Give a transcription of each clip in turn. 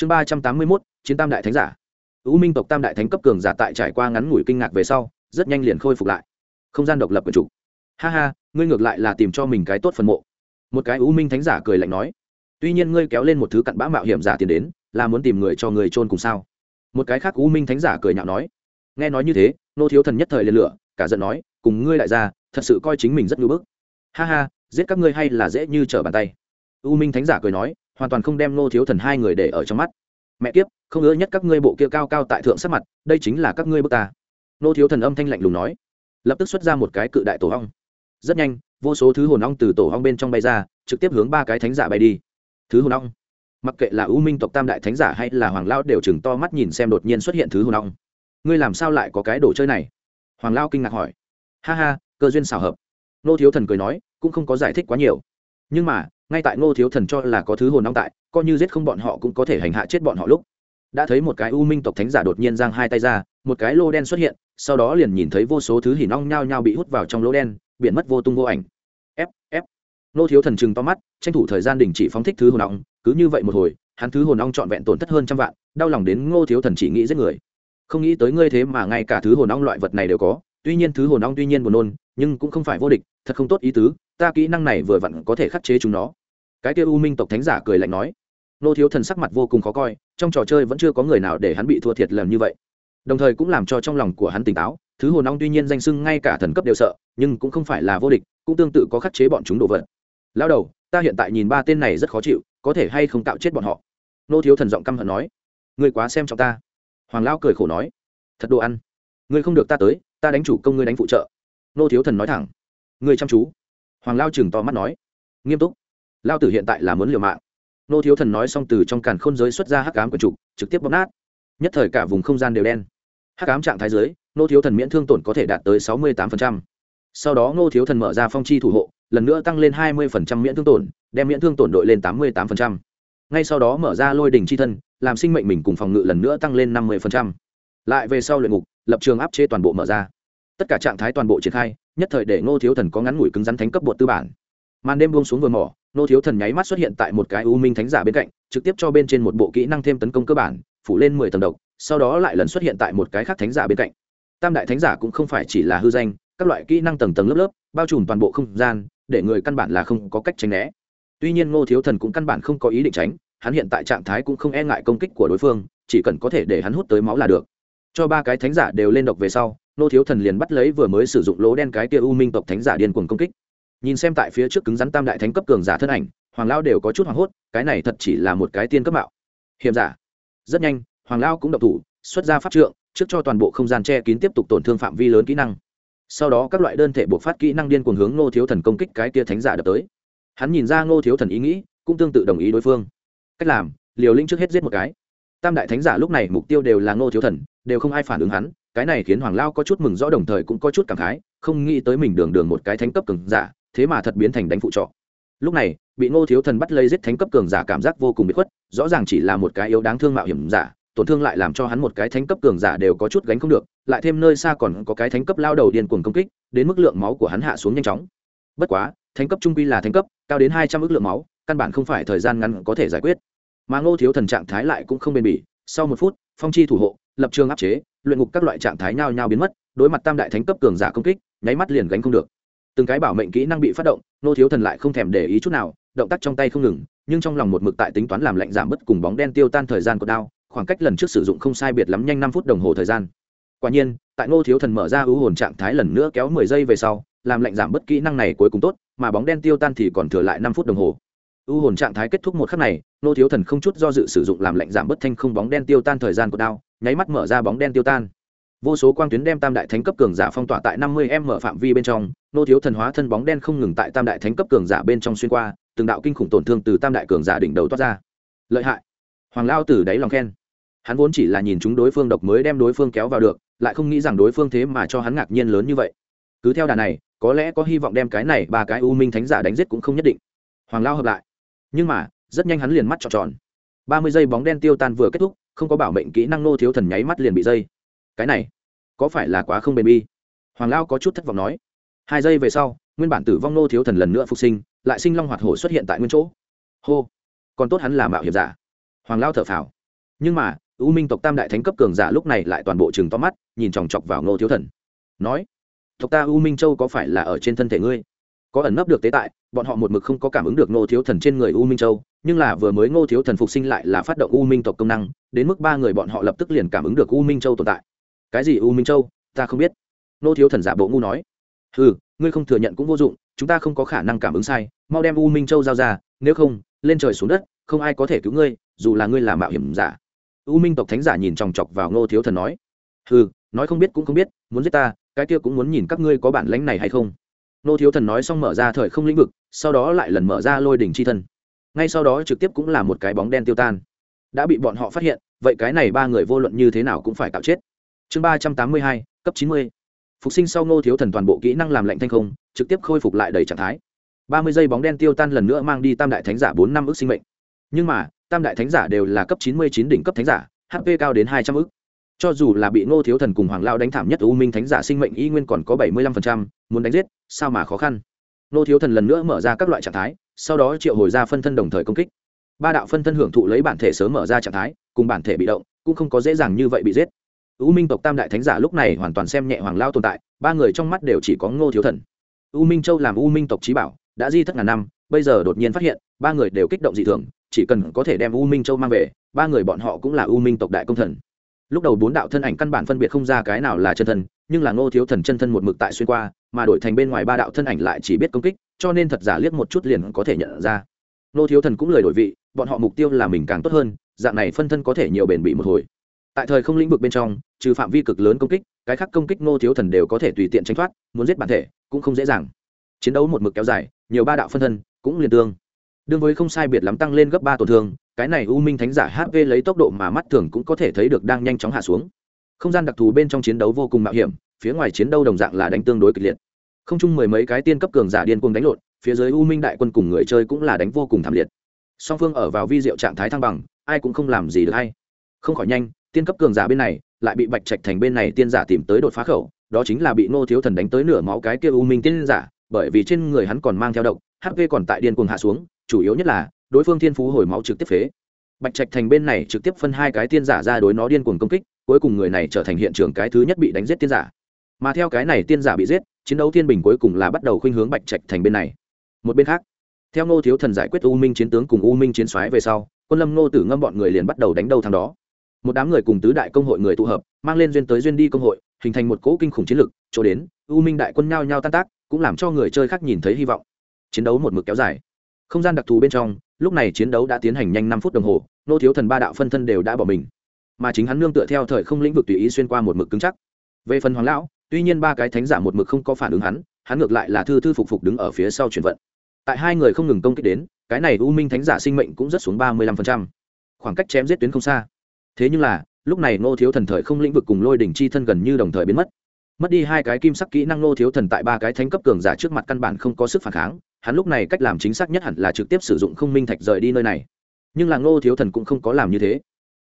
chương ba trăm tám mươi mốt, chiến tam đại thánh giả. U minh tộc tam đại thánh cấp cường giả tại trải qua ngắn ngủi kinh ngạc về sau, rất nhanh liền khôi phục lại. Không gian độc lập của chủ. Ha ha, ngươi ngược lại là tìm cho mình cái tốt phần mộ. Một cái u minh thánh giả cười lạnh nói. Tuy nhiên ngươi kéo lên một thứ cặn bã mạo hiểm giả tiền đến, là muốn tìm người cho người trôn cùng sao? Một cái khác u minh thánh giả cười nhạo nói. Nghe nói như thế, nô thiếu thần nhất thời liền lửa, cả giận nói, cùng ngươi lại ra, thật sự coi chính mình rất ngưỡng bức. Ha ha, giết các ngươi hay là dễ như trở bàn tay. U minh thánh giả cười nói hoàn toàn không đem nô thiếu thần hai người để ở trong mắt. Mẹ kiếp, không ngỡ nhất các ngươi bộ kia cao cao tại thượng sắc mặt, đây chính là các ngươi bước ta. Nô thiếu thần âm thanh lạnh lùng nói, lập tức xuất ra một cái cự đại tổ hong rất nhanh, vô số thứ hồn ong từ tổ hong bên trong bay ra, trực tiếp hướng ba cái thánh giả bay đi. Thứ hồn ong. Mặc kệ là ưu minh tộc tam đại thánh giả hay là hoàng lao đều chừng to mắt nhìn xem đột nhiên xuất hiện thứ hồn ong. Ngươi làm sao lại có cái đồ chơi này? Hoàng lao kinh ngạc hỏi. Ha ha, cơ duyên xảo hợp. Nô thiếu thần cười nói, cũng không có giải thích quá nhiều. Nhưng mà ngay tại ngô thiếu thần cho là có thứ hồn nóng tại, coi như giết không bọn họ cũng có thể hành hạ chết bọn họ lúc. Đã thấy một cái u minh tộc thánh giả đột nhiên giang hai tay ra, một cái lô đen xuất hiện, sau đó liền nhìn thấy vô số thứ hỉ nong nhao nhao bị hút vào trong lô đen biển mất vô tung vô ảnh. F f nô thiếu thần chừng to mắt, tranh thủ thời gian đình chỉ phóng thích thứ hồn nóng, cứ như vậy một hồi, hắn thứ hồn nóng trọn vẹn tổn thất hơn trăm vạn, đau lòng đến ngô thiếu thần chỉ nghĩ giết người. Không nghĩ tới ngươi thế mà ngay cả thứ hồn nóng loại vật này đều có tuy nhiên thứ hồn ong tuy nhiên buồn nôn, nhưng cũng không phải vô địch, thật không tốt ý tứ, ta kỹ năng này vừa vặn có thể khắc chế chúng nó. Cái kia u minh tộc thánh giả cười lạnh nói. Nô thiếu thần sắc mặt vô cùng khó coi, trong trò chơi vẫn chưa có người nào để hắn bị thua thiệt lần như vậy. Đồng thời cũng làm cho trong lòng của hắn tỉnh táo, thứ hồn ong tuy nhiên danh sưng ngay cả thần cấp đều sợ, nhưng cũng không phải là vô địch, cũng tương tự có khắc chế bọn chúng đồ vật. Lao đầu, ta hiện tại nhìn ba tên này rất khó chịu, có thể hay không tạo chết bọn họ? Nô thiếu thần giọng căm hận nói. Người quá xem trọng ta. Hoàng lao cười khổ nói. Thật đồ ăn. Người không được ta tới ta đánh chủ công ngươi đánh phụ trợ. Nô thiếu thần nói thẳng. Người chăm chú. Hoàng lao chừng to mắt nói. Nghiêm túc. Lao tử hiện tại là muốn liều mạng. Nô thiếu thần nói xong từ trong càn khôn giới xuất ra hắc ám quần trục, trực tiếp bóp nát. Nhất thời cả vùng không gian đều đen. Hắc ám trạng thái giới, nô thiếu thần miễn thương tổn có thể đạt tới sáu mươi tám sau đó nô thiếu thần mở ra phong chi thủ hộ, lần nữa tăng lên hai mươi miễn thương tổn, đem miễn thương tổn đội lên tám mươi tám ngay sau đó mở ra lôi đình c h i thân, làm sinh mệnh mình cùng phòng ngự lần nữa tăng lên năm mươi lại về sau luyện ngục lập trường áp chế toàn bộ mở ra. Tất cả trạng thái toàn bộ triển khai, nhất thời để ngô thiếu thần có ngắn ngủi cứng rắn thánh cấp bột tư bản. Màn đêm buông xuống vừa mỏ, ngô thiếu thần nháy mắt xuất hiện tại một cái u minh thánh giả bên cạnh, trực tiếp cho bên trên một bộ kỹ năng thêm tấn công cơ bản, phủ lên mười tầng độc, sau đó lại lần xuất hiện tại một cái khác thánh giả bên cạnh. Tam đại thánh giả cũng không phải chỉ là hư danh, các loại kỹ năng tầng tầng lớp lớp, bao trùm toàn bộ không gian, để người căn bản là không có cách tránh né. Tuy nhiên ngô thiếu thần cũng căn bản không có ý định tránh, hắn hiện tại trạng thái cũng không e ngại công kích của đối phương, chỉ cần có thể để hắn hút tới máu là được cho ba cái thánh giả đều lên độc về sau, nô thiếu thần liền bắt lấy vừa mới sử dụng lỗ đen cái kia u minh tộc thánh giả điên cuồng công kích. Nhìn xem tại phía trước cứng rắn tam đại thánh cấp cường giả thân ảnh, hoàng lao đều có chút hoảng hốt, cái này thật chỉ là một cái tiên cấp mạo. Hiểm giả. Rất nhanh, hoàng lao cũng độc thủ, xuất ra pháp trượng, trước cho toàn bộ không gian che kín tiếp tục tổn thương phạm vi lớn kỹ năng. Sau đó các loại đơn thể buộc phát kỹ năng điên cuồng hướng ngô thiếu thần công kích cái kia thánh giả đập tới. Hắn nhìn ra ngô thiếu thần ý nghĩ, cũng tương tự đồng ý đối phương. Cách làm, liều linh trước hết giết một cái tam đại thánh giả lúc này mục tiêu đều là ngô thiếu thần, đều không ai phản ứng hắn, cái này khiến hoàng lao có chút mừng rõ đồng thời cũng có chút cảm khái, không nghĩ tới mình đường đường một cái thánh cấp cường giả, thế mà thật biến thành đánh phụ trọ. Lúc này, bị ngô thiếu thần bắt lấy giết thánh cấp cường giả cảm giác vô cùng bị khuất, rõ ràng chỉ là một cái yếu đáng thương mạo hiểm giả, tổn thương lại làm cho hắn một cái thánh cấp cường giả đều có chút gánh không được, lại thêm nơi xa còn có cái thánh cấp lao đầu điên cuồng công kích, đến mức lượng máu của hắn hạ xuống nhanh chóng. Bất quá, thánh cấp trung quy là thánh cấp, cao đến hai trăm ước lượng máu, căn bản không phải thời gian ngắn có thể giải quyết mà ngô thiếu thần trạng thái lại cũng không bền bỉ. Sau một phút, phong chi thủ hộ, lập trường áp chế, luyện ngục các loại trạng thái nhao nhao biến mất, đối mặt tam đại thánh cấp cường giả công kích, nháy mắt liền gánh không được. Từng cái bảo mệnh kỹ năng bị phát động, Ngô thiếu thần lại không thèm để ý chút nào, động tác trong tay không ngừng, nhưng trong lòng một mực tại tính toán làm lạnh giảm bớt cùng bóng đen tiêu tan thời gian của đao, khoảng cách lần trước sử dụng không sai biệt lắm nhanh năm phút đồng hồ thời gian. Quả nhiên, tại ngô thiếu thần mở ra ưu hồn trạng thái lần nữa kéo mười giây về sau, làm lạnh giảm bất kỹ năng này cuối cùng tốt, mà bóng đen tiêu tan thì còn thừa lại năm phút đồng hồ u hồn trạng thái kết thúc một khắc này, nô thiếu thần không chút do dự sử dụng làm lạnh giảm bất thanh không bóng đen tiêu tan thời gian của đao, nháy mắt mở ra bóng đen tiêu tan. Vô số quang tuyến đem tam đại thánh cấp cường giả phong tỏa tại năm mươi m phạm vi bên trong, nô thiếu thần hóa thân bóng đen không ngừng tại tam đại thánh cấp cường giả bên trong xuyên qua, từng đạo kinh khủng tổn thương từ tam đại cường giả đỉnh đầu toát ra. Lợi hại. Hoàng lao từ đáy lòng khen. Hắn vốn chỉ là nhìn chúng đối phương độc mới đem đối phương kéo vào được, lại không nghĩ rằng đối phương thế mà cho hắn ngạc nhiên lớn như vậy. Cứ theo đà này, có lẽ có hy vọng đem cái này ba cái u minh thánh giả đánh giết cũng không nhất định. Hoàng lao hợp lại nhưng mà, rất nhanh hắn liền mắt tròn tròn. Ba mươi giây bóng đen tiêu tan vừa kết thúc, không có bảo mệnh kỹ năng nô thiếu thần nháy mắt liền bị dây. Cái này, có phải là quá không bền bi? Hoàng lao có chút thất vọng nói. Hai giây về sau, nguyên bản tử vong nô thiếu thần lần nữa phục sinh, lại sinh long hoạt hổ xuất hiện tại nguyên chỗ. Hô, còn tốt hắn là mạo hiểm giả. Hoàng lao thở phào. Nhưng mà, u minh tộc tam đại thánh cấp cường giả lúc này lại toàn bộ chừng to mắt, nhìn chòng chọc vào nô thiếu thần. Nói, tộc ta u minh châu có phải là ở trên thân thể ngươi? Có ẩn nấp được tế tại, bọn họ một mực không có cảm ứng được ngô thiếu thần trên người u minh châu, nhưng là vừa mới ngô thiếu thần phục sinh lại là phát động u minh tộc công năng, đến mức ba người bọn họ lập tức liền cảm ứng được u minh châu tồn tại. Cái gì u minh châu? Ta không biết. Ngô thiếu thần giả bộ ngu nói. Ừ ngươi không thừa nhận cũng vô dụng, chúng ta không có khả năng cảm ứng sai, mau đem u minh châu giao ra, nếu không, lên trời xuống đất, không ai có thể cứu ngươi, dù là ngươi là mạo hiểm giả. U minh tộc thánh giả nhìn chòng chọc vào ngô thiếu thần nói. Ừ nói không biết cũng không biết, muốn giết ta, cái kia cũng muốn nhìn các ngươi có bản lãnh này hay không. Nô thiếu thần nói xong mở ra thời không lĩnh vực, sau đó lại lần mở ra lôi đỉnh c h i thân. Ngay sau đó trực tiếp cũng là một cái bóng đen tiêu tan. Đã bị bọn họ phát hiện, vậy cái này ba người vô luận như thế nào cũng phải cạo chết. Chương ba trăm tám mươi hai, cấp chín mươi. Phục sinh sau nô thiếu thần toàn bộ kỹ năng làm lạnh thanh không, trực tiếp khôi phục lại đầy trạng thái. Ba mươi giây bóng đen tiêu tan lần nữa mang đi tam đại thánh giả bốn năm ước sinh mệnh. Nhưng mà, tam đại thánh giả đều là cấp chín mươi chín đỉnh cấp thánh giả hp cao đến hai trăm ước cho dù là bị ngô thiếu thần cùng hoàng lao đánh thảm nhất u minh thánh giả sinh mệnh y nguyên còn có bảy mươi lăm phần trăm, muốn đánh giết, sao mà khó khăn? Ngô thiếu thần lần nữa mở ra các loại trạng thái, sau đó triệu hồi ra phân thân đồng thời công kích. Ba đạo phân thân hưởng thụ lấy bản thể sớm mở ra trạng thái, cùng bản thể bị động, cũng không có dễ dàng như vậy bị giết. U minh tộc tam đại thánh giả lúc này hoàn toàn xem nhẹ hoàng lao tồn tại, ba người trong mắt đều chỉ có ngô thiếu thần. U minh châu làm u minh tộc trí bảo, đã di thất ngàn năm, bây giờ đột nhiên phát hiện, ba người đều kích động dị thường, chỉ cần có thể đem u minh châu mang về, ba người bọn họ cũng là u minh tộc đại công thần lúc đầu bốn đạo thân ảnh căn bản phân biệt không ra cái nào là chân thân, nhưng là ngô thiếu thần chân thân một mực tại xuyên qua, mà đổi thành bên ngoài ba đạo thân ảnh lại chỉ biết công kích, cho nên thật giả liếc một chút liền có thể nhận ra. Ngô thiếu thần cũng lời đổi vị, bọn họ mục tiêu là mình càng tốt hơn, dạng này phân thân có thể nhiều bền bị một hồi. Tại thời không lĩnh vực bên trong, trừ phạm vi cực lớn công kích, cái khác công kích ngô thiếu thần đều có thể tùy tiện tránh thoát, muốn giết bản thể cũng không dễ dàng. Chiến đấu một mực kéo dài, nhiều ba đạo phân thân cũng liền tương. Đương với không sai biệt lắm tăng lên gấp ba tổn thương cái này u minh thánh giả hp lấy tốc độ mà mắt thường cũng có thể thấy được đang nhanh chóng hạ xuống. Không gian đặc thù bên trong chiến đấu vô cùng mạo hiểm, phía ngoài chiến đấu đồng dạng là đánh tương đối kịch liệt. Không chung mười mấy cái tiên cấp cường giả điên cuồng đánh lộn, phía dưới u minh đại quân cùng người chơi cũng là đánh vô cùng thảm liệt. Song phương ở vào vi diệu trạng thái thăng bằng, ai cũng không làm gì được hay. Không khỏi nhanh, tiên cấp cường giả bên này lại bị bạch trạch thành bên này tiên giả tìm tới đột phá khẩu, đó chính là bị Nô thiếu thần đánh tới nửa máu cái kia u minh tiên giả, bởi vì trên người hắn còn mang theo độc hp còn tại điên cuồng hạ xuống chủ yếu nhất là, đối phương thiên phú hồi máu trực tiếp phế. Bạch trạch thành bên này trực tiếp phân hai cái tiên giả ra đối nó điên cuồng công kích, cuối cùng người này trở thành hiện trường cái thứ nhất bị đánh giết tiên giả. Mà theo cái này tiên giả bị giết, chiến đấu thiên bình cuối cùng là bắt đầu khuynh hướng bạch trạch thành bên này. Một bên khác, theo ngô thiếu thần giải quyết u minh chiến tướng cùng u minh chiến soái về sau, quân lâm ngô tử ngâm bọn người liền bắt đầu đánh đầu thằng đó. Một đám người cùng tứ đại công hội người tụ hợp, mang lên duyên tới duyên đi công hội, hình thành một cỗ kinh khủng chiến lực, chỗ đến, u minh đại quân nhao nhao tan tác, cũng làm cho người chơi khác nhìn thấy hy vọng. Chiến đấu một mực kéo dài không gian đặc thù bên trong, lúc này chiến đấu đã tiến hành nhanh năm phút đồng hồ, nô thiếu thần ba đạo phân thân đều đã bỏ mình. Mà chính hắn nương tựa theo thời không lĩnh vực tùy ý xuyên qua một mực cứng chắc. Về phần hoàng lão, tuy nhiên ba cái thánh giả một mực không có phản ứng hắn hắn ngược lại là thư thư phục phục đứng ở phía sau chuyển vận. Tại hai người không ngừng công kích đến, cái này u minh thánh giả sinh mệnh cũng rất xuống ba mươi lăm phần trăm. Khoảng cách chém giết tuyến không xa. Thế nhưng là, lúc này Nô thiếu thần thời không lĩnh vực cùng lôi đỉnh chi thân gần như đồng thời biến mất. Mất đi hai cái kim sắc kỹ năng Nô thiếu thần tại ba cái thánh cấp cường giả trước mặt căn bản không có sức phản kháng hắn lúc này cách làm chính xác nhất hẳn là trực tiếp sử dụng không minh thạch rời đi nơi này. Nhưng là ngô thiếu thần cũng không có làm như thế.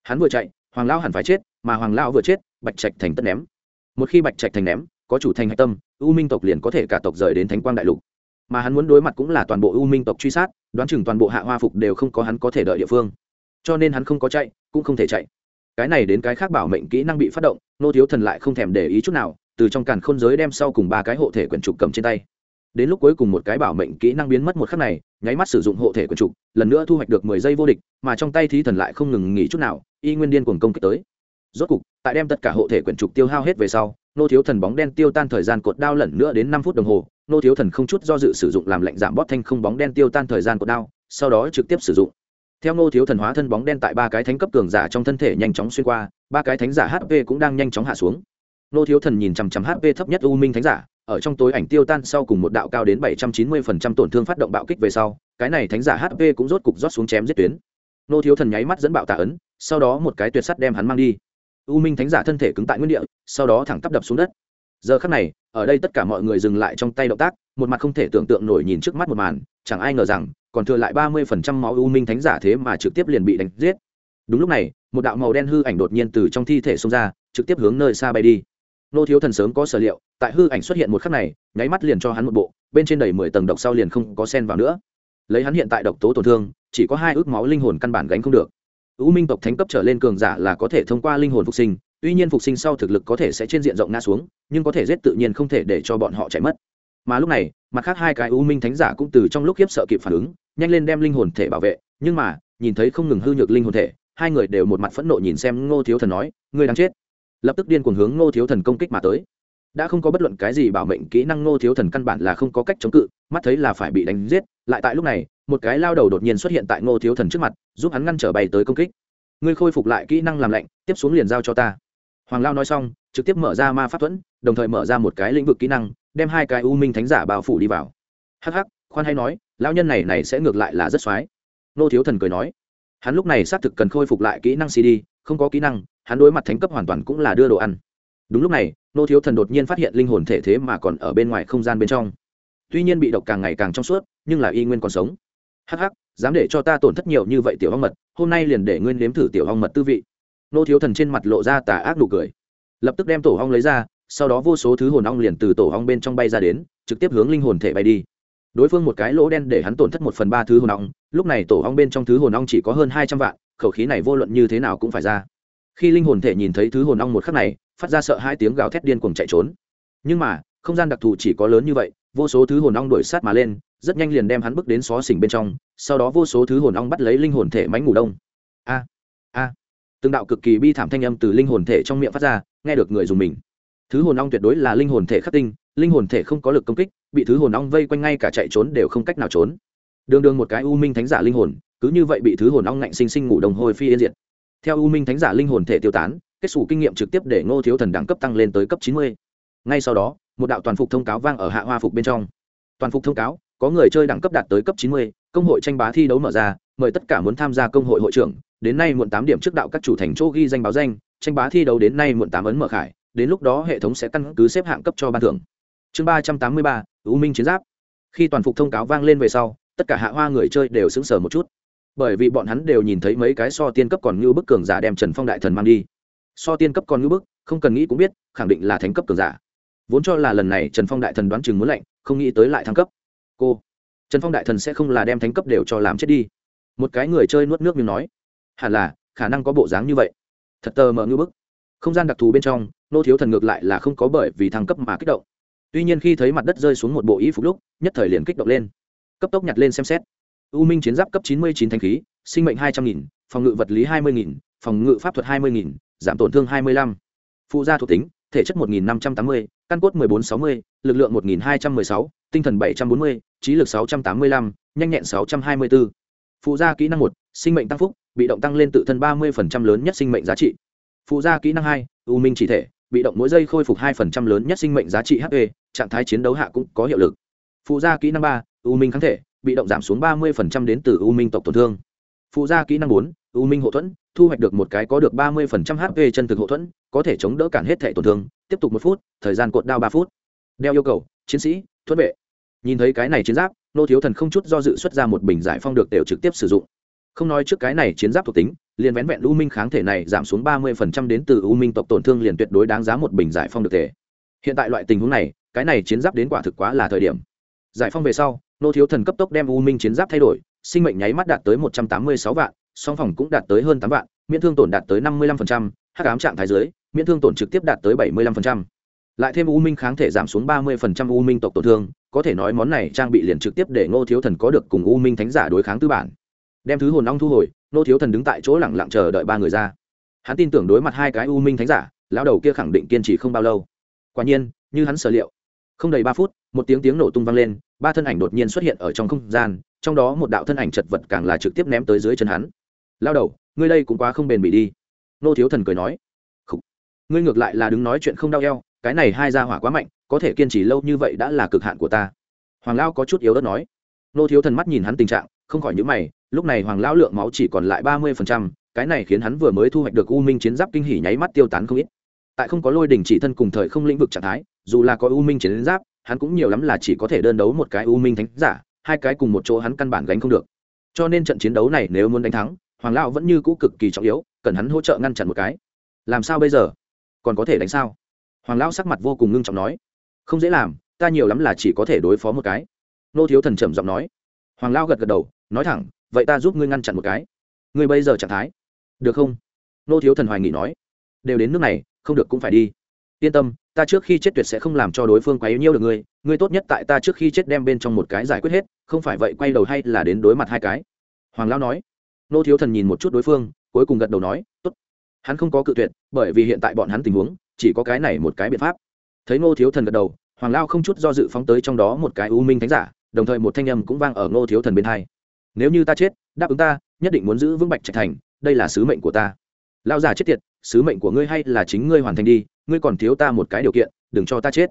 Hắn vừa chạy, hoàng lão hẳn phải chết, mà hoàng lão vừa chết, bạch trạch thành tất ném. Một khi bạch trạch thành ném, có chủ thành hạch tâm, u minh tộc liền có thể cả tộc rời đến thánh quang đại lục. Mà hắn muốn đối mặt cũng là toàn bộ u minh tộc truy sát, đoán chừng toàn bộ hạ hoa phục đều không có hắn có thể đợi địa phương. Cho nên hắn không có chạy, cũng không thể chạy. Cái này đến cái khác bảo mệnh kỹ năng bị phát động nô thiếu thần lại không thèm để ý chút nào, từ trong càn khôn giới đem sau cùng ba cái hộ thể quyển trục cầm trên tay đến lúc cuối cùng một cái bảo mệnh kỹ năng biến mất một khắc này, nháy mắt sử dụng hộ thể quần trục, lần nữa thu hoạch được mười giây vô địch, mà trong tay thí thần lại không ngừng nghỉ chút nào, y nguyên điên cuồng công kích tới. Rốt cục, tại đem tất cả hộ thể quyển trục tiêu hao hết về sau, nô thiếu thần bóng đen tiêu tan thời gian cột đao lần nữa đến năm phút đồng hồ, nô thiếu thần không chút do dự sử dụng làm lệnh giảm bóp thanh không bóng đen tiêu tan thời gian cột đao, sau đó trực tiếp sử dụng. Theo nô thiếu thần hóa thân bóng đen tại ba cái thánh cấp cường giả trong thân thể nhanh chóng xuyên qua, ba cái thánh giả hp cũng đang nhanh chóng hạ xuống. Nô thiếu thần nhìn chằm chằm hp thấp nhất u minh thánh giả ở trong tối ảnh tiêu tan sau cùng một đạo cao đến bảy trăm chín mươi phần trăm tổn thương phát động bạo kích về sau, cái này thánh giả hp cũng rốt cục rót xuống chém giết tuyến. Nô thiếu thần nháy mắt dẫn bạo tà ấn, sau đó một cái tuyệt sắt đem hắn mang đi. U minh thánh giả thân thể cứng tại nguyên địa, sau đó thẳng tắp đập xuống đất. Giờ khắc này, ở đây tất cả mọi người dừng lại trong tay động tác, một mặt không thể tưởng tượng nổi nhìn trước mắt một màn, chẳng ai ngờ rằng, còn thừa lại ba mươi phần trăm máu u minh thánh giả thế mà trực tiếp liền bị đánh giết. Đúng lúc này, một đạo màu đen hư ảnh đột nhiên từ trong thi thể xông ra, trực tiếp hướng nơi xa bay đi nô thiếu thần sớm có sở liệu, tại hư ảnh xuất hiện một khắc này, nháy mắt liền cho hắn một bộ, bên trên đầy mười tầng độc sau liền không có sen vào nữa. Lấy hắn hiện tại độc tố tổn thương, chỉ có hai ước máu linh hồn căn bản gánh không được. U minh tộc thánh cấp trở lên cường giả là có thể thông qua linh hồn phục sinh, tuy nhiên phục sinh sau thực lực có thể sẽ trên diện rộng ngã xuống, nhưng có thể giết tự nhiên không thể để cho bọn họ chạy mất. Mà lúc này, mặt khác hai cái u minh thánh giả cũng từ trong lúc khiếp sợ kịp phản ứng, nhanh lên đem linh hồn thể bảo vệ, nhưng mà, nhìn thấy không ngừng hư nhược linh hồn thể, hai người đều một mặt phẫn nộ nhìn xem ngô thiếu thần nói, ngươi đang chết lập tức điên cuồng hướng ngô thiếu thần công kích mà tới. Đã không có bất luận cái gì bảo mệnh kỹ năng ngô thiếu thần căn bản là không có cách chống cự, mắt thấy là phải bị đánh giết, lại tại lúc này, một cái lao đầu đột nhiên xuất hiện tại ngô thiếu thần trước mặt, giúp hắn ngăn trở bay tới công kích. Ngươi khôi phục lại kỹ năng làm lạnh, tiếp xuống liền giao cho ta. Hoàng lao nói xong, trực tiếp mở ra ma pháp thuẫn, đồng thời mở ra một cái lĩnh vực kỹ năng, đem hai cái u minh thánh giả bao phủ đi vào. Hắc hắc, khoan hay nói, lão nhân này này sẽ ngược lại là rất x nô thiếu thần cười nói. Hắn lúc này xác thực cần khôi phục lại kỹ năng cd không có kỹ năng hắn đối mặt thánh cấp hoàn toàn cũng là đưa đồ ăn. Đúng lúc này, nô thiếu thần đột nhiên phát hiện linh hồn thể thế mà còn ở bên ngoài không gian bên trong. Tuy nhiên bị độc càng ngày càng trong suốt, nhưng là y nguyên còn sống. Hắc hắc, dám để cho ta tổn thất nhiều như vậy tiểu hong mật, hôm nay liền để nguyên nếm thử tiểu hong mật tư vị. Nô thiếu thần trên mặt lộ ra tà ác nụ cười. Lập tức đem tổ hong lấy ra, sau đó vô số thứ hồn ong liền từ tổ hong bên trong bay ra đến, trực tiếp hướng linh hồn thể bay đi. Đối phương một cái lỗ đen để hắn tổn thất một phần ba thứ hồn ong, lúc này tổ ong bên trong thứ hồn ong chỉ có hơn hai trăm vạn, khẩu khí này vô luận như thế nào cũng phải ra khi linh hồn thể nhìn thấy thứ hồn ong một khắc này, phát ra sợ hai tiếng gào thét điên cuồng chạy trốn. Nhưng mà, không gian đặc thù chỉ có lớn như vậy, vô số thứ hồn ong đuổi sát mà lên, rất nhanh liền đem hắn bước đến xó xỉnh bên trong, sau đó vô số thứ hồn ong bắt lấy linh hồn thể mánh ngủ đông. A a. Từng đạo cực kỳ bi thảm thanh âm từ linh hồn thể trong miệng phát ra, nghe được người dùng mình. Thứ hồn ong tuyệt đối là linh hồn thể khắc tinh, linh hồn thể không có lực công kích, bị thứ hồn ong vây quanh ngay cả chạy trốn đều không cách nào trốn. Đường đường một cái u minh thánh giả linh hồn, cứ như vậy bị thứ hồn ong ngạnh sinh sinh ngủ đồng hồi phi yên diệt theo u minh thánh giả linh hồn thể tiêu tán, kết xù kinh nghiệm trực tiếp để ngô thiếu thần đẳng cấp tăng lên tới cấp chín mươi. Ngay sau đó, một đạo toàn phục thông cáo vang ở hạ hoa phục bên trong. Toàn phục thông cáo, có người chơi đẳng cấp đạt tới cấp chín mươi, công hội tranh bá thi đấu mở ra, mời tất cả muốn tham gia công hội hội trưởng, đến nay muộn tám điểm trước đạo các chủ thành chỗ ghi danh báo danh, tranh bá thi đấu đến nay muộn tám ấn mở khải, đến lúc đó hệ thống sẽ căn cứ xếp hạng cấp cho ban thưởng. Chương ba trăm tám mươi ba, u minh chiến giáp. Khi toàn phục thông cáo vang lên về sau, tất cả hạ hoa người chơi đều sững sờ một chút bởi vì bọn hắn đều nhìn thấy mấy cái so tiên cấp còn như bức cường giả đem trần phong đại thần mang đi. So tiên cấp còn như bức, không cần nghĩ cũng biết, khẳng định là thánh cấp cường giả. Vốn cho là lần này trần phong đại thần đoán chừng muốn lạnh, không nghĩ tới lại thăng cấp. Cô, trần phong đại thần sẽ không là đem thánh cấp đều cho làm chết đi. Một cái người chơi nuốt nước miếng nói, hẳn là, khả năng có bộ dáng như vậy. Thật tờ mờ ngư bức. Không gian đặc thù bên trong, nô thiếu thần ngược lại là không có bởi vì thăng cấp mà kích động. Tuy nhiên khi thấy mặt đất rơi xuống một bộ y phục lúc, nhất thời liền kích động lên. Cấp tốc nhặt lên xem xét u minh chiến giáp cấp chín mươi chín thanh khí sinh mệnh hai trăm nghìn phòng ngự vật lý hai mươi nghìn phòng ngự pháp thuật hai mươi nghìn giảm tổn thương hai mươi lăm. Phụ gia thuộc tính thể chất một nghìn năm trăm tám mươi căn cốt mười bốn sáu mươi lực lượng một nghìn hai trăm mười sáu tinh thần bảy trăm bốn mươi trí lực sáu trăm tám mươi lăm nhanh nhẹn sáu trăm hai mươi bốn phụ gia kỹ năng một sinh mệnh tăng phúc bị động tăng lên tự thân ba mươi lớn nhất sinh mệnh giá trị. Phụ gia kỹ năng hai u minh chỉ thể bị động mỗi giây khôi phục 2 phần trăm lớn nhất sinh mệnh giá trị hp trạng thái chiến đấu hạ cũng có hiệu lực. Phụ gia kỹ năng 3, u minh kháng thể bị động giảm xuống ba mươi phần trăm đến từ u minh tộc tổn thương. Phụ gia kỹ năng bốn, u minh hộ thuẫn, thu hoạch được một cái có được ba mươi phần trăm hp chân thực hộ thuẫn, có thể chống đỡ cản hết thể tổn thương. Tiếp tục một phút, thời gian cột đao ba phút. Đeo yêu cầu, chiến sĩ, thuẫn vệ. Nhìn thấy cái này chiến giáp, nô thiếu thần không chút do dự xuất ra một bình giải phong được đều trực tiếp sử dụng. Không nói trước cái này chiến giáp thuộc tính, liền vén vẹn u minh kháng thể này giảm xuống ba mươi phần trăm đến từ u minh tộc tổn thương liền tuyệt đối đáng giá một bình giải phong được thể. Hiện tại loại tình huống này, cái này chiến giáp đến quả thực quá là thời điểm. Giải phong về sau nô thiếu thần cấp tốc đem u minh chiến giáp thay đổi, sinh mệnh nháy mắt đạt tới một trăm tám mươi sáu vạn, song phòng cũng đạt tới hơn tám vạn, miễn thương tổn đạt tới năm mươi lăm phần trăm, hắc ám trạng thái dưới, miễn thương tổn trực tiếp đạt tới bảy mươi lăm phần trăm. Lại thêm u minh kháng thể giảm xuống ba mươi phần trăm u minh tộc tổn thương, có thể nói món này trang bị liền trực tiếp để ngô thiếu thần có được cùng u minh thánh giả đối kháng tư bản. Đem thứ hồn long thu hồi nô thiếu thần đứng tại chỗ lẳng lặng chờ đợi ba người ra. Hắn tin tưởng đối mặt hai cái u minh thánh giả, lão đầu kia khẳng định kiên trì không bao lâu. Quả nhiên, như hắn sở liệu, không đầy ba phút một tiếng tiếng nổ tung vang lên ba thân ảnh đột nhiên xuất hiện ở trong không gian trong đó một đạo thân ảnh chật vật càng là trực tiếp ném tới dưới chân hắn. Lao đầu ngươi đây cũng quá không bền bỉ đi. Nô thiếu thần cười nói. Khủ. ngươi ngược lại là đứng nói chuyện không đau eo cái này hai ra hỏa quá mạnh có thể kiên trì lâu như vậy đã là cực hạn của ta. Hoàng lao có chút yếu đất nói. Nô thiếu thần mắt nhìn hắn tình trạng không khỏi nhữ mày lúc này hoàng lão lượng máu chỉ còn lại ba mươi phần trăm, cái này khiến hắn vừa mới thu hoạch được u minh chiến giáp kinh hỉ nháy mắt tiêu tán không ít. Tại không có lôi đỉnh chỉ thân cùng thời không lĩnh vực trạng thái dù là có u minh chiến giáp hắn cũng nhiều lắm là chỉ có thể đơn đấu một cái u minh thánh giả, hai cái cùng một chỗ hắn căn bản gánh không được. Cho nên trận chiến đấu này nếu muốn đánh thắng, hoàng lão vẫn như cũ cực kỳ trọng yếu, cần hắn hỗ trợ ngăn chặn một cái. Làm sao bây giờ? Còn có thể đánh sao? Hoàng lão sắc mặt vô cùng ngưng trọng nói. Không dễ làm, ta nhiều lắm là chỉ có thể đối phó một cái. Nô thiếu thần trầm giọng nói. Hoàng lão gật gật đầu, nói thẳng, vậy ta giúp ngươi ngăn chặn một cái. Ngươi bây giờ trạng thái. Được không? Nô thiếu thần hoài nghỉ nói. Đều đến nước này, không được cũng phải đi. Yên tâm ta trước khi chết tuyệt sẽ không làm cho đối phương quấy nhiêu được ngươi ngươi tốt nhất tại ta trước khi chết đem bên trong một cái giải quyết hết, không phải vậy quay đầu hay là đến đối mặt hai cái. Hoàng lão nói. Nô thiếu thần nhìn một chút đối phương, cuối cùng gật đầu nói, tốt. Hắn không có cự tuyệt, bởi vì hiện tại bọn hắn tình huống, chỉ có cái này một cái biện pháp. Thấy nô thiếu thần gật đầu, hoàng lao không chút do dự phóng tới trong đó một cái u minh thánh giả, đồng thời một thanh âm cũng vang ở nô thiếu thần bên hai. Nếu như ta chết, đáp ứng ta, nhất định muốn giữ vững bạch trạch thành, đây là sứ mệnh của ta. Lao giả chết tiệt, sứ mệnh của ngươi hay là chính ngươi hoàn thành đi ngươi còn thiếu ta một cái điều kiện, đừng cho ta chết.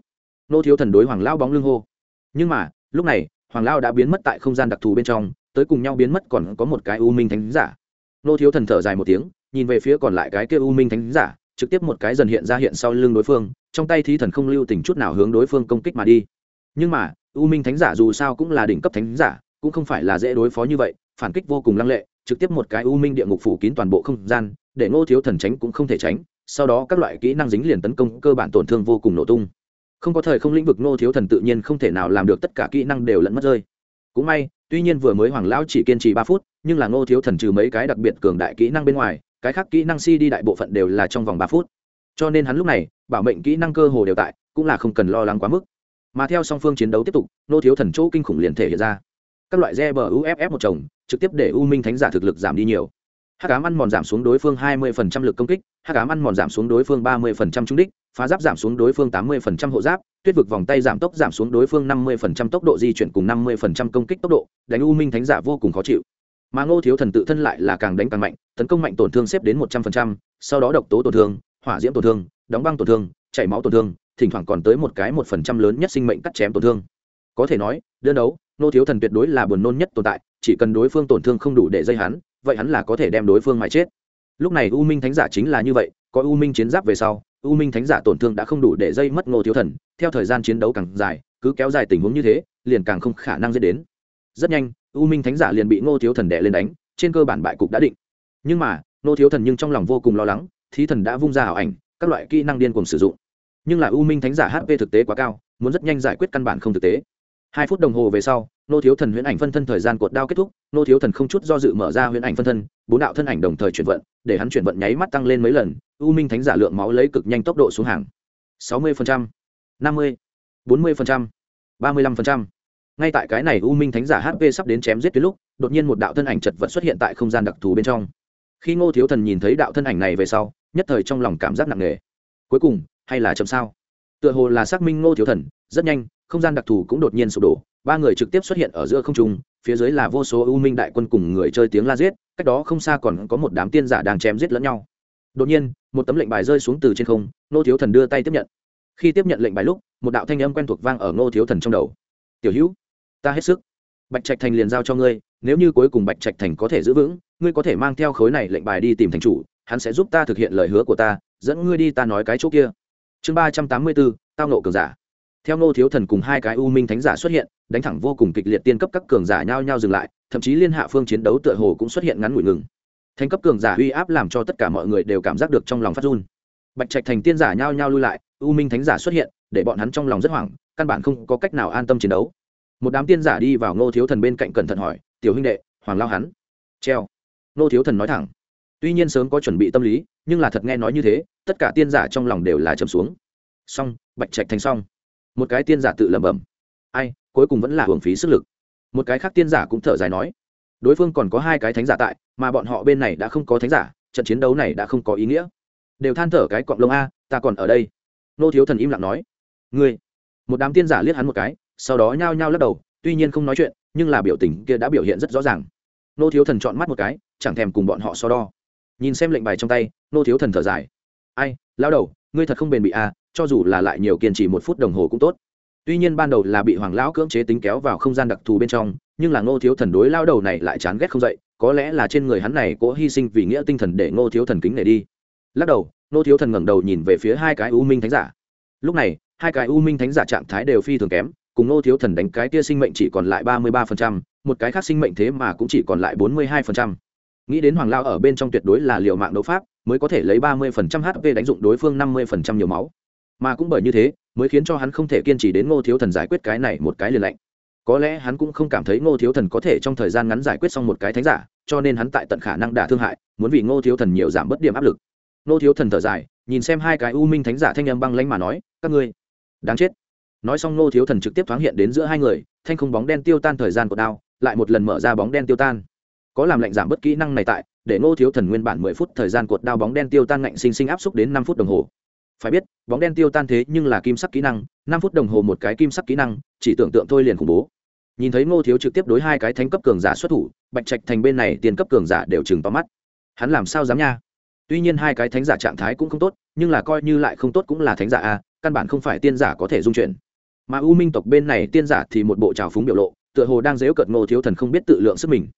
Nô thiếu thần đối hoàng lao bóng lưng hô. Nhưng mà, lúc này, hoàng lao đã biến mất tại không gian đặc thù bên trong, tới cùng nhau biến mất còn có một cái u minh thánh giả. Nô thiếu thần thở dài một tiếng, nhìn về phía còn lại cái kia u minh thánh giả, trực tiếp một cái dần hiện ra hiện sau lưng đối phương, trong tay thí thần không lưu tình chút nào hướng đối phương công kích mà đi. Nhưng mà, u minh thánh giả dù sao cũng là đỉnh cấp thánh giả, cũng không phải là dễ đối phó như vậy, phản kích vô cùng lăng lệ, trực tiếp một cái u minh địa ngục phủ kín toàn bộ không gian, để ngô thiếu thần tránh cũng không thể tránh sau đó các loại kỹ năng dính liền tấn công, cơ bản tổn thương vô cùng nổ tung. Không có thời không lĩnh vực nô thiếu thần tự nhiên không thể nào làm được tất cả kỹ năng đều lẫn mất rơi. Cũng may, tuy nhiên vừa mới hoàng lão chỉ kiên trì ba phút, nhưng là nô thiếu thần trừ mấy cái đặc biệt cường đại kỹ năng bên ngoài, cái khác kỹ năng si đi đại bộ phận đều là trong vòng ba phút. Cho nên hắn lúc này, bảo mệnh kỹ năng cơ hồ đều tại, cũng là không cần lo lắng quá mức. Mà theo song phương chiến đấu tiếp tục, nô thiếu thần chỗ kinh khủng liền thể hiện ra. Các loại re bờ uff một chồng, trực tiếp để u minh thánh giả thực lực giảm đi nhiều hát cám ăn mòn giảm xuống đối phương 20% lực công kích hát cám ăn mòn giảm xuống đối phương 30% trung đích phá giáp giảm xuống đối phương 80% hộ giáp tuyết vực vòng tay giảm tốc giảm xuống đối phương 50% tốc độ di chuyển cùng 50% công kích tốc độ đánh u minh thánh giả vô cùng khó chịu. Mà ngô thiếu thần tự thân lại là càng đánh càng mạnh tấn công mạnh tổn thương xếp đến 100%, sau đó độc tố tổn thương hỏa diễm tổn thương đóng băng tổn thương chảy máu tổn thương thỉnh thoảng còn tới một cái một phần trăm lớn nhất sinh mệnh cắt chém tổn thương. Có thể nói đơn đấu Ngô thiếu thần tuyệt đối là buồn nôn nhất tồn tại chỉ cần đối phương tổn thương không đủ để dây hắn vậy hắn là có thể đem đối phương mà chết. Lúc này u minh thánh giả chính là như vậy, có u minh chiến giáp về sau, u minh thánh giả tổn thương đã không đủ để dây mất ngô thiếu thần, theo thời gian chiến đấu càng dài, cứ kéo dài tình huống như thế, liền càng không khả năng dễ đến. Rất nhanh, u minh thánh giả liền bị ngô thiếu thần đẻ lên đánh, trên cơ bản bại cục đã định. Nhưng mà, ngô thiếu thần nhưng trong lòng vô cùng lo lắng, thí thần đã vung ra ảo ảnh, các loại kỹ năng điên cùng sử dụng. Nhưng là u minh thánh giả hp thực tế quá cao, muốn rất nhanh giải quyết căn bản không thực tế. Hai phút đồng hồ về sau nô thiếu thần huyễn ảnh phân thân thời gian cuột đao kết thúc, nô thiếu thần không chút do dự mở ra huyễn ảnh phân thân, bốn đạo thân ảnh đồng thời chuyển vận, để hắn chuyển vận nháy mắt tăng lên mấy lần, u minh thánh giả lượng máu lấy cực nhanh tốc độ xuống hàng. sáu mươi năm mươi, bốn mươi ba mươi lăm ngay tại cái này u minh thánh giả hp sắp đến chém giết tới lúc, đột nhiên một đạo thân ảnh chật vật xuất hiện tại không gian đặc thù bên trong. Khi ngô thiếu thần nhìn thấy đạo thân ảnh này về sau, nhất thời trong lòng cảm giác nặng nề. Cuối cùng, hay là chậm sao? Tựa hồ là xác minh ngô thiếu thần, rất nhanh, không gian đặc thù cũng đột nhiên sụp đổ ba người trực tiếp xuất hiện ở giữa không trung, phía dưới là vô số ưu minh đại quân cùng người chơi tiếng la giết, cách đó không xa còn có một đám tiên giả đang chém giết lẫn nhau. Đột nhiên, một tấm lệnh bài rơi xuống từ trên không nô thiếu thần đưa tay tiếp nhận. Khi tiếp nhận lệnh bài lúc, một đạo thanh âm quen thuộc vang ở nô thiếu thần trong đầu. Tiểu hữu, ta hết sức. Bạch trạch thành liền giao cho ngươi, nếu như cuối cùng bạch trạch thành có thể giữ vững, ngươi có thể mang theo khối này lệnh bài đi tìm thành chủ, hắn sẽ giúp ta thực hiện lời hứa của ta, dẫn ngươi đi ta nói cái chỗ kia. Chương ba trăm tám mươi bốn, tao nộ cường giả theo ngô thiếu thần cùng hai cái u minh thánh giả xuất hiện, đánh thẳng vô cùng kịch liệt tiên cấp các cường giả nhao nhao dừng lại, thậm chí liên hạ phương chiến đấu tựa hồ cũng xuất hiện ngắn ngủi ngừng. Thành cấp cường giả uy áp làm cho tất cả mọi người đều cảm giác được trong lòng phát run. Bạch trạch thành tiên giả nhao nhao lui lại, u minh thánh giả xuất hiện, để bọn hắn trong lòng rất hoảng, căn bản không có cách nào an tâm chiến đấu. Một đám tiên giả đi vào ngô thiếu thần bên cạnh cẩn thận hỏi, tiểu huynh đệ, hoàng lao hắn? Treo. Ngô thiếu thần nói thẳng, tuy nhiên sớm có chuẩn bị tâm lý, nhưng là thật nghe nói như thế, tất cả tiên giả trong lòng đều là trầm xuống. Xong, bạch trạch thành xong một cái tiên giả tự lẩm bẩm. Ai, cuối cùng vẫn là hưởng phí sức lực. Một cái khác tiên giả cũng thở dài nói, đối phương còn có hai cái thánh giả tại, mà bọn họ bên này đã không có thánh giả, trận chiến đấu này đã không có ý nghĩa. Đều than thở cái cọng lông a, ta còn ở đây. Nô thiếu thần im lặng nói, ngươi. Một đám tiên giả liếc hắn một cái, sau đó nhao nhao lắc đầu, tuy nhiên không nói chuyện, nhưng là biểu tình kia đã biểu hiện rất rõ ràng. Nô thiếu thần chọn mắt một cái, chẳng thèm cùng bọn họ so đo. Nhìn xem lệnh bài trong tay, nô thiếu thần thở dài, ai, lao đầu, ngươi thật không bền bị a à, cho dù là lại nhiều kiên trì một phút đồng hồ cũng tốt. Tuy nhiên ban đầu là bị hoàng lão cưỡng chế tính kéo vào không gian đặc thù bên trong, nhưng là ngô thiếu thần đối lao đầu này lại chán ghét không dậy, có lẽ là trên người hắn này cố hy sinh vì nghĩa tinh thần để ngô thiếu thần kính này đi. Lắc đầu, ngô thiếu thần ngẩng đầu nhìn về phía hai cái u minh thánh giả. Lúc này, hai cái u minh thánh giả trạng thái đều phi thường kém, cùng ngô thiếu thần đánh cái tia sinh mệnh chỉ còn lại ba mươi ba phần trăm, một cái khác sinh mệnh thế mà cũng chỉ còn lại bốn mươi hai phần trăm. Nghĩ đến hoàng lao ở bên trong tuyệt đối là liều mạng đấu pháp, mới có thể lấy ba mươi phần trăm hp đánh dụng đối phương năm mươi phần trăm nhiều máu mà cũng bởi như thế mới khiến cho hắn không thể kiên trì đến ngô thiếu thần giải quyết cái này một cái liền lạnh. Có lẽ hắn cũng không cảm thấy ngô thiếu thần có thể trong thời gian ngắn giải quyết xong một cái thánh giả, cho nên hắn tại tận khả năng đả thương hại, muốn vì ngô thiếu thần nhiều giảm bớt điểm áp lực. Ngô thiếu thần thở dài, nhìn xem hai cái u minh thánh giả thanh âm băng lánh mà nói, các ngươi, đáng chết. Nói xong ngô thiếu thần trực tiếp thoáng hiện đến giữa hai người, thanh không bóng đen tiêu tan thời gian của đao, lại một lần mở ra bóng đen tiêu tan. Có làm lạnh giảm bất kỹ năng này tại, để ngô thiếu thần nguyên bản mười phút thời gian cuột đao bóng đen tiêu tan ngạnh sinh sinh áp xúc đến năm phút đồng hồ phải biết, bóng đen tiêu tan thế nhưng là kim sắc kỹ năng, năm phút đồng hồ một cái kim sắc kỹ năng, chỉ tưởng tượng thôi liền khủng bố. Nhìn thấy ngô thiếu trực tiếp đối hai cái thánh cấp cường giả xuất thủ, bạch trạch thành bên này tiền cấp cường giả đều chừng to mắt. Hắn làm sao dám nha? Tuy nhiên hai cái thánh giả trạng thái cũng không tốt, nhưng là coi như lại không tốt cũng là thánh giả a, căn bản không phải tiên giả có thể dung chuyển. Mà u minh tộc bên này tiên giả thì một bộ trào phúng biểu lộ, tựa hồ đang dếu cợt ngô thiếu thần không biết tự lượng sức mình.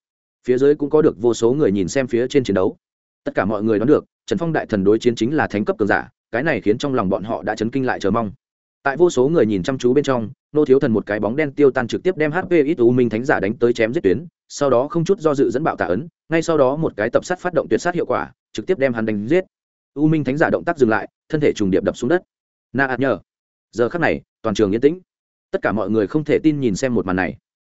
Phía dưới cũng có được vô số người nhìn xem phía trên chiến đấu. Tất cả mọi người đoán được, trần phong đại thần đối chiến chính là thánh cấp cường giả cái này khiến trong lòng bọn họ đã chấn kinh lại chờ mong. Tại vô số người nhìn chăm chú bên trong, nô thiếu thần một cái bóng đen tiêu tan trực tiếp đem hp ít u minh thánh giả đánh tới chém giết tuyến, sau đó không chút do dự dẫn bạo tạ ấn, ngay sau đó một cái tập sát phát động tuyệt sát hiệu quả, trực tiếp đem hắn đánh giết. U minh thánh giả động tác dừng lại, thân thể trùng điệp đập xuống đất. Na ạt nhờ. Giờ khắc này, toàn trường yên tĩnh. Tất cả mọi người không thể tin nhìn xem một màn này.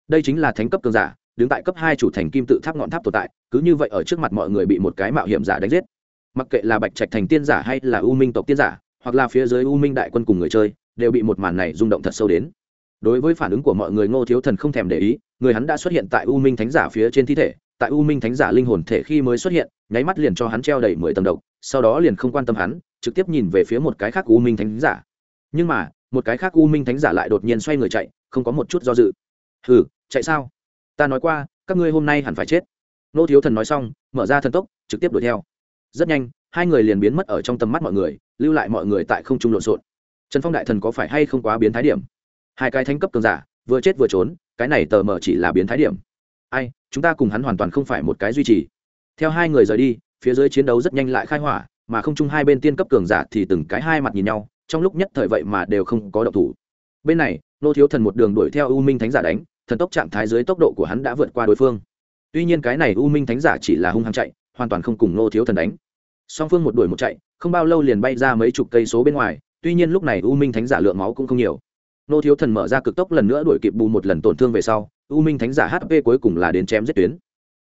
Đây chính là thánh cấp cường giả, đứng tại cấp hai chủ thành kim tự tháp ngọn tháp tồn tại, cứ như vậy ở trước mặt mọi người bị một cái mạo hiểm giả đánh giết mặc kệ là bạch trạch thành tiên giả hay là u minh tộc tiên giả, hoặc là phía dưới u minh đại quân cùng người chơi, đều bị một màn này rung động thật sâu đến. Đối với phản ứng của mọi người ngô thiếu thần không thèm để ý, người hắn đã xuất hiện tại u minh thánh giả phía trên thi thể, tại u minh thánh giả linh hồn thể khi mới xuất hiện, nháy mắt liền cho hắn treo đầy mười tầng độc, sau đó liền không quan tâm hắn, trực tiếp nhìn về phía một cái khác u minh thánh giả. Nhưng mà, một cái khác u minh thánh giả lại đột nhiên xoay người chạy, không có một chút do dự. Hừ, chạy sao? Ta nói qua, các ngươi hôm nay hẳn phải chết. Nô thiếu thần nói xong, mở ra thần tốc, trực tiếp đuổi theo rất nhanh, hai người liền biến mất ở trong tầm mắt mọi người, lưu lại mọi người tại không trung lộn xộn. Trần phong đại thần có phải hay không quá biến thái điểm? Hai cái thánh cấp cường giả, vừa chết vừa trốn, cái này tờ mờ chỉ là biến thái điểm. Ai, chúng ta cùng hắn hoàn toàn không phải một cái duy trì. Theo hai người rời đi, phía dưới chiến đấu rất nhanh lại khai hỏa, mà không chung hai bên tiên cấp cường giả thì từng cái hai mặt nhìn nhau, trong lúc nhất thời vậy mà đều không có động thủ. Bên này, nô thiếu thần một đường đuổi theo u minh thánh giả đánh, thần tốc trạng thái dưới tốc độ của hắn đã vượt qua đối phương. Tuy nhiên cái này u minh thánh giả chỉ là hung hăng chạy hoàn toàn không cùng nô thiếu thần đánh. Song phương một đuổi một chạy, không bao lâu liền bay ra mấy chục cây số bên ngoài, tuy nhiên lúc này u minh thánh giả lượng máu cũng không nhiều. Nô thiếu thần mở ra cực tốc lần nữa đuổi kịp bù một lần tổn thương về sau, u minh thánh giả hp cuối cùng là đến chém giết tuyến.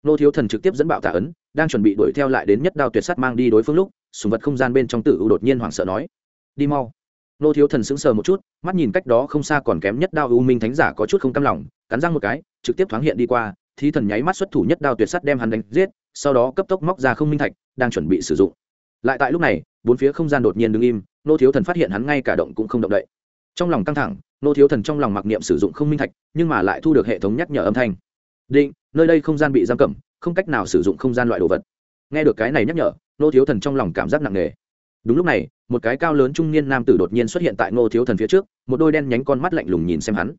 Nô thiếu thần trực tiếp dẫn bạo tạ ấn, đang chuẩn bị đuổi theo lại đến nhất đao tuyệt sắt mang đi đối phương lúc, sùng vật không gian bên trong tử u đột nhiên hoảng sợ nói, đi mau. Nô thiếu thần sững sờ một chút, mắt nhìn cách đó không xa còn kém nhất đao u minh thánh giả có chút không cam lòng, cắn răng một cái, trực tiếp thoáng hiện đi qua, thí thần nháy mắt xuất thủ nhất đao tuyệt sắt đem hắn đánh giết sau đó cấp tốc móc ra không minh thạch, đang chuẩn bị sử dụng. Lại tại lúc này, bốn phía không gian đột nhiên đứng im, nô thiếu thần phát hiện hắn ngay cả động cũng không động đậy. Trong lòng căng thẳng, nô thiếu thần trong lòng mặc niệm sử dụng không minh thạch, nhưng mà lại thu được hệ thống nhắc nhở âm thanh. Định, nơi đây không gian bị giam cầm, không cách nào sử dụng không gian loại đồ vật. Nghe được cái này nhắc nhở, nô thiếu thần trong lòng cảm giác nặng nề. Đúng lúc này, một cái cao lớn trung niên nam tử đột nhiên xuất hiện tại nô thiếu thần phía trước, một đôi đen nhánh con mắt lạnh lùng nhìn xem hắn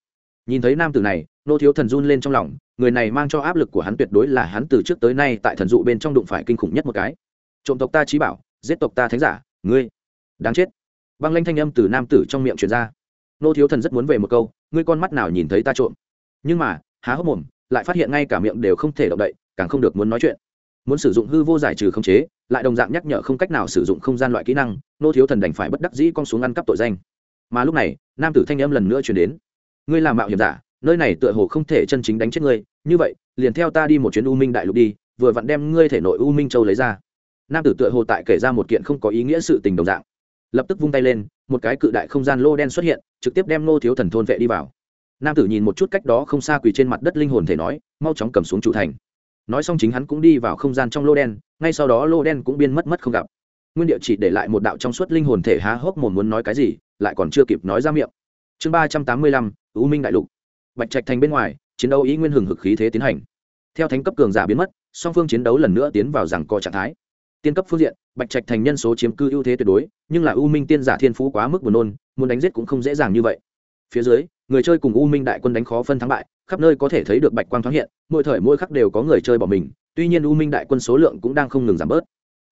nhìn thấy nam tử này, nô thiếu thần run lên trong lòng, người này mang cho áp lực của hắn tuyệt đối là hắn từ trước tới nay tại thần dụ bên trong đụng phải kinh khủng nhất một cái. Trộm tộc ta trí bảo, giết tộc ta thánh giả, ngươi, đáng chết. Băng lanh thanh âm từ nam tử trong miệng truyền ra. Nô thiếu thần rất muốn về một câu, ngươi con mắt nào nhìn thấy ta trộm. Nhưng mà, há hốc mồm, lại phát hiện ngay cả miệng đều không thể động đậy, càng không được muốn nói chuyện. Muốn sử dụng hư vô giải trừ không chế, lại đồng dạng nhắc nhở không cách nào sử dụng không gian loại kỹ năng, nô thiếu thần đành phải bất đắc dĩ con xuống ăn cắp tội danh. Mà lúc này, nam tử thanh âm lần nữa chuyển đến ngươi làm mạo hiểm giả, nơi này tựa hồ không thể chân chính đánh chết ngươi, như vậy, liền theo ta đi một chuyến u minh đại lục đi, vừa vặn đem ngươi thể nội u minh châu lấy ra. Nam tử tựa hồ tại kể ra một kiện không có ý nghĩa sự tình đồng dạng. Lập tức vung tay lên, một cái cự đại không gian lô đen xuất hiện, trực tiếp đem nô thiếu thần thôn vệ đi vào. Nam tử nhìn một chút cách đó không xa quỳ trên mặt đất linh hồn thể nói, mau chóng cầm xuống chủ thành. Nói xong chính hắn cũng đi vào không gian trong lô đen, ngay sau đó lô đen cũng biên mất mất không gặp. Nguyên địa chỉ để lại một đạo trong suốt linh hồn thể há hốc mồm muốn nói cái gì, lại còn chưa kịp nói ra miệng. Chương ba trăm tám mươi lăm U minh đại lục. Bạch trạch thành bên ngoài, chiến đấu ý nguyên hừng hực khí thế tiến hành. Theo thánh cấp cường giả biến mất, song phương chiến đấu lần nữa tiến vào rằng co trạng thái. Tiên cấp phương diện, bạch trạch thành nhân số chiếm cư ưu thế tuyệt đối, nhưng là u minh tiên giả thiên phú quá mức buồn nôn, muốn đánh giết cũng không dễ dàng như vậy. Phía dưới, người chơi cùng u minh đại quân đánh khó phân thắng bại, khắp nơi có thể thấy được bạch quang thoáng hiện, mỗi thời mỗi khắc đều có người chơi bỏ mình, tuy nhiên u minh đại quân số lượng cũng đang không ngừng giảm bớt.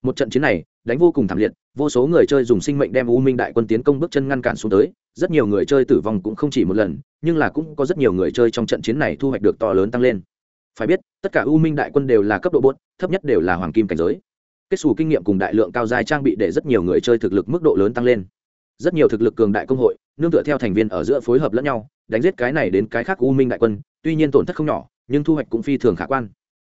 Một trận chiến này đánh vô cùng thảm liệt, vô số người chơi dùng sinh mệnh đem u minh đại quân tiến công bước chân ngăn cản xuống tới, rất nhiều người chơi tử vong cũng không chỉ một lần, nhưng là cũng có rất nhiều người chơi trong trận chiến này thu hoạch được to lớn tăng lên. Phải biết, tất cả u minh đại quân đều là cấp độ bốt thấp nhất đều là hoàng kim cảnh giới. Kết xù kinh nghiệm cùng đại lượng cao dài trang bị để rất nhiều người chơi thực lực mức độ lớn tăng lên. Rất nhiều thực lực cường đại công hội, nương tựa theo thành viên ở giữa phối hợp lẫn nhau, đánh giết cái này đến cái khác u minh đại quân, tuy nhiên tổn thất không nhỏ, nhưng thu hoạch cũng phi thường khả quan.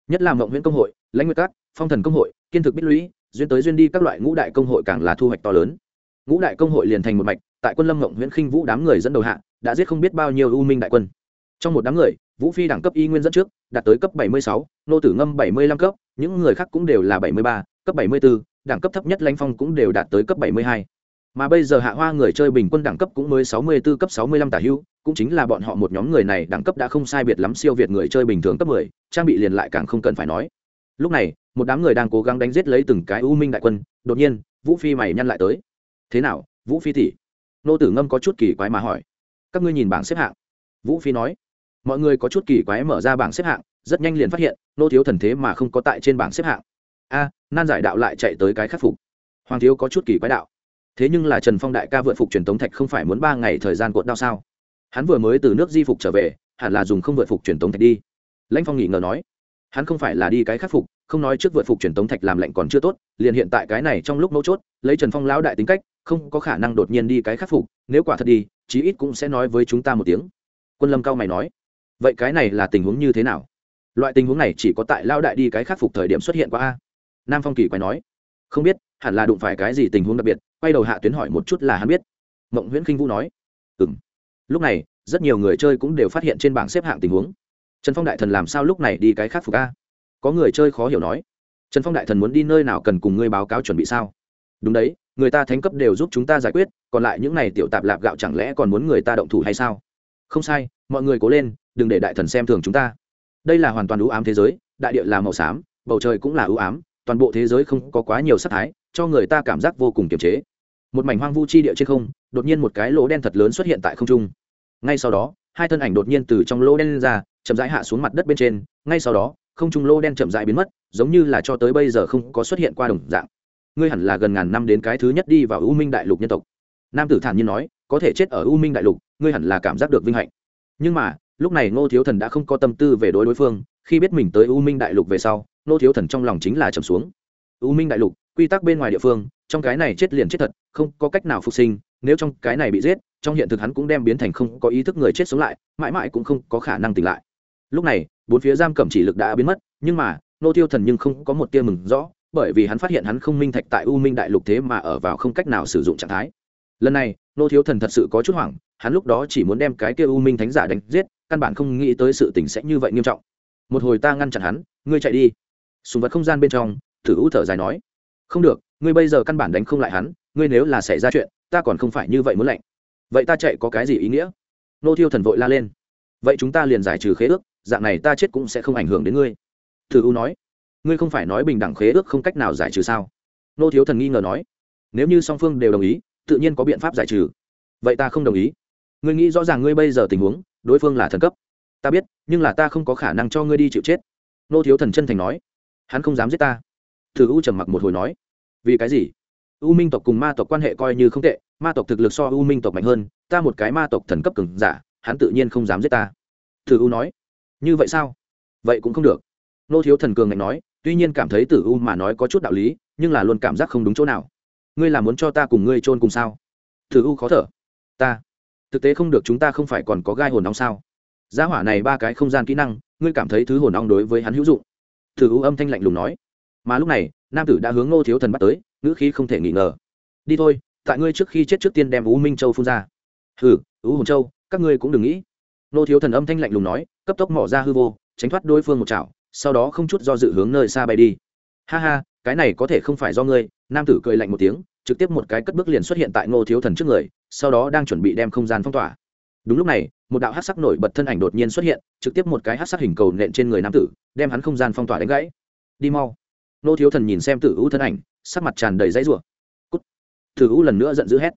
Nhất là mộng nguyễn công hội, lãnh nguyệt cát, phong thần công hội, kiên thực bích lũy duyên tới duyên đi các loại ngũ đại công hội càng là thu hoạch to lớn. Ngũ đại công hội liền thành một mạch tại quân lâm ngộng nguyễn khinh vũ đám người dẫn đầu hạ đã giết không biết bao nhiêu u minh đại quân. Trong một đám người vũ phi đẳng cấp y nguyên dẫn trước đạt tới cấp 76, nô tử ngâm 75 cấp những người khác cũng đều là 73, cấp 74, đẳng cấp thấp nhất lãnh phong cũng đều đạt tới cấp 72. mà bây giờ hạ hoa người chơi bình quân đẳng cấp cũng mới 64 cấp 65 tả hữu cũng chính là bọn họ một nhóm người này đẳng cấp đã không sai biệt lắm siêu việt người chơi bình thường cấp 10, trang bị liền lại càng không cần phải nói. Lúc này một đám người đang cố gắng đánh giết lấy từng cái u minh đại quân, đột nhiên, vũ phi mày nhăn lại tới. Thế nào, vũ phi tỷ? Nô tử ngâm có chút kỳ quái mà hỏi. Các ngươi nhìn bảng xếp hạng. Vũ phi nói. Mọi người có chút kỳ quái mở ra bảng xếp hạng, rất nhanh liền phát hiện, nô thiếu thần thế mà không có tại trên bảng xếp hạng. A, nan giải đạo lại chạy tới cái khắc phục. Hoàng thiếu có chút kỳ quái đạo. Thế nhưng là trần phong đại ca vượt phục truyền tống thạch không phải muốn ba ngày thời gian cuộn đau sao? Hắn vừa mới từ nước di phục trở về, hẳn là dùng không vượt phục truyền tống thạch đi. Lãnh phong nghỉ ngờ nói. Hắn không phải là đi cái khắc phục không nói trước vượt phục truyền tống thạch làm lạnh còn chưa tốt, liền hiện tại cái này trong lúc mấu chốt, lấy trần phong lão đại tính cách, không có khả năng đột nhiên đi cái khắc phục, nếu quả thật đi, chí ít cũng sẽ nói với chúng ta một tiếng. Quân lâm cao mày nói. Vậy cái này là tình huống như thế nào? Loại tình huống này chỉ có tại lao đại đi cái khắc phục thời điểm xuất hiện qua a. Nam phong kỳ quay nói. Không biết, hẳn là đụng phải cái gì tình huống đặc biệt, quay đầu hạ tuyến hỏi một chút là hắn biết. Mộng nguyễn khinh vũ nói. Ừ m lúc này, rất nhiều người chơi cũng đều phát hiện trên bảng xếp hạng tình huống. Trần phong đại thần làm sao lúc này đi cái khắc phục a? Có người chơi khó hiểu nói, trần phong đại thần muốn đi nơi nào cần cùng ngươi báo cáo chuẩn bị sao? Đúng đấy, người ta thánh cấp đều giúp chúng ta giải quyết, còn lại những này tiểu tạp lạp gạo chẳng lẽ còn muốn người ta động thủ hay sao? Không sai, mọi người cố lên, đừng để đại thần xem thường chúng ta. Đây là hoàn toàn ưu ám thế giới, đại địa là màu xám, bầu trời cũng là ưu ám, toàn bộ thế giới không có quá nhiều sắc thái, cho người ta cảm giác vô cùng kiềm chế. Một mảnh hoang vu chi địa trên không, đột nhiên một cái lỗ đen thật lớn xuất hiện tại không trung. Ngay sau đó, hai thân ảnh đột nhiên từ trong lỗ đen lên ra, chậm rãi hạ xuống mặt đất bên trên, ngay sau đó không trung lô đen chậm rãi biến mất, giống như là cho tới bây giờ không có xuất hiện qua đồng dạng. Ngươi hẳn là gần ngàn năm đến cái thứ nhất đi vào u minh đại lục nhân tộc. Nam tử thản nhiên nói, có thể chết ở u minh đại lục, ngươi hẳn là cảm giác được vinh hạnh. Nhưng mà, lúc này ngô thiếu thần đã không có tâm tư về đối đối phương, khi biết mình tới u minh đại lục về sau, ngô thiếu thần trong lòng chính là trầm xuống. U minh đại lục, quy tắc bên ngoài địa phương, trong cái này chết liền chết thật, không có cách nào phục sinh, nếu trong cái này bị giết, trong hiện thực hắn cũng đem biến thành không có ý thức người chết sống lại, mãi mãi cũng không có khả năng tỉnh lại. Lúc này bốn phía giam cầm chỉ lực đã biến mất, nhưng mà nô tiêu thần nhưng không có một tia mừng rõ, bởi vì hắn phát hiện hắn không minh thạch tại u minh đại lục thế mà ở vào không cách nào sử dụng trạng thái. Lần này nô thiếu thần thật sự có chút hoảng, hắn lúc đó chỉ muốn đem cái kia u minh thánh giả đánh giết, căn bản không nghĩ tới sự tình sẽ như vậy nghiêm trọng. Một hồi ta ngăn chặn hắn, ngươi chạy đi. Sùng vật không gian bên trong, thử u thở dài nói, không được, ngươi bây giờ căn bản đánh không lại hắn, ngươi nếu là xảy ra chuyện, ta còn không phải như vậy muốn lạnh. Vậy ta chạy có cái gì ý nghĩa? Nô thiêu thần vội la lên, vậy chúng ta liền giải trừ khế ước dạng này ta chết cũng sẽ không ảnh hưởng đến ngươi. Thử u nói, ngươi không phải nói bình đẳng khế ước không cách nào giải trừ sao? Nô thiếu thần nghi ngờ nói, nếu như song phương đều đồng ý, tự nhiên có biện pháp giải trừ. Vậy ta không đồng ý. Ngươi nghĩ rõ ràng ngươi bây giờ tình huống, đối phương là thần cấp. Ta biết, nhưng là ta không có khả năng cho ngươi đi chịu chết. Nô thiếu thần chân thành nói, hắn không dám giết ta. Thử u trầm mặc một hồi nói, vì cái gì? U minh tộc cùng ma tộc quan hệ coi như không tệ, ma tộc thực lực so u minh tộc mạnh hơn, ta một cái ma tộc thần cấp cường giả, hắn tự nhiên không dám giết ta. Thử u nói như vậy sao? Vậy cũng không được. Nô thiếu thần cường ngạnh nói, tuy nhiên cảm thấy tử u mà nói có chút đạo lý, nhưng là luôn cảm giác không đúng chỗ nào. Ngươi là muốn cho ta cùng ngươi chôn cùng sao? Tử u khó thở. Ta. Thực tế không được chúng ta không phải còn có gai hồn ong sao? Giá hỏa này ba cái không gian kỹ năng, ngươi cảm thấy thứ hồn ong đối với hắn hữu dụng. Tử u âm thanh lạnh lùng nói. Mà lúc này, nam tử đã hướng nô thiếu thần bắt tới, ngữ khí không thể nghi ngờ. Đi thôi, tại ngươi trước khi chết trước tiên đem u minh châu phun ra. Ừ u hồn châu, các ngươi cũng đừng nghĩ. Nô thiếu thần âm thanh lạnh lùng nói, cấp tốc mỏ ra hư vô, tránh thoát đối phương một chảo, sau đó không chút do dự hướng nơi xa bay đi. Ha ha, cái này có thể không phải do ngươi, nam tử cười lạnh một tiếng, trực tiếp một cái cất bước liền xuất hiện tại ngô thiếu thần trước người, sau đó đang chuẩn bị đem không gian phong tỏa. Đúng lúc này, một đạo hát sắc nổi bật thân ảnh đột nhiên xuất hiện, trực tiếp một cái hát sắc hình cầu nện trên người nam tử, đem hắn không gian phong tỏa đánh gãy. Đi mau. Ngô thiếu thần nhìn xem tử u thân ảnh, sắc mặt tràn đầy dãy rủa. Cút. Tử u lần nữa giận dữ hét.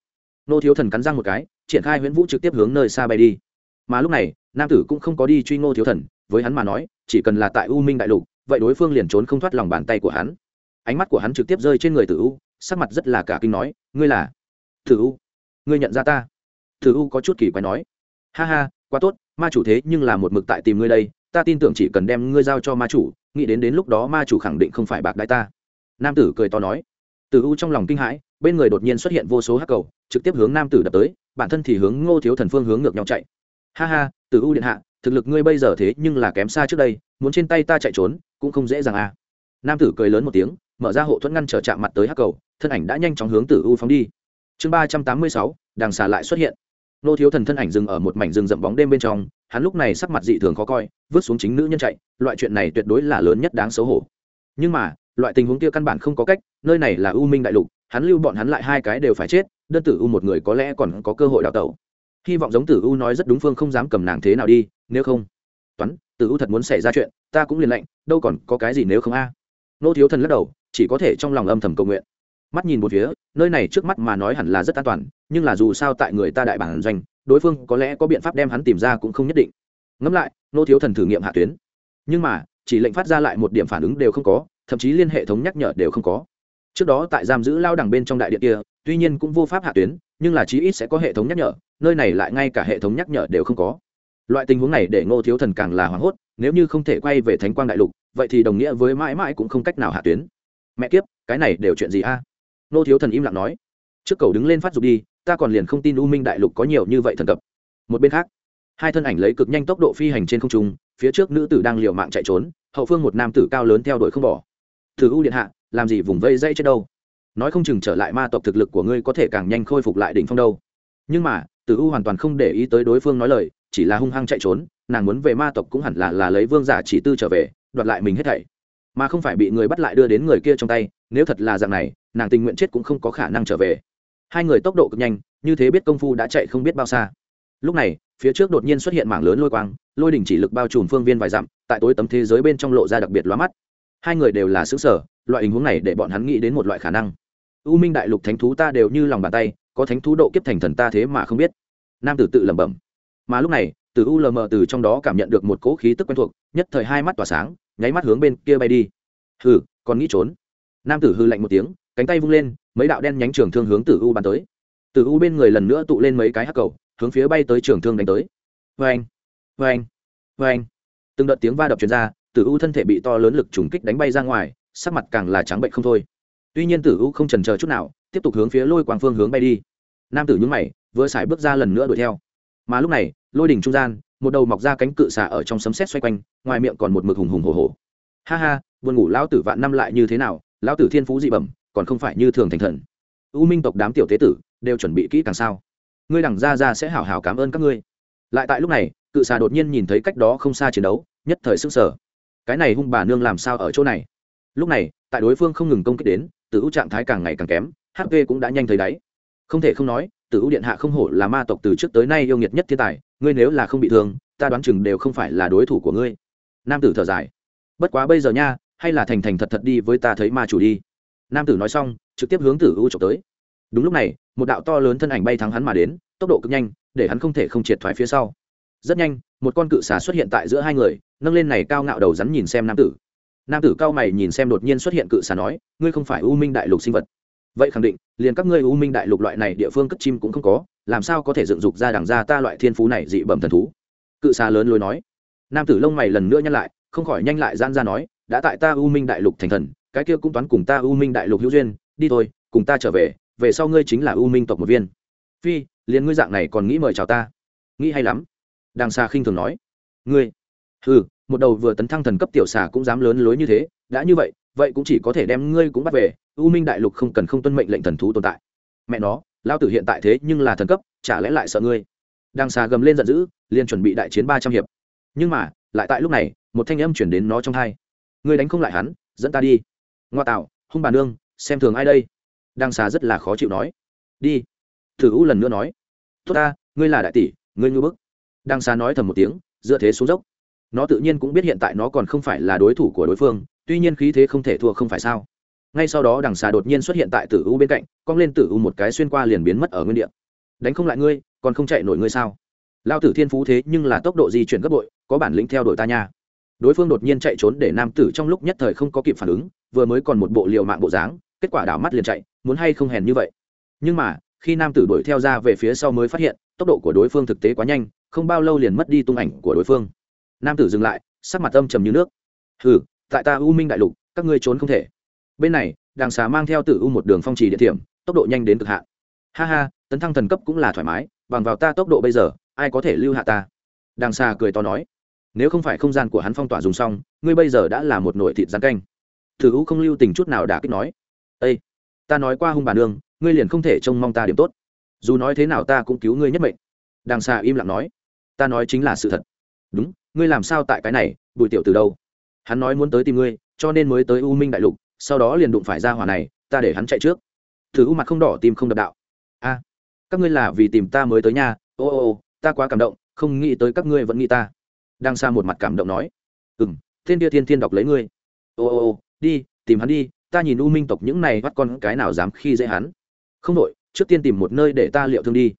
Ngô thiếu thần cắn răng một cái, triển khai huyễn vũ trực tiếp hướng nơi xa bay đi mà lúc này, nam tử cũng không có đi truy ngô thiếu thần, với hắn mà nói, chỉ cần là tại u minh đại lục, vậy đối phương liền trốn không thoát lòng bàn tay của hắn. Ánh mắt của hắn trực tiếp rơi trên người tử u, sắc mặt rất là cả kinh nói, ngươi là? Tử u. Ngươi nhận ra ta? Tử u có chút kỳ quái nói. Ha ha, quá tốt, ma chủ thế nhưng là một mực tại tìm ngươi đây, ta tin tưởng chỉ cần đem ngươi giao cho ma chủ, nghĩ đến đến lúc đó ma chủ khẳng định không phải bạc đại ta. Nam tử cười to nói. Tử u trong lòng kinh hãi, bên người đột nhiên xuất hiện vô số hắc cầu, trực tiếp hướng nam tử đập tới, bản thân thì hướng ngô thiếu thần phương hướng ngược nhau chạy ha ha từ u điện hạ, thực lực ngươi bây giờ thế nhưng là kém xa trước đây, muốn trên tay ta chạy trốn, cũng không dễ dàng à. Nam tử cười lớn một tiếng, mở ra hộ thuẫn ngăn trở chạm mặt tới hắc cầu, thân ảnh đã nhanh chóng hướng tử u phóng đi. Chương ba trăm tám mươi sáu, đằng xà lại xuất hiện. Nô thiếu thần thân ảnh dừng ở một mảnh rừng rậm bóng đêm bên trong, hắn lúc này sắc mặt dị thường khó coi, vứt xuống chính nữ nhân chạy, loại chuyện này tuyệt đối là lớn nhất đáng xấu hổ. Nhưng mà, loại tình huống kia căn bản không có cách, nơi này là u minh đại lục, hắn lưu bọn hắn lại hai cái đều phải chết, đơn tử u một người có lẽ còn có cơ hội đào tẩu hy vọng giống tử u nói rất đúng phương không dám cầm nàng thế nào đi, nếu không. Toán, tử u thật muốn xảy ra chuyện, ta cũng liền lạnh, đâu còn có cái gì nếu không a? Nô thiếu thần lắc đầu, chỉ có thể trong lòng âm thầm cầu nguyện. Mắt nhìn một phía, nơi này trước mắt mà nói hẳn là rất an toàn, nhưng là dù sao tại người ta đại bản doanh, đối phương có lẽ có biện pháp đem hắn tìm ra cũng không nhất định. Ngẫm lại, nô thiếu thần thử nghiệm hạ tuyến. Nhưng mà, chỉ lệnh phát ra lại một điểm phản ứng đều không có, thậm chí liên hệ thống nhắc nhở đều không có. Trước đó tại giam giữ lao đằng bên trong đại điện kia tuy nhiên cũng vô pháp hạ tuyến, nhưng là chí ít sẽ có hệ thống nhắc nhở, nơi này lại ngay cả hệ thống nhắc nhở đều không có. Loại tình huống này để ngô thiếu thần càng là hoảng hốt, nếu như không thể quay về thánh quang đại lục, vậy thì đồng nghĩa với mãi mãi cũng không cách nào hạ tuyến. Mẹ kiếp, cái này đều chuyện gì a? Ngô thiếu thần im lặng nói. Trước cầu đứng lên phát dục đi, ta còn liền không tin u minh đại lục có nhiều như vậy thần cập. Một bên khác, hai thân ảnh lấy cực nhanh tốc độ phi hành trên không trung, phía trước nữ tử đang liều mạng chạy trốn, hậu phương một nam tử cao lớn theo đuổi không bỏ. Thử u điện hạ, làm gì vùng vây dây chết đâu? Nói không chừng trở lại ma tộc thực lực của ngươi có thể càng nhanh khôi phục lại đỉnh phong đâu. Nhưng mà, tử u hoàn toàn không để ý tới đối phương nói lời, chỉ là hung hăng chạy trốn, nàng muốn về ma tộc cũng hẳn là là lấy vương giả chỉ tư trở về, đoạt lại mình hết thảy. Mà không phải bị người bắt lại đưa đến người kia trong tay, nếu thật là dạng này, nàng tình nguyện chết cũng không có khả năng trở về. Hai người tốc độ cực nhanh, như thế biết công phu đã chạy không biết bao xa. Lúc này, phía trước đột nhiên xuất hiện mảng lớn lôi quang, lôi đỉnh chỉ lực bao trùm phương viên vài dặm, tại tối tấm thế giới bên trong lộ ra đặc biệt lóa mắt. Hai người đều là xứ sở loại hình huống này để bọn hắn nghĩ đến một loại khả năng u minh đại lục thánh thú ta đều như lòng bàn tay, có thánh thú độ kiếp thành thần ta thế mà không biết. Nam tử tự lẩm bẩm. Mà lúc này, từ u lm từ trong đó cảm nhận được một cỗ khí tức quen thuộc, nhất thời hai mắt tỏa sáng, nháy mắt hướng bên kia bay đi. Hừ, còn nghĩ trốn. Nam tử hư lạnh một tiếng, cánh tay vung lên, mấy đạo đen nhánh trường thương hướng tử u bắn tới. Tử u bên người lần nữa tụ lên mấy cái hắc cầu, hướng phía bay tới trường thương đánh tới. Vê anh vê anh vê anh từng đợt tiếng va đập truyền ra tử u thân thể bị to lớn lực trùng kích đánh bay ra ngoài, sắc mặt càng là trắng bệnh không thôi tuy nhiên tử u không trần chờ chút nào, tiếp tục hướng phía lôi quang phương hướng bay đi. Nam tử nhúng mày, vừa xài bước ra lần nữa đuổi theo. Mà lúc này, lôi đỉnh trung gian, một đầu mọc ra cánh cự xà ở trong sấm sét xoay quanh, ngoài miệng còn một mực hùng hùng hồ hồ ha ha, buồn ngủ lão tử vạn năm lại như thế nào, lão tử thiên phú dị bẩm, còn không phải như thường thành thần. U minh tộc đám tiểu tế tử đều chuẩn bị kỹ càng sao? Ngươi đẳng ra ra sẽ hảo hảo cảm ơn các ngươi. Lại tại lúc này, cự xà đột nhiên nhìn thấy cách đó không xa chiến đấu, nhất thời sức sở cái này hung bà nương làm sao ở chỗ này? Lúc này, tại đối phương không ngừng công kích đến Tử U trạng thái càng ngày càng kém hp cũng đã nhanh thấy đáy. Không thể không nói Tử U điện hạ không hổ là ma tộc từ trước tới nay yêu nghiệt nhất thiên tài, ngươi nếu là không bị thương, ta đoán chừng đều không phải là đối thủ của ngươi. Nam tử thở dài. Bất quá bây giờ nha, hay là thành thành thật thật đi với ta thấy ma chủ đi. Nam tử nói xong, trực tiếp hướng tử u trộm tới. Đúng lúc này, một đạo to lớn thân ảnh bay thắng hắn mà đến, tốc độ cực nhanh, để hắn không thể không triệt thoái phía sau. Rất nhanh, một con cự xà xuất hiện tại giữa hai người, nâng lên này cao ngạo đầu rắn nhìn xem nam tử nam tử cao mày nhìn xem đột nhiên xuất hiện cự xà nói, ngươi không phải u minh đại lục sinh vật. Vậy khẳng định, liền các ngươi u minh đại lục loại này địa phương cất chim cũng không có, làm sao có thể dựng dục ra đằng ra ta loại thiên phú này dị bẩm thần thú? Cự xà lớn lối nói. Nam tử lông mày lần nữa nhăn lại, không khỏi nhanh lại gian ra nói, đã tại ta u minh đại lục thành thần, cái kia cũng toán cùng ta u minh đại lục hữu duyên, đi thôi, cùng ta trở về về sau ngươi chính là u minh tộc một viên. Phi, liền ngươi dạng này còn nghĩ mời chào ta? Nghĩ hay lắm. Đằng xa khinh thường nói. Ngươi? Ừ một đầu vừa tấn thăng thần cấp tiểu xà cũng dám lớn lối như thế, đã như vậy vậy cũng chỉ có thể đem ngươi cũng bắt về, u minh đại lục không cần không tuân mệnh lệnh thần thú tồn tại. Mẹ nó lao tử hiện tại thế nhưng là thần cấp, chả lẽ lại sợ ngươi? Đang xà gầm lên giận dữ, liền chuẩn bị đại chiến ba trăm hiệp. Nhưng mà, lại tại lúc này, một thanh âm chuyển đến nó trong hai ngươi đánh không lại hắn, dẫn ta đi. Ngoa tạo, hung bà nương, xem thường ai đây? Đang xà rất là khó chịu nói. Đi. Thử u lần nữa nói. Tốt ta, ngươi là đại tỷ, ngươi ngư bức. Đang xà nói thầm một tiếng, dựa thế xuống dốc nó tự nhiên cũng biết hiện tại nó còn không phải là đối thủ của đối phương, tuy nhiên khí thế không thể thua không phải sao. Ngay sau đó đằng xà đột nhiên xuất hiện tại tử u bên cạnh, cong lên tử u một cái xuyên qua liền biến mất ở nguyên đ ị a đánh không lại ngươi, còn không chạy nổi ngươi sao? Lao tử thiên phú thế nhưng là tốc độ di chuyển gấp bội, có bản lĩnh theo đuổi ta nha. Đối phương đột nhiên chạy trốn để nam tử trong lúc nhất thời không có kịp phản ứng, vừa mới còn một bộ liều mạng bộ dáng, kết quả đảo mắt liền chạy, muốn hay không hèn như vậy. Nhưng mà, khi nam tử đuổi theo ra về phía sau mới phát hiện, tốc độ của đối phương thực tế quá nhanh, không bao lâu liền mất đi tung ảnh của đối phương nam tử dừng lại, sắc mặt âm trầm như nước. Hừ, tại ta u minh đại lục, các ngươi trốn không thể. Bên này đàng xà mang theo tử u một đường phong trì địa điểm, tốc độ nhanh đến cực hạn. Ha ha, tấn thăng thần cấp cũng là thoải mái, bằng vào ta tốc độ bây giờ, ai có thể lưu hạ ta? Đàng xà cười to nói. Nếu không phải không gian của hắn phong tỏa dùng xong, ngươi bây giờ đã là một nội thịt gián canh. Thử u không lưu tình chút nào đã kích nói. Ây ta nói qua hung bà nương, ngươi liền không thể trông mong ta điểm tốt. Dù nói thế nào ta cũng cứu ngươi nhất mệnh. Đàng xà im lặng nói. Ta nói chính là sự thật. Đúng ngươi làm sao tại cái này, bùi tiểu từ đâu? Hắn nói muốn tới tìm ngươi, cho nên mới tới u minh đại lục, sau đó liền đụng phải ra hỏa này, ta để hắn chạy trước. Thử u mặt không đỏ, tim không đập đạo. A, các ngươi là vì tìm ta mới tới nhà ô ô ô, ta quá cảm động, không nghĩ tới các ngươi vẫn nghĩ ta. Đang xa một mặt cảm động nói. Ừ m thiên kia thiên thiên đọc lấy ngươi. Ô ô ô, đi, tìm hắn đi, ta nhìn u minh tộc những này bắt con cái nào dám khi dễ hắn. Không đội trước tiên tìm một nơi để ta liệu thương đi.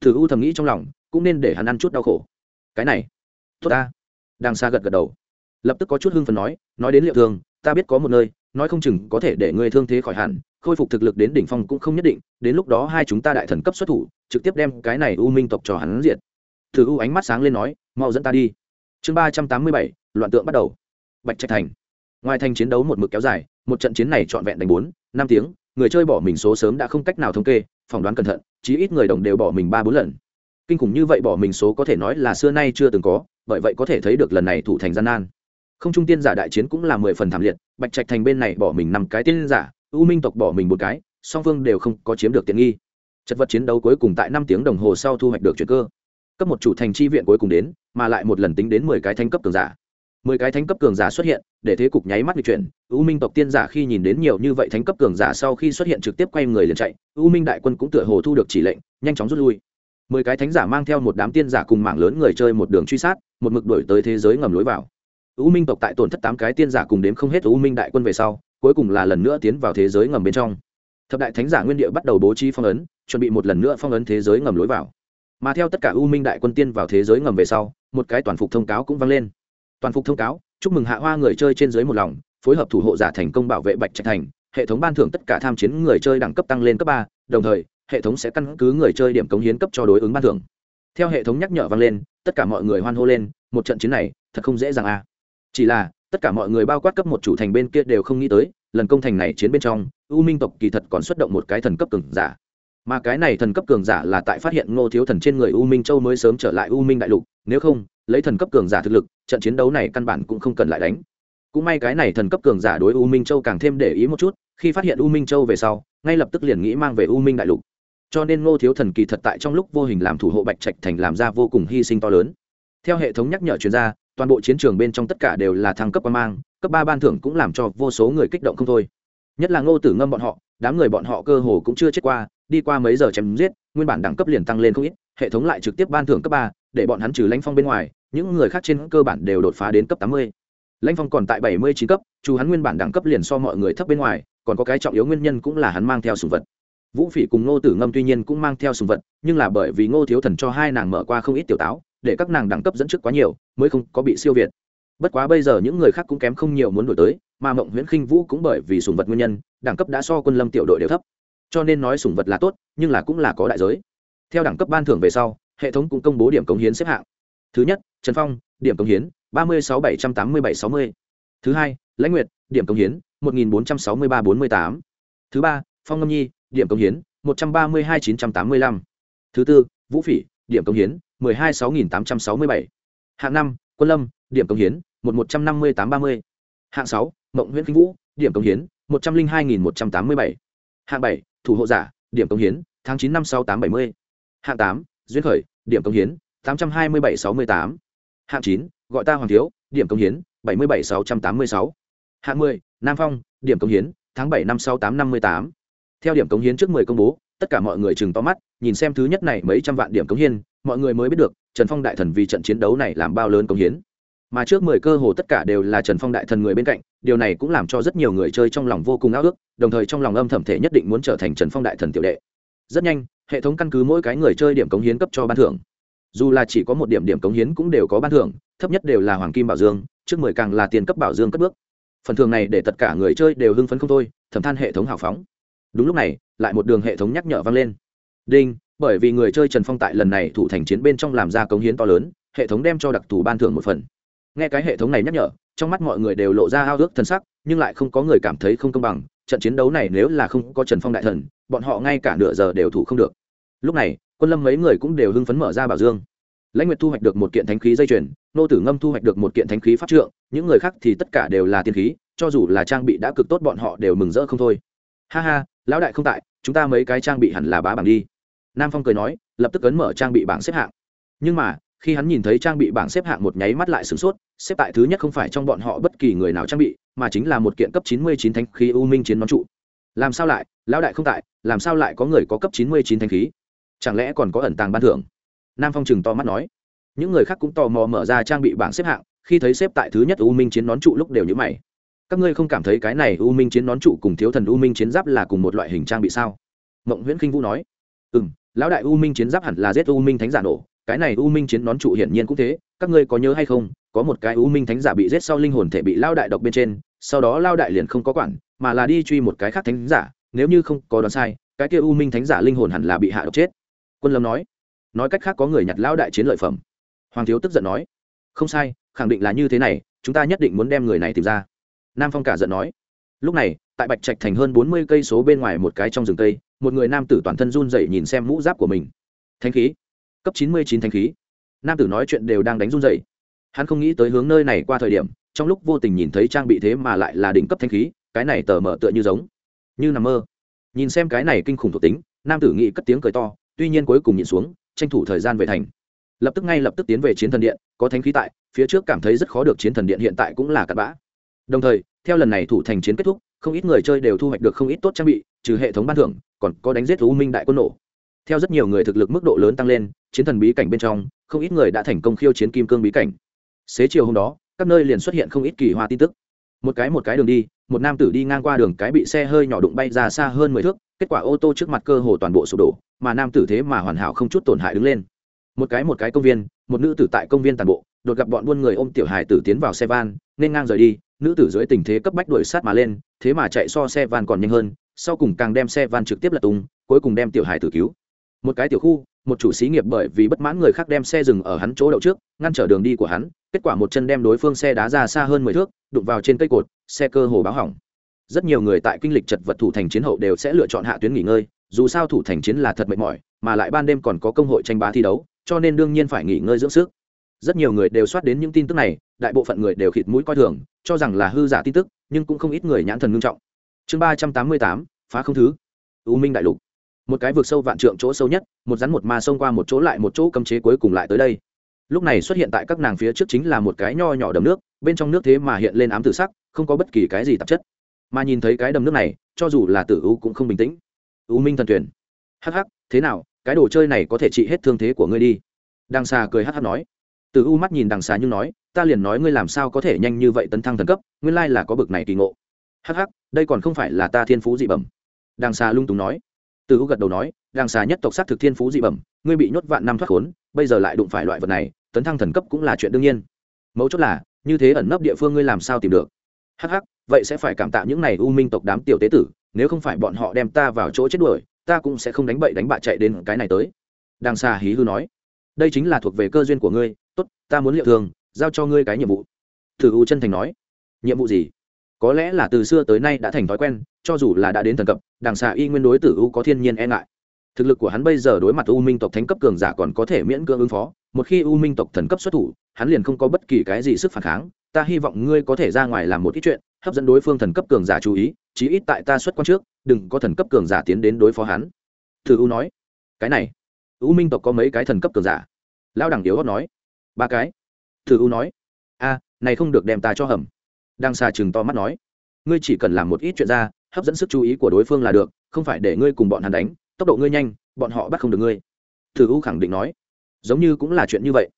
Thử u thầm nghĩ trong lòng, cũng nên để hắn ăn chút đau khổ. Cái này, tốt ta đang xa gật gật đầu. Lập tức có chút hưng phần nói nói đến liệu thương, ta biết có một nơi, nói không chừng có thể để ngươi thương thế khỏi hẳn, khôi phục thực lực đến đỉnh phong cũng không nhất định, đến lúc đó hai chúng ta đại thần cấp xuất thủ, trực tiếp đem cái này u minh tộc cho hắn diệt. Thử u ánh mắt sáng lên nói, mau dẫn ta đi. Chương ba trăm tám mươi bảy, loạn tượng bắt đầu. Bạch trạch thành. Ngoài thành chiến đấu một mực kéo dài, một trận chiến này trọn vẹn đánh bốn, năm tiếng, người chơi bỏ mình số sớm đã không cách nào thống kê, phỏng đoán cẩn thận, chí ít người đồng đều bỏ mình ba bốn lần. Kinh khủng như vậy bỏ mình số có thể nói là xưa nay chưa từng có bởi vậy có thể thấy được lần này thủ thành gian nan. Không trung tiên giả đại chiến cũng là mười phần thảm liệt, bạch trạch thành bên này bỏ mình năm cái tiên giả, u minh tộc bỏ mình một cái, song phương đều không có chiếm được tiện nghi. Chất vật chiến đấu cuối cùng tại năm tiếng đồng hồ sau thu hoạch được chuyển cơ. Cấp một chủ thành chi viện cuối cùng đến, mà lại một lần tính đến mười cái thánh cấp cường giả. Mười cái thánh cấp cường giả xuất hiện, để thế cục nháy mắt bị chuyển, u minh tộc tiên giả khi nhìn đến nhiều như vậy thánh cấp cường giả sau khi xuất hiện trực tiếp quay người liền chạy, u minh đại quân cũng tựa hồ thu được chỉ lệnh, nhanh chóng rút lui mười cái thánh giả mang theo một đám tiên giả cùng mảng lớn người chơi một đường truy sát, một mực đuổi tới thế giới ngầm lối vào. U minh tộc tại tổn thất tám cái tiên giả cùng đếm không hết u minh đại quân về sau, cuối cùng là lần nữa tiến vào thế giới ngầm bên trong. Thập đại thánh giả nguyên địa bắt đầu bố trí phong ấn, chuẩn bị một lần nữa phong ấn thế giới ngầm lối vào. Mà theo tất cả u minh đại quân tiên vào thế giới ngầm về sau, một cái toàn phục thông cáo cũng vang lên. Toàn phục thông cáo, chúc mừng hạ hoa người chơi trên dưới một lòng, phối hợp thủ hộ giả thành công bảo vệ bạch trạch thành, hệ thống ban thưởng tất cả tham chiến người chơi đẳng cấp tăng lên cấp ba, đồng thời hệ thống sẽ căn cứ người chơi điểm cống hiến cấp cho đối ứng ban thưởng. Theo hệ thống nhắc nhở vang lên, tất cả mọi người hoan hô lên, một trận chiến này, thật không dễ dàng a à. chỉ là, tất cả mọi người bao quát cấp một chủ thành bên kia đều không nghĩ tới, lần công thành này chiến bên trong, u minh tộc kỳ thật còn xuất động một cái thần cấp cường giả. Mà cái này thần cấp cường giả là tại phát hiện ngô thiếu thần trên người u minh châu mới sớm trở lại u minh đại lục, nếu không, lấy thần cấp cường giả thực lực, trận chiến đấu này căn bản cũng không cần lại đánh. Cũng may cái này thần cấp cường giả đối u minh châu càng thêm để ý một chút, khi phát hiện u minh châu về sau, ngay lập tức liền nghĩ mang về u minh đại lục cho nên ngô thiếu thần kỳ thật tại trong lúc vô hình làm thủ hộ bạch trạch thành làm ra vô cùng hy sinh to lớn. Theo hệ thống nhắc nhở chuyên gia, toàn bộ chiến trường bên trong tất cả đều là thăng cấp quan mang, cấp ba ban thưởng cũng làm cho vô số người kích động không thôi. Nhất là ngô tử ngâm bọn họ, đám người bọn họ cơ hồ cũng chưa chết qua, đi qua mấy giờ chém giết, nguyên bản đẳng cấp liền tăng lên không ít, hệ thống lại trực tiếp ban thưởng cấp ba, để bọn hắn trừ lãnh phong bên ngoài, những người khác trên cơ bản đều đột phá đến cấp tám mươi. Lãnh phong còn tại bảy mươi chín cấp, chú hắn nguyên bản đẳng cấp liền so mọi người thấp bên ngoài, còn có cái trọng yếu nguyên nhân cũng là hắn mang theo sùng vật vũ phỉ cùng ngô tử ngâm tuy nhiên cũng mang theo sùng vật, nhưng là bởi vì ngô thiếu thần cho hai nàng mở qua không ít tiểu táo, để các nàng đẳng cấp dẫn trước quá nhiều, mới không có bị siêu việt. Bất quá bây giờ những người khác cũng kém không nhiều muốn đổi tới, mà mộng nguyễn khinh vũ cũng bởi vì sùng vật nguyên nhân, đẳng cấp đã so quân lâm tiểu đội đều thấp. Cho nên nói sùng vật là tốt, nhưng là cũng là có đại giới. Theo đẳng cấp ban thưởng về sau, hệ thống cũng công bố điểm cống hiến xếp hạng. Thứ nhất, trần phong, điểm cống hiến, ba mươi sáu bảy trăm tám mươi bảy sáu mươi. Thứ hai, lãnh nguyệt, điểm cống hiến, một nghìn bốn trăm sáu mươi ba bốn mươi tám. Thứ ba, phong ngâm nhi điểm công hiến, một trăm ba mươi hai chín trăm tám mươi lăm. Thứ tư, vũ phỉ, điểm công hiến, mười hai sáu nghìn tám trăm sáu mươi bảy. Hạng năm, quân lâm, điểm công hiến, một một trăm năm mươi tám ba mươi. Hạng sáu, mộng nguyễn kinh vũ, điểm công hiến, một trăm linh hai nghìn một trăm tám mươi bảy. Hạng bảy, thủ hộ giả, điểm công hiến, tháng chín năm sáu tám bảy mươi. Hạng tám, duyên khởi, điểm công hiến, tám trăm hai mươi bảy sáu mươi tám. Hạng chín, gọi ta hoàng thiếu, điểm công hiến, bảy mươi bảy sáu trăm tám mươi sáu. Hạng mười, nam phong, điểm công hiến, tháng bảy năm sáu tám năm mươi tám theo điểm cống hiến trước mười công bố, tất cả mọi người chừng to mắt, nhìn xem thứ nhất này mấy trăm vạn điểm cống hiến, mọi người mới biết được, trần phong đại thần vì trận chiến đấu này làm bao lớn cống hiến. Mà trước mười cơ hồ tất cả đều là trần phong đại thần người bên cạnh, điều này cũng làm cho rất nhiều người chơi trong lòng vô cùng ao ước, đồng thời trong lòng âm thầm thể nhất định muốn trở thành trần phong đại thần tiểu đệ. Rất nhanh, hệ thống căn cứ mỗi cái người chơi điểm cống hiến cấp cho ban thưởng. Dù là chỉ có một điểm điểm cống hiến cũng đều có ban thưởng, thấp nhất đều là hoàng kim bảo dương, trước mười càng là tiền cấp bảo dương cất bước. Phần thưởng này để tất cả người chơi đều hưng phấn không thôi, thầm than hệ thống hào phóng đúng lúc này, lại một đường hệ thống nhắc nhở vang lên. Đinh, bởi vì người chơi trần phong tại lần này thủ thành chiến bên trong làm ra cống hiến to lớn, hệ thống đem cho đặc thù ban thưởng một phần. Nghe cái hệ thống này nhắc nhở, trong mắt mọi người đều lộ ra ao ước thân sắc, nhưng lại không có người cảm thấy không công bằng, trận chiến đấu này nếu là không có trần phong đại thần, bọn họ ngay cả nửa giờ đều thủ không được. Lúc này, quân lâm mấy người cũng đều hưng phấn mở ra bảo dương. Lãnh nguyệt thu hoạch được một kiện thánh khí dây chuyền, nô tử ngâm thu hoạch được một kiện thánh khí pháp trượng, những người khác thì tất cả đều là tiên khí, cho dù là trang bị đã cực tốt bọn họ đều mừng rỡ không thôi. Ha ha lão đại không tại, chúng ta mấy cái trang bị hẳn là bá bảng đi. Nam phong cười nói, lập tức ấn mở trang bị bảng xếp hạng. Nhưng mà, khi hắn nhìn thấy trang bị bảng xếp hạng một nháy mắt lại sửng sốt, xếp tại thứ nhất không phải trong bọn họ bất kỳ người nào trang bị, mà chính là một kiện cấp chín mươi chín thanh khí u minh chiến nón trụ. Làm sao lại, lão đại không tại, làm sao lại có người có cấp chín mươi chín thanh khí? Chẳng lẽ còn có ẩn tàng ban thưởng? Nam phong chừng to mắt nói. Những người khác cũng tò mò mở ra trang bị bảng xếp hạng, khi thấy xếp tại thứ nhất u minh chiến nón trụ lúc đều nhữ mày các ngươi không cảm thấy cái này u minh chiến nón trụ cùng thiếu thần u minh chiến giáp là cùng một loại hình trang bị sao? Mộng nguyễn khinh vũ nói. Ừ m lão đại u minh chiến giáp hẳn là giết u minh thánh giả nổ. Cái này u minh chiến nón trụ hiển nhiên cũng thế. Các ngươi có nhớ hay không, có một cái u minh thánh giả bị giết sau linh hồn thể bị lao đại độc bên trên, sau đó lao đại liền không có quản, mà là đi truy một cái khác thánh giả. Nếu như không có đoán sai, cái kia u minh thánh giả linh hồn hẳn là bị hạ độc chết. Quân lâm nói. Nói cách khác có người nhặt lao đại chiến lợi phẩm. Hoàng thiếu tức giận nói. Không sai, khẳng định là như thế này, chúng ta nhất định muốn đem người này tìm ra nam phong cả giận nói. Lúc này, tại bạch trạch thành hơn bốn mươi cây số bên ngoài một cái trong rừng tây một người nam tử toàn thân run dậy nhìn xem mũ giáp của mình. Thanh khí. Cấp chín mươi chín thanh khí. Nam tử nói chuyện đều đang đánh run dậy hắn không nghĩ tới hướng nơi này qua thời điểm, trong lúc vô tình nhìn thấy trang bị thế mà lại là đỉnh cấp thanh khí, cái này tờ mở tựa như giống. Như nằm mơ. Nhìn xem cái này kinh khủng thuộc tính, nam tử nghĩ cất tiếng cười to, tuy nhiên cuối cùng nhìn xuống, tranh thủ thời gian về thành. Lập tức ngay lập tức tiến về chiến thần điện, có thánh khí tại, phía trước cảm thấy rất khó được chiến thần điện hiện tại cũng là cặn bã đồng thời, theo lần này thủ thành chiến kết thúc, không ít người chơi đều thu hoạch được không ít tốt trang bị, trừ hệ thống ban thưởng, còn có đánh giết u minh đại quân nổ. Theo rất nhiều người thực lực mức độ lớn tăng lên, chiến thần bí cảnh bên trong, không ít người đã thành công khiêu chiến kim cương bí cảnh. Xế chiều hôm đó, các nơi liền xuất hiện không ít kỳ hoa tin tức. Một cái một cái đường đi, một nam tử đi ngang qua đường cái bị xe hơi nhỏ đụng bay ra xa hơn mười thước, kết quả ô tô trước mặt cơ hồ toàn bộ sụp đổ, mà nam tử thế mà hoàn hảo không chút tổn hại đứng lên. Một cái một cái công viên, một nữ tử tại công viên toàn bộ đột gặp bọn buôn người ôm tiểu hài tử tiến vào xe van, nên ngang rời đi. Nữ tử dưới tình thế cấp bách đuổi sát mà lên, thế mà chạy so xe van còn nhanh hơn, sau cùng càng đem xe van trực tiếp lật tung, cuối cùng đem tiểu hài tử cứu. Một cái tiểu khu, một chủ xí nghiệp bởi vì bất mãn người khác đem xe dừng ở hắn chỗ đậu trước, ngăn trở đường đi của hắn, kết quả một chân đem đối phương xe đá ra xa hơn mười thước, đụng vào trên cây cột, xe cơ hồ báo hỏng. Rất nhiều người tại kinh lịch chật vật thủ thành chiến hậu đều sẽ lựa chọn hạ tuyến nghỉ ngơi, dù sao thủ thành chiến là thật mệt mỏi, mà lại ban đêm còn có công hội tranh bá thi đấu, cho nên đương nhiên phải nghỉ ngơi dưỡng sức rất nhiều người đều soát đến những tin tức này, đại bộ phận người đều khịt mũi coi thường, cho rằng là hư giả tin tức, nhưng cũng không ít người nhãn thần ngưng trọng. Chương ba trăm tám mươi tám, phá không thứ. U minh đại lục. Một cái vực sâu vạn trượng chỗ sâu nhất, một rắn một ma xông qua một chỗ lại một chỗ cấm chế cuối cùng lại tới đây. Lúc này xuất hiện tại các nàng phía trước chính là một cái nho nhỏ đầm nước, bên trong nước thế mà hiện lên ám tử sắc, không có bất kỳ cái gì tạp chất. Mà nhìn thấy cái đầm nước này, cho dù là tử u cũng không bình tĩnh. U minh thần tuyển. Hắc hắc, thế nào, cái đồ chơi này có thể trị hết thương thế của ngươi đi? Đang xa cười hắc hắc nói từ u mắt nhìn đằng xà nhưng nói, ta liền nói ngươi làm sao có thể nhanh như vậy tấn thăng thần cấp, nguyên lai là có bực này kỳ ngộ. Hắc hắc, đây còn không phải là ta thiên phú dị bẩm. Đằng xà lung túng nói. Từ u gật đầu nói, đằng xà nhất tộc sát thực thiên phú dị bẩm, ngươi bị nhốt vạn năm thoát khốn, bây giờ lại đụng phải loại vật này, tấn thăng thần cấp cũng là chuyện đương nhiên. Mấu chốt là, như thế ẩn nấp địa phương ngươi làm sao tìm được? Hắc hắc, vậy sẽ phải cảm tạ những này u minh tộc đám tiểu tế tử, nếu không phải bọn họ đem ta vào chỗ chết đuổi, ta cũng sẽ không đánh bậy đánh bạ chạy đến cái này tới. Đằng xà hí hư nói. Đây chính là thuộc về cơ duyên của ngươi tốt, ta muốn liệu thường, giao cho ngươi cái nhiệm vụ. Thử u chân thành nói. Nhiệm vụ gì? Có lẽ là từ xưa tới nay đã thành thói quen, cho dù là đã đến thần cập đảng xạ y nguyên đối tử u có thiên nhiên e ngại. Thực lực của hắn bây giờ đối mặt u minh tộc thánh cấp cường giả còn có thể miễn cưỡng ứng phó, một khi u minh tộc thần cấp xuất thủ, hắn liền không có bất kỳ cái gì sức phản kháng, ta hy vọng ngươi có thể ra ngoài làm một ít chuyện, hấp dẫn đối phương thần cấp cường giả chú ý, chí ít tại ta xuất quan trước, đừng có thần cấp cường giả tiến đến đối phó hắn. Thử u nói. Cái này, u minh tộc có mấy cái thần cấp cường giả? Lao đẳng yếu hót nói ba cái. Thử u nói. A, này không được đem ta cho hầm. Đang xa chừng to mắt nói. Ngươi chỉ cần làm một ít chuyện ra, hấp dẫn sức chú ý của đối phương là được, không phải để ngươi cùng bọn hắn đánh, tốc độ ngươi nhanh, bọn họ bắt không được ngươi. Thử u khẳng định nói. Giống như cũng là chuyện như vậy.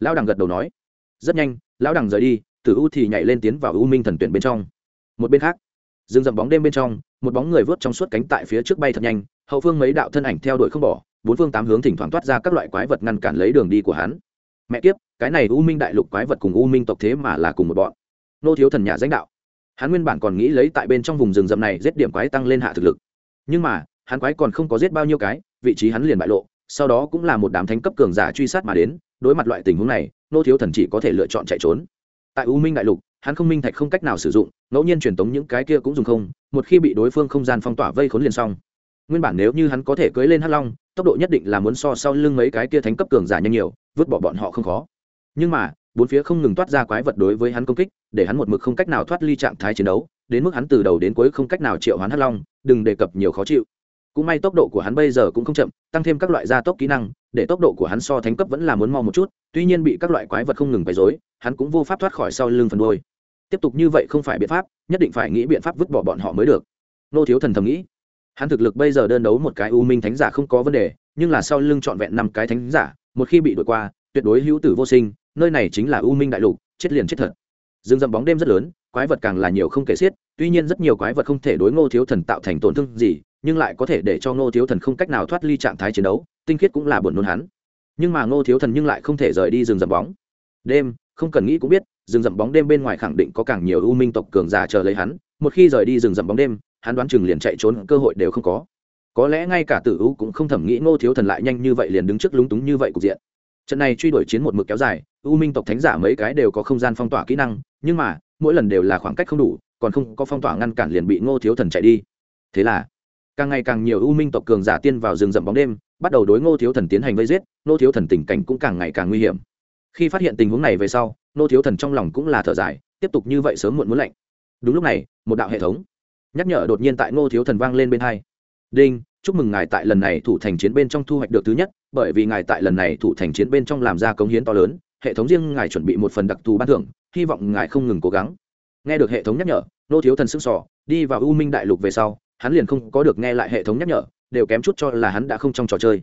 Lão đằng gật đầu nói. Rất nhanh, lão đằng rời đi tử u thì nhảy lên tiến vào u minh thần tuyển bên trong. Một bên khác, rừng rậm bóng đêm bên trong, một bóng người vớt trong suốt cánh tại phía trước bay thật nhanh, hậu phương mấy đạo thân ảnh theo đuổi không bỏ, bốn phương tám hướng thỉnh thoảng toát ra các loại quái vật ngăn cản lấy đường đi của hắn. Mẹ kiếp cái này u minh đại lục quái vật cùng u minh tộc thế mà là cùng một bọn. Nô thiếu thần nhà danh đạo. Hắn nguyên bản còn nghĩ lấy tại bên trong vùng rừng rậm này giết điểm quái tăng lên hạ thực lực. Nhưng mà, hắn quái còn không có giết bao nhiêu cái, vị trí hắn liền bại lộ, sau đó cũng là một đám thánh cấp cường giả truy sát mà đến, đối mặt loại tình huống này, nô thiếu thần chỉ có thể lựa chọn chạy trốn. Tại u minh đại lục, hắn không minh thạch không cách nào sử dụng, ngẫu nhiên truyền tống những cái kia cũng dùng không, một khi bị đối phương không gian phong tỏa vây khốn liền xong. Nguyên bản nếu như hắn có thể cưỡi lên hắc long, tốc độ nhất định là muốn so sau lưng mấy cái kia thánh cấp cường giả nhanh nhiều, vứt bỏ bọn họ không khó nhưng mà, bốn phía không ngừng toát ra quái vật đối với hắn công kích, để hắn một mực không cách nào thoát ly trạng thái chiến đấu, đến mức hắn từ đầu đến cuối không cách nào triệu hoán hắc long, đừng đề cập nhiều khó chịu. Cũng may tốc độ của hắn bây giờ cũng không chậm, tăng thêm các loại gia tốc kỹ năng, để tốc độ của hắn so thánh cấp vẫn là muốn mau một chút, tuy nhiên bị các loại quái vật không ngừng bày dối hắn cũng vô pháp thoát khỏi sau lưng phần đôi tiếp tục như vậy không phải biện pháp, nhất định phải nghĩ biện pháp vứt bỏ bọn họ mới được. Nô thiếu thần thầm nghĩ. Hắn thực lực bây giờ đơn đấu một cái u minh thánh giả không có vấn đề, nhưng là sau lưng trọn vẹn năm cái thánh giả, một khi bị đuổi qua tuyệt đối hữu tử vô sinh, nơi này chính là u minh đại lục, chết liền chết thật. Rừng rậm bóng đêm rất lớn, quái vật càng là nhiều không kể xiết, tuy nhiên rất nhiều quái vật không thể đối ngô thiếu thần tạo thành tổn thương gì, nhưng lại có thể để cho ngô thiếu thần không cách nào thoát ly trạng thái chiến đấu, tinh khiết cũng là buồn nôn hắn. Nhưng mà ngô thiếu thần nhưng lại không thể rời đi rừng rậm bóng. Đêm, không cần nghĩ cũng biết, rừng rậm bóng đêm bên ngoài khẳng định có càng nhiều u minh tộc cường giả chờ lấy hắn, một khi rời đi rừng rậm bóng đêm, hắn đoán chừng liền chạy trốn, cơ hội đều không có. Có lẽ ngay cả tử u cũng không thẩm nghĩ ngô thiếu thần lại nhanh như vậy liền đứng trước lúng túng như vậy cục diện trận này truy đuổi chiến một mực kéo dài, u minh tộc thánh giả mấy cái đều có không gian phong tỏa kỹ năng, nhưng mà, mỗi lần đều là khoảng cách không đủ, còn không có phong tỏa ngăn cản liền bị ngô thiếu thần chạy đi. Thế là, càng ngày càng nhiều u minh tộc cường giả tiên vào rừng rậm bóng đêm, bắt đầu đối ngô thiếu thần tiến hành vây giết, ngô thiếu thần tình cảnh cũng càng ngày càng nguy hiểm. Khi phát hiện tình huống này về sau, ngô thiếu thần trong lòng cũng là thở dài, tiếp tục như vậy sớm muộn muốn lạnh. Đúng lúc này, một đạo hệ thống nhắc nhở đột nhiên tại ngô thiếu thần vang lên bên hai. Đinh! Chúc mừng ngài tại lần này thủ thành chiến bên trong thu hoạch được thứ nhất, bởi vì ngài tại lần này thủ thành chiến bên trong làm ra cống hiến to lớn, hệ thống riêng ngài chuẩn bị một phần đặc thù ban thưởng, hy vọng ngài không ngừng cố gắng. Nghe được hệ thống nhắc nhở, nô thiếu thần sức sỏ đi vào u minh đại lục về sau, hắn liền không có được nghe lại hệ thống nhắc nhở, đều kém chút cho là hắn đã không trong trò chơi.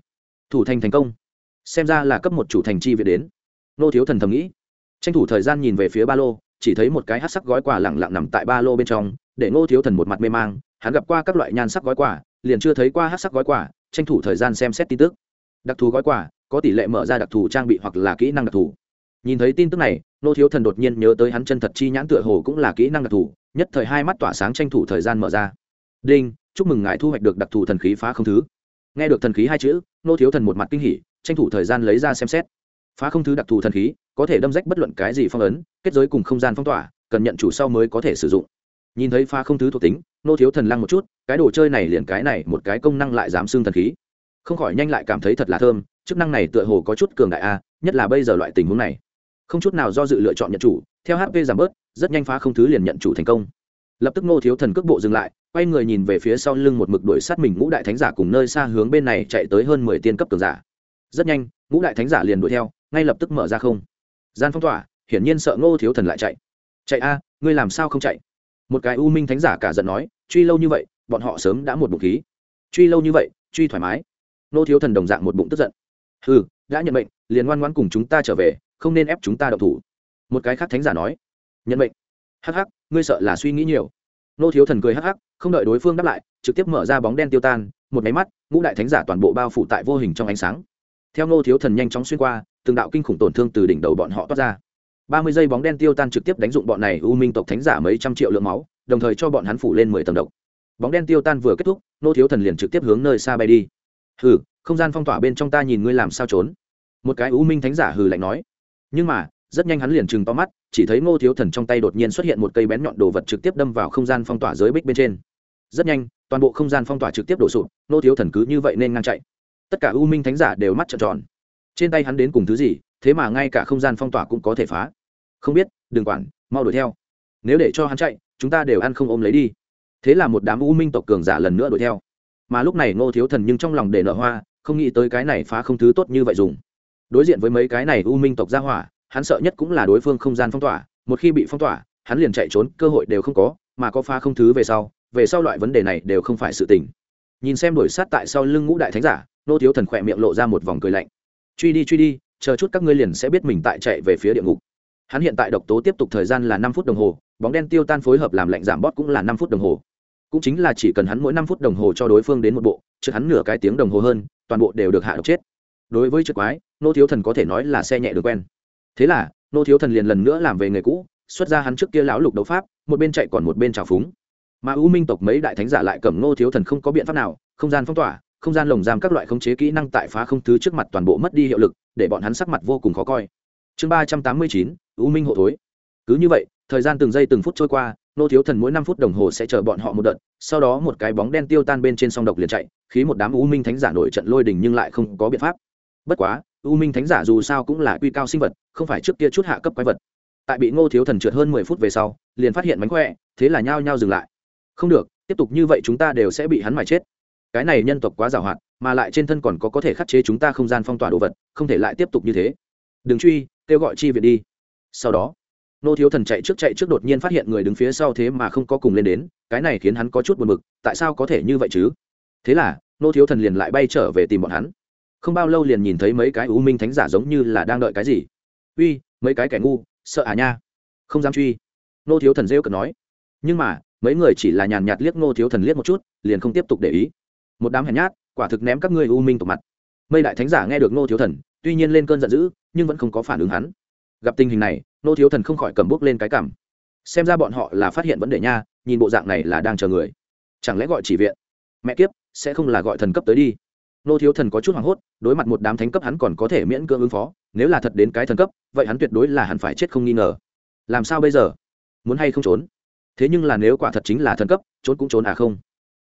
Thủ thành thành công. Xem ra là cấp một chủ thành chi viện đến. Nô thiếu thần thầm nghĩ. Tranh thủ thời gian nhìn về phía ba lô, chỉ thấy một cái hát sắc gói quà lẳng lặng nằm tại ba lô bên trong, để ngô thiếu thần một mặt mê mang, hắn gặp qua các loại nhan sắc gói quà liền chưa thấy qua hát sắc gói quà, tranh thủ thời gian xem xét tin tức. Đặc thù gói quà, có tỷ lệ mở ra đặc thù trang bị hoặc là kỹ năng đặc thù. Nhìn thấy tin tức này, nô thiếu thần đột nhiên nhớ tới hắn chân thật chi nhãn tựa hồ cũng là kỹ năng đặc thù, nhất thời hai mắt tỏa sáng tranh thủ thời gian mở ra. Đinh, chúc mừng ngài thu hoạch được đặc thù thần khí phá không thứ. Nghe được thần khí hai chữ, nô thiếu thần một mặt kinh hỉ, tranh thủ thời gian lấy ra xem xét. Phá không thứ đặc thù thần khí, có thể đâm rách bất luận cái gì phong ấn, kết giới cùng không gian phong tỏa, cần nhận chủ sau mới có thể sử dụng nhìn thấy phá không thứ thuộc tính, nô thiếu thần lăng một chút, cái đồ chơi này liền cái này, một cái công năng lại dám xương thần khí. Không khỏi nhanh lại cảm thấy thật là thơm, chức năng này tựa hồ có chút cường đại a, nhất là bây giờ loại tình huống này. Không chút nào do dự lựa chọn nhận chủ, theo hp giảm bớt, rất nhanh phá không thứ liền nhận chủ thành công. Lập tức ngô thiếu thần cước bộ dừng lại, quay người nhìn về phía sau lưng một mực đuổi sát mình ngũ đại thánh giả cùng nơi xa hướng bên này chạy tới hơn mười tiên cấp cường giả. Rất nhanh, ngũ đại thánh giả liền đuổi theo, ngay lập tức mở ra không. Gian phong tỏa, hiển nhiên sợ ngô thiếu thần lại chạy. Chạy a, ngươi làm sao không chạy? Một cái u minh thánh giả cả giận nói, truy lâu như vậy, bọn họ sớm đã một bụng khí. Truy lâu như vậy, truy thoải mái. Nô thiếu thần đồng dạng một bụng tức giận. Ừ đã nhận mệnh, liền ngoan ngoan cùng chúng ta trở về, không nên ép chúng ta đậu thủ. Một cái khác thánh giả nói, nhận mệnh. Hắc hắc, ngươi sợ là suy nghĩ nhiều. Nô thiếu thần cười hắc hắc, không đợi đối phương đáp lại, trực tiếp mở ra bóng đen tiêu tan, một máy mắt, ngũ đại thánh giả toàn bộ bao phủ tại vô hình trong ánh sáng. Theo nô thiếu thần nhanh chóng xuyên qua, từng đạo kinh khủng tổn thương từ đỉnh đầu bọn họ toát ra ba mươi giây bóng đen tiêu tan trực tiếp đánh dụng bọn này u minh tộc thánh giả mấy trăm triệu lượng máu, đồng thời cho bọn hắn phủ lên mười tầng độc. Bóng đen tiêu tan vừa kết thúc, nô thiếu thần liền trực tiếp hướng nơi xa bay đi. Hừ, không gian phong tỏa bên trong ta nhìn ngươi làm sao trốn. Một cái u minh thánh giả hừ lạnh nói. Nhưng mà, rất nhanh hắn liền chừng to mắt, chỉ thấy ngô thiếu thần trong tay đột nhiên xuất hiện một cây bén nhọn đồ vật trực tiếp đâm vào không gian phong tỏa giới bích bên trên. Rất nhanh, toàn bộ không gian phong tỏa trực tiếp đổ sụp ngô thiếu thần cứ như vậy nên ngang chạy. Tất cả u minh thánh giả đều mắt trợn tròn. Trên tay hắn đến cùng thứ gì thế mà ngay cả không gian phong tỏa cũng có thể phá. Không biết, đừng quản, mau đuổi theo. Nếu để cho hắn chạy, chúng ta đều ăn không ôm lấy đi. Thế là một đám u minh tộc cường giả lần nữa đuổi theo. Mà lúc này ngô thiếu thần nhưng trong lòng để nở hoa, không nghĩ tới cái này phá không thứ tốt như vậy dùng. Đối diện với mấy cái này u minh tộc gia hỏa, hắn sợ nhất cũng là đối phương không gian phong tỏa, một khi bị phong tỏa, hắn liền chạy trốn, cơ hội đều không có, mà có phá không thứ về sau về sau loại vấn đề này đều không phải sự tình. Nhìn xem đổi sát tại sau lưng ngũ đại thánh giả nô thiếu thần khỏe miệng lộ ra một vòng cười lạnh. Truy đi truy đi chờ chút các ngươi liền sẽ biết mình tại chạy về phía địa ngục. Hắn hiện tại độc tố tiếp tục thời gian là năm phút đồng hồ, bóng đen tiêu tan phối hợp làm lạnh giảm bót cũng là năm phút đồng hồ. Cũng chính là chỉ cần hắn mỗi năm phút đồng hồ cho đối phương đến một bộ chứ hắn nửa cái tiếng đồng hồ hơn, toàn bộ đều được hạ độc chết. Đối với trượt quái, nô thiếu thần có thể nói là xe nhẹ được quen. Thế là, nô thiếu thần liền lần nữa làm về nghề cũ, xuất ra hắn trước kia lão lục đấu pháp, một bên chạy còn một bên trào phúng. Mà u minh tộc mấy đại thánh giả lại cầm nô thiếu thần không có biện pháp nào, không gian phong tỏa không gian lồng giam các loại khống chế kỹ năng tại phá không thứ trước mặt toàn bộ mất đi hiệu lực, để bọn hắn sắc mặt vô cùng khó coi. Chương ba trăm tám mươi chín, u minh hộ thối. Cứ như vậy, thời gian từng giây từng phút trôi qua, nô thiếu thần mỗi năm phút đồng hồ sẽ chờ bọn họ một đợt, sau đó một cái bóng đen tiêu tan bên trên song độc liền chạy, khí một đám u minh thánh giả nổi trận lôi đình nhưng lại không có biện pháp. Bất quá, u minh thánh giả dù sao cũng là quy cao sinh vật, không phải trước kia chút hạ cấp quái vật. Tại bị ngô thiếu thần trượt hơn mười phút về sau, liền phát hiện mánh khỏe, thế là nhao nhao dừng lại. Không được, tiếp tục như vậy chúng ta đều sẽ bị hắn mải chết cái này nhân tộc quá giàu hoạt mà lại trên thân còn có có thể khắc chế chúng ta không gian phong tỏa đồ vật, không thể lại tiếp tục như thế. Đừng truy, kêu gọi chi viện đi. Sau đó, nô thiếu thần chạy trước chạy trước đột nhiên phát hiện người đứng phía sau thế mà không có cùng lên đến, cái này khiến hắn có chút buồn b ự c tại sao có thể như vậy chứ? Thế là, nô thiếu thần liền lại bay trở về tìm bọn hắn. Không bao lâu liền nhìn thấy mấy cái u minh thánh giả giống như là đang đợi cái gì. Uy, mấy cái kẻ ngu, sợ à nha? Không dám truy. Nô thiếu thần rêu cực nói. Nhưng mà, mấy người chỉ là nhàn nhạt liếc nô thiếu thần liếc một chút, liền không tiếp tục để ý một đám hèn nhát, quả thực ném các ngươi u minh tổ mặt. Mây đại thánh giả nghe được nô thiếu thần, tuy nhiên lên cơn giận dữ, nhưng vẫn không có phản ứng hắn. Gặp tình hình này nô thiếu thần không khỏi cầm bút lên cái cảm xem ra bọn họ là phát hiện vấn đề nha, nhìn bộ dạng này là đang chờ người. Chẳng lẽ gọi chỉ viện? Mẹ kiếp, sẽ không là gọi thần cấp tới đi. Nô thiếu thần có chút hoảng hốt, đối mặt một đám thánh cấp hắn còn có thể miễn cưỡng ứng phó, nếu là thật đến cái thần cấp, vậy hắn tuyệt đối là hẳn phải chết không nghi ngờ. Làm sao bây giờ? Muốn hay không trốn? Thế nhưng là nếu quả thật chính là thần cấp, trốn cũng trốn à không?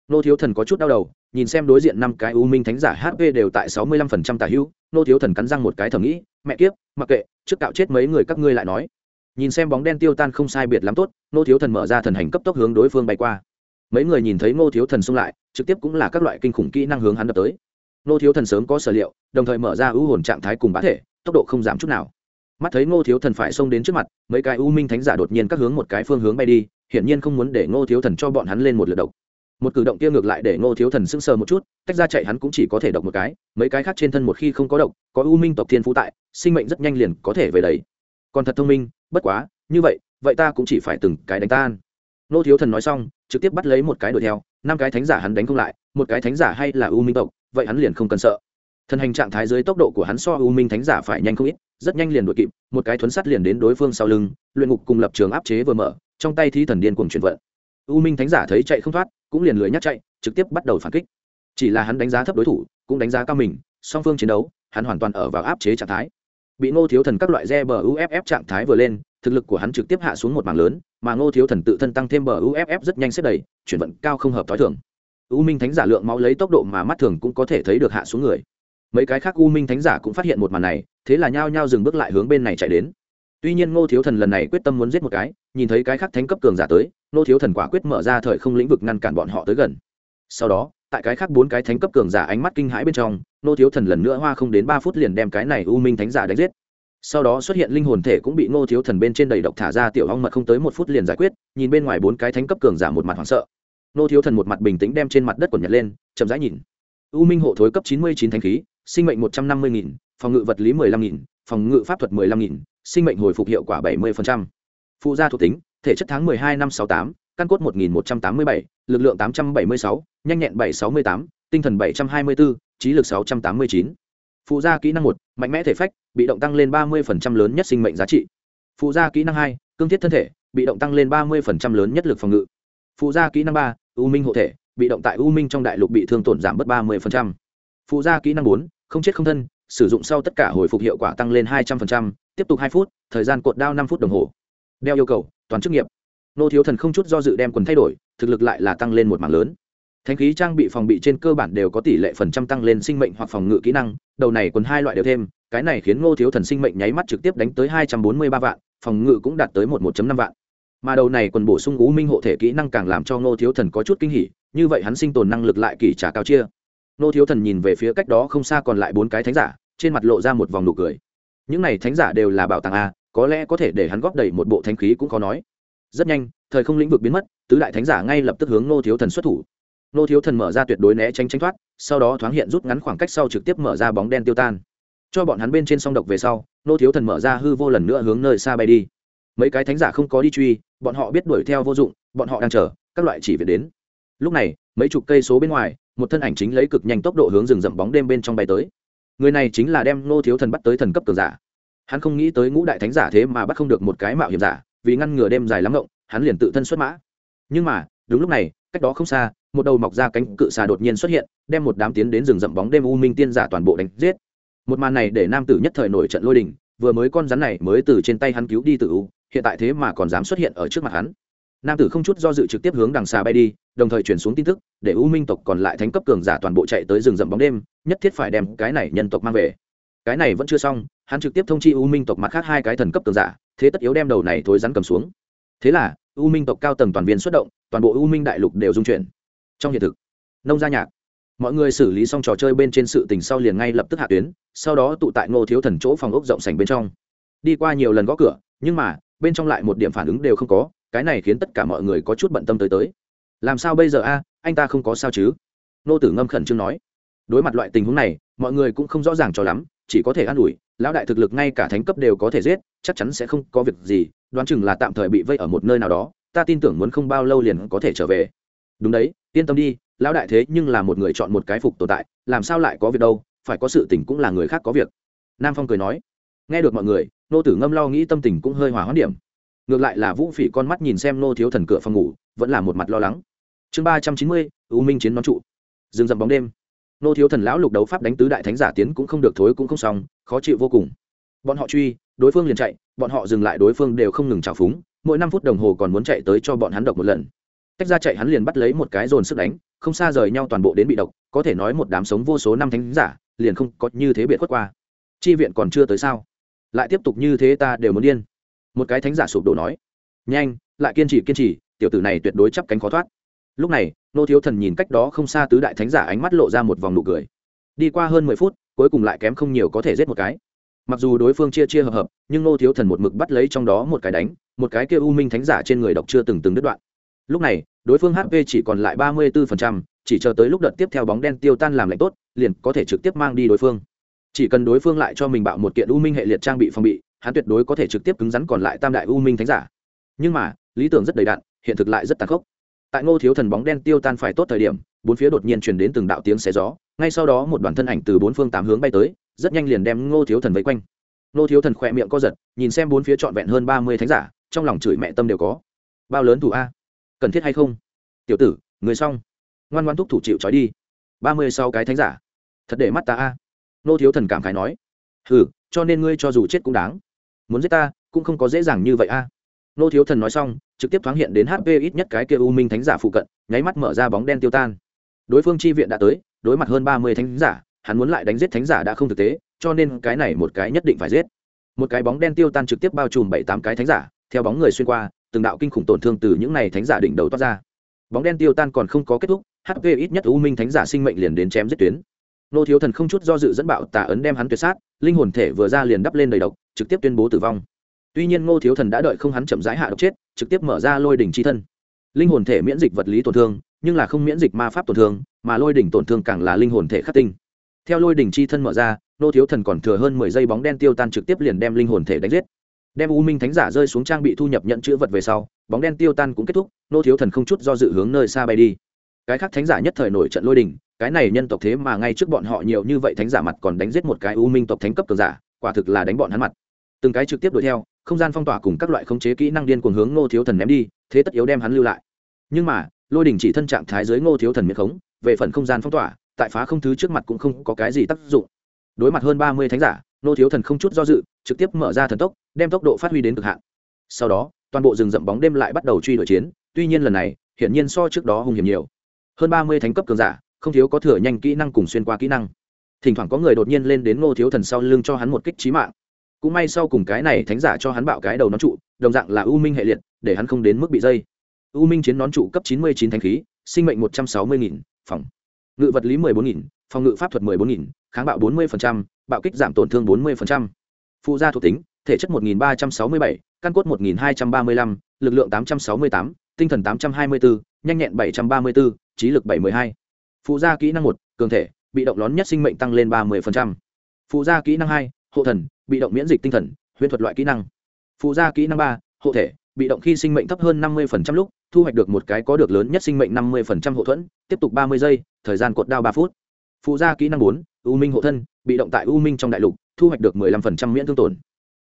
Nô thiếu thần có chút đau đầu nhìn xem đối diện năm cái u minh thánh giả hp đều tại sáu mươi lăm phần trăm tả hữu, nô thiếu thần cắn răng một cái thầm nghĩ, mẹ kiếp, mặc kệ, trước cạo chết mấy người các ngươi lại nói. Nhìn xem bóng đen tiêu tan không sai biệt lắm tốt, nô thiếu thần mở ra thần hành cấp tốc hướng đối phương bay qua. Mấy người nhìn thấy nô thiếu thần xung lại, trực tiếp cũng là các loại kinh khủng kỹ năng hướng hắn đập tới. Nô thiếu thần sớm có sở liệu, đồng thời mở ra ưu hồn trạng thái cùng bá thể, tốc độ không giảm chút nào. Mắt thấy ngô thiếu thần phải xông đến trước mặt, mấy cái u minh thánh giả đột nhiên các hướng một cái phương hướng bay đi, hiển nhiên không muốn để ngô thiếu thần cho bọn hắn lên một lượt độc một cử động kia ngược lại để ngô thiếu thần sững sờ một chút, tách ra chạy hắn cũng chỉ có thể độc một cái, mấy cái khác trên thân một khi không có độc, có u minh tộc thiên phú tại, sinh mệnh rất nhanh liền có thể về đấy còn thật thông minh, bất quá, như vậy vậy ta cũng chỉ phải từng cái đánh tan. Ngô thiếu thần nói xong, trực tiếp bắt lấy một cái đuổi theo, năm cái thánh giả hắn đánh không lại, một cái thánh giả hay là u minh tộc, vậy hắn liền không cần sợ. Thần hành trạng thái dưới tốc độ của hắn so u minh thánh giả phải nhanh không ít, rất nhanh liền đuổi kịp, một cái thuấn sắt liền đến đối phương sau lưng, luyện ngục cùng lập trường áp chế vừa mở, trong tay thi thần điên cùng chuyển vận u minh thánh giả thấy chạy không thoát, cũng liền lười nhắc chạy, trực tiếp bắt đầu phản kích. Chỉ là hắn đánh giá thấp đối thủ, cũng đánh giá cao mình, song phương chiến đấu, hắn hoàn toàn ở vào áp chế trạng thái. Bị ngô thiếu thần các loại re bờ uff trạng thái vừa lên, thực lực của hắn trực tiếp hạ xuống một mảng lớn, mà ngô thiếu thần tự thân tăng thêm bờ uff rất nhanh xếp đầy, chuyển vận cao không hợp t h ó i thường. U minh thánh giả lượng máu lấy tốc độ mà mắt thường cũng có thể thấy được hạ xuống người. Mấy cái khác u minh thánh giả cũng phát hiện một màn này, thế là nhao nhao dừng bước lại hướng bên này chạy đến. Tuy nhiên ngô thiếu thần lần này quyết tâm muốn giết một cái, nhìn thấy cái khác thánh cấp cường giả tới Nô thiếu thần quả quyết mở ra thời không lĩnh vực ngăn cản bọn họ tới gần. Sau đó, tại cái khác bốn cái thánh cấp cường giả ánh mắt kinh hãi bên trong, nô thiếu thần lần nữa hoa không đến ba phút liền đem cái này u minh thánh giả đánh giết. Sau đó xuất hiện linh hồn thể cũng bị nô thiếu thần bên trên đầy độc thả ra tiểu hong mật không tới một phút liền giải quyết, nhìn bên ngoài bốn cái thánh cấp cường giả một mặt hoảng sợ. Nô thiếu thần một mặt bình tĩnh đem trên mặt đất quần nhật lên, chậm rãi nhìn. U minh hộ thối cấp chín mươi chín thanh khí, sinh mệnh một trăm năm mươi nghìn, phòng ngự vật lý mười lăm nghìn, phòng ngự pháp thuật mười lăm nghìn, sinh mệnh hồi phục hiệu quả bảy mươi phụ gia thuộc tính thể chất tháng mười hai năm sáu tám, căn cốt một nghìn một trăm tám mươi bảy, lực lượng tám trăm bảy mươi sáu, nhanh nhẹn bảy sáu mươi tám, tinh thần bảy trăm hai mươi bốn, trí lực sáu trăm tám mươi chín. Phụ gia kỹ năng một, mạnh mẽ thể phách, bị động tăng lên ba mươi lớn nhất sinh mệnh giá trị. Phụ gia kỹ năng hai, cương thiết thân thể, bị động tăng lên ba mươi lớn nhất lực phòng ngự. Phụ gia kỹ năng ba, u minh hộ thể, bị động tại u minh trong đại lục bị thương tổn giảm bất ba mươi phụ gia kỹ năng bốn, không chết không thân, sử dụng sau tất cả hồi phục hiệu quả tăng lên hai trăm linh tiếp tục hai phút, thời gian cột đao năm phút đồng hồ. Đeo yêu cầu toàn chức nghiệp. Nô thiếu thần không chút do dự đem quần thay đổi, thực lực lại là tăng lên một mảng lớn. Thanh khí trang bị phòng bị trên cơ bản đều có tỷ lệ phần trăm tăng lên sinh mệnh hoặc phòng ngự kỹ năng, đầu này quần hai loại đều thêm, cái này khiến ngô thiếu thần sinh mệnh nháy mắt trực tiếp đánh tới hai trăm bốn mươi ba vạn, phòng ngự cũng đạt tới một một năm vạn. Mà đầu này còn bổ sung u minh hộ thể kỹ năng càng làm cho ngô thiếu thần có chút kinh hỉ, như vậy hắn sinh tồn năng lực lại kỳ trả cao chia. Ngô thiếu thần nhìn về phía cách đó không xa còn lại bốn cái thánh giả, trên mặt lộ ra một vòng nụ cười. Những này thánh giả đều là bảo tàng a có lẽ có thể để hắn góp đầy một bộ thánh khí cũng khó nói. Rất nhanh, thời không lĩnh vực biến mất, tứ đại thánh giả ngay lập tức hướng nô thiếu thần xuất thủ. Nô thiếu thần mở ra tuyệt đối né tránh tránh thoát, sau đó thoáng hiện rút ngắn khoảng cách sau trực tiếp mở ra bóng đen tiêu tan. Cho bọn hắn bên trên song độc về sau nô thiếu thần mở ra hư vô lần nữa hướng nơi xa bay đi. Mấy cái thánh giả không có đi truy, bọn họ biết đuổi theo vô dụng, bọn họ đang chờ, các loại chỉ việc đến. Lúc này, mấy chục cây số bên ngoài, một thân ảnh chính lấy cực nhanh tốc độ hướng rừng rậm bóng đêm bên trong bay tới. Người này chính là đem nô thiếu thần bắt tới thần cấp cường giả hắn không nghĩ tới ngũ đại thánh giả thế mà bắt không được một cái mạo hiểm giả, vì ngăn ngừa đêm dài lắm ngộng, hắn liền tự thân xuất mã. Nhưng mà, đúng lúc này, cách đó không xa, một đầu mọc ra cánh cự xà đột nhiên xuất hiện, đem một đám tiến đến rừng rậm bóng đêm u minh tiên giả toàn bộ đánh giết. Một màn này để nam tử nhất thời nổi trận lôi đình, vừa mới con rắn này mới từ trên tay hắn cứu đi tự u, hiện tại thế mà còn dám xuất hiện ở trước mặt hắn. Nam tử không chút do dự trực tiếp hướng đằng xa bay đi, đồng thời chuyển xuống tin tức, để u minh tộc còn lại thánh cấp cường giả toàn bộ chạy tới rừng rậm bóng đêm, nhất thiết phải đem cái này nhân tộc mang về. Cái này vẫn chưa xong hắn trực tiếp thông chi u minh tộc mặt khác hai cái thần cấp tường giả, thế tất yếu đem đầu này thối rắn cầm xuống. Thế là, u minh tộc cao tầng toàn viên xuất động, toàn bộ u minh đại lục đều dung chuyển. Trong hiện thực, nông gia nhạc, mọi người xử lý xong trò chơi bên trên sự tình sau liền ngay lập tức hạ tuyến, sau đó tụ tại ngô thiếu thần chỗ phòng ốc rộng sành bên trong. Đi qua nhiều lần gõ cửa, nhưng mà, bên trong lại một điểm phản ứng đều không có, cái này khiến tất cả mọi người có chút bận tâm tới tới. Làm sao bây giờ a, anh ta không có sao chứ? Nô tử ngâm khẩn trương nói. Đối mặt loại tình huống này, mọi người cũng không rõ ràng cho lắm, chỉ có thể an ủi lão đại thực lực ngay cả thánh cấp đều có thể giết, chắc chắn sẽ không có việc gì, đoán chừng là tạm thời bị vây ở một nơi nào đó, ta tin tưởng muốn không bao lâu liền có thể trở về. Đúng đấy, yên tâm đi, lão đại thế nhưng là một người chọn một cái phục tồn tại, làm sao lại có việc đâu, phải có sự tình cũng là người khác có việc. Nam phong cười nói. Nghe được mọi người, nô tử ngâm lo nghĩ tâm tình cũng hơi hòa hoãn điểm. Ngược lại là vũ phỉ con mắt nhìn xem nô thiếu thần cửa phòng ngủ, vẫn là một mặt lo lắng. Chương ba trăm chín mươi ưu minh chiến nón trụ. Dừng dậm bóng đêm nô thiếu thần lão lục đấu pháp đánh tứ đại thánh giả tiến cũng không được thối cũng không xong, khó chịu vô cùng. Bọn họ truy, đối phương liền chạy, bọn họ dừng lại đối phương đều không ngừng trào phúng, mỗi năm phút đồng hồ còn muốn chạy tới cho bọn hắn độc một lần. Tách ra chạy hắn liền bắt lấy một cái dồn sức đánh, không xa rời nhau toàn bộ đến bị độc, có thể nói một đám sống vô số năm thánh giả, liền không có như thế biệt khuất qua. Chi viện còn chưa tới sao? Lại tiếp tục như thế ta đều muốn điên. Một cái thánh giả sụp đổ nói, nhanh, lại kiên trì kiên trì, tiểu tử này tuyệt đối chắp cánh khó thoát lúc này, nô thiếu thần nhìn cách đó không xa tứ đại thánh giả ánh mắt lộ ra một vòng nụ cười. Đi qua hơn mười phút, cuối cùng lại kém không nhiều có thể giết một cái. Mặc dù đối phương chia chia hợp hợp, nhưng nô thiếu thần một mực bắt lấy trong đó một cái đánh, một cái kia u minh thánh giả trên người độc chưa từng từng đứt đoạn. Lúc này, đối phương hp chỉ còn lại ba mươi bốn chỉ chờ tới lúc đợt tiếp theo bóng đen tiêu tan làm lạnh tốt, liền có thể trực tiếp mang đi đối phương. Chỉ cần đối phương lại cho mình bạo một kiện u minh hệ liệt trang bị phòng bị, hắn tuyệt đối có thể trực tiếp cứng rắn còn lại tam đại u minh thánh giả. Nhưng mà, lý tưởng rất đầy đạn hiện thực lại rất tàn khốc tại ngô thiếu thần bóng đen tiêu tan phải tốt thời điểm, bốn phía đột nhiên truyền đến từng đạo tiếng xé gió, ngay sau đó một đoàn thân ảnh từ bốn phương tám hướng bay tới, rất nhanh liền đem ngô thiếu thần vây quanh. Ngô thiếu thần khỏe miệng co giật, nhìn xem bốn phía trọn vẹn hơn ba mươi thánh giả, trong lòng chửi mẹ tâm đều có. Bao lớn thủ a? Cần thiết hay không? Tiểu tử, người xong. Ngoan ngoan thúc thủ chịu trói đi. Ba mươi sau cái thánh giả. Thật để mắt ta a. Ngô thiếu thần cảm khái nói. Hừ, cho nên ngươi cho dù chết cũng đáng. Muốn giết ta, cũng không có dễ dàng như vậy a nô thiếu thần nói xong, trực tiếp thoáng hiện đến hp ít nhất cái kia u minh thánh giả phụ cận, nháy mắt mở ra bóng đen tiêu tan. Đối phương tri viện đã tới, đối mặt hơn ba mươi thánh giả, hắn muốn lại đánh giết thánh giả đã không thực tế, cho nên cái này một cái nhất định phải giết. Một cái bóng đen tiêu tan trực tiếp bao trùm bảy tám cái thánh giả, theo bóng người xuyên qua, từng đạo kinh khủng tổn thương từ những này thánh giả đỉnh đầu toát ra. Bóng đen tiêu tan còn không có kết thúc hp ít nhất u minh thánh giả sinh mệnh liền đến chém giết tuyến. Nô thiếu thần không chút do dự dẫn bạo tà ấn đem hắn tuyệt sát, linh hồn thể vừa ra liền đắp lên đầy độc, trực tiếp tuyên bố tử vong tuy nhiên ngô thiếu thần đã đợi không hắn chậm rãi hạ độc chết, trực tiếp mở ra lôi đỉnh c h i thân. Linh hồn thể miễn dịch vật lý tổn thương, nhưng là không miễn dịch ma pháp tổn thương, mà lôi đỉnh tổn thương càng là linh hồn thể khắc tinh. Theo lôi đỉnh c h i thân mở ra, ngô thiếu thần còn thừa hơn mười giây bóng đen tiêu tan trực tiếp liền đem linh hồn thể đánh giết. Đem u minh thánh giả rơi xuống trang bị thu nhập nhận chữ vật về sau, bóng đen tiêu tan cũng kết thúc, ngô thiếu thần không chút do dự hướng nơi xa bay đi. Cái khác thánh giả nhất thời nổi trận lôi đỉnh, cái này nhân tộc thế mà ngay trước bọn họ nhiều như vậy thánh giả mặt còn đánh giết một cái u minh tộc thánh cấp cường giả, quả thực là đánh bọn hắn mặt. Từng cái trực tiếp đuổi theo không gian phong tỏa cùng các loại khống chế kỹ năng điên cuồng hướng ngô thiếu thần ném đi, thế tất yếu đem hắn lưu lại. Nhưng mà, lôi đình chỉ thân trạng thái dưới ngô thiếu thần miễn khống, về phần không gian phong tỏa, tại phá không thứ trước mặt cũng không có cái gì tác dụng. Đối mặt hơn ba mươi thánh giả, ngô thiếu thần không chút do dự, trực tiếp mở ra thần tốc, đem tốc độ phát huy đến cực hạn. Sau đó, toàn bộ rừng rậm bóng đêm lại bắt đầu truy đuổi chiến, tuy nhiên lần này, hiển nhiên so trước đó hung hiểm nhiều. Hơn ba mươi thánh cấp cường giả, không thiếu có thừa nhanh kỹ năng cùng xuyên qua kỹ năng. Thỉnh thoảng có người đột nhiên lên đến ngô thiếu thần sau lưng cho hắn một kích trí mạng cũng may sau cùng cái này thánh giả cho hắn bạo cái đầu nón trụ, đồng dạng là u minh hệ liệt, để hắn không đến mức bị dây. U minh chiến nón trụ cấp chín mươi chín thanh khí, sinh mệnh một trăm sáu mươi nghìn, phòng. Ngự vật lý mười bốn nghìn, phòng ngự pháp thuật mười bốn nghìn, kháng bạo bốn mươi bạo kích giảm tổn thương bốn mươi phụ gia thuộc tính, thể chất một nghìn ba trăm sáu mươi bảy, căn cốt một nghìn hai trăm ba mươi lăm, lực lượng tám trăm sáu mươi tám, tinh thần tám trăm hai mươi bốn nhanh nhẹn bảy trăm ba mươi bốn trí lực bảy mươi hai. Phụ gia kỹ năng một, cường thể, bị động lón nhất sinh mệnh tăng lên ba mươi phụ gia kỹ năng hai hộ thần, bị động miễn dịch tinh thần, huyễn thuật loại kỹ năng. Phụ gia kỹ năng ba, hộ thể, bị động khi sinh mệnh thấp hơn năm mươi lúc, thu hoạch được một cái có được lớn nhất sinh mệnh năm mươi hộ thuẫn, tiếp tục ba mươi giây, thời gian cột đao ba phút. Phụ gia kỹ năng bốn, u minh hộ thân, bị động tại u minh trong đại lục, thu hoạch được 15% miễn thương tổn.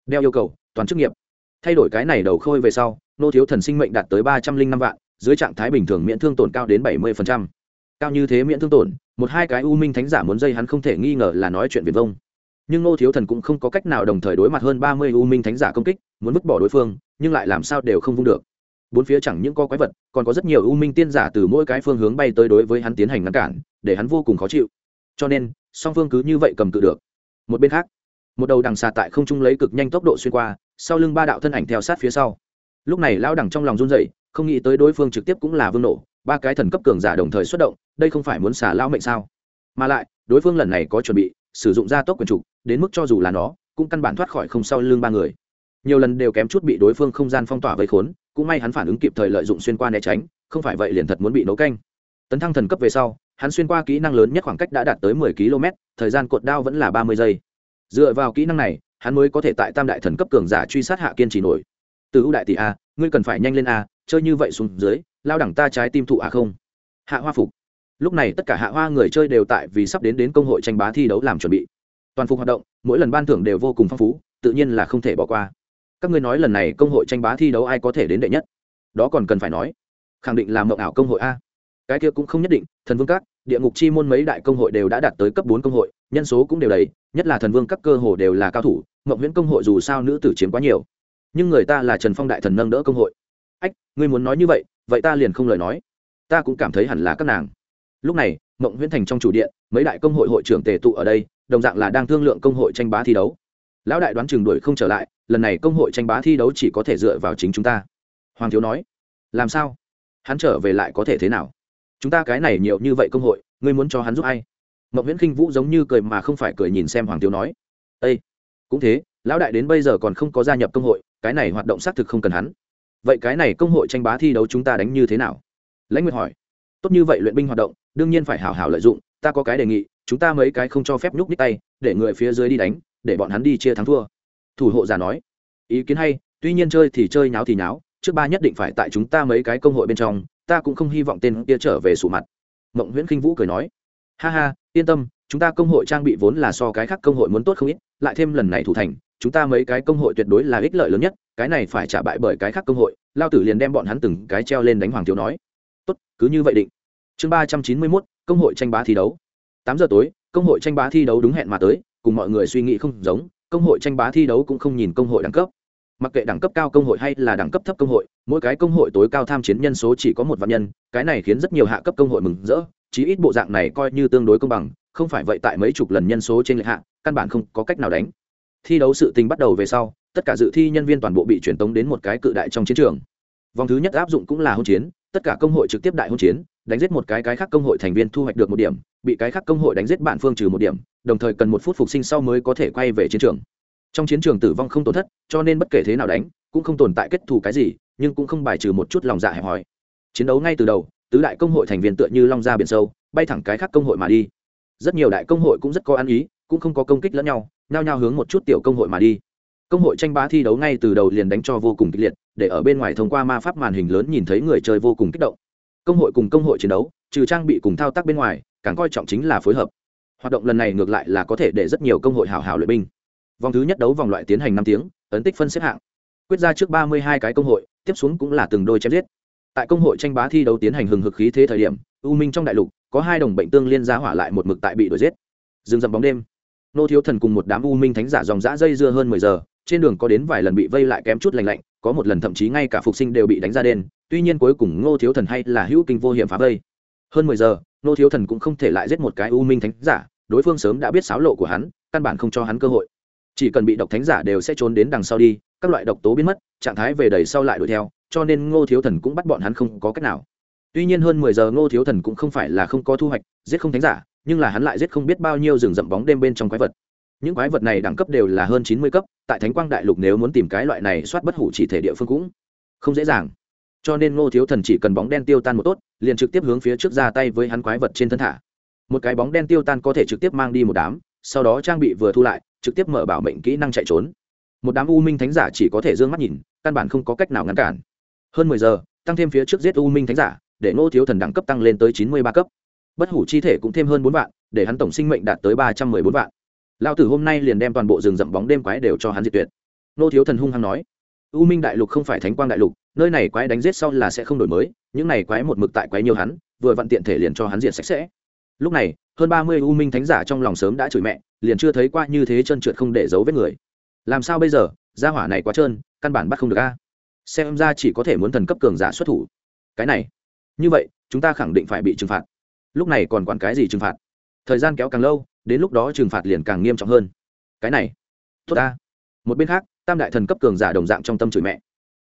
Đeo yêu cầu, toàn chức nghiệp. Thay đổi cái này đầu khôi về sau, nô thiếu thần sinh mệnh đạt tới ba trăm linh năm vạn, dưới trạng thái bình thường miễn thương tổn cao đến bảy mươi cao như thế miễn thương tổn, một hai cái u minh thánh giả muốn dây hắn không thể nghi ngờ là nói chuyện viền vông nhưng ngô thiếu thần cũng không có cách nào đồng thời đối mặt hơn ba mươi u minh thánh giả công kích, muốn vứt bỏ đối phương, nhưng lại làm sao đều không vung được. Bốn phía chẳng những có quái vật, còn có rất nhiều u minh tiên giả từ mỗi cái phương hướng bay tới đối với hắn tiến hành ngăn cản, để hắn vô cùng khó chịu. Cho nên, song phương cứ như vậy cầm cự được. Một bên khác, một đầu đằng xà tại không trung lấy cực nhanh tốc độ xuyên qua, sau lưng ba đạo thân ảnh theo sát phía sau. Lúc này lao đẳng trong lòng run dậy không nghĩ tới đối phương trực tiếp cũng là vương nổ, ba cái thần cấp cường giả đồng thời xuất động, đây không phải muốn xả lao mệnh sao? Mà lại, đối phương lần này có chuẩn bị sử dụng gia tốc quyền trục, đến mức cho dù là nó, cũng căn bản thoát khỏi không sau lưng ba người. Nhiều lần đều kém chút bị đối phương không gian phong tỏa vây khốn, cũng may hắn phản ứng kịp thời lợi dụng xuyên qua né tránh, không phải vậy liền thật muốn bị nấu canh. Tấn thăng thần cấp về sau, hắn xuyên qua kỹ năng lớn nhất khoảng cách đã đạt tới mười km, thời gian cột đao vẫn là ba mươi giây. Dựa vào kỹ năng này, hắn mới có thể tại tam đại thần cấp cường giả truy sát hạ kiên trì nổi. Từ ưu đại tỷ a, ngươi cần phải nhanh lên a, chơi như vậy xuống dưới, lao đẳng ta trái tim thụ a không? Hạ hoa phục lúc này tất cả hạ hoa người chơi đều tại vì sắp đến đến công hội tranh bá thi đấu làm chuẩn bị. Toàn phục hoạt động, mỗi lần ban thưởng đều vô cùng phong phú, tự nhiên là không thể bỏ qua. Các ngươi nói lần này công hội tranh bá thi đấu ai có thể đến đệ nhất? Đó còn cần phải nói. Khẳng định là mộng ảo công hội a. Cái kia cũng không nhất định, thần vương các, địa ngục chi môn mấy đại công hội đều đã đạt tới cấp bốn công hội, nhân số cũng đều đầy, nhất là thần vương các cơ hồ đều là cao thủ, mộng viễn công hội dù sao nữ tử chiếm quá nhiều. Nhưng người ta là trần phong đại thần nâng đỡ công hội. Ách, ngươi muốn nói như vậy vậy ta liền không lời nói. Ta cũng cảm thấy hẳn là các nàng lúc này, mộng huyễn thành trong chủ điện, mấy đại công hội hội trưởng tề tụ ở đây, đồng dạng là đang thương lượng công hội tranh bá thi đấu. Lão đại đoán chừng đuổi không trở lại, lần này công hội tranh bá thi đấu chỉ có thể dựa vào chính chúng ta. Hoàng thiếu nói, làm sao? Hắn trở về lại có thể thế nào? Chúng ta cái này nhiều như vậy công hội, ngươi muốn cho hắn giúp ai? Mộng huyễn khinh vũ giống như cười mà không phải cười nhìn xem hoàng thiếu nói â cũng thế, lão đại đến bây giờ còn không có gia nhập công hội, cái này hoạt động xác thực không cần hắn. Vậy cái này công hội tranh bá thi đấu chúng ta đánh như thế nào? Lãnh nguyệt hỏi, tốt như vậy luyện binh hoạt động đương nhiên phải hảo hảo lợi dụng, ta có cái đề nghị, chúng ta mấy cái không cho phép nhúc nhích tay, để người phía dưới đi đánh, để bọn hắn đi chia thắng thua. Thủ hộ giả nói. Ý kiến hay, tuy nhiên chơi thì chơi nháo thì nháo, trước ba nhất định phải tại chúng ta mấy cái công hội bên trong, ta cũng không hy vọng tên kia trở về sủ mặt. Mộng nguyễn khinh vũ cười nói. Ha ha, yên tâm, chúng ta công hội trang bị vốn là so cái khác công hội muốn tốt không ít, lại thêm lần này thủ thành, chúng ta mấy cái công hội tuyệt đối là ích lợi lớn nhất, cái này phải trả bại bởi cái khác công hội. Lao tử liền đem bọn hắn từng cái treo lên đánh hoàng thiếu nói. Tốt, cứ như vậy định chương ba trăm chín mươi mốt, công hội tranh bá thi đấu. Tám giờ tối, công hội tranh bá thi đấu đúng hẹn mà tới, cùng mọi người suy nghĩ không giống, công hội tranh bá thi đấu cũng không nhìn công hội đẳng cấp. Mặc kệ đẳng cấp cao công hội hay là đẳng cấp thấp công hội, mỗi cái công hội tối cao tham chiến nhân số chỉ có một vạn nhân, cái này khiến rất nhiều hạ cấp công hội mừng rỡ, chí ít bộ dạng này coi như tương đối công bằng, không phải vậy tại mấy chục lần nhân số trên lệ hạ, căn bản không có cách nào đánh. Thi đấu sự tình bắt đầu về sau, tất cả dự thi nhân viên toàn bộ bị truyền tống đến một cái cự đại trong chiến trường. Vòng thứ nhất áp dụng cũng là hôn chiến, tất cả công hội trực tiếp đại hôn chiến đánh giết một cái cái khác công hội thành viên thu hoạch được một điểm, bị cái khác công hội đánh giết bạn phương trừ một điểm, đồng thời cần một phút phục sinh sau mới có thể quay về chiến trường. Trong chiến trường tử vong không tổn thất, cho nên bất kể thế nào đánh, cũng không tồn tại kết thù cái gì, nhưng cũng không bài trừ một chút lòng dạ hẹp hòi. Chiến đấu ngay từ đầu, tứ đại công hội thành viên tựa như long ra biển sâu, bay thẳng cái khác công hội mà đi. Rất nhiều đại công hội cũng rất có ăn ý, cũng không có công kích lẫn nhau, nhao nhao hướng một chút tiểu công hội mà đi. Công hội tranh bá thi đấu ngay từ đầu liền đánh cho vô cùng kịch liệt, để ở bên ngoài thông qua ma pháp màn hình lớn nhìn thấy người chơi vô cùng kích động công hội cùng công hội chiến đấu, trừ trang bị cùng thao tác bên ngoài, càng coi trọng chính là phối hợp. Hoạt động lần này ngược lại là có thể để rất nhiều công hội hào hào luyện binh. Vòng thứ nhất đấu vòng loại tiến hành năm tiếng, ấn tích phân xếp hạng. Quyết ra trước ba mươi hai cái công hội, tiếp xuống cũng là từng đôi chém giết. Tại công hội tranh bá thi đấu tiến hành hừng hực khí thế thời điểm, u minh trong đại lục, có hai đồng bệnh tương liên giá hỏa lại một mực tại bị đuổi giết. Dừng dầm bóng đêm. Nô thiếu thần cùng một đám u minh thánh giả dòng dã dây dưa hơn mười giờ, trên đường có đến vài lần bị vây lại kém chút lành lạnh có một lần thậm chí ngay cả phục sinh đều bị đánh ra đen, tuy nhiên cuối cùng ngô thiếu thần hay là hữu kinh vô hiểm phá vây. Hơn mười giờ, ngô thiếu thần cũng không thể lại giết một cái u minh thánh giả, đối phương sớm đã biết xáo lộ của hắn, căn bản không cho hắn cơ hội. Chỉ cần bị độc thánh giả đều sẽ trốn đến đằng sau đi, các loại độc tố biến mất, trạng thái về đầy sau lại đuổi theo, cho nên ngô thiếu thần cũng bắt bọn hắn không có cách nào. Tuy nhiên hơn mười giờ ngô thiếu thần cũng không phải là không có thu hoạch, giết không thánh giả, nhưng là hắn lại giết không biết bao nhiêu rừng rậm bóng đêm bên trong quái vật những quái vật này đẳng cấp đều là hơn chín mươi cấp, tại thánh quang đại lục nếu muốn tìm cái loại này soát bất hủ chỉ thể địa phương cũng không dễ dàng. Cho nên ngô thiếu thần chỉ cần bóng đen tiêu tan một tốt, liền trực tiếp hướng phía trước ra tay với hắn quái vật trên thân thả. Một cái bóng đen tiêu tan có thể trực tiếp mang đi một đám, sau đó trang bị vừa thu lại, trực tiếp mở bảo mệnh kỹ năng chạy trốn. Một đám u minh thánh giả chỉ có thể d ư ơ n g mắt nhìn, căn bản không có cách nào ngăn cản. Hơn mười giờ, tăng thêm phía trước giết u minh thánh giả, để ngô thiếu thần đẳng cấp tăng lên tới chín mươi ba cấp. Bất hủ chi thể cũng thêm hơn bốn vạn, để hắn tổng sinh mệnh đạt tới ba trăm mười bốn vạn lao tử hôm nay liền đem toàn bộ rừng rậm bóng đêm quái đều cho hắn diệt tuyệt. Ngô thiếu thần hung hăng nói, u minh đại lục không phải thánh quang đại lục, nơi này quái đánh giết sau là sẽ không đổi mới, những này quái một mực tại quái nhiều hắn, vừa vặn tiện thể liền cho hắn diệt sạch sẽ. Lúc này, hơn ba mươi u minh thánh giả trong lòng sớm đã chửi mẹ, liền chưa thấy qua như thế chân trượt không để giấu vết người. Làm sao bây giờ? Ra hỏa này quá trơn, căn bản bắt không được a. Xem ra chỉ có thể muốn thần cấp cường giả xuất thủ. Cái này, như vậy, chúng ta khẳng định phải bị trừng phạt. Lúc này còn quản cái gì trừng phạt? Thời gian kéo càng lâu đến lúc đó trừng phạt liền càng nghiêm trọng hơn. Cái này, tốt ta. Một bên khác, tam đại thần cấp cường giả đồng dạng trong tâm chửi mẹ.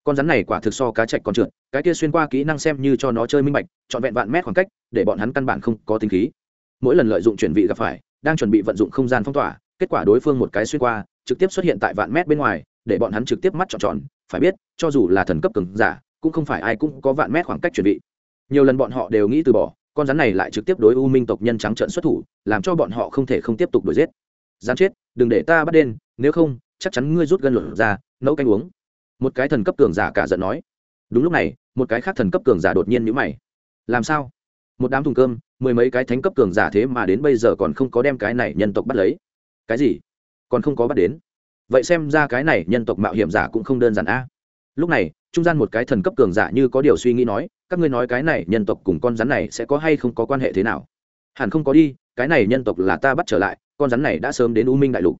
Con rắn này quả thực so cá chạch còn trượt, cái kia xuyên qua kỹ năng xem như cho nó chơi minh bạch, trọn vẹn vạn mét khoảng cách, để bọn hắn căn bản không có tính khí. Mỗi lần lợi dụng chuyển vị gặp phải, đang chuẩn bị vận dụng không gian phong tỏa, kết quả đối phương một cái xuyên qua, trực tiếp xuất hiện tại vạn mét bên ngoài, để bọn hắn trực tiếp mắt trọn tròn, phải biết, cho dù là thần cấp cường giả, cũng không phải ai cũng có vạn mét khoảng cách chuẩn bị nhiều lần bọn họ đều nghĩ từ bỏ con rắn này lại trực tiếp đối u minh tộc nhân trắng trợn xuất thủ, làm cho bọn họ không thể không tiếp tục đuổi giết. Rắn chết, đừng để ta bắt đen nếu không, chắc chắn ngươi rút gân lột ra, nấu canh uống. Một cái thần cấp cường giả cả giận nói. Đúng lúc này, một cái khác thần cấp cường giả đột nhiên nhữ mày. Làm sao? Một đám thùng cơm, mười mấy cái thánh cấp cường giả thế mà đến bây giờ còn không có đem cái này nhân tộc bắt lấy. Cái gì? Còn không có bắt đến? Vậy xem ra cái này nhân tộc mạo hiểm giả cũng không đơn giản a lúc này, trung gian một cái thần cấp cường giả như có điều suy nghĩ nói, các ngươi nói cái này nhân tộc cùng con rắn này sẽ có hay không có quan hệ thế nào? Hẳn không có đi, cái này nhân tộc là ta bắt trở lại, con rắn này đã sớm đến u minh đại lục.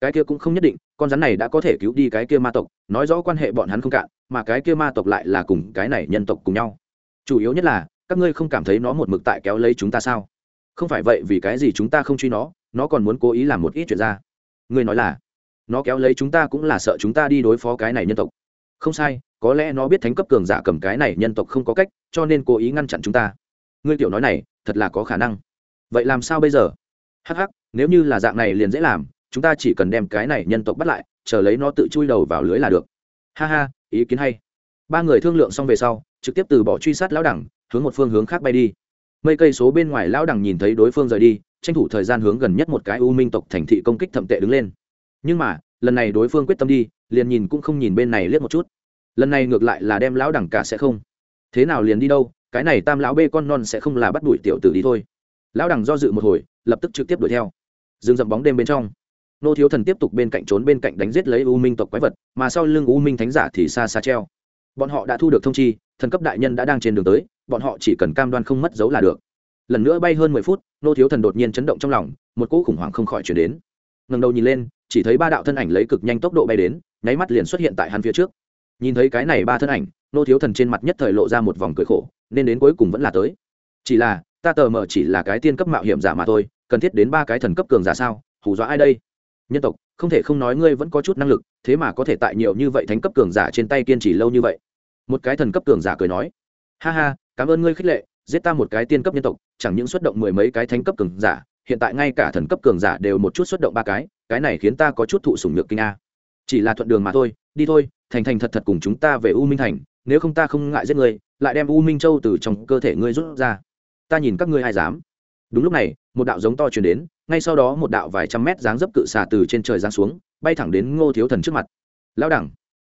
Cái kia cũng không nhất định, con rắn này đã có thể cứu đi cái kia ma tộc, nói rõ quan hệ bọn hắn không cạn, mà cái kia ma tộc lại là cùng cái này nhân tộc cùng nhau. Chủ yếu nhất là, các ngươi không cảm thấy nó một mực tại kéo lấy chúng ta sao? Không phải vậy, vì cái gì chúng ta không truy nó nó còn muốn cố ý làm một ít chuyện ra. Ngươi nói là, nó kéo lấy chúng ta cũng là sợ chúng ta đi đối phó cái này nhân tộc không sai, có lẽ nó biết thánh cấp cường giả cầm cái này nhân tộc không có cách, cho nên cố ý ngăn chặn chúng ta. Ngươi tiểu nói này, thật là có khả năng. Vậy làm sao bây giờ? Hắc hắc, nếu như là dạng này liền dễ làm, chúng ta chỉ cần đem cái này nhân tộc bắt lại, chờ lấy nó tự chui đầu vào lưới là được. Ha ha, ý kiến hay. Ba người thương lượng xong về sau, trực tiếp từ bỏ truy sát lão đẳng, hướng một phương hướng khác bay đi. Mây cây số bên ngoài lão đẳng nhìn thấy đối phương rời đi, tranh thủ thời gian hướng gần nhất một cái u minh tộc thành thị công kích thậm tệ đứng lên. Nhưng mà lần này đối phương quyết tâm đi, liền nhìn cũng không nhìn bên này liếc một chút. Lần này ngược lại là đem lão đẳng cả sẽ không. Thế nào liền đi đâu, cái này tam lão bê con non sẽ không là bắt đuổi tiểu tử đi thôi. Lão đẳng do dự một hồi, lập tức trực tiếp đuổi theo. Dừng dậm bóng đêm bên trong. Nô thiếu thần tiếp tục bên cạnh trốn bên cạnh đánh giết lấy u minh tộc quái vật, mà sau lưng u minh thánh giả thì xa xa treo. Bọn họ đã thu được thông chi, thần cấp đại nhân đã đang trên đường tới, bọn họ chỉ cần cam đoan không mất dấu là được. Lần nữa bay hơn mười phút, nô thiếu thần đột nhiên chấn động trong lòng, một cỗ khủng hoảng không khỏi chuyển đến. Ngần đầu nhìn lên chỉ thấy ba đạo thân ảnh lấy cực nhanh tốc độ bay đến, nháy mắt liền xuất hiện tại hắn phía trước. Nhìn thấy cái này ba thân ảnh, nô thiếu thần trên mặt nhất thời lộ ra một vòng cười khổ, nên đến cuối cùng vẫn là tới. Chỉ là, ta tờ mờ chỉ là cái tiên cấp mạo hiểm giả mà thôi, cần thiết đến ba cái thần cấp cường giả sao? Hù dọa ai đây? Nhân tộc, không thể không nói ngươi vẫn có chút năng lực, thế mà có thể tại nhiều như vậy thánh cấp cường giả trên tay kiên trì lâu như vậy. Một cái thần cấp cường giả cười nói, ha ha, cảm ơn ngươi khích lệ, giết ta một cái tiên cấp nhân tộc, chẳng những xuất động mười mấy cái thánh cấp cường giả hiện tại ngay cả thần cấp cường giả đều một chút xuất động ba cái cái này khiến ta có chút thụ sủng nhược kinh a. Chỉ là thuận đường mà thôi, đi thôi, thành thành thật thật cùng chúng ta về u minh thành, nếu không ta không ngại giết ngươi lại đem u minh châu từ trong cơ thể ngươi rút ra. Ta nhìn các ngươi ai dám. Đúng lúc này, một đạo giống to truyền đến, ngay sau đó một đạo vài trăm mét dáng dấp cự xà từ trên trời giáng xuống, bay thẳng đến ngô thiếu thần trước mặt. Lão đẳng.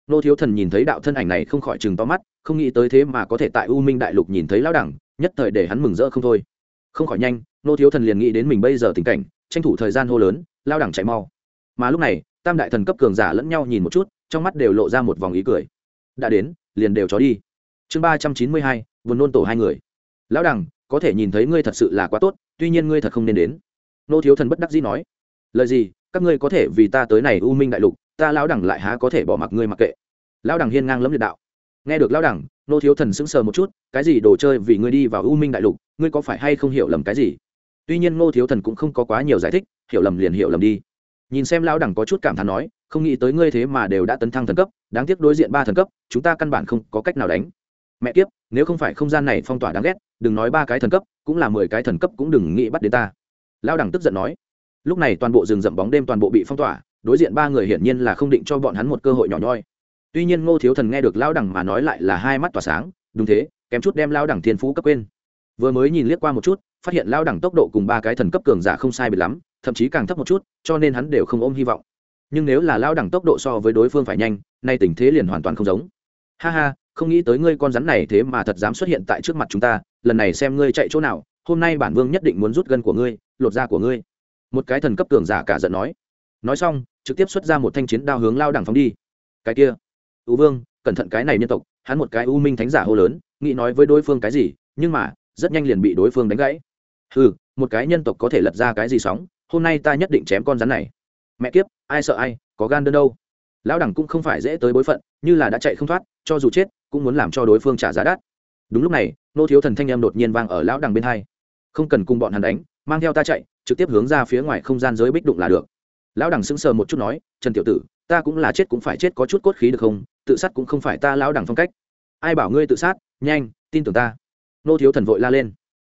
Ngô thiếu thần nhìn thấy đạo thân ảnh này không khỏi chừng to mắt, không nghĩ tới thế mà có thể tại u minh đại lục nhìn thấy lão đẳng, nhất thời để hắn mừng rỡ không thôi. Không khỏi nhanh nô thiếu thần liền nghĩ đến mình bây giờ tình cảnh, tranh thủ thời gian hô lớn, lao đẳng chạy mau. Mà lúc này, tam đại thần cấp cường giả lẫn nhau nhìn một chút, trong mắt đều lộ ra một vòng ý cười. Đã đến, liền đều chó đi. Chương ba trăm chín mươi hai vườn nôn tổ hai người. Lão đẳng, có thể nhìn thấy ngươi thật sự là quá tốt, tuy nhiên ngươi thật không nên đến. Nô thiếu thần bất đắc dĩ nói. Lời gì, các ngươi có thể vì ta tới này u minh đại lục, ta lão đẳng lại há có thể bỏ mặc ngươi mặc kệ. Lão đẳng hiên ngang lẫm liệt đạo. Nghe được lão đẳng, nô thiếu thần sững sờ một chút, cái gì đồ chơi vì ngươi đi vào u minh đại lục, ngươi có phải hay không hiểu lầm cái gì? Tuy nhiên Ngô thiếu thần cũng không có quá nhiều giải thích, hiểu lầm liền hiểu lầm đi. Nhìn xem lão đẳng có chút cảm thán nói, không nghĩ tới ngươi thế mà đều đã tấn thăng thần cấp, đáng tiếc đối diện ba thần cấp, chúng ta căn bản không có cách nào đánh. Mẹ kiếp, nếu không phải không gian này phong tỏa đáng ghét, đừng nói ba cái thần cấp, cũng là mười cái thần cấp cũng đừng nghĩ bắt đến ta. Lão đẳng tức giận nói. Lúc này toàn bộ rừng rậm bóng đêm toàn bộ bị phong tỏa, đối diện ba người hiển nhiên là không định cho bọn hắn một cơ hội nhỏ nhoi. Tuy nhiên ngô thiếu thần nghe được Lão đẳng mà nói lại là hai mắt tỏa sáng, đúng thế, kém chút đem Lão đẳng thiên phú cấp quên. Vừa mới nhìn liếc qua một chút phát hiện lao đẳng tốc độ cùng ba cái thần cấp cường giả không sai biệt lắm, thậm chí càng thấp một chút, cho nên hắn đều không ôm hy vọng. Nhưng nếu là lao đẳng tốc độ so với đối phương phải nhanh, nay tình thế liền hoàn toàn không giống. Ha ha, không nghĩ tới ngươi con rắn này thế mà thật dám xuất hiện tại trước mặt chúng ta, lần này xem ngươi chạy chỗ nào, hôm nay bản vương nhất định muốn rút gân của ngươi, lột da của ngươi. Một cái thần cấp cường giả cả giận nói. Nói xong, trực tiếp xuất ra một thanh chiến đao hướng lao đẳng phóng đi. Cái kia. U vương, cẩn thận cái này nhân tộc, hắn một cái u minh thánh giả hô lớn, nghĩ nói với đối phương cái gì, nhưng mà, rất nhanh liền bị đối phương đánh gãy ừ một cái nhân tộc có thể lật ra cái gì sóng, hôm nay ta nhất định chém con rắn này. Mẹ kiếp, ai sợ ai, có gan đơn đâu. Lão đẳng cũng không phải dễ tới bối phận, như là đã chạy không thoát, cho dù chết, cũng muốn làm cho đối phương trả giá đắt. Đúng lúc này, nô thiếu thần thanh em đột nhiên vang ở lão đằng bên hai. Không cần cùng bọn hắn đánh, mang theo ta chạy, trực tiếp hướng ra phía ngoài không gian giới bích đụng là được. Lão đằng sững sờ một chút nói, trần tiểu tử, ta cũng là chết cũng phải chết có chút cốt khí được không? Tự sát cũng không phải ta lão đằng phong cách. Ai bảo ngươi tự sát? Nhanh, tin tưởng ta. Nô thiếu thần vội la lên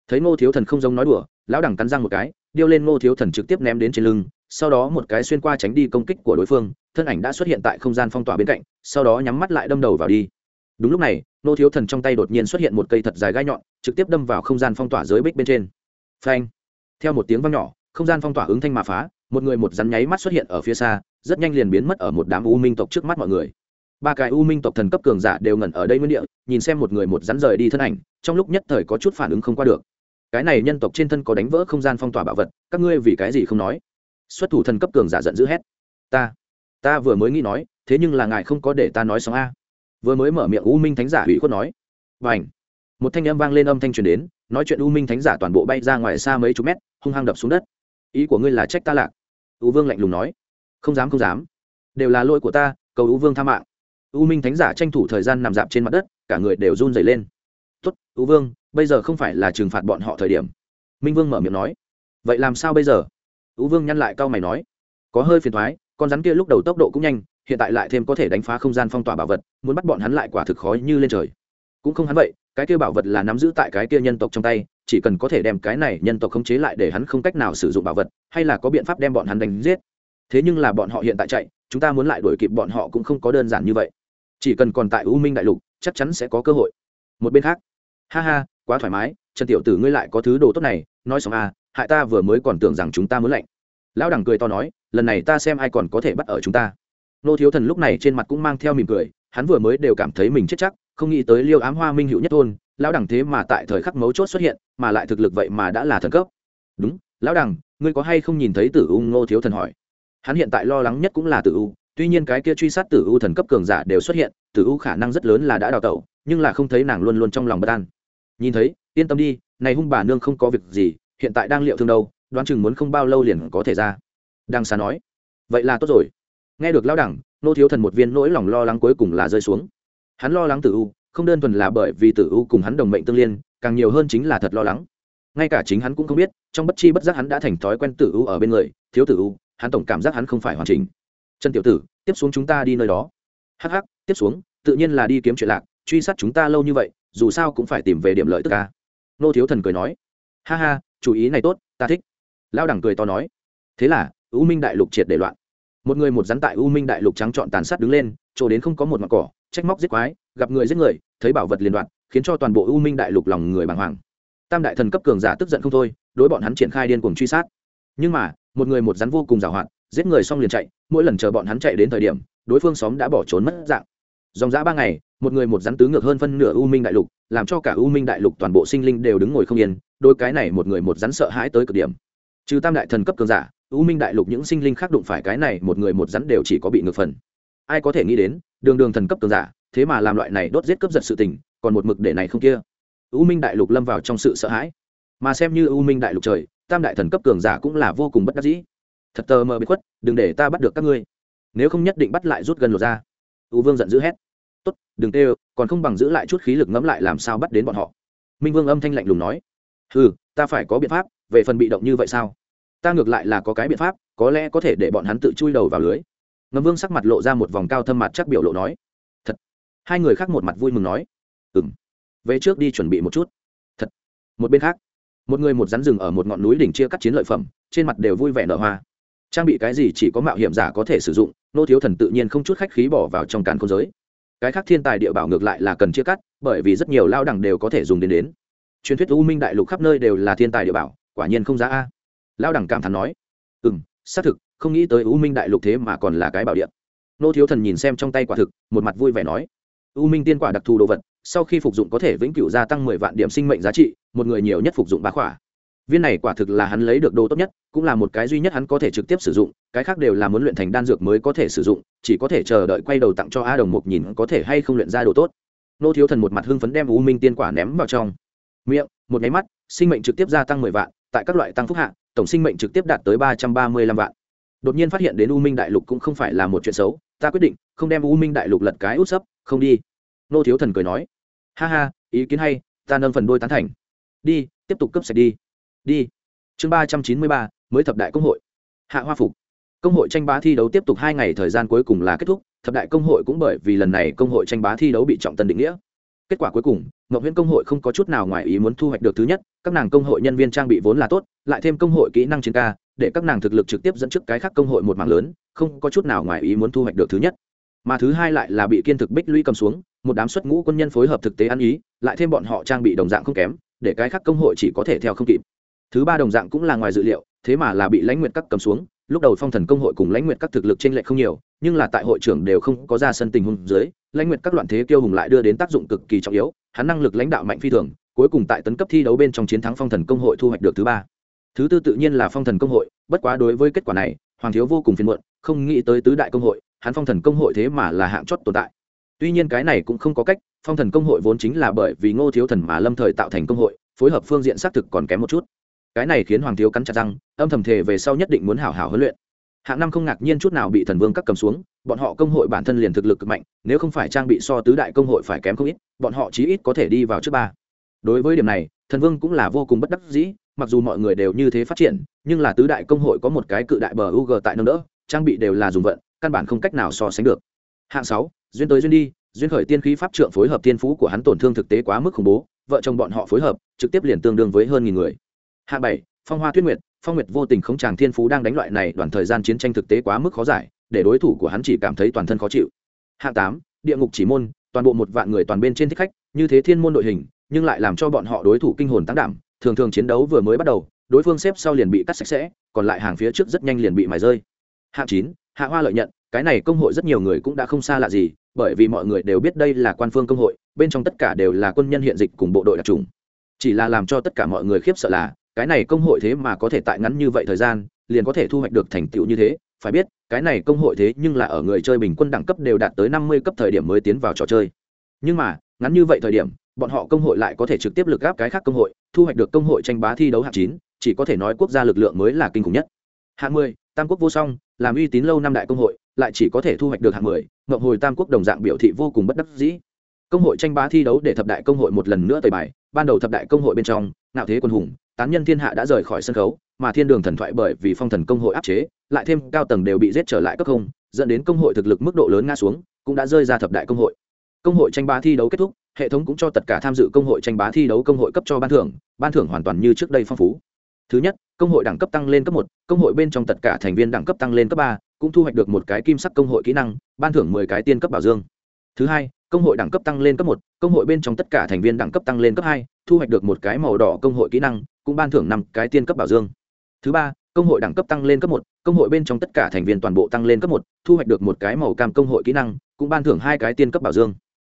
thấy ngô thiếu thần không giống nói đùa, lão đẳng cắn răng một cái, điêu lên ngô thiếu thần trực tiếp ném đến trên lưng, sau đó một cái xuyên qua tránh đi công kích của đối phương, thân ảnh đã xuất hiện tại không gian phong tỏa bên cạnh, sau đó nhắm mắt lại đâm đầu vào đi. Đúng lúc này, ngô thiếu thần trong tay đột nhiên xuất hiện một cây thật dài gai nhọn, trực tiếp đâm vào không gian phong tỏa dưới bích bên trên. Phanh! Theo một tiếng vang nhỏ, không gian phong tỏa ứng thanh mà phá, một người một rắn nháy mắt xuất hiện ở phía xa, rất nhanh liền biến mất ở một đám u minh tộc trước mắt mọi người. Ba cái u minh tộc thần cấp cường giả đều ngẩn ở đây nguyên địa, nhìn xem một người một rắn rời đi thân ảnh, trong lúc nhất thời có chút phản ứng không qua được cái này nhân tộc trên thân có đánh vỡ không gian phong tỏa bảo vật, các ngươi vì cái gì không nói? Xuất thủ thần cấp cường giả giận dữ hét. Ta ta vừa mới nghĩ nói, thế nhưng là ngài không có để ta nói xong a. Vừa mới mở miệng u minh thánh giả hủy khuất nói. Và ảnh một thanh âm vang lên âm thanh truyền đến, nói chuyện u minh thánh giả toàn bộ bay ra ngoài xa mấy chục mét, hung hăng đập xuống đất. Ý của ngươi là trách ta lạc. U vương lạnh lùng nói. Không dám không dám. Đều là lỗi của ta, cầu u vương tha mạng. U minh thánh giả tranh thủ thời gian nằm dạp trên mặt đất, cả người đều run dày lên tốt, u vương, bây giờ không phải là trừng phạt bọn họ thời điểm. Minh vương mở miệng nói. Vậy làm sao bây giờ? U vương nhăn lại cau mày nói. Có hơi phiền thoái con rắn kia lúc đầu tốc độ cũng nhanh, hiện tại lại thêm có thể đánh phá không gian phong tỏa bảo vật, muốn bắt bọn hắn lại quả thực khó như lên trời. Cũng không hắn vậy, cái kia bảo vật là nắm giữ tại cái kia nhân tộc trong tay, chỉ cần có thể đem cái này nhân tộc khống chế lại để hắn không cách nào sử dụng bảo vật, hay là có biện pháp đem bọn hắn đánh giết. Thế nhưng là bọn họ hiện tại chạy, chúng ta muốn lại đuổi kịp bọn họ cũng không có đơn giản như vậy. Chỉ cần còn tại u minh đại lục, chắc chắn sẽ có cơ hội. Một bên khác ha ha, quá thoải mái, trần tiểu tử ngươi lại có thứ đồ tốt này, nói xong à hại ta vừa mới còn tưởng rằng chúng ta muốn lạnh. Lão đẳng cười to nói, lần này ta xem ai còn có thể bắt ở chúng ta. Nô thiếu thần lúc này trên mặt cũng mang theo mỉm cười, hắn vừa mới đều cảm thấy mình chết chắc, không nghĩ tới liêu ám hoa minh hữu nhất thôn, lão đẳng thế mà tại thời khắc mấu chốt xuất hiện, mà lại thực lực vậy mà đã là thần cấp. Đúng, lão đẳng, ngươi có hay không nhìn thấy tử u ngô thiếu thần hỏi. Hắn hiện tại lo lắng nhất cũng là tử u, tuy nhiên cái kia truy sát tử u thần cấp cường giả đều xuất hiện, tử u khả năng rất lớn là đã đào tẩu, nhưng là không thấy nàng luôn luôn trong lòng bất an nhìn thấy, yên tâm đi, này hung bà nương không có việc gì, hiện tại đang liệu thương đâu, đoán chừng muốn không bao lâu liền có thể ra. Đang xa nói. Vậy là tốt rồi. Nghe được lao đẳng, nô thiếu thần một viên nỗi lòng lo lắng cuối cùng là rơi xuống. Hắn lo lắng tử u, không đơn thuần là bởi vì tử u cùng hắn đồng mệnh tương liên, càng nhiều hơn chính là thật lo lắng. Ngay cả chính hắn cũng không biết, trong bất chi bất giác hắn đã thành thói quen tử u ở bên người, thiếu tử u, hắn tổng cảm giác hắn không phải hoàn chỉnh. Trần tiểu tử, tiếp xuống chúng ta đi nơi đó. Hh tiếp xuống, tự nhiên là đi kiếm chuyện lạc, truy sát chúng ta lâu như vậy dù sao cũng phải tìm về điểm lợi tức ca. Nô thiếu thần cười nói, ha ha chủ ý này tốt, ta thích. Lao đẳng cười to nói, thế là, u minh đại lục triệt để loạn. Một người một rắn tại u minh đại lục trắng trọn tàn sát đứng lên, chỗ đến không có một mặt cỏ, trách móc giết quái, gặp người giết người, thấy bảo vật liên đoạn, khiến cho toàn bộ u minh đại lục lòng người bàng hoàng. Tam đại thần cấp cường giả tức giận không thôi, đối bọn hắn triển khai điên cuồng truy sát. Nhưng mà, một người một rắn vô cùng giàu hạn, giết người xong liền chạy, mỗi lần chờ bọn hắn chạy đến thời điểm, đối phương xóm đã bỏ trốn mất dạng dòng dã ba ngày, một người một rắn tứ ngược hơn phân nửa u minh đại lục, làm cho cả u minh đại lục toàn bộ sinh linh đều đứng ngồi không yên, đôi cái này một người một rắn sợ hãi tới cực điểm. Trừ tam đại thần cấp cường giả, u minh đại lục những sinh linh khác đụng phải cái này một người một rắn đều chỉ có bị ngược phần. Ai có thể nghĩ đến, đường đường thần cấp cường giả, thế mà làm loại này đốt giết cướp giật sự tình, còn một mực để này không kia. U minh đại lục lâm vào trong sự sợ hãi. Mà xem như u minh đại lục trời, tam đại thần cấp cường giả cũng là vô cùng bất đắc dĩ. Thật tờ mờ bị khuất, đừng để ta bắt được các ngươi. Nếu không nhất định bắt lại rút gần lột ra u vương giận dữ hét. Tốt, đừng tê còn không bằng giữ lại chút khí lực ngẫm lại làm sao bắt đến bọn họ. Minh vương âm thanh lạnh lùng nói. Ừ ta phải có biện pháp, về phần bị động như vậy sao? Ta ngược lại là có cái biện pháp, có lẽ có thể để bọn hắn tự chui đầu vào lưới. Ngâm vương sắc mặt lộ ra một vòng cao thâm mặt chắc biểu lộ nói. Thật. Hai người khác một mặt vui mừng nói. Ừ m về trước đi chuẩn bị một chút. Thật. Một bên khác, một người một rắn rừng ở một ngọn núi đỉnh chia cắt chiến lợi phẩm, trên mặt đều vui vẻ nở hoa trang bị cái gì chỉ có mạo hiểm giả có thể sử dụng, nô thiếu thần tự nhiên không chút khách khí bỏ vào trong càn không giới. Cái khác thiên tài địa bảo ngược lại là cần chia cắt, bởi vì rất nhiều lao đẳng đều có thể dùng đến đến. Truyền thuyết u minh đại lục khắp nơi đều là thiên tài địa bảo, quả nhiên không giá a. Lao đẳng cảm thán nói ừ m xác thực, không nghĩ tới u minh đại lục thế mà còn là cái bảo điện nô thiếu thần nhìn xem trong tay quả thực, một mặt vui vẻ nói, u minh tiên quả đặc thù đồ vật, sau khi phục dụng có thể vĩnh cửu gia tăng mười vạn điểm sinh mệnh giá trị, một người nhiều nhất phục dụng bá khỏa viên này quả thực là hắn lấy được đồ tốt nhất, cũng là một cái duy nhất hắn có thể trực tiếp sử dụng, cái khác đều là muốn luyện thành đan dược mới có thể sử dụng, chỉ có thể chờ đợi quay đầu tặng cho a đồng mục nhìn có thể hay không luyện ra đồ tốt. Nô thiếu thần một mặt hưng phấn đem u minh tiên quả ném vào trong. Miệng, một máy mắt, sinh mệnh trực tiếp gia tăng mười vạn, tại các loại tăng phúc hạ, tổng sinh mệnh trực tiếp đạt tới ba trăm ba mươi lăm vạn. Đột nhiên phát hiện đến u minh đại lục cũng không phải là một chuyện xấu, ta quyết định, không đem u minh đại lục lật cái út sấp, không đi. Nô thiếu thần cười nói, ha ha, ý kiến hay, ta nâng phần đôi tán thành. Đi, tiếp tục cấp sạch đi đi. Chương ba trăm chín mươi ba, mới thập đại công hội. Hạ hoa phục. Công hội tranh bá thi đấu tiếp tục hai ngày thời gian cuối cùng là kết thúc, thập đại công hội cũng bởi vì lần này công hội tranh bá thi đấu bị trọng tân định nghĩa. Kết quả cuối cùng, ngọc huyễn công hội không có chút nào ngoài ý muốn thu hoạch được thứ nhất, các nàng công hội nhân viên trang bị vốn là tốt, lại thêm công hội kỹ năng chiến ca, để các nàng thực lực trực tiếp dẫn trước cái khác công hội một mạng lớn, không có chút nào ngoài ý muốn thu hoạch được thứ nhất. Mà thứ hai lại là bị kiên thực bích lũy cầm xuống, một đám xuất ngũ quân nhân phối hợp thực tế ăn ý, lại thêm bọn họ trang bị đồng dạng không kém, để cái khác công hội chỉ có thể theo không kịp thứ ba đồng dạng cũng là ngoài dự liệu, thế mà là bị lãnh nguyện các cầm xuống. Lúc đầu phong thần công hội cùng lãnh nguyện các thực lực trên lệ không nhiều, nhưng là tại hội trưởng đều không có ra sân tình huống dưới, lãnh nguyện các loạn thế kiêu hùng lại đưa đến tác dụng cực kỳ trọng yếu, hắn năng lực lãnh đạo mạnh phi thường, cuối cùng tại tấn cấp thi đấu bên trong chiến thắng phong thần công hội thu hoạch được thứ ba. Thứ tư tự nhiên là phong thần công hội, bất quá đối với kết quả này, hoàng thiếu vô cùng phiền muộn, không nghĩ tới tứ đại công hội, hắn phong thần công hội thế mà là hạng chót tồn tại. Tuy nhiên cái này cũng không có cách, phong thần công hội vốn chính là bởi vì ngô thiếu thần mà lâm thời tạo thành công hội, phối hợp phương diện xác thực còn kém một chút cái này khiến hoàng thiếu cắn chặt răng, âm thầm thể về sau nhất định muốn hảo hảo huấn luyện. Hạng năm không ngạc nhiên chút nào bị thần vương các cầm xuống, bọn họ công hội bản thân liền thực lực cực mạnh, nếu không phải trang bị so tứ đại công hội phải kém không ít, bọn họ chí ít có thể đi vào trước ba. Đối với điểm này, thần vương cũng là vô cùng bất đắc dĩ, mặc dù mọi người đều như thế phát triển, nhưng là tứ đại công hội có một cái cự đại bờ u tại nâng đỡ, trang bị đều là dùng vận, căn bản không cách nào so sánh được. Hạng sáu, duyên tới duyên đi, duyên khởi tiên khí pháp trượng phối hợp tiên phú của hắn tổn thương thực tế quá mức khủng bố, vợ chồng bọn họ phối hợp, trực tiếp liền tương đương với hơn nghìn người. Hạ bảy, phong hoa tuyết nguyệt, phong nguyệt vô tình không chàng thiên phú đang đánh loại này đoạn thời gian chiến tranh thực tế quá mức khó giải, để đối thủ của hắn chỉ cảm thấy toàn thân khó chịu. Hạng tám, địa ngục chỉ môn, toàn bộ một vạn người toàn bên trên thích khách, như thế thiên môn đội hình, nhưng lại làm cho bọn họ đối thủ kinh hồn tăng đảm, thường thường chiến đấu vừa mới bắt đầu, đối phương xếp sau liền bị cắt sạch sẽ, còn lại hàng phía trước rất nhanh liền bị mài rơi. Hạng chín, hạ hoa lợi nhận, cái này công hội rất nhiều người cũng đã không xa lạ gì, bởi vì mọi người đều biết đây là quan phương công hội, bên trong tất cả đều là quân nhân hiện dịch cùng bộ đội đặc trùng. Chỉ là làm cho tất cả mọi người khiếp sợ là cái này công hội thế mà có thể tại ngắn như vậy thời gian, liền có thể thu hoạch được thành tựu như thế, phải biết, cái này công hội thế nhưng là ở người chơi bình quân đẳng cấp đều đạt tới năm mươi cấp thời điểm mới tiến vào trò chơi. Nhưng mà, ngắn như vậy thời điểm, bọn họ công hội lại có thể trực tiếp lực gáp cái khác công hội, thu hoạch được công hội tranh bá thi đấu hạng chín, chỉ có thể nói quốc gia lực lượng mới là kinh khủng nhất. Hạng mười, tam quốc vô song, làm uy tín lâu năm đại công hội, lại chỉ có thể thu hoạch được hạng mười ngậm hồi tam quốc đồng dạng biểu thị vô cùng bất đắc dĩ. Công hội tranh bá thi đấu để thập đại công hội một lần nữa tời bài, ban đầu thập đại công hội bên trong nạo thế quân hùng tán nhân thiên hạ đã rời khỏi sân khấu mà thiên đường thần thoại bởi vì phong thần công hội áp chế lại thêm cao tầng đều bị giết trở lại cấp không dẫn đến công hội thực lực mức độ lớn nga xuống cũng đã rơi ra thập đại công hội công hội tranh bá thi đấu kết thúc hệ thống cũng cho tất cả tham dự công hội tranh bá thi đấu công hội cấp cho ban thưởng ban thưởng hoàn toàn như trước đây phong phú thứ nhất công hội đẳng cấp tăng lên cấp một công hội bên trong tất cả thành viên đẳng cấp tăng lên cấp ba cũng thu hoạch được một cái kim sắc công hội kỹ năng ban thưởng mười cái tiên cấp bảo dương thứ hai công hội đẳng cấp tăng lên cấp một công hội bên trong tất cả thành viên đẳng cấp tăng lên cấp hai thu hoạch được một cái màu đỏ công hội kỹ năng cũng ban thưởng năm cái tiên cấp bảo dương. Thứ ba, công hội đẳng cấp tăng lên cấp một, công hội bên trong tất cả thành viên toàn bộ tăng lên cấp một, thu hoạch được một cái màu cam công hội kỹ năng, cũng ban thưởng hai cái tiên cấp bảo dương.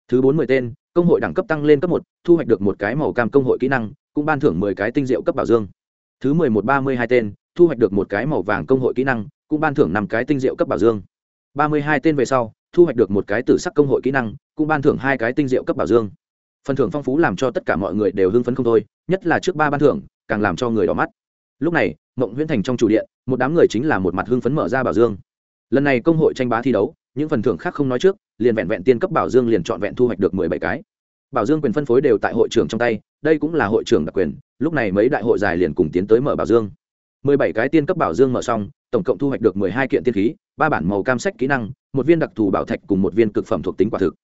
Thứ bốn mươi tên, công hội đẳng cấp tăng lên cấp một, thu hoạch được một cái màu cam công hội kỹ năng, cũng ban thưởng mười cái tinh diệu cấp bảo dương. Thứ mười một, ba mươi hai tên, thu hoạch được một cái màu vàng công hội kỹ năng, cũng ban thưởng năm cái tinh diệu cấp bảo dương. Ba mươi hai tên về sau, thu hoạch được một cái tử sắc công hội kỹ năng, cũng ban thưởng hai cái tinh diệu cấp bảo dương. Phần thưởng phong phú làm cho tất cả mọi người đều hưng phấn không thôi, nhất là trước ba ban thưởng càng làm cho người đỏ mắt. Lúc này, mộng huyễn thành trong chủ điện, một đám người chính là một mặt hưng phấn mở ra bảo dương. Lần này công hội tranh bá thi đấu, những phần thưởng khác không nói trước, liền vẹn vẹn tiên cấp bảo dương liền chọn vẹn thu hoạch được mười bảy cái. Bảo dương quyền phân phối đều tại hội trưởng trong tay, đây cũng là hội trưởng đặc quyền, lúc này mấy đại hội dài liền cùng tiến tới mở bảo dương. Mười bảy cái tiên cấp bảo dương mở xong, tổng cộng thu hoạch được mười hai kiện tiên khí, ba bản màu cam sách kỹ năng, một viên đặc thù bảo thạch cùng một viên cực phẩm thuộc tính quả thực.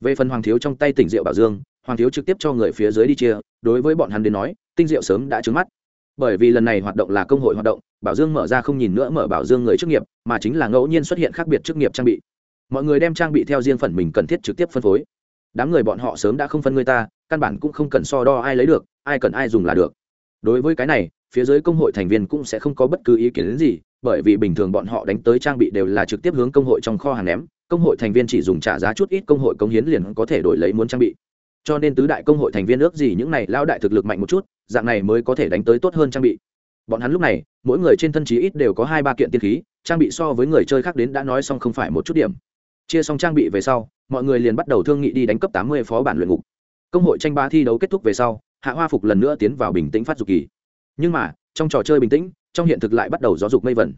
Về phần hoàng thiếu trong tay tỉnh rượu bảo dương, hoàng thiếu trực tiếp cho người phía dưới đi chia, đối với bọn hắn đến nói tinh diệu sớm đã trứng mắt. Bởi vì lần này hoạt động là công hội hoạt động, bảo dương mở ra không nhìn nữa mở bảo dương người chức nghiệp, mà chính là ngẫu nhiên xuất hiện khác biệt chức nghiệp trang bị. Mọi người đem trang bị theo riêng phần mình cần thiết trực tiếp phân phối. Đám người bọn họ sớm đã không phân người ta, căn bản cũng không cần so đo ai lấy được, ai cần ai dùng là được. Đối với cái này, phía dưới công hội thành viên cũng sẽ không có bất cứ ý kiến gì, bởi vì bình thường bọn họ đánh tới trang bị đều là trực tiếp hướng công hội trong kho hàng ném, công hội thành viên chỉ dùng trả giá chút ít công hội công hiến liền có thể đổi lấy muốn trang bị. Cho nên tứ đại công hội thành viên ước gì những này lao đại thực lực mạnh một chút dạng này mới có thể đánh tới tốt hơn trang bị. Bọn hắn lúc này, mỗi người trên thân chí ít đều có hai ba kiện tiên khí, trang bị so với người chơi khác đến đã nói xong không phải một chút điểm. Chia xong trang bị về sau, mọi người liền bắt đầu thương nghị đi đánh cấp tám mươi phó bản luyện ngục. Công hội tranh ba thi đấu kết thúc về sau, hạ hoa phục lần nữa tiến vào bình tĩnh phát dục kỳ. Nhưng mà, trong trò chơi bình tĩnh, trong hiện thực lại bắt đầu giáo dục mây vẩn.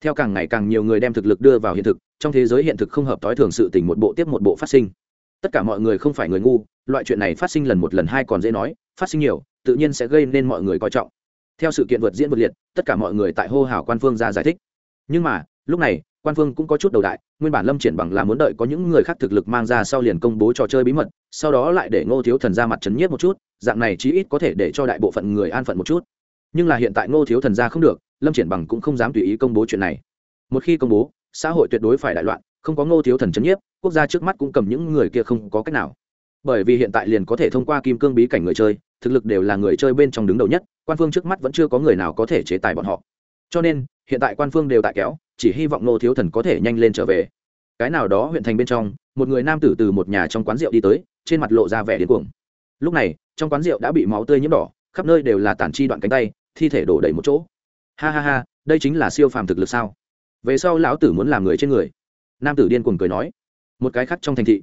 Theo càng ngày càng nhiều người đem thực lực đưa vào hiện thực, trong thế giới hiện thực không hợp t ố i thường sự tình một bộ tiếp một bộ phát sinh. Tất cả mọi người không phải người ngu, loại chuyện này phát sinh lần một lần hai còn dễ nói, phát sinh nhiều tự nhiên sẽ gây nên mọi người coi trọng. Theo sự kiện vượt diễn vượt liệt, tất cả mọi người tại hô hào quan phương ra giải thích. Nhưng mà, lúc này, quan phương cũng có chút đầu đại, nguyên bản lâm triển bằng là muốn đợi có những người khác thực lực mang ra sau liền công bố trò chơi bí mật, sau đó lại để ngô thiếu thần ra mặt chấn nhiếp một chút, dạng này chí ít có thể để cho đại bộ phận người an phận một chút. Nhưng là hiện tại ngô thiếu thần ra không được, lâm triển bằng cũng không dám tùy ý công bố chuyện này. Một khi công bố, xã hội tuyệt đối phải đại loạn, không có ngô thiếu thần chấn nhiếp, quốc gia trước mắt cũng cầm những người kia không có cách nào. Bởi vì hiện tại liền có thể thông qua kim cương bí cảnh người chơi thực lực đều là người chơi bên trong đứng đầu nhất, quan phương trước mắt vẫn chưa có người nào có thể chế tài bọn họ. Cho nên, hiện tại quan phương đều tại kéo, chỉ hy vọng nô thiếu thần có thể nhanh lên trở về. Cái nào đó huyện thành bên trong, một người nam tử từ một nhà trong quán rượu đi tới, trên mặt lộ ra vẻ điên cuồng. Lúc này, trong quán rượu đã bị máu tươi nhiễm đỏ, khắp nơi đều là tản chi đoạn cánh tay, thi thể đổ đầy một chỗ. Ha ha ha, đây chính là siêu phàm thực lực sao? Về sau lão tử muốn làm người trên người. Nam tử điên cuồng cười nói. Một cái khác trong thành thị,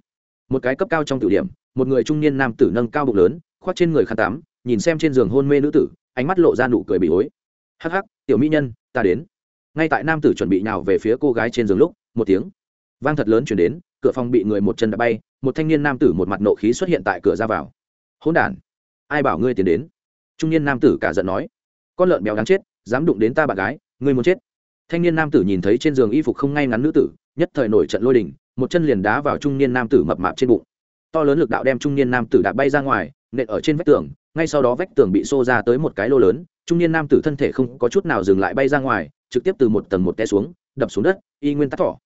một cái cấp cao trong tử điểm, một người trung niên nam tử nâng cao bụng lớn khoác trên người khăn tắm, nhìn xem trên giường hôn mê nữ tử, ánh mắt lộ ra nụ cười bị ối hắc hắc, tiểu mỹ nhân, ta đến. Ngay tại nam tử chuẩn bị nào về phía cô gái trên giường lúc, một tiếng vang thật lớn chuyển đến, cửa phòng bị người một chân đã bay, một thanh niên nam tử một mặt nộ khí xuất hiện tại cửa ra vào. Hỗn đản, ai bảo ngươi tiến đến? Trung niên nam tử cả giận nói. Con lợn béo đáng chết, dám đụng đến ta bạn gái, ngươi muốn chết. Thanh niên nam tử nhìn thấy trên giường y phục không ngay ngắn nữ tử, nhất thời nổi trận lôi đình, một chân liền đá vào trung niên nam tử mập mạp trên bụng. To lớn lực đạo đem trung niên nam tử đạp bay ra ngoài nện ở trên vách tường, ngay sau đó vách tường bị xô ra tới một cái lô lớn, trung niên nam tử thân thể không có chút nào dừng lại bay ra ngoài, trực tiếp từ một tầng một té xuống, đập xuống đất, y nguyên tắt thỏ.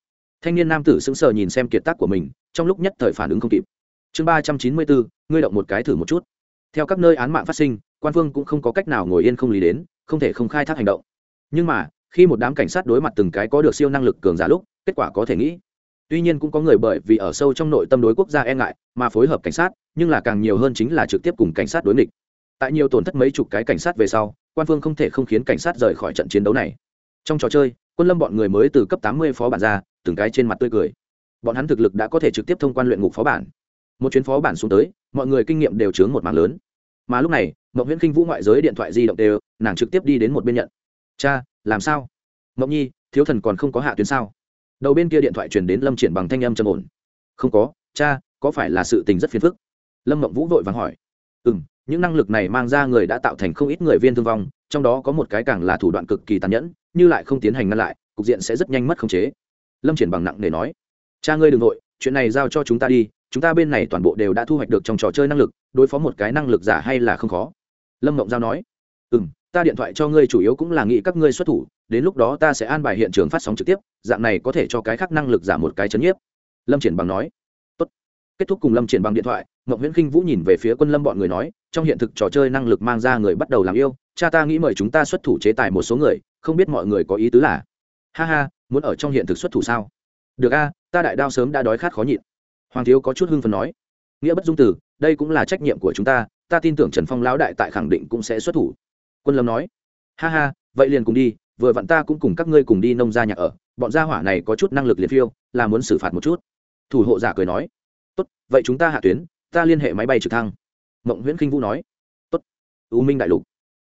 Thanh niên nam tử sững sờ nhìn xem kiệt tác của mình, trong lúc nhất thời phản ứng không kịp. Chương ba trăm chín mươi bốn, ngươi động một cái thử một chút. Theo các nơi án mạng phát sinh, quan phương cũng không có cách nào ngồi yên không lý đến, không thể không khai thác hành động. Nhưng mà, khi một đám cảnh sát đối mặt từng cái có được siêu năng lực cường giả lúc, kết quả có thể nghĩ tuy nhiên cũng có người bởi vì ở sâu trong nội tâm đối quốc gia e ngại mà phối hợp cảnh sát, nhưng là càng nhiều hơn chính là trực tiếp cùng cảnh sát đối nghịch. Tại nhiều tổn thất mấy chục cái cảnh sát về sau, quan phương không thể không khiến cảnh sát rời khỏi trận chiến đấu này. Trong trò chơi, quân lâm bọn người mới từ cấp tám mươi phó bản ra, từng cái trên mặt tươi cười. Bọn hắn thực lực đã có thể trực tiếp thông quan luyện ngục phó bản. Một chuyến phó bản xuống tới, mọi người kinh nghiệm đều chướng một mảng lớn. Mà lúc này mậu nguyễn kinh vũ ngoại giới điện thoại di động đều, nàng trực tiếp đi đến một bên nhận. Cha, làm sao? Mậu nhi, thiếu thần còn không có hạ tuyến sao? Đầu bên kia điện thoại truyền đến lâm triển bằng thanh âm trầm ổn. Không có, cha, có phải là sự tình rất phiền phức? Lâm mộng vũ vội vàng hỏi. Ừ m những năng lực này mang ra người đã tạo thành không ít người viên thương vong, trong đó có một cái càng là thủ đoạn cực kỳ tàn nhẫn, như lại không tiến hành ngăn lại, cục diện sẽ rất nhanh mất khống chế. Lâm triển bằng nặng để nói. Cha ngươi đ ừ n g nội chuyện này giao cho chúng ta đi, chúng ta bên này toàn bộ đều đã thu hoạch được trong trò chơi năng lực, đối phó một cái năng lực giả hay là không khó. Lâm mộng giao nói. Ừ m ta điện thoại cho ngươi chủ yếu cũng là nghĩ các ngươi xuất thủ đến lúc đó ta sẽ an bài hiện trường phát sóng trực tiếp, dạng này có thể cho cái khác năng lực giảm một cái chấn nhiếp. Lâm triển bằng nói. Tốt. kết thúc cùng lâm triển bằng điện thoại, ngọc nguyễn khinh vũ nhìn về phía quân lâm bọn người nói, trong hiện thực trò chơi năng lực mang ra người bắt đầu làm yêu, cha ta nghĩ mời chúng ta xuất thủ chế tài một số người, không biết mọi người có ý tứ là? Ha ha, muốn ở trong hiện thực xuất thủ sao? Được a, ta đại đao sớm đã đói khát khó nhịn. Hoàng thiếu có chút hưng phần nói. Nghĩa bất dung từ đây cũng là trách nhiệm của chúng ta ta tin tưởng trần phong lão đại tại khẳng định cũng sẽ xuất thủ. Quân lâm nói. Ha ha, vậy liền cùng đi vừa vặn ta cũng cùng các ngươi cùng đi nông gia nhà ở, bọn gia hỏa này có chút năng lực liệt phiêu, là muốn xử phạt một chút. Thủ hộ giả cười nói. Tốt, vậy chúng ta hạ tuyến, ta liên hệ máy bay trực thăng. Mộng nguyễn kinh vũ nói. Tốt. U minh đại lục.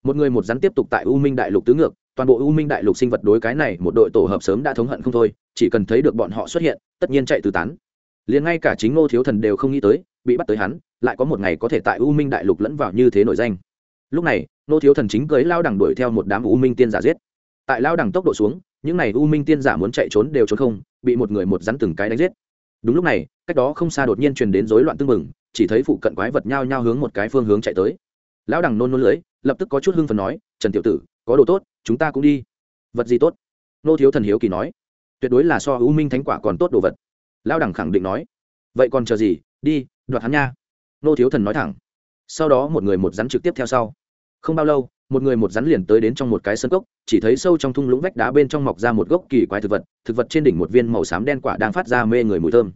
Một người một rắn tiếp tục tại u minh đại lục tứ ngược, toàn bộ u minh đại lục sinh vật đối cái này một đội tổ hợp sớm đã thống hận không thôi, chỉ cần thấy được bọn họ xuất hiện, tất nhiên chạy từ tán. Liền ngay cả chính ngô thiếu thần đều không nghĩ tới, bị bắt tới hắn, lại có một ngày có thể tại u minh đại lục lẫn vào như thế nổi danh. Lúc này nô thiếu thần chính cưới lao đẳng đuổi theo một đám u minh tiên giả giết tại lao đẳng tốc độ xuống, những n à y u minh tiên giả muốn chạy trốn đều trốn không, bị một người một rắn từng cái đánh giết. Đúng lúc này, cách đó không xa đột nhiên truyền đến rối loạn tưng mừng chỉ thấy phụ cận quái vật nhao nhao hướng một cái phương hướng chạy tới. Lão đẳng nôn nôn lưới lập tức có chút hưng phần nói, trần tiểu tử, có đồ tốt, chúng ta cũng đi. Vật gì tốt? Nô thiếu thần hiếu kỳ nói. Tuyệt đối là so u minh thánh quả còn tốt đồ vật. Lão đẳng khẳng định nói. Vậy còn chờ gì? Đi, đoạt hắn nha. Nô thiếu thần nói thẳng. Sau đó một người một rắn trực tiếp theo sau. Không bao lâu một người một rắn liền tới đến trong một cái sân cốc, chỉ thấy sâu trong thung lũng vách đá bên trong mọc ra một gốc kỳ quái thực vật thực vật trên đỉnh một viên màu xám đen quả đang phát ra mê người mùi thơm.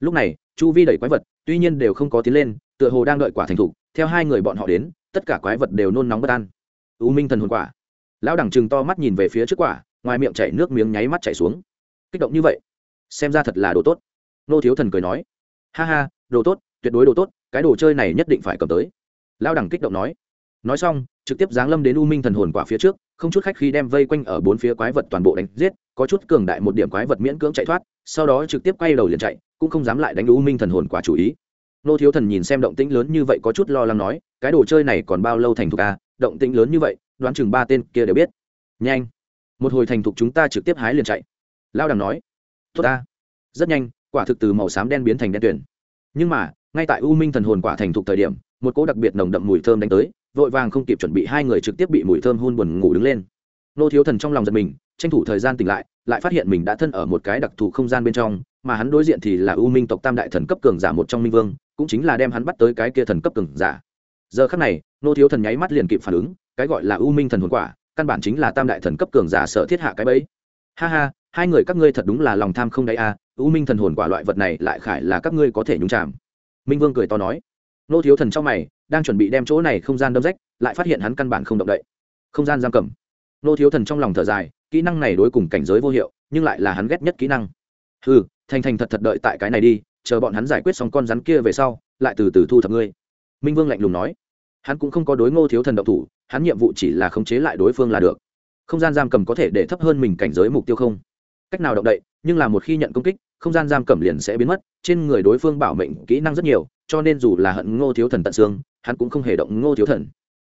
Lúc này, chu vi đẩy quái vật, tuy nhiên đều không có tiến lên, tựa hồ đang đợi quả thành thục, theo hai người bọn họ đến, tất cả quái vật đều nôn nóng bất an. U minh thần hồn quả. Lão đẳng chừng to mắt nhìn về phía trước quả, ngoài miệng chảy nước miếng nháy mắt chảy xuống. Kích động như vậy, xem ra thật là đồ tốt. Nô thiếu thần cười nói. Ha ha, đồ tốt, tuyệt đối đồ tốt, cái đồ chơi này nhất định phải cầm tới. Lão đẳng kích động nói nói xong, trực tiếp giáng lâm đến u minh thần hồn quả phía trước, không chút khách khi đem vây quanh ở bốn phía quái vật toàn bộ đánh giết, có chút cường đại một điểm quái vật miễn cưỡng chạy thoát, sau đó trực tiếp quay đầu liền chạy, cũng không dám lại đánh u minh thần hồn quả chủ ý. Nô thiếu thần nhìn xem động tĩnh lớn như vậy có chút lo lắng nói, cái đồ chơi này còn bao lâu thành thục à? Động tĩnh lớn như vậy, đoán chừng ba tên kia đều biết. Nhanh, một hồi thành thục chúng ta trực tiếp hái liền chạy. Lao đằng nói. Tốt ta. Rất nhanh, quả thực từ màu xám đen biến thành đen tuyển nhưng mà, ngay tại u minh thần hồn quả thành thục thời điểm, một cỗ đặc biệt nồng đậm mùi thơm đánh tới vội vàng không kịp chuẩn bị hai người trực tiếp bị mùi thơm hôn buồn ngủ đứng lên. Nô thiếu thần trong lòng giật mình tranh thủ thời gian tỉnh lại lại phát hiện mình đã thân ở một cái đặc thù không gian bên trong mà hắn đối diện thì là u minh tộc tam đại thần cấp cường giả một trong minh vương cũng chính là đem hắn bắt tới cái kia thần cấp cường giả. Giờ khắc này nô thiếu thần nháy mắt liền kịp phản ứng cái gọi là u minh thần hồn quả căn bản chính là tam đại thần cấp cường giả sợ thiết hạ cái bẫy. Ha ha hai người các ngươi thật đúng là lòng tham không đáy a à, u minh thần hồn quả loại vật này lại khải là các ngươi có thể nhúng chạm minh vương cười to nói. Nô thiếu thần trong mày đang chuẩn bị đem chỗ này không gian đâm rách, lại phát hiện hắn căn bản không động đậy. Không gian giam cầm. Nô thiếu thần trong lòng thở dài, kỹ năng này đối cùng cảnh giới vô hiệu, nhưng lại là hắn ghét nhất kỹ năng. Ừ thành thành thật thật đợi tại cái này đi, chờ bọn hắn giải quyết xong con rắn kia về sau, lại từ từ thu thập ngươi. Minh vương lạnh lùng nói. Hắn cũng không có đối ngô thiếu thần động thủ, hắn nhiệm vụ chỉ là khống chế lại đối phương là được. Không gian giam cầm có thể để thấp hơn mình cảnh giới mục tiêu không? Cách nào động đậy, nhưng là một khi nhận công kích, không gian giam cầm liền sẽ biến mất, trên người đối phương bảo mệnh kỹ năng rất nhiều, cho nên dù là hận ngô thiếu thần tận xương hắn cũng không hề động ngô thiếu thần.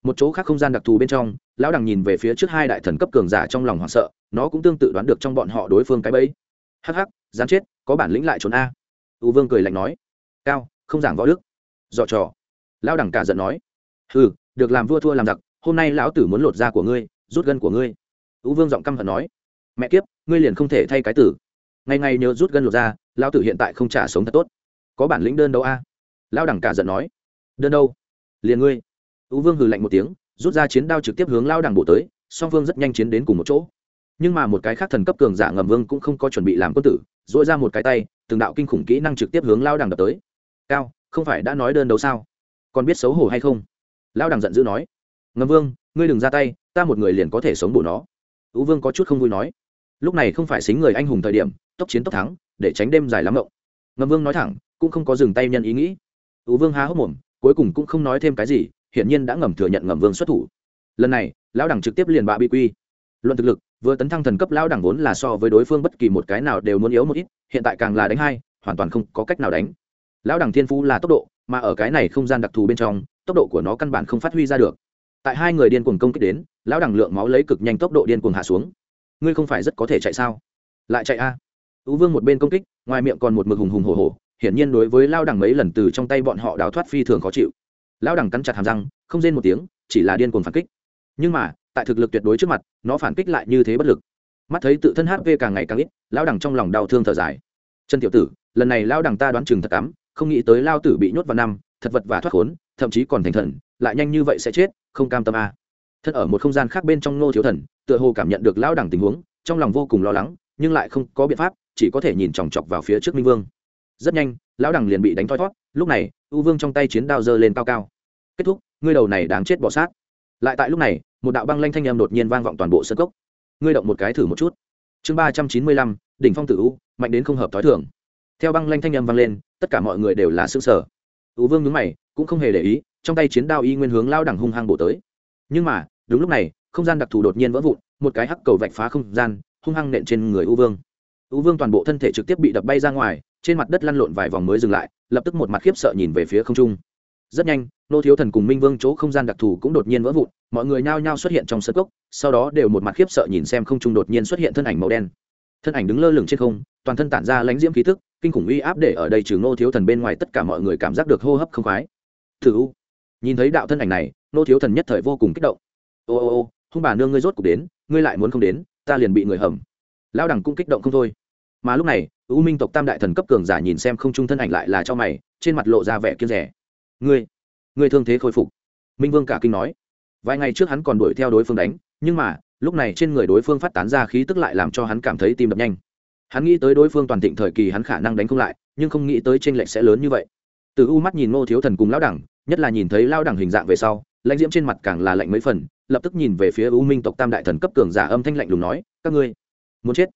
Một chỗ khác không gian đặc thù bên trong, lão đằng nhìn về phía trước hai đại thần cấp cường giả trong lòng hoảng sợ, nó cũng tương tự đoán được trong bọn họ đối phương cái bẫy. Hắc hắc dám chết, có bản lĩnh lại trốn a. U vương cười lạnh nói. Cao, không giảng võ đức. Dọ trò. Lão đằng cả giận nói. Ừ được làm vua thua làm giặc, hôm nay lão tử muốn lột da của ngươi, rút gân của ngươi. U vương giọng căm hận nói. Mẹ kiếp, ngươi liền không thể thay cái tử. Ngày ngày nhớ rút gân lột da, lão tử hiện tại không trả sống thật tốt. Có bản lĩnh đơn đâu a. Lão đằng cả giận nói. Đơn đâu? Liền ngươi. U vương hừ lạnh một tiếng, rút ra chiến đao trực tiếp hướng lao đằng bộ tới, song vương rất nhanh chiến đến cùng một chỗ. Nhưng mà một cái khác thần cấp cường giả ngầm vương cũng không có chuẩn bị làm quân tử dội ra một cái tay, từng đạo kinh khủng kỹ năng trực tiếp hướng lao đằng đập tới. Cao, không phải đã nói đơn đấu sao? Còn biết xấu hổ hay không? Lao đằng giận dữ nói. Ngầm vương, ngươi đừng ra tay, ta một người liền có thể sống bổ nó. Tú vương có chút không vui nói. Lúc này không phải xính người anh hùng thời điểm, tốc chiến tốc thắng, để tránh đêm dài lắm mộng. Ngầm vương nói thẳng, cũng không có dừng tay nhân ý nghĩ. Tú vương há hốc mồm cuối cùng cũng không nói thêm cái gì, hiển nhiên đã ngầm thừa nhận ngầm vương xuất thủ. Lần này, lão đẳng trực tiếp liền bạ bị quy. Luận thực lực, vừa tấn thăng thần cấp lão đẳng vốn là so với đối phương bất kỳ một cái nào đều muốn yếu một ít, hiện tại càng là đánh hai, hoàn toàn không có cách nào đánh. Lão đẳng thiên phú là tốc độ, mà ở cái này không gian đặc thù bên trong, tốc độ của nó căn bản không phát huy ra được. Tại hai người điên cuồng công kích đến, lão đẳng lượng máu lấy cực nhanh tốc độ điên cuồng hạ xuống. Ngươi không phải rất có thể chạy sao? Lại chạy a. À? vương một bên công kích, ngoài miệng còn một mực hùng hùng hổ hổ hiển nhiên đối với lao đẳng mấy lần từ trong tay bọn họ đào thoát phi thường khó chịu. Lão đẳng cắn chặt hàm răng, không rên một tiếng, chỉ là điên cuồng phản kích. Nhưng mà, tại thực lực tuyệt đối trước mặt, nó phản kích lại như thế bất lực. Mắt thấy tự thân hp càng ngày càng ít lão đẳng trong lòng đau thương thở dài. Chân tiểu tử, lần này lão đẳng ta đoán chừng thật cắm, không nghĩ tới lao tử bị nhốt vào năm, thật vật và thoát khốn, thậm chí còn thành thần, lại nhanh như vậy sẽ chết, không cam tâm a. À. thân ở một không gian khác bên trong nô thiếu thần, tựa hồ cảm nhận được lão đẳng tình huống, trong lòng vô cùng lo lắng, nhưng lại không có biện pháp, chỉ có thể nhìn chòng chọc vào phía trước minh vương rất nhanh, lão đằng liền bị đánh thoi thót, lúc này, u vương trong tay chiến đao giơ lên cao cao. Kết thúc, ngươi đầu này đáng chết bỏ sát. Lại tại lúc này, một đạo băng lanh thanh âm đột nhiên vang vọng toàn bộ sân cốc. Ngươi động một cái thử một chút. Chương ba trăm chín mươi lăm, đỉnh phong tử u, mạnh đến không hợp t h ó i thường. Theo băng lanh thanh âm vang lên, tất cả mọi người đều là xương sở u vương nhúng mày, cũng không hề để ý, trong tay chiến đao y nguyên hướng lao đẳng hung hăng bổ tới. Nhưng mà, đúng lúc này, không gian đặc thù đột nhiên vỡ vụn, một cái hắc cầu vạch phá không gian, hung hăng nện trên người u vương. U vương toàn bộ thân thể trực tiếp bị đập bay ra ngoài trên mặt đất lăn lộn vài vòng mới dừng lại, lập tức một mặt khiếp sợ nhìn về phía không trung. Rất nhanh, nô thiếu thần cùng minh vương chỗ không gian đặc thù cũng đột nhiên vỡ vụn, mọi người nhao nhao xuất hiện trong sân cốc, sau đó đều một mặt khiếp sợ nhìn xem không trung đột nhiên xuất hiện thân ảnh màu đen. Thân ảnh đứng lơ lửng trên không, toàn thân tản ra lãnh diễm khí thức kinh khủng uy áp để ở đây trừ nô thiếu thần bên ngoài tất cả mọi người cảm giác được hô hấp không khoái. Thử u. Nhìn thấy đạo thân ảnh này, nô thiếu thần nhất thời vô cùng kích động. Ô ô ô, hung bà nương ngươi rốt cuộc đến, ngươi lại muốn không đến, ta liền bị người hầm. Lao đẳng cũng kích động không thôi mà lúc này, u minh tộc tam đại thần cấp cường giả nhìn xem không trung thân ảnh lại là cho mày, trên mặt lộ ra vẻ kiên rẻ. Ngươi ngươi thương thế khôi phục. Minh vương cả kinh nói. Vài ngày trước hắn còn đuổi theo đối phương đánh, nhưng mà, lúc này trên người đối phương phát tán ra khí tức lại làm cho hắn cảm thấy tim đập nhanh. Hắn nghĩ tới đối phương toàn thịnh thời kỳ hắn khả năng đánh không lại, nhưng không nghĩ tới tranh lệch sẽ lớn như vậy. Từ u mắt nhìn ngô thiếu thần cùng lão đẳng, nhất là nhìn thấy lao đẳng hình dạng về sau, lãnh diễm trên mặt càng là lạnh mấy phần, lập tức nhìn về phía u minh tộc tam đại thần cấp cường giả âm thanh lạnh lùng nói, các ngươi muốn chết?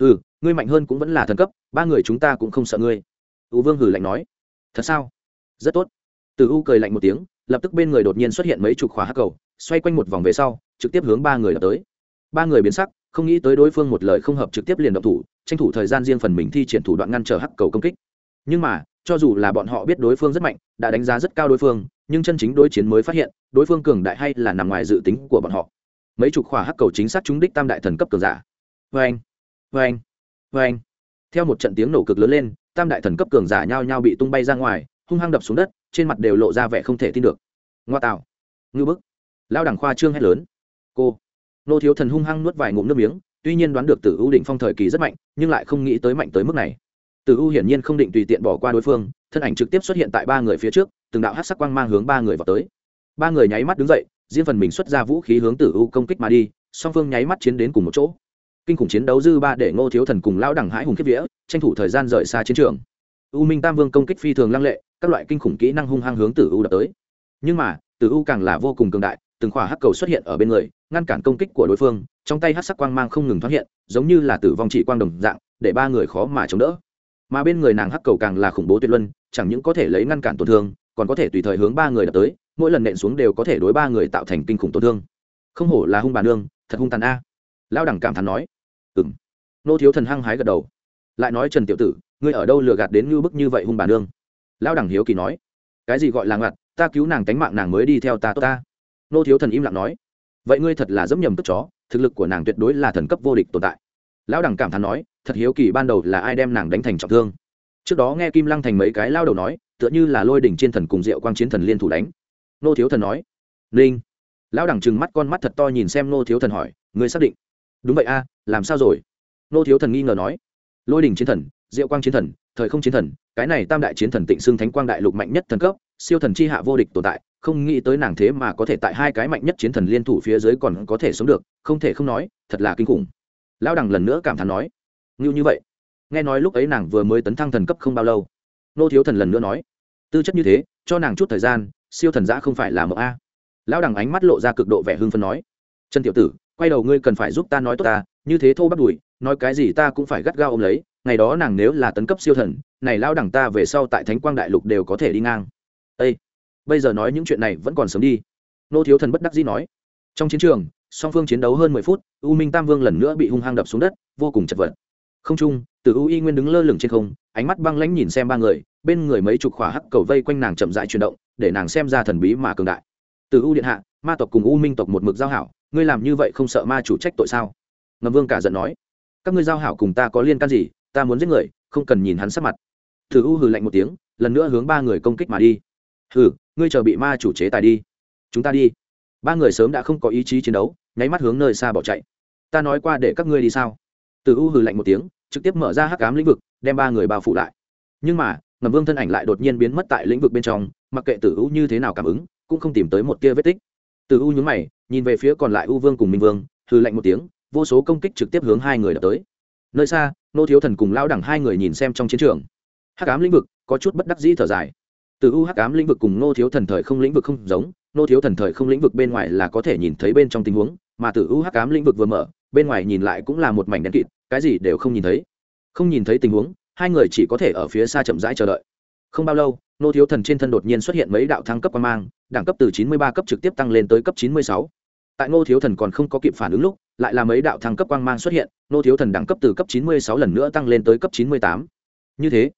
Ừ ngươi mạnh hơn cũng vẫn là thần cấp, ba người chúng ta cũng không sợ ngươi. U vương hử lạnh nói. Thật sao? Rất tốt. Từ u cười lạnh một tiếng, lập tức bên người đột nhiên xuất hiện mấy chục khóa hắc cầu, xoay quanh một vòng về sau, trực tiếp hướng ba người đập tới. Ba người biến sắc, không nghĩ tới đối phương một lời không hợp trực tiếp liền động thủ, tranh thủ thời gian riêng phần mình thi triển thủ đoạn ngăn trở hắc cầu công kích. Nhưng mà, cho dù là bọn họ biết đối phương rất mạnh, đã đánh giá rất cao đối phương, nhưng chân chính đối chiến mới phát hiện, đối phương cường đại hay là nằm ngoài dự tính của bọn họ. Mấy chục khỏa hắc cầu chính xác trúng đích tam đại thần cấp cường giả. Vê anh vê anh vê anh. Theo một trận tiếng nổ cực lớn lên, tam đại thần cấp cường giả nhao nhao bị tung bay ra ngoài, hung hăng đập xuống đất, trên mặt đều lộ ra vẻ không thể tin được. Ngoa tạo. Ngư bức. Lao đẳng khoa trương hét lớn. Cô. Nô thiếu thần hung hăng nuốt vài ngụm nước miếng, tuy nhiên đoán được tử u định phong thời kỳ rất mạnh, nhưng lại không nghĩ tới mạnh tới mức này. Tử u hiển nhiên không định tùy tiện bỏ qua đối phương, thân ảnh trực tiếp xuất hiện tại ba người phía trước, từng đạo hát sắc quang mang hướng ba người vào tới. Ba người nháy mắt đứng dậy, riêng phần mình xuất ra vũ khí hướng tử u công kích mà đi, song phương nháy mắt chiến đến cùng một chỗ kinh khủng chiến đấu dư ba để ngô thiếu thần cùng lão đẳng hãi hùng kiếp vía, tranh thủ thời gian rời xa chiến trường. U minh tam vương công kích phi thường lăng lệ, các loại kinh khủng kỹ năng hung hăng hướng tử u đập tới. Nhưng mà, tử u càng là vô cùng cường đại, từng khỏa hắc cầu xuất hiện ở bên người, ngăn cản công kích của đối phương, trong tay hắc sắc quang mang không ngừng thoát hiện, giống như là tử vong chỉ quang đồng dạng, để ba người khó mà chống đỡ. Mà bên người nàng hắc cầu càng là khủng bố tuyệt luân, chẳng những có thể lấy ngăn cản tổn thương, còn có thể tùy thời hướng ba người đập tới, mỗi lần nện xuống đều có thể đối ba người tạo thành kinh khủng tổn thương. Không hổ là hung bà nương, thật hung tàn a. Lão đẳng cảm thán nói ừng nô thiếu thần hăng hái gật đầu. Lại nói, trần tiểu tử, ngươi ở đâu lừa gạt đến ngưu bức như vậy hung bà nương? Lão đẳng hiếu kỳ nói. Cái gì gọi là ngặt, ta cứu nàng tánh mạng nàng mới đi theo ta tốt ta. Nô thiếu thần im lặng nói. Vậy ngươi thật là dẫm nhầm tức chó, thực lực của nàng tuyệt đối là thần cấp vô địch tồn tại. Lão đẳng cảm thán nói. Thật hiếu kỳ, ban đầu là ai đem nàng đánh thành trọng thương? Trước đó nghe kim lăng thành mấy cái lao đầu nói, tựa như là lôi đỉnh trên thần cùng diệu quang chiến thần liên thủ đánh. Nô thiếu thần nói. Linh lão đẳng trừng mắt con mắt thật to nhìn xem nô thiếu thần hỏi. Ngươi xác định đúng vậy a, làm sao rồi? Nô thiếu thần nghi ngờ nói. Lôi đình chiến thần, diệu quang chiến thần, thời không chiến thần, cái này tam đại chiến thần tịnh xưng thánh quang đại lục mạnh nhất thần cấp, siêu thần chi hạ vô địch tồn tại, không nghĩ tới nàng thế mà có thể tại hai cái mạnh nhất chiến thần liên thủ phía dưới còn có thể sống được, không thể không nói, thật là kinh khủng. Lão đằng lần nữa cảm thán nói. Ngưu như vậy, nghe nói lúc ấy nàng vừa mới tấn thăng thần cấp không bao lâu. Nô thiếu thần lần nữa nói. Tư chất như thế, cho nàng chút thời gian, siêu thần giã không phải là mộng a. Lão đằng ánh mắt lộ ra cực độ vẻ hưng phân nói. Trần tiểu tử quay đầu ngươi cần phải giúp ta nói tốt ta, như thế thô bắt đùi, nói cái gì ta cũng phải gắt gao ôm lấy, ngày đó nàng nếu là tấn cấp siêu thần, này lao đẳng ta về sau tại thánh quang đại lục đều có thể đi ngang. Ây bây giờ nói những chuyện này vẫn còn sớm đi. Nô thiếu thần bất đắc dĩ nói. Trong chiến trường, song phương chiến đấu hơn mười phút, u minh tam vương lần nữa bị hung hăng đập xuống đất, vô cùng chật vật. Không trung từ u y nguyên đứng lơ lửng trên không, ánh mắt băng lãnh nhìn xem ba người, bên người mấy chục khỏa hắc cầu vây quanh nàng chậm rãi chuyển động, để nàng xem ra thần bí mà cường đại. Từ u điện hạ, ma tộc cùng u minh tộc một mực giao hảo ngươi làm như vậy không sợ ma chủ trách tội sao? Ngầm vương cả giận nói. Các ngươi giao hảo cùng ta có liên can gì, ta muốn giết người, không cần nhìn hắn sắc mặt. Thử u hừ lạnh một tiếng, lần nữa hướng ba người công kích mà đi. Hừ, ngươi chờ bị ma chủ chế tài đi. Chúng ta đi. Ba người sớm đã không có ý chí chiến đấu, nháy mắt hướng nơi xa bỏ chạy. Ta nói qua để các ngươi đi sao? Từ u hừ lạnh một tiếng, trực tiếp mở ra hắc cám lĩnh vực, đem ba người bao phủ lại. Nhưng mà, ngầm vương thân ảnh lại đột nhiên biến mất tại lĩnh vực bên trong, mặc kệ tử u như thế nào cảm ứng, cũng không tìm tới một tia vết tích từ u nhướng mày, nhìn về phía còn lại u vương cùng minh vương, hừ lạnh một tiếng, vô số công kích trực tiếp hướng hai người đập tới. Nơi xa, nô thiếu thần cùng lao đẳng hai người nhìn xem trong chiến trường. Hắc ám lĩnh vực, có chút bất đắc dĩ thở dài. Từ u hắc ám lĩnh vực cùng nô thiếu thần thời không lĩnh vực không giống, nô thiếu thần thời không lĩnh vực bên ngoài là có thể nhìn thấy bên trong tình huống, mà từ u hắc ám lĩnh vực vừa mở, bên ngoài nhìn lại cũng là một mảnh đen kịt, cái gì đều không nhìn thấy. Không nhìn thấy tình huống, hai người chỉ có thể ở phía xa chậm rãi chờ đợi. Không bao lâu, nô thiếu thần trên thân đột nhiên xuất hiện mấy đạo thăng cấp quan mang đẳng cấp từ chín mươi ba cấp trực tiếp tăng lên tới cấp chín mươi sáu. Tại ngô thiếu thần còn không có kịp phản ứng lúc, lại là mấy đạo thăng cấp quang mang xuất hiện, ngô thiếu thần đẳng cấp từ cấp chín mươi sáu lần nữa tăng lên tới cấp chín mươi tám. Như thế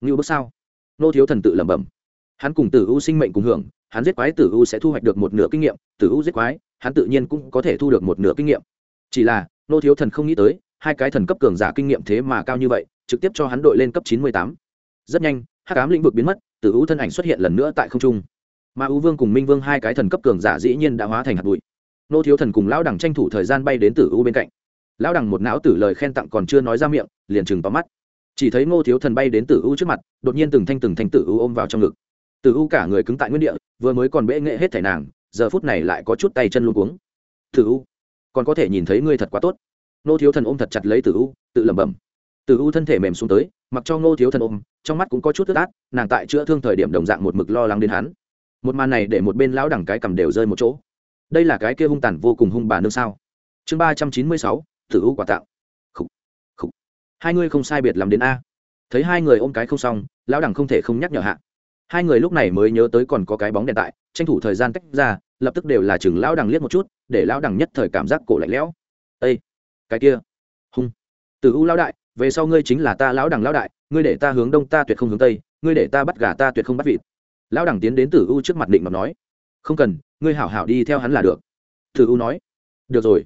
như bước sao? Ngô thiếu thần tự lẩm bẩm. Hắn cùng tử u sinh mệnh cùng hưởng, hắn giết quái tử u sẽ thu hoạch được một nửa kinh nghiệm, tử u giết quái, hắn tự nhiên cũng có thể thu được một nửa kinh nghiệm. Chỉ là, ngô thiếu thần không nghĩ tới, hai cái thần cấp cường giả kinh nghiệm thế mà cao như vậy, trực tiếp cho hắn đội lên cấp chín mươi tám. Rất nhanh, hắc ám lĩnh vực biến mất, tử u thân ảnh xuất hiện lần nữa tại không trung mà u vương cùng minh vương hai cái thần cấp cường giả dĩ nhiên đã hóa thành hạt bụi. Nô thiếu thần cùng lão đằng tranh thủ thời gian bay đến tử u bên cạnh. Lão đằng một não tử lời khen tặng còn chưa nói ra miệng, liền chừng tóm mắt. Chỉ thấy ngô thiếu thần bay đến tử u trước mặt, đột nhiên từng thanh từng thanh tử u ôm vào trong ngực. Tử u cả người cứng tại nguyên địa, vừa mới còn bệ nghệ hết thể nàng, giờ phút này lại có chút tay chân luôn cuống. Tử u, còn có thể nhìn thấy ngươi thật quá tốt. Ngô thiếu thần ôm thật chặt lấy tử u, tự lẩm bẩm. Tử u thân thể mềm xuống tới, mặc cho ngô thiếu thần ôm, trong mắt cũng có chút tức át, nàng tại chữa thương thời điểm đồng dạng một mực lo lắng đến hắn một màn này để một bên lão đẳng cái cầm đều rơi một chỗ. Đây là cái kia hung tàn vô cùng hung bà nương sao? Chương ba trăm chín mươi sáu tử u quả tạo. Khủ, khủ. hai người không sai biệt làm đến a. Thấy hai người ôm cái không xong lão đẳng không thể không nhắc nhở hạ. Hai người lúc này mới nhớ tới còn có cái bóng đèn tại tranh thủ thời gian tách ra lập tức đều là chừng lão đẳng liếc một chút để lão đẳng nhất thời cảm giác cổ lạnh lẽo. Ây cái kia. Hung. Tử u lão đại về sau ngươi chính là ta lão đẳng lão đại ngươi để ta hướng đông ta tuyệt không hướng tây ngươi để ta bắt gà ta tuyệt không bắt vịt lão đẳng tiến đến tử u trước mặt định mà nói, không cần, ngươi hảo hảo đi theo hắn là được. Tử u nói, được rồi.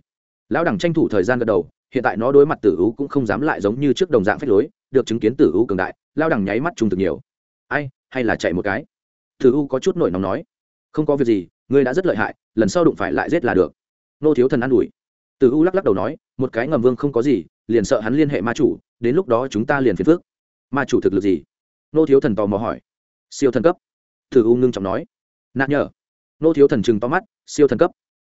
Lão đẳng tranh thủ thời gian gật đầu, hiện tại nó đối mặt tử u cũng không dám lại giống như trước đồng dạng phép lối, được chứng kiến tử u cường đại, lão đẳng nháy mắt trung thực nhiều. Ai, hay là chạy một cái? Tử u có chút nổi nóng nói, không có việc gì, ngươi đã rất lợi hại, lần sau đụng phải lại giết là được. Nô thiếu thần an ủi. Tử u lắc lắc đầu nói, một cái ngầm vương không có gì, liền sợ hắn liên hệ ma chủ, đến lúc đó chúng ta liền phiền phước ma chủ thực lực gì? Nô thiếu thần tò mò hỏi. Siêu thần cấp thử u ngưng trọng nói. Nạn nhở. Nô thiếu thần chừng to mắt, siêu thần cấp.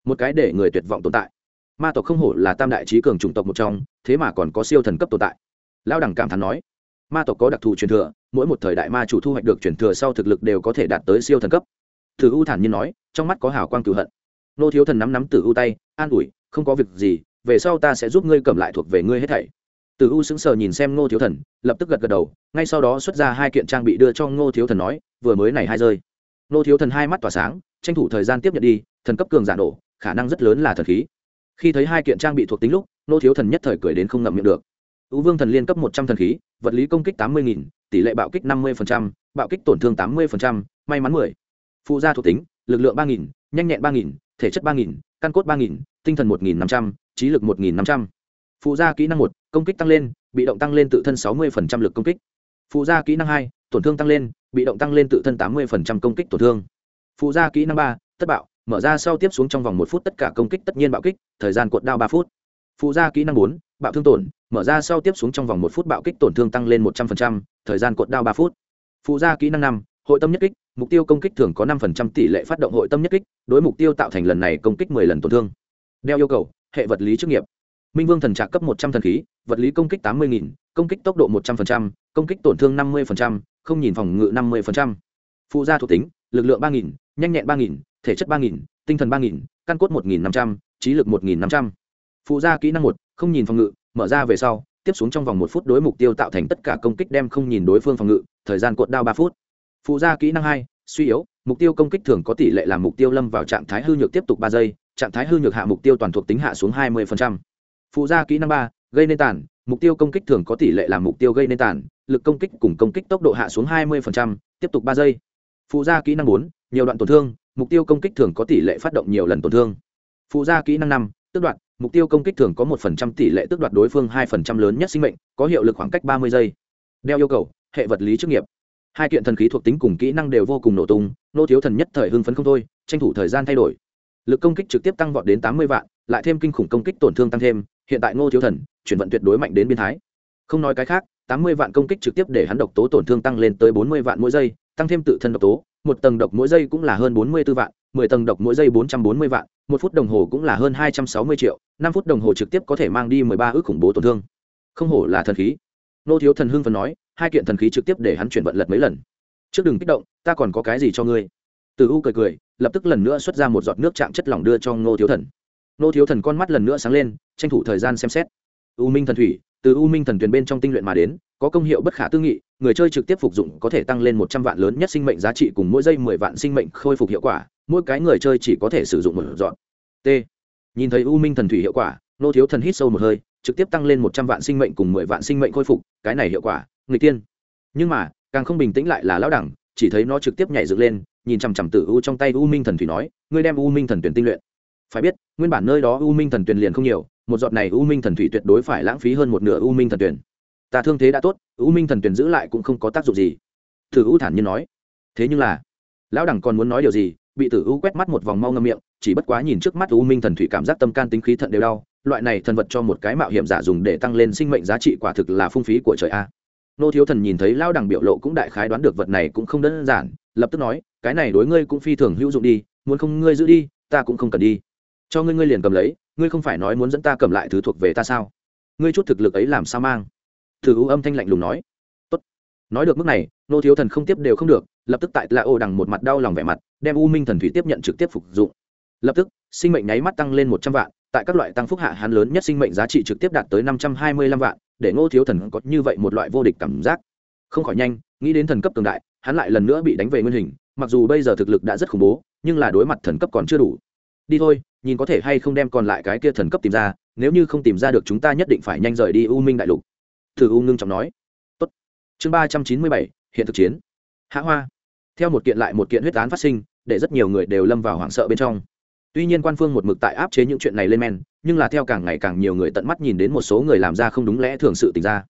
Một cái để người tuyệt vọng tồn tại. Ma tộc không hổ là tam đại trí cường chủng tộc một trong, thế mà còn có siêu thần cấp tồn tại. Lao đẳng cảm thán nói. Ma tộc có đặc thù truyền thừa, mỗi một thời đại ma chủ thu hoạch được truyền thừa sau thực lực đều có thể đạt tới siêu thần cấp. Thử u thản nhiên nói, trong mắt có hào quang cửu hận. Nô thiếu thần nắm nắm tử u tay, an ủi, không có việc gì, về sau ta sẽ giúp ngươi cầm lại thuộc về ngươi hết thảy. Từ u sững sờ nhìn xem ngô thiếu thần, lập tức gật gật đầu, ngay sau đó xuất ra hai kiện trang bị đưa cho ngô thiếu thần nói, vừa mới này hai rơi. Ngô thiếu thần hai mắt tỏa sáng, tranh thủ thời gian tiếp nhận đi, thần cấp cường giả nổ, khả năng rất lớn là thần khí. Khi thấy hai kiện trang bị thuộc tính lúc, ngô thiếu thần nhất thời cười đến không ngậm miệng được. U vương thần liên cấp một trăm thần khí, vật lý công kích tám mươi nghìn, tỷ lệ bạo kích năm mươi bạo kích tổn thương tám mươi may mắn mười. Phụ gia thuộc tính, lực lượng ba nghìn, nhanh nhẹn ba nghìn, thể chất ba nghìn, căn cốt ba nghìn, tinh thần một nghìn năm trăm, trí lực một nghìn năm trăm phụ gia kỹ năng một, công kích tăng lên, bị động tăng lên tự thân sáu mươi lực công kích. Phụ gia kỹ năng hai, tổn thương tăng lên, bị động tăng lên tự thân tám mươi công kích tổn thương. Phụ gia kỹ năng ba tất bạo, mở ra sau tiếp xuống trong vòng một phút tất cả công kích tất nhiên bạo kích, thời gian cuộn đao ba phút. Phụ gia kỹ năng bốn, bạo thương tổn, mở ra sau tiếp xuống trong vòng một phút bạo kích tổn thương tăng lên một trăm linh thời gian cuộn đao ba phút. Phụ gia kỹ năng năm, hội tâm nhất kích, mục tiêu công kích thường có năm tỷ lệ phát động hội tâm nhất kích, đối mục tiêu tạo thành lần này công kích mười lần tổn thương. Đeo yêu cầu, hệ vật lý chức nghiệp minh vương thần trạc cấp một trăm thần khí, vật lý công kích tám mươi nghìn, công kích tốc độ một trăm linh công kích tổn thương năm mươi không nhìn phòng ngự năm mươi phụ gia thuộc tính, lực lượng ba nghìn, nhanh nhẹn ba nghìn, thể chất ba nghìn, tinh thần ba nghìn, căn cốt một nghìn năm trăm, trí lực một nghìn năm trăm. Phụ gia kỹ năng một, không nhìn phòng ngự, mở ra về sau, tiếp xuống trong vòng một phút đối mục tiêu tạo thành tất cả công kích đem không nhìn đối phương phòng ngự, thời gian cột đao ba phút. Phụ gia kỹ năng hai, suy yếu, mục tiêu công kích thường có tỷ lệ làm mục tiêu lâm vào trạng thái hư nhược tiếp tục ba giây, trạng thái hư nhược hạ mục tiêu toàn thuộc tính hạ xuống hai mươi phụ gia kỹ năng ba, gây nên tàn, mục tiêu công kích thường có tỷ lệ làm mục tiêu gây nên tàn, lực công kích cùng công kích tốc độ hạ xuống hai mươi tiếp tục ba giây. Phụ gia kỹ năng bốn, nhiều đoạn tổn thương, mục tiêu công kích thường có tỷ lệ phát động nhiều lần tổn thương. Phụ gia kỹ năng năm, tước đoạt, mục tiêu công kích thường có một phần tỷ lệ tước đoạt đối phương hai phần lớn nhất sinh mệnh, có hiệu lực khoảng cách ba mươi giây. Đeo yêu cầu, hệ vật lý chức nghiệp. Hai kiện thần khí thuộc tính cùng kỹ năng đều vô cùng nổ tung, nô thiếu thần nhất thời hưng phấn không thôi, tranh thủ thời gian thay đổi. Lực công kích trực tiếp tăng vọt đến tám mươi vạn, lại thêm kinh khủng công kích tổn thương tăng thêm hiện tại ngô thiếu thần, chuyển vận tuyệt đối mạnh đến biên thái. Không nói cái khác, tám mươi vạn công kích trực tiếp để hắn độc tố tổn thương tăng lên tới bốn mươi vạn mỗi giây, tăng thêm tự thân độc tố, một tầng độc mỗi giây cũng là hơn bốn mươi b ố vạn, mười tầng độc mỗi giây bốn trăm bốn mươi vạn, một phút đồng hồ cũng là hơn hai trăm sáu mươi triệu, năm phút đồng hồ trực tiếp có thể mang đi mười ba ước khủng bố tổn thương. Không hổ là thần khí. Nô thiếu thần hưng phần nói, hai kiện thần khí trực tiếp để hắn chuyển vận lật mấy lần. Trước đừng kích động, ta còn có cái gì cho ngươi? Từ u cười cười, lập tức lần nữa xuất ra một giọt nước trạng chất lỏng đưa cho ngô thiếu thần. Nô thiếu thần con mắt lần nữa sáng lên, tranh thủ thời gian xem xét. U minh thần thủy, từ u minh thần tuyền bên trong tinh luyện mà đến, có công hiệu bất khả tư nghị, người chơi trực tiếp phục dụng có thể tăng lên một trăm vạn lớn nhất sinh mệnh giá trị cùng mỗi giây mười vạn sinh mệnh khôi phục hiệu quả, mỗi cái người chơi chỉ có thể sử dụng một dọn. T. Nhìn thấy u minh thần thủy hiệu quả, nô thiếu thần hít sâu một hơi, trực tiếp tăng lên một trăm vạn sinh mệnh cùng mười vạn sinh mệnh khôi phục, cái này hiệu quả người tiên. Nhưng mà, càng không bình tĩnh lại là lão đẳng, chỉ thấy nó trực tiếp nhảy dựng lên, nhìn chằm chằm tử u trong tay u minh thần thủy nói, ngươi đem u minh thần tuyển tinh luyện. Phải biết nguyên bản nơi đó u minh thần Tuyền liền không nhiều, một giọt này u minh thần thủy tuyệt đối phải lãng phí hơn một nửa u minh thần Tuyền. ta thương thế đã tốt, u minh thần Tuyền giữ lại cũng không có tác dụng gì. Thử u thản nhiên nói. Thế nhưng là, lão đẳng còn muốn nói điều gì? Bị tử u quét mắt một vòng mau ngâm miệng, chỉ bất quá nhìn trước mắt u minh thần thủy cảm giác tâm can tính khí thận đều đau, loại này thần vật cho một cái mạo hiểm giả dùng để tăng lên sinh mệnh giá trị quả thực là phung phí của trời a. Nô thiếu thần nhìn thấy Lão đẳng biểu lộ cũng đại khái đoán được vật này cũng không đơn giản, lập tức nói, cái này đối ngươi cũng phi thường hữu dụng đi, muốn không ngươi giữ đi, ta cũng không cần đi cho ngươi ngươi liền cầm lấy, ngươi không phải nói muốn dẫn ta cầm lại thứ thuộc về ta sao? Ngươi chút thực lực ấy làm sao mang? Thử u âm thanh lạnh lùng nói. Tốt. nói được mức này, nô thiếu thần không tiếp đều không được, lập tức tại la ô đằng một mặt đau lòng vẻ mặt, đem u minh thần thủy tiếp nhận trực tiếp phục dụng. Lập tức, sinh mệnh nháy mắt tăng lên một trăm vạn, tại các loại tăng phúc hạ hắn lớn nhất sinh mệnh giá trị trực tiếp đạt tới năm trăm hai mươi lăm vạn, để ngô thiếu thần có như vậy một loại vô địch cảm giác. Không khỏi nhanh, nghĩ đến thần cấp cường đại, hắn lại lần nữa bị đánh về nguyên hình, mặc dù bây giờ thực lực đã rất khủng bố, nhưng là đối mặt thần cấp còn chưa đủ. Đi thôi nhìn có thể hay không đem còn lại cái kia thần cấp tìm ra nếu như không tìm ra được chúng ta nhất định phải nhanh rời đi u minh đại lục. Thử u ngưng trọng nói. Tốt. chương ba trăm chín mươi bảy hiện thực chiến. Hạ hoa. Theo một kiện lại một kiện huyết án phát sinh để rất nhiều người đều lâm vào hoảng sợ bên trong. Tuy nhiên quan phương một mực tại áp chế những chuyện này lên men nhưng là theo càng ngày càng nhiều người tận mắt nhìn đến một số người làm ra không đúng lẽ thường sự tình ra.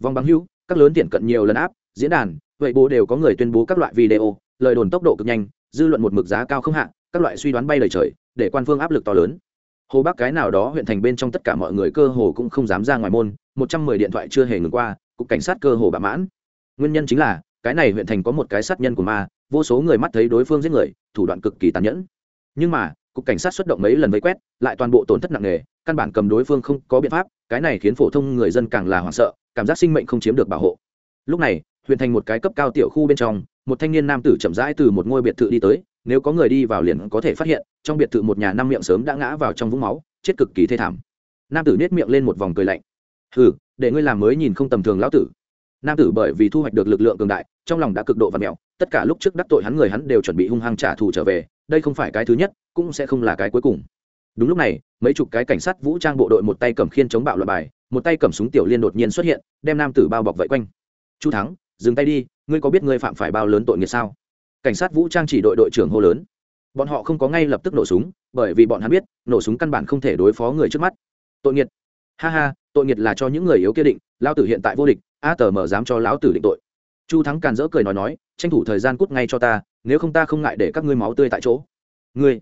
Vòng bằng Hưu, các lớn tiện cận nhiều lần áp diễn đàn vậy bố đều có người tuyên bố các loại video lời đồn tốc độ cực nhanh dư luận một mực giá cao không hạ các loại suy đoán bay lời trời để quan phương áp lực to lớn. Hồ bắc cái nào đó huyện thành bên trong tất cả mọi người cơ hồ cũng không dám ra ngoài môn, một trăm mười điện thoại chưa hề ngừng qua, cục cảnh sát cơ hồ bạ mãn. Nguyên nhân chính là, cái này huyện thành có một cái sát nhân của ma, vô số người mắt thấy đối phương giết người, thủ đoạn cực kỳ tàn nhẫn. Nhưng mà, cục cảnh sát xuất động mấy lần vây quét, lại toàn bộ tổn thất nặng nề, căn bản cầm đối phương không có biện pháp, cái này khiến phổ thông người dân càng là hoảng sợ, cảm giác sinh mệnh không chiếm được bảo hộ. Lúc này, huyện thành một cái cấp cao tiểu khu bên trong, một thanh niên nam tử chậm rãi từ một ngôi biệt thự đi tới nếu có người đi vào liền có thể phát hiện, trong biệt thự một nhà năm miệng sớm đã ngã vào trong vũng máu, chết cực kỳ thê thảm. Nam tử nết miệng lên một vòng cười lạnh. Hừ, để ngươi làm mới nhìn không tầm thường lão tử. Nam tử bởi vì thu hoạch được lực lượng cường đại, trong lòng đã cực độ và mẹo tất cả lúc trước đắc tội hắn người hắn đều chuẩn bị hung hăng trả thù trở về, đây không phải cái thứ nhất, cũng sẽ không là cái cuối cùng. Đúng lúc này, mấy chục cái cảnh sát vũ trang bộ đội một tay cầm khiên chống bạo loại bài, một tay cầm súng tiểu liên đột nhiên xuất hiện, đem nam tử bao bọc vây quanh. Chu thắng, dừng tay đi, ngươi có biết ngươi phạm phải bao lớn tội nghiệp sao? Cảnh sát vũ trang chỉ đội đội trưởng hô lớn. Bọn họ không có ngay lập tức nổ súng, bởi vì bọn hắn biết, nổ súng căn bản không thể đối phó người trước mắt. Tội nghiệt. Ha ha, tội nghiệt là cho những người yếu kia định lao tử hiện tại vô địch, a tờ mở dám cho lão tử định tội. Chu thắng càn dỡ cười nói nói, tranh thủ thời gian cút ngay cho ta, nếu không ta không ngại để các ngươi máu tươi tại chỗ. Ngươi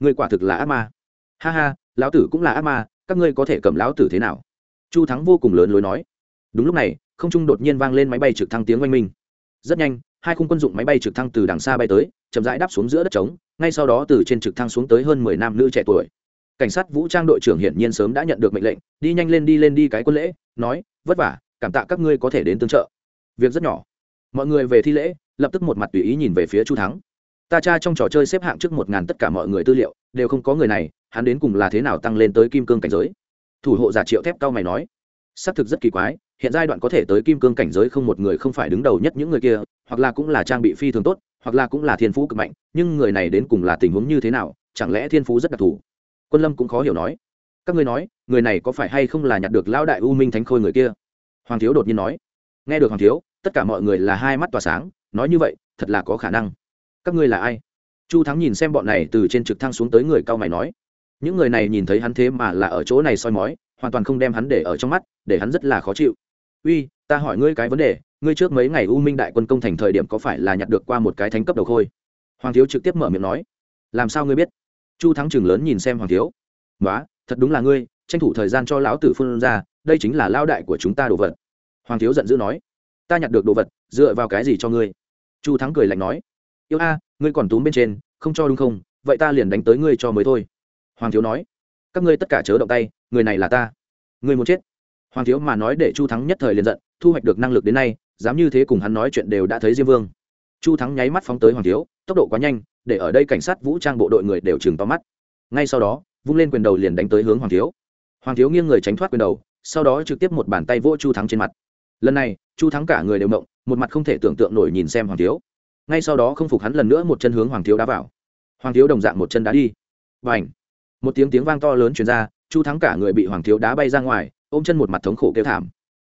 ngươi quả thực là ác ma. Ha ha, lão tử cũng là ác ma, các ngươi có thể cầm lão tử thế nào? Chu thắng vô cùng lớn lối nói. Đúng lúc này, không trung đột nhiên vang lên máy bay trực thăng tiếng oanh minh. Rất nhanh hai khung quân dụng máy bay trực thăng từ đằng xa bay tới, chậm rãi đáp xuống giữa đất trống, ngay sau đó từ trên trực thăng xuống tới hơn mười nam nữ trẻ tuổi. Cảnh sát vũ trang đội trưởng hiển nhiên sớm đã nhận được mệnh lệnh, đi nhanh lên đi lên đi cái quân lễ, nói, vất vả, cảm tạ các ngươi có thể đến tương trợ. Việc rất nhỏ. Mọi người về thi lễ, lập tức một mặt tùy ý nhìn về phía chu thắng. Ta tra trong trò chơi xếp hạng trước một ngàn tất cả mọi người tư liệu, đều không có người này, hắn đến cùng là thế nào tăng lên tới kim cương cảnh giới? Thủ hộ giả triệu thép cao mày nói, xác thực rất kỳ quái, hiện giai đoạn có thể tới kim cương cảnh giới không một người không phải đứng đầu nhất những người kia hoặc là cũng là trang bị phi thường tốt, hoặc là cũng là thiên phú cực mạnh, nhưng người này đến cùng là tình huống như thế nào, chẳng lẽ thiên phú rất đặc thù? Quân lâm cũng khó hiểu nói. Các ngươi nói, người này có phải hay không là nhặt được lão đại u minh thánh khôi người kia? Hoàng thiếu đột nhiên nói. Nghe được hoàng thiếu, tất cả mọi người là hai mắt tỏa sáng, nói như vậy, thật là có khả năng. Các ngươi là ai? Chu thắng nhìn xem bọn này từ trên trực thăng xuống tới người cao mày nói. Những người này nhìn thấy hắn thế mà là ở chỗ này soi mói, hoàn toàn không đem hắn để ở trong mắt, để hắn rất là khó chịu. Uy, ta hỏi ngươi cái vấn đề ngươi trước mấy ngày u minh đại quân công thành thời điểm có phải là nhặt được qua một cái thánh cấp đầu khôi? Hoàng thiếu trực tiếp mở miệng nói. Làm sao ngươi biết? Chu thắng chừng lớn nhìn xem hoàng thiếu. Nói thật đúng là ngươi, tranh thủ thời gian cho lão tử phương ra, đây chính là lao đại của chúng ta đồ vật. Hoàng thiếu giận dữ nói. Ta nhặt được đồ vật, dựa vào cái gì cho ngươi? Chu thắng cười lạnh nói. Yêu a, ngươi còn túm bên trên, không cho đúng không? Vậy ta liền đánh tới ngươi cho mới thôi. Hoàng thiếu nói. Các ngươi tất cả chớ động tay, người này là ta. Ngươi muốn chết. Hoàng thiếu mà nói để chu thắng nhất thời liền giận, thu hoạch được năng lực đến nay dám như thế cùng hắn nói chuyện đều đã thấy diêm vương. Chu thắng nháy mắt phóng tới hoàng thiếu, tốc độ quá nhanh, để ở đây cảnh sát vũ trang bộ đội người đều chừng to mắt. Ngay sau đó, vung lên quyền đầu liền đánh tới hướng hoàng thiếu. Hoàng thiếu nghiêng người tránh thoát quyền đầu, sau đó trực tiếp một bàn tay vỗ chu thắng trên mặt. Lần này, chu thắng cả người đều mộng, một mặt không thể tưởng tượng nổi nhìn xem hoàng thiếu. Ngay sau đó không phục hắn lần nữa một chân hướng hoàng thiếu đá vào. Hoàng thiếu đồng dạng một chân đá đi. Và ảnh một tiếng tiếng vang to lớn chuyển ra, chu thắng cả người bị hoàng thiếu đá bay ra ngoài, ôm chân một mặt thống khổ kêu thảm.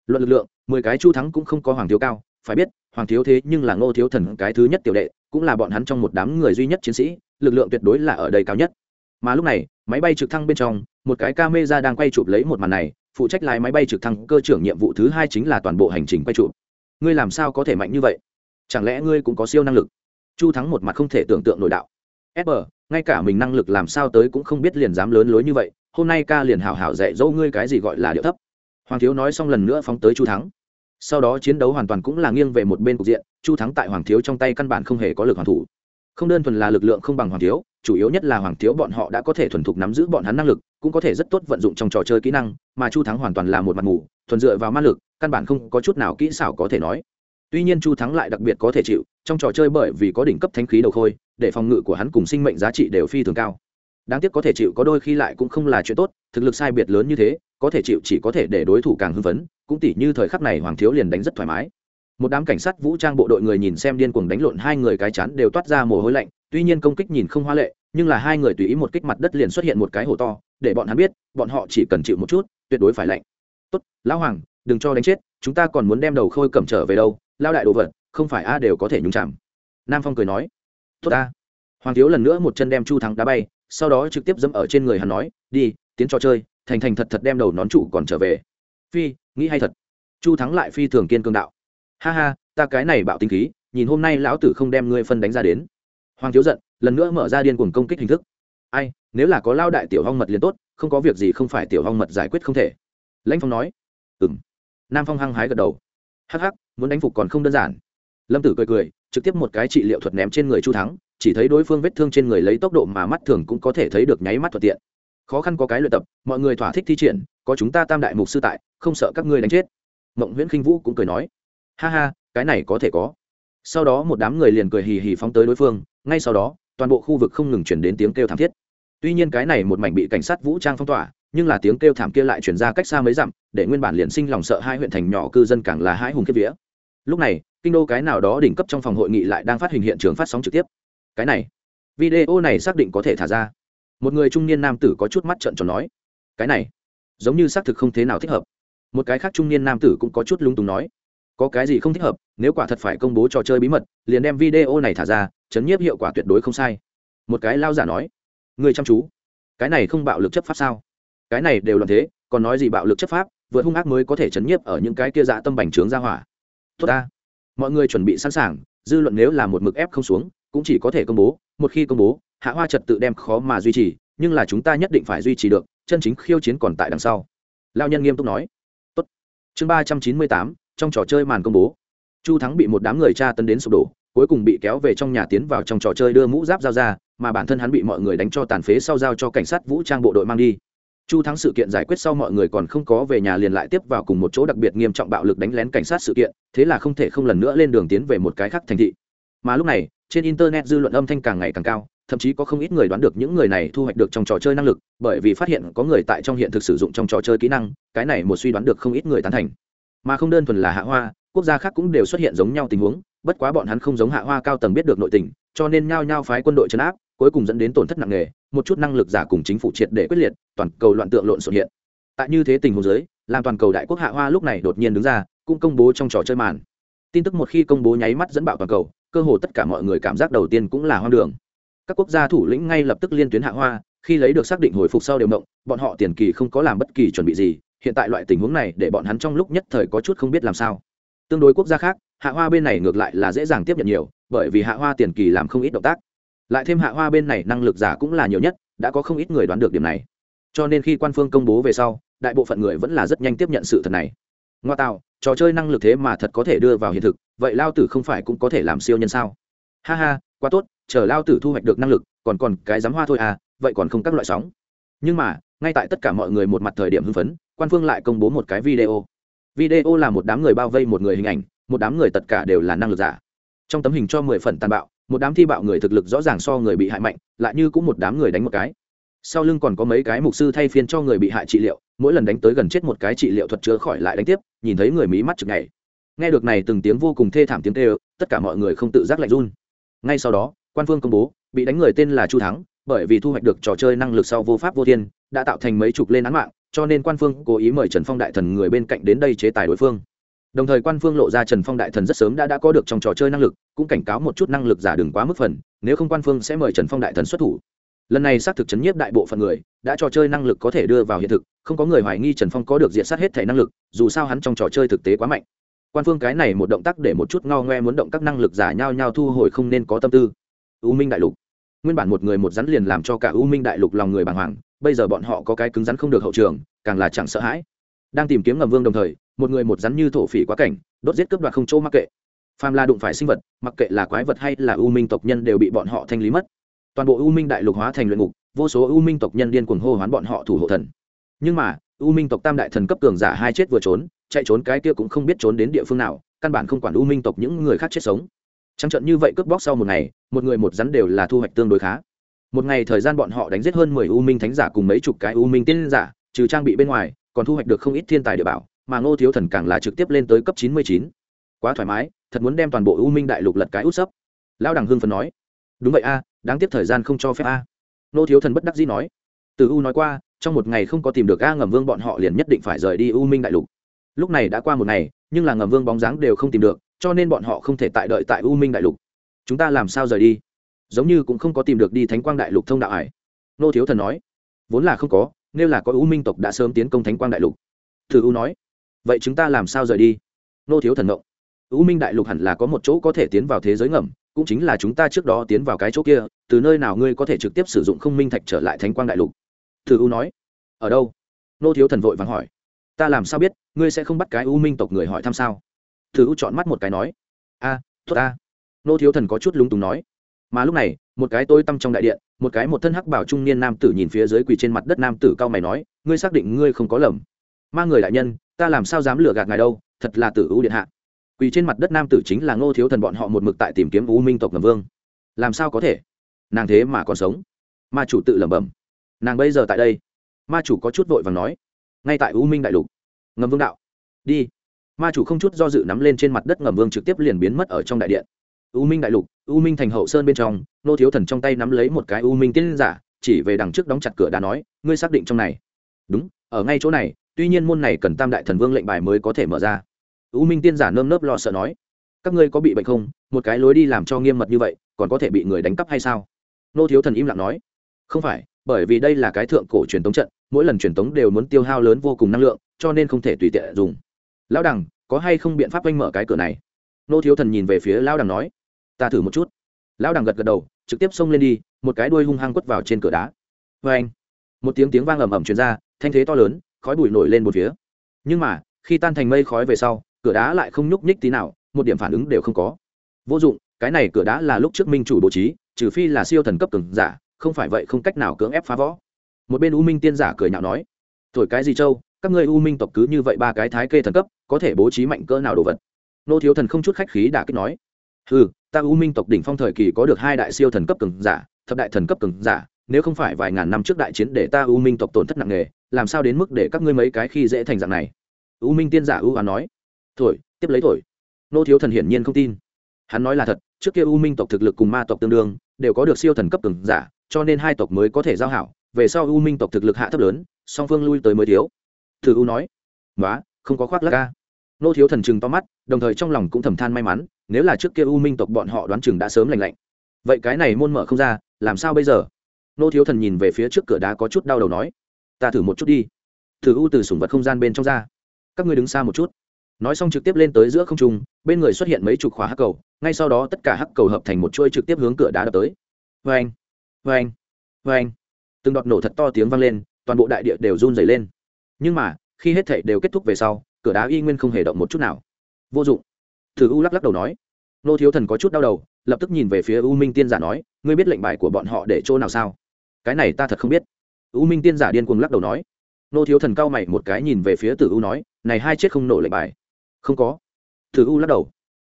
Luận lực lượng mười cái chu thắng cũng không có hoàng thiếu cao, phải biết, hoàng thiếu thế nhưng là ngô thiếu thần cái thứ nhất tiểu đệ, cũng là bọn hắn trong một đám người duy nhất chiến sĩ, lực lượng tuyệt đối là ở đây cao nhất. Mà lúc này, máy bay trực thăng bên trong, một cái ca mê ra đang quay chụp lấy một màn này, phụ trách lái máy bay trực thăng cơ trưởng nhiệm vụ thứ hai chính là toàn bộ hành trình quay chụp. Ngươi làm sao có thể mạnh như vậy? Chẳng lẽ ngươi cũng có siêu năng lực? Chu thắng một mặt không thể tưởng tượng nổi đạo. Ép ngay cả mình năng lực làm sao tới cũng không biết liền dám lớn lối như vậy, hôm nay ca liền hảo hảo dạy dỗ ngươi cái gì gọi là điệu thấp hoàng thiếu nói xong lần nữa phóng tới chu thắng. Sau đó chiến đấu hoàn toàn cũng là nghiêng về một bên cục diện, chu thắng tại hoàng thiếu trong tay căn bản không hề có lực hoàn thủ. Không đơn thuần là lực lượng không bằng hoàng thiếu, chủ yếu nhất là hoàng thiếu bọn họ đã có thể thuần thục nắm giữ bọn hắn năng lực, cũng có thể rất tốt vận dụng trong trò chơi kỹ năng, mà chu thắng hoàn toàn là một mặt mù, thuần dựa vào ma lực, căn bản không có chút nào kỹ xảo có thể nói. Tuy nhiên chu thắng lại đặc biệt có thể chịu, trong trò chơi bởi vì có đỉnh cấp thanh khí đầu khôi, để phòng ngự của hắn cùng sinh mệnh giá trị đều phi thường cao đáng tiếc có thể chịu có đôi khi lại cũng không là chuyện tốt, thực lực sai biệt lớn như thế, có thể chịu chỉ có thể để đối thủ càng hưng phấn, cũng tỉ như thời khắc này hoàng thiếu liền đánh rất thoải mái. Một đám cảnh sát vũ trang bộ đội người nhìn xem điên cuồng đánh lộn hai người cái chán đều toát ra mồ hôi lạnh, tuy nhiên công kích nhìn không hoa lệ, nhưng là hai người tùy ý một kích mặt đất liền xuất hiện một cái hồ to, để bọn hắn biết, bọn họ chỉ cần chịu một chút, tuyệt đối phải lạnh. Tốt, lão hoàng, đừng cho đánh chết, chúng ta còn muốn đem đầu khôi cẩm trở về đâu lao đại đồ vật, không phải a đều có thể nhúng chạm nam phong cười nói. Tốt a. Hoàng thiếu lần nữa một chân đem chu thắng đá bay sau đó trực tiếp dẫm ở trên người hắn nói, đi, tiến trò chơi. Thành thành thật thật đem đầu nón trụ còn trở về. Phi, nghĩ hay thật. Chu thắng lại phi thường kiên cương đạo. Ha ha, ta cái này bạo tinh khí, nhìn hôm nay lão tử không đem ngươi phân đánh ra đến. Hoàng thiếu giận, lần nữa mở ra điên cuồng công kích hình thức. Ai, nếu là có lao đại tiểu hong mật liền tốt, không có việc gì không phải tiểu hong mật giải quyết không thể. Lãnh phong nói. Ừ m nam phong hăng hái gật đầu. Hắc hắc, muốn đánh phục còn không đơn giản. Lâm tử cười cười, trực tiếp một cái trị liệu thuật ném trên người chu thắng chỉ thấy đối phương vết thương trên người lấy tốc độ mà mắt thường cũng có thể thấy được nháy mắt thuận tiện. Khó khăn có cái luyện tập, mọi người thỏa thích thi triển, có chúng ta tam đại mục sư tại, không sợ các ngươi đánh chết. Mộng nguyễn khinh vũ cũng cười nói, ha ha, cái này có thể có. Sau đó một đám người liền cười hì hì phóng tới đối phương, ngay sau đó, toàn bộ khu vực không ngừng chuyển đến tiếng kêu thảm thiết. Tuy nhiên cái này một mảnh bị cảnh sát vũ trang phong tỏa, nhưng là tiếng kêu thảm kia lại chuyển ra cách xa mấy dặm, để nguyên bản liền sinh lòng sợ hai huyện thành nhỏ cư dân càng là hai hùng kiếp vía. Lúc này, kinh đô cái nào đó đỉnh cấp trong phòng hội nghị lại đang phát hình hiện trường phát sóng trực tiếp cái này video này xác định có thể thả ra. Một người trung niên nam tử có chút mắt trợn tròn nói, cái này giống như xác thực không thế nào thích hợp. Một cái khác trung niên nam tử cũng có chút lung túng nói, có cái gì không thích hợp, nếu quả thật phải công bố trò chơi bí mật, liền đem video này thả ra, chấn nhiếp hiệu quả tuyệt đối không sai. Một cái lao giả nói, người chăm chú, cái này không bạo lực chấp pháp sao? Cái này đều là thế, còn nói gì bạo lực chấp pháp vượt hung ác mới có thể chấn nhiếp ở những cái kia dạ tâm bành trướng ra hỏa. Tốt ta. Mọi người chuẩn bị sẵn sàng, dư luận nếu là một mực ép không xuống cũng chỉ có thể công bố, một khi công bố, hạ hoa trật tự đem khó mà duy trì, nhưng là chúng ta nhất định phải duy trì được, chân chính khiêu chiến còn tại đằng sau. Lao nhân nghiêm túc nói. Tốt. chương ba trăm chín mươi tám, trong trò chơi màn công bố. Chu thắng bị một đám người tra tấn đến sụp đổ, cuối cùng bị kéo về trong nhà tiến vào trong trò chơi đưa mũ giáp giao ra, mà bản thân hắn bị mọi người đánh cho tàn phế sau giao cho cảnh sát vũ trang bộ đội mang đi. Chu thắng sự kiện giải quyết sau mọi người còn không có về nhà liền lại tiếp vào cùng một chỗ đặc biệt nghiêm trọng bạo lực đánh lén cảnh sát sự kiện, thế là không thể không lần nữa lên đường tiến về một cái khác thành thị. Mà lúc này trên internet dư luận âm thanh càng ngày càng cao, thậm chí có không ít người đoán được những người này thu hoạch được trong trò chơi năng lực, bởi vì phát hiện có người tại trong hiện thực sử dụng trong trò chơi kỹ năng, cái này một suy đoán được không ít người tán thành. Mà không đơn thuần là hạ hoa, quốc gia khác cũng đều xuất hiện giống nhau tình huống, bất quá bọn hắn không giống hạ hoa cao tầng biết được nội tình, cho nên nhao nhao phái quân đội chấn áp, cuối cùng dẫn đến tổn thất nặng nề, một chút năng lực giả cùng chính phủ triệt để quyết liệt, toàn cầu loạn tượng lộn xộn hiện. Tại như thế tình huống giới làm toàn cầu đại quốc hạ hoa lúc này đột nhiên đứng ra, cũng công bố trong trò chơi màn. Tin tức một khi công bố nháy mắt dẫn bạo toàn cầu cơ hồ tất cả mọi người cảm giác đầu tiên cũng là hoang đường. Các quốc gia thủ lĩnh ngay lập tức liên tuyến hạ hoa, khi lấy được xác định hồi phục sau đều động bọn họ tiền kỳ không có làm bất kỳ chuẩn bị gì, hiện tại loại tình huống này để bọn hắn trong lúc nhất thời có chút không biết làm sao. Tương đối quốc gia khác, hạ hoa bên này ngược lại là dễ dàng tiếp nhận nhiều, bởi vì hạ hoa tiền kỳ làm không ít động tác. Lại thêm hạ hoa bên này năng lực giả cũng là nhiều nhất, đã có không ít người đoán được điểm này. Cho nên khi quan phương công bố về sau, đại bộ phận người vẫn là rất nhanh tiếp nhận sự thật này ngoa tạo trò chơi năng lực thế mà thật có thể đưa vào hiện thực, vậy lao tử không phải cũng có thể làm siêu nhân sao? Ha ha, quá tốt, chờ lao tử thu hoạch được năng lực, còn còn cái giám hoa thôi à vậy còn không các loại sóng. Nhưng mà, ngay tại tất cả mọi người một mặt thời điểm hưng phấn, quan phương lại công bố một cái video. Video là một đám người bao vây một người hình ảnh, một đám người tất cả đều là năng lực giả. Trong tấm hình cho mười phần tàn bạo, một đám thi bạo người thực lực rõ ràng so người bị hại mạnh, lại như cũng một đám người đánh một cái sau lưng còn có mấy cái mục sư thay phiên cho người bị hại trị liệu, mỗi lần đánh tới gần chết một cái trị liệu thuật chữa khỏi lại đánh tiếp, nhìn thấy người mí mắt chực ngày nghe được này từng tiếng vô cùng thê thảm tiếng kêu, tất cả mọi người không tự giác lạnh run. Ngay sau đó, quan phương công bố, bị đánh người tên là chu thắng, bởi vì thu hoạch được trò chơi năng lực sau vô pháp vô thiên, đã tạo thành mấy chục lên án mạng, cho nên quan phương cố ý mời trần phong đại thần người bên cạnh đến đây chế tài đối phương. Đồng thời quan phương lộ ra trần phong đại thần rất sớm đã đã có được trong trò chơi năng lực, cũng cảnh cáo một chút năng lực giả đừng quá mức phần, nếu không quan phương sẽ mời trần phong đại thần xuất thủ lần này xác thực chấn nhiếp đại bộ phận người, đã trò chơi năng lực có thể đưa vào hiện thực, không có người hoài nghi trần phong có được diện sát hết thể năng lực, dù sao hắn trong trò chơi thực tế quá mạnh. Quan phương cái này một động tác để một chút ngao ngoe muốn động các năng lực giả nhau nhau thu hồi không nên có tâm tư. U minh đại lục. Nguyên bản một người một rắn liền làm cho cả u minh đại lục lòng người bàng hoàng, bây giờ bọn họ có cái cứng rắn không được hậu trường, càng là chẳng sợ hãi. Đang tìm kiếm ngầm vương đồng thời, một người một rắn như thổ phỉ quá cảnh, đốt giết cướp đoạt không chỗ mắc kệ. Phàm la đụng phải sinh vật, mặc kệ là quái vật hay là u minh tộc nhân đều bị bọn họ thanh lý mất toàn bộ u minh đại lục hóa thành luyện ngục, vô số u minh tộc nhân điên cuồng hô hoán bọn họ thủ hộ thần. Nhưng mà, u minh tộc tam đại thần cấp cường giả hai chết vừa trốn, chạy trốn cái kia cũng không biết trốn đến địa phương nào, căn bản không quản u minh tộc những người khác chết sống. Trắng trận như vậy cướp bóc sau một ngày, một người một rắn đều là thu hoạch tương đối khá. Một ngày thời gian bọn họ đánh giết hơn mười u minh thánh giả cùng mấy chục cái u minh tiên giả, trừ trang bị bên ngoài, còn thu hoạch được không ít thiên tài địa bảo, mà ngô thiếu thần càng là trực tiếp lên tới cấp chín mươi chín. Quá thoải mái, thật muốn đem toàn bộ u minh đại lục lật cái út sấp. Lão đằng hưng phần nói, đúng vậy a đáng tiếc thời gian không cho phép a. Nô thiếu thần bất đắc dĩ nói. Từ u nói qua, trong một ngày không có tìm được a ngầm vương bọn họ liền nhất định phải rời đi u minh đại lục. Lúc này đã qua một ngày, nhưng là ngầm vương bóng dáng đều không tìm được, cho nên bọn họ không thể tại đợi tại u minh đại lục. Chúng ta làm sao rời đi? Giống như cũng không có tìm được đi thánh quang đại lục thông đạo ải nô thiếu thần nói. Vốn là không có, nếu là có u minh tộc đã sớm tiến công thánh quang đại lục. Thử u nói. Vậy chúng ta làm sao rời đi? Nô thiếu thần ngộng u minh đại lục hẳn là có một chỗ có thể tiến vào thế giới ngầm cũng chính là chúng ta trước đó tiến vào cái chỗ kia từ nơi nào ngươi có thể trực tiếp sử dụng không minh thạch trở lại thánh quang đại lục? Thử u nói. Ở đâu? Nô thiếu thần vội vàng hỏi. Ta làm sao biết ngươi sẽ không bắt cái u minh tộc người hỏi thăm sao? Thử u chọn mắt một cái nói. A à, tốt a nô thiếu thần có chút lúng túng nói. Mà lúc này một cái tôi tăm trong đại điện một cái một thân hắc bảo trung niên nam tử nhìn phía dưới quỳ trên mặt đất nam tử cao mày nói ngươi xác định ngươi không có lầm. Ma người đại nhân ta làm sao dám lừa gạt ngài đâu thật là tử U điện hạ quỳ trên mặt đất nam tử chính là ngô thiếu thần bọn họ một mực tại tìm kiếm u minh tộc ngầm vương. Làm sao có thể? Nàng thế mà còn sống. Ma chủ tự lẩm bẩm. Nàng bây giờ tại đây. Ma chủ có chút vội và nói. Ngay tại u minh đại lục. Ngầm vương đạo. Đi. Ma chủ không chút do dự nắm lên trên mặt đất ngầm vương trực tiếp liền biến mất ở trong đại điện. U minh đại lục, u minh thành hậu sơn bên trong nô thiếu thần trong tay nắm lấy một cái u minh tiên giả, chỉ về đằng trước đóng chặt cửa đã nói, ngươi xác định trong này. Đúng, ở ngay chỗ này, tuy nhiên môn này cần tam đại thần vương lệnh bài mới có thể mở ra u minh tiên giả nơm nớp lo sợ nói, các ngươi có bị bệnh không? Một cái lối đi làm cho nghiêm mật như vậy, còn có thể bị người đánh cắp hay sao? Nô thiếu thần im lặng nói, không phải, bởi vì đây là cái thượng cổ truyền tống trận, mỗi lần truyền tống đều muốn tiêu hao lớn vô cùng năng lượng, cho nên không thể tùy tiện dùng. Lão đằng, có hay không biện pháp oanh mở cái cửa này? Nô thiếu thần nhìn về phía lão đằng nói, ta thử một chút. Lão đằng gật gật đầu, trực tiếp xông lên đi, một cái đuôi hung hăng quất vào trên cửa đá. Vê anh một tiếng tiếng vang ầm ầm truyền ra, thanh thế to lớn, khói bụi nổi lên một phía. Nhưng mà, khi tan thành mây khói về sau cửa đá lại không nhúc nhích tí nào, một điểm phản ứng đều không có. Vô dụng, cái này cửa đá là lúc trước minh chủ bố trí, trừ phi là siêu thần cấp cường giả, không phải vậy không cách nào cưỡng ép phá võ một bên u minh tiên giả cười nhạo nói, thổi cái gì châu, các ngươi u minh tộc cứ như vậy ba cái thái kê thần cấp, có thể bố trí mạnh cỡ nào đồ vật? Nô thiếu thần không chút khách khí đã kích nói ừ ta u minh tộc đỉnh phong thời kỳ có được hai đại siêu thần cấp cường giả, thập đại thần cấp cường giả, nếu không phải vài ngàn năm trước đại chiến để ta u minh tộc tổn thất nặng nề, làm sao đến mức để các ngươi mấy cái khi dễ thành dạng này? U minh tiên giả u á nói thổi, tiếp lấy thổi. Nô thiếu thần hiển nhiên không tin. Hắn nói là thật, trước kia u minh tộc thực lực cùng ma tộc tương đương, đều có được siêu thần cấp cường giả, cho nên hai tộc mới có thể giao hảo, về sau u minh tộc thực lực hạ thấp lớn, song phương lui tới mới thiếu. Thử u nói nói không có khoác lắc ca nô thiếu thần chừng to mắt, đồng thời trong lòng cũng thầm than may mắn, nếu là trước kia u minh tộc bọn họ đoán chừng đã sớm lành lạnh. Vậy cái này môn mở không ra, làm sao bây giờ? Nô thiếu thần nhìn về phía trước cửa đá có chút đau đầu nói, ta thử một chút đi. Thử u từ sủng vật không gian bên trong ra. Các ngươi đứng xa một chút nói xong trực tiếp lên tới giữa không trung, bên người xuất hiện mấy chục khóa hắc cầu, ngay sau đó tất cả hắc cầu hợp thành một chuôi trực tiếp hướng cửa đá đập tới. Vê anh vê anh vê anh từng đọt nổ thật to tiếng vang lên, toàn bộ đại địa đều run dày lên. Nhưng mà, khi hết thảy đều kết thúc về sau, cửa đá y nguyên không hề động một chút nào. Vô dụng. Thử u lắc lắc đầu nói. Nô thiếu thần có chút đau đầu, lập tức nhìn về phía u minh tiên giả nói, ngươi biết lệnh bài của bọn họ để chỗ nào sao? Cái này ta thật không biết. U minh tiên giả điên cuồng lắc đầu nói. Nô thiếu thần cao mày một cái nhìn về phía tử u nói, này hai chết không nổ lệnh bài không có. Tử u lắc đầu.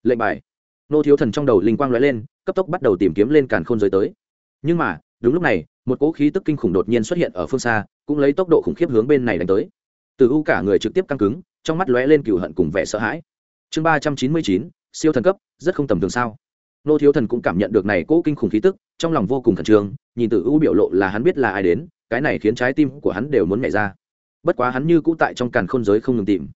Lệnh bài. Nô thiếu thần trong đầu linh quang lóe lên, cấp tốc bắt đầu tìm kiếm lên càn khôn giới tới. Nhưng mà, đúng lúc này, một cỗ khí tức kinh khủng đột nhiên xuất hiện ở phương xa, cũng lấy tốc độ khủng khiếp hướng bên này đánh tới. Tử u cả người trực tiếp căng cứng, trong mắt lóe lên cựu hận cùng vẻ sợ hãi. Chương ba trăm chín mươi chín, siêu thần cấp, rất không tầm thường sao? Nô thiếu thần cũng cảm nhận được này cỗ kinh khủng khí tức, trong lòng vô cùng khẩn trương, nhìn tử u biểu lộ là hắn biết là ai đến, cái này khiến trái tim của hắn đều muốn nhảy ra. Bất quá hắn như cũ tại trong càn khôn giới không ngừng tìm.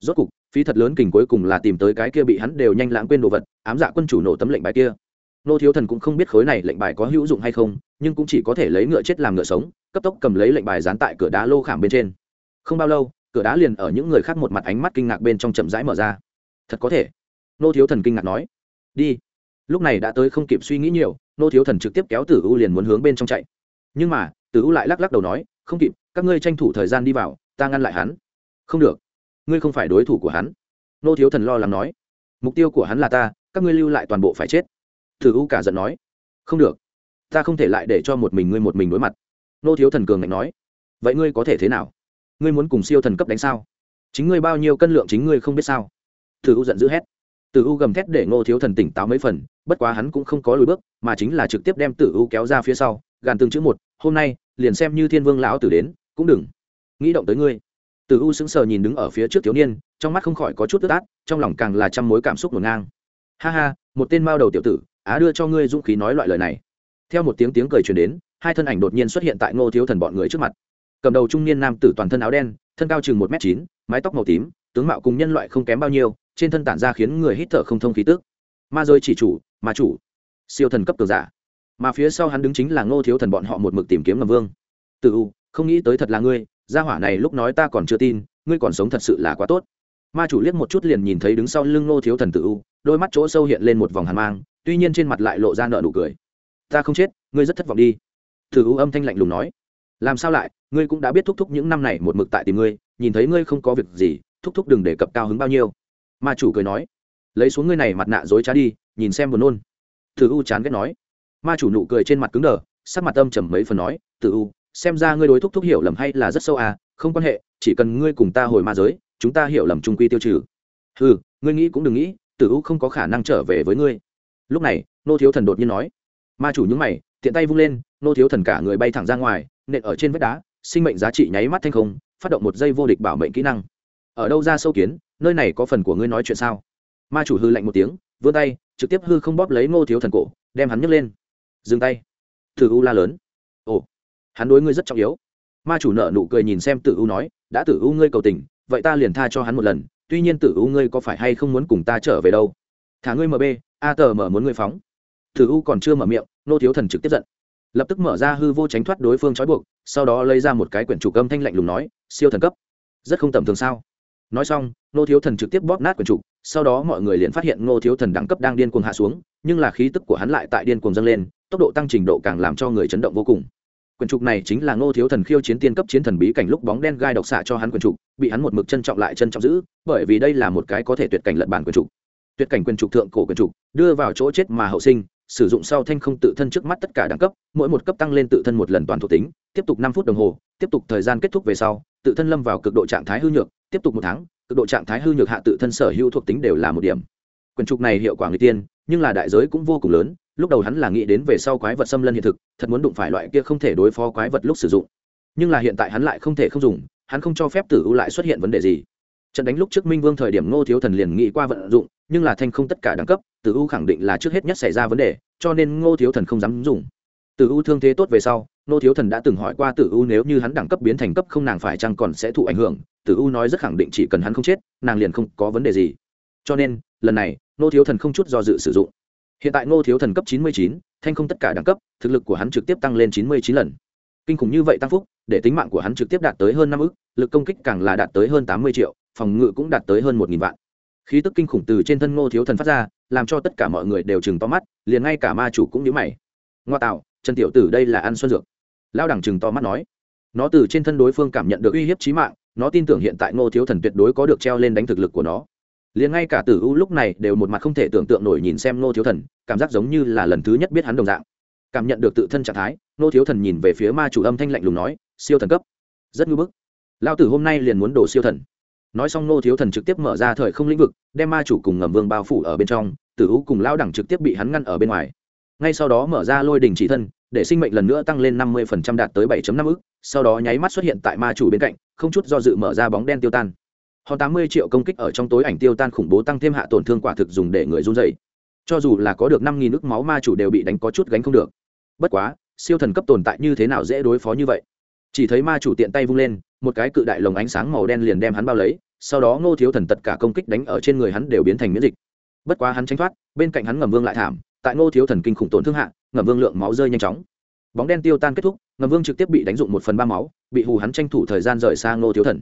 Rốt cục phí thật lớn kình cuối cùng là tìm tới cái kia bị hắn đều nhanh lãng quên đồ vật, ám dạ quân chủ nổ tấm lệnh bài kia. Nô thiếu thần cũng không biết khối này lệnh bài có hữu dụng hay không, nhưng cũng chỉ có thể lấy ngựa chết làm ngựa sống, cấp tốc cầm lấy lệnh bài dán tại cửa đá lô khảm bên trên. Không bao lâu, cửa đá liền ở những người khác một mặt ánh mắt kinh ngạc bên trong chậm rãi mở ra. Thật có thể. Nô thiếu thần kinh ngạc nói. Đi. Lúc này đã tới không kịp suy nghĩ nhiều, nô thiếu thần trực tiếp kéo tử u liền muốn hướng bên trong chạy. Nhưng mà, tử u lại lắc lắc đầu nói, không kịp, các ngươi tranh thủ thời gian đi vào, ta ngăn lại hắn. Không được ngươi không phải đối thủ của hắn. Nô thiếu thần lo lắng nói, mục tiêu của hắn là ta, các ngươi lưu lại toàn bộ phải chết. Tử u cả giận nói, không được, ta không thể lại để cho một mình ngươi một mình đối mặt. Nô thiếu thần cường ngạnh nói, vậy ngươi có thể thế nào? Ngươi muốn cùng siêu thần cấp đánh sao? Chính ngươi bao nhiêu cân lượng chính ngươi không biết sao? Tử u giận dữ hét. Tử u gầm thét để ngô thiếu thần tỉnh táo mấy phần, bất quá hắn cũng không có lùi bước, mà chính là trực tiếp đem tử u kéo ra phía sau, gàn từng chữ một, hôm nay, liền xem như thiên vương lão tử đến, cũng đừng nghĩ động tới ngươi tử u sững sờ nhìn đứng ở phía trước thiếu niên, trong mắt không khỏi có chút tức át, trong lòng càng là trăm mối cảm xúc ngổn ngang. Ha ha, một tên mao đầu tiểu tử, á đưa cho ngươi dũng khí nói loại lời này. Theo một tiếng tiếng cười truyền đến, hai thân ảnh đột nhiên xuất hiện tại ngô thiếu thần bọn người trước mặt. Cầm đầu trung niên nam tử toàn thân áo đen, thân cao chừng một m chín, mái tóc màu tím, tướng mạo cùng nhân loại không kém bao nhiêu, trên thân tản ra khiến người hít thở không thông khí tức. Ma giới chỉ chủ, ma chủ, siêu thần cấp cường giả. Mà phía sau hắn đứng chính là ngô thiếu thần bọn họ một mực tìm kiếm ngầm vương. Tự u, không nghĩ tới thật là ngươi gia hỏa này lúc nói ta còn chưa tin, ngươi còn sống thật sự là quá tốt. Ma chủ liếc một chút liền nhìn thấy đứng sau lưng nô thiếu thần tự u, đôi mắt chỗ sâu hiện lên một vòng hàn mang, tuy nhiên trên mặt lại lộ ra nợ nụ cười. Ta không chết, ngươi rất thất vọng đi. Tự u âm thanh lạnh lùng nói. Làm sao lại, ngươi cũng đã biết thúc thúc những năm này một mực tại tìm ngươi, nhìn thấy ngươi không có việc gì, thúc thúc đừng để cập cao hứng bao nhiêu. Ma chủ cười nói. Lấy xuống ngươi này mặt nạ dối trá đi, nhìn xem buồn nôn. Thử u chán ghét nói. Ma chủ nụ cười trên mặt cứng đờ, sắc mặt âm trầm mấy phần nói tử u xem ra ngươi đối thúc thúc hiểu lầm hay là rất sâu à không quan hệ, chỉ cần ngươi cùng ta hồi ma giới, chúng ta hiểu lầm trung quy tiêu trừ. Ừ ngươi nghĩ cũng đừng nghĩ, tử u không có khả năng trở về với ngươi. Lúc này, nô thiếu thần đột nhiên nói. Ma chủ nhúng mày, tiện tay vung lên, nô thiếu thần cả người bay thẳng ra ngoài, nện ở trên vách đá, sinh mệnh giá trị nháy mắt thanh không, phát động một dây vô địch bảo mệnh kỹ năng. Ở đâu ra sâu kiến, nơi này có phần của ngươi nói chuyện sao? Ma chủ hư lạnh một tiếng, vươn tay, trực tiếp hư không bóp lấy ngô thiếu thần cổ, đem hắn nhấc lên. Dừng tay. Thử u la lớn. Ồ hắn đối ngươi rất trọng yếu. Ma chủ nợ nụ cười nhìn xem tử u nói, đã tử u ngươi cầu tình, vậy ta liền tha cho hắn một lần, tuy nhiên tử u ngươi có phải hay không muốn cùng ta trở về đâu? Thả ngươi mb a tờ mở muốn ngươi phóng. Tử u còn chưa mở miệng, nô thiếu thần trực tiếp giận. Lập tức mở ra hư vô tránh thoát đối phương trói buộc, sau đó lấy ra một cái quyển chủ âm thanh lạnh lùng nói, siêu thần cấp. Rất không tầm thường sao? Nói xong, nô thiếu thần trực tiếp bóp nát quyển trục sau đó mọi người liền phát hiện nô thiếu thần đẳng cấp đang điên cuồng hạ xuống, nhưng là khí tức của hắn lại tại điên cuồng dâng lên, tốc độ tăng trình độ càng làm cho người chấn động vô cùng quyển trục này chính là Ngô thiếu thần khiêu chiến tiên cấp chiến thần bí cảnh lúc bóng đen gai độc xạ cho hắn quyển trục, bị hắn một mực trân trọng lại trân trọng giữ, bởi vì đây là một cái có thể tuyệt cảnh lật bản quyển trục. Tuyệt cảnh quyển trục thượng cổ quyển trục, đưa vào chỗ chết mà hậu sinh, sử dụng sau thanh không tự thân trước mắt tất cả đẳng cấp, mỗi một cấp tăng lên tự thân một lần toàn thuộc tính, tiếp tục năm phút đồng hồ, tiếp tục thời gian kết thúc về sau, tự thân lâm vào cực độ trạng thái hư nhược, tiếp tục một tháng, cực độ trạng thái hư nhược hạ tự thân sở hữu thuộc tính đều là một điểm quyển trục này hiệu quả người tiên, nhưng là đại giới cũng vô cùng lớn, lúc đầu hắn là nghĩ đến về sau quái vật xâm lân hiện thực, thật muốn đụng phải loại kia không thể đối phó quái vật lúc sử dụng. Nhưng là hiện tại hắn lại không thể không dùng, hắn không cho phép tử u lại xuất hiện vấn đề gì. Trận đánh lúc trước minh vương thời điểm ngô thiếu thần liền nghĩ qua vận dụng, nhưng là thanh không tất cả đẳng cấp, tử u khẳng định là trước hết nhất xảy ra vấn đề, cho nên ngô thiếu thần không dám dùng. Tử u thương thế tốt về sau, ngô thiếu thần đã từng hỏi qua tử u nếu như hắn đẳng cấp biến thành cấp không nàng phải chăng còn sẽ thụ ảnh hưởng, tử u nói rất khẳng định chỉ cần hắn không chết, nàng liền không có vấn đề gì. Cho nên, lần này Nô thiếu thần không chút do dự sử dụng. Hiện tại Nô thiếu thần cấp chín mươi chín, thanh không tất cả đẳng cấp, thực lực của hắn trực tiếp tăng lên chín mươi chín lần. Kinh khủng như vậy tăng phúc, để tính mạng của hắn trực tiếp đạt tới hơn năm ức, lực công kích càng là đạt tới hơn tám mươi triệu, phòng ngự cũng đạt tới hơn một nghìn vạn. Khí tức kinh khủng từ trên thân ngô thiếu thần phát ra, làm cho tất cả mọi người đều chừng to mắt, liền ngay cả ma chủ cũng nhớ mày. Ngoa tạo, trần tiểu tử đây là ăn xuân dược. Lao đẳng chừng to mắt nói. Nó từ trên thân đối phương cảm nhận được uy hiếp trí mạng, nó tin tưởng hiện tại ngô thiếu thần tuyệt đối có được treo lên đánh thực lực của nó liền ngay cả tử u lúc này đều một mặt không thể tưởng tượng nổi nhìn xem nô thiếu thần, cảm giác giống như là lần thứ nhất biết hắn đồng dạng. Cảm nhận được tự thân trạng thái nô thiếu thần nhìn về phía ma chủ âm thanh lạnh lùng nói, siêu thần cấp. Rất ngư bức. Lao tử hôm nay liền muốn đổ siêu thần. Nói xong nô thiếu thần trực tiếp mở ra thời không lĩnh vực, đem ma chủ cùng ngầm vương bao phủ ở bên trong, tử u cùng lao đẳng trực tiếp bị hắn ngăn ở bên ngoài. Ngay sau đó mở ra lôi đình chỉ thân, để sinh mệnh lần nữa tăng lên năm mươi phần trăm đạt tới bảy năm ức, sau đó nháy mắt xuất hiện tại ma chủ bên cạnh, không chút do dự mở ra bóng đen tiêu tan hơn tám mươi triệu công kích ở trong tối ảnh tiêu tan khủng bố tăng thêm hạ tổn thương quả thực dùng để người run dày cho dù là có được năm nghìn nước máu ma chủ đều bị đánh có chút gánh không được. Bất quá, siêu thần cấp tồn tại như thế nào dễ đối phó như vậy? Chỉ thấy ma chủ tiện tay vung lên, một cái cự đại lồng ánh sáng màu đen liền đem hắn bao lấy, sau đó ngô thiếu thần tất cả công kích đánh ở trên người hắn đều biến thành miễn dịch. Bất quá hắn tránh thoát, bên cạnh hắn ngầm vương lại thảm, tại ngô thiếu thần kinh khủng tổn thương hạ, ngầm vương lượng máu rơi nhanh chóng. Bóng đen tiêu tan kết thúc, ngầm vương trực tiếp bị đánh dụng một phần ba máu, bị hù hắn tranh thủ thời gian rời xa ngô thiếu thần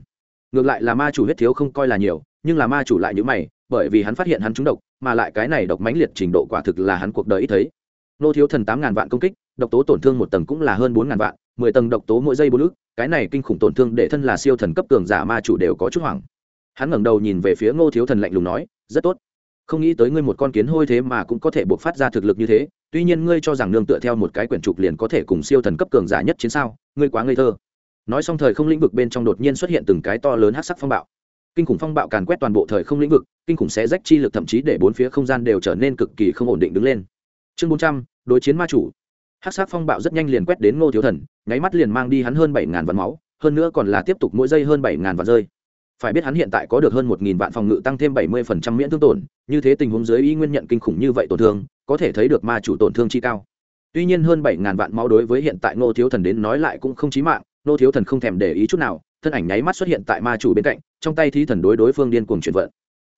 ngược lại là ma chủ huyết thiếu không coi là nhiều, nhưng là ma chủ lại nhữ mày, bởi vì hắn phát hiện hắn trúng độc, mà lại cái này độc mãnh liệt trình độ quả thực là hắn cuộc đời ít thấy. Ngô thiếu thần tám ngàn vạn công kích, độc tố tổn thương một tầng cũng là hơn bốn ngàn vạn, mười tầng độc tố mỗi giây bốn ước cái này kinh khủng tổn thương để thân là siêu thần cấp cường giả ma chủ đều có chút hoảng. Hắn ngẩng đầu nhìn về phía ngô thiếu thần lạnh lùng nói, rất tốt. Không nghĩ tới ngươi một con kiến hôi thế mà cũng có thể buộc phát ra thực lực như thế, tuy nhiên ngươi cho rằng nương tựa theo một cái quyển trục liền có thể cùng siêu thần cấp cường giả nhất chiến sao, ngươi quá ngây thơ nói xong thời không lĩnh vực bên trong đột nhiên xuất hiện từng cái to lớn hát sắc phong bạo. Kinh khủng phong bạo càn quét toàn bộ thời không lĩnh vực, kinh khủng sẽ rách chi lực thậm chí để bốn phía không gian đều trở nên cực kỳ không ổn định đứng lên. Chương bốn trăm, đối chiến ma chủ. Hát sắc phong bạo rất nhanh liền quét đến ngô thiếu thần, nháy mắt liền mang đi hắn hơn bảy ngàn vạn máu, hơn nữa còn là tiếp tục mỗi giây hơn bảy ngàn vạn rơi. Phải biết hắn hiện tại có được hơn một nghìn vạn phòng ngự tăng thêm bảy mươi phần trăm miễn thương tổn, như thế tình huống dưới y nguyên nhận kinh khủng như vậy tổn thương, có thể thấy được ma chủ tổn thương chi cao. Tuy nhiên hơn bảy ngàn vạn máu đối với hiện tại ngô thiếu thần đến nói lại cũng không chí mạng nô thiếu thần không thèm để ý chút nào, thân ảnh nháy mắt xuất hiện tại ma chủ bên cạnh, trong tay thí thần đối đối phương điên cuồng chuyển vận.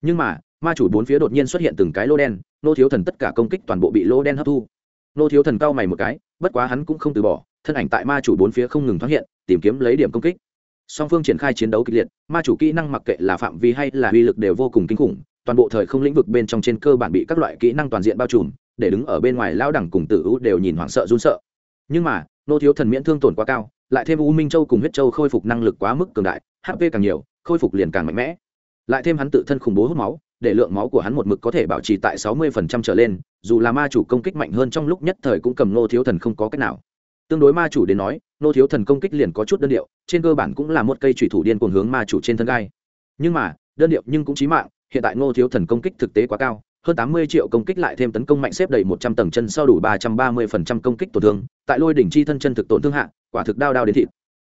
Nhưng mà, ma chủ bốn phía đột nhiên xuất hiện từng cái lô đen, nô thiếu thần tất cả công kích toàn bộ bị lô đen hấp thu. Nô thiếu thần cao mày một cái, bất quá hắn cũng không từ bỏ, thân ảnh tại ma chủ bốn phía không ngừng thoát hiện, tìm kiếm lấy điểm công kích. Song phương triển khai chiến đấu kịch liệt, ma chủ kỹ năng mặc kệ là phạm vi hay là uy lực đều vô cùng kinh khủng, toàn bộ thời không lĩnh vực bên trong trên cơ bản bị các loại kỹ năng toàn diện bao trùm, để đứng ở bên ngoài lao đẳng cùng tử u đều nhìn hoảng sợ run sợ. Nhưng mà, nô thiếu thần miễn thương tổn quá cao lại thêm u minh châu cùng huyết châu khôi phục năng lực quá mức cường đại hp càng nhiều, khôi phục liền càng mạnh mẽ. Lại thêm hắn tự thân khủng bố hút máu, để lượng máu của hắn một mực có thể bảo trì tại 60% trở lên, dù là ma chủ công kích mạnh hơn trong lúc nhất thời cũng cầm nô thiếu thần không có cách nào. Tương đối ma chủ đến nói nô thiếu thần công kích liền có chút đơn điệu, trên cơ bản cũng là một cây thủy thủ điên cuồng hướng ma chủ trên thân gai. Nhưng mà, đơn điệu nhưng cũng chí mạng, hiện tại nô thiếu thần công kích thực tế quá cao hơn tám mươi triệu công kích lại thêm tấn công mạnh xếp đầy một trăm tầng chân sau đủ ba trăm ba mươi phần trăm công kích tổn thương, tại lôi đỉnh chi thân chân thực tổn thương hạ, quả thực đao đao đến thịt.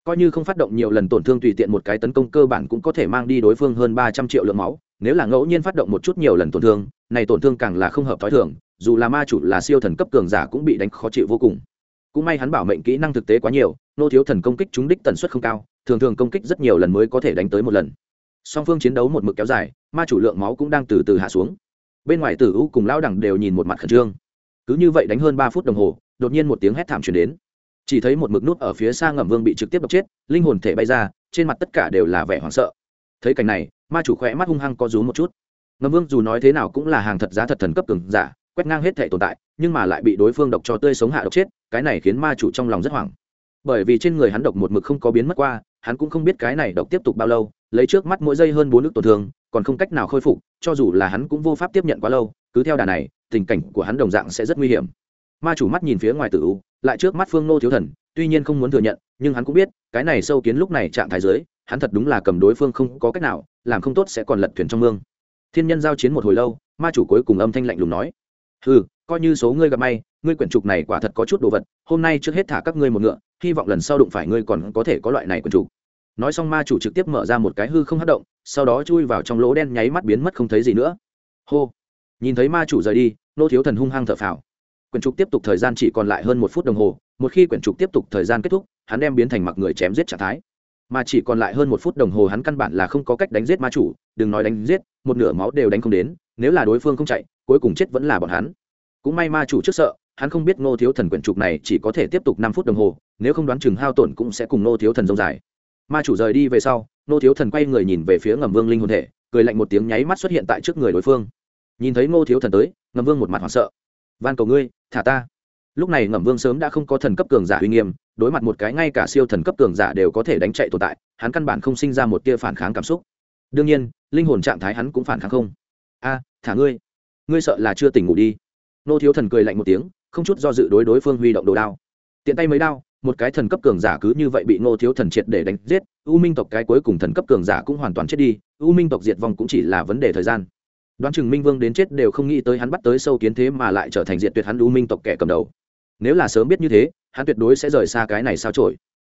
Coi như không phát động nhiều lần tổn thương tùy tiện một cái tấn công cơ bản cũng có thể mang đi đối phương hơn ba trăm triệu lượng máu, nếu là ngẫu nhiên phát động một chút nhiều lần tổn thương, này tổn thương càng là không hợp thói thường, dù là ma chủ là siêu thần cấp cường giả cũng bị đánh khó chịu vô cùng. Cũng may hắn bảo mệnh kỹ năng thực tế quá nhiều, nô thiếu thần công kích trúng đích tần suất không cao, thường thường công kích rất nhiều lần mới có thể đánh tới một lần. Song phương chiến đấu một mực kéo dài, ma chủ lượng máu cũng đang từ từ hạ xuống bên ngoài tử u cùng lão đẳng đều nhìn một mặt khẩn trương. Cứ như vậy đánh hơn ba phút đồng hồ, đột nhiên một tiếng hét thảm truyền đến. Chỉ thấy một mực nút ở phía xa ngầm vương bị trực tiếp độc chết, linh hồn thể bay ra, trên mặt tất cả đều là vẻ hoảng sợ. Thấy cảnh này, ma chủ khỏe mắt hung hăng có rú một chút. Ngầm vương dù nói thế nào cũng là hàng thật giá thật thần cấp cường giả, quét ngang hết thể tồn tại, nhưng mà lại bị đối phương độc cho tươi sống hạ độc chết, cái này khiến ma chủ trong lòng rất hoảng. Bởi vì trên người hắn độc một mực không có biến mất qua, hắn cũng không biết cái này độc tiếp tục bao lâu lấy trước mắt mỗi giây hơn bốn nước tổn thương, còn không cách nào khôi phục, cho dù là hắn cũng vô pháp tiếp nhận quá lâu, cứ theo đà này, tình cảnh của hắn đồng dạng sẽ rất nguy hiểm. Ma chủ mắt nhìn phía ngoài tử u, lại trước mắt phương nô thiếu thần, tuy nhiên không muốn thừa nhận, nhưng hắn cũng biết, cái này sâu kiến lúc này trạng thái dưới, hắn thật đúng là cầm đối phương không có cách nào, làm không tốt sẽ còn lật thuyền trong mương. Thiên nhân giao chiến một hồi lâu, ma chủ cuối cùng âm thanh lạnh lùng nói ừ coi như số ngươi gặp may, ngươi quyển trục này quả thật có chút đồ vật, hôm nay trước hết thả các ngươi một ngựa, hy vọng lần sau đụng phải ngươi còn có thể có loại này quyển trục nói xong ma chủ trực tiếp mở ra một cái hư không hát động, sau đó chui vào trong lỗ đen nháy mắt biến mất không thấy gì nữa. Hô! Nhìn thấy ma chủ rời đi, nô thiếu thần hung hăng thở phào. Quyển trục tiếp tục thời gian chỉ còn lại hơn một phút đồng hồ, một khi quyển trục tiếp tục thời gian kết thúc, hắn đem biến thành mặc người chém giết trạng thái. Mà chỉ còn lại hơn một phút đồng hồ hắn căn bản là không có cách đánh giết ma chủ, đừng nói đánh giết, một nửa máu đều đánh không đến, nếu là đối phương không chạy, cuối cùng chết vẫn là bọn hắn. Cũng may ma chủ trước sợ, hắn không biết ngô thiếu thần quyển trục này chỉ có thể tiếp tục năm phút đồng hồ, nếu không đoán chừng hao tổn cũng sẽ cùng ngô thiếu thần dông dài ma chủ rời đi về sau, ngô thiếu thần quay người nhìn về phía ngầm vương linh hồn thể, cười lạnh một tiếng nháy mắt xuất hiện tại trước người đối phương. Nhìn thấy ngô thiếu thần tới, ngầm vương một mặt hoảng sợ. Van cầu ngươi, thả ta. Lúc này ngầm vương sớm đã không có thần cấp cường giả uy nghiêm, đối mặt một cái ngay cả siêu thần cấp cường giả đều có thể đánh chạy tồn tại, hắn căn bản không sinh ra một tia phản kháng cảm xúc. Đương nhiên, linh hồn trạng thái hắn cũng phản kháng không. A, thả ngươi. Ngươi sợ là chưa tỉnh ngủ đi. Nô thiếu thần cười lạnh một tiếng, không chút do dự đối đối phương huy động đồ đao. Tiện tay mấy đao một cái thần cấp cường giả cứ như vậy bị Ngô thiếu thần triệt để đánh giết, u minh tộc cái cuối cùng thần cấp cường giả cũng hoàn toàn chết đi, u minh tộc diệt vong cũng chỉ là vấn đề thời gian. Đoán chừng minh vương đến chết đều không nghĩ tới hắn bắt tới sâu kiến thế mà lại trở thành diệt tuyệt hắn u minh tộc kẻ cầm đầu. Nếu là sớm biết như thế, hắn tuyệt đối sẽ rời xa cái này sao trổi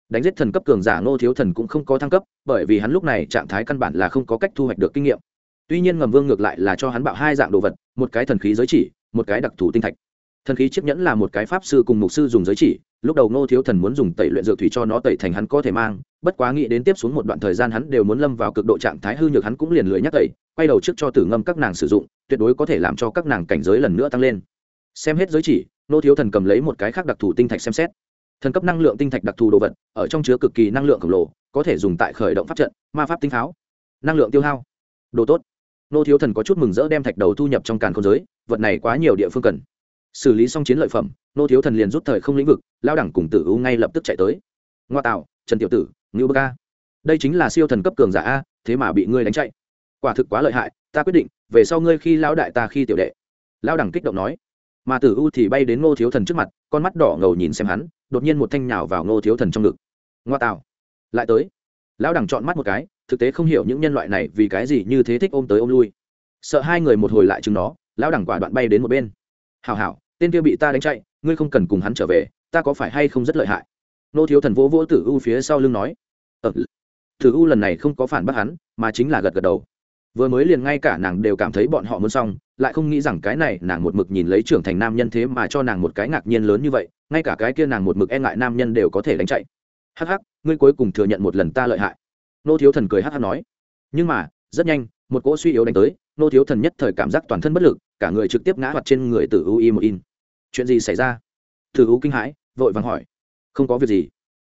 đánh giết thần cấp cường giả Ngô thiếu thần cũng không có thăng cấp, bởi vì hắn lúc này trạng thái căn bản là không có cách thu hoạch được kinh nghiệm. Tuy nhiên ngầm vương ngược lại là cho hắn bạo hai dạng đồ vật, một cái thần khí giới chỉ, một cái đặc thù tinh thạch thần khí chiếc nhẫn là một cái pháp sư cùng mục sư dùng giới chỉ, lúc đầu ngô thiếu thần muốn dùng tẩy luyện dược thủy cho nó tẩy thành hắn có thể mang, bất quá nghĩ đến tiếp xuống một đoạn thời gian hắn đều muốn lâm vào cực độ trạng thái hư nhược hắn cũng liền lưỡi nhắc tẩy, quay đầu trước cho tử ngâm các nàng sử dụng, tuyệt đối có thể làm cho các nàng cảnh giới lần nữa tăng lên. Xem hết giới chỉ, ngô thiếu thần cầm lấy một cái khác đặc thù tinh thạch xem xét. Thần cấp năng lượng tinh thạch đặc thù đồ vật, ở trong chứa cực kỳ năng lượng khổng lồ, có thể dùng tại khởi động pháp trận, ma pháp tinh pháo. Năng lượng tiêu hao. Đồ tốt. Nô thiếu thần có chút mừng rỡ đem thạch đầu thu nhập trong càn không giới, vật này quá nhiều địa phương cần xử lý xong chiến lợi phẩm, nô thiếu thần liền rút thời không lĩnh vực lao đẳng cùng tử u ngay lập tức chạy tới. Ngoa tạo, trần tiểu tử, ngưu bơ ca. Đây chính là siêu thần cấp cường giả a, thế mà bị ngươi đánh chạy. Quả thực quá lợi hại, ta quyết định, về sau ngươi khi lão đại ta khi tiểu đệ. Lao đẳng kích động nói. Mà tử u thì bay đến ngô thiếu thần trước mặt, con mắt đỏ ngầu nhìn xem hắn, đột nhiên một thanh nhào vào ngô thiếu thần trong ngực. Ngoa tạo. Lại tới. Lão đẳng chọn mắt một cái, thực tế không hiểu những nhân loại này vì cái gì như thế thích ôm tới ôm lui. Sợ hai người một hồi lại chừng nó, lão đẳng quả đoạn bay đến một bên. Hảo hảo tên kia bị ta đánh chạy, ngươi không cần cùng hắn trở về, ta có phải hay không rất lợi hại? Nô thiếu thần vỗ vỗ tử u phía sau lưng nói. Ờ tử u lần này không có phản bác hắn, mà chính là gật gật đầu. Vừa mới liền ngay cả nàng đều cảm thấy bọn họ muốn xong, lại không nghĩ rằng cái này nàng một mực nhìn lấy trưởng thành nam nhân thế mà cho nàng một cái ngạc nhiên lớn như vậy, ngay cả cái kia nàng một mực e ngại nam nhân đều có thể đánh chạy. Hắc hắc, ngươi cuối cùng thừa nhận một lần ta lợi hại. Nô thiếu thần cười hắc hắc nói. Nhưng mà, rất nhanh, một cỗ suy yếu đánh tới, nô thiếu thần nhất thời cảm giác toàn thân bất lực cả người trực tiếp ngã mặt trên người tử u y một in. Chuyện gì xảy ra? Tử u kinh hãi, vội vàng hỏi. Không có việc gì.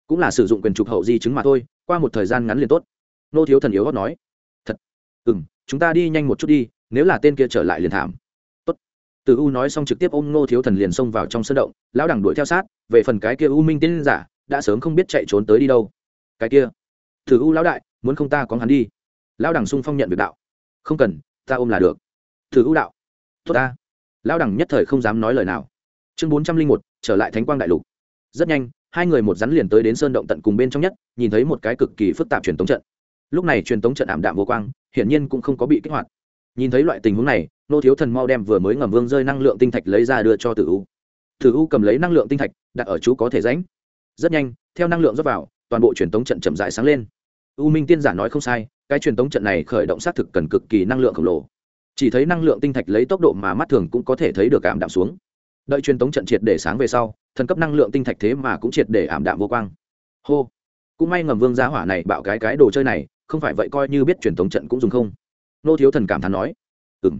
Cũng là sử dụng quyền trục hậu di chứng mà thôi, qua một thời gian ngắn liền tốt. Nô thiếu thần yếu hót nói. Thật. Ừ m chúng ta đi nhanh một chút đi, nếu là tên kia trở lại liền thảm. Tốt. từ u nói xong trực tiếp ôm nô thiếu thần liền xông vào trong sân động, lão đẳng đuổi theo sát, về phần cái kia u minh tiên giả, đã sớm không biết chạy trốn tới đi đâu. Cái kia. Thử u lão đại, muốn không ta có hắn đi. Lão đẳng sung phong nhận việc đạo. Không cần, ta ôm là được. Thử u đạo tốt ta. Lão đẳng nhất thời không dám nói lời nào. Chương bốn trăm linh một, trở lại thánh quang đại lục. Rất nhanh, hai người một rắn liền tới đến sơn động tận cùng bên trong nhất, nhìn thấy một cái cực kỳ phức tạp truyền tống trận. Lúc này truyền tống trận ảm đạm vô quang, hiển nhiên cũng không có bị kích hoạt. Nhìn thấy loại tình huống này, nô thiếu thần mau đem vừa mới ngầm vương rơi năng lượng tinh thạch lấy ra đưa cho tử u. Tử u cầm lấy năng lượng tinh thạch, đặt ở chú có thể ránh rất nhanh, theo năng lượng rót vào, toàn bộ truyền tống trận chậm dại sáng lên. U minh tiên giả nói không sai, cái truyền tống trận này khởi động xác thực cần cực kỳ năng lượng khổng lồ chỉ thấy năng lượng tinh thạch lấy tốc độ mà mắt thường cũng có thể thấy được ảm đạm xuống. Đợi truyền tống trận triệt để sáng về sau, thần cấp năng lượng tinh thạch thế mà cũng triệt để ảm đạm vô quang. Hô! Cũng may ngầm vương giá hỏa này bạo cái cái đồ chơi này, không phải vậy coi như biết truyền tống trận cũng dùng không. Nô thiếu thần cảm thán nói. Ừ m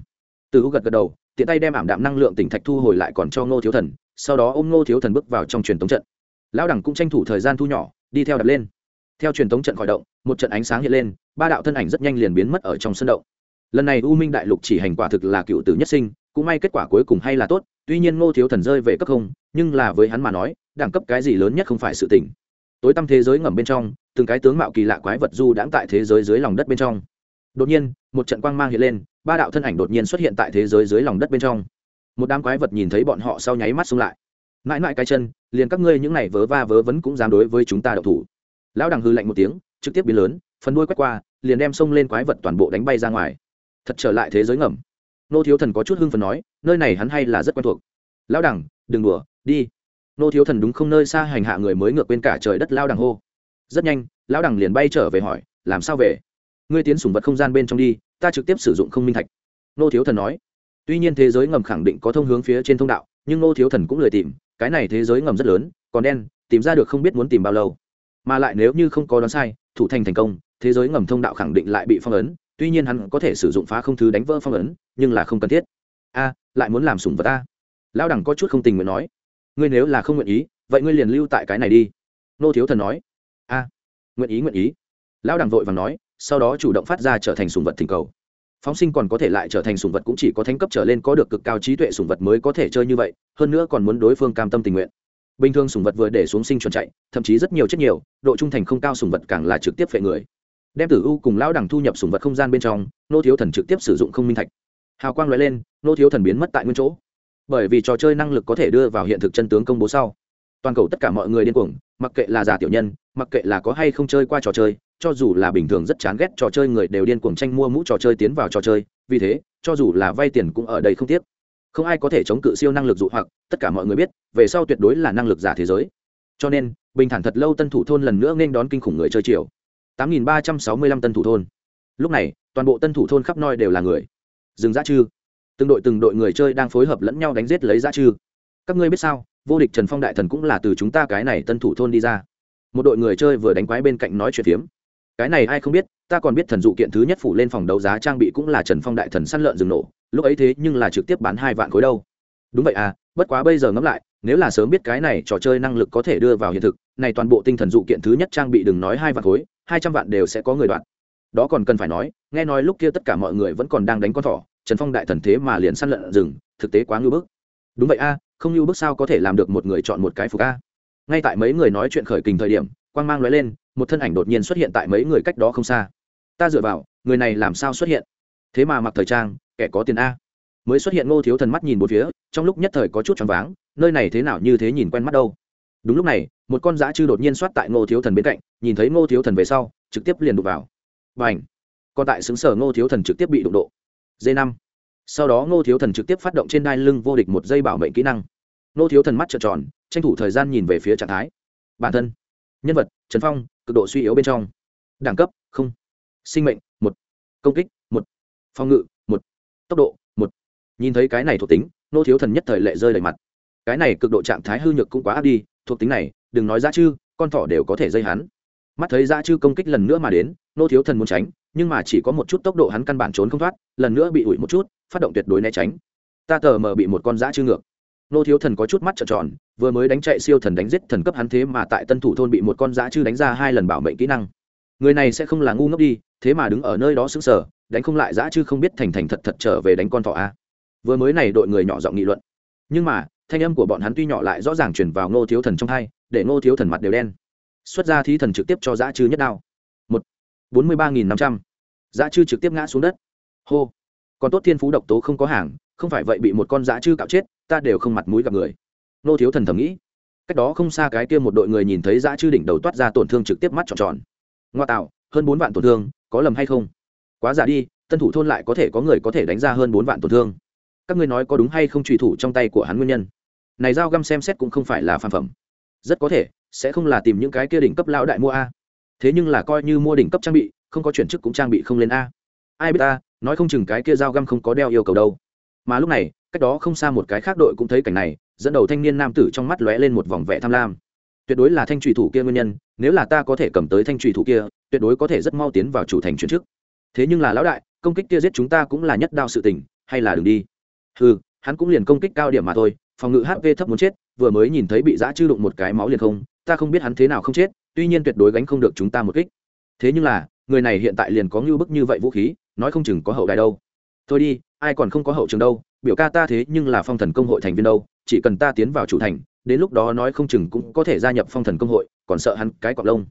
từ u gật gật đầu, tiện tay đem ảm đạm năng lượng tỉnh thạch thu hồi lại còn cho ngô thiếu thần, sau đó ôm ngô thiếu thần bước vào trong truyền tống trận. Lão đẳng cũng tranh thủ thời gian thu nhỏ, đi theo đập lên. Theo truyền tống trận khỏi động, một trận ánh sáng hiện lên, ba đạo thân ảnh rất nhanh liền biến mất ở trong sân động lần này u minh đại lục chỉ hành quả thực là cựu tử nhất sinh, cũng may kết quả cuối cùng hay là tốt, tuy nhiên ngô thiếu thần rơi về cấp không, nhưng là với hắn mà nói, đẳng cấp cái gì lớn nhất không phải sự tỉnh tối tăm thế giới ngầm bên trong, từng cái tướng mạo kỳ lạ quái vật du đãng tại thế giới dưới lòng đất bên trong. Đột nhiên, một trận quang mang hiện lên, ba đạo thân ảnh đột nhiên xuất hiện tại thế giới dưới lòng đất bên trong. Một đám quái vật nhìn thấy bọn họ sau nháy mắt xung lại. Mãi mãi cái chân, liền các ngươi những này vớ va vớ vấn cũng dám đối với chúng ta đậu thủ. Lão đằng hư lạnh một tiếng, trực tiếp biến lớn, phần đuôi quét qua, liền đem xông lên quái vật toàn bộ đánh bay ra ngoài thật trở lại thế giới ngầm. Nô thiếu thần có chút hưng phần nói, nơi này hắn hay là rất quen thuộc. Lão đẳng, đừng đùa, đi. Nô thiếu thần đúng không nơi xa hành hạ người mới ngược quên cả trời đất lao đẳng hô. Rất nhanh, lão đẳng liền bay trở về hỏi, làm sao về? Ngươi tiến sủng vật không gian bên trong đi, ta trực tiếp sử dụng không minh thạch. Nô thiếu thần nói, tuy nhiên thế giới ngầm khẳng định có thông hướng phía trên thông đạo, nhưng nô thiếu thần cũng lười tìm, cái này thế giới ngầm rất lớn, còn đen, tìm ra được không biết muốn tìm bao lâu. Mà lại nếu như không có đoán sai, thủ thành thành công, thế giới ngầm thông đạo khẳng định lại bị phong ấn tuy nhiên hắn có thể sử dụng phá không thứ đánh vỡ phong ấn, nhưng là không cần thiết. A, lại muốn làm sủng vật ta. Lão đẳng có chút không tình nguyện nói. Ngươi nếu là không nguyện ý, vậy ngươi liền lưu tại cái này đi. Nô thiếu thần nói. A, nguyện ý nguyện ý. Lão đẳng vội và nói, sau đó chủ động phát ra trở thành sùng vật thỉnh cầu. Phóng sinh còn có thể lại trở thành sùng vật cũng chỉ có thánh cấp trở lên có được cực cao trí tuệ sùng vật mới có thể chơi như vậy, hơn nữa còn muốn đối phương cam tâm tình nguyện. Bình thường sùng vật vừa để xuống sinh chuẩn chạy, thậm chí rất nhiều chết nhiều, độ trung thành không cao sùng vật càng là trực tiếp phệ người đem tử u cùng lão đẳng thu nhập sùng vật không gian bên trong, nô thiếu thần trực tiếp sử dụng không minh thạch. Hào quang loại lên, nô thiếu thần biến mất tại nguyên chỗ. Bởi vì trò chơi năng lực có thể đưa vào hiện thực chân tướng công bố sau, toàn cầu tất cả mọi người điên cuồng, mặc kệ là giả tiểu nhân, mặc kệ là có hay không chơi qua trò chơi, cho dù là bình thường rất chán ghét trò chơi người đều điên cuồng tranh mua mũ trò chơi tiến vào trò chơi, vì thế, cho dù là vay tiền cũng ở đây không tiếc. Không ai có thể chống cự siêu năng lực dụ hoặc, tất cả mọi người biết, về sau tuyệt đối là năng lực giả thế giới. Cho nên, bình thản thật lâu tân thủ thôn lần nữa nên đón kinh khủng người chơi chiều tám nghìn ba trăm sáu mươi lăm tân thủ thôn. Lúc này, toàn bộ tân thủ thôn khắp nơi đều là người. Dừng giá chư từng đội từng đội người chơi đang phối hợp lẫn nhau đánh giết lấy giá chư các ngươi biết sao, vô địch trần phong đại thần cũng là từ chúng ta cái này tân thủ thôn đi ra. Một đội người chơi vừa đánh quái bên cạnh nói chuyện phiếm. Cái này ai không biết, ta còn biết thần dụ kiện thứ nhất phủ lên phòng đấu giá trang bị cũng là trần phong đại thần săn lợn rừng nổ. Lúc ấy thế nhưng là trực tiếp bán hai vạn khối đâu. Đúng vậy à bất quá bây giờ ngẫm lại nếu là sớm biết cái này trò chơi năng lực có thể đưa vào hiện thực, này toàn bộ tinh thần dụ kiện thứ nhất trang bị đừng nói hai vạn khối, hai trăm vạn đều sẽ có người đoạn đó còn cần phải nói, nghe nói lúc kia tất cả mọi người vẫn còn đang đánh con thỏ, trần phong đại thần thế mà liền săn lợn rừng, thực tế quá ngưu bức. Đúng vậy a, không ngưu bức sao có thể làm được một người chọn một cái phục a? Ngay tại mấy người nói chuyện khởi kình thời điểm, quang mang lóe lên, một thân ảnh đột nhiên xuất hiện tại mấy người cách đó không xa. Ta dựa vào, người này làm sao xuất hiện? Thế mà mặc thời trang, kẻ có tiền a. Mới xuất hiện ngô thiếu thần mắt nhìn một phía trong lúc nhất thời có chút choáng váng, nơi này thế nào như thế nhìn quen mắt đâu. Đúng lúc này, một con dã chư đột nhiên soát tại ngô thiếu thần bên cạnh, nhìn thấy ngô thiếu thần về sau, trực tiếp liền đụng vào. B à n h còn tại xứng sở ngô thiếu thần trực tiếp bị đụng độ. D năm. Sau đó ngô thiếu thần trực tiếp phát động trên đai lưng vô địch một dây bảo mệnh kỹ năng. Ngô thiếu thần mắt trợn tròn, tranh thủ thời gian nhìn về phía trạng thái. Bản thân. Nhân vật, trần phong, cực độ suy yếu bên trong. Đẳng cấp, không. Sinh mệnh, một. Công kích, một. Phòng ngự, một. Tốc độ, một. Nhìn thấy cái này thuộc tính nô thiếu thần nhất thời lệ rơi đầy mặt. Cái này cực độ trạng thái hư nhược cũng quá áp đi, thuộc tính này, đừng nói ra chư, con thỏ đều có thể dây hắn. Mắt thấy ra chư công kích lần nữa mà đến, nô thiếu thần muốn tránh, nhưng mà chỉ có một chút tốc độ hắn căn bản trốn không thoát, lần nữa bị ủi một chút, phát động tuyệt đối né tránh. Ta tờ mờ bị một con dã chư ngược. Nô thiếu thần có chút mắt trợn tròn, vừa mới đánh chạy siêu thần đánh giết thần cấp hắn thế mà tại tân thủ thôn bị một con dã chư đánh ra hai lần bảo mệnh kỹ năng. Người này sẽ không là ngu ngốc đi, thế mà đứng ở nơi đó xứng sở đánh không lại dã chư không biết thành thành thật thật trở về đánh con thỏ a vừa mới này đội người nhỏ giọng nghị luận. Nhưng mà, thanh âm của bọn hắn tuy nhỏ lại rõ ràng chuyển vào ngô thiếu thần trong hai, để ngô thiếu thần mặt đều đen. Xuất ra thí thần trực tiếp cho dã chư nhất đao. Một, bốn mươi ba nghìn năm trăm. Dã chư trực tiếp ngã xuống đất. Hô. Còn tốt thiên phú độc tố không có hàng, không phải vậy bị một con dã chư cạo chết, ta đều không mặt mũi gặp người. Ngô thiếu thần thầm nghĩ. Cách đó không xa cái kia một đội người nhìn thấy dã chư đỉnh đầu toát ra tổn thương trực tiếp mắt tròn tròn. Ngoa tạo, hơn bốn vạn tổn thương, có lầm hay không? Quá giả đi, tân thủ thôn lại có thể có người có thể đánh ra hơn bốn vạn tổn thương các ngươi nói có đúng hay không trùy thủ trong tay của hắn nguyên nhân? Này dao găm xem xét cũng không phải là phàm phẩm. Rất có thể, sẽ không là tìm những cái kia đỉnh cấp lão đại mua a. Thế nhưng là coi như mua đỉnh cấp trang bị, không có chuyển chức cũng trang bị không lên a. Ai biết ta, nói không chừng cái kia dao găm không có đeo yêu cầu đâu. Mà lúc này, cách đó không xa một cái khác đội cũng thấy cảnh này, dẫn đầu thanh niên nam tử trong mắt lóe lên một vòng vẻ tham lam. Tuyệt đối là thanh trùy thủ kia nguyên nhân, nếu là ta có thể cầm tới thanh trùy thủ kia, tuyệt đối có thể rất mau tiến vào chủ thành chuyển chức. Thế nhưng là lão đại, công kích kia giết chúng ta cũng là nhất đao sự tình, hay là đừng đi ừ hắn cũng liền công kích cao điểm mà thôi, phòng ngự hp thấp muốn chết, vừa mới nhìn thấy bị giã chư đụng một cái máu liền không, ta không biết hắn thế nào không chết, tuy nhiên tuyệt đối gánh không được chúng ta một kích. Thế nhưng là, người này hiện tại liền có ngưu bức như vậy vũ khí, nói không chừng có hậu đài đâu. Thôi đi, ai còn không có hậu trường đâu, biểu ca ta thế nhưng là phong thần công hội thành viên đâu, chỉ cần ta tiến vào chủ thành, đến lúc đó nói không chừng cũng có thể gia nhập phong thần công hội, còn sợ hắn cái cọp lông.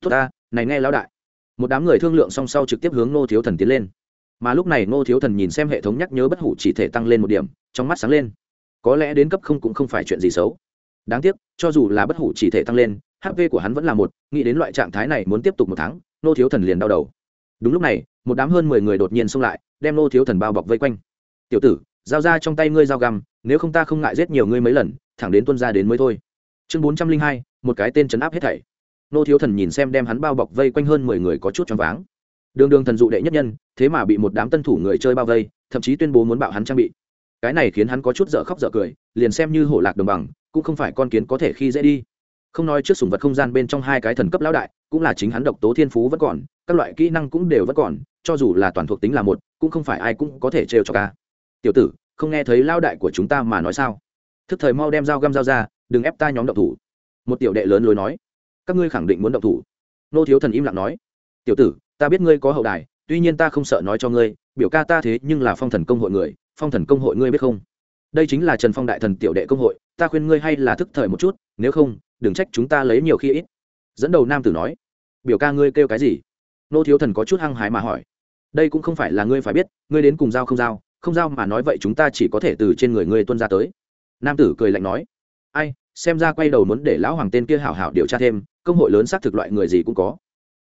Tốt ta, này nghe lão đại. Một đám người thương lượng song sau trực tiếp hướng nô thiếu thần tiến lên mà lúc này nô thiếu thần nhìn xem hệ thống nhắc nhớ bất hủ chỉ thể tăng lên một điểm, trong mắt sáng lên. Có lẽ đến cấp không cũng không phải chuyện gì xấu. Đáng tiếc, cho dù là bất hủ chỉ thể tăng lên hp của hắn vẫn là một, nghĩ đến loại trạng thái này muốn tiếp tục một tháng nô thiếu thần liền đau đầu. Đúng lúc này, một đám hơn mười người đột nhiên xông lại, đem nô thiếu thần bao bọc vây quanh. Tiểu tử, giao ra trong tay ngươi dao găm, nếu không ta không ngại giết nhiều ngươi mấy lần, thẳng đến tuân ra đến mới thôi. Chương bốn trăm linh hai, một cái tên chấn áp hết thảy. Nô thiếu thần nhìn xem đem hắn bao bọc vây quanh hơn mười người có chút choáng váng đường đường thần dụ đệ nhất nhân, thế mà bị một đám tân thủ người chơi bao vây, thậm chí tuyên bố muốn bạo hắn trang bị. Cái này khiến hắn có chút dở khóc dở cười, liền xem như hổ lạc đồng bằng, cũng không phải con kiến có thể khi dễ đi. Không nói trước sùng vật không gian bên trong hai cái thần cấp lão đại, cũng là chính hắn độc tố thiên phú vẫn còn, các loại kỹ năng cũng đều vẫn còn, cho dù là toàn thuộc tính là một, cũng không phải ai cũng có thể trêu cho ca tiểu tử, không nghe thấy lao đại của chúng ta mà nói sao? Thức thời mau đem dao găm dao ra, đừng ép ta nhóm động thủ. Một tiểu đệ lớn lối nói. Các ngươi khẳng định muốn động thủ. Nô thiếu thần im lặng nói. Tiểu tử ta biết ngươi có hậu đài, tuy nhiên ta không sợ nói cho ngươi, biểu ca ta thế nhưng là phong thần công hội người, phong thần công hội ngươi biết không? Đây chính là trần phong đại thần tiểu đệ công hội, ta khuyên ngươi hay là thức thời một chút, nếu không, đừng trách chúng ta lấy nhiều khi ít. Dẫn đầu nam tử nói. Biểu ca ngươi kêu cái gì? Nô thiếu thần có chút hăng hái mà hỏi. Đây cũng không phải là ngươi phải biết, ngươi đến cùng giao không giao không giao mà nói vậy chúng ta chỉ có thể từ trên người ngươi tuân ra tới. Nam tử cười lạnh nói. Ai, xem ra quay đầu muốn để lão hoàng tên kia hảo hảo điều tra thêm, công hội lớn xác thực loại người gì cũng có.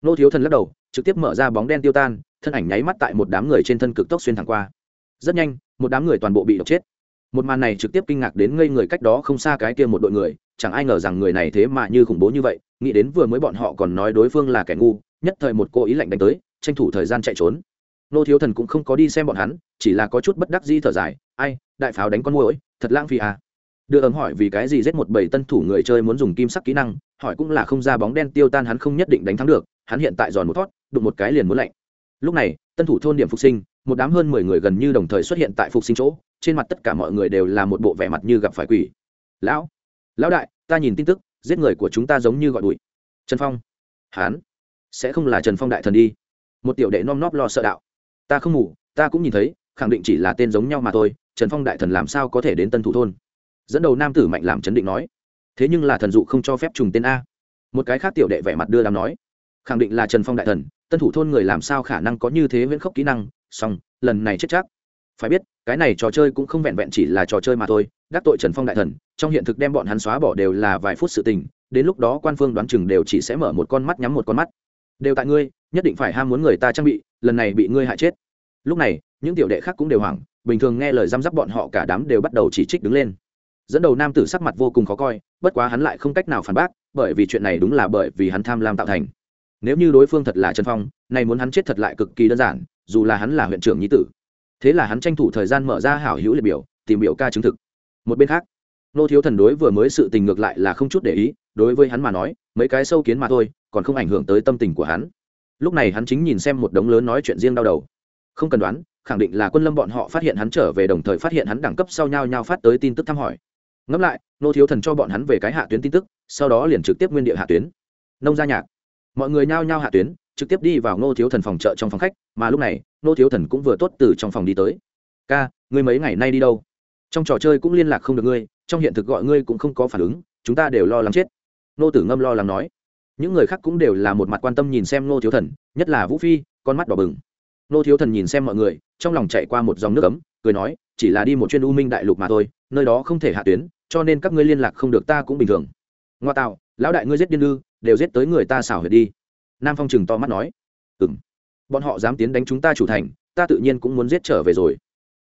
Nô thiếu thần lắc đầu trực tiếp mở ra bóng đen tiêu tan, thân ảnh nháy mắt tại một đám người trên thân cực tốc xuyên thẳng qua. Rất nhanh, một đám người toàn bộ bị độc chết. Một màn này trực tiếp kinh ngạc đến ngây người cách đó không xa cái kia một đội người, chẳng ai ngờ rằng người này thế mà như khủng bố như vậy, nghĩ đến vừa mới bọn họ còn nói đối phương là kẻ ngu, nhất thời một cô ý lạnh đánh tới, tranh thủ thời gian chạy trốn. Nô thiếu thần cũng không có đi xem bọn hắn, chỉ là có chút bất đắc di thở dài, ai, đại pháo đánh con môi thật lãng phí à. Đưa ấm hỏi vì cái gì giết một bảy tân thủ người chơi muốn dùng kim sắc kỹ năng, hỏi cũng là không ra bóng đen tiêu tan hắn không nhất định đánh thắng được, hắn hiện tại giòn một thót đụng một cái liền muốn lạnh. Lúc này, tân thủ thôn điểm phục sinh, một đám hơn mười người gần như đồng thời xuất hiện tại phục sinh chỗ, trên mặt tất cả mọi người đều là một bộ vẻ mặt như gặp phải quỷ. Lão lão đại, ta nhìn tin tức, giết người của chúng ta giống như gọi bụi trần phong, hán, sẽ không là trần phong đại thần đi. Một tiểu đệ nom nóp lo sợ đạo. Ta không ngủ, ta cũng nhìn thấy, khẳng định chỉ là tên giống nhau mà thôi, trần phong đại thần làm sao có thể đến tân thủ thôn? Dẫn đầu nam tử mạnh làm chấn định nói. Thế nhưng là thần dụ không cho phép trùng tên a. Một cái khác tiểu đệ vẻ mặt đưa đám nói. Khẳng định là trần phong đại thần tân thủ thôn người làm sao khả năng có như thế viễn khốc kỹ năng song lần này chết chắc. Phải biết, cái này trò chơi cũng không vẹn vẹn chỉ là trò chơi mà thôi, đắc tội trần phong đại thần, trong hiện thực đem bọn hắn xóa bỏ đều là vài phút sự tình, đến lúc đó quan phương đoán chừng đều chỉ sẽ mở một con mắt nhắm một con mắt. Đều tại ngươi, nhất định phải ham muốn người ta trang bị, lần này bị ngươi hại chết. Lúc này, những tiểu đệ khác cũng đều hoảng, bình thường nghe lời răm rắp bọn họ cả đám đều bắt đầu chỉ trích đứng lên. Dẫn đầu nam tử sắc mặt vô cùng khó coi, bất quá hắn lại không cách nào phản bác, bởi vì chuyện này đúng là bởi vì hắn tham lam tạo thành nếu như đối phương thật là trần phong này muốn hắn chết thật lại cực kỳ đơn giản, dù là hắn là huyện trưởng nhí tử. Thế là hắn tranh thủ thời gian mở ra hảo hữu liệt biểu, tìm biểu ca chứng thực. Một bên khác, nô thiếu thần đối vừa mới sự tình ngược lại là không chút để ý, đối với hắn mà nói, mấy cái sâu kiến mà thôi, còn không ảnh hưởng tới tâm tình của hắn. Lúc này hắn chính nhìn xem một đống lớn nói chuyện riêng đau đầu. Không cần đoán, khẳng định là quân lâm bọn họ phát hiện hắn trở về đồng thời phát hiện hắn đẳng cấp sau nhau nhau phát tới tin tức thăm hỏi. Ngẫm lại, nô thiếu thần cho bọn hắn về cái hạ tuyến tin tức, sau đó liền trực tiếp nguyên địa hạ tuyến. Nông gia nhạc mọi người nhao nhao hạ tuyến, trực tiếp đi vào nô thiếu thần phòng trợ trong phòng khách, mà lúc này nô thiếu thần cũng vừa tốt từ trong phòng đi tới. Ca, ngươi mấy ngày nay đi đâu? Trong trò chơi cũng liên lạc không được ngươi, trong hiện thực gọi ngươi cũng không có phản ứng, chúng ta đều lo lắng chết. Nô tử ngâm lo lắng nói. Những người khác cũng đều là một mặt quan tâm nhìn xem nô thiếu thần, nhất là vũ phi, con mắt đỏ bừng. Nô thiếu thần nhìn xem mọi người, trong lòng chạy qua một dòng nước ấm, cười nói, chỉ là đi một chuyên u minh đại lục mà thôi, nơi đó không thể hạ tuyến, cho nên các ngươi liên lạc không được ta cũng bình thường. Ngoa tạo lão đại ngươi giết điên lư đều giết tới người ta xảo huyệt đi. Nam phong chừng to mắt nói. Ừ m bọn họ dám tiến đánh chúng ta chủ thành, ta tự nhiên cũng muốn giết trở về rồi.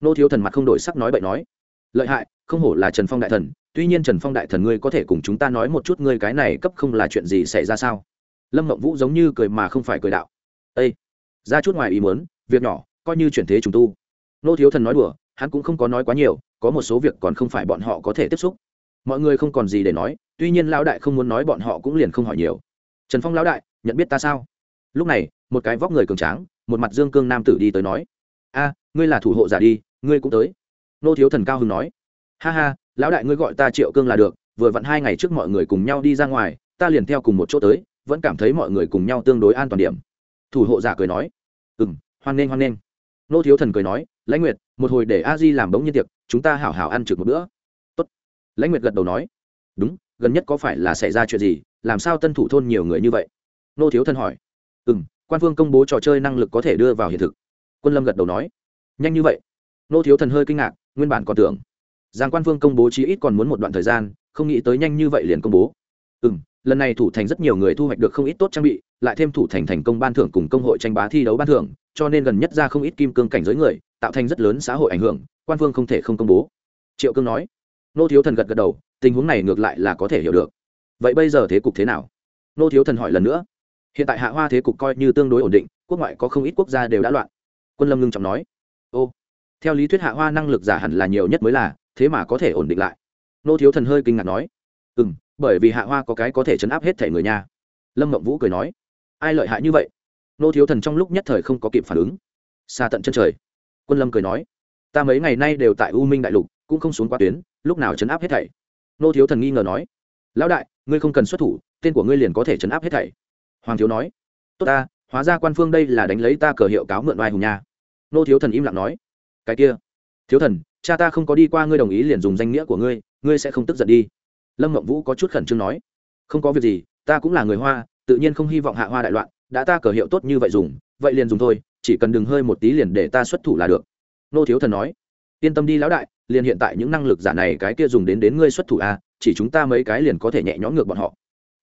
Nô thiếu thần mặt không đổi sắc nói bậy nói. Lợi hại, không hổ là trần phong đại thần, tuy nhiên trần phong đại thần ngươi có thể cùng chúng ta nói một chút ngươi cái này cấp không là chuyện gì xảy ra sao? Lâm mộng vũ giống như cười mà không phải cười đạo. Â ra chút ngoài ý muốn, việc nhỏ, coi như chuyển thế trùng tu. Nô thiếu thần nói đùa, hắn cũng không có nói quá nhiều, có một số việc còn không phải bọn họ có thể tiếp xúc mọi người không còn gì để nói, tuy nhiên lão đại không muốn nói bọn họ cũng liền không hỏi nhiều. Trần phong lão đại, nhận biết ta sao? Lúc này, một cái vóc người cường tráng, một mặt dương cương nam tử đi tới nói. A, ngươi là thủ hộ giả đi, ngươi cũng tới. Nô thiếu thần cao hưng nói. Ha ha, lão đại ngươi gọi ta triệu cương là được, vừa vặn hai ngày trước mọi người cùng nhau đi ra ngoài, ta liền theo cùng một chỗ tới, vẫn cảm thấy mọi người cùng nhau tương đối an toàn điểm. Thủ hộ giả cười nói. Ừ m hoan nghênh hoan nghênh. Nô thiếu thần cười nói, lãnh nguyệt, một hồi để a di làm bóng nhiên tiệc, chúng ta hảo hảo ăn trực một bữa lãnh nguyệt gật đầu nói, đúng, gần nhất có phải là xảy ra chuyện gì? Làm sao tân thủ thôn nhiều người như vậy? Nô thiếu thân hỏi ừ m quan phương công bố trò chơi năng lực có thể đưa vào hiện thực. Quân lâm gật đầu nói, nhanh như vậy. Nô thiếu thần hơi kinh ngạc, nguyên bản còn tưởng giang quan phương công bố chí ít còn muốn một đoạn thời gian, không nghĩ tới nhanh như vậy liền công bố. Ừ m lần này thủ thành rất nhiều người thu hoạch được không ít tốt trang bị, lại thêm thủ thành thành công ban thưởng cùng công hội tranh bá thi đấu ban thưởng, cho nên gần nhất ra không ít kim cương cảnh giới người, tạo thành rất lớn xã hội ảnh hưởng, quan phương không thể không công bố. Triệu cương nói nô thiếu thần gật gật đầu, tình huống này ngược lại là có thể hiểu được. Vậy bây giờ thế cục thế nào? Nô thiếu thần hỏi lần nữa. Hiện tại hạ hoa thế cục coi như tương đối ổn định, quốc ngoại có không ít quốc gia đều đã loạn. Quân lâm ngưng trọng nói. Ô, theo lý thuyết hạ hoa năng lực giả hẳn là nhiều nhất mới là, thế mà có thể ổn định lại. Nô thiếu thần hơi kinh ngạc nói. Ừ m bởi vì hạ hoa có cái có thể chấn áp hết thể người nhà. Lâm mộng vũ cười nói. Ai lợi hại như vậy? Nô thiếu thần trong lúc nhất thời không có kịp phản ứng. Xa tận chân trời. Quân lâm cười nói. Ta mấy ngày nay đều tại u minh đại lục cũng không xuống qua tuyến, lúc nào chấn áp hết thảy. Nô thiếu thần nghi ngờ nói, lão đại, ngươi không cần xuất thủ, tên của ngươi liền có thể chấn áp hết thảy. Hoàng thiếu nói, tốt ta, hóa ra quan phương đây là đánh lấy ta cờ hiệu cáo mượn oai hùng nha. Nô thiếu thần im lặng nói, cái kia, thiếu thần, cha ta không có đi qua ngươi đồng ý liền dùng danh nghĩa của ngươi ngươi sẽ không tức giận đi. Lâm ngậm vũ có chút khẩn trương nói, không có việc gì, ta cũng là người hoa, tự nhiên không hy vọng hạ hoa đại loạn, đã ta cờ hiệu tốt như vậy dùng, vậy liền dùng thôi, chỉ cần đừng hơi một tí liền để ta xuất thủ là được. Nô thiếu thần nói, yên tâm đi lão đại liền hiện tại những năng lực giả này cái kia dùng đến đến ngươi xuất thủ a chỉ chúng ta mấy cái liền có thể nhẹ nhõm ngược bọn họ.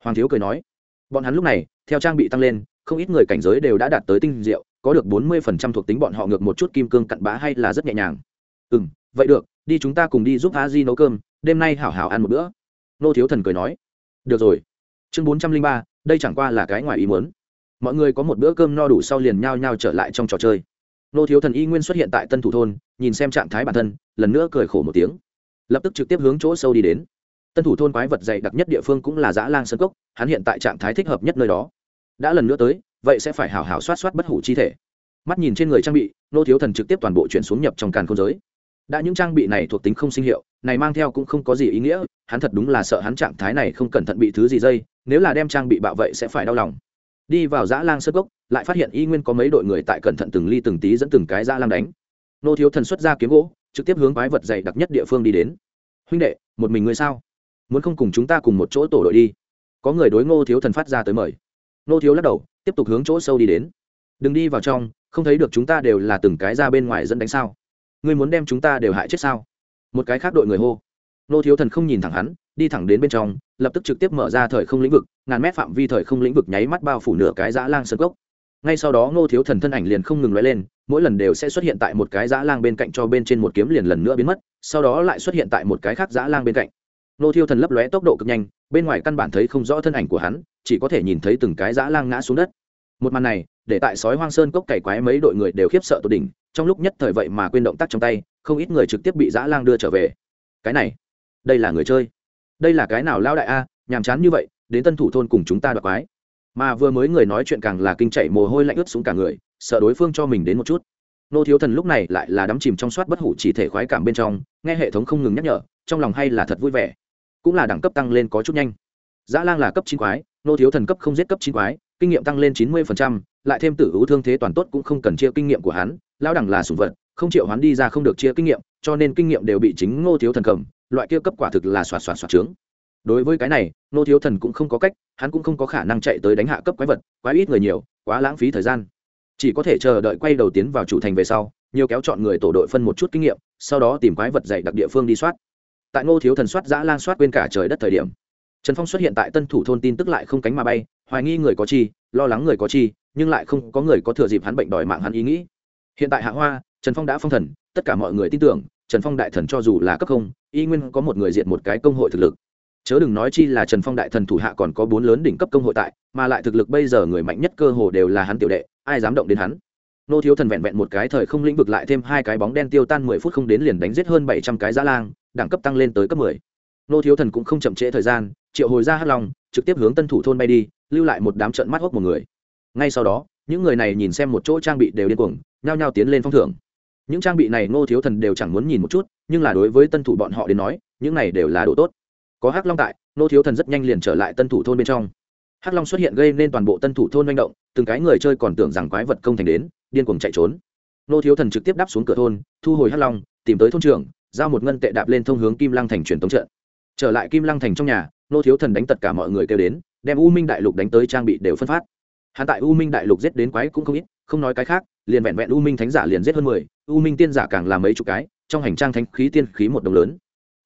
Hoàng thiếu cười nói. Bọn hắn lúc này, theo trang bị tăng lên, không ít người cảnh giới đều đã đạt tới tinh diệu, có được bốn mươi phần trăm thuộc tính bọn họ ngược một chút kim cương cặn bã hay là rất nhẹ nhàng. Ừ m vậy được, đi chúng ta cùng đi giúp a di nấu cơm, đêm nay hảo hảo ăn một bữa. Nô thiếu thần cười nói. Được rồi. Chương bốn trăm linh ba, đây chẳng qua là cái ngoài ý muốn. Mọi người có một bữa cơm no đủ sau liền nhao nhao trở lại trong trò chơi nô thiếu thần y nguyên xuất hiện tại tân thủ thôn, nhìn xem trạng thái bản thân, lần nữa cười khổ một tiếng. Lập tức trực tiếp hướng chỗ sâu đi đến. Tân thủ thôn quái vật dày đặc nhất địa phương cũng là dã lang sơn cốc, hắn hiện tại trạng thái thích hợp nhất nơi đó. Đã lần nữa tới, vậy sẽ phải hào hào soát soát bất hủ chi thể. Mắt nhìn trên người trang bị, nô thiếu thần trực tiếp toàn bộ chuyển xuống nhập trong càn không giới. Đã những trang bị này thuộc tính không sinh hiệu, này mang theo cũng không có gì ý nghĩa, hắn thật đúng là sợ hắn trạng thái này không cẩn thận bị thứ gì dây, nếu là đem trang bị bạo vậy sẽ phải đau lòng đi vào dã lang sơ cốc, lại phát hiện y nguyên có mấy đội người tại cẩn thận từng ly từng tí dẫn từng cái dã lang đánh. Nô thiếu thần xuất ra kiếm gỗ, trực tiếp hướng quái vật dày đặc nhất địa phương đi đến. Huynh đệ, một mình người sao? Muốn không cùng chúng ta cùng một chỗ tổ đội đi? Có người đối ngô thiếu thần phát ra tới mời. Nô thiếu lắc đầu, tiếp tục hướng chỗ sâu đi đến. Đừng đi vào trong, không thấy được chúng ta đều là từng cái ra bên ngoài dẫn đánh sao? Ngươi muốn đem chúng ta đều hại chết sao? Một cái khác đội người hô. Nô thiếu thần không nhìn thẳng hắn đi thẳng đến bên trong, lập tức trực tiếp mở ra thời không lĩnh vực, ngàn mét phạm vi thời không lĩnh vực nháy mắt bao phủ nửa cái dã lang sơn cốc. Ngay sau đó ngô thiếu thần thân ảnh liền không ngừng nói lên, mỗi lần đều sẽ xuất hiện tại một cái dã lang bên cạnh cho bên trên một kiếm liền lần nữa biến mất, sau đó lại xuất hiện tại một cái khác dã lang bên cạnh. Ngô thiếu thần lấp lóe tốc độ cực nhanh, bên ngoài căn bản thấy không rõ thân ảnh của hắn, chỉ có thể nhìn thấy từng cái dã lang ngã xuống đất. Một màn này, để tại sói hoang sơn cốc cày quái mấy đội người đều khiếp sợ tột đỉnh, trong lúc nhất thời vậy mà quên động tác trong tay, không ít người trực tiếp bị dã lang đưa trở về. Cái này, đây là người chơi đây là cái nào lao đại a, nhàm chán như vậy, đến tân thủ thôn cùng chúng ta đoạt quái. Mà vừa mới người nói chuyện càng là kinh chạy mồ hôi lạnh ướt xuống cả người, sợ đối phương cho mình đến một chút. Nô thiếu thần lúc này lại là đắm chìm trong soát bất hủ chỉ thể khoái cảm bên trong, nghe hệ thống không ngừng nhắc nhở, trong lòng hay là thật vui vẻ. Cũng là đẳng cấp tăng lên có chút nhanh. Dã lang là cấp chín quái, nô thiếu thần cấp không giết cấp chín quái, kinh nghiệm tăng lên chín mươi lại thêm tử hữu thương thế toàn tốt cũng không cần chia kinh nghiệm của hắn, lão đẳng là sủng vật, không chịu hắn đi ra không được chia kinh nghiệm, cho nên kinh nghiệm đều bị chính ngô thiếu thần cầm loại kia cấp quả thực là xoạt xoạt xoạt trướng. Đối với cái này, nô thiếu thần cũng không có cách, hắn cũng không có khả năng chạy tới đánh hạ cấp quái vật, quá ít người nhiều, quá lãng phí thời gian. Chỉ có thể chờ đợi quay đầu tiến vào chủ thành về sau, nhiều kéo chọn người tổ đội phân một chút kinh nghiệm, sau đó tìm quái vật dạy đặc địa phương đi soát. Tại ngô thiếu thần soát giã lan soát quên cả trời đất thời điểm, trần phong xuất hiện tại tân thủ thôn tin tức lại không cánh mà bay, hoài nghi người có chi, lo lắng người có chi, nhưng lại không có người có thừa dịp hắn bệnh đòi mạng hắn ý nghĩ. Hiện tại hạ hoa, trần phong đã phong thần, tất cả mọi người tin tưởng trần phong đại thần cho dù là cấp không, y nguyên có một người diện một cái công hội thực lực. Chớ đừng nói chi là trần phong đại thần thủ hạ còn có bốn lớn đỉnh cấp công hội tại, mà lại thực lực bây giờ người mạnh nhất cơ hồ đều là hắn tiểu đệ, ai dám động đến hắn? Nô thiếu thần vẹn vẹn một cái thời không lĩnh vực lại thêm hai cái bóng đen tiêu tan mười phút không đến liền đánh giết hơn bảy trăm cái giã lang, đẳng cấp tăng lên tới cấp mười. Nô thiếu thần cũng không chậm trễ thời gian, triệu hồi ra hắc long, trực tiếp hướng tân thủ thôn bay đi, lưu lại một đám trận mắt hốc một người. Ngay sau đó, những người này nhìn xem một chỗ trang bị đều điên cuồng, nhao nhao tiến lên phong thưởng những trang bị này nô thiếu thần đều chẳng muốn nhìn một chút, nhưng là đối với tân thủ bọn họ đến nói, những này đều là đồ tốt. Có hắc long tại nô thiếu thần rất nhanh liền trở lại tân thủ thôn bên trong. Hắc long xuất hiện gây nên toàn bộ tân thủ thôn manh động, từng cái người chơi còn tưởng rằng quái vật công thành đến, điên cuồng chạy trốn. Nô thiếu thần trực tiếp đáp xuống cửa thôn, thu hồi hắc long, tìm tới thôn trưởng, giao một ngân tệ đạp lên thông hướng kim lăng thành truyền tống trận. Trở lại kim lăng thành trong nhà nô thiếu thần đánh tất cả mọi người kêu đến, đem u minh đại lục đánh tới trang bị đều phân phát. Hắn tại u minh đại lục giết đến quái cũng không ít không nói cái khác, liền vẹn vẹn u minh thánh giả liền giết hơn mười, u minh tiên giả càng làm mấy chục cái, trong hành trang thánh khí tiên khí một đồng lớn.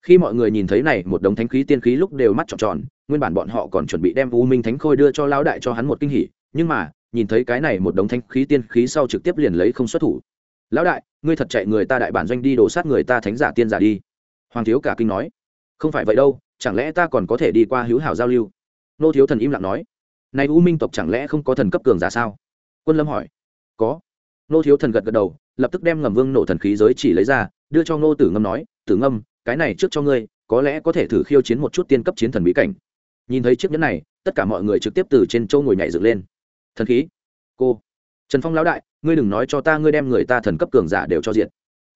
Khi mọi người nhìn thấy này một đống thánh khí tiên khí lúc đều mắt tròn tròn, nguyên bản bọn họ còn chuẩn bị đem u minh thánh khôi đưa cho lão đại cho hắn một kinh hỉ, nhưng mà, nhìn thấy cái này một đống thánh khí tiên khí sau trực tiếp liền lấy không xuất thủ. Lão đại, ngươi thật chạy người ta đại bản doanh đi đổ sát người ta thánh giả tiên giả đi. Hoàng thiếu cả kinh nói. Không phải vậy đâu, chẳng lẽ ta còn có thể đi qua hữu hảo giao lưu? Nô thiếu thần im lặng nói. Nay u minh tộc chẳng lẽ không có thần cấp cường giả sao? Quân lâm hỏi có. Nô thiếu thần gật gật đầu, lập tức đem ngầm vương nổ thần khí giới chỉ lấy ra, đưa cho ngô tử ngâm nói, tử ngâm, cái này trước cho ngươi, có lẽ có thể thử khiêu chiến một chút tiên cấp chiến thần bí cảnh. Nhìn thấy chiếc nhẫn này, tất cả mọi người trực tiếp từ trên châu ngồi nhảy dựng lên. Thần khí? Cô, trần phong lão đại, ngươi đừng nói cho ta ngươi đem người ta thần cấp cường giả đều cho diện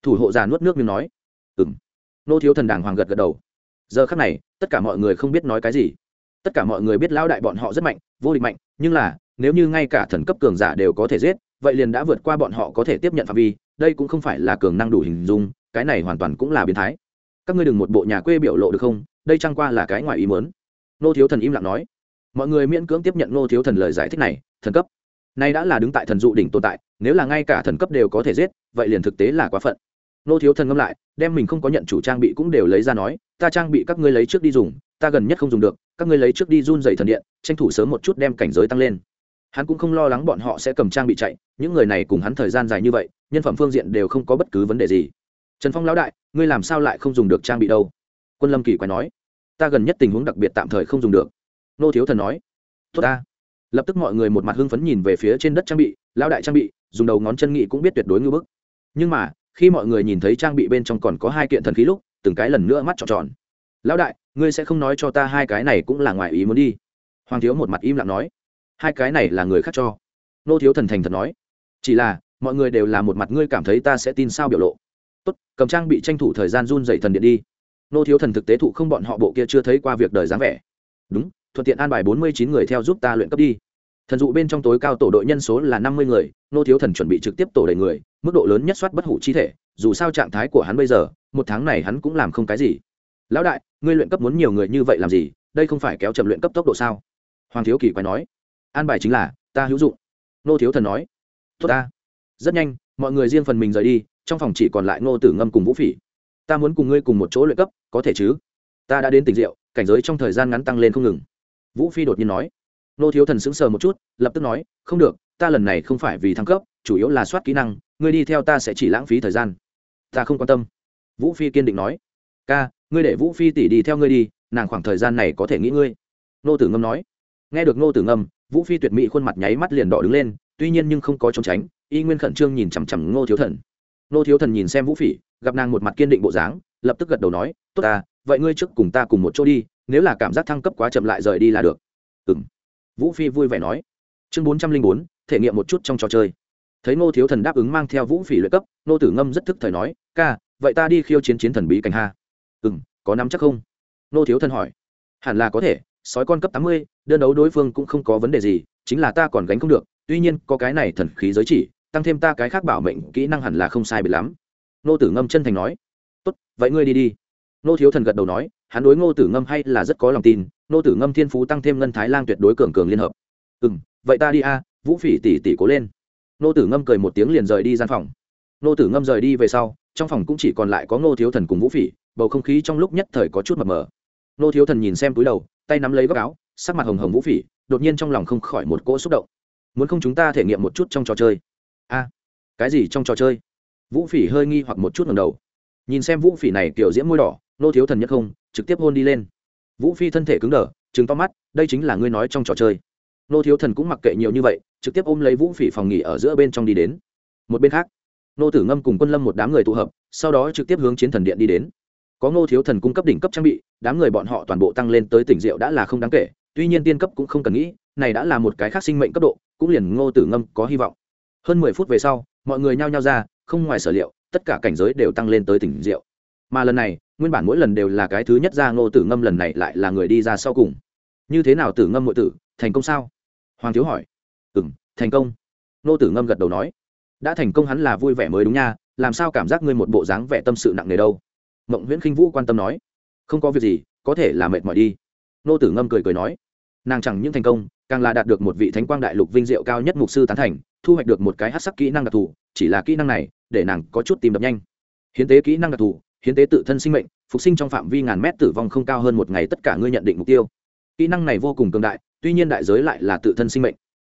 thủ hộ già nuốt nước miếng nói. Ừng nô thiếu thần đàng hoàng gật gật đầu. Giờ khắc này, tất cả mọi người không biết nói cái gì. Tất cả mọi người biết lão đại bọn họ rất mạnh, vô địch mạnh, nhưng là, nếu như ngay cả thần cấp cường giả đều có thể giết vậy liền đã vượt qua bọn họ có thể tiếp nhận phạm vi, đây cũng không phải là cường năng đủ hình dung, cái này hoàn toàn cũng là biến thái. Các ngươi đừng một bộ nhà quê biểu lộ được không? Đây chẳng qua là cái ngoài ý mớn nô thiếu thần im lặng nói. Mọi người miễn cưỡng tiếp nhận nô thiếu thần lời giải thích này, thần cấp. Nay đã là đứng tại thần dụ đỉnh tồn tại, nếu là ngay cả thần cấp đều có thể giết, vậy liền thực tế là quá phận. Nô thiếu thần ngâm lại, đem mình không có nhận chủ trang bị cũng đều lấy ra nói, ta trang bị các ngươi lấy trước đi dùng, ta gần nhất không dùng được, các ngươi lấy trước đi run dày thần điện, tranh thủ sớm một chút đem cảnh giới tăng lên hắn cũng không lo lắng bọn họ sẽ cầm trang bị chạy, những người này cùng hắn thời gian dài như vậy, nhân phẩm phương diện đều không có bất cứ vấn đề gì. Trần phong lão đại, ngươi làm sao lại không dùng được trang bị đâu? Quân lâm kỳ quay nói. Ta gần nhất tình huống đặc biệt tạm thời không dùng được. Nô thiếu thần nói. Tốt ta. Lập tức mọi người một mặt hưng phấn nhìn về phía trên đất trang bị, lão đại trang bị, dùng đầu ngón chân nghị cũng biết tuyệt đối ngưỡng bức. Nhưng mà, khi mọi người nhìn thấy trang bị bên trong còn có hai kiện thần khí lúc, từng cái lần nữa mắt tròn tròn. Lão đại, ngươi sẽ không nói cho ta hai cái này cũng là ngoài ý muốn đi. Hoàng thiếu một mặt im lặng nói hai cái này là người khác cho. Nô thiếu thần thành thật nói, chỉ là, mọi người đều là một mặt ngươi cảm thấy ta sẽ tin sao biểu lộ. Tốt, cầm trang bị tranh thủ thời gian run dậy thần điện đi. Nô thiếu thần thực tế thụ không bọn họ bộ kia chưa thấy qua việc đời dáng vẻ. Đúng, thuận tiện an bài bốn mươi chín người theo giúp ta luyện cấp đi. Thần dụ bên trong tối cao tổ đội nhân số là năm mươi người, nô thiếu thần chuẩn bị trực tiếp tổ đầy người, mức độ lớn nhất soát bất hủ chi thể, dù sao trạng thái của hắn bây giờ, một tháng này hắn cũng làm không cái gì. Lão đại, ngươi luyện cấp muốn nhiều người như vậy làm gì? Đây không phải kéo chậm luyện cấp tốc độ sao? Hoàng thiếu kỳ quay nói an bài chính là, ta hữu dụng. Nô thiếu thần nói. Tốt ta. Rất nhanh, mọi người riêng phần mình rời đi, trong phòng chỉ còn lại ngô tử ngâm cùng vũ phỉ. Ta muốn cùng ngươi cùng một chỗ luyện cấp, có thể chứ? Ta đã đến tỉnh rượu, cảnh giới trong thời gian ngắn tăng lên không ngừng. Vũ phi đột nhiên nói. Nô thiếu thần sững sờ một chút, lập tức nói, không được, ta lần này không phải vì thăng cấp, chủ yếu là soát kỹ năng, ngươi đi theo ta sẽ chỉ lãng phí thời gian. Ta không quan tâm. Vũ phi kiên định nói. Ca, ngươi để vũ phi tỷ đi theo ngươi đi, nàng khoảng thời gian này có thể nghĩ ngươi. Nô tử ngâm nói. Nghe được nô tử ngâm vũ phi tuyệt mỹ khuôn mặt nháy mắt liền đỏ đứng lên, tuy nhiên nhưng không có trốn tránh, y nguyên khẩn trương nhìn chằm chằm ngô thiếu thần. Ngô thiếu thần nhìn xem vũ phỉ gặp nàng một mặt kiên định bộ dáng, lập tức gật đầu nói, tốt ta, vậy ngươi trước cùng ta cùng một chỗ đi, nếu là cảm giác thăng cấp quá chậm lại rời đi là được. Ừ m vũ phi vui vẻ nói. Chương bốn trăm linh bốn, thể nghiệm một chút trong trò chơi. Thấy ngô thiếu thần đáp ứng mang theo vũ phỉ luyện cấp, ngô tử ngâm rất thức thời nói, ca, vậy ta đi khiêu chiến chiến thần bí cảnh ha. Ừ m có nắm chắc không? Ngô thiếu thần hỏi. Hẳn là có thể sói con cấp tám mươi, đơn đấu đối phương cũng không có vấn đề gì, chính là ta còn gánh không được, tuy nhiên có cái này thần khí giới chỉ, tăng thêm ta cái khác bảo mệnh kỹ năng hẳn là không sai bị lắm. Nô tử ngâm chân thành nói. Tốt, vậy ngươi đi đi. Nô thiếu thần gật đầu nói, hắn đối ngô tử ngâm hay là rất có lòng tin, ngô tử ngâm thiên phú tăng thêm ngân thái lang tuyệt đối cường cường liên hợp. Ừ m vậy ta đi a, vũ phỉ tỉ tỉ cố lên. Nô tử ngâm cười một tiếng liền rời đi gian phòng. Nô tử ngâm rời đi về sau, trong phòng cũng chỉ còn lại có ngô thiếu thần cùng vũ phỉ, bầu không khí trong lúc nhất thời có chút mập mờ. Nô thiếu thần nhìn xem túi đầu tay nắm lấy góc áo, sắc mặt hồng hồng vũ phỉ, đột nhiên trong lòng không khỏi một cỗ xúc động. Muốn không chúng ta thể nghiệm một chút trong trò chơi? A, cái gì trong trò chơi? Vũ phỉ hơi nghi hoặc một chút ngầm đầu. Nhìn xem vũ phỉ này kiểu diễm môi đỏ, nô thiếu thần nhất không, trực tiếp hôn đi lên. Vũ phi thân thể cứng đờ chứng to mắt, đây chính là ngươi nói trong trò chơi. Nô thiếu thần cũng mặc kệ nhiều như vậy, trực tiếp ôm lấy vũ phỉ phòng nghỉ ở giữa bên trong đi đến. Một bên khác, nô tử ngâm cùng quân lâm một đám người tụ hợp, sau đó trực tiếp hướng chiến thần điện đi đến có ngô thiếu thần cung cấp đỉnh cấp trang bị, đám người bọn họ toàn bộ tăng lên tới tỉnh rượu đã là không đáng kể, tuy nhiên tiên cấp cũng không cần nghĩ, này đã là một cái khác sinh mệnh cấp độ, cũng liền ngô tử ngâm có hy vọng. Hơn mười phút về sau, mọi người nhao nhao ra, không ngoài sở liệu, tất cả cảnh giới đều tăng lên tới tỉnh rượu. Mà lần này, nguyên bản mỗi lần đều là cái thứ nhất ra ngô tử ngâm lần này lại là người đi ra sau cùng. Như thế nào tử ngâm nội tử, thành công sao? Hoàng thiếu hỏi. Ừ m thành công. Ngô tử ngâm gật đầu nói. Đã thành công hắn là vui vẻ mới đúng nha, làm sao cảm giác ngươi một bộ dáng vẻ tâm sự nặng nề đâu? Mộng nguyễn khinh vũ quan tâm nói, không có việc gì, có thể là mệt mỏi đi. Nô tử ngâm cười cười nói, nàng chẳng những thành công, càng là đạt được một vị thánh quang đại lục vinh diệu cao nhất mục sư tán thành, thu hoạch được một cái hát sắc kỹ năng đặc thù, chỉ là kỹ năng này, để nàng có chút tìm đập nhanh. Hiến tế kỹ năng đặc thù, hiến tế tự thân sinh mệnh, phục sinh trong phạm vi ngàn mét tử vong không cao hơn một ngày tất cả ngươi nhận định mục tiêu. Kỹ năng này vô cùng cường đại, tuy nhiên đại giới lại là tự thân sinh mệnh.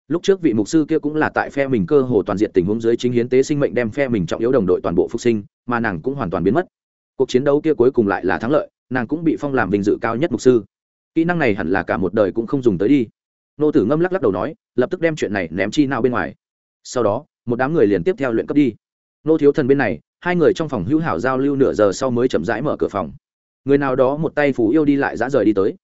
Lúc trước vị mục sư kia cũng là tại phe mình cơ hồ toàn diện tình huống dưới chính hiến tế sinh mệnh đem phe mình trọng yếu đồng đội toàn bộ phục sinh, mà nàng cũng hoàn toàn biến mất cuộc chiến đấu kia cuối cùng lại là thắng lợi, nàng cũng bị phong làm vinh dự cao nhất mục sư. Kỹ năng này hẳn là cả một đời cũng không dùng tới đi. Nô tử ngâm lắc lắc đầu nói, lập tức đem chuyện này ném chi nào bên ngoài. Sau đó, một đám người liền tiếp theo luyện cấp đi. Nô thiếu thần bên này, hai người trong phòng hữu hảo giao lưu nửa giờ sau mới chậm rãi mở cửa phòng. Người nào đó một tay phù yêu đi lại dã rời đi tới.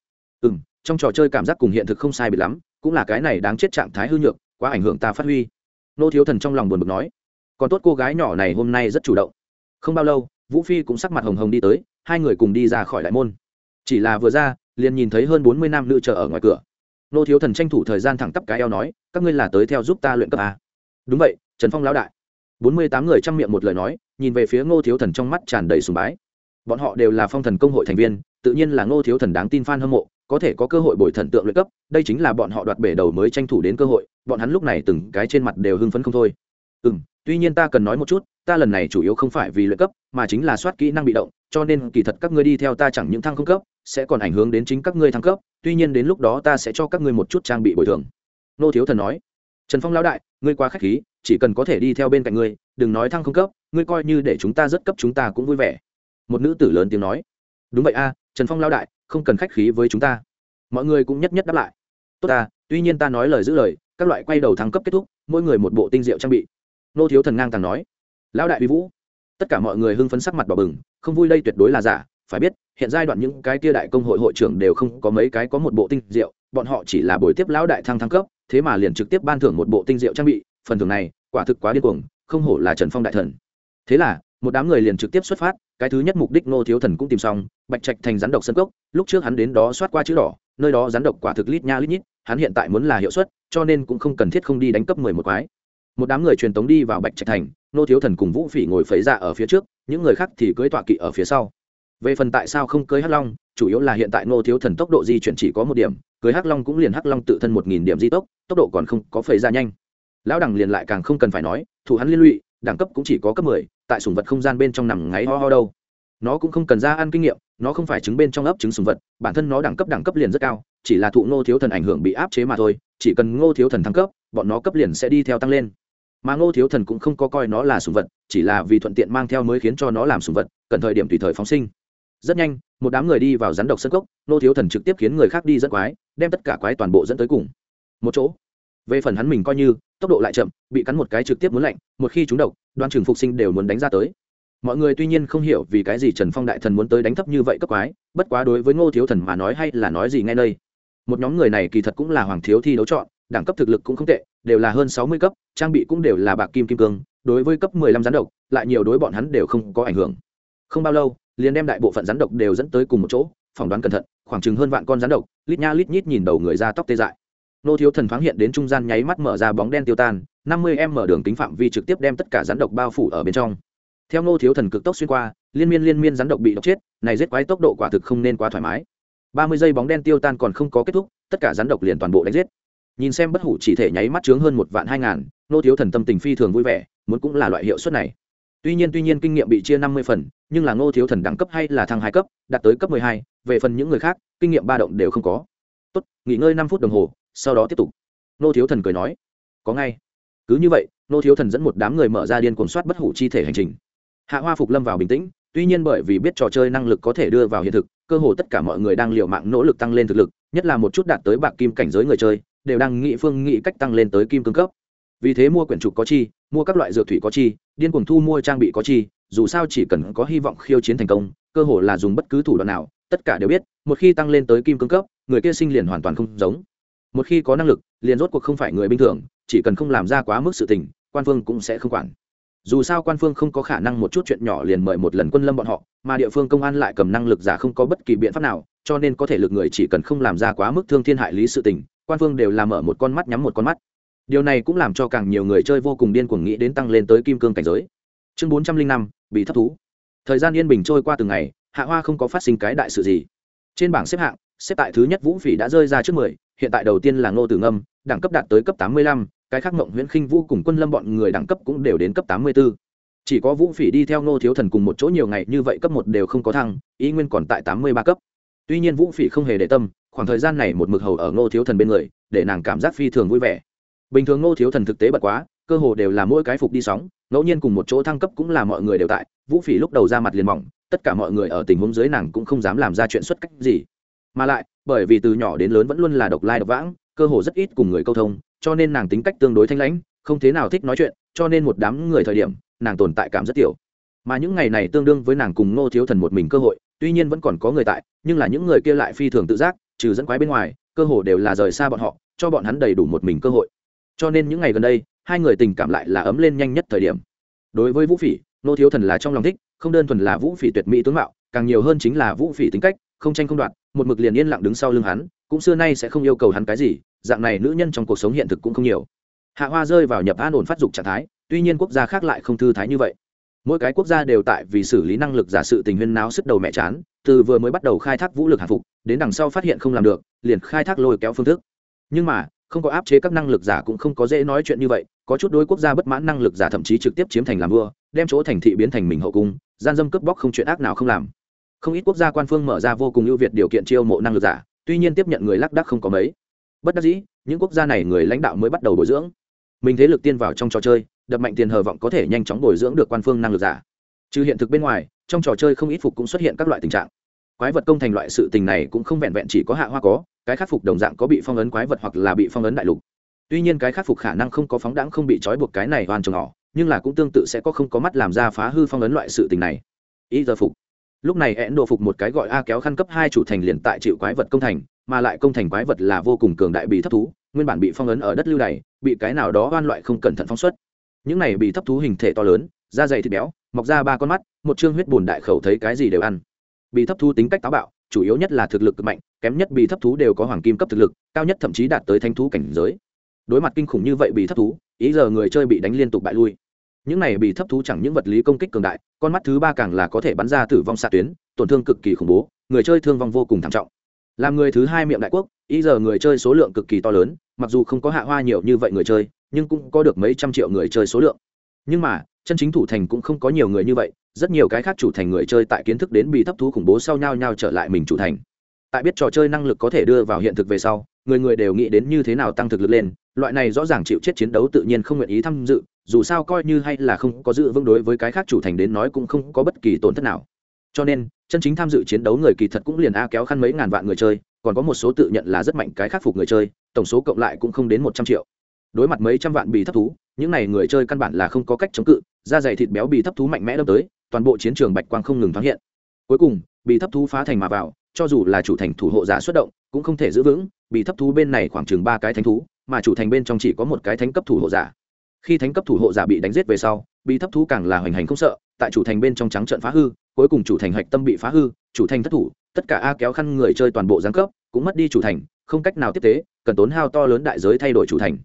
Ừ m trong trò chơi cảm giác cùng hiện thực không sai bị lắm, cũng là cái này đáng chết trạng thái hư nhược, quá ảnh hưởng ta phát huy. Nô thiếu thần trong lòng buồn bực nói, còn tốt cô gái nhỏ này hôm nay rất chủ động. Không bao lâu vũ phi cũng sắc mặt hồng hồng đi tới, hai người cùng đi ra khỏi đại môn. Chỉ là vừa ra, liền nhìn thấy hơn bốn mươi nam nữ chờ ở ngoài cửa. Nô thiếu thần tranh thủ thời gian thẳng tắp cái eo nói, các ngươi là tới theo giúp ta luyện cấp à. đúng vậy, trần phong lão đại. Bốn mươi tám người chăm miệng một lời nói, nhìn về phía ngô thiếu thần trong mắt tràn đầy sùng bái. Bọn họ đều là phong thần công hội thành viên, tự nhiên là ngô thiếu thần đáng tin f a n hâm mộ, có thể có cơ hội bồi thần tượng luyện cấp, đây chính là bọn họ đoạt bể đầu mới tranh thủ đến cơ hội, bọn hắn lúc này từng cái trên mặt đều hưng phấn không thôi ừ m tuy nhiên ta cần nói một chút, ta lần này chủ yếu không phải vì luyện cấp, mà chính là soát kỹ năng bị động, cho nên kỳ thật các ngươi đi theo ta chẳng những thăng không cấp, sẽ còn ảnh hưởng đến chính các ngươi thăng cấp, tuy nhiên đến lúc đó ta sẽ cho các ngươi một chút trang bị bồi thường. Nô thiếu thần nói. Trần phong lão đại, ngươi quá k h á c h khí, chỉ cần có thể đi theo bên cạnh ngươi, đừng nói thăng không cấp, ngươi coi như để chúng ta rất cấp chúng ta cũng vui vẻ. Một nữ tử lớn tiếng nói. Đúng vậy a, trần phong lão đại, không cần khách khí với chúng ta. Mọi người cũng nhất nhất đáp lại. Tốt ta, tuy nhiên ta nói lời giữ lời, các loại quay đầu thăng cấp kết thúc, mỗi người một bộ tinh diệu trang bị nô thiếu thần ngang tàng nói, lão đại uy vũ, tất cả mọi người hưng phấn sắc mặt đỏ bừng, không vui đây tuyệt đối là giả. Phải biết, hiện giai đoạn những cái kia đại công hội hội trưởng đều không có mấy cái có một bộ tinh diệu, bọn họ chỉ là buổi tiếp lão đại thăng thăng cấp, thế mà liền trực tiếp ban thưởng một bộ tinh diệu trang bị, phần thưởng này quả thực quá điên cuồng, không hổ là trần phong đại thần. Thế là, một đám người liền trực tiếp xuất phát, cái thứ nhất mục đích nô thiếu thần cũng tìm xong, bạch trạch thành rắn độc sân cốc, lúc trước hắn đến đó soát qua chữ đỏ, nơi đó rắn độc quả thực lít nha lít nhít, hắn hiện tại muốn là hiệu suất, cho nên cũng không cần thiết không đi đánh cấp mười một quái một đám người truyền tống đi vào bạch trạch thành, nô thiếu thần cùng vũ phỉ ngồi phẩy ra ở phía trước, những người khác thì cưới tọa kỵ ở phía sau. Về phần tại sao không cưới hắc long, chủ yếu là hiện tại nô thiếu thần tốc độ di chuyển chỉ có một điểm, cưới hắc long cũng liền hắc long tự thân một nghìn điểm di tốc tốc độ còn không có phẩy ra nhanh. Lão đẳng liền lại càng không cần phải nói, thủ hắn liên lụy, đẳng cấp cũng chỉ có cấp mười, tại sùng vật không gian bên trong nằm ngáy ho ho đâu. Nó cũng không cần ra ăn kinh nghiệm, nó không phải trứng bên trong ấp trứng sùng vật, bản thân nó đẳng cấp đẳng cấp liền rất cao, chỉ là thụ ngô thiếu thần ảnh hưởng bị áp chế mà thôi, chỉ cần ngô thiếu thần thăng cấp, bọn nó cấp liền sẽ đi theo tăng lên mà ngô thiếu thần cũng không có coi nó là sùng vật, chỉ là vì thuận tiện mang theo mới khiến cho nó làm sùng vật, cần thời điểm tùy thời phóng sinh. Rất nhanh, một đám người đi vào rắn độc sân cốc, ngô thiếu thần trực tiếp khiến người khác đi dẫn quái, đem tất cả quái toàn bộ dẫn tới cùng. Một chỗ. Về phần hắn mình coi như, tốc độ lại chậm, bị cắn một cái trực tiếp muốn lạnh, một khi chúng độc, đoan trường phục sinh đều muốn đánh ra tới. Mọi người tuy nhiên không hiểu vì cái gì trần phong đại thần muốn tới đánh thấp như vậy cấp quái, bất quá đối với ngô thiếu thần mà nói hay là nói gì ngay đây. Một nhóm người này kỳ thật cũng là hoàng thiếu thi đấu chọn, đẳng cấp thực lực cũng không tệ đều là hơn sáu mươi cấp, trang bị cũng đều là bạc kim kim cương, đối với cấp mười lăm rắn độc, lại nhiều đối bọn hắn đều không có ảnh hưởng. Không bao lâu, liền đem đại bộ phận rắn độc đều dẫn tới cùng một chỗ, phỏng đoán cẩn thận, khoảng chừng hơn vạn con rắn độc, lít nha lít nhít nhìn đầu người ra tóc tê dại. Nô thiếu thần thoáng hiện đến trung gian nháy mắt mở ra bóng đen tiêu tan, năm mươi em mở đường tính phạm vi trực tiếp đem tất cả rắn độc bao phủ ở bên trong. Theo nô thiếu thần cực tốc xuyên qua, liên miên liên miên rắn độc bị độc chết, này giết quái tốc độ quả thực không nên quá thoải mái. ba mươi giây bóng đen tiêu tan còn không có kết thúc, tất cả rắn độc liền toàn bộ đánh giết nhìn xem bất hủ chỉ thể nháy mắt chướng hơn một vạn hai ngàn, nô thiếu thần tâm tình phi thường vui vẻ, muốn cũng là loại hiệu suất này. Tuy nhiên tuy nhiên kinh nghiệm bị chia năm mươi phần, nhưng là ngô thiếu thần đẳng cấp hay là thăng hai cấp, đạt tới cấp mười hai, về phần những người khác, kinh nghiệm ba động đều không có. Tốt, nghỉ ngơi năm phút đồng hồ, sau đó tiếp tục. Ngô thiếu thần cười nói, có ngay. Cứ như vậy ngô thiếu thần dẫn một đám người mở ra điên cuồng soát bất hủ chi thể hành trình. Hạ hoa phục lâm vào bình tĩnh, tuy nhiên bởi vì biết trò chơi năng lực có thể đưa vào hiện thực, cơ hồ tất cả mọi người đang l i ề u mạng nỗ lực tăng lên thực lực, nhất là một chút đạt tới bạc kim cảnh giới người chơi đều đang nghĩ phương nghĩ cách tăng lên tới kim cương cấp. Vì thế mua quyển trục có chi, mua các loại dược thủy có chi, điên cuồng thu mua trang bị có chi, dù sao chỉ cần có hy vọng khiêu chiến thành công, cơ hồ là dùng bất cứ thủ đoạn nào, tất cả đều biết, một khi tăng lên tới kim cương cấp, người kia sinh liền hoàn toàn không giống. Một khi có năng lực, liền rốt cuộc không phải người bình thường, chỉ cần không làm ra quá mức sự tình, quan phương cũng sẽ không quản. Dù sao quan phương không có khả năng một chút chuyện nhỏ liền mời một lần quân lâm bọn họ, mà địa phương công an lại cầm năng lực giả không có bất kỳ biện pháp nào, cho nên có thể lực người chỉ cần không làm ra quá mức thương thiên hại lý sự tình quan phương đều làm mở một con mắt nhắm một con mắt. Điều này cũng làm cho càng nhiều người chơi vô cùng điên cuồng nghĩ đến tăng lên tới kim cương cảnh giới. Chương bốn trăm linh năm, bị thấp thú. Thời gian yên bình trôi qua từng ngày, hạ hoa không có phát sinh cái đại sự gì. Trên bảng xếp hạng, xếp tại thứ nhất vũ phỉ đã rơi ra trước mười, hiện tại đầu tiên là ngô tử ngâm, đẳng cấp đạt tới cấp tám mươi lăm, cái khác mộng nguyễn khinh vũ cùng quân lâm bọn người đẳng cấp cũng đều đến cấp tám mươi b ố chỉ có vũ phỉ đi theo ngô thiếu thần cùng một chỗ nhiều ngày, như vậy cấp một đều không có thăng, ý nguyên còn tại tám mươi ba cấp. Tuy nhiên vũ phỉ không hề để tâm khoảng thời gian này một mực hầu ở ngô thiếu thần bên người, để nàng cảm giác phi thường vui vẻ. Bình thường ngô thiếu thần thực tế bật quá, cơ hồ đều là mỗi cái phục đi sóng, ngẫu nhiên cùng một chỗ thăng cấp cũng là mọi người đều tại, vũ phỉ lúc đầu ra mặt liền mỏng, tất cả mọi người ở tình huống dưới nàng cũng không dám làm ra chuyện xuất cách gì. Mà lại, bởi vì từ nhỏ đến lớn vẫn luôn là độc lai độc vãng, cơ hồ rất ít cùng người câu thông, cho nên nàng tính cách tương đối thanh lãnh, không thế nào thích nói chuyện, cho nên một đám người thời điểm, nàng tồn tại cảm rất tiểu. Mà những ngày này tương đương với nàng cùng ngô thiếu thần một mình cơ hội, tuy nhiên vẫn còn có người tại, nhưng là những người kia lại phi thường tự giác trừ dẫn quái bên ngoài, cơ hồ đều là rời xa bọn họ, cho bọn hắn đầy đủ một mình cơ hội. Cho nên những ngày gần đây, hai người tình cảm lại là ấm lên nhanh nhất thời điểm. Đối với vũ phỉ, nô thiếu thần là trong lòng thích, không đơn thuần là vũ phỉ tuyệt mỹ tướng mạo, càng nhiều hơn chính là vũ phỉ tính cách, không tranh không đoạt, một mực liền yên lặng đứng sau lưng hắn, cũng xưa nay sẽ không yêu cầu hắn cái gì, dạng này nữ nhân trong cuộc sống hiện thực cũng không nhiều. Hạ hoa rơi vào nhập an ổn phát dục trạng thái, tuy nhiên quốc gia khác lại không thư thái như vậy mỗi cái quốc gia đều tại vì xử lý năng lực giả sự tình huyên náo sức đầu mẹ chán, từ vừa mới bắt đầu khai thác vũ lực hạng phục, đến đằng sau phát hiện không làm được, liền khai thác lôi kéo phương thức. Nhưng mà, không có áp chế các năng lực giả cũng không có dễ nói chuyện như vậy, có chút đối quốc gia bất mãn năng lực giả thậm chí trực tiếp chiếm thành làm vua, đem chỗ thành thị biến thành mình hậu cung, gian dâm cướp bóc không chuyện ác nào không làm. Không ít quốc gia quan phương mở ra vô cùng ưu việt điều kiện chiêu mộ năng lực giả, tuy nhiên tiếp nhận người lác đắc không có mấy. Bất đắc dĩ, những quốc gia này người lãnh đạo mới bắt đầu bồi dưỡng. Mình thế lực tiên vào trong trò chơi đập mạnh tiền hờ vọng có thể nhanh chóng bồi dưỡng được quan phương năng lực giả. Trừ hiện thực bên ngoài, trong trò chơi không ít phục cũng xuất hiện các loại tình trạng. Quái vật công thành loại sự tình này cũng không vẹn vẹn chỉ có hạ hoa có, cái khắc phục đồng dạng có bị phong ấn quái vật hoặc là bị phong ấn đại lục. Tuy nhiên cái khắc phục khả năng không có phóng đáng không bị trói buộc cái này hoàn trồng họ, nhưng là cũng tương tự sẽ có không có mắt làm ra phá hư phong ấn loại sự tình này. Ý giờ phục. Lúc này hẹn độ phục một cái gọi a kéo khăn cấp hai chủ thành liền tại chịu quái vật công thành, mà lại công thành quái vật là vô cùng cường đại bị thấp thú, nguyên bản bị phong ấn ở đất lưu này bị cái nào đó oan loại không cẩn thận phóng xuất những này bị thấp thú hình thể to lớn, da dày thịt béo, mọc ra ba con mắt, một chương huyết bùn đại khẩu thấy cái gì đều ăn. Bị thấp thú tính cách táo bạo, chủ yếu nhất là thực lực cực mạnh, kém nhất bị thấp thú đều có hoàng kim cấp thực lực, cao nhất thậm chí đạt tới thanh thú cảnh giới. Đối mặt kinh khủng như vậy bị thấp thú, ý giờ người chơi bị đánh liên tục bại lui. Những này bị thấp thú chẳng những vật lý công kích cường đại, con mắt thứ ba càng là có thể bắn ra tử vong xạ tuyến, tổn thương cực kỳ khủng bố, người chơi thương vong vô cùng thảm trọng. Làm người thứ hai miệng đại quốc, ý giờ người chơi số lượng cực kỳ to lớn, mặc dù không có hạ hoa nhiều như vậy người chơi nhưng cũng có được mấy trăm triệu người chơi số lượng. Nhưng mà, chân chính thủ thành cũng không có nhiều người như vậy, rất nhiều cái khác chủ thành người chơi tại kiến thức đến bị thấp thú khủng bố sau nhau nhau trở lại mình chủ thành. Tại biết trò chơi năng lực có thể đưa vào hiện thực về sau, người người đều nghĩ đến như thế nào tăng thực lực lên, loại này rõ ràng chịu chết chiến đấu tự nhiên không nguyện ý tham dự, dù sao coi như hay là không có dự vững đối với cái khác chủ thành đến nói cũng không có bất kỳ tổn thất nào. Cho nên, chân chính tham dự chiến đấu người kỳ thật cũng liền a kéo khăn mấy ngàn vạn người chơi, còn có một số tự nhận là rất mạnh cái khắc phục người chơi, tổng số cộng lại cũng không đến một trăm triệu đối mặt mấy trăm vạn bì thấp thú, những n à y người chơi căn bản là không có cách chống cự, da dày thịt béo bì thấp thú mạnh mẽ đâm tới, toàn bộ chiến trường bạch quang không ngừng thoáng hiện. Cuối cùng, bì thấp thú phá thành mà vào, cho dù là chủ thành thủ hộ giả xuất động, cũng không thể giữ vững, Bì thấp thú bên này khoảng chừng ba cái thánh thú, mà chủ thành bên trong chỉ có một cái thánh cấp thủ hộ giả. Khi thánh cấp thủ hộ giả bị đánh giết về sau, bì thấp thú càng là hoành hành không sợ, tại chủ thành bên trong trắng trận phá hư, cuối cùng chủ thành hạch tâm bị phá hư, chủ thành thất thủ, tất cả a kéo khăn người chơi toàn bộ giáng cấp, cũng mất đi chủ thành, không cách nào tiếp tế, cần tốn hao to lớn đại giới thay đổi chủ thành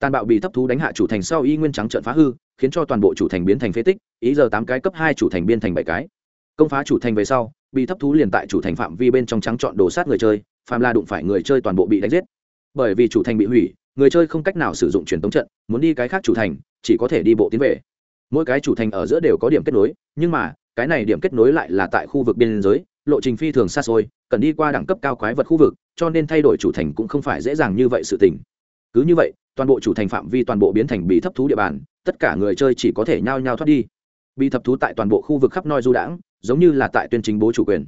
tàn bạo bị thấp thú đánh hạ chủ thành sau y nguyên trắng trận phá hư, khiến cho toàn bộ chủ thành biến thành phế tích, ý giờ tám cái cấp hai chủ thành biên thành bảy cái. Công phá chủ thành về sau, bị thấp thú liền tại chủ thành phạm vi bên trong trắng chọn đồ sát người chơi phàm la đụng phải người chơi toàn bộ bị đánh giết. Bởi vì chủ thành bị hủy, người chơi không cách nào sử dụng truyền tống trận, muốn đi cái khác chủ thành, chỉ có thể đi bộ tiến về. Mỗi cái chủ thành ở giữa đều có điểm kết nối, nhưng mà, cái này điểm kết nối lại là tại khu vực biên giới, lộ trình phi thường xa xôi, cần đi qua đẳng cấp cao quái vật khu vực, cho nên thay đổi chủ thành cũng không phải dễ dàng như vậy sự tình. Cứ như vậy toàn bộ chủ thành phạm vi toàn bộ biến thành bị thấp thú địa bàn, tất cả người chơi chỉ có thể nhao nhao thoát đi. Bị thập thú tại toàn bộ khu vực khắp noi du đãng, giống như là tại tuyên chính bố chủ quyền.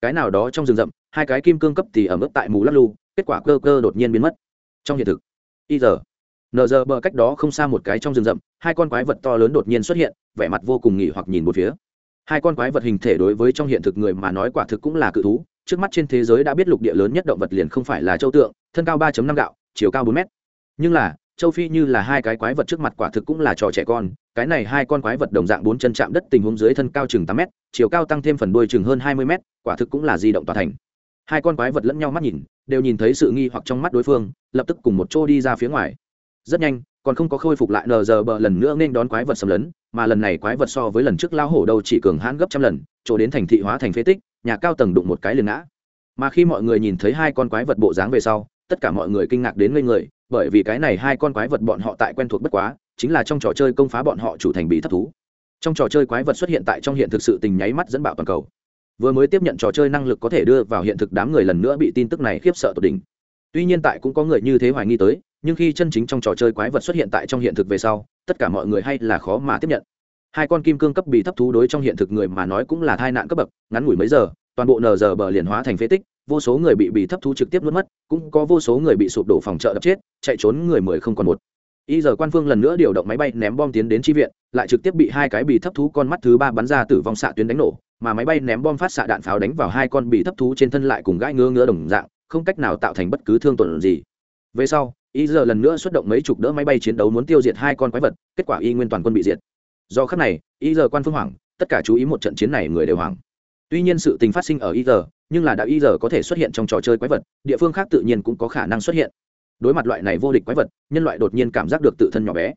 Cái nào đó trong rừng rậm, hai cái kim cương cấp thì ở mức tại mù lắc lu kết quả cơ cơ đột nhiên biến mất. Trong hiện thực, y giờ, nờ giờ bờ cách đó không xa một cái trong rừng rậm, hai con quái vật to lớn đột nhiên xuất hiện, vẻ mặt vô cùng nghỉ hoặc nhìn một phía. Hai con quái vật hình thể đối với trong hiện thực người mà nói quả thực cũng là cự thú, trước mắt trên thế giới đã biết lục địa lớn nhất động vật liền không phải là châu tượng, thân cao ba năm gạo, chiều cao bốn mét nhưng là, châu phi như là hai cái quái vật trước mặt quả thực cũng là trò trẻ con, cái này hai con quái vật đồng dạng bốn chân chạm đất tình huống dưới thân cao chừng tám mét, chiều cao tăng thêm phần đuôi chừng hơn hai mươi mét, quả thực cũng là di động tòa thành. Hai con quái vật lẫn nhau mắt nhìn, đều nhìn thấy sự nghi hoặc trong mắt đối phương, lập tức cùng một chỗ đi ra phía ngoài. Rất nhanh, còn không có khôi phục lại nờ giờ bờ lần nữa nên đón quái vật xâm lấn, mà lần này quái vật so với lần trước lao hổ đâu chỉ cường hãn gấp trăm lần, chỗ đến thành thị hóa thành phế tích, nhà cao tầng đụng một cái liền ngã. Mà khi mọi người nhìn thấy hai con quái vật bộ dáng về sau tất cả mọi người kinh ngạc đến ngây người, bởi vì cái này hai con quái vật bọn họ tại quen thuộc bất quá, chính là trong trò chơi công phá bọn họ chủ thành bị thất thú. Trong trò chơi quái vật xuất hiện tại trong hiện thực sự tình nháy mắt dẫn bạo toàn cầu. Vừa mới tiếp nhận trò chơi năng lực có thể đưa vào hiện thực đám người lần nữa bị tin tức này khiếp sợ tột đỉnh. Tuy nhiên tại cũng có người như thế hoài nghi tới, nhưng khi chân chính trong trò chơi quái vật xuất hiện tại trong hiện thực về sau, tất cả mọi người hay là khó mà tiếp nhận. Hai con kim cương cấp bị thấp thú đối trong hiện thực người mà nói cũng là tai nạn cấp bậc, ngắn ngủi mấy giờ, toàn bộ nờ giờ bờ liền hóa thành phế tích vô số người bị bị thấp thú trực tiếp nuốt mất, cũng có vô số người bị sụp đổ phòng trợ đập chết, chạy trốn người mười không còn một. Y giờ quan phương lần nữa điều động máy bay ném bom tiến đến tri viện, lại trực tiếp bị hai cái bị thấp thú con mắt thứ ba bắn ra tử vong xạ tuyến đánh nổ, mà máy bay ném bom phát xạ đạn pháo đánh vào hai con bị thấp thú trên thân lại cùng gãi ngứa ngứa đồng dạng, không cách nào tạo thành bất cứ thương tổn gì. Về sau, y giờ lần nữa xuất động mấy chục đỡ máy bay chiến đấu muốn tiêu diệt hai con quái vật, kết quả y nguyên toàn quân bị diệt. Do khắc này, y giờ quan phương hoảng, tất cả chú ý một trận chiến này người đều hoảng. Tuy nhiên sự tình phát sinh ở y giờ nhưng là đã y giờ có thể xuất hiện trong trò chơi quái vật, địa phương khác tự nhiên cũng có khả năng xuất hiện. Đối mặt loại này vô địch quái vật, nhân loại đột nhiên cảm giác được tự thân nhỏ bé.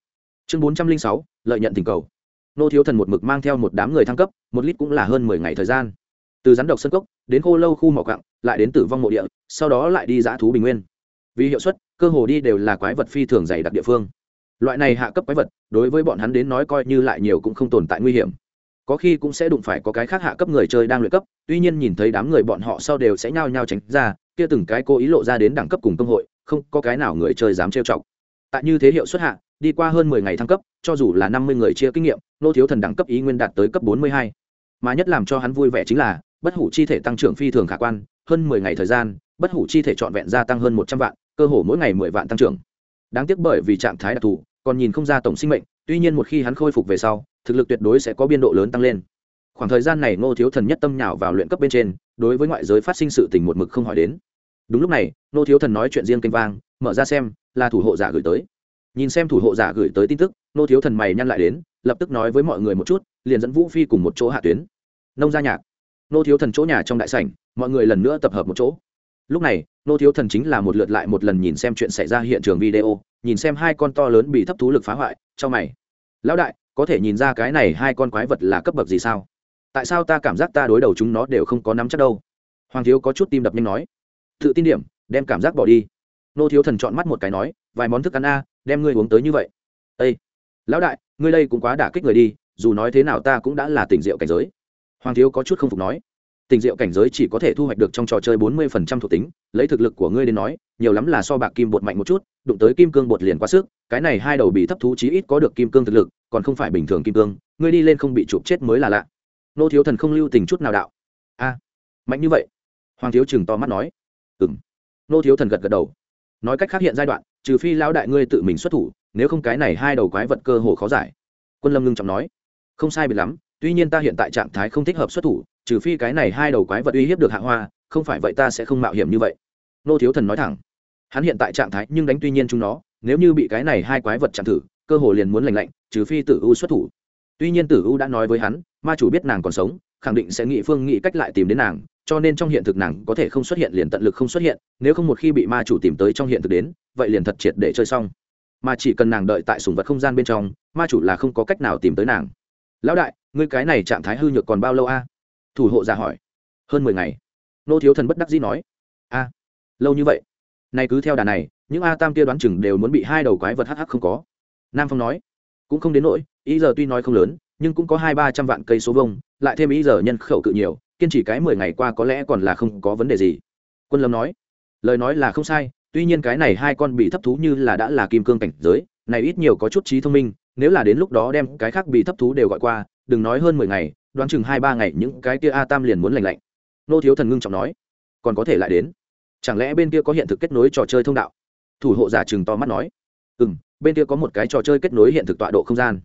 Chương bốn trăm linh sáu, lợi nhận tình cầu. Nô thiếu thần một mực mang theo một đám người thăng cấp, một lít cũng là hơn mười ngày thời gian. Từ rắn độc sân cốc, đến khô lâu khu mỏ cặng lại đến tử vong mộ địa, sau đó lại đi dã thú bình nguyên. Vì hiệu suất, cơ hồ đi đều là quái vật phi thường dày đặc địa phương. Loại này hạ cấp quái vật, đối với bọn hắn đến nói coi như lại nhiều cũng không tồn tại nguy hiểm có khi cũng sẽ đụng phải có cái khác hạ cấp người chơi đang luyện cấp, tuy nhiên nhìn thấy đám người bọn họ sau đều sẽ nhao nhao tránh ra, kia từng cái cố ý lộ ra đến đẳng cấp cùng công hội, không có cái nào người chơi dám trêu chọc. Tại như thế hiệu xuất hạ, đi qua hơn mười ngày thăng cấp, cho dù là năm mươi người chia kinh nghiệm, nô thiếu thần đẳng cấp ý nguyên đạt tới cấp bốn mươi hai. Mà nhất làm cho hắn vui vẻ chính là, bất hủ chi thể tăng trưởng phi thường khả quan, hơn mười ngày thời gian, bất hủ chi thể trọn vẹn gia tăng hơn một trăm vạn, cơ hồ mỗi ngày mười vạn tăng trưởng. Đáng tiếc bởi vì trạng thái đặc thù, còn nhìn không ra tổng sinh mệnh, tuy nhiên một khi hắn khôi phục về sau thực lực tuyệt đối sẽ có biên độ lớn tăng lên. Khoảng thời gian này ngô thiếu thần nhất tâm nhào vào luyện cấp bên trên, đối với ngoại giới phát sinh sự tình một mực không hỏi đến. Đúng lúc này, ngô thiếu thần nói chuyện riêng kênh vang, mở ra xem, là thủ hộ giả gửi tới. Nhìn xem thủ hộ giả gửi tới tin tức, ngô thiếu thần mày nhăn lại đến, lập tức nói với mọi người một chút, liền dẫn vũ phi cùng một chỗ hạ tuyến. Nông gia nhạc. Ngô thiếu thần chỗ nhà trong đại sảnh, mọi người lần nữa tập hợp một chỗ. Lúc này nô thiếu thần chính là một lượt lại một lần nhìn xem chuyện xảy ra hiện trường video, nhìn xem hai con to lớn bị thấp thú lực phá hoại cho mày. Lão đại có thể nhìn ra cái này hai con quái vật là cấp bậc gì sao? Tại sao ta cảm giác ta đối đầu chúng nó đều không có nắm chắc đâu? Hoàng thiếu có chút tim đập nhanh nói. Tự tin điểm, đem cảm giác bỏ đi. Nô thiếu thần chọn mắt một cái nói, vài món thức ăn a, đem ngươi uống tới như vậy. Â lão đại, ngươi đây cũng quá đả kích người đi, dù nói thế nào ta cũng đã là tỉnh rượu cảnh giới. Hoàng thiếu có chút không phục nói tình diệu cảnh giới chỉ có thể thu hoạch được trong trò chơi bốn mươi phần trăm thuộc tính, lấy thực lực của ngươi đến nói, nhiều lắm là so bạc kim bột mạnh một chút, đụng tới kim cương bột liền quá sức, cái này hai đầu bị thấp thú chí ít có được kim cương thực lực, còn không phải bình thường kim cương, ngươi đi lên không bị chụp chết mới là lạ. Nô thiếu thần không lưu tình chút nào đạo. A, mạnh như vậy? Hoàng thiếu chừng to mắt nói. Ừ m nô thiếu thần gật gật đầu. Nói cách khác hiện giai đoạn, trừ phi lão đại ngươi tự mình xuất thủ, nếu không cái này hai đầu quái vật cơ hồ khó giải. Quân lâm ngưng trọng nói. Không sai biệt lắm, tuy nhiên ta hiện tại trạng thái không thích hợp xuất thủ trừ phi cái này hai đầu quái vật uy hiếp được hạ hoa, không phải vậy ta sẽ không mạo hiểm như vậy. Nô thiếu thần nói thẳng. Hắn hiện tại trạng thái nhưng đánh tuy nhiên chúng nó, nếu như bị cái này hai quái vật chạm thử, cơ hồ liền muốn lành lạnh, trừ phi tử u xuất thủ. Tuy nhiên tử u đã nói với hắn, ma chủ biết nàng còn sống, khẳng định sẽ nghĩ phương nghĩ cách lại tìm đến nàng, cho nên trong hiện thực nàng có thể không xuất hiện liền tận lực không xuất hiện, nếu không một khi bị ma chủ tìm tới trong hiện thực đến, vậy liền thật triệt để chơi xong. Mà chỉ cần nàng đợi tại sùng vật không gian bên trong, ma chủ là không có cách nào tìm tới nàng. Lão đại, ngươi cái này trạng thái hư nhược còn bao lâu a? Thủ hộ ra hỏi. Hơn mười ngày. Nô thiếu thần bất đắc dĩ nói. A, lâu như vậy. Nay cứ theo đà này, những a tam kia đoán chừng đều muốn bị hai đầu quái vật hh không có. Nam phong nói. Cũng không đến nỗi, ý giờ tuy nói không lớn, nhưng cũng có hai ba trăm vạn cây số vông lại thêm ý giờ nhân khẩu cự nhiều, kiên trì cái mười ngày qua có lẽ còn là không có vấn đề gì. Quân lâm nói. Lời nói là không sai, tuy nhiên cái này hai con bị thấp thú như là đã là kim cương cảnh giới, này ít nhiều có chút trí thông minh, nếu là đến lúc đó đem cái khác bị thấp thú đều gọi qua, đừng nói hơn mười ngày đoán chừng hai ba ngày những cái kia a tam liền muốn lành lạnh. Nô thiếu thần ngưng trọng nói, còn có thể lại đến. Chẳng lẽ bên kia có hiện thực kết nối trò chơi thông đạo? Thủ hộ giả chừng to mắt nói ừ m bên kia có một cái trò chơi kết nối hiện thực tọa độ không gian.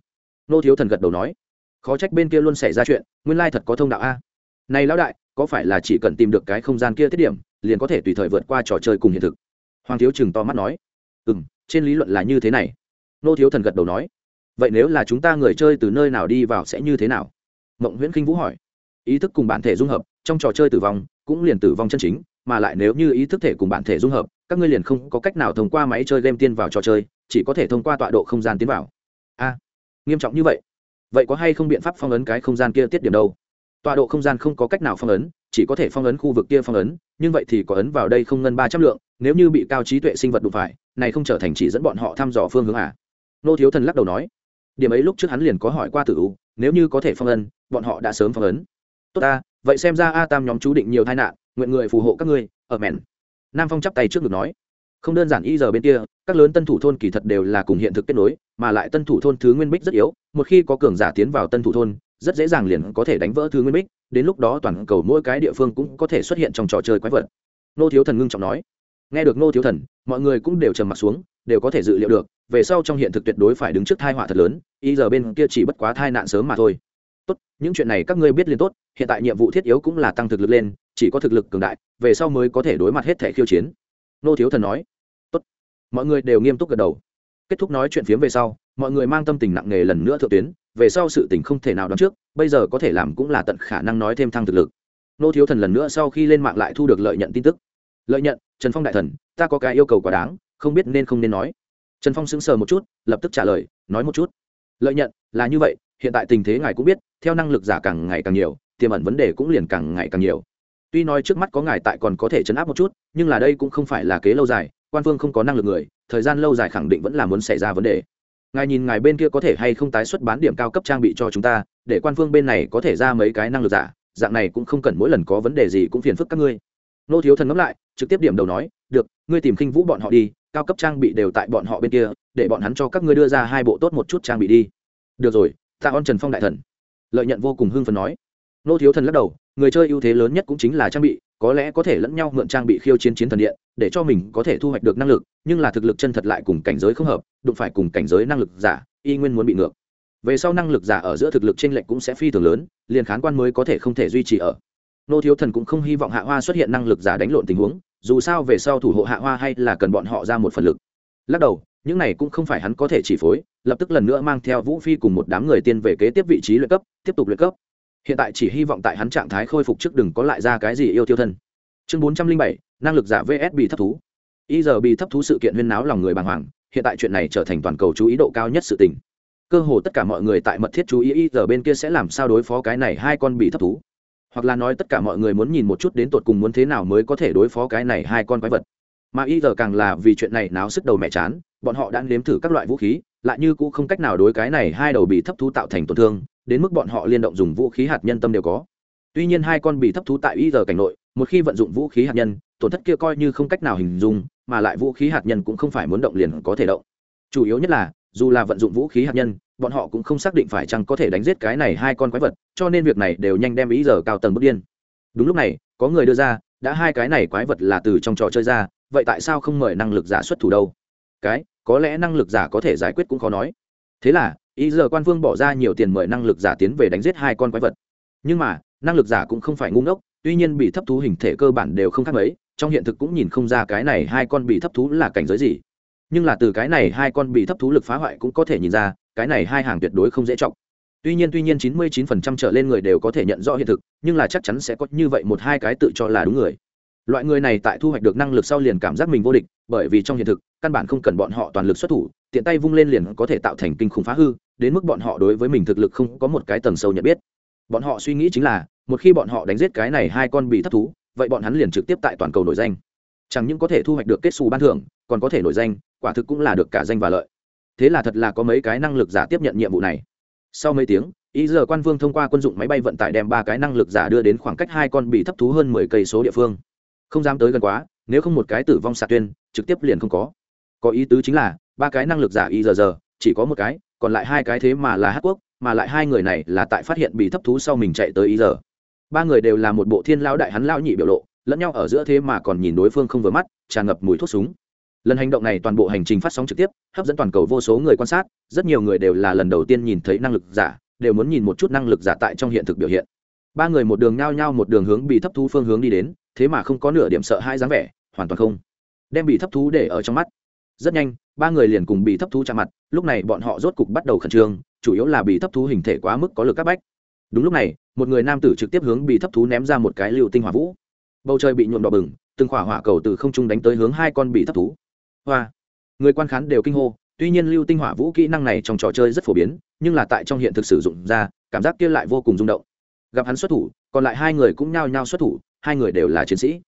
Nô thiếu thần gật đầu nói, khó trách bên kia luôn xảy ra chuyện, nguyên lai thật có thông đạo a. Này lão đại, có phải là chỉ cần tìm được cái không gian kia tiết điểm, liền có thể tùy thời vượt qua trò chơi cùng hiện thực? Hoàng thiếu chừng to mắt nói ừ m trên lý luận là như thế này. Nô thiếu thần gật đầu nói, vậy nếu là chúng ta người chơi từ nơi nào đi vào sẽ như thế nào? Mộng nguyễn kinh vũ hỏi. Ý thức cùng bản thể dung hợp, trong trò chơi tử vong, cũng liền tử vong chân chính, mà lại nếu như ý thức thể cùng bản thể dung hợp, các ngươi liền không có cách nào thông qua máy chơi game tiên vào trò chơi, chỉ có thể thông qua tọa độ không gian tiến vào. A, nghiêm trọng như vậy? Vậy có hay không biện pháp phong ấn cái không gian kia tiết điểm đâu? Tọa độ không gian không có cách nào phong ấn, chỉ có thể phong ấn khu vực kia phong ấn, nhưng vậy thì có ấn vào đây không ngân ba trăm lượng, nếu như bị cao trí tuệ sinh vật đụng phải, này không trở thành chỉ dẫn bọn họ thăm dò phương hướng à? Nô thiếu thần lắc đầu nói. Điểm ấy lúc trước hắn liền có hỏi qua tử u nếu như có thể phong ấn, bọn họ đã sớm phong ấn. Tốt ta, vậy xem ra a tam nhóm chú định nhiều tai nạn, nguyện người phù hộ các ngươi, ở mẹn. Nam phong chắp tay trước ngực nói. Không đơn giản y giờ bên kia, các lớn tân thủ thôn kỳ thật đều là cùng hiện thực kết nối, mà lại tân thủ thôn thứ nguyên bích rất yếu, một khi có cường giả tiến vào tân thủ thôn, rất dễ dàng liền có thể đánh vỡ thứ nguyên bích, đến lúc đó toàn cầu mỗi cái địa phương cũng có thể xuất hiện trong trò chơi quái vật. Nô thiếu thần ngưng trọng nói. Nghe được nô thiếu thần, mọi người cũng đều trầm m ặ t xuống đều có thể dự liệu được, về sau trong hiện thực tuyệt đối phải đứng trước thai họa thật lớn, y giờ bên kia chỉ bất quá thai nạn sớm mà thôi. Tốt, những chuyện này các ngươi biết liền tốt, hiện tại nhiệm vụ thiết yếu cũng là tăng thực lực lên, chỉ có thực lực cường đại, về sau mới có thể đối mặt hết thẻ khiêu chiến. Nô thiếu thần nói. Tốt. Mọi người đều nghiêm túc gật đầu. Kết thúc nói chuyện phiếm về sau, mọi người mang tâm tình nặng nề lần nữa thượng tuyến, về sau sự tình không thể nào đoán trước, bây giờ có thể làm cũng là tận khả năng nói thêm thăng thực lực. Nô thiếu thần lần nữa sau khi lên mạng lại thu được lợi nhận tin tức. Lợi nhận, trần phong đại thần, ta có cái yêu cầu quá đáng không biết nên không nên nói. Trần phong sững sờ một chút, lập tức trả lời, nói một chút. Lợi nhận, là như vậy, hiện tại tình thế ngài cũng biết, theo năng lực giả càng ngày càng nhiều, tiềm ẩn vấn đề cũng liền càng ngày càng nhiều. Tuy nói trước mắt có ngài tại còn có thể chấn áp một chút, nhưng là đây cũng không phải là kế lâu dài, quan phương không có năng lực người, thời gian lâu dài khẳng định vẫn là muốn xảy ra vấn đề. Ngài nhìn ngài bên kia có thể hay không tái xuất bán điểm cao cấp trang bị cho chúng ta, để quan phương bên này có thể ra mấy cái năng lực giả, dạng này cũng không cần mỗi lần có vấn đề gì cũng phiền phức các ngươi. Nô thiếu thần ngẫm lại, trực tiếp điểm đầu nói, được, ngươi tìm khinh vũ bọn họ đi cao cấp trang bị đều tại bọn họ bên kia, để bọn hắn cho các ngươi đưa ra hai bộ tốt một chút trang bị đi. Được rồi, ta on trần phong đại thần. Lợi nhận vô cùng hưng phấn nói. Nô thiếu thần lắc đầu, người chơi ưu thế lớn nhất cũng chính là trang bị, có lẽ có thể lẫn nhau mượn trang bị khiêu chiến chiến thần điện, để cho mình có thể thu hoạch được năng lực, nhưng là thực lực chân thật lại cùng cảnh giới không hợp, đụng phải cùng cảnh giới năng lực giả, y nguyên muốn bị ngược. Về sau năng lực giả ở giữa thực lực t r ê n lệch cũng sẽ phi thường lớn, liền khán quan mới có thể không thể duy trì ở. Nô thiếu thần cũng không hy vọng hạ hoa xuất hiện năng lực giả đánh lộn tình huống dù sao về sau thủ hộ hạ hoa hay là cần bọn họ ra một phần lực. Lắc đầu, những này cũng không phải hắn có thể chỉ phối, lập tức lần nữa mang theo vũ phi cùng một đám người tiên về kế tiếp vị trí luyện cấp, tiếp tục luyện cấp. Hiện tại chỉ hy vọng tại hắn trạng thái khôi phục trước đừng có lại ra cái gì yêu tiêu thân. Chương bốn trăm linh bảy, năng lực giả vs bị thấp thú. Y giờ bị thấp thú sự kiện huyên náo lòng người bàng hoàng, hiện tại chuyện này trở thành toàn cầu chú ý độ cao nhất sự tình. Cơ hồ tất cả mọi người tại mật thiết chú ý y giờ bên kia sẽ làm sao đối phó cái này hai con bị thấp thú hoặc là nói tất cả mọi người muốn nhìn một chút đến tột cùng muốn thế nào mới có thể đối phó cái này hai con quái vật. Mà y giờ càng là vì chuyện này náo sức đầu mẹ chán, bọn họ đã nếm thử các loại vũ khí, lại như cũng không cách nào đối cái này hai đầu bị thấp thú tạo thành tổn thương, đến mức bọn họ liên động dùng vũ khí hạt nhân tâm đều có. Tuy nhiên hai con bị thấp thú tại y giờ cảnh nội, một khi vận dụng vũ khí hạt nhân, tổn thất kia coi như không cách nào hình dung, mà lại vũ khí hạt nhân cũng không phải muốn động liền có thể động. Chủ yếu nhất là, dù là vận dụng vũ khí hạt nhân bọn họ cũng không xác định phải chăng có thể đánh giết cái này hai con quái vật, cho nên việc này đều nhanh đem ý giờ cao tầng bước điên. Đúng lúc này, có người đưa ra, đã hai cái này quái vật là từ trong trò chơi ra, vậy tại sao không mời năng lực giả xuất thủ đâu? Cái, có lẽ năng lực giả có thể giải quyết cũng khó nói. Thế là, ý giờ quan phương bỏ ra nhiều tiền mời năng lực giả tiến về đánh giết hai con quái vật. Nhưng mà, năng lực giả cũng không phải ngu ngốc, tuy nhiên bị thấp thú hình thể cơ bản đều không khác mấy, trong hiện thực cũng nhìn không ra cái này hai con bị thấp thú là cảnh giới gì. Nhưng là từ cái này hai con bị thấp thú lực phá hoại cũng có thể nhìn ra cái này hai hàng tuyệt đối không dễ trọng tuy nhiên tuy nhiên chín mươi chín phần trăm trở lên người đều có thể nhận rõ hiện thực, nhưng là chắc chắn sẽ có như vậy một hai cái tự cho là đúng người. Loại người này tại thu hoạch được năng lực sau liền cảm giác mình vô địch, bởi vì trong hiện thực, căn bản không cần bọn họ toàn lực xuất thủ, tiện tay vung lên liền có thể tạo thành kinh khủng phá hư, đến mức bọn họ đối với mình thực lực không có một cái tầng sâu nhận biết. Bọn họ suy nghĩ chính là, một khi bọn họ đánh giết cái này hai con bị thất thú, vậy bọn hắn liền trực tiếp tại toàn cầu nổi danh. Chẳng những có thể thu hoạch được kết xù ban thưởng, còn có thể nổi danh, quả thực cũng là được cả danh và lợi thế là thật là có mấy cái năng lực giả tiếp nhận nhiệm vụ này. Sau mấy tiếng, ý giờ quan vương thông qua quân dụng máy bay vận tải đem ba cái năng lực giả đưa đến khoảng cách hai con bị thấp thú hơn mười cây số địa phương. Không dám tới gần quá, nếu không một cái tử vong xạ tuyên, trực tiếp liền không có. Có ý tứ chính là, ba cái năng lực giả ý giờ giờ, chỉ có một cái, còn lại hai cái thế mà là hát quốc, mà lại hai người này là tại phát hiện bị thấp thú sau mình chạy tới ý giờ. Ba người đều là một bộ thiên lão đại hắn lão nhị biểu lộ, lẫn nhau ở giữa thế mà còn nhìn đối phương không vừa mắt, tràn ngập mùi thuốc súng lần hành động này toàn bộ hành trình phát sóng trực tiếp, hấp dẫn toàn cầu vô số người quan sát, rất nhiều người đều là lần đầu tiên nhìn thấy năng lực giả, đều muốn nhìn một chút năng lực giả tại trong hiện thực biểu hiện. Ba người một đường nhao nhao một đường hướng bị thấp thú phương hướng đi đến, thế mà không có nửa điểm sợ hai dáng vẻ, hoàn toàn không. Đem bị thấp thú để ở trong mắt. Rất nhanh, ba người liền cùng bị thấp thú chạm mặt, lúc này bọn họ rốt cục bắt đầu khẩn trương, chủ yếu là bị thấp thú hình thể quá mức có lực các bách. Đúng lúc này, một người nam tử trực tiếp hướng bị thấp thú ném ra một cái liều tinh hỏa vũ. Bầu trời bị nhuộm đỏ bừng, từng khỏa hỏa cầu từ không trung đánh tới hướng hai con bị thấp thú hoa. Người quan khán đều kinh hô, tuy nhiên lưu tinh hỏa vũ kỹ năng này trong trò chơi rất phổ biến, nhưng là tại trong hiện thực sử dụng ra, cảm giác kia lại vô cùng rung động. Gặp hắn xuất thủ, còn lại hai người cũng nhao nhao xuất thủ, hai người đều là chiến sĩ.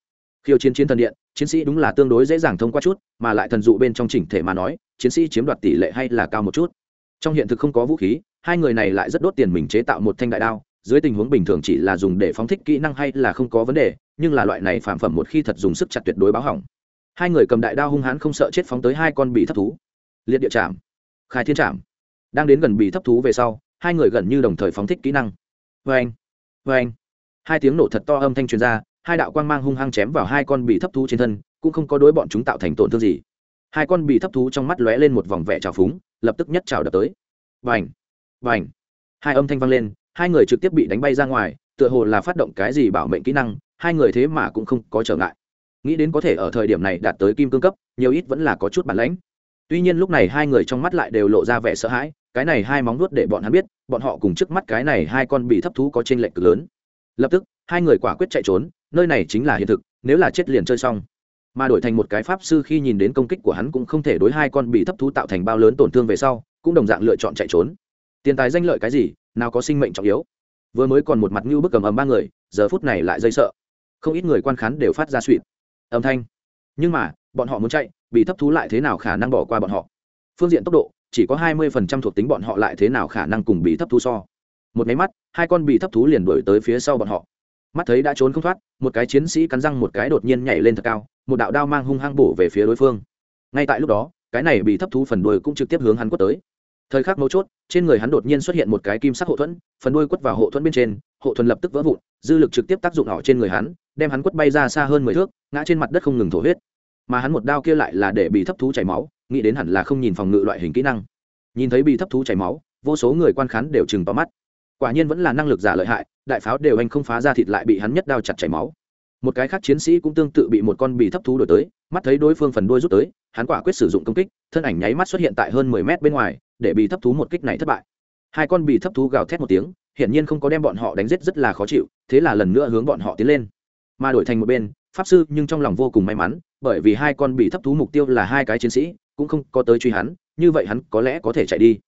Khiêu chiến chiến thần điện, chiến sĩ đúng là tương đối dễ dàng thông qua chút, mà lại thần dụ bên trong chỉnh thể mà nói, chiến sĩ chiếm đoạt tỷ lệ hay là cao một chút. Trong hiện thực không có vũ khí, hai người này lại rất đốt tiền mình chế tạo một thanh đại đao, dưới tình huống bình thường chỉ là dùng để phóng thích kỹ năng hay là không có vấn đề, nhưng là loại này phạm phẩm một khi thật dùng sức chặt tuyệt đối báo hỏng hai người cầm đại đao hung hãn không sợ chết phóng tới hai con bị thấp thú. Liệt địa chạm khai thiên chạm đang đến gần bị thấp thú về sau, hai người gần như đồng thời phóng thích kỹ năng. Vê anh vê anh hai tiếng nổ thật to âm thanh truyền ra, hai đạo quang mang hung hăng chém vào hai con bị thấp thú trên thân, cũng không có đối bọn chúng tạo thành tổn thương gì. Hai con bị thấp thú trong mắt lóe lên một vòng vẻ trào phúng, lập tức nhất trào đập tới. Vành vành hai âm thanh vang lên, hai người trực tiếp bị đánh bay ra ngoài, tựa hồ là phát động cái gì bảo mệnh kỹ năng, hai người thế mà cũng không có trở ngại nghĩ đến có thể ở thời điểm này đạt tới kim cương cấp, nhiều ít vẫn là có chút bản lãnh. Tuy nhiên lúc này hai người trong mắt lại đều lộ ra vẻ sợ hãi, cái này hai móng nuốt để bọn hắn biết, bọn họ cùng trước mắt cái này hai con bị thấp thú có t r ê n lệch cực lớn. Lập tức, hai người quả quyết chạy trốn, nơi này chính là hiện thực, nếu là chết liền chơi xong. Mà đổi thành một cái pháp sư khi nhìn đến công kích của hắn cũng không thể đối hai con bị thấp thú tạo thành bao lớn tổn thương về sau, cũng đồng dạng lựa chọn chạy trốn. Tiền tài danh lợi cái gì, nào có sinh mệnh trọng yếu. Vừa mới còn một mặt như bức cầm ầm ba người, giờ phút này lại dây sợ. Không ít người quan khán đều phát ra suỵt âm thanh. Nhưng mà, bọn họ muốn chạy, bị thấp thú lại thế nào khả năng bỏ qua bọn họ? Phương diện tốc độ, chỉ có hai mươi phần trăm thuộc tính bọn họ lại thế nào khả năng cùng bị thấp thú so? Một máy mắt, hai con bị thấp thú liền đuổi tới phía sau bọn họ. Mắt thấy đã trốn không thoát, một cái chiến sĩ cắn răng một cái đột nhiên nhảy lên thật cao, một đạo đao mang hung hăng bổ về phía đối phương. Ngay tại lúc đó, cái này bị thấp thú phần đuôi cũng trực tiếp hướng hắn quất tới. Thời khắc mấu chốt, trên người hắn đột nhiên xuất hiện một cái kim sắc hộ thuẫn, phần đuôi quất vào hộ thuẫn bên trên hộ Thuần lập tức vỡ vụn, dư lực trực tiếp tác dụng họ trên người hắn, đem hắn quất bay ra xa hơn mười thước, ngã trên mặt đất không ngừng thổ huyết. Mà hắn một đao kia lại là để bị thấp thú chảy máu, nghĩ đến hẳn là không nhìn phòng ngự loại hình kỹ năng. Nhìn thấy bị thấp thú chảy máu, vô số người quan khán đều chừng tóm mắt. Quả nhiên vẫn là năng lực giả lợi hại, đại pháo đều anh không phá ra thịt lại bị hắn nhất đao chặt chảy máu. Một cái khác chiến sĩ cũng tương tự bị một con bị thấp thú đổi tới, mắt thấy đối phương phần đuôi rút tới, hắn quả quyết sử dụng công kích, thân ảnh nháy mắt xuất hiện tại hơn mười mét bên ngoài, để bị thấp thú một kích này thất bại. Hai con bị thấp thú gào thét một tiếng hiển nhiên không có đem bọn họ đánh giết rất là khó chịu, thế là lần nữa hướng bọn họ tiến lên. Mà đổi thành một bên, pháp sư nhưng trong lòng vô cùng may mắn, bởi vì hai con bị thấp thú mục tiêu là hai cái chiến sĩ, cũng không có tới truy hắn, như vậy hắn có lẽ có thể chạy đi.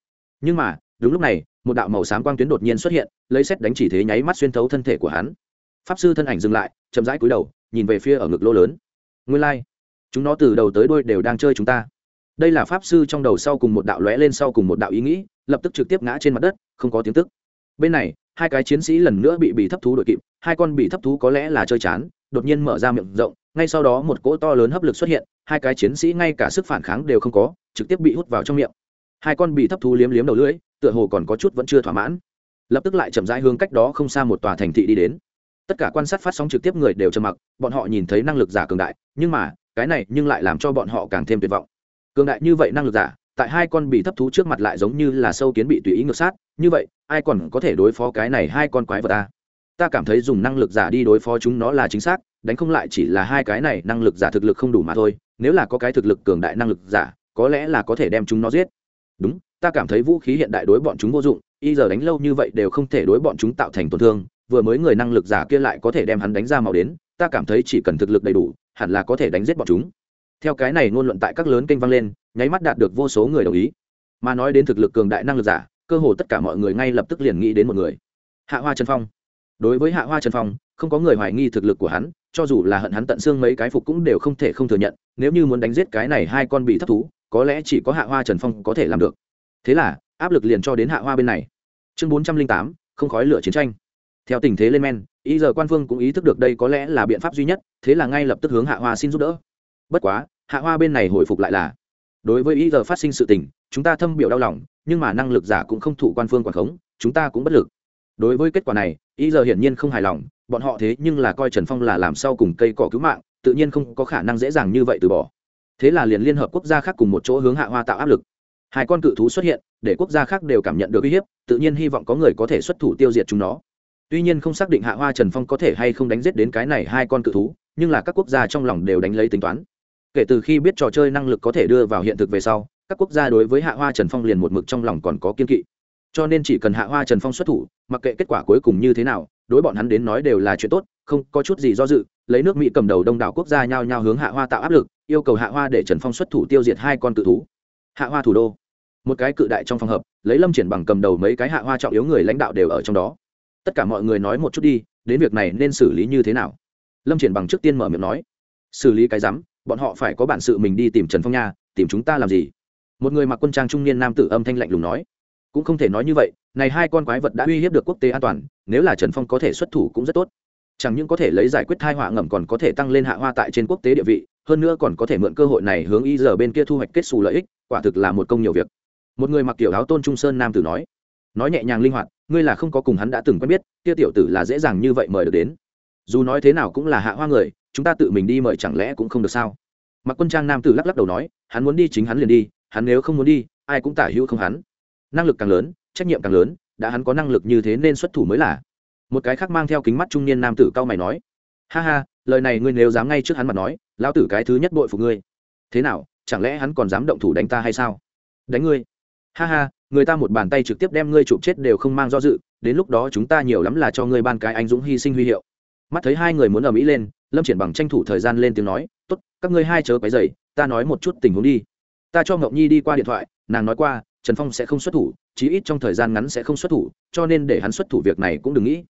Nhưng mà, đúng lúc này, một đạo màu xám quang tuyến đột nhiên xuất hiện, lấy xét đánh chỉ thế nháy mắt xuyên thấu thân thể của hắn. Pháp sư thân ảnh dừng lại, chậm rãi cúi đầu, nhìn về phía ở ngực lô lớn. Nguyên lai、like. chúng nó từ đầu tới đôi đều đang chơi chúng ta. Đây là pháp sư trong đầu sau cùng một đạo lóe lên sau cùng một đạo ý nghĩ, lập tức trực tiếp ngã trên mặt đất, không có tiếng tức bên này, hai cái chiến sĩ lần nữa bị bị thấp thú đội kịp, hai con bị thấp thú có lẽ là chơi chán, đột nhiên mở ra miệng rộng, ngay sau đó một cỗ to lớn hấp lực xuất hiện, hai cái chiến sĩ ngay cả sức phản kháng đều không có, trực tiếp bị hút vào trong miệng. Hai con bị thấp thú liếm liếm đầu lưỡi, tựa hồ còn có chút vẫn chưa thỏa mãn. Lập tức lại chậm rãi hướng cách đó không xa một tòa thành thị đi đến. Tất cả quan sát phát sóng trực tiếp người đều trầm mặc, bọn họ nhìn thấy năng lực giả cường đại, nhưng mà, cái này nhưng lại làm cho bọn họ càng thêm tuyệt vọng. Cường đại như vậy năng lực giả tại hai con bị thấp thú trước mặt lại giống như là sâu kiến bị tùy ý ngược sát, như vậy, ai còn có thể đối phó cái này hai con quái vật ta ta cảm thấy dùng năng lực giả đi đối phó chúng nó là chính xác, đánh không lại chỉ là hai cái này, năng lực giả thực lực không đủ mà thôi, nếu là có cái thực lực cường đại năng lực giả, có lẽ là có thể đem chúng nó giết. Đúng, ta cảm thấy vũ khí hiện đại đối bọn chúng vô dụng, y giờ đánh lâu như vậy đều không thể đối bọn chúng tạo thành tổn thương, vừa mới người năng lực giả kia lại có thể đem hắn đánh ra màu đến, ta cảm thấy chỉ cần thực lực đầy đủ, hẳn là có thể đánh giết bọn chúng theo cái này ngôn luận tại các lớn kênh vang lên, nháy mắt đạt được vô số người đồng ý. Mà nói đến thực lực cường đại năng lực giả, cơ hồ tất cả mọi người ngay lập tức liền nghĩ đến một người. Hạ hoa trần phong. Đối với hạ hoa trần phong, không có người hoài nghi thực lực của hắn, cho dù là hận hắn tận xương mấy cái phục cũng đều không thể không thừa nhận, nếu như muốn đánh giết cái này hai con bị thất thú, có lẽ chỉ có hạ hoa trần phong có thể làm được. Thế là, áp lực liền cho đến hạ hoa bên này. Chương bốn trăm linh tám, không khói lửa chiến tranh. Theo tình thế lên men ý giờ quan phương cũng ý thức được đây có lẽ là biện pháp duy nhất, thế là ngay lập tức hướng hạ hoa xin giúp đỡ. Bất quá hạ hoa bên này hồi phục lại là. Đối với ý giờ phát sinh sự tình, chúng ta thâm biểu đau lòng, nhưng mà năng lực giả cũng không thụ quan phương quản khống, chúng ta cũng bất lực. Đối với kết quả này ý giờ hiển nhiên không hài lòng, bọn họ thế nhưng là coi trần phong là làm sao cùng cây cỏ cứu mạng, tự nhiên không có khả năng dễ dàng như vậy từ bỏ. Thế là liền liên hợp quốc gia khác cùng một chỗ hướng hạ hoa tạo áp lực. Hai con cự thú xuất hiện, để quốc gia khác đều cảm nhận được uy hiếp, tự nhiên hy vọng có người có thể xuất thủ tiêu diệt chúng nó. Tuy nhiên không xác định hạ hoa trần phong có thể hay không đánh giết đến cái này hai con cự thú, nhưng là các quốc gia trong lòng đều đánh lấy tính toán kể từ khi biết trò chơi năng lực có thể đưa vào hiện thực về sau, các quốc gia đối với hạ hoa trần phong liền một mực trong lòng còn có kiên kỵ. Cho nên chỉ cần hạ hoa trần phong xuất thủ, mặc kệ kết quả cuối cùng như thế nào, đối bọn hắn đến nói đều là chuyện tốt, không có chút gì do dự, lấy nước mỹ cầm đầu đông đảo quốc gia nhao nhao hướng hạ hoa tạo áp lực, yêu cầu hạ hoa để trần phong xuất thủ tiêu diệt hai con cự thú. Hạ hoa thủ đô. Một cái cự đại trong phòng hợp, lấy lâm triển bằng cầm đầu mấy cái hạ hoa trọng yếu người lãnh đạo đều ở trong đó. Tất cả mọi người nói một chút đi, đến việc này nên xử lý như thế nào? Lâm triển bằng trước tiên mở miệng nói. Xử lý cái rắm bọn họ phải có bản sự mình đi tìm trần phong nha, tìm chúng ta làm gì? Một người mặc quân trang trung niên nam tử âm thanh lạnh lùng nói. Cũng không thể nói như vậy, này hai con quái vật đã uy hiếp được quốc tế an toàn, nếu là trần phong có thể xuất thủ cũng rất tốt. Chẳng những có thể lấy giải quyết thai họa ngầm còn có thể tăng lên hạ hoa tại trên quốc tế địa vị, hơn nữa còn có thể mượn cơ hội này hướng y giờ bên kia thu hoạch kết xù lợi ích, quả thực là một công nhiều việc. Một người mặc kiểu áo tôn trung sơn nam tử nói. Nói nhẹ nhàng linh hoạt, ngươi là không có cùng hắn đã từng quen biết, kia tiểu tử là dễ dàng như vậy mời được đến. Dù nói thế nào cũng là hạ hoa người chúng ta tự mình đi mời chẳng lẽ cũng không được sao? Mặc quân trang nam tử lắc lắc đầu nói, hắn muốn đi chính hắn liền đi, hắn nếu không muốn đi, ai cũng tả hữu không hắn. Năng lực càng lớn, trách nhiệm càng lớn, đã hắn có năng lực như thế nên xuất thủ mới là. Một cái khác mang theo kính mắt trung niên nam tử cao mày nói, ha ha, lời này ngươi nếu dám ngay trước hắn mà nói, lão tử cái thứ nhất bội phục ngươi. Thế nào, chẳng lẽ hắn còn dám động thủ đánh ta hay sao? Đánh ngươi. Ha ha, người ta một bàn tay trực tiếp đem ngươi chụp chết đều không mang do dự, đến lúc đó chúng ta nhiều lắm là cho ngươi ban cái anh dũng hy sinh huy hiệu. Mắt thấy hai người muốn ở mỹ lên lâm triển bằng tranh thủ thời gian lên tiếng nói, tốt, các ngươi hai chớ cái dày ta nói một chút tình huống đi. Ta cho ngọc nhi đi qua điện thoại, nàng nói qua, trần phong sẽ không xuất thủ, chí ít trong thời gian ngắn sẽ không xuất thủ, cho nên để hắn xuất thủ việc này cũng đừng nghĩ.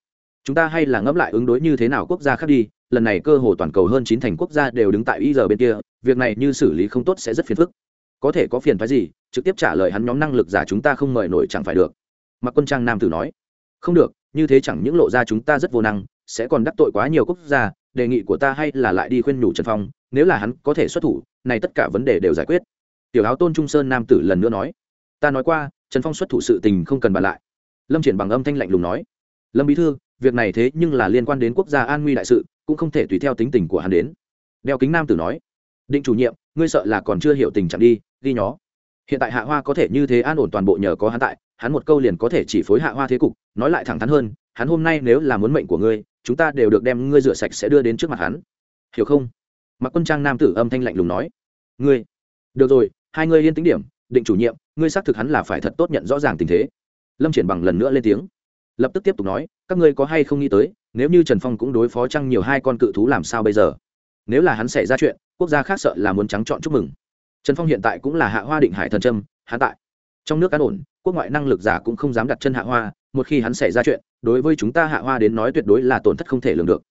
Chúng ta hay là ngẫm lại ứng đối như thế nào quốc gia khác đi, lần này cơ hồ toàn cầu hơn chín thành quốc gia đều đứng tại y giờ bên kia, việc này như xử lý không tốt sẽ rất phiền phức. Có thể có phiền phái gì, trực tiếp trả lời hắn nhóm năng lực giả chúng ta không mời nổi chẳng phải được. Mặc quân trang nam tử nói. Không được, như thế chẳng những lộ ra chúng ta rất vô năng, sẽ còn đắc tội quá nhiều quốc gia đề nghị của ta hay là lại đi khuyên nhủ trần phong, nếu là hắn có thể xuất thủ, này tất cả vấn đề đều giải quyết. Tiểu áo tôn trung sơn nam tử lần nữa nói. Ta nói qua, trần phong xuất thủ sự tình không cần bàn lại. Lâm triển bằng âm thanh lạnh lùng nói. Lâm bí thư, việc này thế nhưng là liên quan đến quốc gia an nguy đại sự, cũng không thể tùy theo tính tình của hắn đến. Đeo kính nam tử nói. Định chủ nhiệm, ngươi sợ là còn chưa hiểu tình trạng đi, ghi nhó. Hiện tại hạ hoa có thể như thế an ổn toàn bộ nhờ có hắn tại, hắn một câu liền có thể chỉ phối hạ hoa thế cục, nói lại thẳng thắn hơn, hắn hôm nay nếu là muốn mệnh của ngươi chúng ta đều được đem ngươi rửa sạch sẽ đưa đến trước mặt hắn. Hiểu không? Mặc quân trang nam tử âm thanh lạnh lùng nói. Ngươi. Được rồi, hai ngươi yên tính điểm, định chủ nhiệm, ngươi xác thực hắn là phải thật tốt nhận rõ ràng tình thế. Lâm triển bằng lần nữa lên tiếng. Lập tức tiếp tục nói, các ngươi có hay không nghĩ tới, nếu như trần phong cũng đối phó trăng nhiều hai con cự thú làm sao bây giờ? Nếu là hắn xảy ra chuyện, quốc gia khác sợ là muốn trắng chọn chúc mừng. Trần phong hiện tại cũng là hạ hoa định hải thần trâm hắn tại. Trong nước an ổn, quốc ngoại năng lực giả cũng không dám đặt chân hạ hoa, một khi hắn xảy ra chuyện đối với chúng ta hạ hoa đến nói tuyệt đối là tổn thất không thể lường được.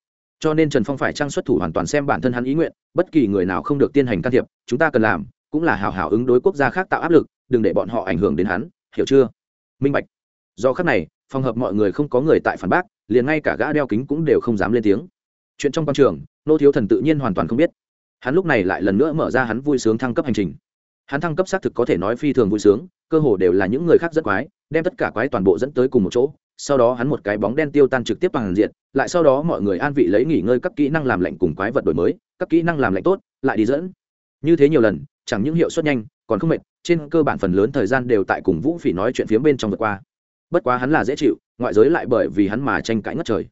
Cho nên trần phong phải trang xuất thủ hoàn toàn xem bản thân hắn ý nguyện, bất kỳ người nào không được tiến hành can thiệp, chúng ta cần làm cũng là hào hào ứng đối quốc gia khác tạo áp lực, đừng để bọn họ ảnh hưởng đến hắn, hiểu chưa? Minh bạch. Do khắc này, phòng hợp mọi người không có người tại phản bác, liền ngay cả gã đeo kính cũng đều không dám lên tiếng. Chuyện trong quan trường, nô thiếu thần tự nhiên hoàn toàn không biết. Hắn lúc này lại lần nữa mở ra hắn vui sướng thăng cấp hành trình. Hắn thăng cấp xác thực có thể nói phi thường vui sướng, cơ hồ đều là những người khác rất quái, đem tất cả quái toàn bộ dẫn tới cùng một chỗ sau đó hắn một cái bóng đen tiêu tan trực tiếp bằng diện, lại sau đó mọi người an vị lấy nghỉ ngơi các kỹ năng làm lạnh cùng quái vật đổi mới, các kỹ năng làm lạnh tốt, lại đi dẫn. Như thế nhiều lần, chẳng những hiệu suất nhanh, còn không mệt, trên cơ bản phần lớn thời gian đều tại cùng vũ phỉ nói chuyện phía bên trong vượt qua. Bất quá hắn là dễ chịu, ngoại giới lại bởi vì hắn mà tranh cãi ngất trời.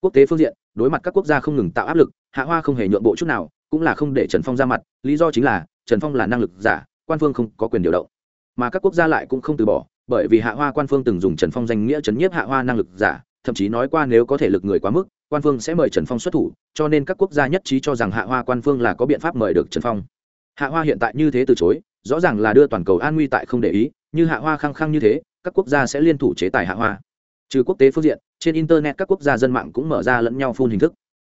Quốc tế phương diện, đối mặt các quốc gia không ngừng tạo áp lực, hạ hoa không hề nhượng bộ chút nào, cũng là không để trần phong ra mặt, lý do chính là, trần phong là năng lực giả, quan phương không có quyền điều động. Mà các quốc gia lại cũng không từ bỏ bởi vì hạ hoa quan phương từng dùng trần phong danh nghĩa chấn nhiếp hạ hoa năng lực giả, thậm chí nói qua nếu có thể lực người quá mức, quan phương sẽ mời trần phong xuất thủ, cho nên các quốc gia nhất trí cho rằng hạ hoa quan phương là có biện pháp mời được trần phong. Hạ hoa hiện tại như thế từ chối, rõ ràng là đưa toàn cầu an nguy tại không để ý, như hạ hoa khăng khăng như thế, các quốc gia sẽ liên thủ chế tài hạ hoa. Trừ quốc tế phương diện, trên internet các quốc gia dân mạng cũng mở ra lẫn nhau phun hình thức.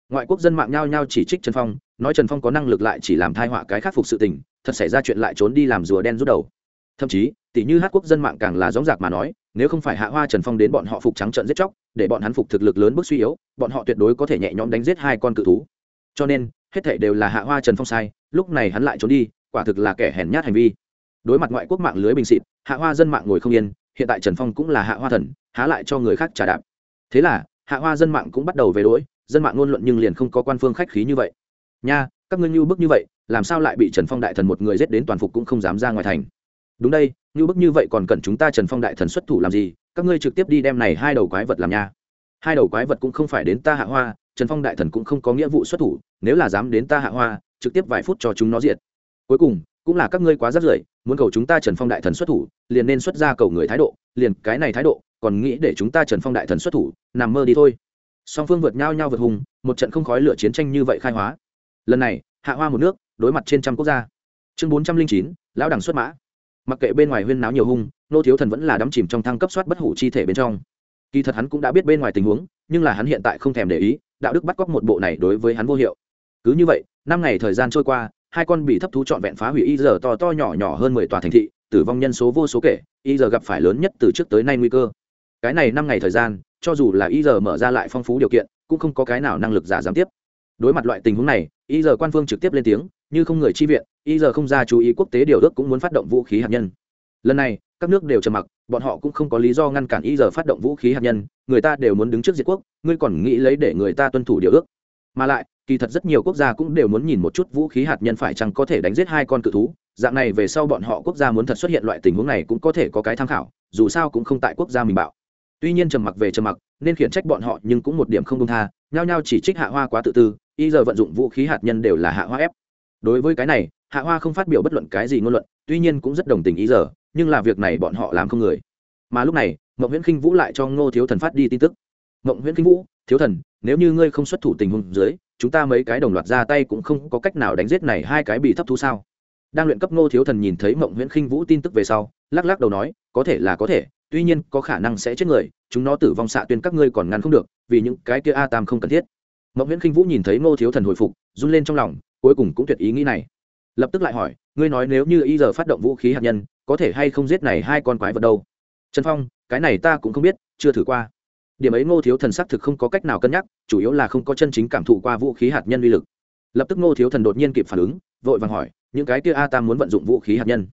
Ngoại quốc dân mạng nhao nhao chỉ trích trần phong, nói trần phong có năng lực lại chỉ làm thai họa cái khắc phục sự tình, thật xảy ra chuyện lại trốn đi làm rùa đen rút đầu. Thậm chí tỷ như hát quốc dân mạng càng là gióng giạc mà nói, nếu không phải hạ hoa trần phong đến bọn họ phục trắng trận giết chóc, để bọn hắn phục thực lực lớn bước suy yếu, bọn họ tuyệt đối có thể nhẹ nhõm đánh giết hai con cự thú. Cho nên, hết thảy đều là hạ hoa trần phong sai, lúc này hắn lại trốn đi, quả thực là kẻ hèn nhát hành vi. Đối mặt ngoại quốc mạng lưới bình xịt, hạ hoa dân mạng ngồi không yên, hiện tại trần phong cũng là hạ hoa thần, há lại cho người khác trả đạp. Thế là, hạ hoa dân mạng cũng bắt đầu về đỗi dân mạng ngôn luận nhưng liền không có quan phương khách khí như vậy. Nha, các ngươi như bức như vậy, làm sao lại bị trần phong đại thần một người giết đến toàn phục cũng không dám ra ngoài thành? Đúng đây như bức như vậy còn cần chúng ta trần phong đại thần xuất thủ làm gì? Các ngươi trực tiếp đi đem này hai đầu quái vật làm nha. Hai đầu quái vật cũng không phải đến ta hạ hoa, trần phong đại thần cũng không có nghĩa vụ xuất thủ, nếu là dám đến ta hạ hoa, trực tiếp vài phút cho chúng nó diệt. Cuối cùng, cũng là các ngươi quá rất rưởi, muốn cầu chúng ta trần phong đại thần xuất thủ, liền nên xuất ra cầu người thái độ, liền cái này thái độ, còn nghĩ để chúng ta trần phong đại thần xuất thủ, nằm mơ đi thôi. Song phương vượt nhau nhau vượt hùng, một trận không khói lửa chiến tranh như vậy khai hóa. Lần này, hạ hoa một nước, đối mặt trên trăm quốc gia. Chương bốn trăm linh chín, lão đẳng xuất mã mặc kệ bên ngoài huyên náo nhiều hung, nô thiếu thần vẫn là đắm chìm trong thăng cấp soát bất hủ chi thể bên trong. Kỳ thật hắn cũng đã biết bên ngoài tình huống, nhưng là hắn hiện tại không thèm để ý, đạo đức bắt cóc một bộ này đối với hắn vô hiệu. Cứ như vậy, năm ngày thời gian trôi qua, hai con bị thấp thú trọn vẹn phá hủy y giờ to to nhỏ nhỏ hơn mười tòa thành thị, tử vong nhân số vô số kể, y giờ gặp phải lớn nhất từ trước tới nay nguy cơ. Cái này năm ngày thời gian, cho dù là y giờ mở ra lại phong phú điều kiện, cũng không có cái nào năng lực giả gián tiếp. Đối mặt loại tình huống này, y giờ quan phương trực tiếp lên tiếng như không người chi viện, y giờ không ra chú ý quốc tế điều ước cũng muốn phát động vũ khí hạt nhân. Lần này, các nước đều trầm mặc, bọn họ cũng không có lý do ngăn cản y giờ phát động vũ khí hạt nhân, người ta đều muốn đứng trước diệt quốc, ngươi còn nghĩ lấy để người ta tuân thủ điều ước. Mà lại, kỳ thật rất nhiều quốc gia cũng đều muốn nhìn một chút vũ khí hạt nhân phải chăng có thể đánh giết hai con cự thú, dạng này về sau bọn họ quốc gia muốn thật xuất hiện loại tình huống này cũng có thể có cái tham khảo, dù sao cũng không tại quốc gia mình bạo. Tuy nhiên trầm mặc về trầm mặc, nên khiển trách bọn họ nhưng cũng một điểm không công tha, nhao nhao chỉ trích hạ hoa quá tự tư, y giờ vận dụng vũ khí hạt nhân đều là hạ hoa ép đối với cái này, hạ hoa không phát biểu bất luận cái gì ngôn luận, tuy nhiên cũng rất đồng tình ý giờ, nhưng là việc này bọn họ làm không người. Mà lúc này, mộng nguyễn khinh vũ lại cho ngô thiếu thần phát đi tin tức. Mộng nguyễn khinh vũ, thiếu thần, nếu như ngươi không xuất thủ tình huống dưới, chúng ta mấy cái đồng loạt ra tay cũng không có cách nào đánh giết này hai cái bị thấp thu sao? Đang luyện cấp ngô thiếu thần nhìn thấy mộng nguyễn khinh vũ tin tức về sau, lắc lắc đầu nói, có thể là có thể, tuy nhiên có khả năng sẽ chết người, chúng nó tử vong xạ tuyên các ngươi còn ngăn không được, vì những cái kia a tam không cần thiết mộng nguyễn khinh vũ nhìn thấy ngô thiếu thần hồi phục, run lên trong lòng, cuối cùng cũng tuyệt ý nghĩ này. Lập tức lại hỏi, ngươi nói nếu như y giờ phát động vũ khí hạt nhân, có thể hay không giết này hai con quái vật đâu? Trần phong, cái này ta cũng không biết, chưa thử qua. Điểm ấy ngô thiếu thần xác thực không có cách nào cân nhắc, chủ yếu là không có chân chính cảm thụ qua vũ khí hạt nhân uy lực. Lập tức ngô thiếu thần đột nhiên kịp phản ứng, vội vàng hỏi, những cái kia a tam muốn vận dụng vũ khí hạt nhân?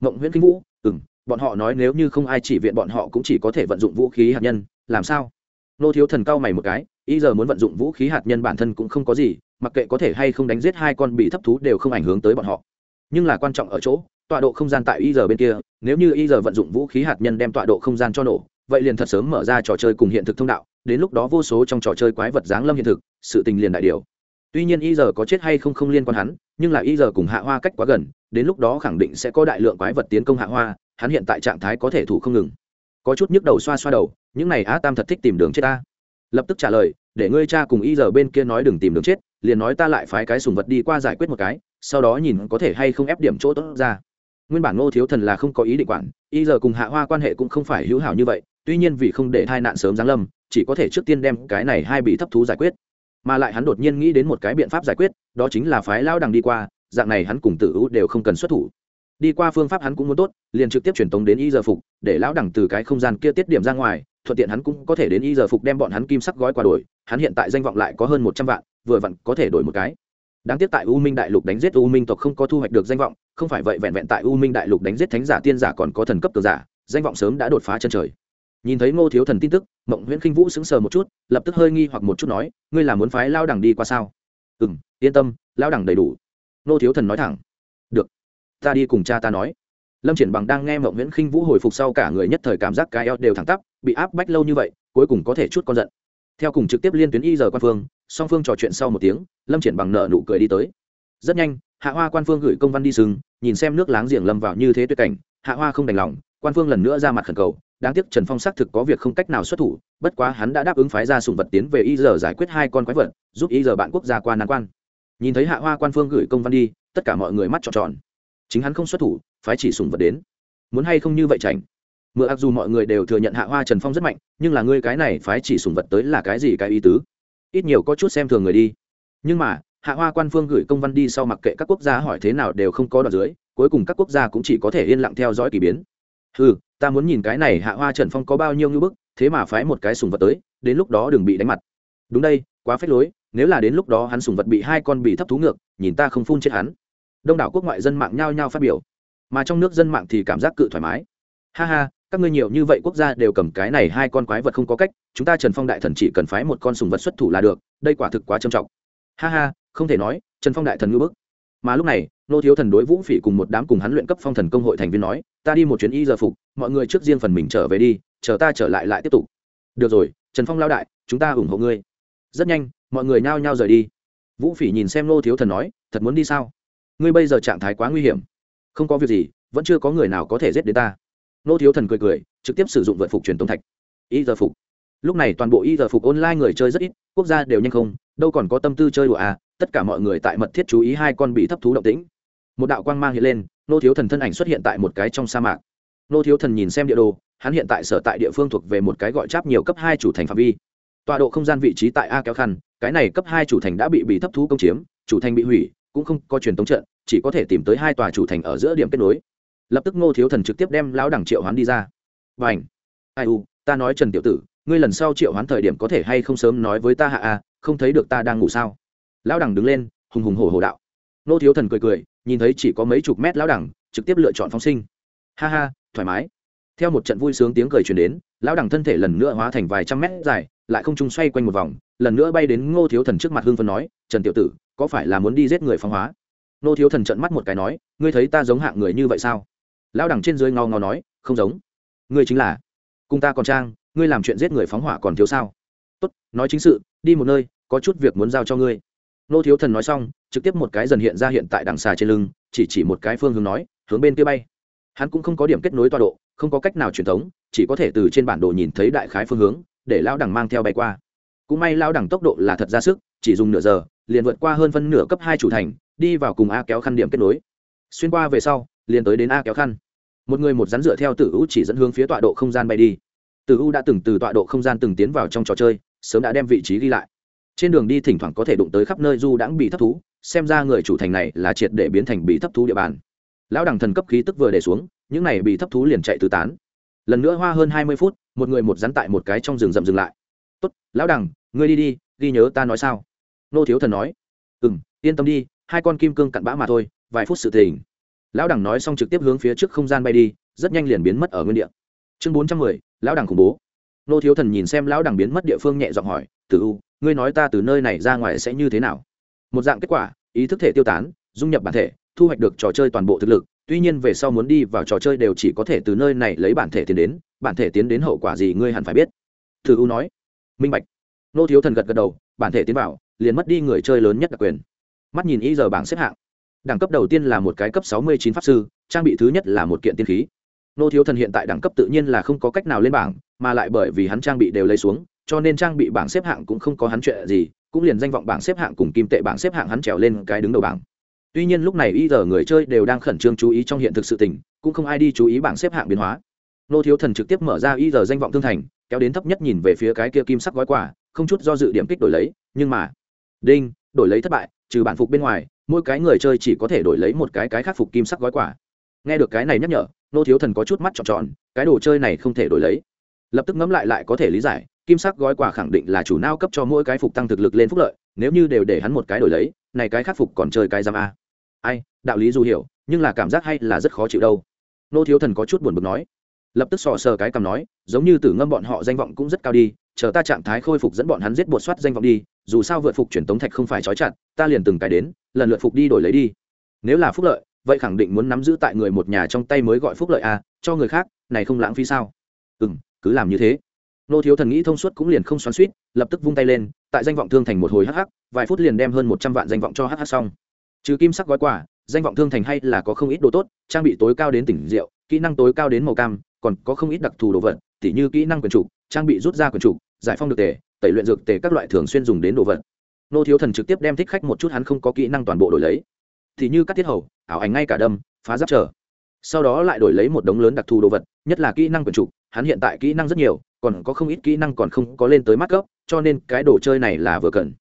Mộng nguyễn kinh vũ ừ m bọn họ nói nếu như không ai chỉ viện bọn họ cũng chỉ có thể vận dụng vũ khí hạt nhân, làm sao? Ngô thiếu thần cau mày một cái Y giờ muốn vận dụng vũ khí hạt nhân bản thân cũng không có gì, mặc kệ có thể hay không đánh giết hai con bị thấp thú đều không ảnh hưởng tới bọn họ. Nhưng là quan trọng ở chỗ, tọa độ không gian tại y giờ bên kia, nếu như y giờ vận dụng vũ khí hạt nhân đem tọa độ không gian cho nổ, vậy liền thật sớm mở ra trò chơi cùng hiện thực thông đạo, đến lúc đó vô số trong trò chơi quái vật giáng lâm hiện thực, sự tình liền đại điều. Tuy nhiên y giờ có chết hay không không liên quan hắn, nhưng là y giờ cùng hạ hoa cách quá gần, đến lúc đó khẳng định sẽ có đại lượng quái vật tiến công hạ hoa, hắn hiện tại trạng thái có thể thủ không ngừng. Có chút nhức đầu xoa xoa đầu, những này á tam thật thích tìm đường chết ta lập tức trả lời, để ngươi cha cùng y giờ bên kia nói đừng tìm đường chết, liền nói ta lại phái cái sùng vật đi qua giải quyết một cái, sau đó nhìn có thể hay không ép điểm chỗ tốt ra. Nguyên bản ngô thiếu thần là không có ý định quản, y giờ cùng hạ hoa quan hệ cũng không phải hữu hảo như vậy, tuy nhiên vì không để tai nạn sớm giáng lâm, chỉ có thể trước tiên đem cái này hai bị thấp thú giải quyết. Mà lại hắn đột nhiên nghĩ đến một cái biện pháp giải quyết, đó chính là phái lao đằng đi qua, dạng này hắn cùng tử ưu đều không cần xuất thủ. Đi qua phương pháp hắn cũng muốn tốt, liền trực tiếp truyền tống đến y giờ phục, để lão đẳng từ cái không gian kia tiết điểm ra ngoài thuận tiện hắn cũng có thể đến y giờ phục đem bọn hắn kim sắc gói qua đổi, hắn hiện tại danh vọng lại có hơn một trăm vạn, vừa vặn có thể đổi một cái. Đáng tiếc tại u minh đại lục đánh giết u minh tộc không có thu hoạch được danh vọng, không phải vậy vẹn vẹn tại u minh đại lục đánh giết thánh giả tiên giả còn có thần cấp cường giả, danh vọng sớm đã đột phá chân trời. Nhìn thấy ngô thiếu thần tin tức, mộng nguyễn khinh vũ sững sờ một chút, lập tức hơi nghi hoặc một chút nói, ngươi là muốn phái lao đẳng đi qua sao? Ừ m yên tâm, lao đẳng đầy đủ. Ngô thiếu thần nói thẳng, được, ta đi cùng cha ta nói lâm triển bằng đang nghe mộng nguyễn khinh vũ hồi phục sau cả người nhất thời cảm giác cái eo đều thẳng tắp, bị áp bách lâu như vậy, cuối cùng có thể chút con giận. Theo cùng trực tiếp liên tuyến y giờ quan phương, song phương trò chuyện sau một tiếng, lâm triển bằng nợ nụ cười đi tới. Rất nhanh, hạ hoa quan phương gửi công văn đi sừng, nhìn xem nước láng giềng lâm vào như thế tuyệt cảnh, hạ hoa không đành lòng, quan phương lần nữa ra mặt khẩn cầu, đáng tiếc trần phong xác thực có việc không cách nào xuất thủ, bất quá hắn đã đáp ứng phái ra sùng vật tiến về y giờ giải quyết hai con quái vật, giúp y giờ bạn quốc gia qua nan quan. Nhìn thấy hạ hoa quan phương gửi công văn đi, tất cả mọi người mắt trọn tròn chính hắn không xuất thủ, phái chỉ sùng vật đến. Muốn hay không như vậy tránh. mượn ác dù mọi người đều thừa nhận hạ hoa trần phong rất mạnh, nhưng là ngươi cái này phái chỉ sùng vật tới là cái gì cái ý tứ? Ít nhiều có chút xem thường người đi. Nhưng mà, hạ hoa quan phương gửi công văn đi sau mặc kệ các quốc gia hỏi thế nào đều không có đoạn dưới, cuối cùng các quốc gia cũng chỉ có thể yên lặng theo dõi k ỳ biến. Ừ ta muốn nhìn cái này hạ hoa trần phong có bao nhiêu ngưỡng bức, thế mà phái một cái sùng vật tới, đến lúc đó đừng bị đánh mặt. Đúng đây, quá phết lối, nếu là đến lúc đó hắn sùng vật bị hai con bị thấp thú ngược, nhìn ta không phun chết hắn đông đảo quốc ngoại dân mạng nhao nhao phát biểu, mà trong nước dân mạng thì cảm giác cự thoải mái. Ha ha, các ngươi nhiều như vậy quốc gia đều cầm cái này hai con quái vật không có cách, chúng ta trần phong đại thần chỉ cần phái một con sùng vật xuất thủ là được, đây quả thực quá trầm trọng. Ha ha, không thể nói, trần phong đại thần ngư bức. Mà lúc này, nô thiếu thần đối vũ phỉ cùng một đám cùng hắn luyện cấp phong thần công hội thành viên nói, ta đi một chuyến y giờ phục, mọi người trước riêng phần mình trở về đi, chờ ta trở lại lại tiếp tục. Được rồi, trần phong lao đại, chúng ta ủng hộ ngươi. Rất nhanh, mọi người nhao nhao rời đi. Vũ phỉ nhìn xem nô thiếu thần nói, thật muốn đi sao? Ngươi bây giờ trạng thái quá nguy hiểm. Không có việc gì, vẫn chưa có người nào có thể giết đến ta. Nô thiếu thần cười cười, trực tiếp sử dụng vượt phục truyền tống thạch. Y giờ phục. Lúc này toàn bộ y giờ phục online người chơi rất ít, quốc gia đều nhanh không, đâu còn có tâm tư chơi đùa à tất cả mọi người tại mật thiết chú ý hai con bị thấp thú động tĩnh. Một đạo quang mang hiện lên, nô thiếu thần thân ảnh xuất hiện tại một cái trong sa mạc. Nô thiếu thần nhìn xem địa đồ, hắn hiện tại sở tại địa phương thuộc về một cái gọi cháp nhiều cấp hai chủ thành phạm vi. Tọa độ không gian vị trí tại a kéo khăn, cái này cấp hai chủ thành đã bị bị thấp thú công chiếm, chủ thành bị hủy, cũng không có truyền tống trận chỉ có thể tìm tới hai tòa chủ thành ở giữa điểm kết nối. Lập tức ngô thiếu thần trực tiếp đem lão đẳng triệu hoán đi ra. Và ảnh ai u, ta nói trần tiểu tử, ngươi lần sau triệu hoán thời điểm có thể hay không sớm nói với ta hạ a không thấy được ta đang ngủ sao? Lão đẳng đứng lên, hùng hùng hổ hổ đạo. Ngô thiếu thần cười cười, nhìn thấy chỉ có mấy chục mét lão đẳng, trực tiếp lựa chọn phóng sinh. Ha ha, thoải mái. Theo một trận vui sướng tiếng cười truyền đến, lão đẳng thân thể lần nữa hóa thành vài trăm mét dài, lại không trung xoay quanh một vòng, lần nữa bay đến ngô thiếu thần trước mặt hương phân nói, trần tiểu tử, có phải là muốn đi giết người phong hóa? Nô thiếu thần trận mắt một cái nói, ngươi thấy ta giống hạng người như vậy sao? Lão đẳng trên dưới ngò ngò nói, không giống. Ngươi chính là cùng ta còn trang, ngươi làm chuyện giết người phóng hỏa còn thiếu sao? Tốt, nói chính sự, đi một nơi, có chút việc muốn giao cho ngươi. Nô thiếu thần nói xong, trực tiếp một cái dần hiện ra hiện tại đằng xà trên lưng, chỉ chỉ một cái phương hướng nói, hướng bên kia bay. Hắn cũng không có điểm kết nối toa độ, không có cách nào truyền thống, chỉ có thể từ trên bản đồ nhìn thấy đại khái phương hướng, để lão đẳng mang theo bay qua. Cũng may lão đẳng tốc độ là thật ra sức, chỉ dùng nửa giờ, liền vượt qua hơn phân nửa cấp hai chủ thành đi vào cùng a kéo khăn điểm kết nối. Xuyên qua về sau, liền tới đến a kéo khăn. Một người một rắn dựa theo tử u chỉ dẫn hướng phía tọa độ không gian bay đi. Tử u đã từng từ tọa độ không gian từng tiến vào trong trò chơi, sớm đã đem vị trí ghi lại. Trên đường đi thỉnh thoảng có thể đụng tới khắp nơi du đãng bị thấp thú, xem ra người chủ thành này là triệt để biến thành bị thấp thú địa bàn. Lão đẳng thần cấp khí tức vừa để xuống, những này bị thấp thú liền chạy tứ tán. Lần nữa hoa hơn hai mươi phút, một người một rắn tại một cái trong rừng rậm dừng lại. Tốt, lão đẳng, ngươi đi đi, ghi nhớ ta nói sao? Nô thiếu thần nói. Ừ m yên tâm đi hai con kim cương cặn bã mà thôi, vài phút sự tình. Lão đẳng nói xong trực tiếp hướng phía trước không gian bay đi, rất nhanh liền biến mất ở nguyên địa. Chương bốn trăm mười, lão đẳng khủng bố. Nô thiếu thần nhìn xem lão đẳng biến mất địa phương nhẹ giọng hỏi từ u, ngươi nói ta từ nơi này ra ngoài sẽ như thế nào? Một dạng kết quả, ý thức thể tiêu tán, dung nhập bản thể, thu hoạch được trò chơi toàn bộ thực lực. Tuy nhiên về sau muốn đi vào trò chơi đều chỉ có thể từ nơi này lấy bản thể tiến đến, bản thể tiến đến hậu quả gì ngươi hẳn phải biết. Thử u nói. Minh bạch. Nô thiếu thần gật gật đầu, bản thể tiến vào, liền mất đi người chơi lớn nhất đặc quyền mắt nhìn y giờ bảng xếp hạng. Đẳng cấp đầu tiên là một cái cấp sáu mươi chín pháp sư, trang bị thứ nhất là một kiện tiên khí. Nô thiếu thần hiện tại đẳng cấp tự nhiên là không có cách nào lên bảng, mà lại bởi vì hắn trang bị đều lấy xuống, cho nên trang bị bảng xếp hạng cũng không có hắn chuyện gì, cũng liền danh vọng bảng xếp hạng cùng kim tệ bảng xếp hạng hắn trèo lên cái đứng đầu bảng. Tuy nhiên lúc này y giờ người chơi đều đang khẩn trương chú ý trong hiện thực sự tình, cũng không ai đi chú ý bảng xếp hạng biến hóa. Nô thiếu thần trực tiếp mở ra y giờ danh vọng thương thành, kéo đến thấp nhất nhìn về phía cái kia kim sắc gói quà, không chút do dự điểm kích đổi lấy, nhưng mà, đinh, đổi lấy thất bại trừ bản phục bên ngoài, mỗi cái người chơi chỉ có thể đổi lấy một cái cái khắc phục kim sắc gói quà. Nghe được cái này nhắc nhở, nô thiếu thần có chút mắt tròn tròn, cái đồ chơi này không thể đổi lấy. Lập tức ngẫm lại lại có thể lý giải, kim sắc gói quà khẳng định là chủ nao cấp cho mỗi cái phục tăng thực lực lên phúc lợi, nếu như đều để hắn một cái đổi lấy, này cái khắc phục còn chơi cái giam a. Ai, đạo lý dù hiểu, nhưng là cảm giác hay là rất khó chịu đâu. Nô thiếu thần có chút buồn bực nói. Lập tức sò sờ cái cầm nói, giống như tử ngâm bọn họ danh vọng cũng rất cao đi, chờ ta trạng thái khôi phục dẫn bọn hắn giết bột soát danh vọng đi dù sao vượt phục truyền tống thạch không phải trói chặt, ta liền từng cái đến, lần lượt phục đi đổi lấy đi. Nếu là phúc lợi, vậy khẳng định muốn nắm giữ tại người một nhà trong tay mới gọi phúc lợi a cho người khác, này không lãng phí sao? Ừ m cứ làm như thế. Nô thiếu thần nghĩ thông suốt cũng liền không xoắn suýt lập tức vung tay lên, tại danh vọng thương thành một hồi hắc hắc, vài phút liền đem hơn một trăm vạn danh vọng cho hắc hắc xong. Trừ kim sắc gói quả danh vọng thương thành hay là có không ít đồ tốt, trang bị tối cao đến tỉnh rượu, kỹ năng tối cao đến màu cam, còn có không ít đặc thù đồ vật, tỉ như kỹ năng quyền trục trang bị rút ra quyền trục giải phong được tề tẩy luyện dược tề các loại thường xuyên dùng đến đồ vật. Nô thiếu thần trực tiếp đem thích khách một chút hắn không có kỹ năng toàn bộ đổi lấy. Thì như cắt tiết hầu, ảo ảnh ngay cả đâm, phá giáp trở. Sau đó lại đổi lấy một đống lớn đặc thù đồ vật, nhất là kỹ năng quyền trục, hắn hiện tại kỹ năng rất nhiều, còn có không ít kỹ năng còn không có lên tới mắt cấp, cho nên cái đồ chơi này là vừa cần.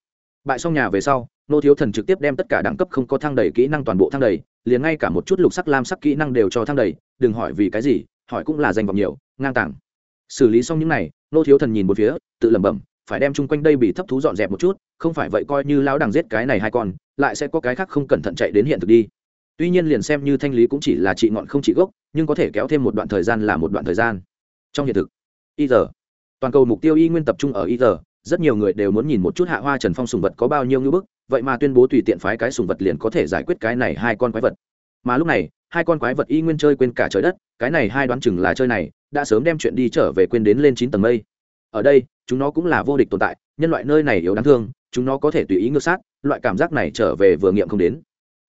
Bại xong nhà về sau, nô thiếu thần trực tiếp đem tất cả đẳng cấp không có thang đầy kỹ năng toàn bộ thang đầy, liền ngay cả một chút lục sắc lam sắc kỹ năng đều cho thang đầy, đừng hỏi vì cái gì, hỏi cũng là danh vọng nhiều, ngang tàng. Xử lý xong những này, nô thiếu thần nhìn một phía, tự lẩm bẩm phải đem chung quanh đây bị thấp thú dọn dẹp một chút, không phải vậy coi như lão đằng giết cái này hai con, lại sẽ có cái khác không cẩn thận chạy đến hiện thực đi. Tuy nhiên liền xem như thanh lý cũng chỉ là trị ngọn không trị gốc, nhưng có thể kéo thêm một đoạn thời gian là một đoạn thời gian. Trong hiện thực, y giờ, toàn cầu mục tiêu y nguyên tập trung ở y giờ, rất nhiều người đều muốn nhìn một chút hạ hoa trần phong sùng vật có bao nhiêu ngưỡng bức, vậy mà tuyên bố tùy tiện phái cái sùng vật liền có thể giải quyết cái này hai con quái vật. Mà lúc này, hai con quái vật y nguyên chơi quên cả trời đất, cái này hai đoán chừng là chơi này, đã sớm đem chuyện đi trở về quên đến lên chín tầng mây. Ở đây chúng nó cũng là vô địch tồn tại, nhân loại nơi này yếu đáng thương, chúng nó có thể tùy ý ngược sát, loại cảm giác này trở về vừa nghiệm không đến.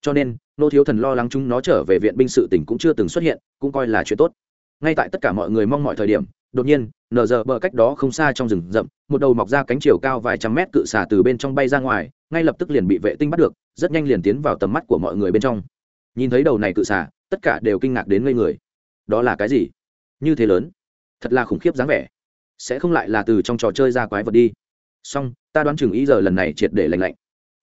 Cho nên, nô thiếu thần lo lắng chúng nó trở về viện binh sự tỉnh cũng chưa từng xuất hiện, cũng coi là chuyện tốt. Ngay tại tất cả mọi người mong mọi thời điểm, đột nhiên, nở giờ bờ cách đó không xa trong rừng rậm, một đầu mọc ra cánh chiều cao vài trăm mét cự xả từ bên trong bay ra ngoài, ngay lập tức liền bị vệ tinh bắt được, rất nhanh liền tiến vào tầm mắt của mọi người bên trong. Nhìn thấy đầu này cự xả tất cả đều kinh ngạc đến ngây người. Đó là cái gì? Như thế lớn. Thật là khủng khiếp dáng vẻ sẽ không lại là từ trong trò chơi ra quái vật đi. Song ta đoán chừng ý giờ lần này triệt để lành lạnh.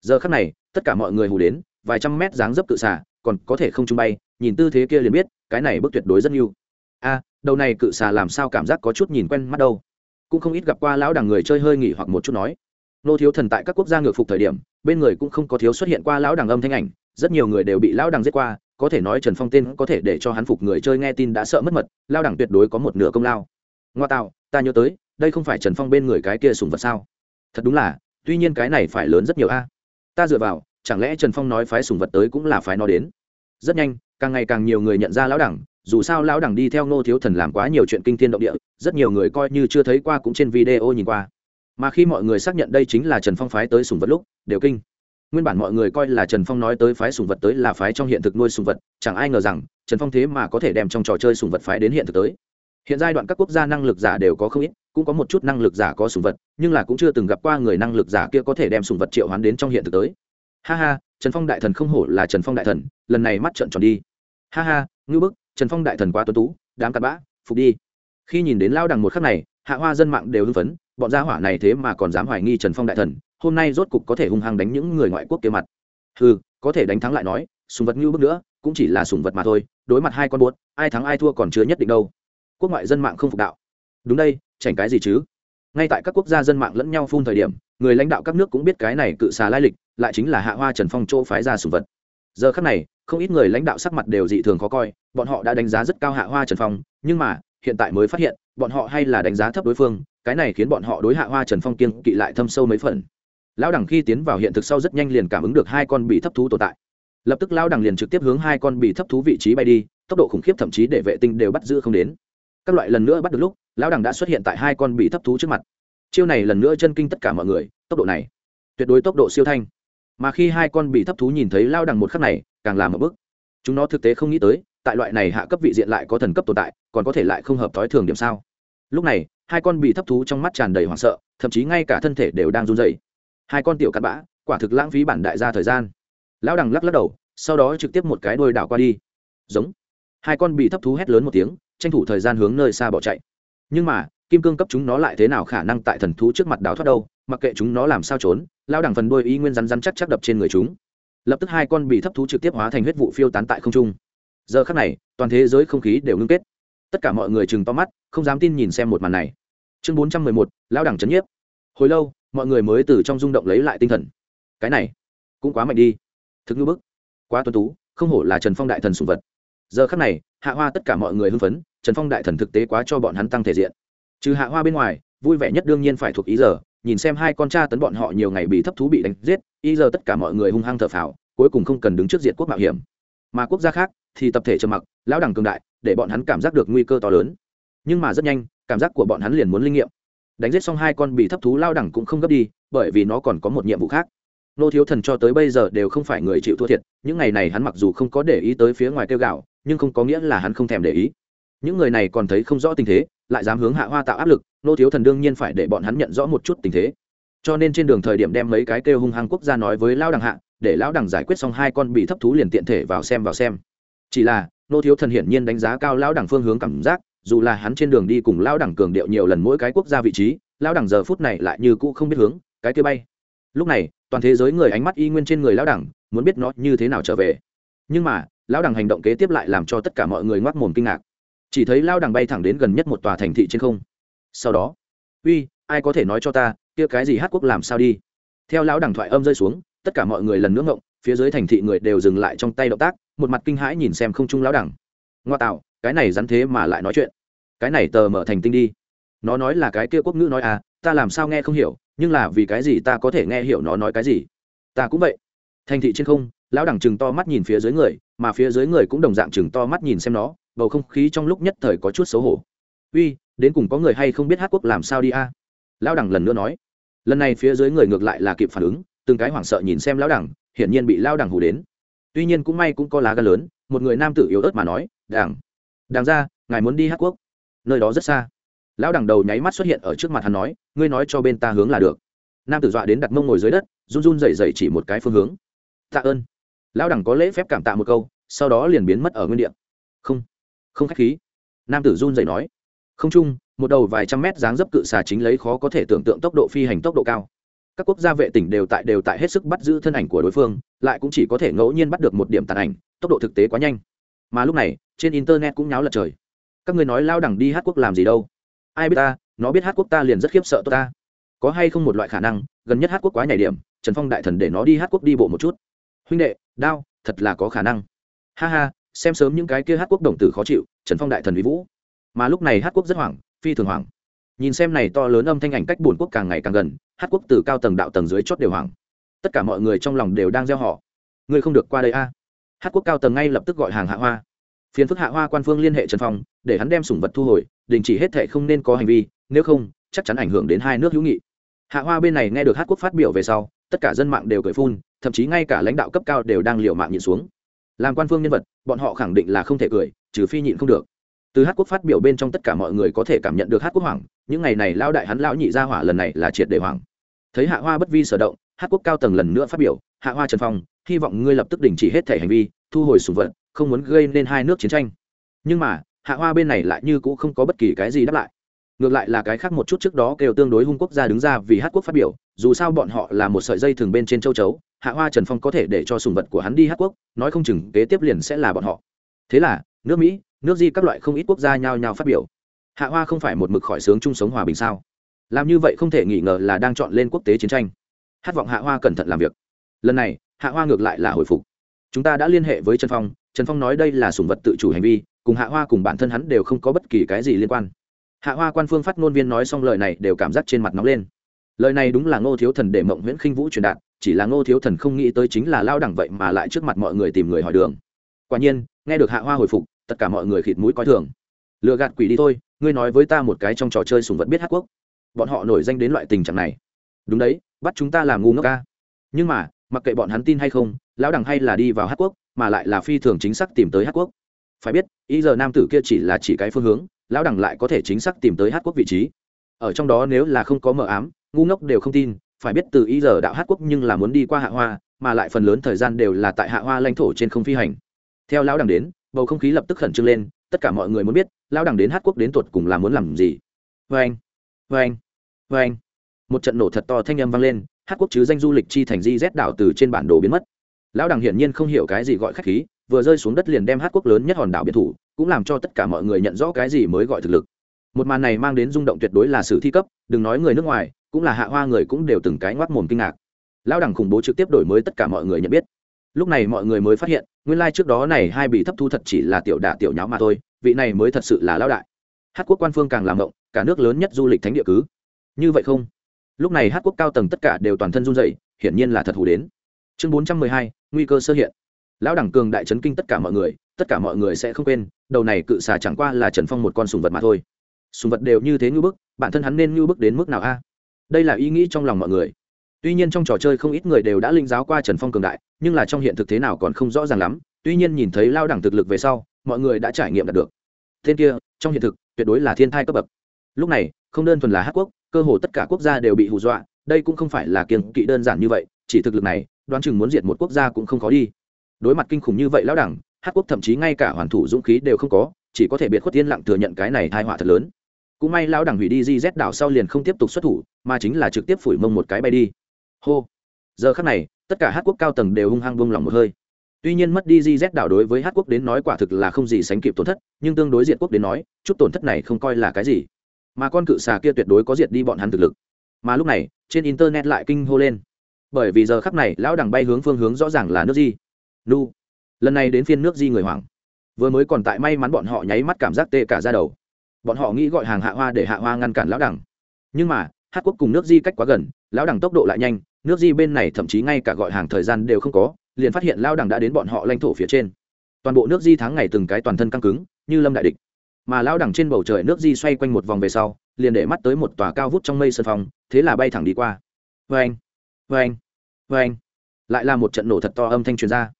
Giờ khắc này, tất cả mọi người hù đến, vài trăm mét dáng dấp cự xả, còn có thể không trung bay, nhìn tư thế kia liền biết, cái này bước tuyệt đối rất nhiều a, đầu này cự xà làm sao cảm giác có chút nhìn quen mắt đâu. Cũng không ít gặp qua lão đằng người chơi hơi nghỉ hoặc một chút nói. Nô thiếu thần tại các quốc gia ngược phục thời điểm, bên người cũng không có thiếu xuất hiện qua lão đằng âm thanh ảnh, rất nhiều người đều bị lão đằng giết qua, có thể nói trần phong tên có thể để cho hắn phục người chơi nghe tin đã sợ mất mật lao đẳng tuyệt đối có một nửa công lao. Ngoa tạo ta nhớ tới, đây không phải trần phong bên người cái kia sùng vật sao? Thật đúng là, tuy nhiên cái này phải lớn rất nhiều a. Ta dựa vào, chẳng lẽ trần phong nói phái sùng vật tới cũng là phái nó đến? Rất nhanh, càng ngày càng nhiều người nhận ra lão đẳng, dù sao lão đẳng đi theo ngô thiếu thần làm quá nhiều chuyện kinh thiên động địa, rất nhiều người coi như chưa thấy qua cũng trên video nhìn qua. Mà khi mọi người xác nhận đây chính là trần phong phái tới sùng vật lúc, đều kinh. Nguyên bản mọi người coi là trần phong nói tới phái sùng vật tới là phái trong hiện thực nuôi sùng vật, chẳng ai ngờ rằng, trần phong thế mà có thể đem trong trò chơi sùng vật phái đến hiện thực tới hiện giai đoạn các quốc gia năng lực giả đều có không ít, cũng có một chút năng lực giả có sùng vật, nhưng là cũng chưa từng gặp qua người năng lực giả kia có thể đem sùng vật triệu hoán đến trong hiện thực tới. Ha ha, trần phong đại thần không hổ là trần phong đại thần, lần này mắt trợn tròn đi. Ha ha, ngưu bức, trần phong đại thần quá tuấn tú, đám cặn bã, phục đi. Khi nhìn đến lao đằng một khắc này, hạ hoa dân mạng đều hưng phấn, bọn gia hỏa này thế mà còn dám hoài nghi trần phong đại thần, hôm nay rốt cục có thể hung hăng đánh những người ngoại quốc kia mặt. Ừ có thể đánh thắng lại nói, sùng vật ngưu bức nữa, cũng chỉ là sùng vật mà thôi, đối mặt hai con buốt, ai thắng ai thua còn chưa nhất định đâu quốc ngoại dân mạng không phục đạo. Đúng đây, chảnh cái gì chứ? Ngay tại các quốc gia dân mạng lẫn nhau phun thời điểm, người lãnh đạo các nước cũng biết cái này cự xà lai lịch, lại chính là hạ hoa trần phong chỗ phái ra sùng vật. Giờ khắc này, không ít người lãnh đạo sắc mặt đều dị thường khó coi, bọn họ đã đánh giá rất cao hạ hoa trần phong, nhưng mà, hiện tại mới phát hiện, bọn họ hay là đánh giá thấp đối phương, cái này khiến bọn họ đối hạ hoa trần phong kiên kỵ lại thâm sâu mấy phần. Lão đẳng khi tiến vào hiện thực sau rất nhanh liền cảm ứng được hai con bị thấp thú tồn tại. Lập tức lão đẳng liền trực tiếp hướng hai con bị thấp thú vị trí bay đi, tốc độ khủng khiếp thậm chí để vệ tinh đều bắt giữ không đến các loại lần nữa bắt được lúc, lão đẳng đã xuất hiện tại hai con bị thấp thú trước mặt. Chiêu này lần nữa chân kinh tất cả mọi người, tốc độ này, tuyệt đối tốc độ siêu thanh. Mà khi hai con bị thấp thú nhìn thấy lao đằng một khắc này, càng làm một bước. Chúng nó thực tế không nghĩ tới, tại loại này hạ cấp vị diện lại có thần cấp tồn tại, còn có thể lại không hợp thói thường điểm sao? Lúc này, hai con bị thấp thú trong mắt tràn đầy hoảng sợ, thậm chí ngay cả thân thể đều đang run dày hai con tiểu cắt bã, quả thực lãng phí bản đại gia thời gian. Lão đằng lắc lắc đầu, sau đó trực tiếp một cái đôi đảo qua đi. Giống. Hai con bị thấp thú hét lớn một tiếng tranh thủ thời gian hướng nơi xa bỏ chạy. Nhưng mà, kim cương cấp chúng nó lại thế nào khả năng tại thần thú trước mặt đào thoát đâu, mặc kệ chúng nó làm sao trốn lao đẳng phần đôi ý nguyên rắn rắn chắc chắc đập trên người chúng. Lập tức hai con bị thấp thú trực tiếp hóa thành huyết vụ phiêu tán tại không trung. Giờ khắc này, toàn thế giới không khí đều ngưng kết. Tất cả mọi người chừng to mắt, không dám tin nhìn xem một màn này. Chương bốn trăm mười một lao đẳng trấn nhiếp. Hồi lâu, mọi người mới từ trong rung động lấy lại tinh thần. Cái này, cũng quá mạnh đi. Thực ngư bức. Quá tuân tú, không hổ là trần phong đại thần sùng vật giờ khắc này, hạ hoa tất cả mọi người hưng phấn, trần phong đại thần thực tế quá cho bọn hắn tăng thể diện. Trừ hạ hoa bên ngoài, vui vẻ nhất đương nhiên phải thuộc ý giờ, nhìn xem hai con cha tấn bọn họ nhiều ngày bị thấp thú bị đánh giết, ý giờ tất cả mọi người hung hăng thở phào, cuối cùng không cần đứng trước diện quốc mạo hiểm. Mà quốc gia khác thì tập thể trầm mặc, lão đẳng cường đại, để bọn hắn cảm giác được nguy cơ to lớn. Nhưng mà rất nhanh, cảm giác của bọn hắn liền muốn linh nghiệm. Đánh giết xong hai con bị thấp thú lao đẳng cũng không gấp đi, bởi vì nó còn có một nhiệm vụ khác. Nô thiếu thần cho tới bây giờ đều không phải người chịu thua thiệt, những ngày này hắn mặc dù không có để ý tới phía ngoài kêu gạo nhưng không có nghĩa là hắn không thèm để ý. Những người này còn thấy không rõ tình thế, lại dám hướng hạ hoa tạo áp lực, nô thiếu thần đương nhiên phải để bọn hắn nhận rõ một chút tình thế. Cho nên trên đường thời điểm đem mấy cái kêu hung hăng quốc gia nói với lao đằng hạ, để lão đằng giải quyết xong hai con bị thấp thú liền tiện thể vào xem vào xem. Chỉ là, nô thiếu thần hiển nhiên đánh giá cao lão đằng phương hướng cảm giác, dù là hắn trên đường đi cùng lão đằng cường điệu nhiều lần mỗi cái quốc gia vị trí, lão đằng giờ phút này lại như cũ không biết hướng, cái kia bay. Lúc này, toàn thế giới người ánh mắt y nguyên trên người lão đẳng muốn biết nó như thế nào trở về. Nhưng mà lão đằng hành động kế tiếp lại làm cho tất cả mọi người ngoác mồm kinh ngạc. Chỉ thấy lão đằng bay thẳng đến gần nhất một tòa thành thị trên không. Sau đó, uy, ai có thể nói cho ta, kia cái gì hát quốc làm sao đi? Theo lão đằng thoại âm rơi xuống, tất cả mọi người lần nữa ngộng, phía dưới thành thị người đều dừng lại trong tay động tác, một mặt kinh hãi nhìn xem không trung lão đằng. Ngoa tạo, cái này rắn thế mà lại nói chuyện. Cái này tờ mở thành tinh đi. Nó nói là cái kia quốc ngữ nói à ta làm sao nghe không hiểu, nhưng là vì cái gì ta có thể nghe hiểu nó nói cái gì? Ta cũng vậy. Thành thị trên không lão đẳng chừng to mắt nhìn phía dưới người, mà phía dưới người cũng đồng dạng chừng to mắt nhìn xem nó, bầu không khí trong lúc nhất thời có chút xấu hổ. Uy, đến cùng có người hay không biết hát quốc làm sao đi a? À? lão đẳng lần nữa nói. Lần này phía dưới người ngược lại là kịp phản ứng, từng cái hoảng sợ nhìn xem lão đẳng, hiển nhiên bị lão đẳng hù đến. Tuy nhiên cũng may cũng có lá gan lớn, một người nam tử yếu ớt mà nói đảng đảng ra, ngài muốn đi hát quốc? Nơi đó rất xa. Lão đẳng đầu nháy mắt xuất hiện ở trước mặt hắn nói, ngươi nói cho bên ta hướng là được. Nam tử dọa đến đặt mông ngồi dưới đất, run run rẩy rẩy chỉ một cái phương hướng. Tạ ơn lão đẳng có lễ phép cảm tạ một câu, sau đó liền biến mất ở nguyên địa. Không không khách khí. Nam tử run rẩy nói. Không chung, một đầu vài trăm mét dáng dấp cự xà chính lấy khó có thể tưởng tượng tốc độ phi hành tốc độ cao. Các quốc gia vệ tỉnh đều tại đều tại hết sức bắt giữ thân ảnh của đối phương, lại cũng chỉ có thể ngẫu nhiên bắt được một điểm tàn ảnh, tốc độ thực tế quá nhanh. Mà lúc này, trên internet cũng nháo lật trời. Các người nói lao đẳng đi hát quốc làm gì đâu? Ai biết ta, nó biết hát quốc ta liền rất khiếp sợ tôi ta. Có hay không một loại khả năng, gần nhất hát quốc quá nhảy điểm, trần phong đại thần để nó đi hát quốc đi bộ một chút. Huynh đệ đao, thật là có khả năng. Ha ha, xem sớm những cái kia hát quốc đồng tử khó chịu, trần phong đại thần vĩ vũ. Mà lúc này hát quốc rất hoảng, phi thường hoảng. Nhìn xem này to lớn âm thanh ảnh cách bổn quốc càng ngày càng gần, hát quốc từ cao tầng đạo tầng dưới chót đều hoảng. Tất cả mọi người trong lòng đều đang gieo họ. Ngươi không được qua đây a. À. hát quốc cao tầng ngay lập tức gọi hàng hạ hoa. Phiến phức hạ hoa quan phương liên hệ trần phong, để hắn đem sủng vật thu hồi, đình chỉ hết thệ không nên có hành vi, nếu không, chắc chắn ảnh hưởng đến hai nước hữu nghị hạ hoa bên này nghe được hát quốc phát biểu về sau, tất cả dân mạng đều cười phun, thậm chí ngay cả lãnh đạo cấp cao đều đang liều mạng nhịn xuống. Làm quan phương nhân vật, bọn họ khẳng định là không thể cười, trừ phi nhịn không được. Từ hát quốc phát biểu bên trong tất cả mọi người có thể cảm nhận được hát quốc hoảng, những ngày này lao đại hắn lão nhị ra hỏa lần này là triệt để hoảng. Thấy hạ hoa bất vi sở động, hát quốc cao tầng lần nữa phát biểu, hạ hoa trần phong, hy vọng ngươi lập tức đình chỉ hết thể hành vi, thu hồi sùng vật, không muốn gây nên hai nước chiến tranh. Nhưng mà, hạ hoa bên này lại như cũng không có bất kỳ cái gì đáp lại ngược lại là cái khác một chút trước đó kêu tương đối hung quốc gia đứng ra vì hát quốc phát biểu, dù sao bọn họ là một sợi dây thường bên trên châu chấu, hạ hoa trần phong có thể để cho sùng vật của hắn đi hát quốc, nói không chừng kế tiếp liền sẽ là bọn họ. Thế là, nước mỹ, nước di các loại không ít quốc gia nhao nhao phát biểu. Hạ hoa không phải một mực khỏi sướng chung sống hòa bình sao? Làm như vậy không thể nghi ngờ là đang chọn lên quốc tế chiến tranh. Hát vọng hạ hoa cẩn thận làm việc. Lần này, hạ hoa ngược lại là hồi phục. Chúng ta đã liên hệ với trần phong trần phong nói đây là sùng vật tự chủ hành vi, cùng hạ hoa cùng bản thân hắn đều không có bất kỳ cái gì liên quan hạ hoa quan phương phát ngôn viên nói xong lời này đều cảm giác trên mặt nóng lên. Lời này đúng là ngô thiếu thần để mộng nguyễn khinh vũ truyền đạt, chỉ là ngô thiếu thần không nghĩ tới chính là lao đẳng vậy mà lại trước mặt mọi người tìm người hỏi đường. Quả nhiên, nghe được hạ hoa hồi phục, tất cả mọi người khịt mũi coi thường. Lựa gạt quỷ đi thôi, ngươi nói với ta một cái trong trò chơi sùng vật biết hát quốc. Bọn họ nổi danh đến loại tình trạng này. Đúng đấy, bắt chúng ta làm ngu ngốc ca. Nhưng mà, mặc kệ bọn hắn tin hay không, lão đẳng hay là đi vào hát quốc, mà lại là phi thường chính xác tìm tới hát quốc. Phải biết ý giờ nam tử kia chỉ là chỉ cái phương hướng lão đẳng lại có thể chính xác tìm tới hát quốc vị trí. Ở trong đó nếu là không có mờ ám, ngu ngốc đều không tin, phải biết từ ý giờ đạo hát quốc nhưng là muốn đi qua hạ hoa, mà lại phần lớn thời gian đều là tại hạ hoa lãnh thổ trên không phi hành. Theo lão đẳng đến, bầu không khí lập tức khẩn trương lên, tất cả mọi người muốn biết, lão đẳng đến hát quốc đến tuột cùng là muốn làm gì? Vê anh vê anh vê anh một trận nổ thật to thanh âm vang lên, hát quốc chứ danh du lịch chi thành di rét đảo từ trên bản đồ biến mất. Lão đẳng hiển nhiên không hiểu cái gì gọi khách khí, vừa rơi xuống đất liền đem hát quốc lớn nhất hòn đảo biệt thủ cũng làm cho tất cả mọi người nhận rõ cái gì mới gọi thực lực. Một màn này mang đến rung động tuyệt đối là sử thi cấp, đừng nói người nước ngoài, cũng là hạ hoa người cũng đều từng cái ngoác mồm kinh ngạc. Lão đẳng khủng bố trực tiếp đổi mới tất cả mọi người nhận biết. Lúc này mọi người mới phát hiện, nguyên lai、like、trước đó này hai bị thấp thu thật chỉ là tiểu đả tiểu nháo mà thôi, vị này mới thật sự là lão đại. Hát quốc quan phương càng làm động cả nước lớn nhất du lịch thánh địa cứ. Như vậy không? Lúc này hát quốc cao tầng tất cả đều toàn thân run dậy hiển nhiên là thật hủ đến. Chương bốn trăm mười hai, nguy cơ sơ hiện. Lão đẳng cường đại chấn kinh tất cả mọi người tất cả mọi người sẽ không quên, đầu này cự xà chẳng qua là trần phong một con sùng vật mà thôi. Sùng vật đều như thế ngưu bức, bản thân hắn nên ngưu bức đến mức nào a? Đây là ý nghĩ trong lòng mọi người. Tuy nhiên trong trò chơi không ít người đều đã linh giáo qua trần phong cường đại, nhưng là trong hiện thực thế nào còn không rõ ràng lắm. Tuy nhiên nhìn thấy lao đẳng thực lực về sau, mọi người đã trải nghiệm đạt được. Tên kia, trong hiện thực, tuyệt đối là thiên thai cấp bậc. Lúc này, không đơn thuần là hát quốc, cơ hồ tất cả quốc gia đều bị hù dọa, đây cũng không phải là kiềng kỵ đơn giản như vậy, chỉ thực lực này, đoán chừng muốn diệt một quốc gia cũng không khó đi. Đối mặt kinh khủng như vậy lão đẳng hát quốc thậm chí ngay cả hoàn thủ dũng khí đều không có, chỉ có thể biệt khuất tiên lặng thừa nhận cái này thai họa thật lớn. Cũng may lão đẳng hủy đi di z đảo sau liền không tiếp tục xuất thủ, mà chính là trực tiếp phủi mông một cái bay đi. Hô. Giờ khắc này, tất cả hát quốc cao tầng đều hung hăng bông lòng một hơi. Tuy nhiên mất đi di z đảo đối với hát quốc đến nói quả thực là không gì sánh kịp tổn thất, nhưng tương đối diệt quốc đến nói, chút tổn thất này không coi là cái gì. Mà con cự xà kia tuyệt đối có diệt đi bọn hắn thực lực. Mà lúc này, trên internet lại kinh hô lên. Bởi vì giờ khắc này, lão đằng bay hướng phương hướng rõ ràng là nước di nu lần này đến phiên nước di người hoảng vừa mới còn tại may mắn bọn họ nháy mắt cảm giác tê cả ra đầu. Bọn họ nghĩ gọi hàng hạ hoa để hạ hoa ngăn cản lão đẳng. Nhưng mà, hát quốc cùng nước di cách quá gần, lão đẳng tốc độ lại nhanh, nước di bên này thậm chí ngay cả gọi hàng thời gian đều không có, liền phát hiện lão đẳng đã đến bọn họ lãnh thổ phía trên. Toàn bộ nước di tháng ngày từng cái toàn thân căng cứng, như lâm đại địch. Mà lão đẳng trên bầu trời nước di xoay quanh một vòng về sau, liền để mắt tới một tòa cao vút trong mây sân phòng thế là bay thẳng đi qua. Vê anh vê anh vê anh lại là một trận nổ thật to âm thanh truyền ra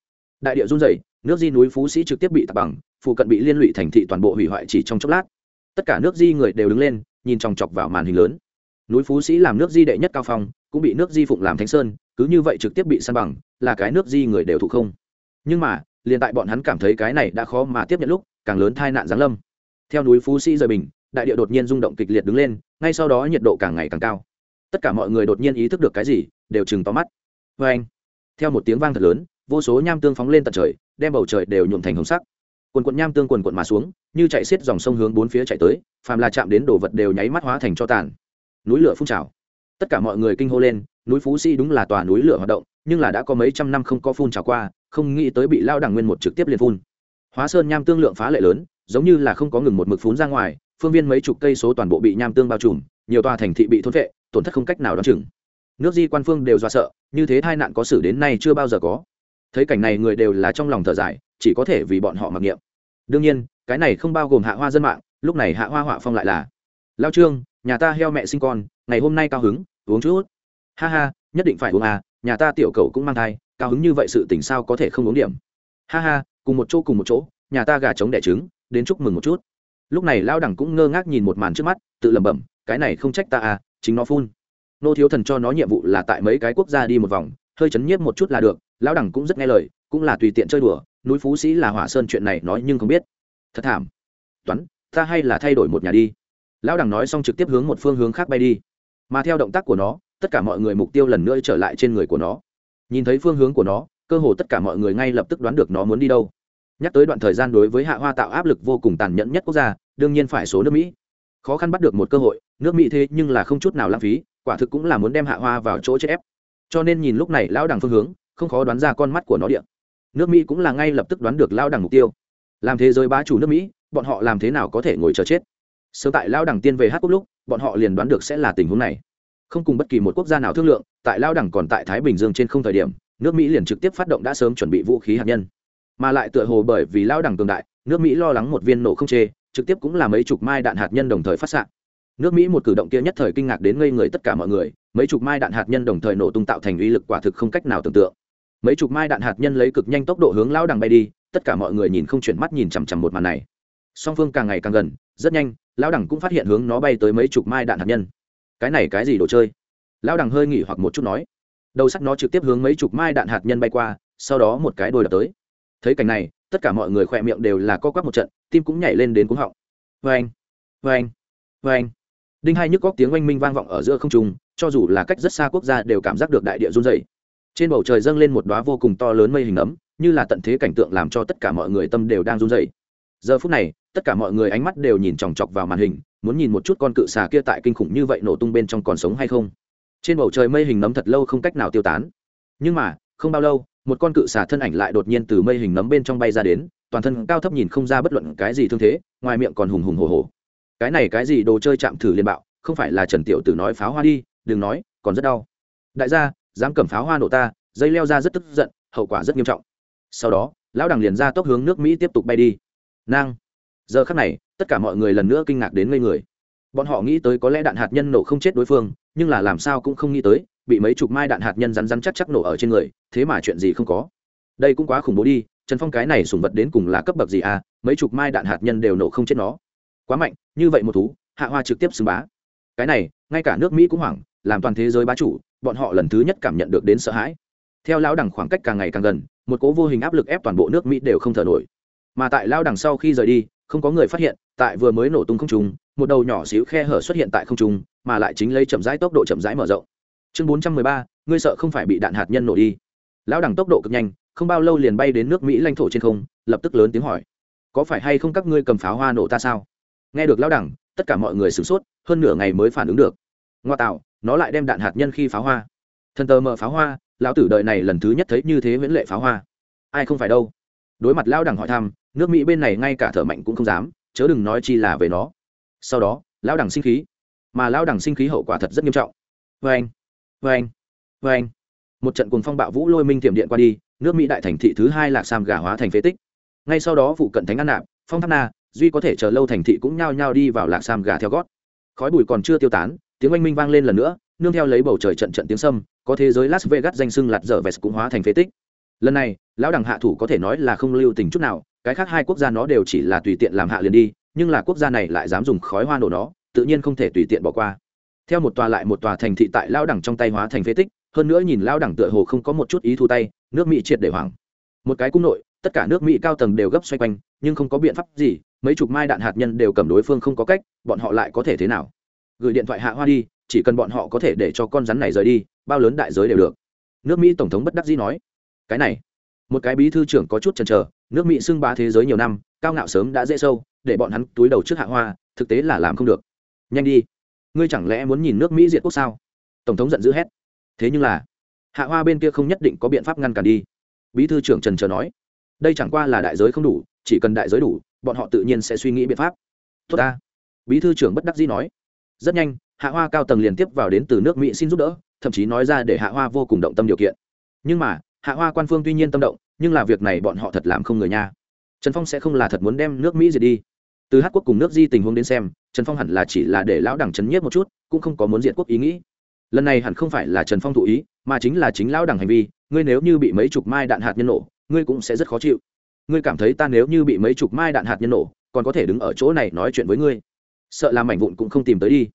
đại địa run rẩy, nước di núi phú sĩ trực tiếp bị tạt bằng, phụ cận bị liên lụy thành thị toàn bộ hủy hoại chỉ trong chốc lát. Tất cả nước di người đều đứng lên, nhìn chòng chọc vào màn hình lớn. Núi phú sĩ làm nước di đệ nhất cao phong, cũng bị nước di phụng làm thánh sơn, cứ như vậy trực tiếp bị săn bằng, là cái nước di người đều thụ không. Nhưng mà, liền tại bọn hắn cảm thấy cái này đã khó mà tiếp nhận lúc, càng lớn tai nạn giáng lâm. Theo núi phú sĩ rời bình, đại địa đột nhiên rung động kịch liệt đứng lên, ngay sau đó nhiệt độ càng ngày càng cao. Tất cả mọi người đột nhiên ý thức được cái gì, đều chừng to mắt. Vê anh theo một tiếng vang thật lớn vô số nham tương phóng lên tận trời, đem bầu trời đều nhuộm thành hồng sắc. Quần quận nham tương quần quận mà xuống, như chạy xiết dòng sông hướng bốn phía chạy tới, phàm là chạm đến đồ vật đều nháy mắt hóa thành cho tàn. Núi lửa phun trào. Tất cả mọi người kinh hô lên, núi phú sĩ đúng là tòa núi lửa hoạt động, nhưng là đã có mấy trăm năm không có phun trào qua, không nghĩ tới bị lao đẳng nguyên một trực tiếp liền phun. Hóa sơn nham tương lượng phá lệ lớn, giống như là không có ngừng một mực phun ra ngoài, phương viên mấy chục cây số toàn bộ bị nham tương bao trùm, nhiều tòa thành thị bị thôn vệ, tổn thất không cách nào đ o á n chừng. Nước di quan phương đều do sợ, như thế tai nạn có xử đến nay chưa bao giờ có thấy cảnh này người đều là trong lòng thở dài, chỉ có thể vì bọn họ mặc niệm. Đương nhiên, cái này không bao gồm hạ hoa dân mạng, lúc này hạ hoa họa phong lại là lao trương, nhà ta heo mẹ sinh con, ngày hôm nay cao hứng, uống chút. Ha ha, nhất định phải uống à nhà ta tiểu cầu cũng mang thai, cao hứng như vậy sự tình sao có thể không uống điểm? Ha ha, cùng một chỗ, cùng một chỗ, nhà ta gà trống đẻ trứng, đến chúc mừng một chút. Lúc này lao đẳng cũng ngơ ngác nhìn một màn trước mắt, tự lẩm bẩm, cái này không trách ta à chính nó phun. Nô thiếu thần cho nó nhiệm vụ là tại mấy cái quốc gia đi một vòng, hơi chấn nhiếp một chút là được Lão đẳng cũng rất nghe lời, cũng là tùy tiện chơi đùa, núi phú sĩ là hỏa sơn chuyện này nói nhưng không biết. Thật thảm. Toán, ta hay là thay đổi một nhà đi. Lão đẳng nói xong trực tiếp hướng một phương hướng khác bay đi. Mà theo động tác của nó, tất cả mọi người mục tiêu lần nữa trở lại trên người của nó. Nhìn thấy phương hướng của nó, cơ hồ tất cả mọi người ngay lập tức đoán được nó muốn đi đâu. Nhắc tới đoạn thời gian đối với hạ hoa tạo áp lực vô cùng tàn nhẫn nhất quốc gia, đương nhiên phải số nước mỹ. Khó khăn bắt được một cơ hội, nước mỹ thế nhưng là không chút nào lãng phí, quả thực cũng là muốn đem hạ hoa vào chỗ chết ép. Cho nên nhìn lúc này lão đằng phương hướng không khó đoán ra con mắt của nó điện nước mỹ cũng là ngay lập tức đoán được lão đẳng mục tiêu. Làm thế giới bá chủ nước mỹ, bọn họ làm thế nào có thể ngồi chờ chết? Sớm tại lão đẳng tiên về hát quốc lúc, bọn họ liền đoán được sẽ là tình huống này. Không cùng bất kỳ một quốc gia nào thương lượng, tại lão đẳng còn tại thái bình dương trên không thời điểm, nước mỹ liền trực tiếp phát động đã sớm chuẩn bị vũ khí hạt nhân. Mà lại tựa hồ bởi vì lao đẳng cường đại, nước mỹ lo lắng một viên nổ không chê, trực tiếp cũng là mấy chục mai đạn hạt nhân đồng thời phát s nước mỹ một cử động kia nhất thời kinh ngạc đến ngây người tất cả mọi người, mấy chục mai đạn hạt nhân đồng thời nổ tung tạo thành uy lực quả thực không cách nào tưởng tượng mấy chục mai đạn hạt nhân lấy cực nhanh tốc độ hướng lão đằng bay đi, tất cả mọi người nhìn không chuyển mắt nhìn chằm chằm một màn này. Song phương càng ngày càng gần, rất nhanh, lão đẳng cũng phát hiện hướng nó bay tới mấy chục mai đạn hạt nhân. Cái này cái gì đồ chơi? Lão đẳng hơi nghỉ hoặc một chút nói. Đầu sắt nó trực tiếp hướng mấy chục mai đạn hạt nhân bay qua, sau đó một cái đôi đập tới. Thấy cảnh này, tất cả mọi người khỏe miệng đều là co quắp một trận, tim cũng nhảy lên đến cuống họng. Vê anh vê anh vê anh đinh hai nhức góc tiếng oanh minh vang vọng ở giữa không trung, cho dù là cách rất xa quốc gia đều cảm giác được đại địa run dày trên bầu trời dâng lên một đoá vô cùng to lớn mây hình ấm, như là tận thế cảnh tượng làm cho tất cả mọi người tâm đều đang run dày giờ phút này, tất cả mọi người ánh mắt đều nhìn chòng chọc vào màn hình, muốn nhìn một chút con cự xà kia tại kinh khủng như vậy nổ tung bên trong còn sống hay không. Trên bầu trời mây hình nấm thật lâu không cách nào tiêu tán. Nhưng mà, không bao lâu, một con cự xà thân ảnh lại đột nhiên từ mây hình nấm bên trong bay ra đến, toàn thân cao thấp nhìn không ra bất luận cái gì thương thế, ngoài miệng còn hùng hùng hồ hồ cái này cái gì đồ chơi chạm thử liên bạo, không phải là trần tiểu tử nói pháo hoa đi, đừng nói, còn rất đau. Đại gia dám cầm pháo hoa nổ ta, dây leo ra rất tức giận, hậu quả rất nghiêm trọng. Sau đó, lão đằng liền ra tốc hướng nước mỹ tiếp tục bay đi. Nang. Giờ khắc này, tất cả mọi người lần nữa kinh ngạc đến ngây người. Bọn họ nghĩ tới có lẽ đạn hạt nhân nổ không chết đối phương, nhưng là làm sao cũng không nghĩ tới, bị mấy chục mai đạn hạt nhân rắn rắn chắc chắc nổ ở trên người, thế mà chuyện gì không có. Đây cũng quá khủng bố đi, trần phong cái này sùng vật đến cùng là cấp bậc gì à mấy chục mai đạn hạt nhân đều nổ không chết nó. Quá mạnh, như vậy một thú, hạ hoa trực tiếp xưng bá. Cái này, ngay cả nước mỹ cũng hoảng, làm toàn thế giới bá chủ bọn họ lần thứ nhất cảm nhận được đến sợ hãi. Theo lão đẳng khoảng cách càng ngày càng gần, một cố vô hình áp lực ép toàn bộ nước mỹ đều không thở nổi. Mà tại lao đằng sau khi rời đi, không có người phát hiện, tại vừa mới nổ tung không trung, một đầu nhỏ xíu khe hở xuất hiện tại không trung, mà lại chính lấy chậm rãi tốc độ chậm rãi mở rộng. Chương bốn trăm mười ba, ngươi sợ không phải bị đạn hạt nhân nổ đi. Lão đẳng tốc độ cực nhanh, không bao lâu liền bay đến nước mỹ lãnh thổ trên không, lập tức lớn tiếng hỏi. Có phải hay không các ngươi cầm pháo hoa nổ ta sao? Nghe được lão đẳng tất cả mọi người sửng sốt, hơn nửa ngày mới phản ứng được. Ngoa tạo nó lại đem đạn hạt nhân khi pháo hoa. Thần tờ mở pháo hoa, lão tử đợi này lần thứ nhất thấy như thế viễn lệ pháo hoa. Ai không phải đâu. Đối mặt lão đẳng hỏi thăm, nước mỹ bên này ngay cả thở mạnh cũng không dám, chớ đừng nói chi là về nó. Sau đó, lão đẳng sinh khí. Mà lão đẳng sinh khí hậu quả thật rất nghiêm trọng. Vê anh vê anh vê anh. Một trận cùng phong bạo vũ lôi minh tiệm điện qua đi, nước mỹ đại thành thị thứ hai lạc sam gà hóa thành phế tích. Ngay sau đó vụ cận thánh an nạp, phong tháp na, duy có thể chờ lâu thành thị cũng nhao nhao đi vào lạc sam gà theo gót. Khói bụi còn chưa tiêu tán tiếng oanh minh vang lên lần nữa, nương theo lấy bầu trời trận trận tiếng sâm, có thế giới las vegas danh sưng lạt dở vest cũng hóa thành phế tích. Lần này, lão đẳng hạ thủ có thể nói là không lưu tình chút nào, cái khác hai quốc gia nó đều chỉ là tùy tiện làm hạ liền đi, nhưng là quốc gia này lại dám dùng khói hoa nổ nó, tự nhiên không thể tùy tiện bỏ qua. Theo một tòa lại một tòa thành thị tại lao đẳng trong tay hóa thành phế tích, hơn nữa nhìn lao đẳng tựa hồ không có một chút ý thu tay, nước mỹ triệt để hoảng. Một cái cung nội, tất cả nước mỹ cao tầng đều gấp xoay quanh, nhưng không có biện pháp gì, mấy chục mai đạn hạt nhân đều cầm đối phương không có cách, bọn họ lại có thể thế nào? Gửi điện thoại hạ hoa đi, chỉ cần bọn họ có thể để cho con rắn này rời đi, bao lớn đại giới đều được. Nước mỹ tổng thống bất đắc dĩ nói. Cái này. Một cái bí thư trưởng có chút chần chờ, nước mỹ xưng bá thế giới nhiều năm, cao ngạo sớm đã dễ sâu, để bọn hắn túi đầu trước hạ hoa, thực tế là làm không được. Nhanh đi. Ngươi chẳng lẽ muốn nhìn nước mỹ diệt quốc sao? Tổng thống giận dữ hét. Thế nhưng là, hạ hoa bên kia không nhất định có biện pháp ngăn cản đi. Bí thư trưởng trần chờ nói. Đây chẳng qua là đại giới không đủ, chỉ cần đại giới đủ, bọn họ tự nhiên sẽ suy nghĩ biện pháp. Tốt ta. Bí thư trưởng bất đắc dĩ nói rất nhanh, hạ hoa cao tầng liền tiếp vào đến từ nước mỹ xin giúp đỡ, thậm chí nói ra để hạ hoa vô cùng động tâm điều kiện. Nhưng mà, hạ hoa quan phương tuy nhiên tâm động, nhưng là việc này bọn họ thật làm không người nha. Trần phong sẽ không là thật muốn đem nước mỹ diệt đi. Từ hát quốc cùng nước di tình huống đến xem, trần phong hẳn là chỉ là để lão đẳng trấn nhiếp một chút, cũng không có muốn diệt quốc ý nghĩ. Lần này hẳn không phải là trần phong thụ ý, mà chính là chính lão đẳng hành vi, ngươi nếu như bị mấy chục mai đạn hạt nhân nổ, ngươi cũng sẽ rất khó chịu. Ngươi cảm thấy ta nếu như bị mấy chục mai đạn hạt nhân nổ, còn có thể đứng ở chỗ này nói chuyện với ngươi sợ làm mảnh vụn cũng không tìm tới đi.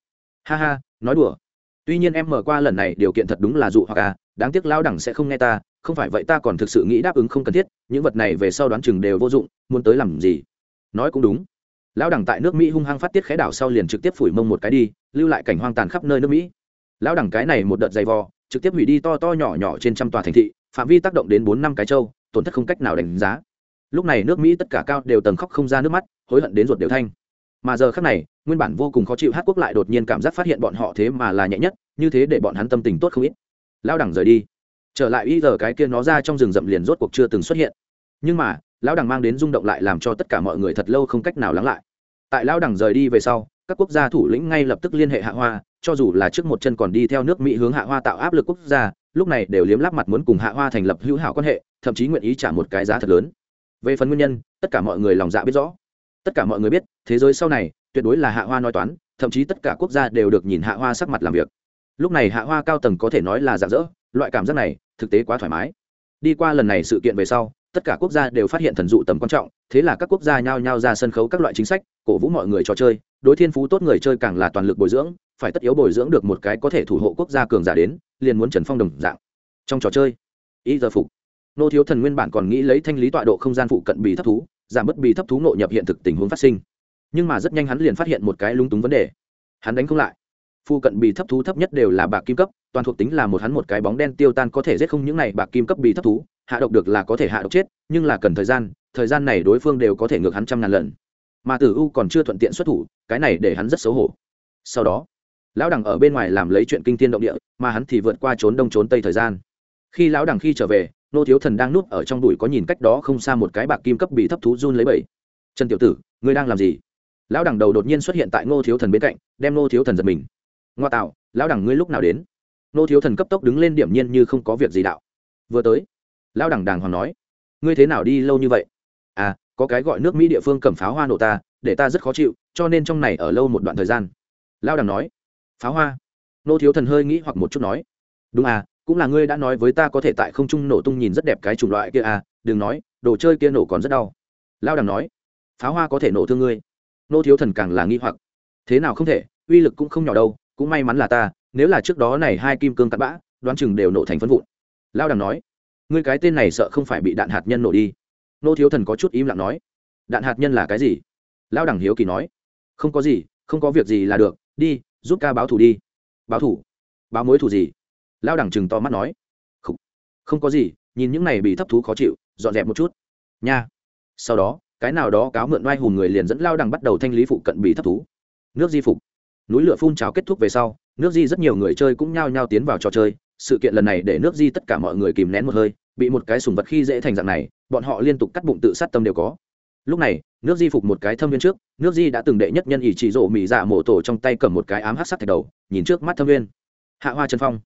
Ha ha, nói đùa. Tuy nhiên em mở qua lần này, điều kiện thật đúng là dụ hoặc à đáng tiếc lão đẳng sẽ không nghe ta, không phải vậy ta còn thực sự nghĩ đáp ứng không cần thiết, những vật này về sau đoán chừng đều vô dụng, muốn tới làm gì? Nói cũng đúng. Lão đẳng tại nước mỹ hung hăng phát tiết khái đảo sau liền trực tiếp phủi mông một cái đi, lưu lại cảnh hoang tàn khắp nơi nước mỹ. Lão đẳng cái này một đợt dày vò, trực tiếp hủy đi to to nhỏ nhỏ trên trăm tòa thành thị, phạm vi tác động đến bốn năm cái châu, tổn thất không cách nào đánh giá. Lúc này nước mỹ tất cả cao đều tầng khóc không ra nước mắt, hối hận đến ruột đều thanh mà giờ khác này, nguyên bản vô cùng khó chịu hát quốc lại đột nhiên cảm giác phát hiện bọn họ thế mà là nhẹ nhất, như thế để bọn hắn tâm tình tốt không ít. Lão đẳng rời đi. Trở lại y giờ cái kia nó ra trong rừng rậm liền rốt cuộc chưa từng xuất hiện. Nhưng mà, lão đẳng mang đến rung động lại làm cho tất cả mọi người thật lâu không cách nào lắng lại. Tại lão đẳng rời đi về sau, các quốc gia thủ lĩnh ngay lập tức liên hệ hạ hoa, cho dù là trước một chân còn đi theo nước mỹ hướng hạ hoa tạo áp lực quốc gia, lúc này đều liếm lắp mặt muốn cùng hạ hoa thành lập hữu hảo quan hệ, thậm chí nguyện ý trả một cái giá thật lớn. Về phần nguyên nhân, tất cả mọi người lòng dạ biết rõ tất cả mọi người biết, thế giới sau này, tuyệt đối là hạ hoa nói toán, thậm chí tất cả quốc gia đều được nhìn hạ hoa sắc mặt làm việc. Lúc này hạ hoa cao tầng có thể nói là giả dỡ loại cảm giác này, thực tế quá thoải mái. Đi qua lần này sự kiện về sau, tất cả quốc gia đều phát hiện thần dụ tầm quan trọng, thế là các quốc gia nhao nhao ra sân khấu các loại chính sách, cổ vũ mọi người trò chơi, đối thiên phú tốt người chơi càng là toàn lực bồi dưỡng, phải tất yếu bồi dưỡng được một cái có thể thủ hộ quốc gia cường giả đến, liền muốn trần phong đồng dạng. Trong trò chơi ý giờ phục. Nô thiếu thần nguyên bản còn nghĩ lấy thanh lý tọa độ không gian phụ cận bị thấp thú giảm bớt bị thấp thú nội nhập hiện thực tình huống phát sinh. Nhưng mà rất nhanh hắn liền phát hiện một cái lung túng vấn đề. Hắn đánh không lại. Phụ cận bị thấp thú thấp nhất đều là bạc kim cấp, toàn thuộc tính là một hắn một cái bóng đen tiêu tan có thể giết không những này bạc kim cấp bị thấp thú, hạ độc được là có thể hạ độc chết, nhưng là cần thời gian thời gian này đối phương đều có thể ngược hắn trăm ngàn lần. Mà tử u còn chưa thuận tiện xuất thủ, cái này để hắn rất xấu hổ. Sau đó, lão đằng ở bên ngoài làm lấy chuyện kinh thiên động địa, mà hắn thì vượt qua trốn đông trốn tây thời gian. Khi lão đằng khi trở về nô thiếu thần đang núp ở trong đùi có nhìn cách đó không xa một cái bạc kim cấp bị thấp thú run lấy bẩy trần tiểu tử, ngươi đang làm gì? Lão đẳng đầu đột nhiên xuất hiện tại ngô thiếu thần bên cạnh, đem ngô thiếu thần giật mình. Ngoa tạo, lão đẳng ngươi lúc nào đến? Nô thiếu thần cấp tốc đứng lên điểm nhiên như không có việc gì đạo. Vừa tới. Lão đẳng đàng hoàng nói. Ngươi thế nào đi lâu như vậy? À có cái gọi nước mỹ địa phương cầm pháo hoa nổ ta, để ta rất khó chịu, cho nên trong này ở lâu một đoạn thời gian. Lão đẳng nói. Pháo hoa? Nô thiếu thần hơi nghĩ hoặc một chút nói. Đúng à cũng là ngươi đã nói với ta có thể tại không trung nổ tung nhìn rất đẹp cái chủng loại kia à đừng nói, đồ chơi kia nổ còn rất đau. Lao đằng nói, pháo hoa có thể nổ thương ngươi. Nô thiếu thần càng là nghi hoặc. Thế nào không thể, uy lực cũng không nhỏ đâu, cũng may mắn là ta, nếu là trước đó này hai kim cương cắt bã, đoán chừng đều nổ thành phân vụn. Lao đằng nói, ngươi cái tên này sợ không phải bị đạn hạt nhân nổ đi. Nô thiếu thần có chút im lặng nói, đạn hạt nhân là cái gì? Lao đằng hiếu kỳ nói, không có gì, không có việc gì là được, đi, giúp ca báo thủ đi. Báo thủ? Báo mối thủ gì? Lao đẳng chừng to mắt nói. Không, không có gì nhìn những này bị thấp thú khó chịu dọn dẹp một chút. Nha. Sau đó cái nào đó cáo mượn oai hùng người liền dẫn lao đằng bắt đầu thanh lý phụ cận bị thấp thú. Nước di phục. Núi lửa phun trào kết thúc về sau nước di rất nhiều người chơi cũng nhao nhao tiến vào trò chơi. Sự kiện lần này để nước di tất cả mọi người kìm nén một hơi bị một cái sùng vật khi dễ thành dạng này bọn họ liên tục cắt bụng tự sát tâm đều có. Lúc này nước di phục một cái thâm viên trước nước di đã từng đệ nhất nhân ỷ chỉ rộ mỹ dạ mổ tổ trong tay cầm một cái ám hát sắc thạch đầu nhìn trước mắt thâm viên. Hạ hoa trần phong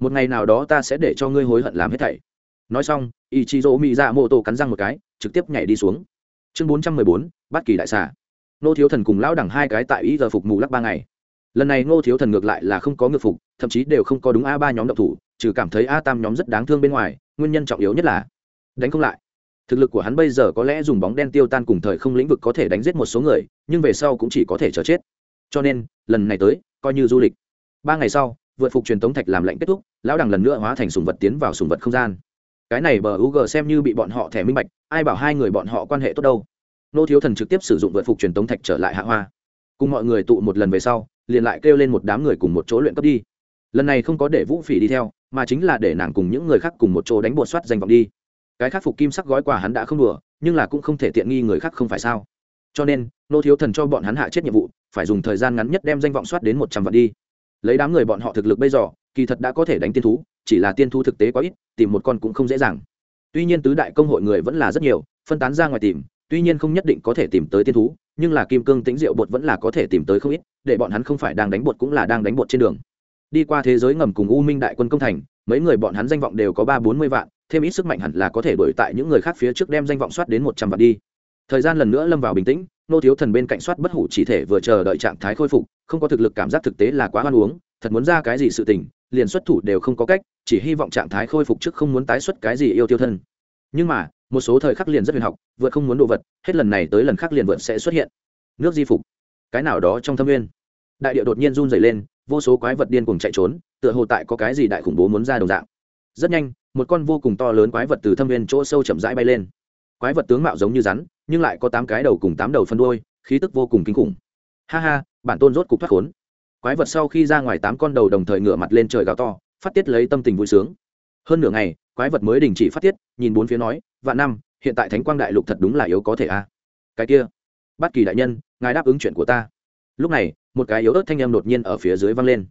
một ngày nào đó ta sẽ để cho ngươi hối hận làm hết thảy. Nói xong ý chí rỗ mỹ dạ mô tô cắn răng một cái, trực tiếp nhảy đi xuống. Chương bốn trăm mười bốn bắt kỳ đại xà. Nô thiếu thần cùng lão đẳng hai cái tại ý giờ phục mù lắc ba ngày. Lần này ngô thiếu thần ngược lại là không có ngược phục, thậm chí đều không có đúng a ba nhóm độc thủ, trừ cảm thấy a tam nhóm rất đáng thương bên ngoài, nguyên nhân trọng yếu nhất là đánh không lại. Thực lực của hắn bây giờ có lẽ dùng bóng đen tiêu tan cùng thời không lĩnh vực có thể đánh giết một số người, nhưng về sau cũng chỉ có thể chờ chết. Cho nên, lần này tới, coi như du lịch. Ba ngày sau vượt phục truyền tống thạch làm lệnh kết thúc, lão đằng lần nữa hóa thành sùng vật tiến vào sùng vật không gian. Cái này bờ u g xem như bị bọn họ thẻ minh bạch, ai bảo hai người bọn họ quan hệ tốt đâu. Nô thiếu thần trực tiếp sử dụng vượt phục truyền tống thạch trở lại hạ hoa. Cùng mọi người tụ một lần về sau, liền lại kêu lên một đám người cùng một chỗ luyện cấp đi. Lần này không có để vũ phỉ đi theo, mà chính là để nàng cùng những người khác cùng một chỗ đánh bột soát danh vọng đi. Cái khắc phục kim sắc gói quà hắn đã không đùa, nhưng là cũng không thể tiện nghi người khác không phải sao. Cho nên, nô thiếu thần cho bọn hắn hạ chết nhiệm vụ, phải dùng thời gian ngắn nhất đem danh vọng soát đến một trăm vạn đi lấy đám người bọn họ thực lực bây giờ, kỳ thật đã có thể đánh tiên thú, chỉ là tiên thú thực tế quá ít, tìm một con cũng không dễ dàng. Tuy nhiên tứ đại công hội người vẫn là rất nhiều, phân tán ra ngoài tìm, tuy nhiên không nhất định có thể tìm tới tiên thú, nhưng là kim cương tính rượu bột vẫn là có thể tìm tới không ít, để bọn hắn không phải đang đánh bột cũng là đang đánh bột trên đường. Đi qua thế giới ngầm cùng u minh đại quân công thành, mấy người bọn hắn danh vọng đều có ba bốn mươi vạn, thêm ít sức mạnh hẳn là có thể đổi tại những người khác phía trước đem danh vọng soát đến một trăm vạn đi. Thời gian lần nữa lâm vào bình tĩnh nô thiếu thần bên cạnh soát bất hủ chỉ thể vừa chờ đợi trạng thái khôi phục, không có thực lực cảm giác thực tế là quá hoan uống, thật muốn ra cái gì sự tình, liền xuất thủ đều không có cách, chỉ hy vọng trạng thái khôi phục trước không muốn tái xuất cái gì yêu tiêu thân. Nhưng mà, một số thời khắc liền rất huyền học, vượt không muốn đồ vật, hết lần này tới lần khác liền vượt sẽ xuất hiện. Nước di phục. Cái nào đó trong thâm nguyên. Đại địa đột nhiên run dày lên, vô số quái vật điên cùng chạy trốn, tựa hồ tại có cái gì đại khủng bố muốn ra đồng dạng. Rất nhanh, một con vô cùng to lớn quái vật từ thâm nguyên chỗ sâu chậm rãi bay lên. Quái vật tướng mạo giống như rắn nhưng lại có tám cái đầu cùng tám đầu phân đôi, khí tức vô cùng kinh khủng. Ha ha, bản tôn rốt cục thoát khốn. Quái vật sau khi ra ngoài tám con đầu đồng thời ngửa mặt lên trời gào to, phát tiết lấy tâm tình vui sướng. Hơn nửa ngày, quái vật mới đình chỉ phát tiết, nhìn bốn phía nói, vạn năm, hiện tại thánh quang đại lục thật đúng là yếu có thể a. À. cái kia bất kỳ đại nhân, ngài đáp ứng chuyện của ta. Lúc này, một cái yếu ớt thanh em đột nhiên ở phía dưới vang lên.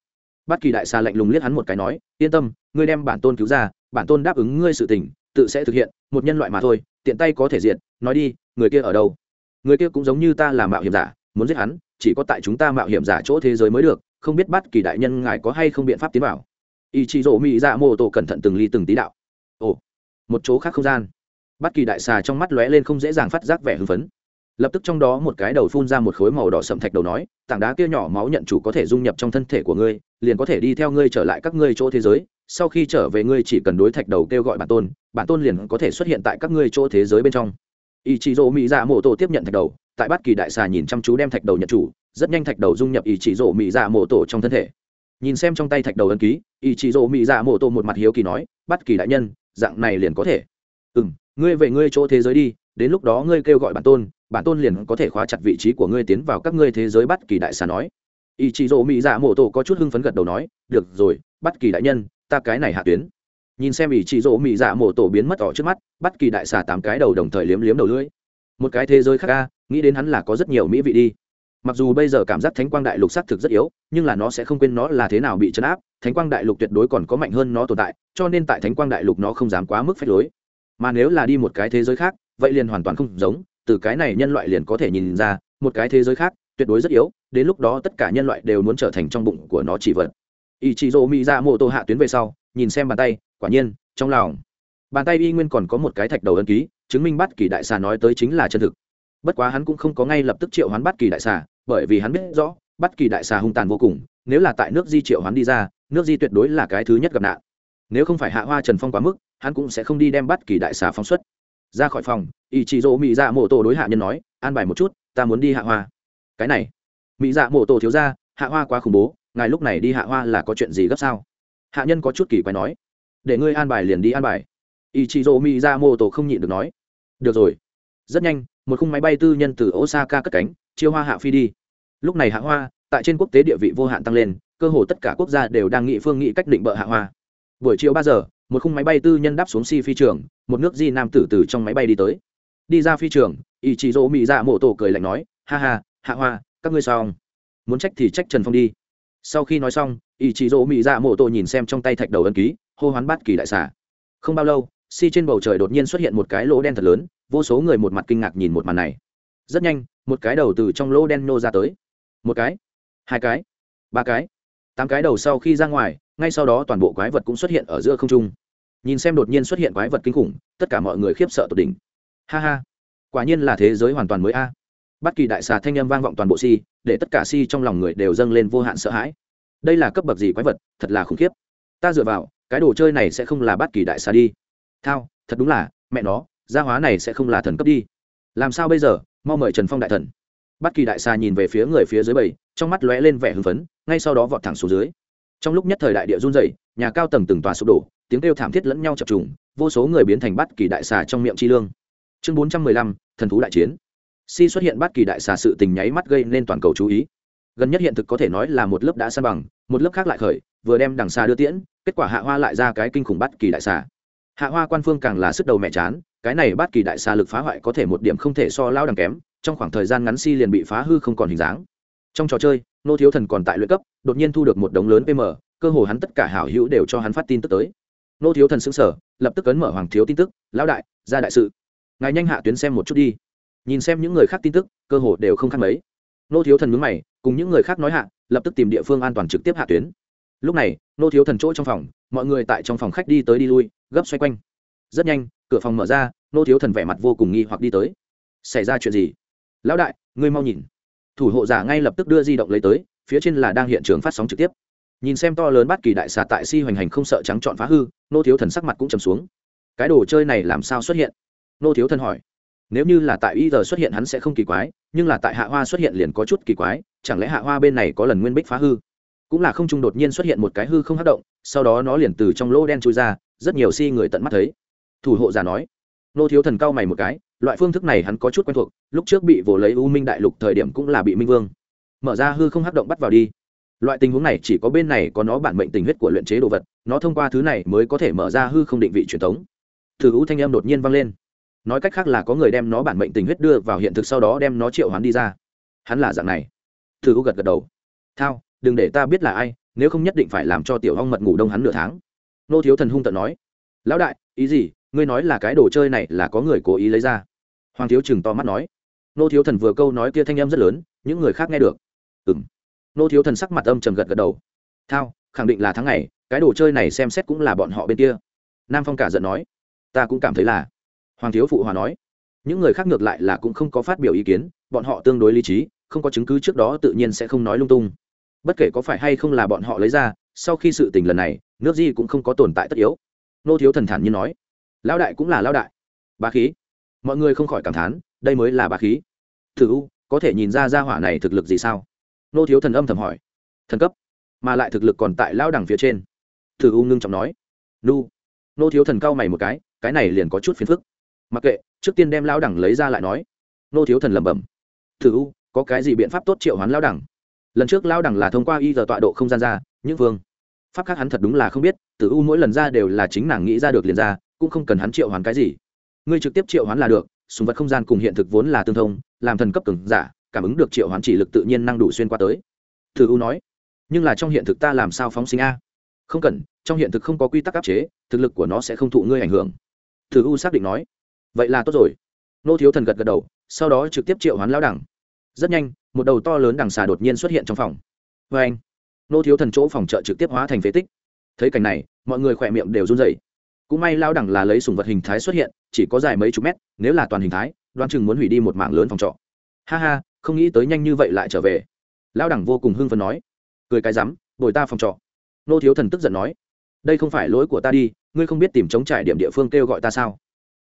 Bất kỳ đại xa lạnh lùng liếc hắn một cái nói, yên tâm, ngươi đem bản tôn cứu ra, bản tôn đáp ứng ngươi sự tình, tự sẽ thực hiện, một nhân loại mà thôi, tiện tay có thể diện nói đi người kia ở đâu? Người kia cũng giống như ta là mạo hiểm giả, muốn giết hắn, chỉ có tại chúng ta mạo hiểm giả chỗ thế giới mới được, không biết bắt kỳ đại nhân ngài có hay không biện pháp tiến vào. Ý chí rộ mỹ dạ mô tô cẩn thận từng ly từng tí đạo. Ồ, một chỗ khác không gian. Bắt kỳ đại xà trong mắt lóe lên không dễ dàng phát giác vẻ hưng phấn. Lập tức trong đó một cái đầu phun ra một khối màu đỏ sậm thạch đầu nói, tảng đá kia nhỏ máu nhận chủ có thể dung nhập trong thân thể của ngươi, liền có thể đi theo ngươi trở lại các ngươi chỗ thế giới, sau khi trở về ngươi chỉ cần đối thạch đầu kêu gọi bản tôn bản tôn liền có thể xuất hiện tại các ngươi chỗ thế giới bên trong ý chí rỗ mỹ dạ mộ Tô tiếp nhận thạch đầu, tại bát kỳ đại xà nhìn chăm chú đem thạch đầu nhận chủ, rất nhanh thạch đầu dung nhập ý chí rỗ mỹ dạ mộ Tô trong thân thể. Nhìn xem trong tay thạch đầu ấn ký ý chí rỗ mỹ dạ mộ Tô một mặt hiếu kỳ nói bát kỳ đại nhân, dạng này liền có thể. Ừ m ngươi về ngươi chỗ thế giới đi, đến lúc đó ngươi kêu gọi bản tôn bản tôn liền có thể khóa chặt vị trí của ngươi tiến vào các ngươi thế giới bất kỳ đại xà nói. Ý chí rỗ mỹ dạ mộ Tô có chút hưng phấn gật đầu nói, được rồi, bất kỳ đại nhân, ta cái này hạ tuyến nhìn xem ỷ trị rỗ mỹ dạ mổ tổ biến mất ở trước mắt bắt kỳ đại xà tám cái đầu đồng thời liếm liếm đầu lưỡi. Một cái thế giới khác ca nghĩ đến hắn là có rất nhiều mỹ vị đi. Mặc dù bây giờ cảm giác thánh quang đại lục xác thực rất yếu, nhưng là nó sẽ không quên nó là thế nào bị chấn áp. Thánh quang đại lục tuyệt đối còn có mạnh hơn nó tồn tại, cho nên tại thánh quang đại lục nó không dám quá mức phép lối. Mà nếu là đi một cái thế giới khác, vậy liền hoàn toàn không giống, từ cái này nhân loại liền có thể nhìn ra, một cái thế giới khác tuyệt đối rất yếu, đến lúc đó tất cả nhân loại đều muốn trở thành trong bụng của nó chỉ vật ý chí dỗ mỹ ra mô tô hạ tuyến về sau, nhìn xem bàn tay, quả nhiên, trong lòng. Bàn tay y nguyên còn có một cái thạch đầu ân ký, chứng minh bắt kỳ đại xà nói tới chính là chân thực. Bất quá hắn cũng không có ngay lập tức triệu hoán bắt kỳ đại xà, bởi vì hắn biết rõ bất kỳ đại xà hung tàn vô cùng, nếu là tại nước di triệu hắn đi ra, nước di tuyệt đối là cái thứ nhất gặp nạn. Nếu không phải hạ hoa trần phong quá mức, hắn cũng sẽ không đi đem bất kỳ đại xà phóng xuất. Ra khỏi phòng ý chị dỗ mỹ dạ mộ tổ đối hạ nhân nói, an bài một chút, ta muốn đi hạ hoa. Cái này mỹ dạ mộ tổ thiếu ra, hạ hoa quá khủng bố ngài lúc này đi hạ hoa là có chuyện gì gấp sao? Hạ nhân có chút kỳ quái nói. Để ngươi an bài liền đi an bài. Ý chị rô mi ra mô tổ không nhịn được nói. Được rồi. Rất nhanh, một khung máy bay tư nhân từ osaka cất cánh, chiêu hoa hạ phi đi. Lúc này hạ hoa, tại trên quốc tế địa vị vô hạn tăng lên, cơ hồ tất cả quốc gia đều đang nghị phương nghị cách định bợ hạ hoa. Buổi chiều ba giờ, một khung máy bay tư nhân đáp xuống si phi trường, một nước di nam tử từ trong máy bay đi tới. Đi ra phi trường ý chị dỗ mỹ ra mộ tổ cười lạnh nói, ha ha, hạ hoa, các ngươi sao? Muốn trách thì trách trần phong đi sau khi nói xong ý chí rỗ mỹ dạ mộ tổ nhìn xem trong tay thạch đầu ân ký, hô hoán bát kỳ đại xà. không bao lâu si trên bầu trời đột nhiên xuất hiện một cái lỗ đen thật lớn, vô số người một mặt kinh ngạc nhìn một màn này rất nhanh, một cái đầu từ trong lỗ đen nô ra tới một cái, hai cái, ba cái, tám cái đầu sau khi ra ngoài, ngay sau đó toàn bộ quái vật cũng xuất hiện ở giữa không trung nhìn xem đột nhiên xuất hiện quái vật kinh khủng, tất cả mọi người khiếp sợ tột đỉnh ha ha, quả nhiên là thế giới hoàn toàn mới a à. bất kỳ đại xà thanh â m vang vọng toàn bộ si để tất cả si trong lòng người đều dâng lên vô hạn sợ hãi. Đây là cấp bậc gì quái vật thật là khủng khiếp. Ta dựa vào cái đồ chơi này sẽ không là bất kỳ đại xà đi. Thao thật đúng là mẹ nó gia hóa này sẽ không là thần cấp đi. Làm sao bây giờ? Mau mời trần phong đại thần. Bất kỳ đại xà nhìn về phía người phía dưới bầy trong mắt lóe lên vẻ hưng phấn ngay sau đó vọt thẳng xuống dưới. Trong lúc nhất thời đại địa run rẩy, nhà cao tầng từng tòa sụp đổ tiếng kêu thảm thiết lẫn nhau chập trùng vô số người biến thành bất kỳ đại xà trong miệng chi lương. Chương bốn trăm mười lăm thần thú đại chiến si xuất hiện bất kỳ đại xà sự tình nháy mắt gây nên toàn cầu chú ý. Gần nhất hiện thực có thể nói là một lớp đã san bằng, một lớp khác lại khởi, vừa đem đằng xa đưa tiễn, kết quả hạ hoa lại ra cái kinh khủng bất kỳ đại xà. Hạ hoa quan phương càng là sức đầu mẹ chán, cái này bất kỳ đại xà lực phá hoại có thể một điểm không thể so lao đằng kém, trong khoảng thời gian ngắn si liền bị phá hư không còn hình dáng. Trong trò chơi, nô thiếu thần còn tại luyện cấp, đột nhiên thu được một đống lớn pm cơ hồ hắn tất cả hảo hữu đều cho hắn phát tin tức tới. Nô thiếu thần xứng sở lập tức ấn mở hoàng thiếu tin tức, lão đại, ra đại sự. Ngài nhanh hạ tuyến xem một chút đi nhìn xem những người khác tin tức, cơ hồ đều không khác mấy. Nô thiếu thần mướn mày, cùng những người khác nói hạ, lập tức tìm địa phương an toàn trực tiếp hạ tuyến. Lúc này, nô thiếu thần chỗ trong phòng, mọi người tại trong phòng khách đi tới đi lui, gấp xoay quanh. Rất nhanh, cửa phòng mở ra, nô thiếu thần vẻ mặt vô cùng nghi hoặc đi tới. Xảy ra chuyện gì? Lão đại, ngươi mau nhìn. Thủ hộ giả ngay lập tức đưa di động lấy tới, phía trên là đang hiện trường phát sóng trực tiếp. Nhìn xem to lớn bát kỳ đại xà tại si hoành hành không sợ trắng trọn phá hư, nô thiếu thần sắc mặt cũng trầm xuống. Cái đồ chơi này làm sao xuất hiện? Nô thiếu thần hỏi nếu như là tại y giờ xuất hiện hắn sẽ không kỳ quái, nhưng là tại hạ hoa xuất hiện liền có chút kỳ quái, chẳng lẽ hạ hoa bên này có lần nguyên bích phá hư? Cũng là không trung đột nhiên xuất hiện một cái hư không hát động, sau đó nó liền từ trong lỗ đen trôi ra, rất nhiều si người tận mắt thấy. Thủ hộ giả nói. Nô thiếu thần cao mày một cái, loại phương thức này hắn có chút quen thuộc, lúc trước bị vồ lấy u minh đại lục thời điểm cũng là bị minh vương. Mở ra hư không hát động bắt vào đi. Loại tình huống này chỉ có bên này có nó bản mệnh tình huyết của luyện chế đồ vật, nó thông qua thứ này mới có thể mở ra hư không định vị truyền thống. Thử u thanh em đột nhiên vang lên nói cách khác là có người đem nó bản mệnh tình huyết đưa vào hiện thực sau đó đem nó triệu hoán đi ra. Hắn là dạng này. Thư u gật gật đầu. Thao, đừng để ta biết là ai, nếu không nhất định phải làm cho tiểu hong mật ngủ đông hắn nửa tháng. Nô thiếu thần hung tận nói. Lão đại, ý gì? Ngươi nói là cái đồ chơi này là có người cố ý lấy ra. Hoàng thiếu chừng to mắt nói. Nô thiếu thần vừa câu nói kia thanh em rất lớn, những người khác nghe được. Ừ m nô thiếu thần sắc mặt âm trầm gật gật đầu. Thao, khẳng định là tháng này cái đồ chơi này xem xét cũng là bọn họ bên kia. Nam phong cả giận nói. Ta cũng cảm thấy là hoàng thiếu phụ hòa nói, những người khác ngược lại là cũng không có phát biểu ý kiến, bọn họ tương đối lý trí, không có chứng cứ trước đó tự nhiên sẽ không nói lung tung. Bất kể có phải hay không là bọn họ lấy ra, sau khi sự tình lần này, nước di cũng không có tồn tại tất yếu. Nô thiếu thần thản như nói, lão đại cũng là lão đại. Bá khí. Mọi người không khỏi cảm thán, đây mới là bá khí. Thử u, có thể nhìn ra ra hỏa này thực lực gì sao? Nô thiếu thần âm thầm hỏi. Thần cấp, mà lại thực lực còn tại lao đẳng phía trên. Thử u ngưng trọng nói. Nu. Nô thiếu thần cao mày một cái cái này liền có chút phiền phức mặc kệ, trước tiên đem lao đẳng lấy ra lại nói. Nô thiếu thần lẩm bẩm. Thử u, có cái gì biện pháp tốt triệu hoán lao đẳng? Lần trước lao đẳng là thông qua y giờ tọa độ không gian ra, những vương. Pháp khác hắn thật đúng là không biết, tử u mỗi lần ra đều là chính nàng nghĩ ra được liền ra, cũng không cần hắn triệu hoán cái gì. Ngươi trực tiếp triệu hoán là được, sùng vật không gian cùng hiện thực vốn là tương thông, làm thần cấp cường giả, cảm ứng được triệu hoán chỉ lực tự nhiên năng đủ xuyên qua tới. Thử u nói, nhưng là trong hiện thực ta làm sao phóng sinh a? Không cần, trong hiện thực không có quy tắc áp chế, thực lực của nó sẽ không thụ ngươi ảnh hưởng. Thử u xác định nói vậy là tốt rồi. Nô thiếu thần gật gật đầu, sau đó trực tiếp triệu hoán lao đẳng. Rất nhanh, một đầu to lớn đằng xà đột nhiên xuất hiện trong phòng. Vê anh, nô thiếu thần chỗ phòng trợ trực tiếp hóa thành phế tích. Thấy cảnh này, mọi người khỏe miệng đều run rẩy. Cũng may lao đẳng là lấy sùng vật hình thái xuất hiện, chỉ có dài mấy chục mét, nếu là toàn hình thái, đoán chừng muốn hủy đi một mảng lớn phòng trọ. Ha ha, không nghĩ tới nhanh như vậy lại trở về. Lão đẳng vô cùng hưng phấn nói. Cười cái rắm, bồi ta phòng trọ. Nô thiếu thần tức giận nói. Đây không phải lỗi của ta đi, ngươi không biết tìm chống trải điểm địa phương kêu gọi ta sao?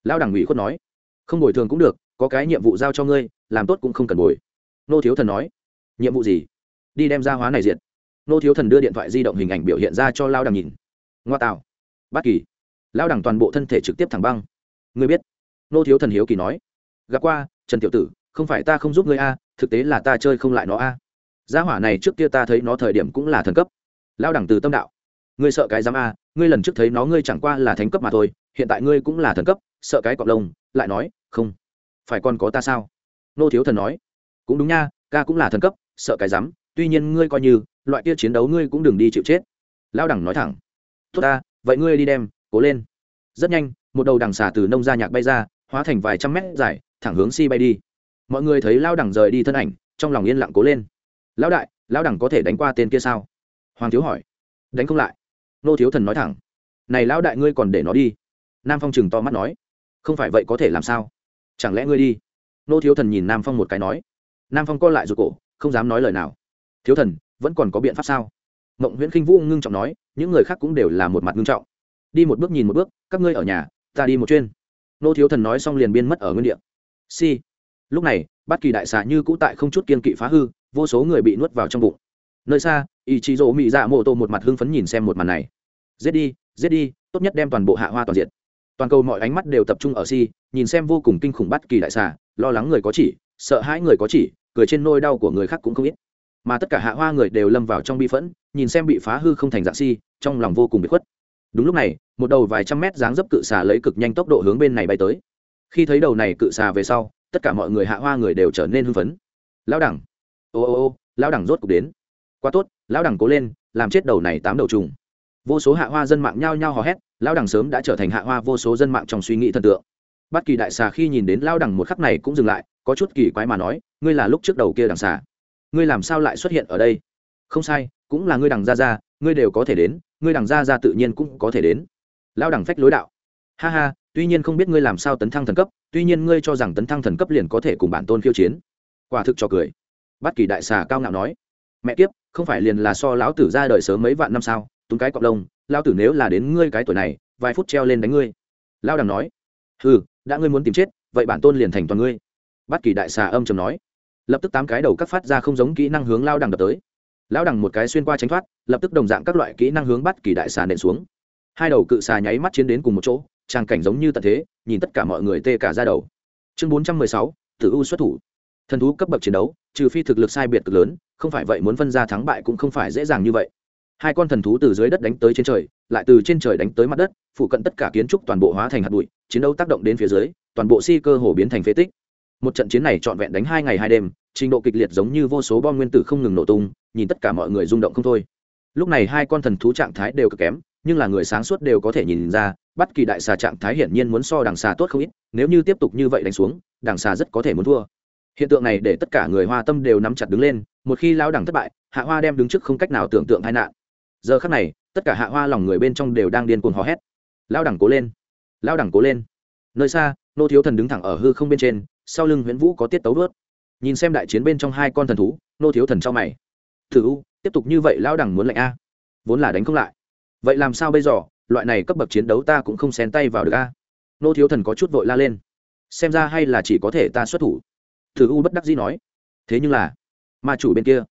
Lão đẳng ủy khuất nói, không bồi thường cũng được, có cái nhiệm vụ giao cho ngươi, làm tốt cũng không cần bồi. Nô thiếu thần nói, nhiệm vụ gì? Đi đem ra hóa này diệt. nô thiếu thần đưa điện thoại di động hình ảnh biểu hiện ra cho lao đằng nhìn. Ngoa tạo. Bất kỳ. Lao đằng toàn bộ thân thể trực tiếp thẳng băng. Ngươi biết, nô thiếu thần hiếu kỳ nói, gặp qua, trần tiểu tử, không phải ta không giúp ngươi a, thực tế là ta chơi không lại nó a. Gia hỏa này trước kia ta thấy nó thời điểm cũng là thần cấp. Lao đẳng từ tâm đạo, ngươi sợ cái dám a ngươi lần trước thấy nó ngươi chẳng qua là thánh cấp mà thôi, hiện tại ngươi cũng là thần cấp, sợ cái cọp lông, lại nói, không, phải còn có ta sao? Nô thiếu thần nói, cũng đúng nha, ca cũng là thần cấp, sợ cái rắm, tuy nhiên ngươi coi như, loại kia chiến đấu ngươi cũng đừng đi chịu chết. Lao đẳng nói thẳng, tốt ta, vậy ngươi đi đem, cố lên. Rất nhanh, một đầu đằng xà từ nông gia nhạc bay ra, hóa thành vài trăm mét dài, thẳng hướng si bay đi. Mọi người thấy lao đẳng rời đi thân ảnh, trong lòng yên lặng cố lên. Lão đại, lão đẳng có thể đánh qua tên kia sao? Hoàng thiếu hỏi. Đánh không lại nô thiếu thần nói thẳng. Này lão đại ngươi còn để nó đi. Nam phong chừng to mắt nói. Không phải vậy có thể làm sao? Chẳng lẽ ngươi đi? Nô thiếu thần nhìn nam phong một cái nói. Nam phong co lại rụt cổ, không dám nói lời nào. Thiếu thần, vẫn còn có biện pháp sao? Mộng nguyễn khinh vũ ngưng trọng nói, những người khác cũng đều là một mặt ngưng trọng. Đi một bước nhìn một bước, các ngươi ở nhà, ta đi một chuyên nô thiếu thần nói xong liền biên mất ở nguyên địa. Si. Lúc này bát kỳ đại xà như cũ tại không chút kiên kỵ phá hư, vô số người bị nuốt vào trong bụng. Nơi xa ý chí rỗ mị dạ mô tô một mặt hưng phấn nhìn xem một màn này giết đi giết đi, tốt nhất đem toàn bộ hạ hoa toàn diện. Toàn cầu mọi ánh mắt đều tập trung ở si, nhìn xem vô cùng kinh khủng bắt kỳ đại xà, lo lắng người có chỉ, sợ hãi người có chỉ, cười trên nôi đau của người khác cũng không ít. Mà tất cả hạ hoa người đều lâm vào trong bi phẫn, nhìn xem bị phá hư không thành dạng si, trong lòng vô cùng bị khuất. Đúng lúc này, một đầu vài trăm mét dáng dấp cự xà lấy cực nhanh tốc độ hướng bên này bay tới. Khi thấy đầu này cự xà về sau, tất cả mọi người hạ hoa người đều trở nên hưng phấn. Lão đẳng! Ô ô ô, lão đẳng rốt cục đến. Quá tốt, lão đẳng cố lên, làm chết đầu này tám đầu trùng vô số hạ hoa dân mạng nhao nhao hò hét, lão đẳng sớm đã trở thành hạ hoa vô số dân mạng trong suy nghĩ thần tượng. Bất kỳ đại xà khi nhìn đến lão đẳng một khắc này cũng dừng lại, có chút kỳ quái mà nói, ngươi là lúc trước đầu kia đằng xà. Ngươi làm sao lại xuất hiện ở đây? Không sai, cũng là ngươi đằng ra ra ngươi đều có thể đến, ngươi đằng ra ra tự nhiên cũng có thể đến. Lão đẳng phách lối đạo. Ha ha, tuy nhiên không biết ngươi làm sao tấn thăng thần cấp, tuy nhiên ngươi cho rằng tấn thăng thần cấp liền có thể cùng bản tôn khiêu chiến. Quả thực cho cười. Bất kỳ đại xà cao ngạo nói. Mẹ kiếp, không phải liền là so lão tử ra đời sớm mấy vạn năm sao? Túng cái cọc lông lao tử nếu là đến ngươi cái tuổi này, vài phút treo lên đánh ngươi. Lao đằng nói ừ đã ngươi muốn tìm chết, vậy bản tôn liền thành toàn ngươi. Bất kỳ đại xà âm chầm nói. Lập tức tám cái đầu cắt phát ra không giống kỹ năng hướng lao đằng đập tới. Lao đằng một cái xuyên qua tránh thoát, lập tức đồng dạng các loại kỹ năng hướng bắt kỳ đại xà nện xuống. Hai đầu cự xà nháy mắt chiến đến cùng một chỗ trang cảnh giống như tận thế, nhìn tất cả mọi người tê cả ra đầu. Chương bốn trăm mười sáu, tử u xuất thủ. Thần thú cấp bậc chiến đấu, trừ phi thực lực sai biệt cực lớn, không phải vậy muốn phân ra thắng bại cũng không phải dễ dàng như vậy hai con thần thú từ dưới đất đánh tới trên trời, lại từ trên trời đánh tới mặt đất phụ cận tất cả kiến trúc toàn bộ hóa thành hạt bụi, chiến đấu tác động đến phía dưới, toàn bộ si cơ hồ biến thành phế tích. Một trận chiến này trọn vẹn đánh hai ngày hai đêm, trình độ kịch liệt giống như vô số bom nguyên tử không ngừng nổ tung, nhìn tất cả mọi người rung động không thôi. Lúc này hai con thần thú trạng thái đều cực kém, nhưng là người sáng suốt đều có thể nhìn ra, bất kỳ đại xà trạng thái hiển nhiên muốn so đằng xà tốt không ít, nếu như tiếp tục như vậy đánh xuống, đằng xà rất có thể muốn thua. Hiện tượng này để tất cả người hoa tâm đều nắm chặt đứng lên, một khi lao đẳng thất bại, hạ hoa đem đứng trước không cách nào tưởng tượng tai nạn giờ khắc này, tất cả hạ hoa lòng người bên trong đều đang điên cuồng hò hét. Lao đẳng cố lên. Lao đẳng cố lên. Nơi xa, nô thiếu thần đứng thẳng ở hư không bên trên, sau lưng nguyễn vũ có tiết tấu vớt. Nhìn xem đại chiến bên trong hai con thần thú, nô thiếu thần cho mày. Thử u, tiếp tục như vậy lao đẳng muốn lạnh a? Vốn là đánh không lại. Vậy làm sao bây giờ? Loại này cấp bậc chiến đấu ta cũng không xén tay vào được a. Nô thiếu thần có chút vội la lên. Xem ra hay là chỉ có thể ta xuất thủ. Thử u bất đắc dĩ nói. Thế nhưng là, ma chủ bên kia.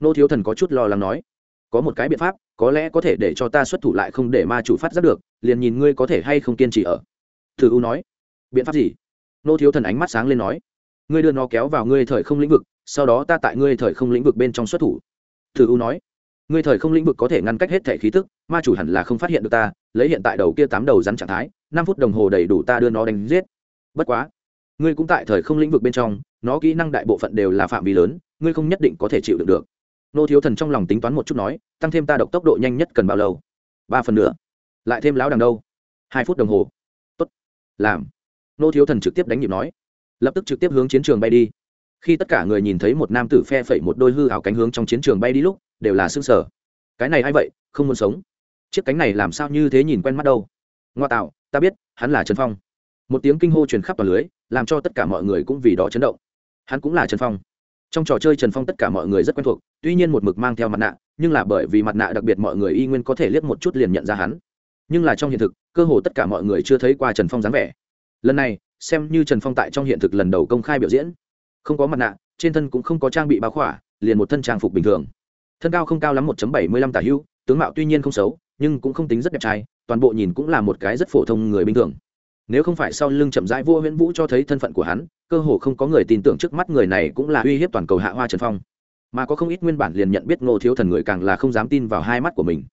Nô thiếu thần có chút lo lắng nói. Có một cái biện pháp có lẽ có thể để cho ta xuất thủ lại không để ma chủ phát giác được, liền nhìn ngươi có thể hay không kiên trì ở. Thử u nói. Biện pháp gì? Nô thiếu thần ánh mắt sáng lên nói. Ngươi đưa nó kéo vào ngươi thời không lĩnh vực, sau đó ta tại ngươi thời không lĩnh vực bên trong xuất thủ. Thử u nói. Ngươi thời không lĩnh vực có thể ngăn cách hết thể khí tức, ma chủ hẳn là không phát hiện được ta, lấy hiện tại đầu kia tám đầu rắn trạng thái, năm phút đồng hồ đầy đủ ta đưa nó đánh giết. Bất quá, ngươi cũng tại thời không lĩnh vực bên trong, nó kỹ năng đại bộ phận đều là phạm vi lớn, ngươi không nhất định có thể chịu được được nô thiếu thần trong lòng tính toán một chút nói, tăng thêm ta độc tốc độ nhanh nhất cần bao lâu? Ba phần nữa lại thêm lão đằng đâu? Hai phút đồng hồ. Tốt. Làm. Nô thiếu thần trực tiếp đánh nhịp nói. Lập tức trực tiếp hướng chiến trường bay đi. Khi tất cả người nhìn thấy một nam tử phe phẩy một đôi hư hào cánh hướng trong chiến trường bay đi lúc, đều là xương sở cái này a i vậy? Không muốn sống. Chiếc cánh này làm sao như thế nhìn quen mắt đâu? Ngoa tạo, ta biết, hắn là trần phong. Một tiếng kinh hô truyền khắp toàn lưới, làm cho tất cả mọi người cũng vì đó chấn động. Hắn cũng là trần phong trong trò chơi trần phong tất cả mọi người rất quen thuộc, tuy nhiên một mực mang theo mặt nạ, nhưng là bởi vì mặt nạ đặc biệt mọi người y nguyên có thể liếc một chút liền nhận ra hắn. Nhưng là trong hiện thực, cơ hồ tất cả mọi người chưa thấy qua trần phong dáng vẻ. Lần này, xem như trần phong tại trong hiện thực lần đầu công khai biểu diễn. Không có mặt nạ, trên thân cũng không có trang bị báo khỏa, liền một thân trang phục bình thường. Thân cao không cao lắm một bảy mươi lăm tả hưu tướng mạo tuy nhiên không xấu, nhưng cũng không tính rất đẹp trai, toàn bộ nhìn cũng là một cái rất phổ thông người bình thường nếu không phải sau lưng chậm rãi vua huyễn vũ cho thấy thân phận của hắn, cơ hồ không có người tin tưởng trước mắt người này cũng là uy hiếp toàn cầu hạ hoa trần phong. Mà có không ít nguyên bản liền nhận biết ngô thiếu thần người càng là không dám tin vào hai mắt của mình.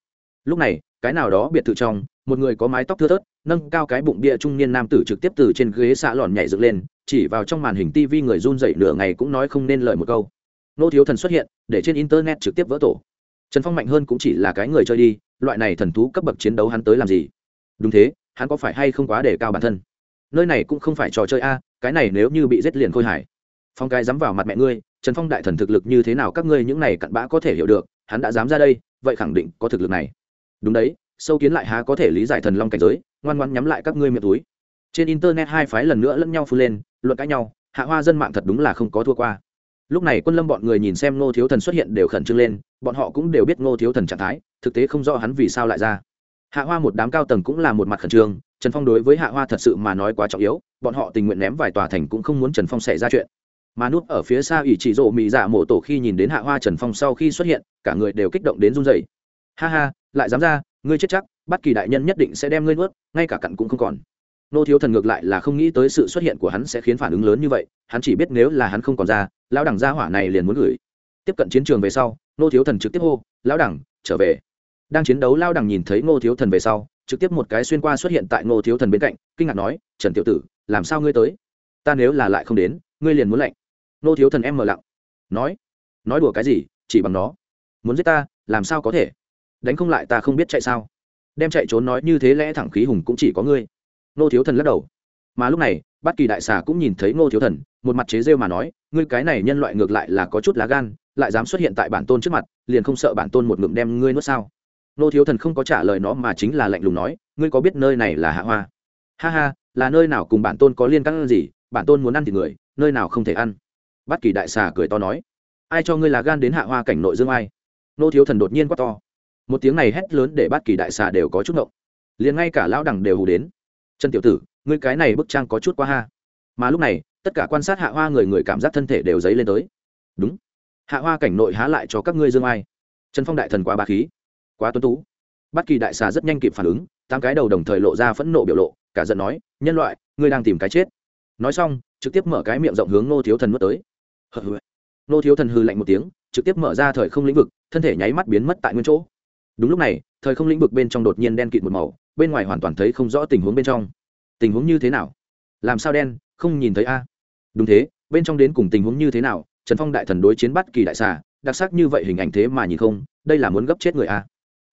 Lúc này, cái nào đó biệt thự trong, một người có mái tóc thưa thớt, nâng cao cái bụng bia trung niên nam tử trực tiếp từ trên ghế xạ lòn nhảy dựng lên, chỉ vào trong màn hình tv người run dậy nửa ngày cũng nói không nên lời một câu. Nô thiếu thần xuất hiện, để trên internet trực tiếp vỡ tổ. Trần phong mạnh hơn cũng chỉ là cái người chơi đi, loại này thần thú cấp bậc chiến đấu hắn tới làm gì? Đúng thế hắn có phải hay không quá để cao bản thân? Nơi này cũng không phải trò chơi a, cái này nếu như bị giết liền khôi hải phong cái dám vào mặt mẹ ngươi, trần phong đại thần thực lực như thế nào các ngươi những này cặn bã có thể hiểu được, hắn đã dám ra đây, vậy khẳng định có thực lực này. Đúng đấy, sâu kiến lại há có thể lý giải thần long cảnh giới, ngoan ngoan nhắm lại các ngươi miệng túi. Trên internet hai phái lần nữa lẫn nhau phun lên, luận cãi nhau, hạ hoa dân mạng thật đúng là không có thua qua. Lúc này quân lâm bọn người nhìn xem ngô thiếu thần xuất hiện đều khẩn trương lên, bọn họ cũng đều biết ngô thiếu thần trạng thái, thực tế không rõ hắn vì sao lại ra hạ hoa một đám cao tầng cũng là một mặt khẩn trương, trần phong đối với hạ hoa thật sự mà nói quá trọng yếu, bọn họ tình nguyện ném vài tòa thành cũng không muốn trần phong xảy ra chuyện. Mà núp ở phía xa ủy chỉ rộ mỹ dạ mộ tổ khi nhìn đến hạ hoa trần phong sau khi xuất hiện, cả người đều kích động đến run dày ha ha, lại dám ra, ngươi chết chắc, bất kỳ đại nhân nhất định sẽ đem ngươi nuốt, ngay cả cặn cũng không còn. Nô thiếu thần ngược lại là không nghĩ tới sự xuất hiện của hắn sẽ khiến phản ứng lớn như vậy, hắn chỉ biết nếu là hắn không còn ra, lão đẳng gia hỏa này liền muốn gửi. Tiếp cận chiến trường về sau, nô thiếu thần trực tiếp hô, lão đẳng, trở về đang chiến đấu lao đằng nhìn thấy ngô thiếu thần về sau, trực tiếp một cái xuyên qua xuất hiện tại ngô thiếu thần bên cạnh, kinh ngạc nói, trần tiểu tử, làm sao ngươi tới? Ta nếu là lại không đến, ngươi liền muốn lạnh. Ngô thiếu thần em mờ lặng, nói nói đùa cái gì, chỉ bằng nó. Muốn giết ta, làm sao có thể? Đánh không lại ta không biết chạy sao. Đem chạy trốn nói như thế lẽ thẳng khí hùng cũng chỉ có ngươi. Ngô thiếu thần lắc đầu. Mà lúc này bát kỳ đại xà cũng nhìn thấy ngô thiếu thần, một mặt chế rêu mà nói, ngươi cái này nhân loại ngược lại là có chút lá gan, lại dám xuất hiện tại bản tôn trước mặt, liền không sợ bản tôn một ngụm đem ngươi nuốt sao? Nô thiếu thần không có trả lời nó mà chính là lạnh lùng nói, ngươi có biết nơi này là hạ hoa? Ha ha, là nơi nào cùng bản tôn có liên căng gì? Bản tôn muốn ăn thì người, nơi nào không thể ăn? Bất kỳ đại xà cười to nói, ai cho ngươi là gan đến hạ hoa cảnh nội dương ai? Nô thiếu thần đột nhiên quát to. Một tiếng này hét lớn để bất kỳ đại xà đều có chút ngộng. Liền ngay cả lão đẳng đều hù đến. Trần tiểu tử, ngươi cái này bức trang có chút quá ha. Mà lúc này, tất cả quan sát hạ hoa người người cảm giác thân thể đều dấy lên tới. Đúng. Hạ hoa cảnh nội há lại cho các ngươi dương ai? Trần phong đại thần quá ba khí quá tuấn tú. Bất kỳ đại xà rất nhanh kịp phản ứng, tám cái đầu đồng thời lộ ra phẫn nộ biểu lộ, cả giận nói, nhân loại, ngươi đang tìm cái chết. Nói xong, trực tiếp mở cái miệng rộng hướng nô thiếu thần mất tới. Nô thiếu thần hư lạnh một tiếng, trực tiếp mở ra thời không lĩnh vực, thân thể nháy mắt biến mất tại nguyên chỗ. Đúng lúc này, thời không lĩnh vực bên trong đột nhiên đen kịt một màu, bên ngoài hoàn toàn thấy không rõ tình huống bên trong. Tình huống như thế nào? Làm sao đen, không nhìn thấy a? Đúng thế, bên trong đến cùng tình huống như thế nào? Trần phong đại thần đối chiến bắt kỳ đại xà, đặc sắc như vậy hình ảnh thế mà nhìn không, đây là muốn gấp chết người a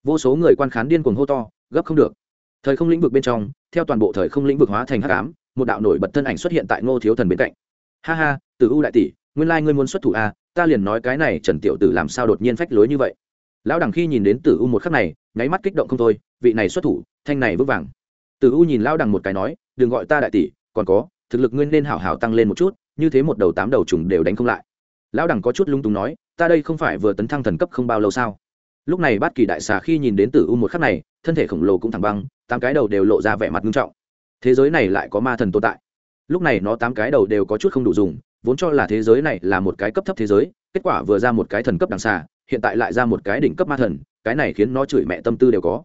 vô số người quan khán điên cuồng hô to, gấp không được. Thời không lĩnh vực bên trong, theo toàn bộ thời không lĩnh vực hóa thành hắc ám, một đạo nổi bật thân ảnh xuất hiện tại ngô thiếu thần bên cạnh. Ha ha từ u đại tỷ, nguyên lai ngươi muốn xuất thủ a ta liền nói cái này trần tiểu tử làm sao đột nhiên phách lối như vậy. Lão đằng khi nhìn đến tử u một khắc này, nháy mắt kích động không thôi, vị này xuất thủ, thanh này vững vàng. Tử u nhìn lão đằng một cái nói, đừng gọi ta đại tỷ, còn có, thực lực ngươi nên hảo hảo tăng lên một chút, như thế một đầu tám đầu trùng đều đánh không lại. Lão đằng có chút lung túng nói, ta đây không phải vừa tấn thăng thần cấp không bao lâu sao? Lúc này bát kỳ đại xà khi nhìn đến tử u một khắc này, thân thể khổng lồ cũng thẳng băng, tám cái đầu đều lộ ra vẻ mặt nghiêm trọng. Thế giới này lại có ma thần tồn tại. Lúc này nó tám cái đầu đều có chút không đủ dùng, vốn cho là thế giới này là một cái cấp thấp thế giới, kết quả vừa ra một cái thần cấp đằng xà hiện tại lại ra một cái đỉnh cấp ma thần, cái này khiến nó chửi mẹ tâm tư đều có.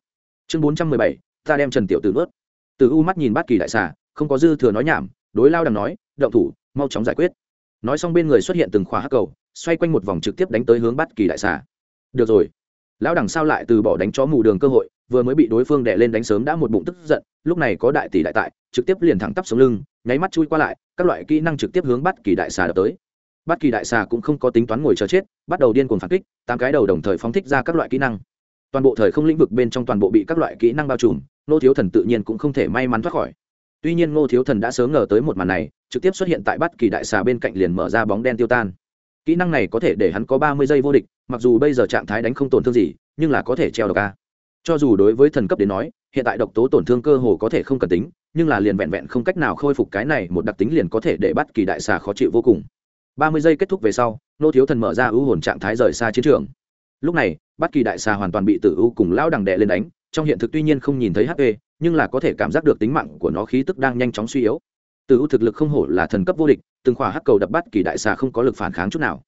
Chương bốn trăm mười bảy, ta đem trần tiểu tử nuốt. Từ u mắt nhìn bát kỳ đại xà, không có dư thừa nói nhảm, đối lao đằng nói, động thủ, mau chóng giải quyết. Nói xong bên người xuất hiện từng khóa hắc cầu, xoay quanh một vòng trực tiếp đánh tới hướng bát kỳ đại xà. Được rồi lão đằng sao lại từ bỏ đánh chó mù đường cơ hội, vừa mới bị đối phương đè lên đánh sớm đã một bụng tức giận, lúc này có đại tỷ đại tại, trực tiếp liền thẳng tắp xuống lưng, nháy mắt chui qua lại, các loại kỹ năng trực tiếp hướng bắt kỳ đại xà đập tới. Bắt kỳ đại xà cũng không có tính toán ngồi chờ chết, bắt đầu điên cuồng phản kích, tám cái đầu đồng thời phóng thích ra các loại kỹ năng. Toàn bộ thời không lĩnh vực bên trong toàn bộ bị các loại kỹ năng bao trùm nô thiếu thần tự nhiên cũng không thể may mắn thoát khỏi. Tuy nhiên ngô thiếu thần đã sớm ngờ tới một màn này, trực tiếp xuất hiện tại bắt kỳ đại xà bên cạnh liền mở ra bóng đen tiêu tan kỹ năng này có thể để hắn có ba mươi giây vô địch, mặc dù bây giờ trạng thái đánh không tổn thương gì, nhưng là có thể treo độc a. Cho dù đối với thần cấp đến nói, hiện tại độc tố tổn thương cơ hồ có thể không cần tính, nhưng là liền vẹn vẹn không cách nào khôi phục cái này một đặc tính liền có thể để bắt kỳ đại xà khó chịu vô cùng. ba mươi giây kết thúc về sau, nô thiếu thần mở ra ưu hồn trạng thái rời xa chiến trường. Lúc này bất kỳ đại xà hoàn toàn bị tử u cùng lão đằng đệ lên đánh, trong hiện thực tuy nhiên không nhìn thấy hp nhưng là có thể cảm giác được tính mạng của nó khí tức đang nhanh chóng suy yếu. Tử u thực lực không hổ là thần cấp vô địch từng khỏa hắc cầu đập bắt kỳ đại xà không có lực phản kháng chút nào.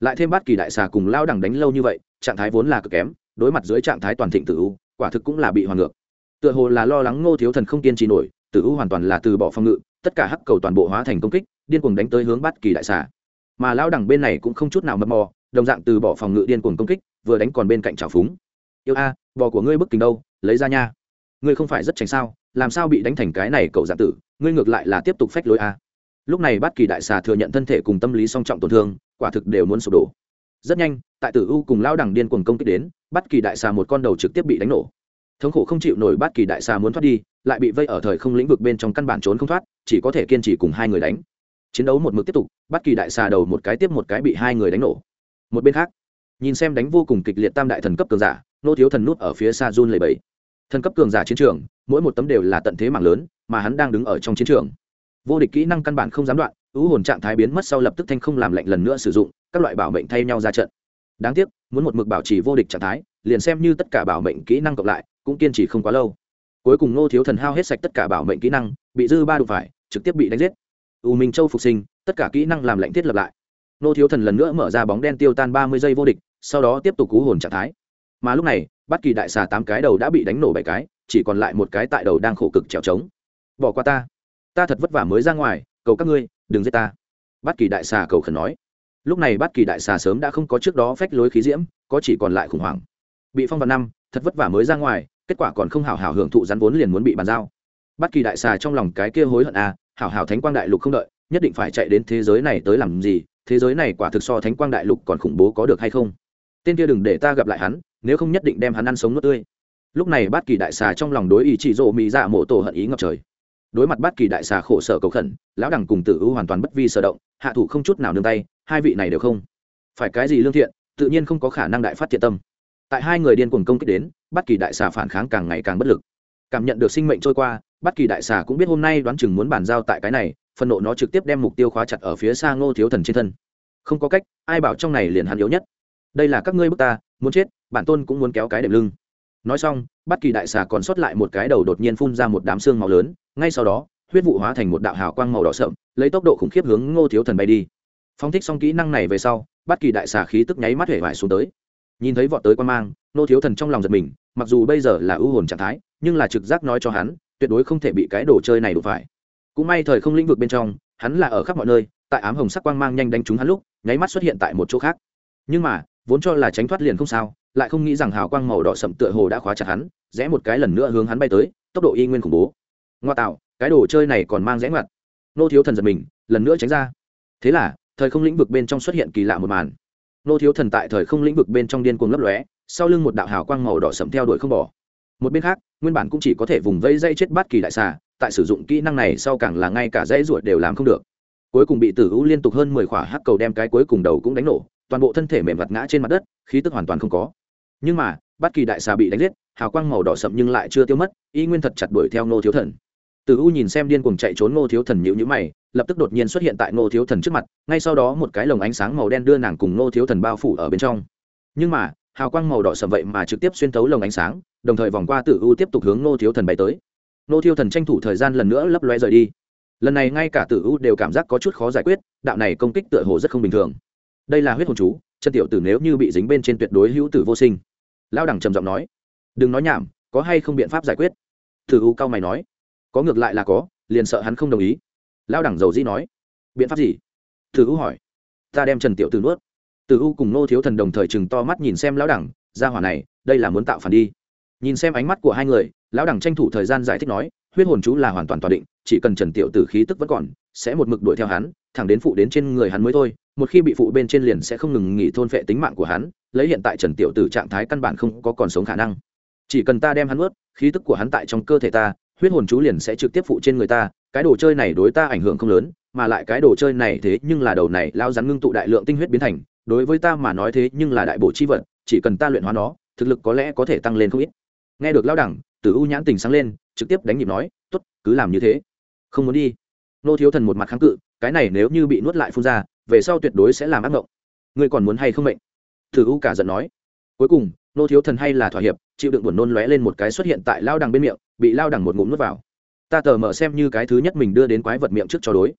Lại thêm bắt kỳ đại xà cùng lão đẳng đánh lâu như vậy, trạng thái vốn là cực kém, đối mặt dưới trạng thái toàn thịnh tử u, quả thực cũng là bị hoàn ngược. Tựa hồ là lo lắng ngô thiếu thần không kiên trì nổi, tử u hoàn toàn là từ bỏ phòng ngự, tất cả hắc cầu toàn bộ hóa thành công kích, điên cuồng đánh tới hướng bắt kỳ đại xà. Mà lão đẳng bên này cũng không chút nào mập mò đồng dạng từ bỏ phòng ngự điên cuồng công kích, vừa đánh còn bên cạnh trào phúng. Yêu a, bò của ngươi bức kính đâu, lấy ra nha. Ngươi không phải rất tránh sao, làm sao bị đánh thành cái này cậu dạng tử, ngươi ngược lại là tiếp tục phách lối a lúc này bát kỳ đại xà thừa nhận thân thể cùng tâm lý song trọng tổn thương, quả thực đều muốn sụp đổ. Rất nhanh, tại tử u cùng lão đẳng điên cuồng công kích đến, bát kỳ đại xà một con đầu trực tiếp bị đánh nổ. Thống khổ không chịu nổi bát kỳ đại xà muốn thoát đi, lại bị vây ở thời không lĩnh vực bên trong căn bản trốn không thoát, chỉ có thể kiên trì cùng hai người đánh. Chiến đấu một mực tiếp tục, bát kỳ đại xà đầu một cái tiếp một cái bị hai người đánh nổ. Một bên khác, nhìn xem đánh vô cùng kịch liệt tam đại thần cấp cường giả, nô thiếu thần nút ở phía xa run lầy bẫy thần cấp cường giả chiến trường, mỗi một tấm đều là tận thế mạng lớn, mà hắn đang đứng ở trong chiến trường vô địch kỹ năng căn bản không dám đoạn ưu hồn trạng thái biến mất sau lập tức thanh không làm lệnh lần nữa sử dụng, các loại bảo mệnh thay nhau ra trận. Đáng tiếc, muốn một mực bảo trì vô địch trạng thái, liền xem như tất cả bảo mệnh kỹ năng cộng lại, cũng kiên trì không quá lâu. Cuối cùng nô thiếu thần hao hết sạch tất cả bảo mệnh kỹ năng, bị dư ba đụng phải, trực tiếp bị đánh giết. U minh châu phục sinh, tất cả kỹ năng làm lệnh thiết lập lại. Nô thiếu thần lần nữa mở ra bóng đen tiêu tan ba mươi giây vô địch, sau đó tiếp tục cú hồn trạng thái. Mà lúc này bất kỳ đại xà tám cái đầu đã bị đánh nổ bảy cái, chỉ còn lại một cái tại đầu đang khổ cực trèo trống. Bỏ qua ta ta thật vất vả mới ra ngoài, cầu các ngươi, đừng giết ta. Bát kỳ đại xà cầu khẩn nói. Lúc này Bát kỳ đại xà sớm đã không có trước đó phách lối khí diễm, có chỉ còn lại khủng hoảng. Bị phong vào năm, thật vất vả mới ra ngoài, kết quả còn không hảo hảo hưởng thụ rắn vốn liền muốn bị bàn giao. Bát kỳ đại xà trong lòng cái kia hối hận à hảo hảo thánh quang đại lục không đợi, nhất định phải chạy đến thế giới này tới làm gì, thế giới này quả thực so thánh quang đại lục còn khủng bố có được hay không? Tên kia đừng để ta gặp lại hắn, nếu không nhất định đem hắn ăn sống nuốt tươi. Lúc này bát kỳ đại xà trong lòng đối ý chỉ rộ mỹ dạ mộ tổ hận ý ngập trời đối mặt bát kỳ đại xà khổ sở cầu khẩn, lão đẳng cùng tử ưu hoàn toàn bất vi sở động, hạ thủ không chút nào nương tay, hai vị này đều không phải cái gì lương thiện, tự nhiên không có khả năng đại phát thiện tâm. Tại hai người điên cuồng công kích đến bát kỳ đại xà phản kháng càng ngày càng bất lực. Cảm nhận được sinh mệnh trôi qua bát kỳ đại xà cũng biết hôm nay đoán chừng muốn bàn giao tại cái này, phần nộ nó trực tiếp đem mục tiêu khóa chặt ở phía xa ngô thiếu thần trên thân. Không có cách, ai bảo trong này liền hắn yếu nhất. Đây là các ngươi bức ta, muốn chết, bản tôn cũng muốn kéo cái đệm lưng nói xong, bất kỳ đại xà còn sót lại một cái đầu đột nhiên phun ra một đám xương màu lớn, ngay sau đó, huyết vụ hóa thành một đạo hào quang màu đỏ sậm, lấy tốc độ khủng khiếp hướng ngô thiếu thần bay đi. Phong thích xong kỹ năng này về sau, bất kỳ đại xà khí tức nháy mắt hể vải xuống tới. Nhìn thấy vọt tới quan mang, ngô thiếu thần trong lòng giật mình, mặc dù bây giờ là ưu hồn trạng thái, nhưng là trực giác nói cho hắn, tuyệt đối không thể bị cái đồ chơi này đụng phải. Cũng may thời không lĩnh vực bên trong, hắn là ở khắp mọi nơi, tại ám hồng sắc quang mang nhanh đánh trúng hắn lúc, nháy mắt xuất hiện tại một chỗ khác. Nhưng mà vốn cho là tránh thoát liền không sao, lại không nghĩ rằng hào quang màu đỏ sậm tựa hồ đã khóa chặt hắn, rẽ một cái lần nữa hướng hắn bay tới, tốc độ y nguyên khủng bố. Ngoa tạo, cái đồ chơi này còn mang rẽ ngoặt. Nô thiếu thần giật mình, lần nữa tránh ra. Thế là, thời không lĩnh vực bên trong xuất hiện kỳ lạ một màn. Nô thiếu thần tại thời không lĩnh vực bên trong điên cuồng lấp lóe, sau lưng một đạo hào quang màu đỏ sậm theo đuổi không bỏ. Một bên khác, nguyên bản cũng chỉ có thể vùng vây dây chết bát kỳ đại xà, tại sử dụng kỹ năng này sau càng là ngay cả dây ruột đều làm không được. Cuối cùng bị tử u liên tục hơn mười khỏa hắc cầu đem cái cuối cùng đầu cũng đánh nổ toàn bộ thân thể mềm vặt ngã trên mặt đất, khí tức hoàn toàn không có. Nhưng mà, bất kỳ đại xà bị đánh giết, hào quang màu đỏ sậm nhưng lại chưa tiêu mất, y nguyên thật chặt đuổi theo ngô thiếu thần. Tử u nhìn xem điên cuồng chạy trốn ngô thiếu thần nhữ nhữ mày, lập tức đột nhiên xuất hiện tại ngô thiếu thần trước mặt, ngay sau đó một cái lồng ánh sáng màu đen đưa nàng cùng ngô thiếu thần bao phủ ở bên trong. Nhưng mà, hào quang màu đỏ sậm vậy mà trực tiếp xuyên thấu lồng ánh sáng, đồng thời vòng qua tử u tiếp tục hướng ngô thiếu thần bay tới. Ngô thiếu thần tranh thủ thời gian lần nữa lấp loe rời đi. Lần này ngay cả tử u đều cảm giác có chút khó giải quyết, đạo này công kích tựa hồ rất không bình thường đây là huyết hồn chú, chân tiểu tử nếu như bị dính bên trên tuyệt đối hữu tử vô sinh. Lao đẳng trầm giọng nói, đừng nói nhảm, có hay không biện pháp giải quyết? Thử u cao mày nói, có ngược lại là có, liền sợ hắn không đồng ý. Lao đẳng dầu dĩ nói, biện pháp gì? Thử u hỏi, ta đem trần tiểu tử nuốt. Từ u cùng nô thiếu thần đồng thời chừng to mắt nhìn xem lão đẳng ra hỏa này, đây là muốn tạo phản đi. Nhìn xem ánh mắt của hai người, lão đẳng tranh thủ thời gian giải thích nói, huyết hồn chú là hoàn toàn toàn định, chỉ cần trần tiểu tử khí tức vẫn còn, sẽ một mực đuổi theo hắn, thẳng đến phụ đến trên người hắn mới thôi một khi bị phụ bên trên liền sẽ không ngừng nghỉ thôn phệ tính mạng của hắn, lấy hiện tại trần tiểu tử trạng thái căn bản không có còn sống khả năng. Chỉ cần ta đem hắn ướt khí tức của hắn tại trong cơ thể ta, huyết hồn chú liền sẽ trực tiếp phụ trên người ta, cái đồ chơi này đối ta ảnh hưởng không lớn, mà lại cái đồ chơi này thế nhưng là đầu này lao rắn ngưng tụ đại lượng tinh huyết biến thành, đối với ta mà nói thế nhưng là đại bộ chi vật, chỉ cần ta luyện hóa nó, thực lực có lẽ có thể tăng lên không ít. Nghe được lao đẳng từ u nhãn tình sáng lên, trực tiếp đánh nhịp nói t ố t cứ làm như thế. Không muốn đi. Nô thiếu thần một mặt kháng cự, cái này nếu như bị nuốt lại phun ra về sau tuyệt đối sẽ làm ác mộng ngươi còn muốn hay không mệnh? Thử u cả giận nói. Cuối cùng, nô thiếu thần hay là thỏa hiệp, chịu đựng buồn nôn lóe lên một cái xuất hiện tại lao đằng bên miệng, bị lao đằng một ngụm nuốt vào. Ta tờ mở xem như cái thứ nhất mình đưa đến quái vật miệng trước cho đối.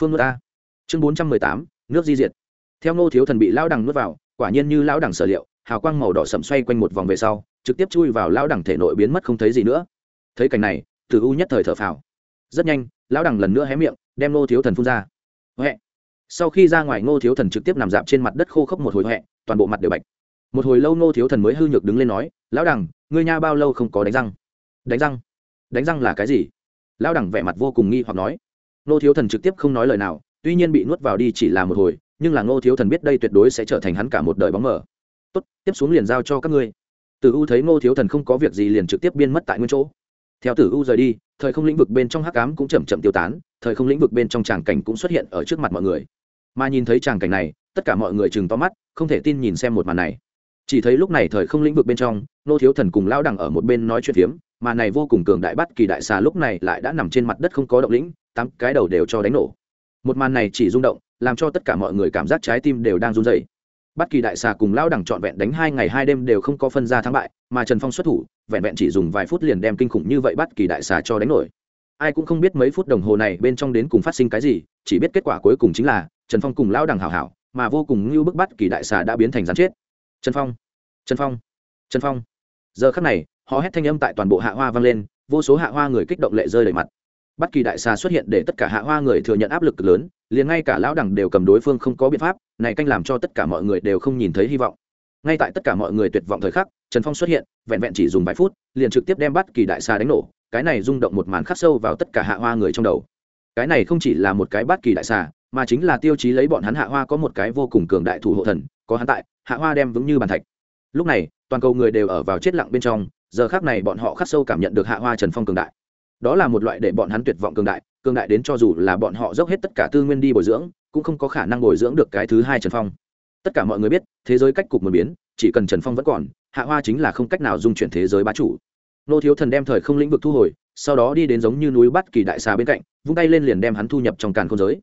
Phương nuốt ta chương bốn trăm mười tám, nước di diệt. Theo nô thiếu thần bị lao đằng nuốt vào, quả nhiên như lao đằng sở liệu, hào quang màu đỏ sậm xoay quanh một vòng về sau, trực tiếp chui vào lao đằng thể nội biến mất không thấy gì nữa. Thấy cảnh này từ u nhất thời thở phào. Rất nhanh lão đằng lần nữa hé miệng, đem nô thiếu thần phun ra. Huệ sau khi ra ngoài, ngô thiếu thần trực tiếp nằm dạp trên mặt đất khô khốc một hồi huệ toàn bộ mặt đều bạch. Một hồi lâu, ngô thiếu thần mới hư nhược đứng lên nói, lão đằng ngươi nha bao lâu không có đánh răng? Đánh răng? Đánh răng là cái gì? Lão đằng vẻ mặt vô cùng nghi hoặc nói. Ngô thiếu thần trực tiếp không nói lời nào, tuy nhiên bị nuốt vào đi chỉ là một hồi, nhưng là ngô thiếu thần biết đây tuyệt đối sẽ trở thành hắn cả một đời bóng mờ. Tốt, tiếp xuống liền giao cho các ngươi. Từ u thấy ngô thiếu thần không có việc gì liền trực tiếp biên mất tại nguyên chỗ. Theo tử u rời đi, thời không lĩnh vực bên trong hắc ám cũng chậm chậm tiêu tán, thời không lĩnh vực bên trong tràng cảnh cũng xuất hiện ở trước mặt mọi người mà nhìn thấy tràng cảnh này, tất cả mọi người chừng to mắt, không thể tin nhìn xem một màn này. Chỉ thấy lúc này thời không lĩnh vực bên trong, nô thiếu thần cùng lao đẳng ở một bên nói chuyện phiếm, mà này vô cùng cường đại bắt kỳ đại xà lúc này lại đã nằm trên mặt đất không có động lĩnh, tám cái đầu đều cho đánh nổ. Một màn này chỉ rung động, làm cho tất cả mọi người cảm giác trái tim đều đang run dày bắt kỳ đại xà cùng lao đẳng trọn vẹn đánh hai ngày hai đêm đều không có phân ra thắng bại, mà trần phong xuất thủ, vẹn vẹn chỉ dùng vài phút liền đem kinh khủng như vậy bắt kỳ đại xà cho đánh nổi. Ai cũng không biết mấy phút đồng hồ này bên trong đến cùng phát sinh cái gì, chỉ biết kết quả cuối cùng chính là trần phong cùng lao đằng hảo hảo, mà vô cùng như bức bắt kỳ đại xà đã biến thành rắn chết. Trần phong trần phong trần phong. Giờ khắc này, họ hét thanh âm tại toàn bộ hạ hoa vang lên, vô số hạ hoa người kích động lệ rơi đầy mặt. Bắt kỳ đại xà xuất hiện để tất cả hạ hoa người thừa nhận áp lực lớn, liền ngay cả lão đẳng đều cầm đối phương không có biện pháp, này canh làm cho tất cả mọi người đều không nhìn thấy hy vọng. Ngay tại tất cả mọi người tuyệt vọng thời khắc, trần phong xuất hiện, vẹn vẹn chỉ dùng vài phút, liền trực tiếp đem bắt kỳ đại xà đánh nổ, cái này rung động một màn khắc sâu vào tất cả hạ hoa người trong đầu. Cái này không chỉ là một cái bắt kỳ đại xà mà chính là tiêu chí lấy bọn hắn hạ hoa có một cái vô cùng cường đại thủ hộ thần, có hắn tại, hạ hoa đem vững như bàn thạch. Lúc này, toàn cầu người đều ở vào chết lặng bên trong, giờ khác này bọn họ khắc sâu cảm nhận được hạ hoa trần phong cường đại. Đó là một loại để bọn hắn tuyệt vọng cường đại cường đại đến cho dù là bọn họ dốc hết tất cả tư nguyên đi bồi dưỡng, cũng không có khả năng bồi dưỡng được cái thứ hai trần phong. Tất cả mọi người biết, thế giới cách cục một biến, chỉ cần trần phong vẫn còn, hạ hoa chính là không cách nào dung chuyển thế giới bá chủ. Nô thiếu thần đem thời không lĩnh vực thu hồi, sau đó đi đến giống như núi bắt kỳ đại xà bên cạnh, vung tay lên liền đem hắn thu nhập trong càn không giới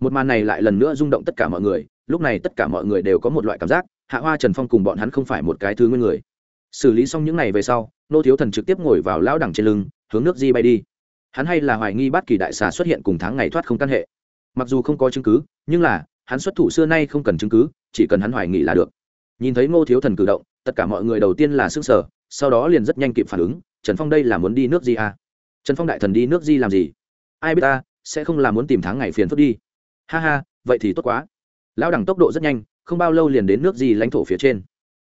một màn này lại lần nữa rung động tất cả mọi người, lúc này tất cả mọi người đều có một loại cảm giác, hạ hoa, trần phong cùng bọn hắn không phải một cái thứ nguyên người. Xử lý xong những n à y về sau, nô thiếu thần trực tiếp ngồi vào lão đẳng trên lưng, hướng nước di bay đi. Hắn hay là hoài nghi bát kỳ đại xà xuất hiện cùng tháng ngày thoát không căn hệ. Mặc dù không có chứng cứ, nhưng là, hắn xuất thủ xưa nay không cần chứng cứ, chỉ cần hắn hoài nghi là được. Nhìn thấy ngô thiếu thần cử động, tất cả mọi người đầu tiên là s ư n g sở sau đó liền rất nhanh kịp phản ứng, trần phong đây là muốn đi nước di à? trần phong đại thần đi nước di làm gì? Ai biết ta sẽ không là muốn tìm tháng ngày phiền phức đi ha ha, vậy thì tốt quá. Lão đẳng tốc độ rất nhanh, không bao lâu liền đến nước di lãnh thổ phía trên.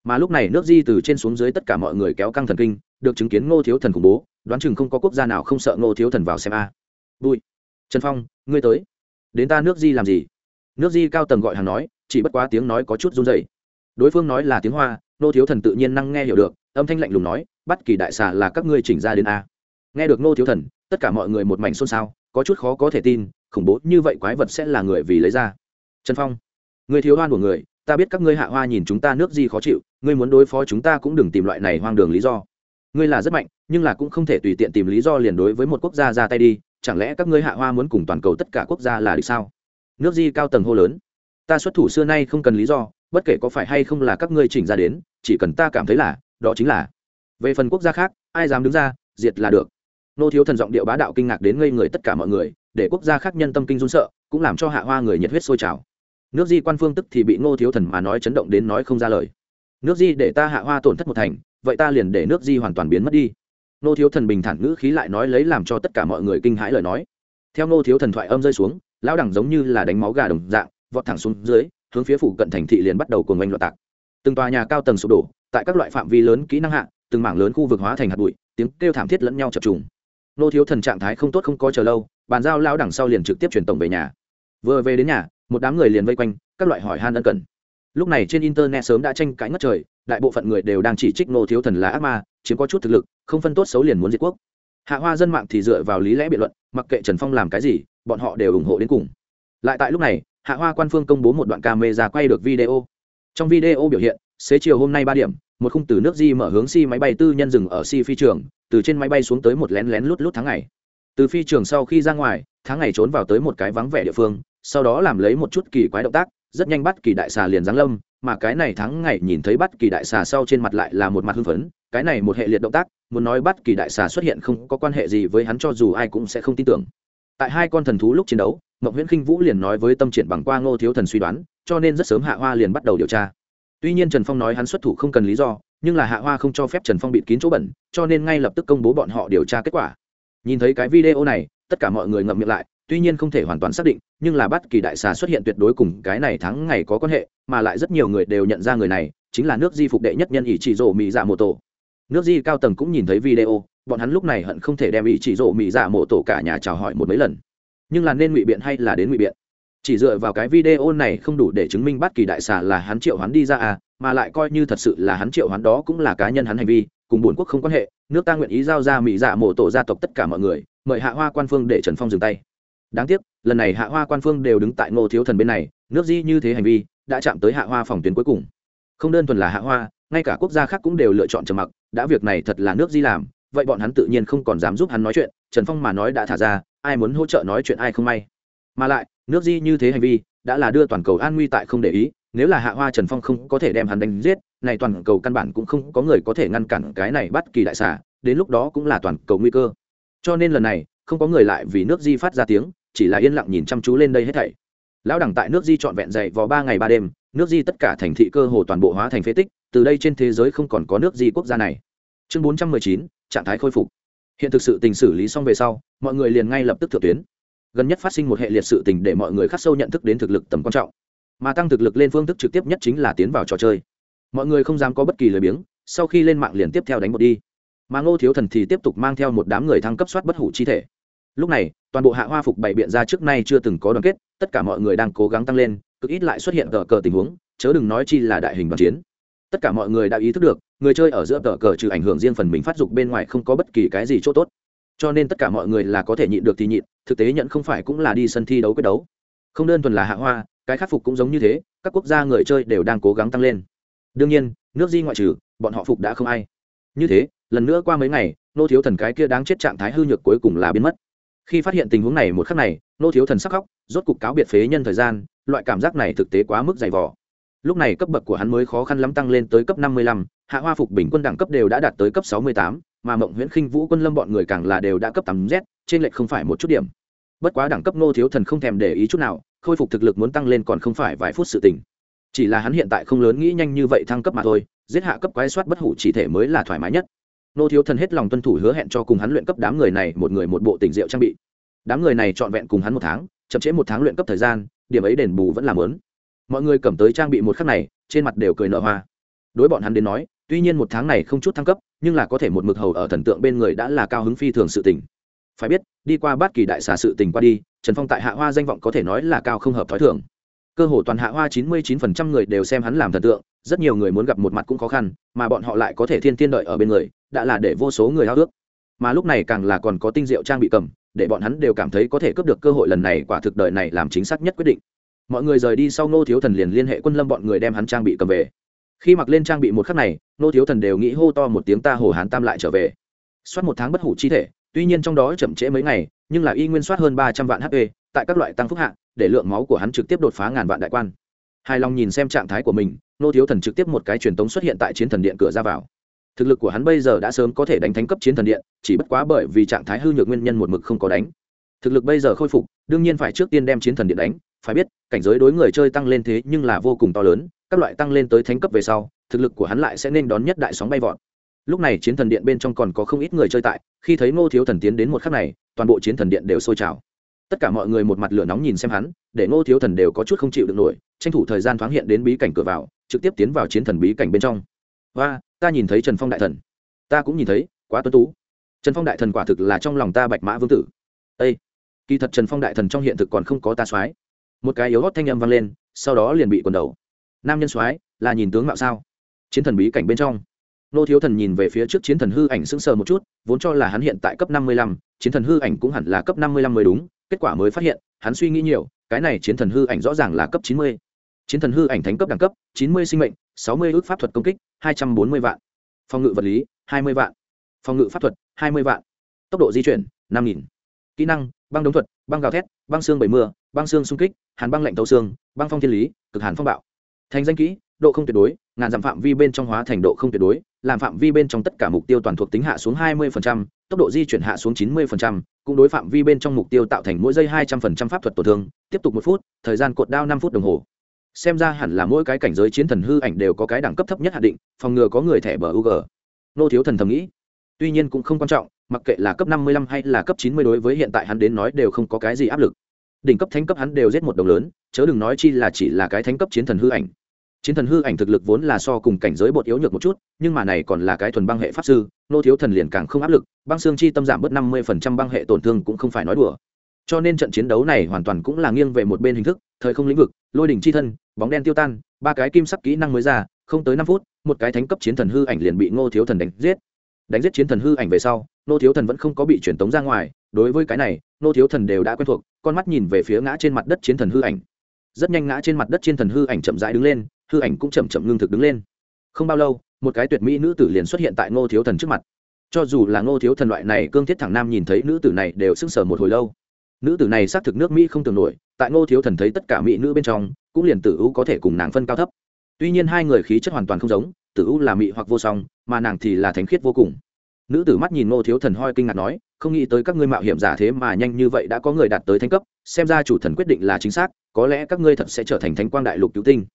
Mà lúc này nước di từ trên xuống dưới tất cả mọi người kéo căng thần kinh, được chứng kiến ngô thiếu thần khủng bố, đoán chừng không có quốc gia nào không sợ ngô thiếu thần vào xem a. À. vui trần phong, ngươi tới. Đến ta nước di làm gì? Nước di cao tầng gọi hàng nói, chỉ bất quá tiếng nói có chút run dày đối phương nói là tiếng hoa, ngô thiếu thần tự nhiên năng nghe hiểu được, âm thanh lạnh lùng nói bắt kỳ đại xà là các ngươi chỉnh ra đến a. Nghe được ngô thiếu thần, tất cả mọi người một mảnh xôn xao, có chút khó có thể tin khủng bố như vậy quái vật sẽ là người vì lấy ra. Trần phong, người thiếu hoan của người, ta biết các ngươi hạ hoa nhìn chúng ta nước gì khó chịu, ngươi muốn đối phó chúng ta cũng đừng tìm loại này hoang đường lý do. Ngươi là rất mạnh, nhưng là cũng không thể tùy tiện tìm lý do liền đối với một quốc gia ra tay đi, chẳng lẽ các ngươi hạ hoa muốn cùng toàn cầu tất cả quốc gia là đi sao? Nước di cao tầng hô lớn. Ta xuất thủ xưa nay không cần lý do, bất kể có phải hay không là các ngươi chỉnh ra đến, chỉ cần ta cảm thấy là, đó chính là. Về phần quốc gia khác, ai dám đứng ra, diệt là được. Nô thiếu thần giọng điệu bá đạo kinh ngạc đến ngây người tất cả mọi người để quốc gia khác nhân tâm kinh run sợ, cũng làm cho hạ hoa người nhiệt huyết sôi trào. Nước di quan phương tức thì bị ngô thiếu thần mà nói chấn động đến nói không ra lời. Nước di để ta hạ hoa tổn thất một thành, vậy ta liền để nước di hoàn toàn biến mất đi. Ngô thiếu thần bình thản ngữ khí lại nói lấy làm cho tất cả mọi người kinh hãi lời nói. Theo ngô thiếu thần thoại âm rơi xuống, lão đẳng giống như là đánh máu gà đồng dạng, vọt thẳng xuống dưới, hướng phía phủ cận thành thị liền bắt đầu cuồng oanh loạn tạc. Từng tòa nhà cao tầng sụp đổ, tại các loại phạm vi lớn kỹ năng hạ, từng mảng lớn khu vực hóa thành hạt bụi, tiếng kêu thảm thiết lẫn nhau chập trùng. Nô thiếu thần trạng thái không tốt không có chờ lâu bàn giao lao đẳng sau liền trực tiếp chuyển tổng về nhà. Vừa về đến nhà, một đám người liền vây quanh, các loại hỏi han ân cần. Lúc này trên internet sớm đã tranh cãi ngất trời, đại bộ phận người đều đang chỉ trích nô thiếu thần là ác ma, chiếm có chút thực lực, không phân tốt xấu liền muốn diệt quốc. Hạ hoa dân mạng thì dựa vào lý lẽ biện luận, mặc kệ trần phong làm cái gì, bọn họ đều ủng hộ đến cùng. Lại tại lúc này, hạ hoa quan phương công bố một đoạn camera quay được video. Trong video biểu hiện, xế chiều hôm nay ba điểm, một khung từ nước di mở hướng si máy bay tư nhân dừng ở si phi trường, từ trên máy bay xuống tới một lén lén lút lút tháng ngày từ phi trường sau khi ra ngoài, tháng ngày trốn vào tới một cái vắng vẻ địa phương, sau đó làm lấy một chút kỳ quái động tác, rất nhanh bắt kỳ đại xà liền giáng lâm, mà cái này tháng ngày nhìn thấy bắt kỳ đại xà sau trên mặt lại là một mặt hưng phấn, cái này một hệ liệt động tác, muốn nói bắt kỳ đại xà xuất hiện không có quan hệ gì với hắn cho dù ai cũng sẽ không tin tưởng. Tại hai con thần thú lúc chiến đấu, mộng nguyễn khinh vũ liền nói với tâm triển bằng qua ngô thiếu thần suy đoán, cho nên rất sớm hạ hoa liền bắt đầu điều tra. Tuy nhiên trần phong nói hắn xuất thủ không cần lý do, nhưng là hạ hoa không cho phép trần phong bịt kín chỗ bẩn, cho nên ngay lập tức công bố bọn họ điều tra kết quả nhìn thấy cái video này, tất cả mọi người ngậm miệng lại, tuy nhiên không thể hoàn toàn xác định, nhưng là bắt kỳ đại xà xuất hiện tuyệt đối cùng cái này tháng ngày có quan hệ, mà lại rất nhiều người đều nhận ra người này, chính là nước di phục đệ nhất nhân ỷ chỉ rổ mỹ dạ mô tổ. Nước di cao tầng cũng nhìn thấy video, bọn hắn lúc này hận không thể đem ỷ chỉ rổ mỹ dạ mô tổ cả nhà chào hỏi một mấy lần. Nhưng là nên ngụy biện hay là đến ngụy biện? Chỉ dựa vào cái video này không đủ để chứng minh bất kỳ đại xà là hắn triệu hắn đi ra à mà lại coi như thật sự là hắn triệu hắn đó cũng là cá nhân hắn hành vi cùng bổn quốc không quan hệ, nước ta nguyện ý giao ra mỹ dạ mộ tổ gia tộc tất cả mọi người, mời hạ hoa quan phương để trần phong dừng tay. Đáng tiếc, lần này hạ hoa quan phương đều đứng tại ngô thiếu thần bên này, nước di như thế hành vi, đã chạm tới hạ hoa phòng tuyến cuối cùng. Không đơn thuần là hạ hoa, ngay cả quốc gia khác cũng đều lựa chọn trầm mặc, đã việc này thật là nước di làm, vậy bọn hắn tự nhiên không còn dám giúp hắn nói chuyện, trần phong mà nói đã thả ra, ai muốn hỗ trợ nói chuyện ai không may. Mà lại, nước di như thế hành vi, đã là đưa toàn cầu an nguy tại không để ý, nếu là hạ hoa trần phong không có thể đem hắn đánh giết này toàn cầu căn bản cũng không có người có thể ngăn cản cái này bắt kỳ đại xà, đến lúc đó cũng là toàn cầu nguy cơ. Cho nên lần này, không có người lại vì nước di phát ra tiếng, chỉ là yên lặng nhìn chăm chú lên đây hết thảy. Lão đẳng tại nước di trọn vẹn dậy vào ba ngày ba đêm, nước di tất cả thành thị cơ hồ toàn bộ hóa thành phế tích, từ đây trên thế giới không còn có nước di quốc gia này. Chương bốn trăm mười chín, trạng thái khôi phục. Hiện thực sự tình xử lý xong về sau, mọi người liền ngay lập tức thượng tuyến. Gần nhất phát sinh một hệ liệt sự tình để mọi người khắc sâu nhận thức đến thực lực tầm quan trọng. Mà tăng thực lực lên phương thức trực tiếp nhất chính là tiến vào trò chơi mọi người không dám có bất kỳ lời biếng, sau khi lên mạng liền tiếp theo đánh một đi. Mà ngô thiếu thần thì tiếp tục mang theo một đám người thăng cấp soát bất hủ chi thể. Lúc này, toàn bộ hạ hoa phục bày biện ra trước nay chưa từng có đoàn kết, tất cả mọi người đang cố gắng tăng lên, cực ít lại xuất hiện tờ cờ tình huống, chớ đừng nói chi là đại hình đoàn chiến. Tất cả mọi người đã ý thức được, người chơi ở giữa tờ cờ trừ ảnh hưởng riêng phần mình phát dục bên ngoài không có bất kỳ cái gì c h ỗ t ố t cho nên tất cả mọi người là có thể nhịn được thì nhịn, thực tế nhận không phải cũng là đi sân thi đấu quyết đấu. Không đơn thuần là hạ hoa, cái khắc phục cũng giống như thế, các quốc gia người chơi đều đang cố gắng tăng lên đương nhiên, nước di ngoại trừ, bọn họ phục đã không ai. Như thế, lần nữa qua mấy ngày, nô thiếu thần cái kia đáng chết trạng thái hư nhược cuối cùng là biến mất. Khi phát hiện tình huống này một khắc này, nô thiếu thần sắc khóc, rốt cục cáo biệt phế nhân thời gian, loại cảm giác này thực tế quá mức dày vỏ lúc này cấp bậc của hắn mới khó khăn lắm tăng lên tới cấp năm mươi lăm, hạ hoa phục bình quân đẳng cấp đều đã đạt tới cấp sáu mươi tám, mà mộng nguyễn khinh vũ quân lâm bọn người càng là đều đã cấp tám z, trên lệch không phải một chút điểm. Bất quá đẳng cấp nô thiếu thần không thèm để ý chút nào, khôi phục thực lực muốn tăng lên còn không phải vài phút sự tỉnh chỉ là hắn hiện tại không lớn nghĩ nhanh như vậy thăng cấp mà thôi, giết hạ cấp quái soát bất hủ chỉ thể mới là thoải mái nhất. Nô thiếu thần hết lòng tuân thủ hứa hẹn cho cùng hắn luyện cấp đám người này một người một bộ tình diệu trang bị. Đám người này trọn vẹn cùng hắn một tháng, chậm trễ một tháng luyện cấp thời gian, điểm ấy đền bù vẫn làm lớn mọi người cầm tới trang bị một khắc này, trên mặt đều cười nở hoa. Đối bọn hắn đến nói, tuy nhiên một tháng này không chút thăng cấp, nhưng là có thể một mực hầu ở thần tượng bên người đã là cao hứng phi thường sự tình. Phải biết, đi qua bát kỳ đại xà sự tình qua đi, trần phong tại hạ hoa danh vọng có thể nói là cao không hợp t h ó i thường cơ hồ toàn hạ hoa chín mươi chín phần trăm người đều xem hắn làm thần tượng, rất nhiều người muốn gặp một mặt cũng khó khăn, mà bọn họ lại có thể thiên tiên đợi ở bên người, đã là để vô số người háo ước mà lúc này càng là còn có tinh diệu trang bị cầm, để bọn hắn đều cảm thấy có thể cướp được cơ hội lần này quả thực đời này làm chính xác nhất quyết định. Mọi người rời đi sau nô thiếu thần liền liên hệ quân lâm bọn người đem hắn trang bị cầm về. Khi mặc lên trang bị một khắc này nô thiếu thần đều nghĩ hô to một tiếng ta hồ hán tam lại trở về. Soát một tháng bất hủ chi thể, tuy nhiên trong đó chậm trễ mấy ngày, nhưng là y nguyên soát hơn ba trăm vạn hp, tại các loại tăng phúc hạ để lượng máu của hắn trực tiếp đột phá ngàn vạn đại quan. Hài lòng nhìn xem trạng thái của mình, nô thiếu thần trực tiếp một cái truyền tống xuất hiện tại chiến thần điện cửa ra vào. Thực lực của hắn bây giờ đã sớm có thể đánh thánh cấp chiến thần điện, chỉ bất quá bởi vì trạng thái hư nhược nguyên nhân một mực không có đánh. Thực lực bây giờ khôi phục, đương nhiên phải trước tiên đem chiến thần điện đánh, phải biết, cảnh giới đối người chơi tăng lên thế nhưng là vô cùng to lớn, các loại tăng lên tới thánh cấp về sau, thực lực của hắn lại sẽ nên đón nhất đại sóng bay vọt. Lúc này chiến thần điện bên trong còn có không ít người chơi tại, khi thấy ngô thiếu thần tiến đến một khắc này, toàn bộ chiến thần điện đều sôi trào tất cả mọi người một mặt lửa nóng nhìn xem hắn, để ngô thiếu thần đều có chút không chịu được nổi, tranh thủ thời gian thoáng hiện đến bí cảnh cửa vào, trực tiếp tiến vào chiến thần bí cảnh bên trong. Và ta nhìn thấy trần phong đại thần. Ta cũng nhìn thấy, quá tuân tú. Trần phong đại thần quả thực là trong lòng ta bạch mã vương tử. Â kỳ thật trần phong đại thần trong hiện thực còn không có ta soái. Một cái yếu hót thanh âm vang lên, sau đó liền bị quần đầu. Nam nhân soái, là nhìn tướng mạo sao? Chiến thần bí cảnh bên trong. Nô thiếu thần nhìn về phía trước chiến thần hư ảnh sững sờ một chút, vốn cho là hắn hiện tại cấp năm mươi lăm, chiến thần hư ảnh cũng hẳn là cấp năm mươi lăm mới đúng kết quả mới phát hiện hắn suy nghĩ nhiều cái này chiến thần hư ảnh rõ ràng là cấp chín mươi. Chiến thần hư ảnh thánh cấp đẳng cấp chín mươi sinh mệnh sáu mươi ước pháp thuật công kích hai trăm bốn mươi vạn. Phòng ngự vật lý hai mươi vạn. Phòng ngự pháp thuật hai mươi vạn. Tốc độ di chuyển năm nghìn. Kỹ năng băng đống thuật băng gào thét băng xương bảy mưa băng xương xung kích hàn băng lạnh tấu xương băng phong thiên lý cực hàn phong bạo. Thành danh kỹ độ không tuyệt đối ngàn dặm phạm vi bên trong hóa thành độ không tuyệt đối làm phạm vi bên trong tất cả mục tiêu toàn thuộc tính hạ xuống 20%, tốc độ di chuyển hạ xuống 90%, cũng đối phạm vi bên trong mục tiêu tạo thành mỗi giây 200% pháp thuật tổn thương tiếp tục một phút thời gian cột đao năm phút đồng hồ. Xem ra hẳn là mỗi cái cảnh giới chiến thần hư ảnh đều có cái đẳng cấp thấp nhất hạn định phòng ngừa có người thẻ bờ ug nô thiếu thần thầm nghĩ. Tuy nhiên cũng không quan trọng mặc kệ là cấp 55 hay là cấp 90 đối với hiện tại hắn đến nói đều không có cái gì áp lực. Đỉnh cấp thánh cấp hắn đều giết một đồng lớn chớ đừng nói chi là chỉ là cái thánh cấp chiến thần hư ảnh chiến thần hư ảnh thực lực vốn là so cùng cảnh giới bột yếu nhược một chút, nhưng mà này còn là cái thuần băng hệ pháp sư, nô thiếu thần liền càng không áp lực, băng xương chi tâm giảm bớt năm mươi phần trăm băng hệ tổn thương cũng không phải nói đùa. Cho nên trận chiến đấu này hoàn toàn cũng là nghiêng về một bên hình thức, thời không lĩnh vực, lôi đỉnh chi thân, bóng đen tiêu tan, ba cái kim sắc kỹ năng mới ra, không tới năm phút, một cái thánh cấp chiến thần hư ảnh liền bị ngô thiếu thần đánh giết. Đánh giết chiến thần hư ảnh về sau, nô thiếu thần vẫn không có bị truyền tống ra ngoài, đối với cái này, nô thiếu thần đều đã quen thuộc, con mắt nhìn về phía ngã trên mặt đất chiến thần hư ảnh. Rất nhanh ngã trên mặt đất chiến thần hư ảnh chậm rãi đứng lên hư ảnh cũng chậm chậm ngưng thực đứng lên. Không bao lâu, một cái tuyệt mỹ nữ tử liền xuất hiện tại ngô thiếu thần trước mặt. Cho dù là ngô thiếu thần loại này cương thiết thẳng nam nhìn thấy nữ tử này đều sững sờ một hồi lâu. Nữ tử này xác thực nước mỹ không tưởng nổi, tại ngô thiếu thần thấy tất cả mỹ nữ bên trong, cũng liền tử u có thể cùng nàng phân cao thấp. Tuy nhiên hai người khí chất hoàn toàn không giống, tử u là mỹ hoặc vô song, mà nàng thì là thánh khiết vô cùng. Nữ tử mắt nhìn ngô thiếu thần hoi kinh ngạc nói, không nghĩ tới các ngươi mạo hiểm giả thế mà nhanh như vậy đã có người đạt tới thánh cấp, xem ra chủ thần quyết định là chính xác, có lẽ các ngươi thật sẽ trở thành thánh quang đại lục cứu tinh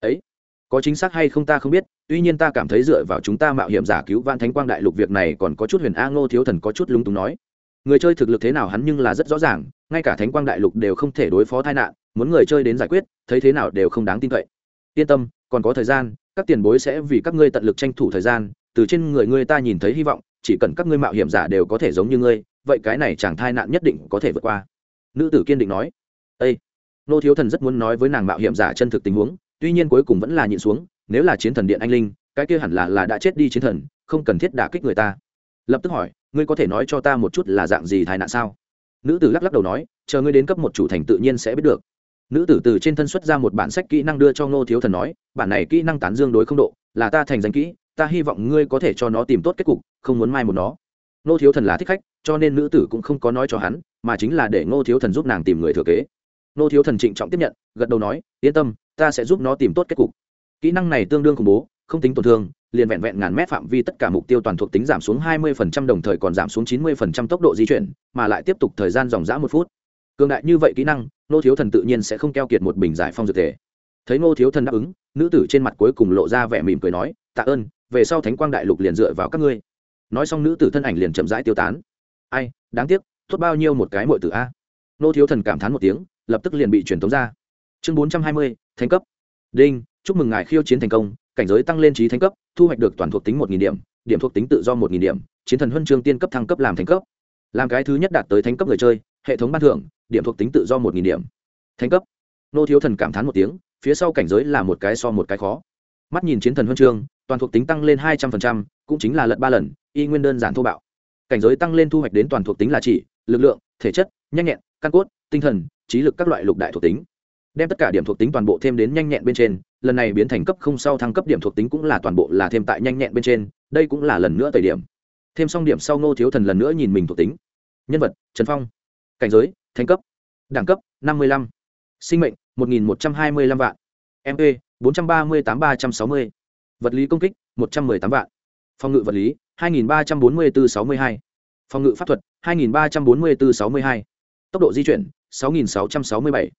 ấy, có chính xác hay không ta không biết, tuy nhiên ta cảm thấy dựa vào chúng ta mạo hiểm giả cứu van thánh quang đại lục việc này còn có chút huyền a ngô thiếu thần có chút lúng túng nói. Người chơi thực lực thế nào hắn nhưng là rất rõ ràng, ngay cả thánh quang đại lục đều không thể đối phó tai nạn, muốn người chơi đến giải quyết, thấy thế nào đều không đáng tin cậy. Yên tâm, còn có thời gian, các tiền bối sẽ vì các ngươi tận lực tranh thủ thời gian, từ trên người ngươi ta nhìn thấy hy vọng, chỉ cần các ngươi mạo hiểm giả đều có thể giống như ngươi, vậy cái này chẳng thai nạn nhất định có thể vượt qua. Nữ tử kiên định nói. Ây nô thiếu thần rất muốn nói với nàng mạo hiểm giả chân thực tình huống tuy nhiên cuối cùng vẫn là nhịn xuống, nếu là chiến thần điện anh linh, cái kia hẳn là là đã chết đi chiến thần, không cần thiết đả kích người ta. Lập tức hỏi, ngươi có thể nói cho ta một chút là dạng gì tai nạn sao? Nữ tử lắc lắc đầu nói, chờ ngươi đến cấp một chủ thành tự nhiên sẽ biết được. Nữ tử từ trên thân xuất ra một bản sách kỹ năng đưa cho ngô thiếu thần nói, bản này kỹ năng tán dương đối không độ, là ta thành danh kỹ, ta hy vọng ngươi có thể cho nó tìm tốt kết cục, không muốn mai một nó. Ngô thiếu thần là thích khách, cho nên nữ tử cũng không có nói cho hắn, mà chính là để ngô thiếu thần giúp nàng tìm người thừa kế. Nô thiếu thần trịnh trọng tiếp nhận, gật đầu nói, yên tâm, ta sẽ giúp nó tìm tốt kết cục. Kỹ năng này tương đương khủng bố, không tính tổn thương, liền vẹn vẹn ngàn mét phạm vi tất cả mục tiêu toàn thuộc tính giảm xuống 20% đồng thời còn giảm xuống 90% tốc độ di chuyển, mà lại tiếp tục thời gian dòng dã một phút. Cường đại như vậy kỹ năng, nô thiếu thần tự nhiên sẽ không keo kiệt một bình giải phong dược thể. Thấy nô thiếu thần đáp ứng, nữ tử trên mặt cuối cùng lộ ra vẻ mỉm cười nói, tạ ơn, về sau thánh quang đại lục liền dựa vào các ngươi. Nói xong nữ tử thân ảnh liền chậm rãi tiêu tán. Ai, đáng tiếc, tốt bao nhiêu một cái muội tử a. Nô thiếu thần cảm thán một tiếng lập tức liền bị truyền tống ra. Chương 420, thánh cấp. Đinh chúc mừng ngài khiêu chiến thành công cảnh giới tăng lên trí thánh cấp thu hoạch được toàn thuộc tính một nghìn điểm điểm thuộc tính tự do một nghìn điểm chiến thần huân chương tiên cấp thăng cấp làm thánh cấp. Làm cái thứ nhất đạt tới thánh cấp người chơi hệ thống ban thưởng điểm thuộc tính tự do một nghìn điểm. Thánh cấp. Nô thiếu thần cảm thán một tiếng phía sau cảnh giới là một cái so một cái khó. Mắt nhìn chiến thần huân chương toàn thuộc tính tăng lên hai trăm linh cũng chính là lật ba lần y nguyên đơn giản thô bạo. Cảnh giới tăng lên thu hoạch đến toàn thuộc tính là chỉ lực lượng thể chất nhanh nhẹn căn cốt tinh thần trí lực các loại lục đại thuộc tính. Đem tất cả điểm thuộc tính toàn bộ thêm đến nhanh nhẹn bên trên, lần này biến thành cấp không sau thăng cấp điểm thuộc tính cũng là toàn bộ là thêm tại nhanh nhẹn bên trên, đây cũng là lần nữa tẩy điểm. Thêm xong điểm sau ngô thiếu thần lần nữa nhìn mình thuộc tính. Nhân vật, trần phong. Cảnh giới, thành cấp. Đẳng cấp, năm mươi lăm. Sinh mệnh, một nghìn một trăm hai mươi lăm vạn. Mp bốn trăm ba mươi tám ba trăm sáu mươi. Vật lý công kích, một trăm m ư ơ i tám vạn. Phòng ngự vật lý, hai nghìn ba trăm bốn mươi bốn sáu mươi hai. Phòng ngự pháp thuật, hai nghìn ba trăm bốn mươi bốn sáu mươi hai. Tốc độ di chuyển sáu nghìn sáu trăm sáu mươi bảy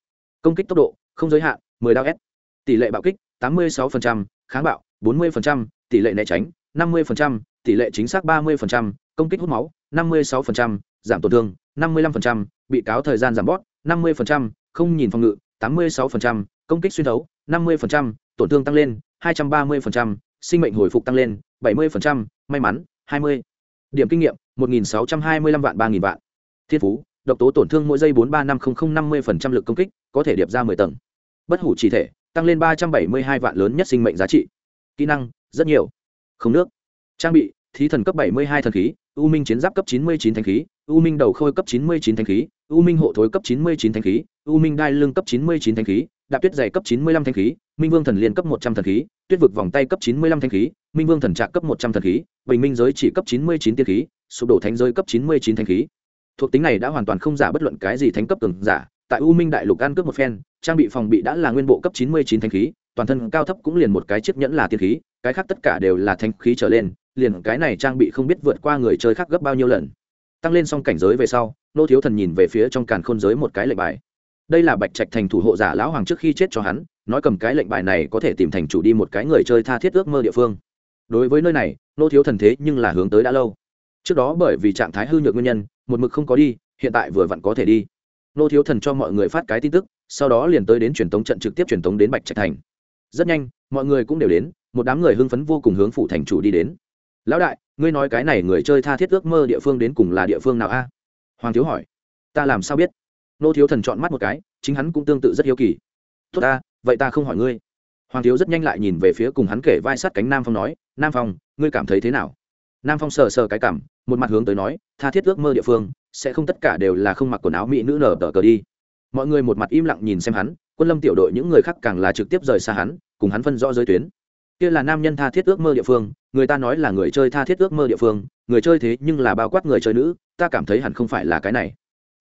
công kích tốc độ không giới hạn 10 đao s tỷ lệ bạo kích 86%, kháng bạo 40%, tỷ lệ né tránh 50%, tỷ lệ chính xác 30%, công kích hút máu 56%, giảm tổn thương 55%, bị cáo thời gian giảm bót 50%, không nhìn phòng ngự 86%, công kích xuyên thấu 50%, tổn thương tăng lên 230%, sinh mệnh hồi phục tăng lên 70%, may mắn 20. điểm kinh nghiệm 1.625 vạn 3000 vạn thiên phú độc tố tổn thương mỗi giây bốn ba năm không không năm mươi phần trăm lực công kích, có thể điệp ra mười tầng. Bất hủ chỉ thể, tăng lên ba trăm bảy mươi hai vạn lớn nhất sinh mệnh giá trị. Kỹ năng, rất nhiều. Không nước. Trang bị, thí thần cấp bảy mươi hai thần khí, u minh chiến giáp cấp chín mươi chín thanh khí, u minh đầu khôi cấp chín mươi chín thanh khí, u minh hộ thối cấp chín mươi chín thanh khí, u minh đai lưng cấp chín mươi chín thanh khí, đạp tuyết dày cấp chín mươi lăm thanh khí, minh vương thần liên cấp một trăm thần khí, tuyết vực vòng tay cấp chín mươi lăm thanh khí, minh vương thần trạc cấp một trăm thần khí, bình minh giới chỉ cấp chín mươi chín tiên khí, sụp đổ thánh giới cấp chín mươi chín thanh khí thuộc tính này đã hoàn toàn không giả bất luận cái gì thánh cấp cường giả. Tại u minh đại lục ăn cướp một phen, trang bị phòng bị đã là nguyên bộ cấp chín mươi chín thanh khí, toàn thân cao thấp cũng liền một cái chiếc nhẫn là tiên khí, cái khác tất cả đều là thanh khí trở lên, liền cái này trang bị không biết vượt qua người chơi khác gấp bao nhiêu lần. Tăng lên xong cảnh giới về sau, nô thiếu thần nhìn về phía trong càn khôn giới một cái lệnh bài. Đây là bạch trạch thành thủ hộ giả lão hoàng trước khi chết cho hắn, nói cầm cái lệnh bài này có thể tìm thành chủ đi một cái người chơi tha thiết ước mơ địa phương. Đối với nơi này, nô thiếu thần thế nhưng là hướng tới đã lâu trước đó bởi vì trạng thái hư nhược nguyên nhân, một mực không có đi, hiện tại vừa vặn có thể đi. Nô thiếu thần cho mọi người phát cái tin tức, sau đó liền tới đến truyền tống trận trực tiếp truyền tống đến bạch trạch thành. Rất nhanh, mọi người cũng đều đến, một đám người hưng phấn vô cùng hướng phủ thành chủ đi đến. Lão đại, ngươi nói cái này người chơi tha thiết ước mơ địa phương đến cùng là địa phương nào a? Hoàng thiếu hỏi. Ta làm sao biết? Nô thiếu thần chọn mắt một cái, chính hắn cũng tương tự rất hiếu kỳ. Tốt ta, vậy ta không hỏi ngươi. Hoàng thiếu rất nhanh lại nhìn về phía cùng hắn kể vai sát cánh nam phong nói, nam phong, ngươi cảm thấy thế nào? Nam phong sờ sờ cái cảm, một mặt hướng tới nói, tha thiết ước mơ địa phương, sẽ không tất cả đều là không mặc quần áo mỹ nữ nở tờ cờ đi. Mọi người một mặt im lặng nhìn xem hắn, quân lâm tiểu đội những người khác càng là trực tiếp rời xa hắn, cùng hắn phân rõ giới tuyến. Kia là nam nhân tha thiết ước mơ địa phương, người ta nói là người chơi tha thiết ước mơ địa phương, người chơi thế nhưng là bao quát người chơi nữ, ta cảm thấy hẳn không phải là cái này.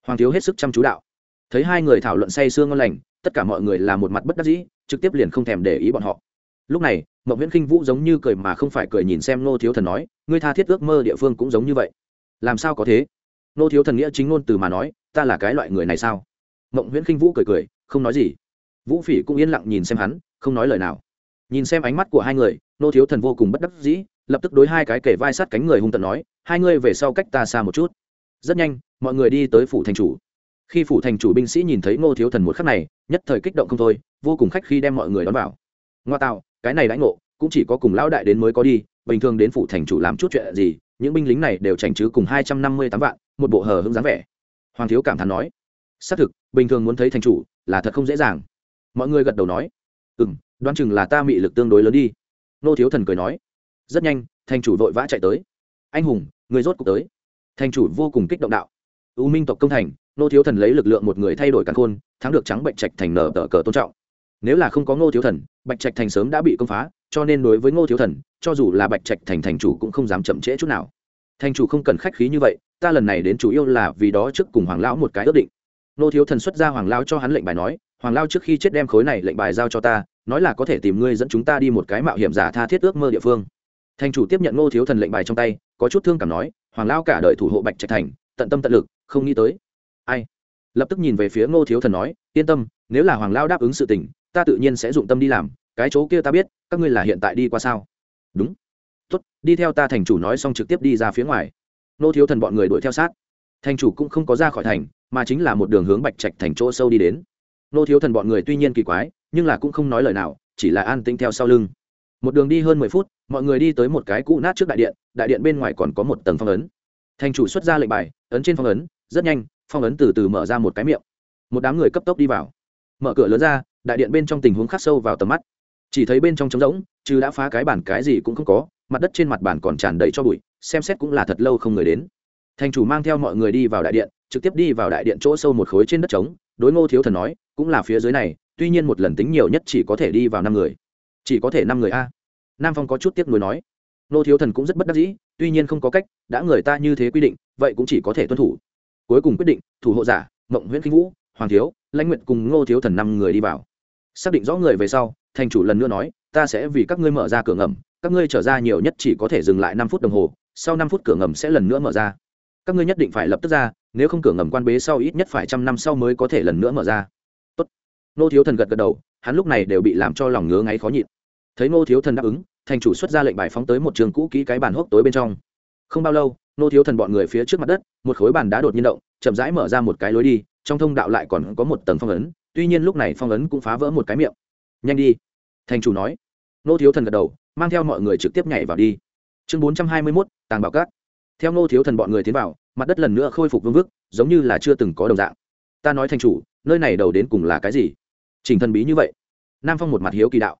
Hoàng thiếu hết sức chăm chú đạo. Thấy hai người thảo luận say sương ngon lành, tất cả mọi người là một mặt bất đắc dĩ, trực tiếp liền không thèm để ý bọn họ. Lúc này Mộng viễn khinh vũ giống như cười mà không phải cười nhìn xem nô thiếu thần nói, ngươi tha thiết ước mơ địa phương cũng giống như vậy. Làm sao có thế? Nô thiếu thần nghĩa chính ngôn từ mà nói, ta là cái loại người này sao? Mộng viễn khinh vũ cười cười, không nói gì. Vũ phỉ cũng yên lặng nhìn xem hắn, không nói lời nào. Nhìn xem ánh mắt của hai người nô thiếu thần vô cùng bất đắc dĩ, lập tức đối hai cái kể vai sát cánh người hung tận nói, hai ngươi về sau cách ta xa một chút. Rất nhanh, mọi người đi tới phủ thành chủ. Khi phủ thành chủ binh sĩ nhìn thấy ngô thiếu thần một khắc này, nhất thời kích động không thôi, vô cùng khách khi đem mọi người đón vào. Ngoa tạo cái này lãnh ngộ cũng chỉ có cùng lão đại đến mới có đi, bình thường đến phủ thành chủ làm chút chuyện gì, những binh lính này đều chảnh chứ cùng hai trăm năm mươi tám vạn, một bộ hờ hững dáng vẻ. Hoàng thiếu cảm thán nói. Xác thực, bình thường muốn thấy thành chủ là thật không dễ dàng. Mọi người gật đầu nói. Ừ m đoán chừng là ta mị lực tương đối lớn đi. Nô thiếu thần cười nói. Rất nhanh, thành chủ vội vã chạy tới. Anh hùng, người rốt cuộc tới. Thành chủ vô cùng kích động đạo. U minh tộc công thành, nô thiếu thần lấy lực lượng một người thay đổi căn khôn, thắng được trắng bệnh trạch thành nở tờ cờ tôn trọng. Nếu là không có ngô thiếu thần bạch trạch thành sớm đã bị công phá, cho nên đối với ngô thiếu thần, cho dù là bạch trạch thành thành chủ cũng không dám chậm trễ chút nào. Thành chủ không cần khách khí như vậy, ta lần này đến chủ yếu là vì đó trước cùng hoàng lão một cái ước định. Ngô thiếu thần xuất ra hoàng lão cho hắn lệnh bài nói, hoàng lão trước khi chết đem khối này lệnh bài giao cho ta, nói là có thể tìm ngươi dẫn chúng ta đi một cái mạo hiểm giả tha thiết ước mơ địa phương. Thành chủ tiếp nhận ngô thiếu thần lệnh bài trong tay, có chút thương cảm nói, hoàng lão cả đời thủ hộ bạch trạch thành, tận tâm tận lực, không nghĩ tới. Ai? Lập tức nhìn về phía ngô thiếu thần nói, yên tâm, nếu là hoàng lao đáp ứng sự tình, ta tự nhiên sẽ dụng tâm đi làm cái chỗ kia ta biết, các ngươi là hiện tại đi qua sao? Đúng. Tốt, đi theo ta thành chủ nói xong trực tiếp đi ra phía ngoài. Nô thiếu thần bọn người đuổi theo sát. Thành chủ cũng không có ra khỏi thành, mà chính là một đường hướng bạch trạch thành chỗ sâu đi đến. Nô thiếu thần bọn người tuy nhiên kỳ quái, nhưng là cũng không nói lời nào, chỉ là an tĩnh theo sau lưng. Một đường đi hơn mười phút, mọi người đi tới một cái cũ nát trước đại điện đại điện bên ngoài còn có một tầng phong ấn. Thành chủ xuất ra lệnh bài, ấn trên phong ấn, rất nhanh, phong ấn từ từ mở ra một cái miệng. Một đám người cấp tốc đi vào. Mở cửa lớn ra, đại điện bên trong tình huống khắc sâu vào tầm mắt chỉ thấy bên trong trống rỗng, chứ đã phá cái bản cái gì cũng không có, mặt đất trên mặt bản còn tràn đầy cho bụi, xem xét cũng là thật lâu không người đến. Thành chủ mang theo mọi người đi vào đại điện, trực tiếp đi vào đại điện chỗ sâu một khối trên đất trống, đối ngô thiếu thần nói, cũng là phía dưới này, tuy nhiên một lần tính nhiều nhất chỉ có thể đi vào năm người. Chỉ có thể năm người a? Nam phong có chút tiếc nuối nói. Ngô thiếu thần cũng rất bất đắc dĩ, tuy nhiên không có cách, đã người ta như thế quy định, vậy cũng chỉ có thể tuân thủ. Cuối cùng quyết định, thủ hộ giả, mộng nguyễn kinh vũ, hoàng thiếu, lãnh nguyện cùng ngô thiếu thần năm người đi vào. Xác định rõ người về sau thành chủ lần nữa nói, ta sẽ vì các ngươi mở ra cửa ngầm, các ngươi trở ra nhiều nhất chỉ có thể dừng lại năm phút đồng hồ, sau năm phút cửa ngầm sẽ lần nữa mở ra. Các ngươi nhất định phải lập tức ra, nếu không cửa ngầm quan bế sau ít nhất phải trăm năm sau mới có thể lần nữa mở ra. Tốt. ngô thiếu thần gật gật đầu, hắn lúc này đều bị làm cho lòng ngứa ngáy khó nhịn. Thấy ngô thiếu thần đáp ứng, thành chủ xuất ra lệnh bài phóng tới một trường cũ kỹ cái bàn hốc tối bên trong. Không bao lâu nô thiếu thần bọn người phía trước mặt đất, một khối bàn đá đột nhiên động, chậm rãi mở ra một cái lối đi, trong thông đạo lại còn có một tầng phong ấn, tuy nhiên lúc này phong ấn cũng phá vỡ một cái miệng. Nhanh đi thành chủ nói. Nô thiếu thần gật đầu, mang theo mọi người trực tiếp nhảy vào đi. Chương bốn trăm hai mươi mốt, tàng bảo cát. Theo nô thiếu thần bọn người tiến vào, mặt đất lần nữa khôi phục vương vức, giống như là chưa từng có đồng dạng. Ta nói thành chủ, nơi này đầu đến cùng là cái gì? Trình thần bí như vậy. Nam phong một mặt hiếu kỳ đạo.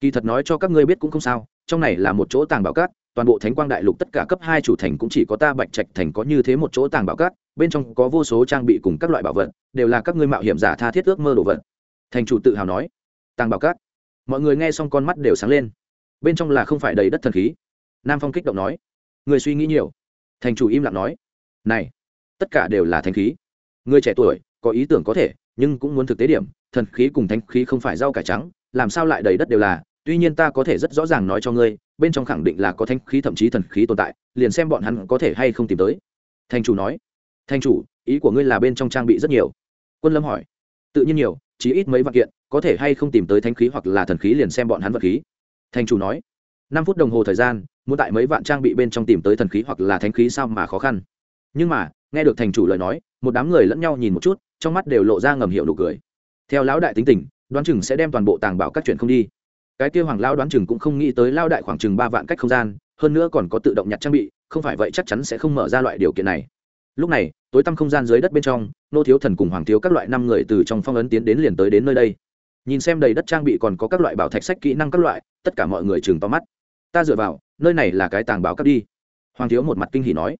Kỳ thật nói cho các ngươi biết cũng không sao, trong này là một chỗ tàng bảo cát, toàn bộ thánh quang đại lục tất cả cấp hai chủ thành cũng chỉ có ta bạch trạch thành có như thế một chỗ tàng bảo cát, bên trong có vô số trang bị cùng các loại bảo vật, đều là các ngươi mạo hiểm giả tha thiết ước mơ đồ vật. Thành chủ tự hào nói. Tàng bảo cát mọi người nghe xong con mắt đều sáng lên. Bên trong là không phải đầy đất thần khí. Nam phong kích động nói, người suy nghĩ nhiều. Thành chủ im lặng nói, này, tất cả đều là thanh khí. Người trẻ tuổi, có ý tưởng có thể, nhưng cũng muốn thực tế điểm, thần khí cùng thanh khí không phải rau cải trắng, làm sao lại đầy đất đều là? Tuy nhiên ta có thể rất rõ ràng nói cho ngươi, bên trong khẳng định là có thanh khí thậm chí thần khí tồn tại, liền xem bọn hắn có thể hay không tìm tới. Thành chủ nói, thành chủ, ý của ngươi là bên trong trang bị rất nhiều. Quân lâm hỏi, tự nhiên nhiều chỉ ít mấy vật kiện có thể hay không tìm tới thánh khí hoặc là thần khí liền xem bọn hắn vật khí. Thành chủ nói, năm phút đồng hồ thời gian, muốn tại mấy vạn trang bị bên trong tìm tới thần khí hoặc là thánh khí sao mà khó khăn. Nhưng mà, nghe được thành chủ lời nói, một đám người lẫn nhau nhìn một chút, trong mắt đều lộ ra ngầm hiệu nụ cười. Theo lão đại tính tình, đoán chừng sẽ đem toàn bộ tàng bảo các chuyện không đi. Cái kia hoàng lao đoán chừng cũng không nghĩ tới lao đại khoảng chừng ba vạn cách không gian, hơn nữa còn có tự động nhặt trang bị, không phải vậy chắc chắn sẽ không mở ra loại điều kiện này. Lúc này, tối tăm không gian dưới đất bên trong, nô thiếu thần cùng hoàng thiếu các loại năm người từ trong phong ấn tiến đến liền tới đến nơi đây nhìn xem đầy đất trang bị còn có các loại bảo thạch sách kỹ năng các loại, tất cả mọi người chừng to mắt. Ta dựa vào, nơi này là cái tàng bảo cấp đi. Hoàng thiếu một mặt kinh hỉ nói.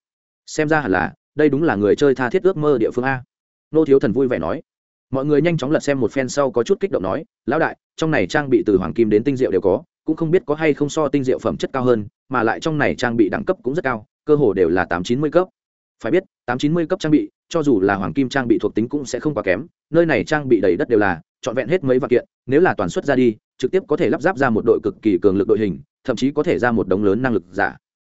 Xem ra hẳn là, đây đúng là người chơi tha thiết ước mơ địa phương a. Nô thiếu thần vui vẻ nói. Mọi người nhanh chóng lật xem một phen sau có chút kích động nói, lão đại, trong này trang bị từ hoàng kim đến tinh diệu đều có, cũng không biết có hay không so tinh diệu phẩm chất cao hơn, mà lại trong này trang bị đẳng cấp cũng rất cao, cơ hồ đều là tám chín mươi cấp. Phải biết, tám chín mươi cấp trang bị cho dù là hoàng kim trang bị thuộc tính cũng sẽ không quá kém, nơi này trang bị đầy đất đều là trọn vẹn hết mấy vạn kiện, nếu là toàn xuất ra đi, trực tiếp có thể lắp ráp ra một đội cực kỳ cường lực đội hình, thậm chí có thể ra một đống lớn năng lực giả.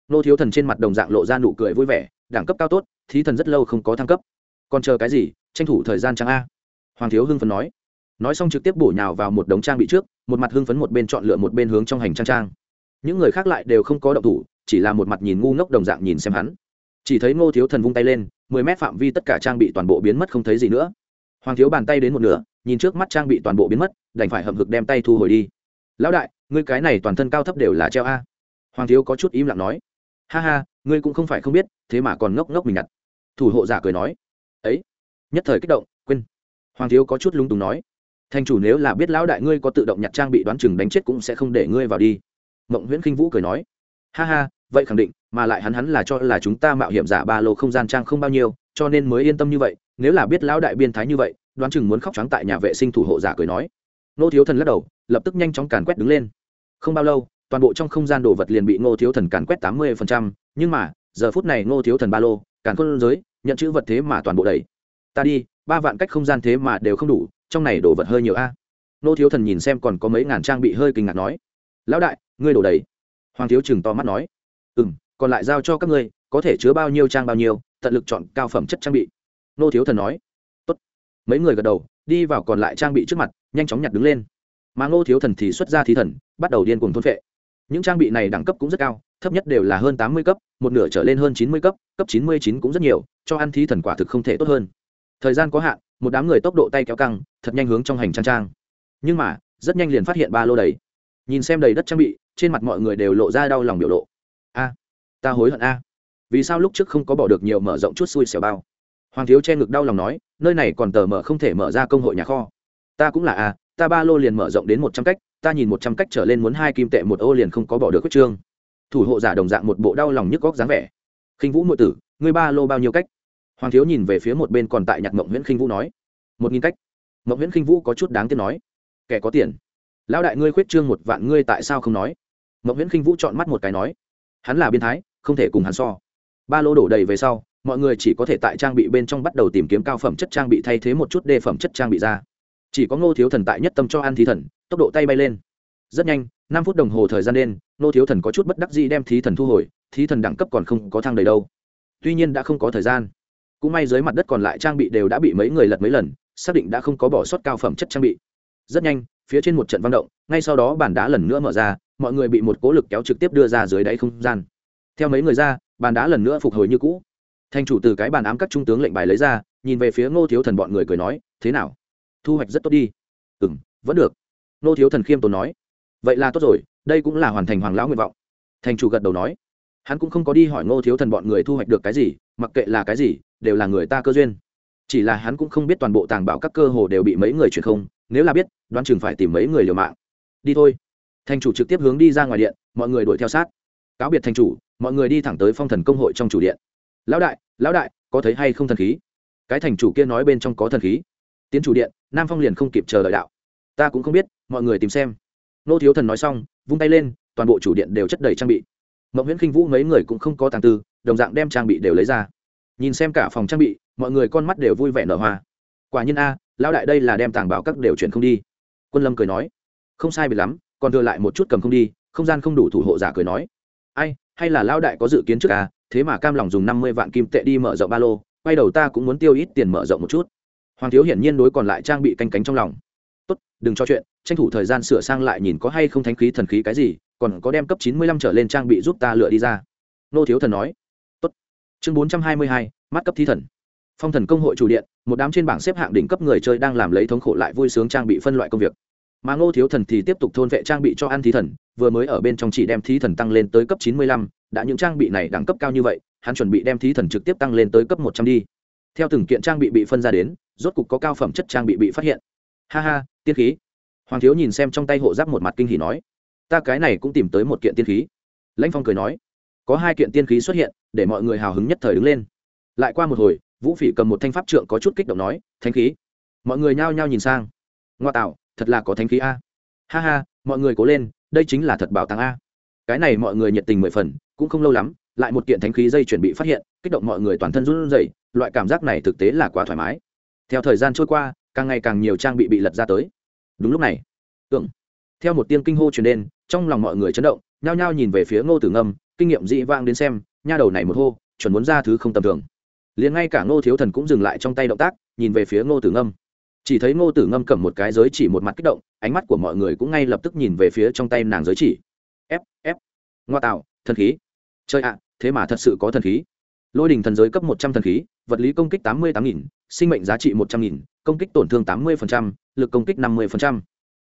Nô thiếu thần trên mặt đồng dạng lộ ra nụ cười vui vẻ, đẳng cấp cao tốt, thí thần rất lâu không có thăng cấp. Còn chờ cái gì? Tranh thủ thời gian trang a. Hoàng thiếu hưng phấn nói. Nói xong trực tiếp bổ nhào vào một đống trang bị trước, một mặt hưng phấn một bên chọn lựa một bên hướng trong hành trang trang. Những người khác lại đều không có động thủ, chỉ là một mặt nhìn ngu ngốc đồng dạng nhìn xem hắn chỉ thấy ngô thiếu thần vung tay lên, mười mét phạm vi tất cả trang bị toàn bộ biến mất không thấy gì nữa. Hoàng thiếu bàn tay đến một nửa, nhìn trước mắt trang bị toàn bộ biến mất, đành phải hậm hực đem tay thu hồi đi. Lão đại, ngươi cái này toàn thân cao thấp đều là treo a. Hoàng thiếu có chút im lặng nói. Ha ha, ngươi cũng không phải không biết, thế mà còn ngốc ngốc mình nhặt. Thủ hộ giả cười nói. Ấy, nhất thời kích động, quên. Hoàng thiếu có chút lung túng nói. Thành chủ nếu là biết lão đại ngươi có tự động nhặt trang bị đoán chừng đánh chết cũng sẽ không để ngươi vào đi. Mộng nguyễn khinh vũ cười nói. Ha ha, vậy khẳng định mà lại hắn hắn là cho là chúng ta mạo hiểm giả ba lô không gian trang không bao nhiêu cho nên mới yên tâm như vậy nếu là biết lão đại biên thái như vậy đoán chừng muốn khóc trắng tại nhà vệ sinh thủ hộ giả cười nói. Nô thiếu thần lắc đầu lập tức nhanh chóng càn quét đứng lên. Không bao lâu toàn bộ trong không gian đồ vật liền bị ngô thiếu thần càn quét tám mươi phần trăm, nhưng mà giờ phút này ngô thiếu thần ba lô càn khôn giới nhận chữ vật thế mà toàn bộ đầy. Ta đi ba vạn cách không gian thế mà đều không đủ trong này đồ vật hơi nhiều a. À. ngô thiếu thần nhìn xem còn có mấy ngàn trang bị hơi kinh ngạc nói. Lão đại ngươi đổ đầy. Hoàng thiếu chừng to mắt nói. Ừ m còn lại giao cho các ngươi, có thể chứa bao nhiêu trang bao nhiêu, tận lực chọn cao phẩm chất trang bị. Nô thiếu thần nói. Tốt. mấy người gật đầu, đi vào còn lại trang bị trước mặt, nhanh chóng nhặt đứng lên. Mà ngô thiếu thần thì xuất ra thí thần, bắt đầu điên cuồng thôn phệ. Những trang bị này đẳng cấp cũng rất cao, thấp nhất đều là hơn tám mươi cấp, một nửa trở lên hơn chín mươi cấp cấp chín mươi chín cũng rất nhiều, cho ăn thí thần quả thực không thể tốt hơn. Thời gian có hạn, một đám người tốc độ tay kéo căng, thật nhanh hướng trong hành trang trang. Nhưng mà, rất nhanh liền phát hiện ba lô đầy. Nhìn xem đầy đất trang bị, trên mặt mọi người đều lộ ra đau lòng biểu lộ ta hối hận a. Vì sao lúc trước không có bỏ được nhiều mở rộng chút xui xẻo bao? Hoàng thiếu che ngực đau lòng nói, nơi này còn tờ mở không thể mở ra công hội nhà kho. Ta cũng là a, ta ba lô liền mở rộng đến một trăm cách, ta nhìn một trăm cách trở lên muốn hai kim tệ một ô liền không có bỏ được quyết trương. Thủ hộ giả đồng dạng một bộ đau lòng nhức góc dáng vẻ. Khinh vũ nội tử, ngươi ba lô bao nhiêu cách? Hoàng thiếu nhìn về phía một bên còn tại nhạc mộng nguyễn khinh vũ nói, một nghìn cách. Mộng nguyễn khinh vũ có chút đáng tiếc nói, kẻ có tiền. Lão đại ngươi khuyết trương một vạn ngươi tại sao không nói? Mộng nguyễn khinh vũ chọn mắt một cái nói, hắn là biên thái không thể cùng hắn so. Ba lô đổ đầy về sau, mọi người chỉ có thể tại trang bị bên trong bắt đầu tìm kiếm cao phẩm chất trang bị thay thế một chút đề phẩm chất trang bị ra. Chỉ có ngô thiếu thần tại nhất tâm cho ăn thí thần, tốc độ tay bay lên. Rất nhanh, năm phút đồng hồ thời gian lên, ngô thiếu thần có chút bất đắc dĩ đem thí thần thu hồi, thí thần đẳng cấp còn không có thang đầy đâu. Tuy nhiên đã không có thời gian. Cũng may dưới mặt đất còn lại trang bị đều đã bị mấy người lật mấy lần, xác định đã không có bỏ sót cao phẩm chất trang bị. Rất nhanh, phía trên một trận văn động, ngay sau đó bàn đá lần nữa mở ra, mọi người bị một cố lực kéo trực tiếp đưa ra dưới đáy không gian theo mấy người ra, bàn đá lần nữa phục hồi như cũ. Thành chủ từ cái bàn ám các trung tướng lệnh bài lấy ra, nhìn về phía ngô thiếu thần bọn người cười nói, thế nào? Thu hoạch rất tốt đi. Ừ m vẫn được. Ngô thiếu thần khiêm tốn nói. Vậy là tốt rồi, đây cũng là hoàn thành hoàng lão nguyện vọng. Thành chủ gật đầu nói. Hắn cũng không có đi hỏi ngô thiếu thần bọn người thu hoạch được cái gì, mặc kệ là cái gì, đều là người ta cơ duyên. Chỉ là hắn cũng không biết toàn bộ tàng bảo các cơ hồ đều bị mấy người truyền không, nếu là biết, đoán chừng phải tìm mấy người liều mạng. Đi thôi. Thành chủ trực tiếp hướng đi ra ngoài điện, mọi người đuổi theo sát. Cáo biệt thành chủ mọi người đi thẳng tới phong thần công hội trong chủ điện. Lão đại lão đại, có thấy hay không thần khí? Cái thành chủ kia nói bên trong có thần khí. Tiến chủ điện, nam phong liền không kịp chờ đợi đạo. Ta cũng không biết, mọi người tìm xem. Nô thiếu thần nói xong, vung tay lên, toàn bộ chủ điện đều chất đầy trang bị. Mậu nguyễn khinh vũ mấy người cũng không có tàng tư, đồng dạng đem trang bị đều lấy ra. Nhìn xem cả phòng trang bị, mọi người con mắt đều vui vẻ nở hoa. Quả nhiên a, lão đại đây là đem tàng bảo các đều chuyển không đi. Quân lâm cười nói, không sai biệt lắm, còn thừa lại một chút cầm không đi, không gian không đủ thủ hộ giả cười nói. Ai hay là lão đại có dự kiến trước à thế mà cam lòng dùng năm mươi vạn kim tệ đi mở rộng ba lô, quay đầu ta cũng muốn tiêu ít tiền mở rộng một chút. Hoàng thiếu hiển nhiên đối còn lại trang bị canh cánh trong lòng. Tốt, đừng cho chuyện, tranh thủ thời gian sửa sang lại nhìn có hay không thánh khí thần khí cái gì, còn có đem cấp chín mươi lăm trở lên trang bị giúp ta lựa đi ra. Nô thiếu thần nói. Tốt. Chương bốn trăm hai mươi hai, mắt cấp thí thần. Phong thần công hội chủ điện, một đám trên bảng xếp hạng đỉnh cấp người chơi đang làm lấy thống khổ lại vui sướng trang bị phân loại công việc mà ngô thiếu thần thì tiếp tục thôn vệ trang bị cho ăn thí thần, vừa mới ở bên trong chỉ đem thí thần tăng lên tới cấp chín mươi lăm, đã những trang bị này đẳng cấp cao như vậy, hắn chuẩn bị đem thí thần trực tiếp tăng lên tới cấp một trăm đi. Theo từng kiện trang bị bị phân ra đến, rốt cục có cao phẩm chất trang bị bị phát hiện. Ha ha, tiên khí. Hoàng thiếu nhìn xem trong tay hộ giáp một mặt kinh hỉ nói, ta cái này cũng tìm tới một kiện tiên khí. Lãnh phong cười nói, có hai kiện tiên khí xuất hiện, để mọi người hào hứng nhất thời đứng lên. Lại qua một hồi, vũ phỉ cầm một thanh pháp trượng có chút kích động nói thanh khí. Mọi người nhao nhao nhìn sang. Ngoa tạo thật là có thánh khí a. Ha ha, mọi người cố lên, đây chính là thật bảo tàng a. Cái này mọi người nhiệt tình mười phần, cũng không lâu lắm, lại một kiện thánh khí dây chuẩn bị phát hiện, kích động mọi người toàn thân run rẩy, loại cảm giác này thực tế là quá thoải mái. Theo thời gian trôi qua, càng ngày càng nhiều trang bị bị lật ra tới. Đúng lúc này tưởng theo một tiếng kinh hô truyền đến, trong lòng mọi người chấn động, nhao nhao nhìn về phía ngô tử ngâm, kinh nghiệm dị vang đến xem, nha đầu này một hô, chuẩn muốn ra thứ không tầm thường. Liền ngay cả ngô thiếu thần cũng dừng lại trong tay động tác, nhìn về phía ngô tử ngâm chỉ thấy ngô tử ngâm cầm một cái giới chỉ một mặt kích động, ánh mắt của mọi người cũng ngay lập tức nhìn về phía trong tay nàng giới chỉ. Ép ép. Ngoa tạo, thần khí. Chơi ạ, thế mà thật sự có thần khí. Lôi đình thần giới cấp một trăm thần khí, vật lý công kích tám mươi tám nghìn, sinh mệnh giá trị một trăm nghìn, công kích tổn thương tám mươi lực công kích năm mươi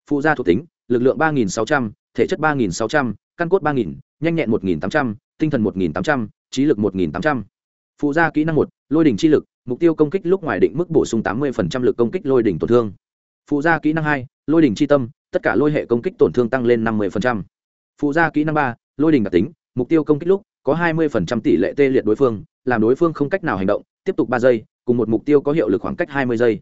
phụ gia thuộc tính, lực lượng ba nghìn sáu trăm, thể chất ba nghìn sáu trăm, căn cốt ba nghìn, nhanh nhẹn một nghìn tám trăm, tinh thần một nghìn tám trăm, trí lực một nghìn tám trăm. Phụ gia kỹ năng một, lôi đỉnh chi lực mục tiêu công kích lúc ngoài định mức bổ sung tám mươi lực công kích lôi đỉnh tổn thương. Phụ gia kỹ năng hai, lôi đỉnh chi tâm, tất cả lôi hệ công kích tổn thương tăng lên năm mươi phụ gia kỹ năng ba, lôi đỉnh đặc tính, mục tiêu công kích lúc có hai mươi tỷ lệ tê liệt đối phương, làm đối phương không cách nào hành động, tiếp tục ba giây, cùng một mục tiêu có hiệu lực khoảng cách hai mươi giây.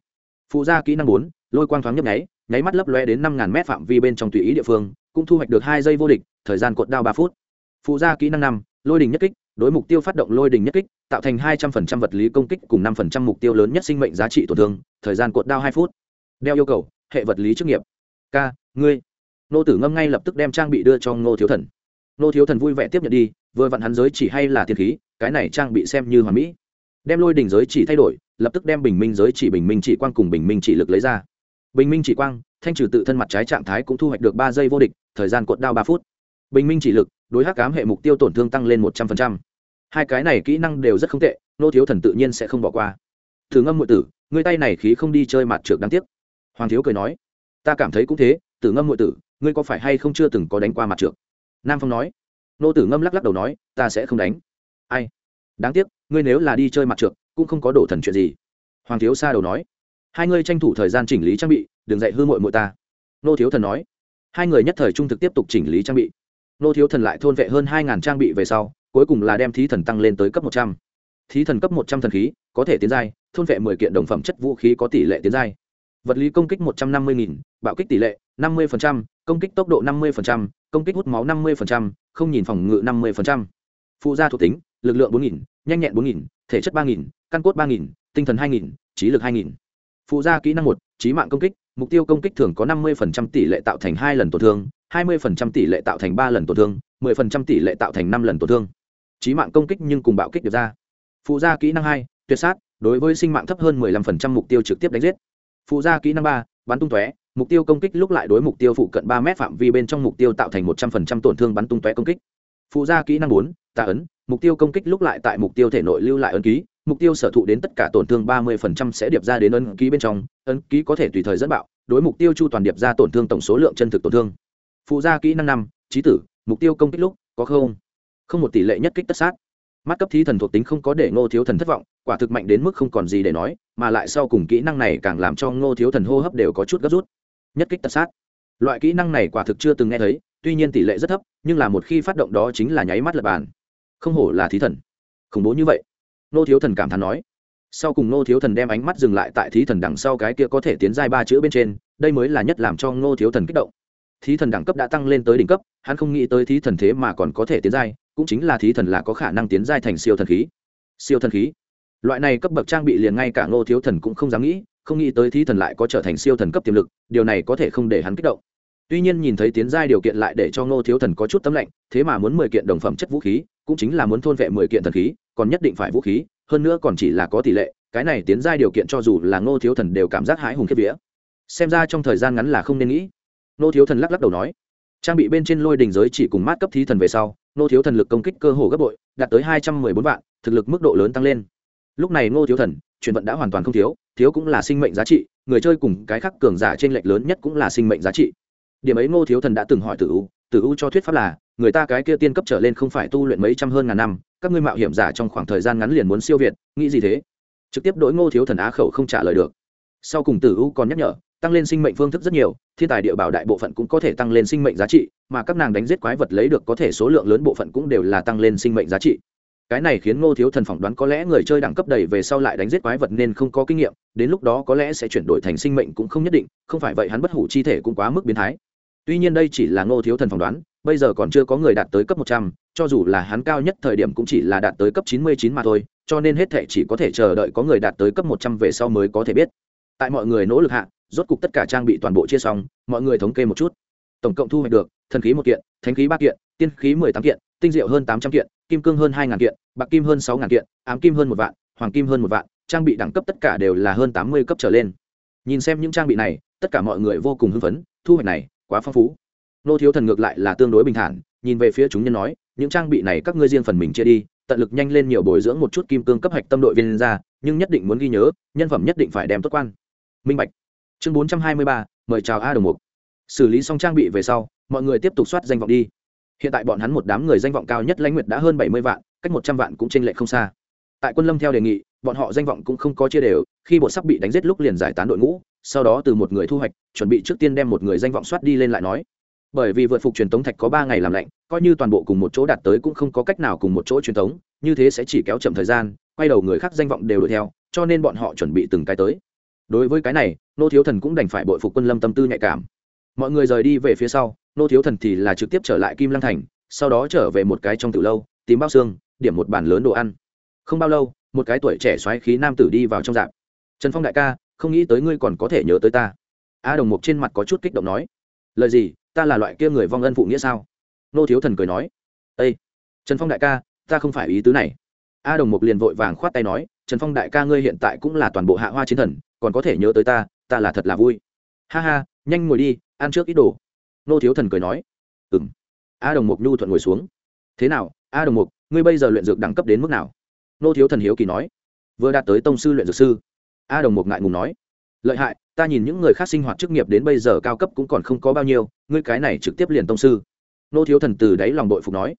Phụ gia kỹ năng bốn, lôi quang thoáng nhấp nháy nháy mắt lấp lóe đến năm ngàn mét phạm vi bên trong tùy ý địa phương, cũng thu hoạch được hai giây vô địch, thời gian cột đao ba phút phụ gia kỹ năng năm, lôi đình nhất kích, đối mục tiêu phát động lôi đình nhất kích, tạo thành hai trăm phần trăm vật lý công kích cùng năm phần trăm mục tiêu lớn nhất sinh mệnh giá trị tổn thương, thời gian cuộn đao hai phút. Đeo yêu cầu, hệ vật lý chức nghiệp. K ngươi. Nô tử ngâm ngay lập tức đem trang bị đưa cho ngô thiếu thần. Nô thiếu thần vui vẻ tiếp nhận đi, vừa vặn hắn giới chỉ hay là thiên khí, cái này trang bị xem như hoàn mỹ. Đem lôi đình giới chỉ thay đổi, lập tức đem bình minh giới chỉ, bình minh chỉ quang cùng bình minh chỉ lực lấy ra. Bình minh chỉ quang, thanh trừ tự thân mặt trái trạng thái cũng thu hoạch được ba giây vô địch, thời gian cuộn đao ba phút. Bình minh chỉ lực đối hắc cám hệ mục tiêu tổn thương tăng lên một trăm phần trăm. hai cái này kỹ năng đều rất không tệ, nô thiếu thần tự nhiên sẽ không bỏ qua. Thử ngâm ngụy tử, ngươi tay này khí không đi chơi mặt trượt đáng tiếc. Hoàng thiếu cười nói, ta cảm thấy cũng thế, tử ngâm ngụy tử, ngươi có phải hay không chưa từng có đánh qua mặt trượt nam phong nói, nô tử ngâm lắc lắc đầu nói, ta sẽ không đánh. Ai? Đáng tiếc, ngươi nếu là đi chơi mặt trượt cũng không có đổ thần chuyện gì. Hoàng thiếu xa đầu nói, hai ngươi tranh thủ thời gian chỉnh lý trang bị, đừng dạy hư mội mội ta. Nô thiếu thần nói, hai người nhất thời trung thực tiếp tục chỉnh lý trang bị nô thiếu thần lại thôn vệ hơn hai ngàn trang bị về sau, cuối cùng là đem thí thần tăng lên tới cấp một trăm. Thí thần cấp một trăm thần khí, có thể tiến giai, thôn vệ mười kiện đồng phẩm chất vũ khí có tỷ lệ tiến giai. Vật lý công kích một trăm năm mươi nghìn, bạo kích tỷ lệ năm mươi công kích tốc độ năm mươi công kích hút máu năm mươi không nhìn phòng ngự năm mươi phụ gia thuộc tính, lực lượng bốn nghìn, nhanh nhẹn bốn nghìn, thể chất ba nghìn, căn cốt ba nghìn, tinh thần hai nghìn, trí lực hai nghìn. Phụ gia kỹ năng một trí mạng công kích, mục tiêu công kích thường có năm mươi tỷ lệ tạo thành hai lần tổn thương hai mươi tỷ lệ tạo thành ba lần tổn thương, mười tỷ lệ tạo thành năm lần tổn thương. Trí mạng công kích nhưng cùng bạo kích được ra. Phụ gia kỹ năng hai, tuyệt sát, đối với sinh mạng thấp hơn 15% mục tiêu trực tiếp đánh giết. Phụ gia kỹ năng ba, bắn tung tóe, mục tiêu công kích lúc lại đối mục tiêu phụ cận ba mét phạm vi bên trong mục tiêu tạo thành một trăm phần trăm tổn thương bắn tung tóe công kích. Phụ gia kỹ năng bốn tạ ấn, mục tiêu công kích lúc lại tại mục tiêu thể nội lưu lại ấn ký, mục tiêu sở thụ đến tất cả tổn thương ba mươi phần trăm sẽ điệp ra đến ấn ký bên trong, ấn ký có thể tùy thời dẫn bạo, đối mục tiêu chu toàn điệp ra tổn thương tổng số lượng chân thực tổn thương phụ gia kỹ năng năm, trí tử, mục tiêu công kích lúc, có không? Không một tỷ lệ nhất kích tất sát. Mắt cấp thí thần thuộc tính không có để ngô thiếu thần thất vọng, quả thực mạnh đến mức không còn gì để nói, mà lại sau cùng kỹ năng này càng làm cho ngô thiếu thần hô hấp đều có chút gấp rút. Nhất kích tất sát. Loại kỹ năng này quả thực chưa từng nghe thấy, tuy nhiên tỷ lệ rất thấp, nhưng là một khi phát động đó chính là nháy mắt lập bàn. Không hổ là thí thần. Khủng bố như vậy. Ngô thiếu thần cảm thán nói. Sau cùng ngô thiếu thần đem ánh mắt dừng lại tại thí thần đằng sau cái kia có thể tiến giai ba chữ bên trên, đây mới là nhất làm cho ngô thiếu thần kích động thí thần đẳng cấp đã tăng lên tới đỉnh cấp, hắn không nghĩ tới thí thần thế mà còn có thể tiến giai, cũng chính là thí thần là có khả năng tiến giai thành siêu thần khí. Siêu thần khí? Loại này cấp bậc trang bị liền ngay cả ngô thiếu thần cũng không dám nghĩ, không nghĩ tới thí thần lại có trở thành siêu thần cấp tiềm lực, điều này có thể không để hắn kích động. Tuy nhiên nhìn thấy tiến giai điều kiện lại để cho ngô thiếu thần có chút tấm lạnh, thế mà muốn mười kiện đồng phẩm chất vũ khí, cũng chính là muốn thôn vệ mười kiện thần khí, còn nhất định phải vũ khí, hơn nữa còn chỉ là có tỷ lệ, cái này tiến giai điều kiện cho dù là ngô thiếu thần đều cảm giác hãi hùng khiếp vía. Xem ra trong thời gian ngắn là không nên nghĩ. Nô thiếu thần lắc lắc đầu nói, trang bị bên trên lôi đình giới chỉ cùng mát cấp thí thần về sau, nô thiếu thần lực công kích cơ hồ gấp bội, đạt tới hai trăm mười bốn vạn, thực lực mức độ lớn tăng lên. Lúc này nô thiếu thần, chuyển vận đã hoàn toàn không thiếu thiếu cũng là sinh mệnh giá trị, người chơi cùng cái khác cường giả trên lệch lớn nhất cũng là sinh mệnh giá trị. Điểm ấy nô thiếu thần đã từng hỏi tử u tử u cho thuyết pháp là, người ta cái kia tiên cấp trở lên không phải tu luyện mấy trăm hơn ngàn năm, các ngươi mạo hiểm giả trong khoảng thời gian ngắn liền muốn siêu việt, nghĩ gì thế? Trực tiếp đối ngô thiếu thần á khẩu không trả lời được. Sau cùng tử u còn nhắc nhở tăng lên sinh mệnh phương thức rất nhiều, thiên tài địa bảo đại bộ phận cũng có thể tăng lên sinh mệnh giá trị, mà các nàng đánh giết quái vật lấy được có thể số lượng lớn bộ phận cũng đều là tăng lên sinh mệnh giá trị. Cái này khiến ngô thiếu thần phỏng đoán có lẽ người chơi đẳng cấp đầy về sau lại đánh giết quái vật nên không có kinh nghiệm, đến lúc đó có lẽ sẽ chuyển đổi thành sinh mệnh cũng không nhất định, không phải vậy hắn bất hủ chi thể cũng quá mức biến thái. Tuy nhiên đây chỉ là ngô thiếu thần phỏng đoán, bây giờ còn chưa có người đạt tới cấp một trăm, cho dù là hắn cao nhất thời điểm cũng chỉ là đạt tới cấp chín mươi chín mà thôi, cho nên hết thể chỉ có thể chờ đợi có người đạt tới cấp một trăm về sau mới có thể biết. Tại mọi người nỗ lực hạ rốt cục tất cả trang bị toàn bộ chia xong, mọi người thống kê một chút. Tổng cộng thu hoạch được, thần khí một kiện, thánh khí ba kiện, tiên khí mười tám kiện, tinh diệu hơn tám trăm kiện, kim cương hơn hai ngàn kiện, bạc kim hơn sáu ngàn kiện, ám kim hơn một vạn, hoàng kim hơn một vạn, trang bị đẳng cấp tất cả đều là hơn tám mươi cấp trở lên. Nhìn xem những trang bị này, tất cả mọi người vô cùng hưng phấn, thu hoạch này, quá phong phú. Nô thiếu thần ngược lại là tương đối bình thản, nhìn về phía chúng nhân nói, những trang bị này các ngươi riêng phần mình chia đi, tận lực nhanh lên nhiều bồi dưỡng một chút kim cương cấp hạch tâm đội viên ra, nhưng nhất định muốn ghi nhớ, nhân phẩm nhất định phải đem tốt quan. Minh bạch chương bốn trăm hai mươi ba, mời chào a đồng mục. Xử lý xong trang bị về sau, mọi người tiếp tục soát danh vọng đi. Hiện tại bọn hắn một đám người danh vọng cao nhất lãnh nguyệt đã hơn bảy mươi vạn, cách một trăm vạn cũng t r ê n lệch không xa. Tại quân lâm theo đề nghị, bọn họ danh vọng cũng không có chia đều, khi bộ sắp bị đánh giết lúc liền giải tán đội ngũ, sau đó từ một người thu hoạch, chuẩn bị trước tiên đem một người danh vọng soát đi lên lại nói. Bởi vì vượt phục truyền tống thạch có ba ngày làm lạnh, coi như toàn bộ cùng một chỗ đạt tới cũng không có cách nào cùng một chỗ truyền tống, như thế sẽ chỉ kéo chậm thời gian, quay đầu người khác danh vọng đều đuổi theo, cho nên bọn họ chuẩn bị từng cái tới. Đối với cái này nô thiếu thần cũng đành phải bội phục quân lâm tâm tư nhạy cảm. Mọi người rời đi về phía sau, nô thiếu thần thì là trực tiếp trở lại kim lăng thành, sau đó trở về một cái trong từ lâu, tìm bao xương, điểm một bàn lớn đồ ăn. Không bao lâu, một cái tuổi trẻ xoáy khí nam tử đi vào trong dạp. Trần phong đại ca, không nghĩ tới ngươi còn có thể nhớ tới ta. A đồng mục trên mặt có chút kích động nói. Lời gì, ta là loại kia người vong ân phụ nghĩa sao? Nô thiếu thần cười nói. Ây trần phong đại ca, ta không phải ý tứ này. A đồng mục liền vội vàng khoát tay nói. Trần phong đại ca, ngươi hiện tại cũng là toàn bộ hạ hoa chiến thần, còn có thể nhớ tới ta ta là thật là vui. Ha ha, nhanh ngồi đi, ăn trước ít đồ. Nô thiếu thần cười nói. Ừ m a đồng mục nhu thuận ngồi xuống. Thế nào, a đồng mục, ngươi bây giờ luyện dược đẳng cấp đến mức nào? Nô thiếu thần hiếu kỳ nói. Vừa đạt tới tông sư luyện dược sư. A đồng mục ngại ngùng nói. Lợi hại, ta nhìn những người khác sinh hoạt chức nghiệp đến bây giờ cao cấp cũng còn không có bao nhiêu, ngươi cái này trực tiếp liền tông sư. Nô thiếu thần từ đáy lòng đội phục nói.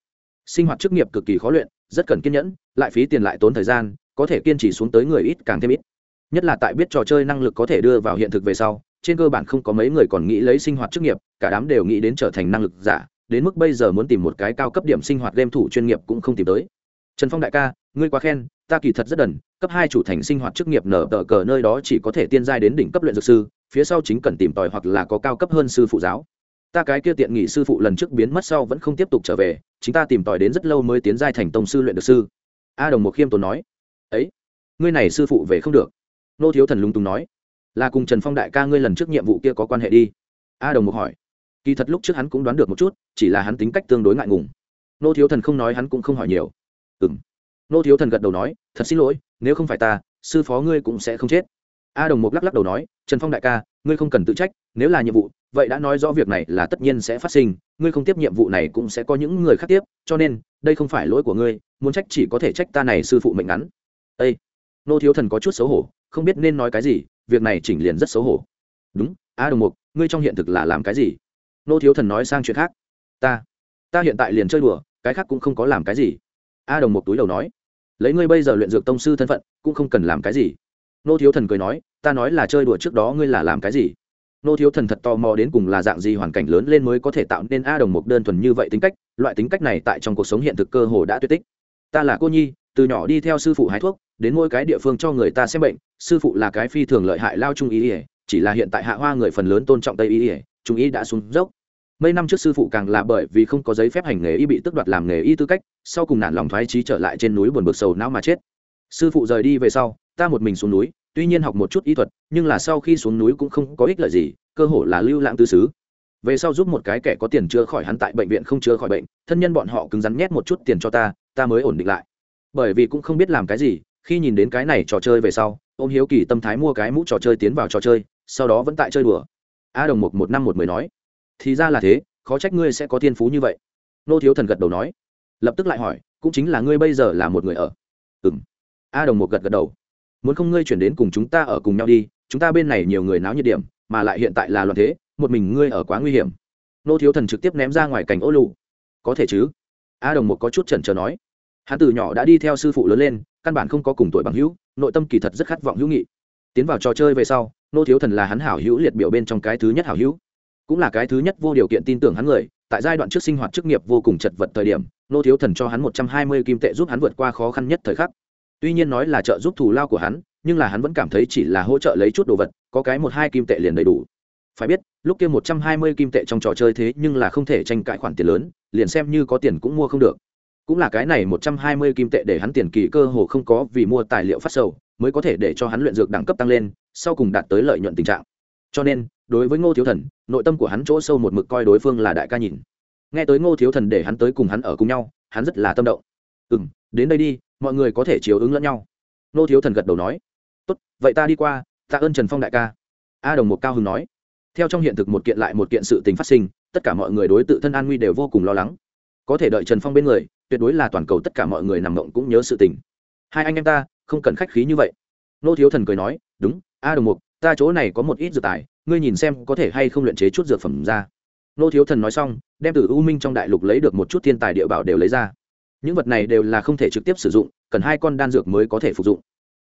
Sinh hoạt chức nghiệp cực kỳ khó luyện, rất cần kiên nhẫn, lại phí tiền lại tốn thời gian, có thể kiên trì xuống tới người ít càng thêm ít nhất là tại biết trò chơi năng lực có thể đưa vào hiện thực về sau, trên cơ bản không có mấy người còn nghĩ lấy sinh hoạt chức nghiệp, cả đám đều nghĩ đến trở thành năng lực giả, đến mức bây giờ muốn tìm một cái cao cấp điểm sinh hoạt game thủ chuyên nghiệp cũng không tìm tới. Trần phong đại ca, ngươi quá khen, ta kỳ thật rất đần, cấp hai chủ thành sinh hoạt chức nghiệp nở tờ cờ nơi đó chỉ có thể tiên giai đến đỉnh cấp luyện dược sư, phía sau chính cần tìm tòi hoặc là có cao cấp hơn sư phụ giáo. Ta cái kia tiện nghỉ sư phụ lần trước biến mất sau vẫn không tiếp tục trở về chính ta tìm tòi đến rất lâu mới tiến giai thành tông sư luyện dược sư. A đồng một khiêm tốn nói, ấy, ngươi này sư phụ về không được nô thiếu thần lúng túng nói, là cùng trần phong đại ca ngươi lần trước nhiệm vụ kia có quan hệ đi? A đồng mục hỏi. Kỳ thật lúc trước hắn cũng đoán được một chút, chỉ là hắn tính cách tương đối ngại ngùng. Nô thiếu thần không nói hắn cũng không hỏi nhiều. Ừ m nô thiếu thần gật đầu nói, thật xin lỗi, nếu không phải ta, sư phó ngươi cũng sẽ không chết. A đồng mục lắc lắc đầu nói, trần phong đại ca, ngươi không cần tự trách, nếu là nhiệm vụ, vậy đã nói rõ việc này là tất nhiên sẽ phát sinh, ngươi không tiếp nhiệm vụ này cũng sẽ có những người khác tiếp, cho nên, đây không phải lỗi của ngươi, muốn trách chỉ có thể trách ta này sư phụ mệnh ngắn. Â nô thiếu thần có chút xấu hổ không biết nên nói cái gì, việc này chỉnh liền rất xấu hổ. Đúng, a đồng mục, ngươi trong hiện thực là làm cái gì? Nô thiếu thần nói sang chuyện khác. Ta ta hiện tại liền chơi đùa, cái khác cũng không có làm cái gì. A đồng mục túi đầu nói. Lấy ngươi bây giờ luyện dược tông sư thân phận, cũng không cần làm cái gì. Nô thiếu thần cười nói, ta nói là chơi đùa trước đó ngươi là làm cái gì? Nô thiếu thần thật tò mò đến cùng là dạng gì hoàn cảnh lớn lên mới có thể tạo nên a đồng mục đơn thuần như vậy tính cách, loại tính cách này tại trong cuộc sống hiện thực cơ hồ đã tuyệt tích. Ta là cô nhi, từ nhỏ đi theo sư phụ hái thuốc, đến mỗi cái địa phương cho người ta xem bệnh sư phụ là cái phi thường lợi hại lao trung ý ỉa, chỉ là hiện tại hạ hoa người phần lớn tôn trọng tây ý ỉa, trung ý đã xuống dốc. Mấy năm trước sư phụ càng là bởi vì không có giấy phép hành nghề y bị tước đoạt làm nghề y tư cách, sau cùng nản lòng thoái trí trở lại trên núi buồn bực sầu não mà chết. Sư phụ rời đi về sau, ta một mình xuống núi, tuy nhiên học một chút y thuật, nhưng là sau khi xuống núi cũng không có ích lợi gì, cơ hồ là lưu lãng tư xứ. Về sau giúp một cái kẻ có tiền chữa khỏi hắn tại bệnh viện không chữa khỏi bệnh, thân nhân bọn họ cứng rắn nhét một chút tiền cho ta ta mới ổn định lại. Bởi vì cũng không biết làm cái gì, khi nhìn đến cái này trò chơi về sau ôm hiếu kỳ tâm thái mua cái mũ trò chơi tiến vào trò chơi, sau đó vẫn tại chơi đùa. A đồng một một năm một mười nói, thì ra là thế, khó trách ngươi sẽ có thiên phú như vậy. Nô thiếu thần gật đầu nói, lập tức lại hỏi, cũng chính là ngươi bây giờ là một người ở? Ừ m a đồng một gật gật đầu, muốn không ngươi chuyển đến cùng chúng ta ở cùng nhau đi, chúng ta bên này nhiều người náo nhiệt điểm, mà lại hiện tại là loạn thế, một mình ngươi ở quá nguy hiểm. Nô thiếu thần trực tiếp ném ra ngoài cảnh ô lụ, có thể chứ? A đồng một có chút chần chờ nói hắn từ nhỏ đã đi theo sư phụ lớn lên, căn bản không có cùng tuổi bằng hữu, nội tâm kỳ thật rất khát vọng hữu nghị. Tiến vào trò chơi về sau, nô thiếu thần là hắn hảo hữu liệt biểu bên trong cái thứ nhất hảo hữu. Cũng là cái thứ nhất vô điều kiện tin tưởng hắn người, tại giai đoạn trước sinh hoạt chức nghiệp vô cùng chật vật thời điểm, nô thiếu thần cho hắn một trăm hai mươi kim tệ giúp hắn vượt qua khó khăn nhất thời khắc. Tuy nhiên nói là trợ giúp thù lao của hắn, nhưng là hắn vẫn cảm thấy chỉ là hỗ trợ lấy chút đồ vật, có cái một hai kim tệ liền đầy đủ. Phải biết, lúc kia một trăm hai mươi kim tệ trong trò chơi thế nhưng là không thể tranh cãi khoản tiền lớn, liền xem như có tiền cũng mua không được cũng là cái này một trăm hai mươi kim tệ để hắn tiền kỳ cơ hồ không có vì mua tài liệu phát sầu, mới có thể để cho hắn luyện dược đẳng cấp tăng lên, sau cùng đạt tới lợi nhuận tình trạng. Cho nên, đối với ngô thiếu thần, nội tâm của hắn chỗ sâu một mực coi đối phương là đại ca nhìn. Nghe tới ngô thiếu thần để hắn tới cùng hắn ở cùng nhau, hắn rất là tâm động. Ừ m đến đây đi, mọi người có thể chiếu ứng lẫn nhau. Ngô thiếu thần gật đầu nói. Tốt, vậy ta đi qua, tạ ơn trần phong đại ca. A đồng một cao hưng nói. Theo trong hiện thực một kiện lại một kiện sự tình phát sinh, tất cả mọi người đối tự thân an nguy đều vô cùng lo lắng. Có thể đợi trần phong bên người tuyệt đối là toàn cầu tất cả mọi người nằm mộng cũng nhớ sự tình. Hai anh em ta, không cần khách khí như vậy. Nô thiếu thần cười nói, đúng, a đồng mục, ta chỗ này có một ít dược tài, ngươi nhìn xem có thể hay không luyện chế chút dược phẩm ra. Nô thiếu thần nói xong, đem từ u minh trong đại lục lấy được một chút thiên tài địa bảo đều lấy ra. Những vật này đều là không thể trực tiếp sử dụng, cần hai con đan dược mới có thể phục dụng.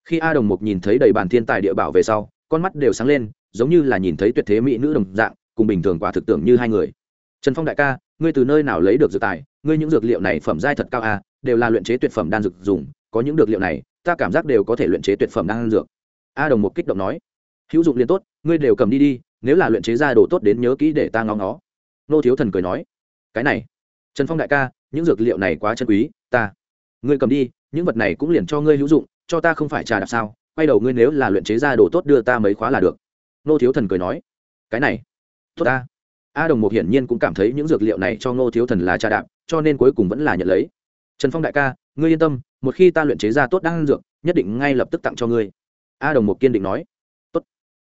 Khi a đồng mục nhìn thấy đầy bàn thiên tài địa bảo về sau, con mắt đều sáng lên, giống như là nhìn thấy tuyệt thế mỹ nữ đồng dạng, cùng bình thường quả thực tưởng như hai người. Trần phong đại ca, ngươi từ nơi nào lấy được dược tài? Ngươi những dược liệu này phẩm giai thật cao a đều là luyện chế tuyệt phẩm đan dược dùng, có những dược liệu này, ta cảm giác đều có thể luyện chế tuyệt phẩm đan dược. A đồng một kích động nói. Hữu dụng liền tốt, ngươi đều cầm đi đi, nếu là luyện chế ra đồ tốt đến nhớ kỹ để ta ngó nó nô thiếu thần cười nói. Cái này, trần phong đại ca, những dược liệu này quá chân quý, ta, ngươi cầm đi, những vật này cũng liền cho ngươi hữu dụng, cho ta không phải trà đạp sao, quay đầu ngươi nếu là luyện chế ra đồ tốt đưa ta mấy khóa là được. Nô thiếu thần cười nói. Cái này, tốt ta a đồng một hiển nhiên cũng cảm thấy những dược liệu này cho ngô thiếu thần là trà đạp, cho nên cuối cùng vẫn là nhận lấy. Trần phong đại ca, ngươi yên tâm, một khi ta luyện chế ra tốt đan dược, nhất định ngay lập tức tặng cho ngươi. A đồng một kiên định nói. Tốt.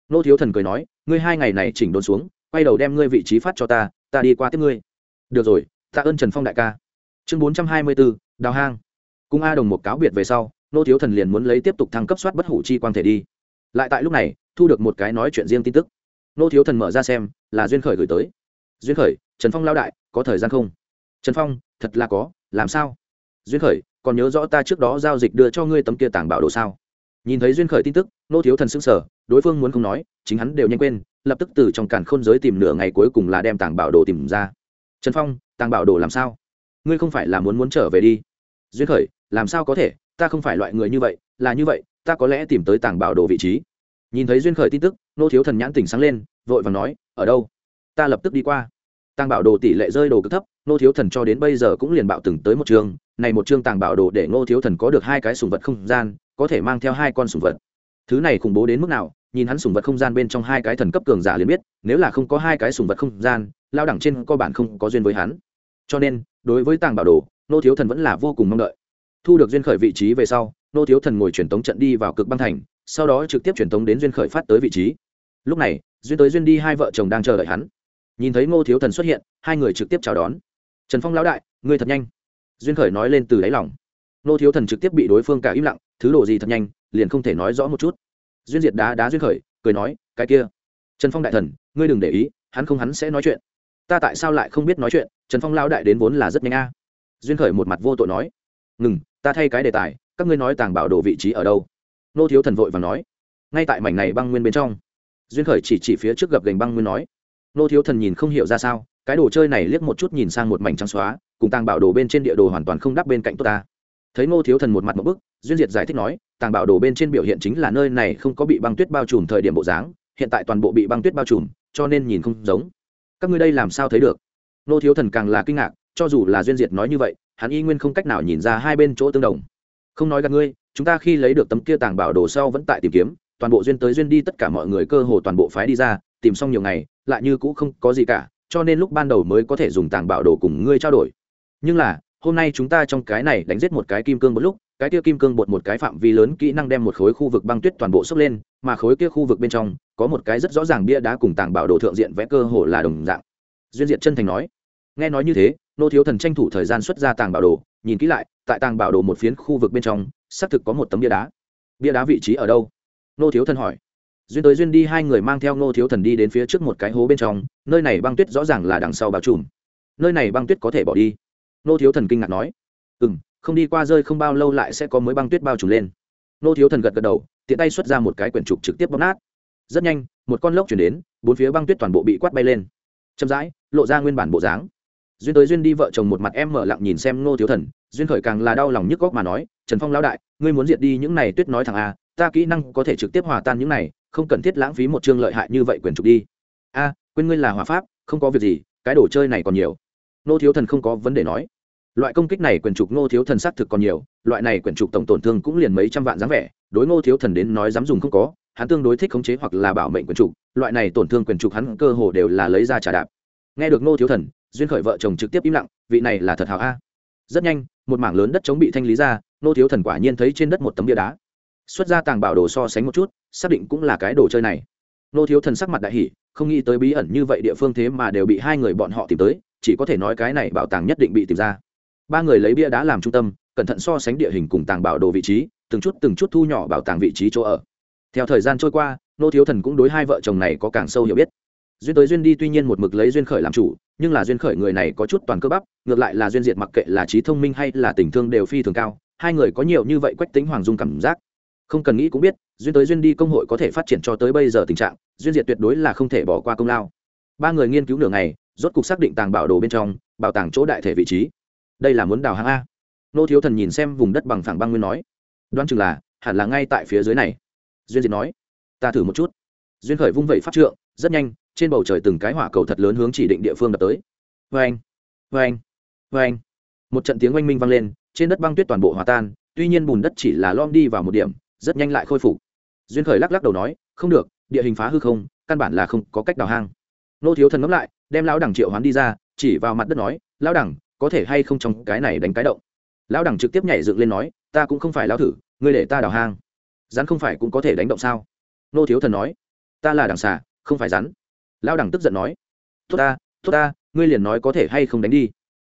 Ngô thiếu thần cười nói, ngươi hai ngày này chỉnh đốn xuống, quay đầu đem ngươi vị trí phát cho ta ta đi qua tiếp ngươi. Được rồi, tạ ơn trần phong đại ca. Chương bốn trăm hai mươi bốn đào hang. Cùng a đồng một cáo biệt về sau nô thiếu thần liền muốn lấy tiếp tục thăng cấp soát bất hủ chi quang thể đi. Lại tại lúc này, thu được một cái nói chuyện riêng tin tức. Nô thiếu thần mở ra xem, là duyên khởi gửi tới duyên khởi, trần phong lao đại, có thời gian không? Trần phong, thật là có, làm sao? Duyên khởi, còn nhớ rõ ta trước đó giao dịch đưa cho ngươi tấm kia tảng bảo đồ sao? Nhìn thấy duyên khởi tin tức, nô thiếu thần s ư n g sở đối phương muốn không nói, chính hắn đều nhanh quên, lập tức từ trong càn khôn giới tìm nửa ngày cuối cùng là đem tảng bảo đồ tìm ra. Trần phong tàng bảo đồ làm sao? Ngươi không phải là muốn muốn trở về đi. Duyên khởi, làm sao có thể? Ta không phải loại người như vậy, là như vậy, ta có lẽ tìm tới tàng bảo đồ vị trí. Nhìn thấy duyên khởi tin tức, nô thiếu thần nhãn tỉnh sáng lên, vội và nói, ở đâu? Ta lập tức đi qua. Tàng bảo đồ tỷ lệ rơi đồ cực thấp nô thiếu thần cho đến bây giờ cũng liền bạo từng tới một trường. Này một chương tàng bảo đồ để nô thiếu thần có được hai cái sùng vật không gian, có thể mang theo hai con sùng vật. Thứ này khủng bố đến mức nào, nhìn hắn sùng vật không gian bên trong hai cái thần cấp cường giả liền biết, nếu là không có hai cái sùng vật không gian, lao đẳng trên cơ bản không có duyên với hắn. Cho nên, đối với tàng bảo đồ nô thiếu thần vẫn là vô cùng mong đợi. Thu được duyên khởi vị trí về sau nô thiếu thần ngồi truyền tống trận đi vào cực băng thành, sau đó trực tiếp truyền tống đến duyên khởi phát tới vị trí. Lúc này, duyên tới duyên đi hai vợ chồng đang chờ đợi hắn nhìn thấy ngô thiếu thần xuất hiện, hai người trực tiếp chào đón. Trần phong lão đại, ngươi thật nhanh. Duyên khởi nói lên từ đáy lòng. Ngô thiếu thần trực tiếp bị đối phương cả im lặng, thứ đồ gì thật nhanh, liền không thể nói rõ một chút. Duyên diệt đá đá duyên khởi, cười nói, cái kia. Trần phong đại thần, ngươi đừng để ý, hắn không hắn sẽ nói chuyện. Ta tại sao lại không biết nói chuyện, trần phong lão đại đến vốn là rất nhanh a. Duyên khởi một mặt vô tội nói, ngừng, ta thay cái đề tài, các ngươi nói tàng bảo đồ vị trí ở đâu? Nô thiếu thần vội và nói, ngay tại mảnh này băng nguyên bên trong. Duyên khởi chỉ chỉ phía trước gập gành băng nguyên nói nô thiếu thần nhìn không hiểu ra sao, cái đồ chơi này liếc một chút nhìn sang một mảnh trắng xóa, cùng tàng bảo đồ bên trên địa đồ hoàn toàn không đắp bên cạnh tốt ta. Thấy nô thiếu thần một mặt một bức, duyên diệt giải thích nói, tàng bảo đồ bên trên biểu hiện chính là nơi này không có bị băng tuyết bao trùm thời điểm bộ dáng, hiện tại toàn bộ bị băng tuyết bao trùm, cho nên nhìn không giống. Các ngươi đây làm sao thấy được? Nô thiếu thần càng là kinh ngạc, cho dù là duyên diệt nói như vậy, hắn y nguyên không cách nào nhìn ra hai bên chỗ tương đồng. Không nói gặp ngươi, chúng ta khi lấy được tấm kia tàng bảo đồ sau vẫn tại tìm kiếm, toàn bộ duyên tới duyên đi tất cả mọi người cơ hồ toàn bộ phái đi ra, tìm xong nhiều ngày lại như cũ không có gì cả, cho nên lúc ban đầu mới có thể dùng tàng bảo đồ cùng ngươi trao đổi. Nhưng là, hôm nay chúng ta trong cái này đánh giết một cái kim cương một lúc, cái kia kim cương bột một cái phạm vi lớn kỹ năng đem một khối khu vực băng tuyết toàn bộ sốc lên, mà khối kia khu vực bên trong, có một cái rất rõ ràng bia đá cùng tàng bảo đồ thượng diện vẽ cơ hồ là đồng dạng. Duyên diện chân thành nói. Nghe nói như thế, nô thiếu thần tranh thủ thời gian xuất ra tàng bảo đồ, nhìn kỹ lại, tại tàng bảo đồ một phiến khu vực bên trong, xác thực có một tấm bia đá. Bia đá vị trí ở đâu? Nô thiếu thần hỏi duyên tới duyên đi, hai người mang theo nô thiếu thần đi đến phía trước một cái hố bên trong, nơi này băng tuyết rõ ràng là đằng sau bao trùm. Nơi này băng tuyết có thể bỏ đi? Nô thiếu thần kinh ngạc nói. Ừ m không đi qua rơi không bao lâu lại sẽ có mới băng tuyết bao trùm lên. Nô thiếu thần gật gật đầu, tiện tay xuất ra một cái quyển trục trực tiếp bóp nát. Rất nhanh, một con lốc chuyển đến, bốn phía băng tuyết toàn bộ bị quát bay lên. Chậm rãi, lộ ra nguyên bản bộ dáng. Duyên tới duyên đi, vợ chồng một mặt em mở lặng nhìn xem nô thiếu thần, duyên khởi càng là đau lòng nhức góc mà nói, trần phong lão đại, ngươi muốn diệt đi những này tuyết nói thằng a à, ta kỹ năng có thể trực tiếp hòa tan những này không cần thiết lãng phí một chương lợi hại như vậy quyền trục đi. A, quên ngươi là hòa pháp, không có việc gì, cái đồ chơi này còn nhiều. Nô thiếu thần không có vấn đề nói. Loại công kích này quyền trục nô thiếu thần xác thực còn nhiều, loại này quyền trục tổng tổn thương cũng liền mấy trăm vạn dáng vẻ, đối nô thiếu thần đến nói dám dùng không có, hắn tương đối thích khống chế hoặc là bảo mệnh quyền trục, loại này tổn thương quyền trục hắn cơ hồ đều là lấy ra trả đạp. Nghe được nô thiếu thần, duyên khởi vợ chồng trực tiếp im lặng, vị này là thật hào a. Rất nhanh, một mảng lớn đất chống bị thanh lý ra nô thiếu thần quả nhiên thấy trên đất một tấm bia đá. Xuất ra tàng bảo đồ so sánh một chút xác định cũng là cái đồ chơi này. Nô thiếu thần sắc mặt đại hỷ không nghĩ tới bí ẩn như vậy địa phương thế mà đều bị hai người bọn họ tìm tới, chỉ có thể nói cái này bảo tàng nhất định bị tìm ra. Ba người lấy bia đá làm trung tâm, cẩn thận so sánh địa hình cùng tàng bảo đồ vị trí, từng chút từng chút thu nhỏ bảo tàng vị trí chỗ ở. Theo thời gian trôi qua, nô thiếu thần cũng đối hai vợ chồng này có càng sâu hiểu biết. Duyên tới duyên đi tuy nhiên một mực lấy duyên khởi làm chủ, nhưng là duyên khởi người này có chút toàn cơ bắp, ngược lại là duyên diệt mặc kệ là trí thông minh hay là tình thương đều phi thường cao, hai người có nhiều như vậy quách tính hoàng dung cảm giác. Không cần nghĩ cũng biết duyên tới duyên đi công hội có thể phát triển cho tới bây giờ tình trạng, duyên diệt tuyệt đối là không thể bỏ qua công lao. Ba người nghiên cứu nửa ngày, rốt cục xác định tàng bảo đồ bên trong, bảo tàng chỗ đại thể vị trí. Đây là muốn đào hang a. Nô thiếu thần nhìn xem vùng đất bằng phẳng băng nguyên nói. Đoán chừng là, hẳn là ngay tại phía dưới này. Duyên diệt nói. Ta thử một chút. Duyên khởi vung vẩy pháp trượng, rất nhanh, trên bầu trời từng cái hỏa cầu thật lớn hướng chỉ định địa phương đập tới. Vê anh vê anh vê anh một trận tiếng oanh minh vang lên, trên đất băng tuyết toàn bộ hòa tan, tuy nhiên bùn đất chỉ là lom đi vào một điểm, rất nhanh lại khôi phục duyên khởi lắc lắc đầu nói, không được, địa hình phá hư không, căn bản là không có cách đào hang. Nô thiếu thần ngẫm lại, đem lão đẳng triệu hoán đi ra, chỉ vào mặt đất nói, lão đẳng, có thể hay không trong cái này đánh cái động? Lão đẳng trực tiếp nhảy dựng lên nói, ta cũng không phải lão thử, ngươi để ta đào hang. Rắn không phải cũng có thể đánh động sao? Nô thiếu thần nói, ta là đằng xà, không phải rắn. Lão đẳng tức giận nói, tốt ta tốt ta, ngươi liền nói có thể hay không đánh đi.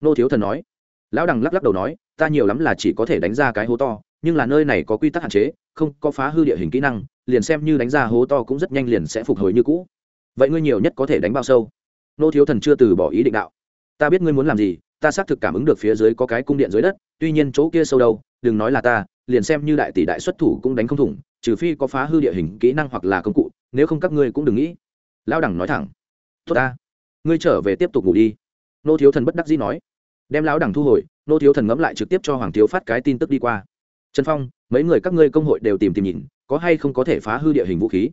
Nô thiếu thần nói, lão đẳng lắc lắc đầu nói, ta nhiều lắm là chỉ có thể đánh ra cái hố to nhưng là nơi này có quy tắc hạn chế, không có phá hư địa hình kỹ năng, liền xem như đánh ra hố to cũng rất nhanh liền sẽ phục hồi như cũ. Vậy ngươi nhiều nhất có thể đánh bao sâu? Nô thiếu thần chưa từ bỏ ý định đạo. Ta biết ngươi muốn làm gì, ta xác thực cảm ứng được phía dưới có cái cung điện dưới đất, tuy nhiên chỗ kia sâu đâu, đừng nói là ta, liền xem như đại tỷ đại xuất thủ cũng đánh không thủng, trừ phi có phá hư địa hình kỹ năng hoặc là công cụ, nếu không các ngươi cũng đừng nghĩ. Lao đẳng nói thẳng. Tốt ta. Ngươi trở về tiếp tục ngủ đi. Nô thiếu thần bất đắc dĩ nói. Đem lão đẳng thu hồi, nô thiếu thần ngẫm lại trực tiếp cho hoàng thiếu phát cái tin tức đi qua trần phong, mấy người các ngươi công hội đều tìm tìm nhìn, có hay không có thể phá hư địa hình vũ khí?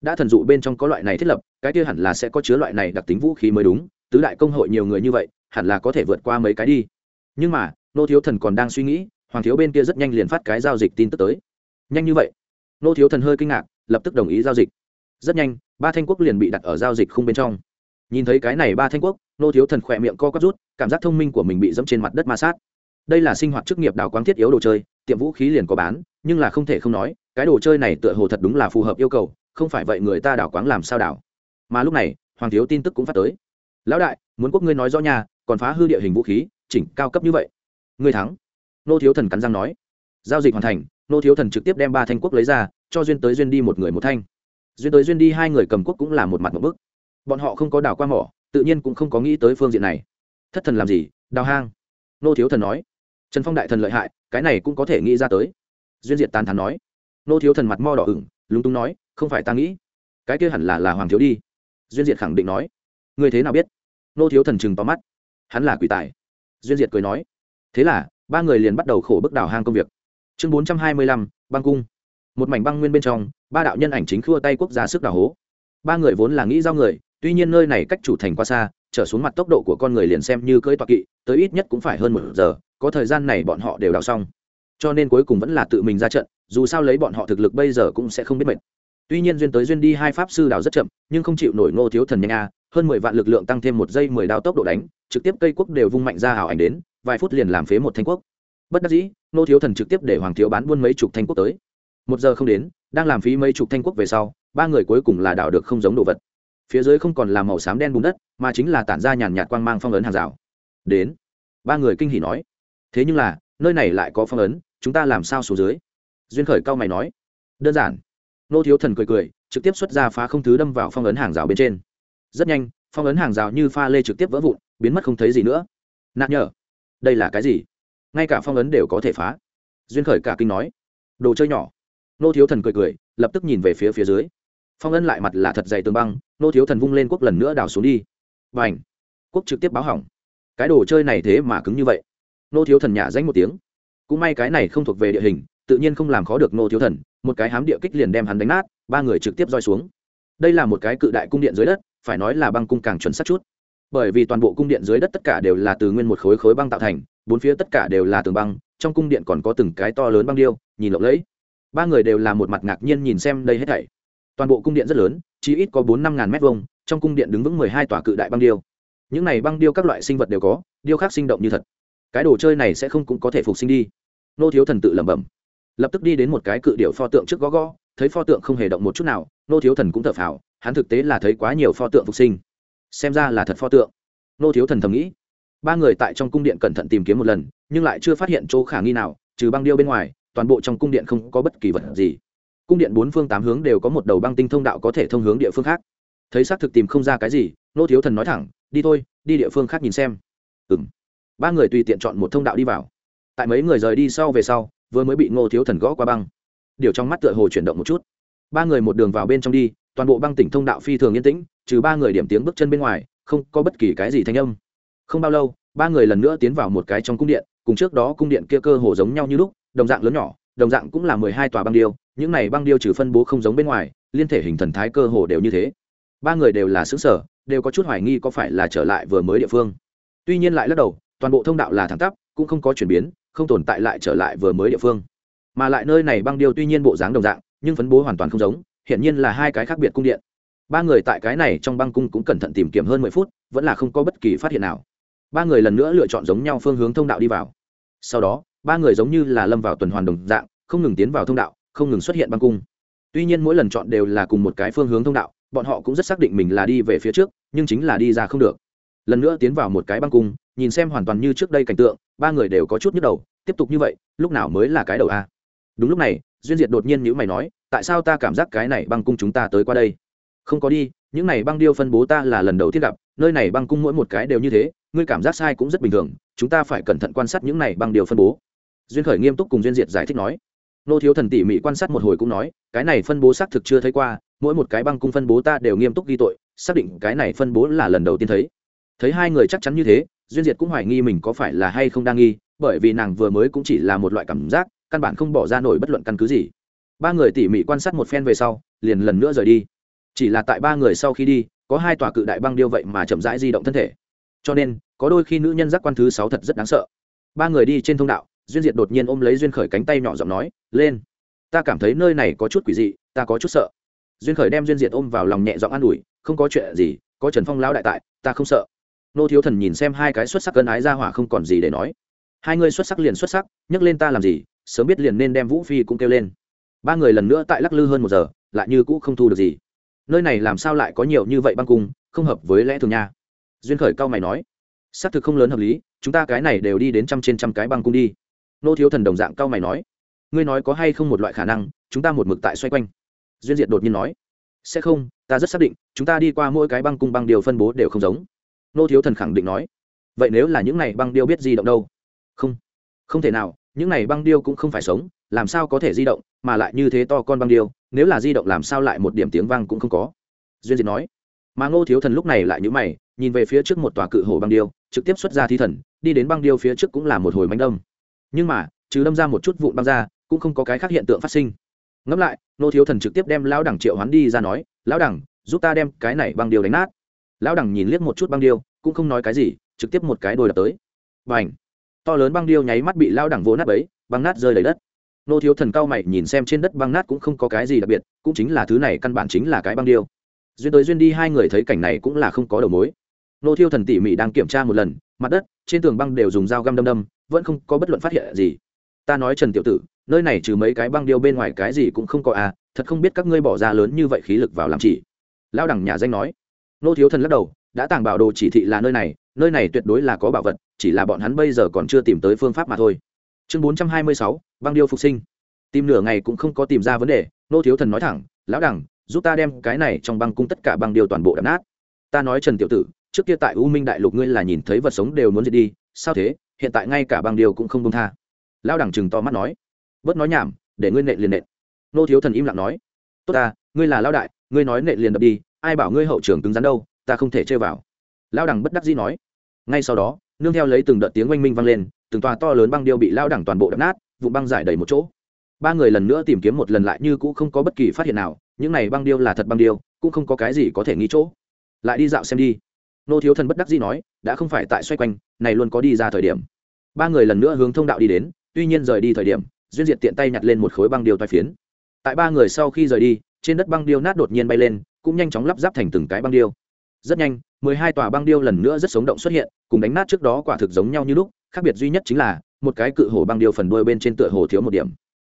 Đã thần dụ bên trong có loại này thiết lập, cái kia hẳn là sẽ có chứa loại này đặc tính vũ khí mới đúng, tứ đại công hội nhiều người như vậy, hẳn là có thể vượt qua mấy cái đi. Nhưng mà, nô thiếu thần còn đang suy nghĩ, hoàng thiếu bên kia rất nhanh liền phát cái giao dịch tin tức tới. Nhanh như vậy? Nô thiếu thần hơi kinh ngạc, lập tức đồng ý giao dịch. Rất nhanh, ba thanh quốc liền bị đặt ở giao dịch khung bên trong. Nhìn thấy cái này ba thanh quốc, nô thiếu thần khỏe miệng co quắp rút, cảm giác thông minh của mình bị dẫm trên mặt đất ma sát đây là sinh hoạt chức nghiệp đào quáng thiết yếu đồ chơi, tiệm vũ khí liền có bán, nhưng là không thể không nói, cái đồ chơi này tựa hồ thật đúng là phù hợp yêu cầu, không phải vậy người ta đào quáng làm sao đào. Mà lúc này, hoàng thiếu tin tức cũng phát tới. Lão đại, muốn quốc ngươi nói rõ nhà còn phá hư địa hình vũ khí, chỉnh cao cấp như vậy. Ngươi thắng. Nô thiếu thần cắn răng nói. Giao dịch hoàn thành, nô thiếu thần trực tiếp đem ba thanh quốc lấy ra, cho duyên tới duyên đi một người một thanh. Duyên tới duyên đi hai người cầm quốc cũng là một mặt một bức. Bọn họ không có đào qua mỏ, tự nhiên cũng không có nghĩ tới phương diện này. Thất thần làm gì, đào hang? Nô thiếu thần nói trần phong đại thần lợi hại, cái này cũng có thể nghĩ ra tới. Duyên diệt tán thắn nói. Nô thiếu thần mặt mo đỏ ửng, lúng túng nói, không phải ta nghĩ. Cái kia hẳn là là hoàng thiếu đi. Duyên diệt khẳng định nói. Người thế nào biết? Nô thiếu thần chừng tóm mắt. Hắn là quỷ tài. Duyên diệt cười nói. Thế là, ba người liền bắt đầu khổ bức đào hang công việc. Chương bốn trăm hai mươi lăm, băng cung. Một mảnh băng nguyên bên trong, ba đạo nhân ảnh chính khua tay quốc gia sức đào hố. Ba người vốn là nghĩ giao người, tuy nhiên nơi này cách chủ thành quá xa trở xuống mặt tốc độ của con người liền xem như cưỡi toạc kỵ, tới ít nhất cũng phải hơn một giờ, có thời gian này bọn họ đều đào xong. Cho nên cuối cùng vẫn là tự mình ra trận, dù sao lấy bọn họ thực lực bây giờ cũng sẽ không biết mệt. Tuy nhiên duyên tới duyên đi hai pháp sư đào rất chậm, nhưng không chịu nổi ngô thiếu thần nhanh a, hơn mười vạn lực lượng tăng thêm một giây mười đao tốc độ đánh, trực tiếp cây quốc đều vung mạnh ra hảo ảnh đến, vài phút liền làm phế một thanh quốc. Bất đắc dĩ, ngô thiếu thần trực tiếp để hoàng thiếu bán buôn mấy chục thanh quốc tới. Một giờ không đến, đang làm phí mấy chục thanh quốc về sau, ba người cuối cùng là đào được không giống đồ vật phía dưới không còn là màu xám đen bùn đất, mà chính là tản ra nhàn nhạt quang mang phong ấn hàng rào. Đến, ba người kinh hỉ nói, thế nhưng là, nơi này lại có phong ấn, chúng ta làm sao xuống dưới? Duyên khởi cao mày nói, đơn giản. Nô thiếu thần cười cười, trực tiếp xuất ra phá không thứ đâm vào phong ấn hàng rào bên trên. Rất nhanh, phong ấn hàng rào như pha lê trực tiếp vỡ vụn, biến mất không thấy gì nữa. Nạn nhở, đây là cái gì? Ngay cả phong ấn đều có thể phá. Duyên khởi cả kinh nói, đồ chơi nhỏ. Nô thiếu thần cười cười, lập tức nhìn về phía phía dưới phong Ân lại mặt là thật dày tường băng, nô thiếu thần vung lên quốc lần nữa đào xuống đi. Và ảnh quốc trực tiếp báo hỏng. Cái đồ chơi này thế mà cứng như vậy. Nô thiếu thần nhả danh một tiếng. Cũng may cái này không thuộc về địa hình, tự nhiên không làm khó được nô thiếu thần, một cái hám địa kích liền đem hắn đánh nát, ba người trực tiếp roi xuống. Đây là một cái cự đại cung điện dưới đất, phải nói là băng cung càng chuẩn xác chút. Bởi vì toàn bộ cung điện dưới đất tất cả đều là từ nguyên một khối khối băng tạo thành, bốn phía tất cả đều là tường băng, trong cung điện còn có từng cái to lớn băng điêu, nhìn lộng lẫy. Ba người đều là một mặt ngạc nhiên nhìn xem đây hết thảy toàn bộ cung điện rất lớn chỉ ít có bốn năm ngàn mét vuông, trong cung điện đứng vững mười hai tòa cự đại băng điêu. Những này băng điêu các loại sinh vật đều có, điêu khác sinh động như thật. Cái đồ chơi này sẽ không cũng có thể phục sinh đi. Nô thiếu thần tự lẩm bẩm. Lập tức đi đến một cái cự điệu pho tượng trước gó gó thấy pho tượng không hề động một chút nào, nô thiếu thần cũng thở phào, hắn thực tế là thấy quá nhiều pho tượng phục sinh. Xem ra là thật pho tượng. Nô thiếu thần thầm nghĩ. Ba người tại trong cung điện cẩn thận tìm kiếm một lần, nhưng lại chưa phát hiện chỗ khả nghi nào, trừ băng điêu bên ngoài, toàn bộ trong cung điện không có bất kỳ vật gì cung điện bốn phương tám hướng đều có một đầu băng tinh thông đạo có thể thông hướng địa phương khác. Thấy xác thực tìm không ra cái gì, nô thiếu thần nói thẳng, đi thôi, đi địa phương khác nhìn xem. Ừ m ba người tùy tiện chọn một thông đạo đi vào. Tại mấy người rời đi sau về sau, vừa mới bị ngô thiếu thần gõ qua băng. Điều trong mắt tựa hồ chuyển động một chút. Ba người một đường vào bên trong đi, toàn bộ băng tỉnh thông đạo phi thường yên tĩnh, trừ ba người điểm tiếng bước chân bên ngoài, không có bất kỳ cái gì thanh âm. Không bao lâu, ba người lần nữa tiến vào một cái trong cung điện, cùng trước đó cung điện kia cơ hồ giống nhau như lúc, đồng dạng lớn nhỏ đồng dạng cũng là mười hai tòa băng điêu, những này băng điêu trừ phân bố không giống bên ngoài, liên thể hình thần thái cơ hồ đều như thế. Ba người đều là xứ sở, đều có chút hoài nghi có phải là trở lại vừa mới địa phương. Tuy nhiên lại lắc đầu, toàn bộ thông đạo là thẳng tắp, cũng không có chuyển biến, không tồn tại lại trở lại vừa mới địa phương. Mà lại nơi này băng điêu tuy nhiên bộ dáng đồng dạng, nhưng phấn bố hoàn toàn không giống hiện nhiên là hai cái khác biệt cung điện. Ba người tại cái này trong băng cung cũng cẩn thận tìm kiếm hơn mười phút, vẫn là không có bất kỳ phát hiện nào. Ba người lần nữa lựa chọn giống nhau phương hướng thông đạo đi vào. Sau đó ba người giống như là lâm vào tuần hoàn đồng dạng, không ngừng tiến vào thông đạo, không ngừng xuất hiện băng cung. Tuy nhiên mỗi lần chọn đều là cùng một cái phương hướng thông đạo, bọn họ cũng rất xác định mình là đi về phía trước, nhưng chính là đi ra không được. Lần nữa tiến vào một cái băng cung, nhìn xem hoàn toàn như trước đây cảnh tượng, ba người đều có chút nhức đầu, tiếp tục như vậy, lúc nào mới là cái đầu a? Đúng lúc này, duyên diệt đột nhiên nhữ mày nói, tại sao ta cảm giác cái này băng cung chúng ta tới qua đây? Không có đi, những này băng điêu phân bố ta là lần đầu tiên gặp, nơi này băng cung mỗi một cái đều như thế, ngươi cảm giác sai cũng rất bình thường, chúng ta phải cẩn thận quan sát những này băng điêu phân bố duyên khởi nghiêm túc cùng duyên diệt giải thích nói. Nô thiếu thần tỉ mỉ quan sát một hồi cũng nói, cái này phân bố xác thực chưa thấy qua, mỗi một cái băng cung phân bố ta đều nghiêm túc ghi tội, xác định cái này phân bố là lần đầu tiên thấy. Thấy hai người chắc chắn như thế, duyên diệt cũng hoài nghi mình có phải là hay không đang nghi, bởi vì nàng vừa mới cũng chỉ là một loại cảm giác, căn bản không bỏ ra nổi bất luận căn cứ gì. Ba người tỉ mỉ quan sát một phen về sau, liền lần nữa rời đi. Chỉ là tại ba người sau khi đi, có hai tòa cự đại băng điêu vậy mà chậm rãi di động thân thể. Cho nên, có đôi khi nữ nhân giác quan thứ sáu thật rất đáng sợ. Ba người đi trên thông đạo duyên diệt đột nhiên ôm lấy duyên khởi cánh tay nhỏ giọng nói, lên. Ta cảm thấy nơi này có chút quỷ dị, ta có chút sợ. Duyên khởi đem duyên diệt ôm vào lòng nhẹ giọng an ủi, không có chuyện gì, có trần phong lão đại tại, ta không sợ. Nô thiếu thần nhìn xem hai cái xuất sắc cân ái ra hỏa không còn gì để nói. Hai người xuất sắc liền xuất sắc nhấc lên ta làm gì, sớm biết liền nên đem vũ phi cũng kêu lên. Ba người lần nữa tại lắc lư hơn một giờ, lại như cũ không thu được gì. Nơi này làm sao lại có nhiều như vậy băng cung, không hợp với lẽ thường nha. Duyên khởi cao mày nói. Xác thực không lớn hợp lý, chúng ta cái này đều đi đến trăm trên trăm cái băng cung đi nô thiếu thần đồng dạng cao mày nói, ngươi nói có hay không một loại khả năng, chúng ta một mực tại xoay quanh? Duyên diệt đột nhiên nói, sẽ không, ta rất xác định, chúng ta đi qua mỗi cái băng cung băng điều phân bố đều không giống. Nô thiếu thần khẳng định nói, vậy nếu là những này băng điêu biết di động đâu? Không không thể nào, những này băng điêu cũng không phải sống, làm sao có thể di động, mà lại như thế to con băng điêu, nếu là di động làm sao lại một điểm tiếng vang cũng không có? Duyên diệt nói, mà ngô thiếu thần lúc này lại nhữ mày, nhìn về phía trước một tòa cự hồ băng điêu, trực tiếp xuất ra thi thần, đi đến băng điêu phía trước cũng là một hồi manh đông nhưng mà, trừ đâm ra một chút vụn băng ra, cũng không có cái khác hiện tượng phát sinh. Ngẫm lại, nô thiếu thần trực tiếp đem lão đẳng triệu hoán đi ra nói, lão đẳng, giúp ta đem cái này băng điêu đánh nát. Lão đẳng nhìn liếc một chút băng điêu, cũng không nói cái gì, trực tiếp một cái đôi đập tới. B à n h to lớn băng điêu nháy mắt bị lão đẳng vỗ nát ấy băng nát rơi đầy đất. Nô thiếu thần cao mày nhìn xem trên đất băng nát cũng không có cái gì đặc biệt, cũng chính là thứ này căn bản chính là cái băng điêu. Duyên tới duyên đi hai người thấy cảnh này cũng là không có đầu mối. Nô thiếu thần tỉ mỉ đang kiểm tra một lần, mặt đất, trên tường băng đều dùng dao găm đâm đâm vẫn không có bất luận phát hiện gì. Ta nói trần tiểu tử, nơi này trừ mấy cái băng điêu bên ngoài cái gì cũng không có à thật không biết các ngươi bỏ ra lớn như vậy khí lực vào làm chỉ. Lao đẳng nhà danh nói. Nô thiếu thần lắc đầu, đã tàng bảo đồ chỉ thị là nơi này nơi này tuyệt đối là có bảo vật, chỉ là bọn hắn bây giờ còn chưa tìm tới phương pháp mà thôi. Chương bốn trăm hai mươi sáu, băng điêu phục sinh. Tìm nửa ngày cũng không có tìm ra vấn đề, nô thiếu thần nói thẳng, lão đẳng, giúp ta đem cái này trong băng cung tất cả băng điêu toàn bộ đập nát. Ta nói trần tiểu tử, trước kia tại u minh đại lục ngươi là nhìn thấy vật sống đều muốn diệt đi, sao thế? Hiện tại ngay cả băng điều cũng không công tha. Lão đẳng chừng to mắt nói, bớt nói nhảm, để ngươi nện liền nện. Nô thiếu thần im lặng nói, tốt ta, ngươi là lão đại, ngươi nói nện liền đập đi, ai bảo ngươi hậu trưởng cứng rắn đâu, ta không thể chơi vào. Lão đẳng bất đắc dĩ nói. Ngay sau đó, nương theo lấy từng đợt tiếng oanh minh vang lên, từng tòa to lớn băng điêu bị lão đẳng toàn bộ đập nát, vụ băng giải đầy một chỗ. Ba người lần nữa tìm kiếm một lần lại như cũng không có bất kỳ phát hiện nào, những này băng điêu là thật băng điêu, cũng không có cái gì có thể nghĩ chỗ. Lại đi dạo xem đi. Nô thiếu thần bất đắc dĩ nói, đã không phải tại xoay quanh này luôn có đi ra thời điểm. Ba người lần nữa hướng thông đạo đi đến, tuy nhiên rời đi thời điểm, duyên diệt tiện tay nhặt lên một khối băng điêu toai phiến. Tại ba người sau khi rời đi, trên đất băng điêu nát đột nhiên bay lên, cũng nhanh chóng lắp ráp thành từng cái băng điêu. Rất nhanh, mười hai tòa băng điêu lần nữa rất sống động xuất hiện, cùng đánh nát trước đó quả thực giống nhau như lúc, khác biệt duy nhất chính là, một cái cự hổ băng điêu phần đuôi bên trên tựa hồ thiếu một điểm.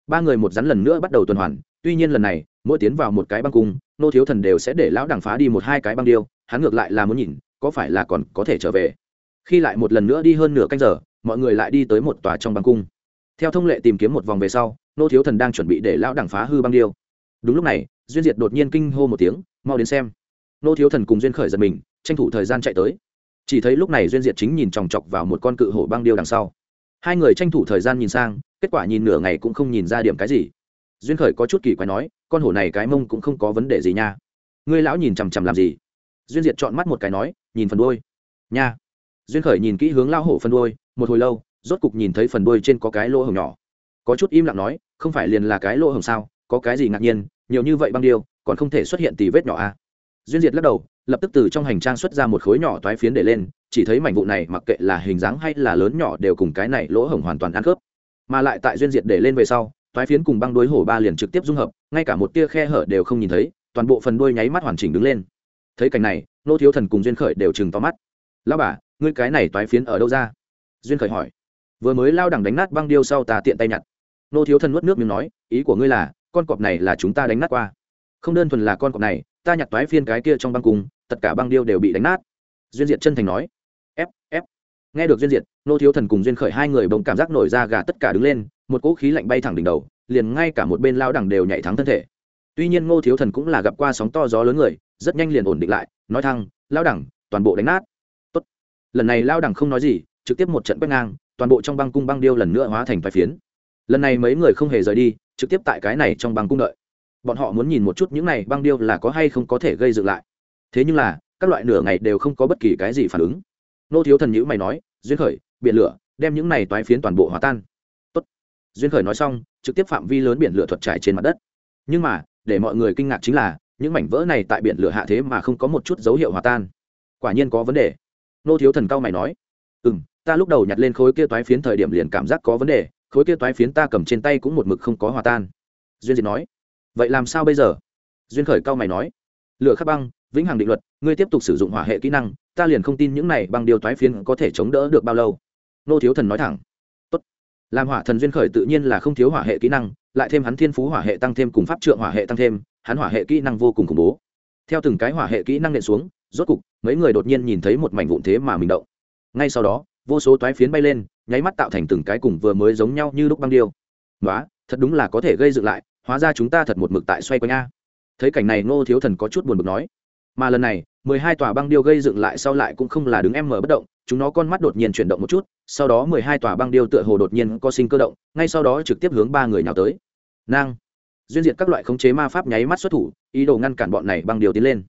Ba người một rắn lần nữa bắt đầu tuần hoàn, tuy nhiên lần này, mỗi tiến vào một cái băng cung, nô thiếu thần đều sẽ để lão đằng phá đi một hai cái băng điêu, hắn ngược lại là muốn nhìn, có phải là còn có thể trở về khi lại một lần nữa đi hơn nửa canh giờ, mọi người lại đi tới một tòa trong băng cung. Theo thông lệ tìm kiếm một vòng về sau, nô thiếu thần đang chuẩn bị để lão đẳng phá hư băng điêu. Đúng lúc này, duyên diệt đột nhiên kinh hô một tiếng, mau đến xem. Nô thiếu thần cùng duyên khởi giật mình, tranh thủ thời gian chạy tới. Chỉ thấy lúc này duyên diệt chính nhìn chòng chọc vào một con cự hổ băng điêu đằng sau. Hai người tranh thủ thời gian nhìn sang, kết quả nhìn nửa ngày cũng không nhìn ra điểm cái gì. Duyên khởi có chút kỳ quái nói, con hổ này cái mông cũng không có vấn đề gì nha. Ngươi lão nhìn chằm chằm làm gì? Duyên diệt chọn mắt một cái nói, nhìn phần đôi nha duyên khởi nhìn kỹ hướng lao hổ phần đôi một hồi lâu, rốt cục nhìn thấy phần đôi trên có cái lỗ hồng nhỏ. Có chút im lặng nói, không phải liền là cái lỗ hồng sao, có cái gì ngạc nhiên, nhiều như vậy băng điêu, còn không thể xuất hiện tì vết nhỏ à? Duyên diệt lắc đầu, lập tức từ trong hành trang xuất ra một khối nhỏ toái phiến để lên, chỉ thấy mảnh vụ này mặc kệ là hình dáng hay là lớn nhỏ đều cùng cái này lỗ hổng hoàn toàn ăn khớp. Mà lại tại duyên diệt để lên về sau, toái phiến cùng băng đuôi hổ ba liền trực tiếp dung hợp, ngay cả một tia khe hở đều không nhìn thấy, toàn bộ phần đuôi nháy mắt hoàn chỉnh đứng lên. Thấy cảnh này, nô thiếu thần cùng duyên khởi đều chừng to mắt. Lao bà ngươi cái này toái phiến ở đâu ra? Duyên khởi hỏi. Vừa mới lao đẳng đánh nát băng điêu sau ta tiện tay nhặt. Nô thiếu thần nuốt nước miếng nói, ý của ngươi là, con cọp này là chúng ta đánh nát qua. Không đơn thuần là con cọp này, ta nhặt toái phiên cái kia trong băng cung tất cả băng điêu đều bị đánh nát. Duyên diệt chân thành nói. Ép ép. Nghe được duyên diệt, nô thiếu thần cùng duyên khởi hai người bỗng cảm giác nổi ra gà tất cả đứng lên, một cỗ khí lạnh bay thẳng đỉnh đầu, liền ngay cả một bên lao đẳng đều nhảy thắng thân thể. Tuy nhiên ngô thiếu thần cũng là gặp qua sóng to gió lớn người, rất nhanh liền ổn định lại, nói thăng lao đẳng, toàn bộ đánh nát lần này lao đẳng không nói gì, trực tiếp một trận quét ngang, toàn bộ trong băng cung băng điêu lần nữa hóa thành vài phiến. Lần này mấy người không hề rời đi, trực tiếp tại cái này trong băng cung đợi. Bọn họ muốn nhìn một chút những này băng điêu là có hay không có thể gây dựng lại. Thế nhưng là, các loại nửa ngày đều không có bất kỳ cái gì phản ứng. Nô thiếu thần nhữ mày nói, duyên khởi, biển lửa, đem những này toái phiến toàn bộ hóa tan. Tốt. duyên khởi nói xong, trực tiếp phạm vi lớn biển lửa thuật trải trên mặt đất. Nhưng mà, để mọi người kinh ngạc chính là, những mảnh vỡ này tại biển lửa hạ thế mà không có một chút dấu hiệu hòa tan. Quả nhiên có vấn đề nô thiếu thần cao mày nói ừ m ta lúc đầu nhặt lên khối kia toái phiến thời điểm liền cảm giác có vấn đề, khối kia toái phiến ta cầm trên tay cũng một mực không có hòa tan. Duyên diệt nói, vậy làm sao bây giờ? Duyên khởi cao mày nói, lửa khắc băng, vĩnh hằng định luật, ngươi tiếp tục sử dụng hỏa hệ kỹ năng, ta liền không tin những này bằng điều toái phiến có thể chống đỡ được bao lâu. Nô thiếu thần nói thẳng, Tốt. làm hỏa thần duyên khởi tự nhiên là không thiếu hỏa hệ kỹ năng, lại thêm hắn thiên phú hỏa hệ tăng thêm cùng pháp trượng hỏa hệ tăng thêm, hắn hỏa hệ kỹ năng vô cùng khủng bố. Theo từng cái hỏa hệ kỹ năng nện xuống rốt cục, mấy người đột nhiên nhìn thấy một mảnh vụn thế mà mình động. Ngay sau đó, vô số toái phiến bay lên, nháy mắt tạo thành từng cái cùng vừa mới giống nhau như lúc băng điêu. Nói thật đúng là có thể gây dựng lại, hóa ra chúng ta thật một mực tại xoay quanh a. Thấy cảnh này ngô thiếu thần có chút buồn bực nói. Mà lần này, mười hai tòa băng điêu gây dựng lại sau lại cũng không là đứng em mở bất động, chúng nó con mắt đột nhiên chuyển động một chút, sau đó mười hai tòa băng điêu tựa hồ đột nhiên có sinh cơ động, ngay sau đó trực tiếp hướng ba người nào tới. Nang. Duyên diệt các loại khống chế ma pháp nháy mắt xuất thủ, ý đồ ngăn cản bọn này băng điêu tiến lên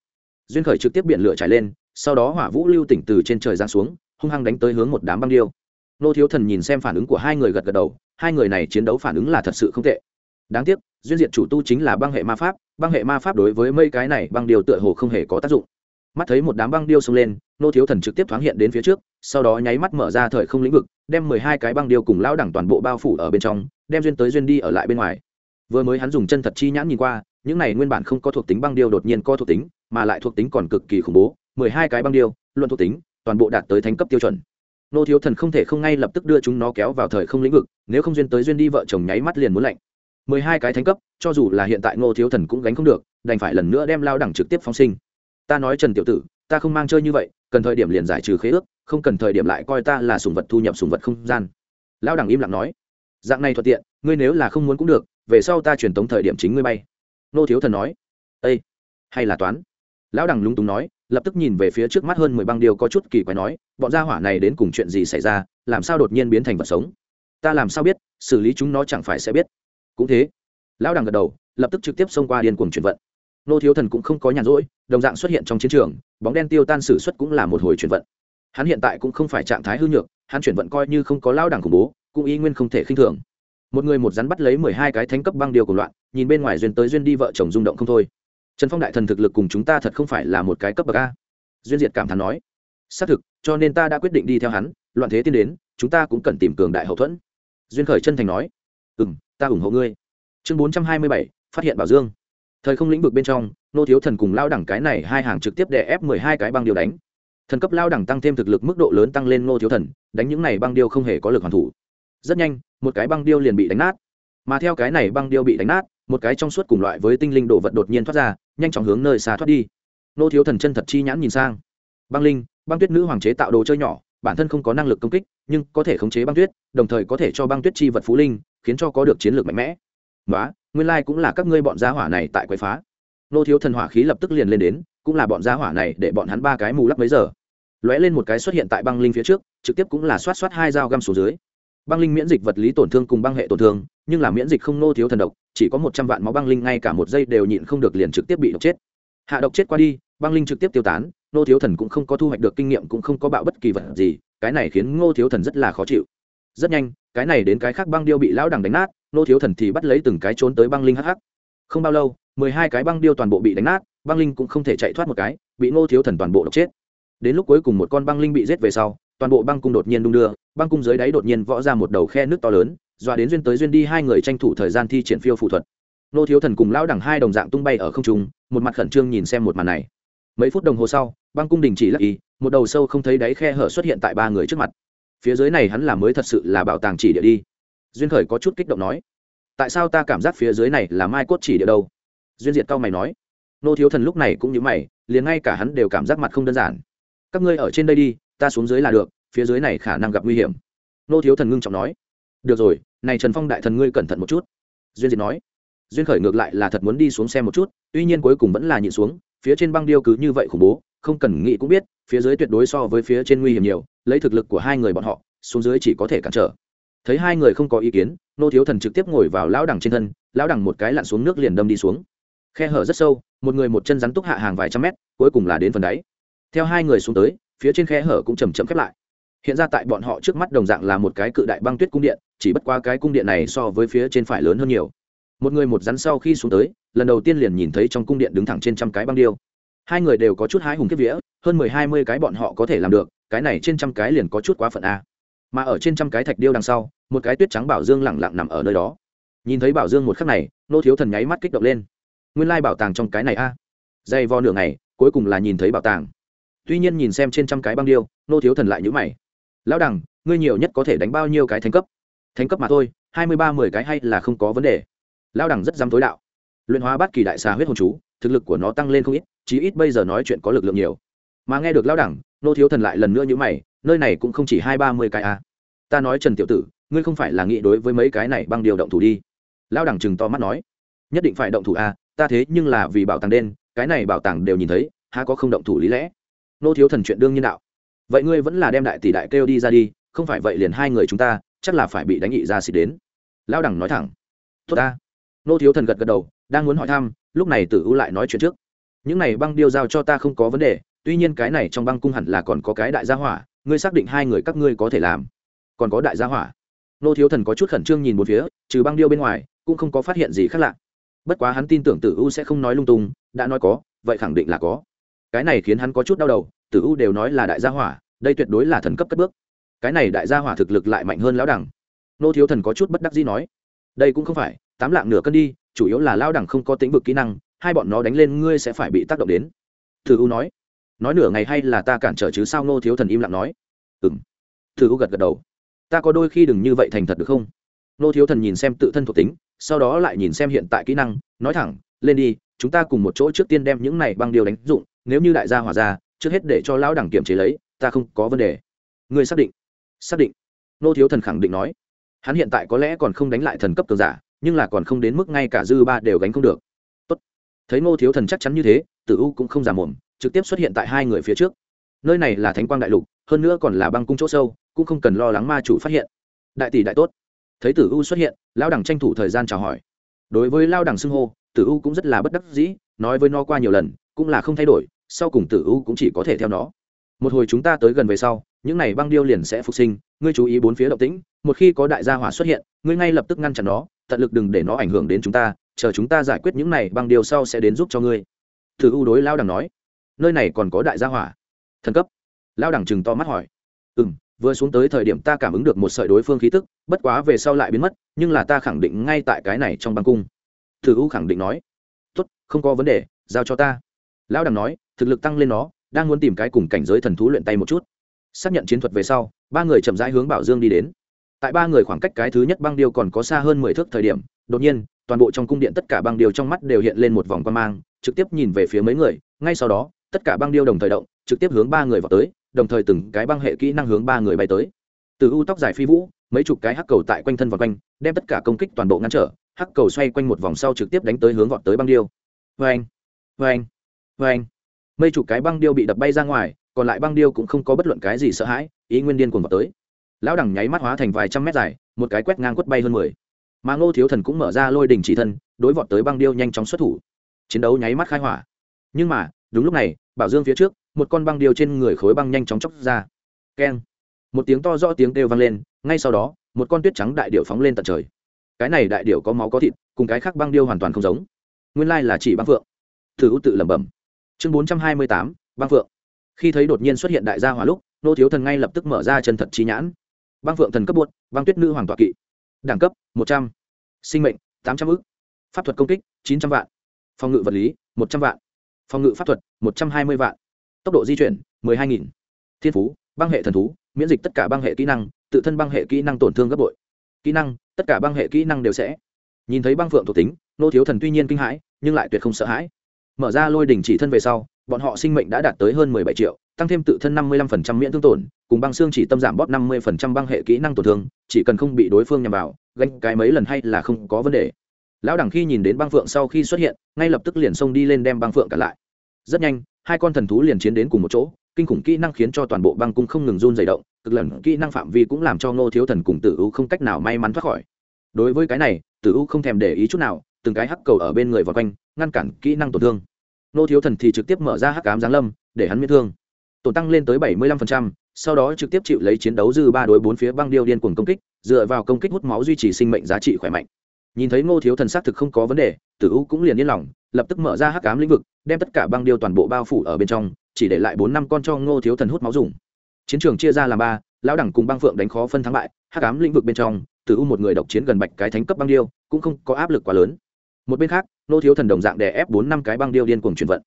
duyên khởi trực tiếp biển lửa trải lên, sau đó hỏa vũ lưu tỉnh từ trên trời giáng xuống, hung hăng đánh tới hướng một đám băng điêu. Nô thiếu thần nhìn xem phản ứng của hai người gật gật đầu, hai người này chiến đấu phản ứng là thật sự không tệ. Đáng tiếc, duyên diện chủ tu chính là băng hệ ma pháp, băng hệ ma pháp đối với mây cái này băng điều tựa hồ không hề có tác dụng. Mắt thấy một đám băng điêu xông lên, nô thiếu thần trực tiếp thoáng hiện đến phía trước, sau đó nháy mắt mở ra thời không lĩnh vực, đem mười hai cái băng điêu cùng lão đẳng toàn bộ bao phủ ở bên trong, đem duyên tới duyên đi ở lại bên ngoài. Vừa mới hắn dùng chân thật chi nhãn nhìn qua những này nguyên bản không có thuộc tính băng điêu đột nhiên có thuộc tính, mà lại thuộc tính còn cực kỳ khủng bố, mười hai cái băng điêu, luận thuộc tính, toàn bộ đạt tới thánh cấp tiêu chuẩn. Nô thiếu thần không thể không ngay lập tức đưa chúng nó kéo vào thời không lĩnh vực, nếu không duyên tới duyên đi vợ chồng nháy mắt liền muốn lạnh. mười hai cái thánh cấp, cho dù là hiện tại ngô thiếu thần cũng gánh không được, đành phải lần nữa đem lao đẳng trực tiếp phóng sinh. Ta nói trần tiểu tử, ta không mang chơi như vậy, cần thời điểm liền giải trừ khế ước, không cần thời điểm lại coi ta là sùng vật thu nhập sùng vật không gian. Lao đẳng im lặng nói, dạng này thuận tiện, ngươi nếu là không muốn cũng được, về sau ta truyền tống thời điểm chính ngươi bay nô thiếu thần nói ây hay là toán. Lão đẳng lúng túng nói, lập tức nhìn về phía trước mắt hơn mười băng điều có chút kỳ quái nói, bọn gia hỏa này đến cùng chuyện gì xảy ra, làm sao đột nhiên biến thành vật sống? Ta làm sao biết, xử lý chúng nó chẳng phải sẽ biết. Cũng thế, lão đằng gật đầu, lập tức trực tiếp xông qua điên cuồng chuyển vận. Nô thiếu thần cũng không có nhàn rỗi, đồng dạng xuất hiện trong chiến trường, bóng đen tiêu tan xử suất cũng là một hồi chuyển vận. Hắn hiện tại cũng không phải trạng thái hư nhược, hắn chuyển vận coi như không có lão đẳng khủng bố, cũng y nguyên không thể khinh thường một người một rắn bắt lấy mười hai cái thánh cấp băng điều của loạn, nhìn bên ngoài duyên tới duyên đi vợ chồng rung động không thôi. Trần phong đại thần thực lực cùng chúng ta thật không phải là một cái cấp bậc a. Duyên diệt cảm thán nói, xác thực, cho nên ta đã quyết định đi theo hắn, loạn thế tiến đến, chúng ta cũng cần tìm cường đại hậu thuẫn. Duyên khởi chân thành nói ừ m ta ủng hộ ngươi. Chương bốn trăm hai mươi bảy, phát hiện bảo dương. Thời không lĩnh vực bên trong, nô thiếu thần cùng lao đẳng cái này hai hàng trực tiếp đè ép mười hai cái băng điều đánh. Thần cấp lao đẳng tăng thêm thực lực mức độ lớn tăng lên nô thiếu thần, đánh những này băng điều không hề có lực hoàn thủ rất nhanh, một cái băng điêu liền bị đánh nát. Mà theo cái này băng điêu bị đánh nát, một cái trong suốt cùng loại với tinh linh đồ vật đột nhiên thoát ra, nhanh chóng hướng nơi xa thoát đi. Nô thiếu thần chân thật chi nhãn nhìn sang. Băng linh, băng tuyết nữ hoàng chế tạo đồ chơi nhỏ, bản thân không có năng lực công kích, nhưng có thể khống chế băng tuyết, đồng thời có thể cho băng tuyết chi vật phú linh, khiến cho có được chiến lược mạnh mẽ. Nói nguyên lai cũng là các ngươi bọn gia hỏa này tại quậy phá. Nô thiếu thần hỏa khí lập tức liền lên đến, cũng là bọn gia hỏa này để bọn hắn ba cái mù lắc mấy giờ. Lóe lên một cái xuất hiện tại băng linh phía trước, trực tiếp cũng là xoát xoát hai dao găm xuống dưới băng linh miễn dịch vật lý tổn thương cùng băng hệ tổn thương, nhưng là miễn dịch không nô thiếu thần độc, chỉ có một trăm vạn máu băng linh ngay cả một giây đều nhịn không được liền trực tiếp bị độc chết. Hạ độc chết qua đi, băng linh trực tiếp tiêu tán, nô thiếu thần cũng không có thu hoạch được kinh nghiệm cũng không có bạo bất kỳ vật gì, cái này khiến ngô thiếu thần rất là khó chịu. Rất nhanh, cái này đến cái khác băng điêu bị lão đằng đánh nát, nô thiếu thần thì bắt lấy từng cái trốn tới băng linh hắc không bao lâu, mười hai cái băng điêu toàn bộ bị đánh nát, băng linh cũng không thể chạy thoát một cái, bị ngô thiếu thần toàn bộ độc chết. Đến lúc cuối cùng một con băng linh bị giết về sau, toàn bộ băng cung đột nhiên đung đưa băng cung dưới đáy đột nhiên võ ra một đầu khe nước to lớn dọa đến duyên tới duyên đi hai người tranh thủ thời gian thi triển phiêu phụ thuật. Nô thiếu thần cùng lão đẳng hai đồng dạng tung bay ở không trung, một mặt khẩn trương nhìn xem một màn này. Mấy phút đồng hồ sau, băng cung đình chỉ lắc ý, một đầu sâu không thấy đáy khe hở xuất hiện tại ba người trước mặt. Phía dưới này hắn là mới thật sự là bảo tàng chỉ địa đi. Duyên khởi có chút kích động nói, tại sao ta cảm giác phía dưới này là mai cốt chỉ địa đâu? Duyên diệt cao mày nói. Nô thiếu thần lúc này cũng như mày, liền ngay cả hắn đều cảm giác mặt không đơn giản. Các ngươi ở trên đây đi, ta xuống dưới là được phía dưới này khả năng gặp nguy hiểm. Nô thiếu thần ngưng trọng nói, được rồi, này trần phong đại thần ngươi cẩn thận một chút. Duyên diệt nói, duyên khởi ngược lại là thật muốn đi xuống xem một chút, tuy nhiên cuối cùng vẫn là nhịn xuống, phía trên băng điêu cứ như vậy khủng bố, không cần nghĩ cũng biết, phía dưới tuyệt đối so với phía trên nguy hiểm nhiều, lấy thực lực của hai người bọn họ, xuống dưới chỉ có thể cản trở. Thấy hai người không có ý kiến, nô thiếu thần trực tiếp ngồi vào lão đẳng trên thân, lão đẳng một cái lặn xuống nước liền đâm đi xuống. Khe hở rất sâu, một người một chân rắn túc hạ hàng vài trăm mét, cuối cùng là đến phần đáy. Theo hai người xuống tới, phía trên khe hở cũng chầm chậm khép lại hiện ra tại bọn họ trước mắt đồng dạng là một cái cự đại băng tuyết cung điện, chỉ bất qua cái cung điện này so với phía trên phải lớn hơn nhiều. Một người một rắn sau khi xuống tới, lần đầu tiên liền nhìn thấy trong cung điện đứng thẳng trên trăm cái băng điêu. Hai người đều có chút hái hùng kiếp vía, hơn mười hai mươi cái bọn họ có thể làm được, cái này trên trăm cái liền có chút quá phận a. Mà ở trên trăm cái thạch điêu đằng sau, một cái tuyết trắng bảo dương lẳng lặng nằm ở nơi đó. Nhìn thấy bảo dương một khắc này, nô thiếu thần nháy mắt kích động lên. Nguyên lai bảo tàng trong cái này a. Dày vo nửa ngày, cuối cùng là nhìn thấy bảo tàng. Tuy nhiên nhìn xem trên trăm cái băng điêu, nô thiếu thần lại nhữ mày lão đẳng ngươi nhiều nhất có thể đánh bao nhiêu cái thánh cấp? Thánh cấp mà thôi, hai mươi ba, mười cái hay là không có vấn đề. Lão đẳng rất dám tối đạo. Luyện hóa bát kỳ đại xà huyết hồn chú, thực lực của nó tăng lên không ít, chí ít bây giờ nói chuyện có lực lượng nhiều. Mà nghe được lão đẳng nô thiếu thần lại lần nữa như mày, nơi này cũng không chỉ hai, ba mươi cái a ta nói trần tiểu tử, ngươi không phải là nghĩ đối với mấy cái này băng điều động thủ đi. Lão đẳng chừng to mắt nói, nhất định phải động thủ a ta thế nhưng là vì bảo tàng đen, cái này bảo tàng đều nhìn thấy, há có không động thủ lý lẽ? Nô thiếu thần chuyện đương nhiên đạo vậy ngươi vẫn là đem đại tỷ đại kêu đi ra đi, không phải vậy liền hai người chúng ta, chắc là phải bị đánh nghị ra xịt đến. Lão đẳng nói thẳng. Tốt ta. Nô thiếu thần gật gật đầu, đang muốn hỏi thăm, lúc này tử u lại nói chuyện trước. Những này băng điêu giao cho ta không có vấn đề, tuy nhiên cái này trong băng cung hẳn là còn có cái đại gia hỏa, ngươi xác định hai người các ngươi có thể làm. Còn có đại gia hỏa. Nô thiếu thần có chút khẩn trương nhìn một phía, trừ băng điêu bên ngoài, cũng không có phát hiện gì khác lạ. Bất quá hắn tin tưởng tử u sẽ không nói lung tung, đã nói có, vậy khẳng định là có. Cái này khiến hắn có chút đau đầu tử u đều nói là đại gia hỏa, đây tuyệt đối là thần cấp cất bước. Cái này đại gia hỏa thực lực lại mạnh hơn lão đẳng. Nô thiếu thần có chút bất đắc dĩ nói, đây cũng không phải, tám lạng nửa cân đi, chủ yếu là lao đẳng không có tính vực kỹ năng, hai bọn nó đánh lên ngươi sẽ phải bị tác động đến. Thử u nói nói nửa ngày hay là ta cản trở chứ sao nô thiếu thần im lặng nói. Ừng thử u gật gật đầu, ta có đôi khi đừng như vậy thành thật được không? Nô thiếu thần nhìn xem tự thân thuộc tính, sau đó lại nhìn xem hiện tại kỹ năng, nói thẳng, lên đi, chúng ta cùng một chỗ trước tiên đem những này băng điều đánh dụng, nếu như đại gia hòa ra trước hết để cho lão đẳng kiểm chế lấy, ta không có vấn đề. Ngươi xác định? Xác định. Nô thiếu thần khẳng định nói. Hắn hiện tại có lẽ còn không đánh lại thần cấp cường giả, nhưng là còn không đến mức ngay cả dư ba đều gánh không được. Tốt. thấy nô thiếu thần chắc chắn như thế, tử u cũng không giả mồm, trực tiếp xuất hiện tại hai người phía trước. Nơi này là thánh quang đại lục, hơn nữa còn là băng cung chỗ sâu, cũng không cần lo lắng ma chủ phát hiện. Đại tỷ đại tốt. Thấy tử u xuất hiện lao đẳng tranh thủ thời gian chào hỏi. Đối với lao đẳng xưng hô, tử u cũng rất là bất đắc dĩ, nói với nó qua nhiều lần, cũng là không thay đổi sau cùng tử u cũng chỉ có thể theo nó. Một hồi chúng ta tới gần về sau, những này băng điêu liền sẽ phục sinh, ngươi chú ý bốn phía động tĩnh, một khi có đại gia hỏa xuất hiện, ngươi ngay lập tức ngăn chặn nó, tận lực đừng để nó ảnh hưởng đến chúng ta, chờ chúng ta giải quyết những này băng điêu sau sẽ đến giúp cho ngươi. Thử u đối lao đằng nói. Nơi này còn có đại gia hỏa? Thần cấp. Lao đằng chừng to mắt hỏi. Ừ m vừa xuống tới thời điểm ta cảm ứng được một sợi đối phương khí tức, bất quá về sau lại biến mất, nhưng là ta khẳng định ngay tại cái này trong băng cung. Thử u khẳng định nói. Tốt, không có vấn đề, giao cho ta lão đằng nói, thực lực tăng lên nó, đang muốn tìm cái cùng cảnh giới thần thú luyện tay một chút. Xác nhận chiến thuật về sau, ba người chậm rãi hướng bảo dương đi đến. Tại ba người khoảng cách cái thứ nhất băng điêu còn có xa hơn mười thước thời điểm, đột nhiên, toàn bộ trong cung điện tất cả băng điêu trong mắt đều hiện lên một vòng quan mang, trực tiếp nhìn về phía mấy người, ngay sau đó, tất cả băng điêu đồng thời động, trực tiếp hướng ba người vào tới, đồng thời từng cái băng hệ kỹ năng hướng ba người bay tới. Từ u tóc dài phi vũ, mấy chục cái hắc cầu tại quanh thân vòng quanh, đem tất cả công kích toàn bộ ngăn trở, hắc cầu xoay quanh một vòng sau trực tiếp đánh tới hướng vọt tới băng điêu. Vê anh vê anh vê anh, mây chục cái băng điêu bị đập bay ra ngoài, còn lại băng điêu cũng không có bất luận cái gì sợ hãi, ý nguyên điên cuồng vào tới. Lão đẳng nháy mắt hóa thành vài trăm mét dài, một cái quét ngang quất bay hơn mười. Mà ngô thiếu thần cũng mở ra lôi đình chỉ thân, đối vọt tới băng điêu nhanh chóng xuất thủ. Chiến đấu nháy mắt khai hỏa. Nhưng mà, đúng lúc này, bảo dương phía trước, một con băng điêu trên người khối băng nhanh chóng chóc ra. Keng. Một tiếng to rõ tiếng kêu vang lên, ngay sau đó, một con tuyết trắng đại điệu phóng lên tận trời. Cái này đại điệu có máu có thịt, cùng cái khác băng điêu hoàn toàn không giống. Nguyên lai là chỉ băng phượng. Thử tự lẩm bẩm chương bốn trăm hai mươi tám, băng phượng. Khi thấy đột nhiên xuất hiện đại gia hỏa lúc, nô thiếu thần ngay lập tức mở ra chân thật trí nhãn. Băng phượng thần cấp buốt băng tuyết nữ hoàng tọa kỵ. Đẳng cấp, một trăm. Sinh mệnh, tám trăm ư pháp thuật công kích, chín trăm vạn. Phòng ngự vật lý, một trăm vạn. Phòng ngự pháp thuật, một trăm hai mươi vạn. Tốc độ di chuyển, mười hai nghìn. Thiên phú, băng hệ thần thú, miễn dịch tất cả băng hệ kỹ năng, tự thân băng hệ kỹ năng tổn thương gấp bội. Kỹ năng, tất cả băng hệ kỹ năng đều sẽ. Nhìn thấy băng phượng thuộc tính, nô thiếu thần tuy nhiên kinh hãi, nhưng lại tuyệt không sợ hãi mở ra lôi đỉnh chỉ thân về sau, bọn họ sinh mệnh đã đạt tới hơn mười bảy triệu, tăng thêm tự thân năm mươi lăm phần trăm miễn thương tổn, cùng băng xương chỉ tâm giảm bóp năm mươi phần trăm băng hệ kỹ năng tổn thương, chỉ cần không bị đối phương nhằm vào, gánh cái mấy lần hay là không có vấn đề. Lão đẳng khi nhìn đến băng phượng sau khi xuất hiện, ngay lập tức liền xông đi lên đem băng phượng cả lại. Rất nhanh, hai con thần thú liền chiến đến cùng một chỗ, kinh khủng kỹ năng khiến cho toàn bộ băng cung không ngừng run dày động, cực lần kỹ năng phạm vi cũng làm cho ngô thiếu thần cùng tử u không cách nào may mắn thoát khỏi. Đối với cái này, tử u không thèm để ý chút nào, từng cái hắc cầu ở bên người vòng quanh, ngăn cản kỹ năng tổn thương. Nô thiếu thần thì trực tiếp mở ra hắc cám giáng lâm để hắn miễn thương. Tổn tăng lên tới bảy mươi 75%, sau đó trực tiếp chịu lấy chiến đấu dư ba đối bốn phía băng điêu điên cuồng công kích dựa vào công kích hút máu duy trì sinh mệnh giá trị khỏe mạnh. Nhìn thấy ngô thiếu thần xác thực không có vấn đề tử u cũng liền yên lòng lập tức mở ra hắc cám lĩnh vực đem tất cả băng điêu toàn bộ bao phủ ở bên trong chỉ để lại bốn năm con cho ngô thiếu thần hút máu dùng. Chiến trường chia ra làm ba lão đẳng cùng băng phượng đánh khó phân thắng bại hắc ám lĩnh vực bên trong tử u một người độc chiến gần bạch cái thánh cấp băng điêu cũng không có áp lực quá lớn một bên khác ngô thiếu thần đồng dạng đè ép bốn năm cái băng điêu điên cuồng chuyển vận.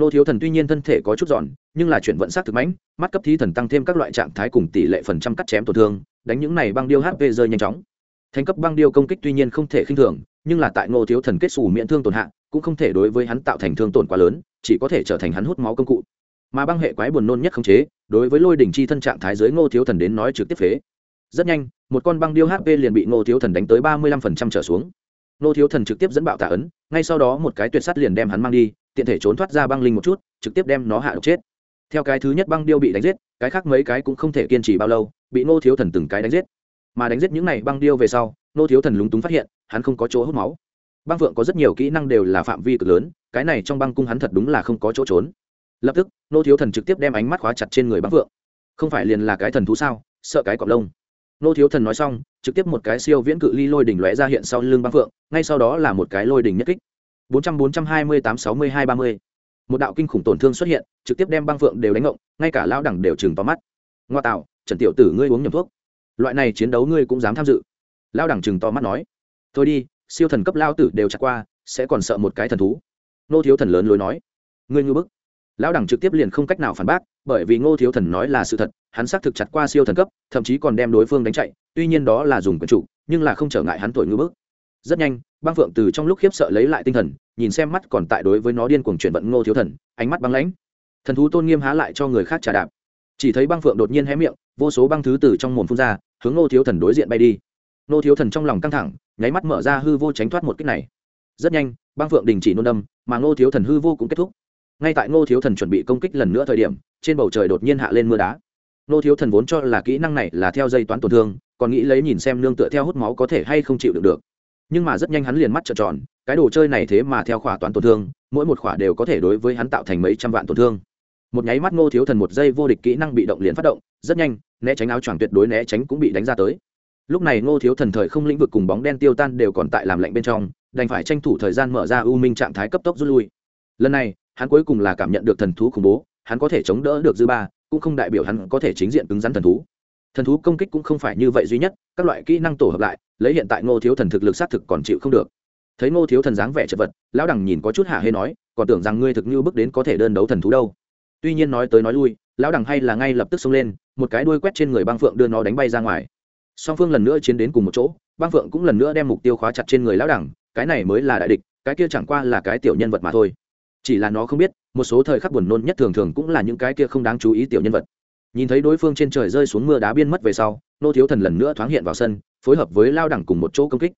Nô thiếu thần tuy nhiên thân thể có chút giòn, nhưng là chuyển vận sát thực mãnh, mắt cấp thí thần tăng thêm các loại trạng thái cùng tỷ lệ phần trăm cắt chém tổn thương, đánh những này băng điêu hp rơi nhanh chóng. Thành cấp băng điêu công kích tuy nhiên không thể khinh thường, nhưng là tại nô thiếu thần kết xù miễn thương tổn hạ, cũng không thể đối với hắn tạo thành thương tổn quá lớn, chỉ có thể trở thành hắn hút máu công cụ. Mà băng hệ quái buồn nôn nhất khống chế, đối với lôi đỉnh chi thân trạng thái dưới ngô thiếu thần đến nói trực tiếp phế. Rất nhanh, một con băng điêu hp liền bị ngô thiếu thần đánh tới ba mươi lăm phần trăm trở xuống. Nô thiếu thần trực tiếp dẫn bạo tạ ấn, ngay sau đó một cái tuyệt sắt liền đem hắn mang đi, tiện thể trốn thoát ra băng linh một chút, trực tiếp đem nó hạ độc chết. Theo cái thứ nhất băng điêu bị đánh giết, cái khác mấy cái cũng không thể kiên trì bao lâu, bị nô thiếu thần từng cái đánh giết. Mà đánh giết những này băng điêu về sau, nô thiếu thần lúng túng phát hiện, hắn không có chỗ hút máu. Băng phượng có rất nhiều kỹ năng đều là phạm vi cực lớn, cái này trong băng cung hắn thật đúng là không có chỗ trốn. Lập tức, nô thiếu thần trực tiếp đem ánh mắt khóa chặt trên người băng phượng. Không phải liền là cái thần thú sao, sợ cái cọp lông nô thiếu thần nói xong, trực tiếp một cái siêu viễn cự ly lôi đỉnh lóe ra hiện sau lưng băng phượng, ngay sau đó là một cái lôi đỉnh nhất kích. Bốn trăm bốn trăm hai mươi tám sáu mươi hai ba mươi. Một đạo kinh khủng tổn thương xuất hiện, trực tiếp đem băng phượng đều đánh ngộng, ngay cả lão đẳng đều chừng to mắt. Ngoa tạo, trần tiểu tử ngươi uống nhầm thuốc. Loại này chiến đấu ngươi cũng dám tham dự. Lao đẳng chừng to mắt nói. Thôi đi, siêu thần cấp lao tử đều chặt qua, sẽ còn sợ một cái thần thú. Nô thiếu thần lớn lối nói. Ngươi ngư bức. Lão đẳng trực tiếp liền không cách nào phản bác bởi vì ngô thiếu thần nói là sự thật, hắn xác thực chặt qua siêu thần cấp, thậm chí còn đem đối phương đánh chạy, tuy nhiên đó là dùng quần chủ, nhưng là không trở ngại hắn tuổi ngư bức. Rất nhanh, băng phượng từ trong lúc khiếp sợ lấy lại tinh thần, nhìn xem mắt còn tại đối với nó điên cuồng chuyển vận ngô thiếu thần, ánh mắt băng lãnh. Thần thú tôn nghiêm há lại cho người khác trả đạp. Chỉ thấy băng phượng đột nhiên hé miệng, vô số băng thứ từ trong mồm phun ra, hướng ngô thiếu thần đối diện bay đi. Ngô thiếu thần trong lòng căng thẳng, nháy mắt mở ra hư vô tránh thoát một cách này. Rất nhanh, băng phượng đình chỉ nôn đâm, mà ngô thiếu thần hư vô cũng kết thúc ngay tại ngô thiếu thần chuẩn bị công kích lần nữa thời điểm, trên bầu trời đột nhiên hạ lên mưa đá. Ngô thiếu thần vốn cho là kỹ năng này là theo dây toán tổn thương, còn nghĩ lấy nhìn xem nương tựa theo hút máu có thể hay không chịu được được. Nhưng mà rất nhanh hắn liền mắt trợn tròn, cái đồ chơi này thế mà theo khỏa toán tổn thương, mỗi một khỏa đều có thể đối với hắn tạo thành mấy trăm vạn tổn thương. Một nháy mắt ngô thiếu thần một giây vô địch kỹ năng bị động liền phát động, rất nhanh, né tránh áo choàng tuyệt đối né tránh cũng bị đánh ra tới. Lúc này ngô thiếu thần thời không lĩnh vực cùng bóng đen tiêu tan đều còn tại làm lạnh bên trong, đành phải tranh thủ thời gian mở ra u minh trạng thái cấp tốc rút lui. Lần này hắn cuối cùng là cảm nhận được thần thú khủng bố, hắn có thể chống đỡ được dư ba, cũng không đại biểu hắn có thể chính diện cứng rắn thần thú. Thần thú công kích cũng không phải như vậy duy nhất, các loại kỹ năng tổ hợp lại, lấy hiện tại ngô thiếu thần thực lực xác thực còn chịu không được. Thấy ngô thiếu thần dáng vẻ chật vật, lão đằng nhìn có chút hạ hê nói, còn tưởng rằng ngươi thực như bước đến có thể đơn đấu thần thú đâu. Tuy nhiên nói tới nói lui, lão đằng hay là ngay lập tức xông lên, một cái đuôi quét trên người băng phượng đưa nó đánh bay ra ngoài. Song phương lần nữa chiến đến cùng một chỗ, băng phượng cũng lần nữa đem mục tiêu khóa chặt trên người lão đằng cái này mới là đại địch, cái kia chẳng qua là cái tiểu nhân vật mà thôi chỉ là nó không biết, một số thời khắc buồn nôn nhất thường thường cũng là những cái kia không đáng chú ý tiểu nhân vật. Nhìn thấy đối phương trên trời rơi xuống mưa đá biên mất về sau, nô thiếu thần lần nữa thoáng hiện vào sân, phối hợp với lao đẳng cùng một chỗ công kích.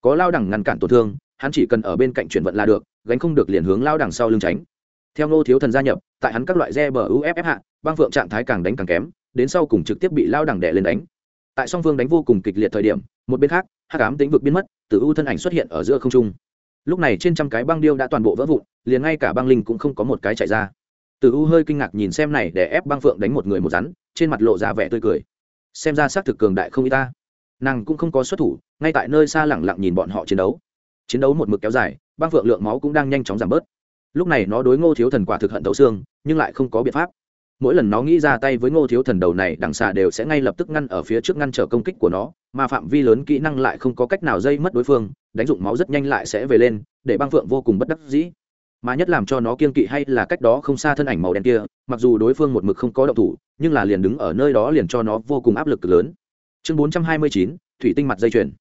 Có lao đẳng ngăn cản tổn thương, hắn chỉ cần ở bên cạnh chuyển vận là được, gánh không được liền hướng lao đẳng sau lưng tránh. Theo nô thiếu thần gia nhập, tại hắn các loại re bờ uff hạ, băng phượng trạng thái càng đánh càng kém, đến sau cùng trực tiếp bị lao đẳng đẻ lên đánh. Tại song phương đánh vô cùng kịch liệt thời điểm, một bên khác, hắc ám tính vực biến mất từ ưu thân ảnh xuất hiện ở giữa không trung lúc này trên trăm cái băng điêu đã toàn bộ vỡ vụn, liền ngay cả băng linh cũng không có một cái chạy ra. Từ u hơi kinh ngạc nhìn xem này để ép băng phượng đánh một người một rắn, trên mặt lộ ra vẻ tươi cười. Xem ra xác thực cường đại không y ta. Nàng cũng không có xuất thủ, ngay tại nơi xa lẳng lặng nhìn bọn họ chiến đấu. Chiến đấu một mực kéo dài, băng phượng lượng máu cũng đang nhanh chóng giảm bớt. Lúc này nó đối ngô thiếu thần quả thực hận thấu xương, nhưng lại không có biện pháp mỗi lần nó nghĩ ra tay với ngô thiếu thần đầu này, đằng xà đều sẽ ngay lập tức ngăn ở phía trước ngăn trở công kích của nó, mà phạm vi lớn kỹ năng lại không có cách nào dây mất đối phương, đánh dụng máu rất nhanh lại sẽ về lên, để băng phượng vô cùng bất đắc dĩ. Mà nhất làm cho nó kiên kỵ hay là cách đó không xa thân ảnh màu đen kia, mặc dù đối phương một mực không có động thủ, nhưng là liền đứng ở nơi đó liền cho nó vô cùng áp lực lớn. Chương bốn trăm hai mươi chín, thủy tinh mặt dây chuyền.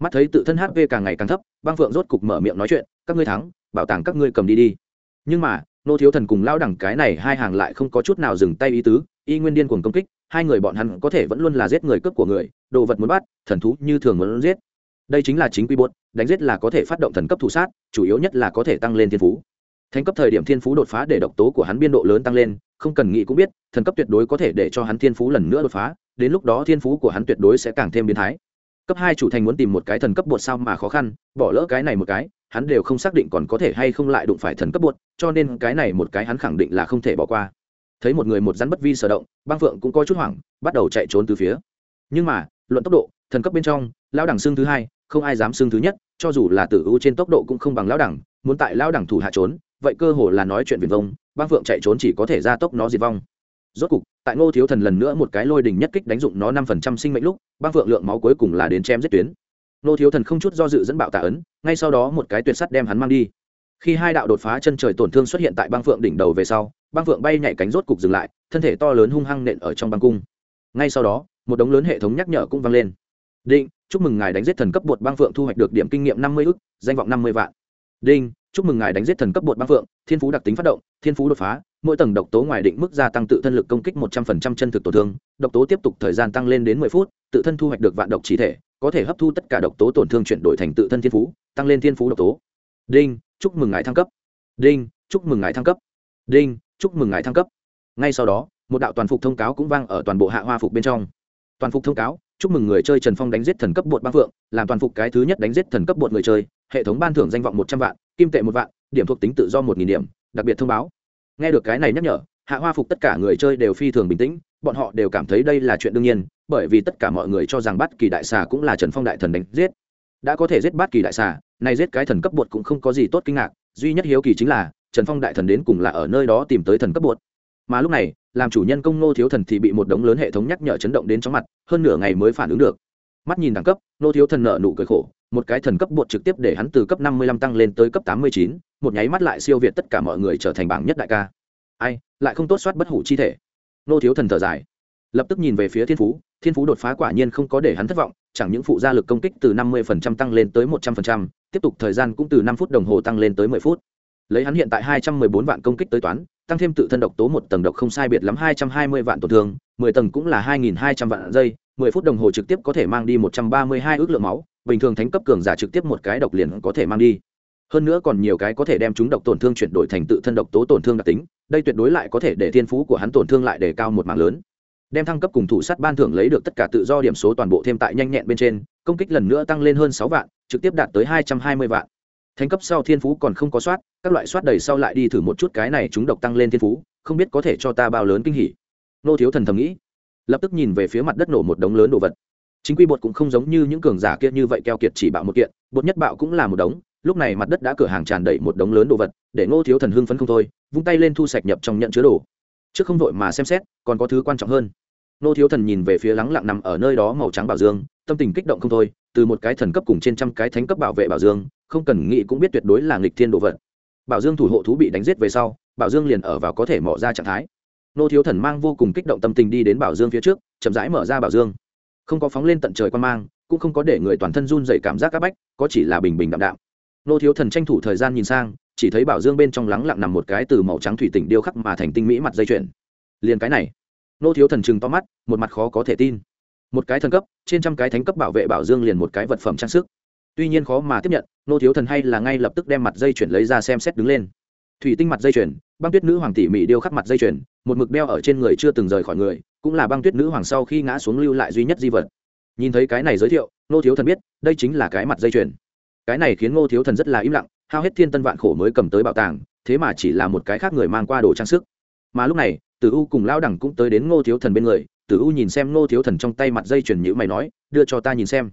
Mắt thấy tự thân hp càng ngày càng thấp, băng phượng rốt cục mở miệng nói chuyện, các ngươi thắng, bảo tàng các ngươi cầm đi đi. Nhưng mà nô thiếu thần cùng lao đẳng cái này hai hàng lại không có chút nào dừng tay ý tứ, y nguyên điên cuồng công kích, hai người bọn hắn có thể vẫn luôn là giết người cướp của người, đồ vật muốn bắt, thần thú như thường muốn giết. Đây chính là chính quy bột đánh giết là có thể phát động thần cấp thủ sát, chủ yếu nhất là có thể tăng lên thiên phú. Thành cấp thời điểm thiên phú đột phá để độc tố của hắn biên độ lớn tăng lên, không cần nghĩ cũng biết, thần cấp tuyệt đối có thể để cho hắn thiên phú lần nữa đột phá, đến lúc đó thiên phú của hắn tuyệt đối sẽ càng thêm biến thái. Cấp hai chủ thành muốn tìm một cái thần cấp bột sao mà khó khăn, bỏ lỡ cái này một cái hắn đều không xác định còn có thể hay không lại đụng phải thần cấp buột cho nên cái này một cái hắn khẳng định là không thể bỏ qua. Thấy một người một rắn bất vi sở động băng phượng cũng có chút hoảng, bắt đầu chạy trốn từ phía. Nhưng mà, luận tốc độ, thần cấp bên trong, lão đẳng xương thứ hai, không ai dám xương thứ nhất, cho dù là tử u trên tốc độ cũng không bằng lão đẳng, muốn tại lão đẳng thủ hạ trốn, vậy cơ hồ là nói chuyện viền vông băng phượng chạy trốn chỉ có thể ra tốc nó diệt vong. Rốt cục, tại ngô thiếu thần lần nữa một cái lôi đình nhất kích đánh dụng nó năm phần trăm sinh mệnh lúc băng phượng lượng máu cuối cùng là đến chém giết tuyến. Nô thiếu thần không chút do dự dẫn bạo tạ ấn, ngay sau đó một cái tuyệt sắt đem hắn mang đi. Khi hai đạo đột phá chân trời tổn thương xuất hiện tại băng phượng đỉnh đầu về sau, băng phượng bay nhảy cánh rốt cục dừng lại, thân thể to lớn hung hăng nện ở trong băng cung. Ngay sau đó, một đống lớn hệ thống nhắc nhở cũng vang lên. Định chúc mừng ngài đánh giết thần cấp bột băng phượng thu hoạch được điểm kinh nghiệm năm mươi ức, danh vọng năm mươi vạn. Đinh, chúc mừng ngài đánh giết thần cấp bột băng phượng, thiên phú đặc tính phát động, thiên phú đột phá, mỗi tầng độc tố ngoài định mức gia tăng tự thân lực công kích một trăm phần trăm chân thực tổn thương, độc tố tiếp tục thời gian tăng lên đến mười phút, tự thân thu hoạch được vạn độc chỉ thể có thể hấp thu tất cả độc tố tổn thương chuyển đổi thành tự thân thiên phú, tăng lên thiên phú độc tố. Đinh, chúc mừng ngài thăng cấp. Đinh, chúc mừng ngài thăng cấp. Đinh, chúc mừng ngài thăng cấp. Ngay sau đó, một đạo toàn phục thông cáo cũng vang ở toàn bộ hạ hoa phục bên trong. Toàn phục thông cáo, chúc mừng người chơi trần phong đánh giết thần cấp bột băng phượng, làm toàn phục cái thứ nhất đánh giết thần cấp bột người chơi, hệ thống ban thưởng danh vọng một trăm vạn, kim tệ một vạn, điểm thuộc tính tự do một nghìn điểm, đặc biệt thông báo. Nghe được cái này nhắc nhở, hạ hoa phục tất cả người chơi đều phi thường bình tĩnh bọn họ đều cảm thấy đây là chuyện đương nhiên, bởi vì tất cả mọi người cho rằng bát kỳ đại xà cũng là trần phong đại thần đánh giết. Đã có thể giết bát kỳ đại xà, nay giết cái thần cấp bột cũng không có gì tốt kinh ngạc, duy nhất hiếu kỳ chính là, trần phong đại thần đến cùng là ở nơi đó tìm tới thần cấp bột. Mà lúc này, làm chủ nhân công nô thiếu thần thì bị một đống lớn hệ thống nhắc nhở chấn động đến chóng mặt, hơn nửa ngày mới phản ứng được. Mắt nhìn đẳng cấp nô thiếu thần nợ nụ cười khổ, một cái thần cấp bột trực tiếp để hắn từ cấp năm mươi lăm tăng lên tới cấp tám mươi chín, một nháy mắt lại siêu việt tất cả mọi người trở thành bảng nhất đại ca. Ai, lại không tốt soát bất hủ chi thể nô thiếu thần thở dài. Lập tức nhìn về phía thiên phú thiên phú đột phá quả nhiên không có để hắn thất vọng, chẳng những phụ gia lực công kích từ năm mươi tăng lên tới một trăm linh tiếp tục thời gian cũng từ năm phút đồng hồ tăng lên tới mười phút. Lấy hắn hiện tại hai trăm mười bốn vạn công kích tới toán, tăng thêm tự thân độc tố một tầng độc không sai biệt lắm hai trăm hai mươi vạn tổn thương, mười tầng cũng là hai nghìn hai trăm vạn giây, mười phút đồng hồ trực tiếp có thể mang đi một trăm ba mươi hai ước lượng máu, bình thường thánh cấp cường giả trực tiếp một cái độc liền có thể mang đi hơn nữa còn nhiều cái có thể đem chúng độc tổn thương chuyển đổi thành tự thân độc tố tổn thương đặc tính, đây tuyệt đối lại có thể để thiên phú của hắn tổn thương lại để cao một mảng lớn. Đem thăng cấp cùng thủ sát ban thưởng lấy được tất cả tự do điểm số toàn bộ thêm tại nhanh nhẹn bên trên, công kích lần nữa tăng lên hơn sáu vạn, trực tiếp đạt tới hai trăm hai mươi vạn. Thành cấp sau thiên phú còn không có soát, các loại soát đầy sau lại đi thử một chút cái này chúng độc tăng lên thiên phú, không biết có thể cho ta bao lớn kinh hỉ. Nô thiếu thần thầm nghĩ, lập tức nhìn về phía mặt đất nổ một đống lớn đồ vật. Chính quy bột cũng không giống như những cường giả kia như vậy keo kiệt chỉ bạo một kiện, bột nhất bạo cũng là một đống lúc này mặt đất đã cửa hàng tràn đầy một đống lớn đồ vật, để ngô thiếu thần hưng phấn không thôi, vung tay lên thu sạch nhập trong nhận chứa đồ. Trước không vội mà xem xét, còn có thứ quan trọng hơn. Ngô thiếu thần nhìn về phía lắng lặng nằm ở nơi đó màu trắng bảo dương, tâm tình kích động không thôi, từ một cái thần cấp cùng trên trăm cái thánh cấp bảo vệ bảo dương, không cần nghĩ cũng biết tuyệt đối là nghịch thiên đồ vật. Bảo dương thủ hộ thú bị đánh giết về sau, bảo dương liền ở vào có thể mỏ ra trạng thái. Nô thiếu thần mang vô cùng kích động tâm tình đi đến bảo dương phía trước, chậm rãi mở ra bảo dương. Không có phóng lên tận trời quan mang, cũng không có để người toàn thân run dày cảm giác áp bách, có chỉ là bình bình đạm đạm nô thiếu thần tranh thủ thời gian nhìn sang, chỉ thấy bảo dương bên trong lắng lặng nằm một cái từ màu trắng thủy tỉnh điêu khắc mà thành tinh mỹ mặt dây chuyền. Liền cái này. Nô thiếu thần chừng to mắt, một mặt khó có thể tin. Một cái thần cấp, trên trăm cái thánh cấp bảo vệ bảo dương liền một cái vật phẩm trang sức. Tuy nhiên khó mà tiếp nhận, nô thiếu thần hay là ngay lập tức đem mặt dây chuyển lấy ra xem xét đứng lên. Thủy tinh mặt dây chuyền, băng tuyết nữ hoàng tỉ mỉ điêu khắc mặt dây chuyền, một mực đeo ở trên người chưa từng rời khỏi người, cũng là băng tuyết nữ hoàng sau khi ngã xuống lưu lại duy nhất di vật. Nhìn thấy cái này giới thiệu, nô thiếu thần biết, đây chính là cái mặt dây chuyền cái này khiến ngô thiếu thần rất là im lặng, hao hết thiên tân vạn khổ mới cầm tới bảo tàng, thế mà chỉ là một cái khác người mang qua đồ trang sức. Mà lúc này, tử u cùng lao đẳng cũng tới đến ngô thiếu thần bên người, tử u nhìn xem ngô thiếu thần trong tay mặt dây chuyền nhữ mày nói, đưa cho ta nhìn xem.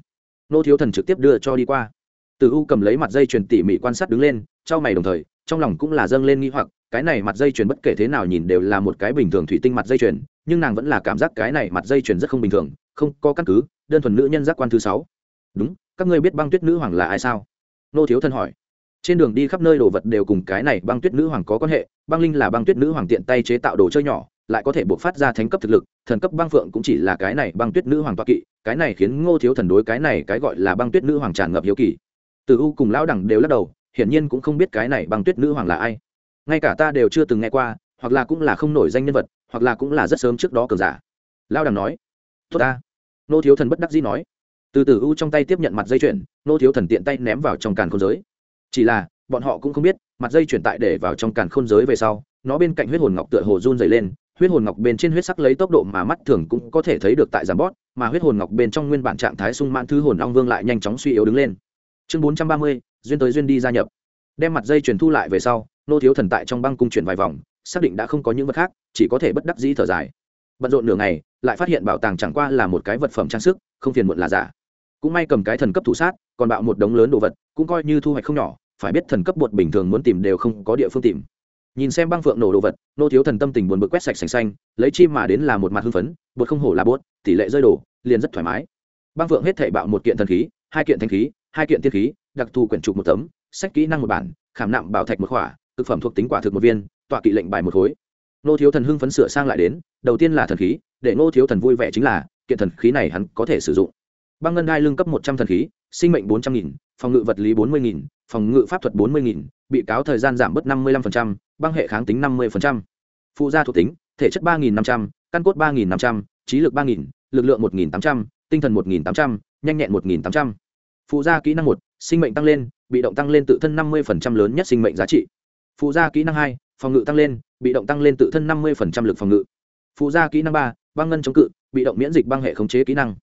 Ngô thiếu thần trực tiếp đưa cho đi qua. Tử u cầm lấy mặt dây chuyền tỉ mỉ quan sát đứng lên, trao mày đồng thời, trong lòng cũng là dâng lên nghi hoặc, cái này mặt dây chuyền bất kể thế nào nhìn đều là một cái bình thường thủy tinh mặt dây chuyền, nhưng nàng vẫn là cảm giác cái này mặt dây chuyền rất không bình thường, không có căn cứ, đơn thuần nữ nhân giác quan thứ sáu. Đúng các ngươi biết băng tuyết nữ hoàng là ai sao? Nô thiếu thân hỏi. Trên đường đi khắp nơi đồ vật đều cùng cái này băng tuyết nữ hoàng có quan hệ, băng linh là băng tuyết nữ hoàng tiện tay chế tạo đồ chơi nhỏ, lại có thể buộc phát ra thánh cấp thực lực, thần cấp băng phượng cũng chỉ là cái này băng tuyết nữ hoàng toa kỵ, cái này khiến ngô thiếu thần đối cái này cái gọi là băng tuyết nữ hoàng tràn ngập hiếu kỳ. Từ u cùng lão đẳng đều lắc đầu, hiển nhiên cũng không biết cái này băng tuyết nữ hoàng là ai. Ngay cả ta đều chưa từng nghe qua, hoặc là cũng là không nổi danh nhân vật, hoặc là cũng là rất sớm trước đó cường giả. Lão Đẳng nói, tốt ta. Ngô thiếu thần bất đắc dĩ nói từ từ u trong tay tiếp nhận mặt dây chuyển nô thiếu thần tiện tay ném vào trong càn khôn giới. Chỉ là, bọn họ cũng không biết, mặt dây chuyển tại để vào trong càn khôn giới về sau, nó bên cạnh huyết hồn ngọc tựa hồ run dày lên, huyết hồn ngọc bên trên huyết sắc lấy tốc độ mà mắt thường cũng có thể thấy được tại giảm bót, mà huyết hồn ngọc bên trong nguyên bản trạng thái sung mãn thứ hồn long vương lại nhanh chóng suy yếu đứng lên. Chương bốn trăm ba mươi, duyên tới duyên đi gia nhập. Đem mặt dây chuyển thu lại về sau, nô thiếu thần tại trong băng cung chuyển vài vòng, xác định đã không có những vật khác, chỉ có thể bất đắc dĩ thở dài. Bận rộn nửa ngày, lại phát hiện bảo tàng chẳng qua là một cái vật phẩm trang sức, không phiền muộn là giả cũng may cầm cái thần cấp thủ sát, còn bạo một đống lớn đồ vật, cũng coi như thu hoạch không nhỏ, phải biết thần cấp bột bình thường muốn tìm đều không có địa phương tìm. Nhìn xem băng phượng nổ đồ vật, nô thiếu thần tâm tình buồn bực quét sạch sành xanh, lấy chim mà đến là một mặt hưng phấn, bột không hổ là bốt tỷ lệ rơi đổ, liền rất thoải mái. Băng phượng hết thể bạo một kiện thần khí, hai kiện thanh khí, hai kiện tiên khí, đặc thù quyển trục một tấm, sách kỹ năng một bản, khảm nạm bảo thạch một khỏa thực phẩm thuộc tính quả thực một viên, tọa kỵ lệnh bài một khối. Nô thiếu thần hưng phấn sửa sang lại đến, đầu tiên là thần khí, để nô thiếu thần vui vẻ chính là, kiện thần khí này hắn có thể sử dụng băng ngân đai lưng cấp một trăm thần khí, sinh mệnh bốn trăm nghìn, phòng ngự vật lý bốn mươi nghìn, phòng ngự pháp thuật bốn mươi nghìn, bị cáo thời gian giảm bớt năm mươi năm băng hệ kháng tính năm mươi phụ gia thuộc tính, thể chất ba nghìn năm trăm, căn cốt ba nghìn năm trăm, trí lực ba nghìn, lực lượng một nghìn tám trăm, tinh thần một nghìn tám trăm, nhanh nhẹn một nghìn tám trăm. Phụ gia kỹ năng một, sinh mệnh tăng lên, bị động tăng lên tự thân năm mươi lớn nhất sinh mệnh giá trị. Phụ gia kỹ năng hai, phòng ngự tăng lên, bị động tăng lên tự thân năm mươi lực phòng ngự. Phụ gia kỹ năng ba, băng ngân chống cự, bị động miễn dịch băng hệ khống chế kỹ năng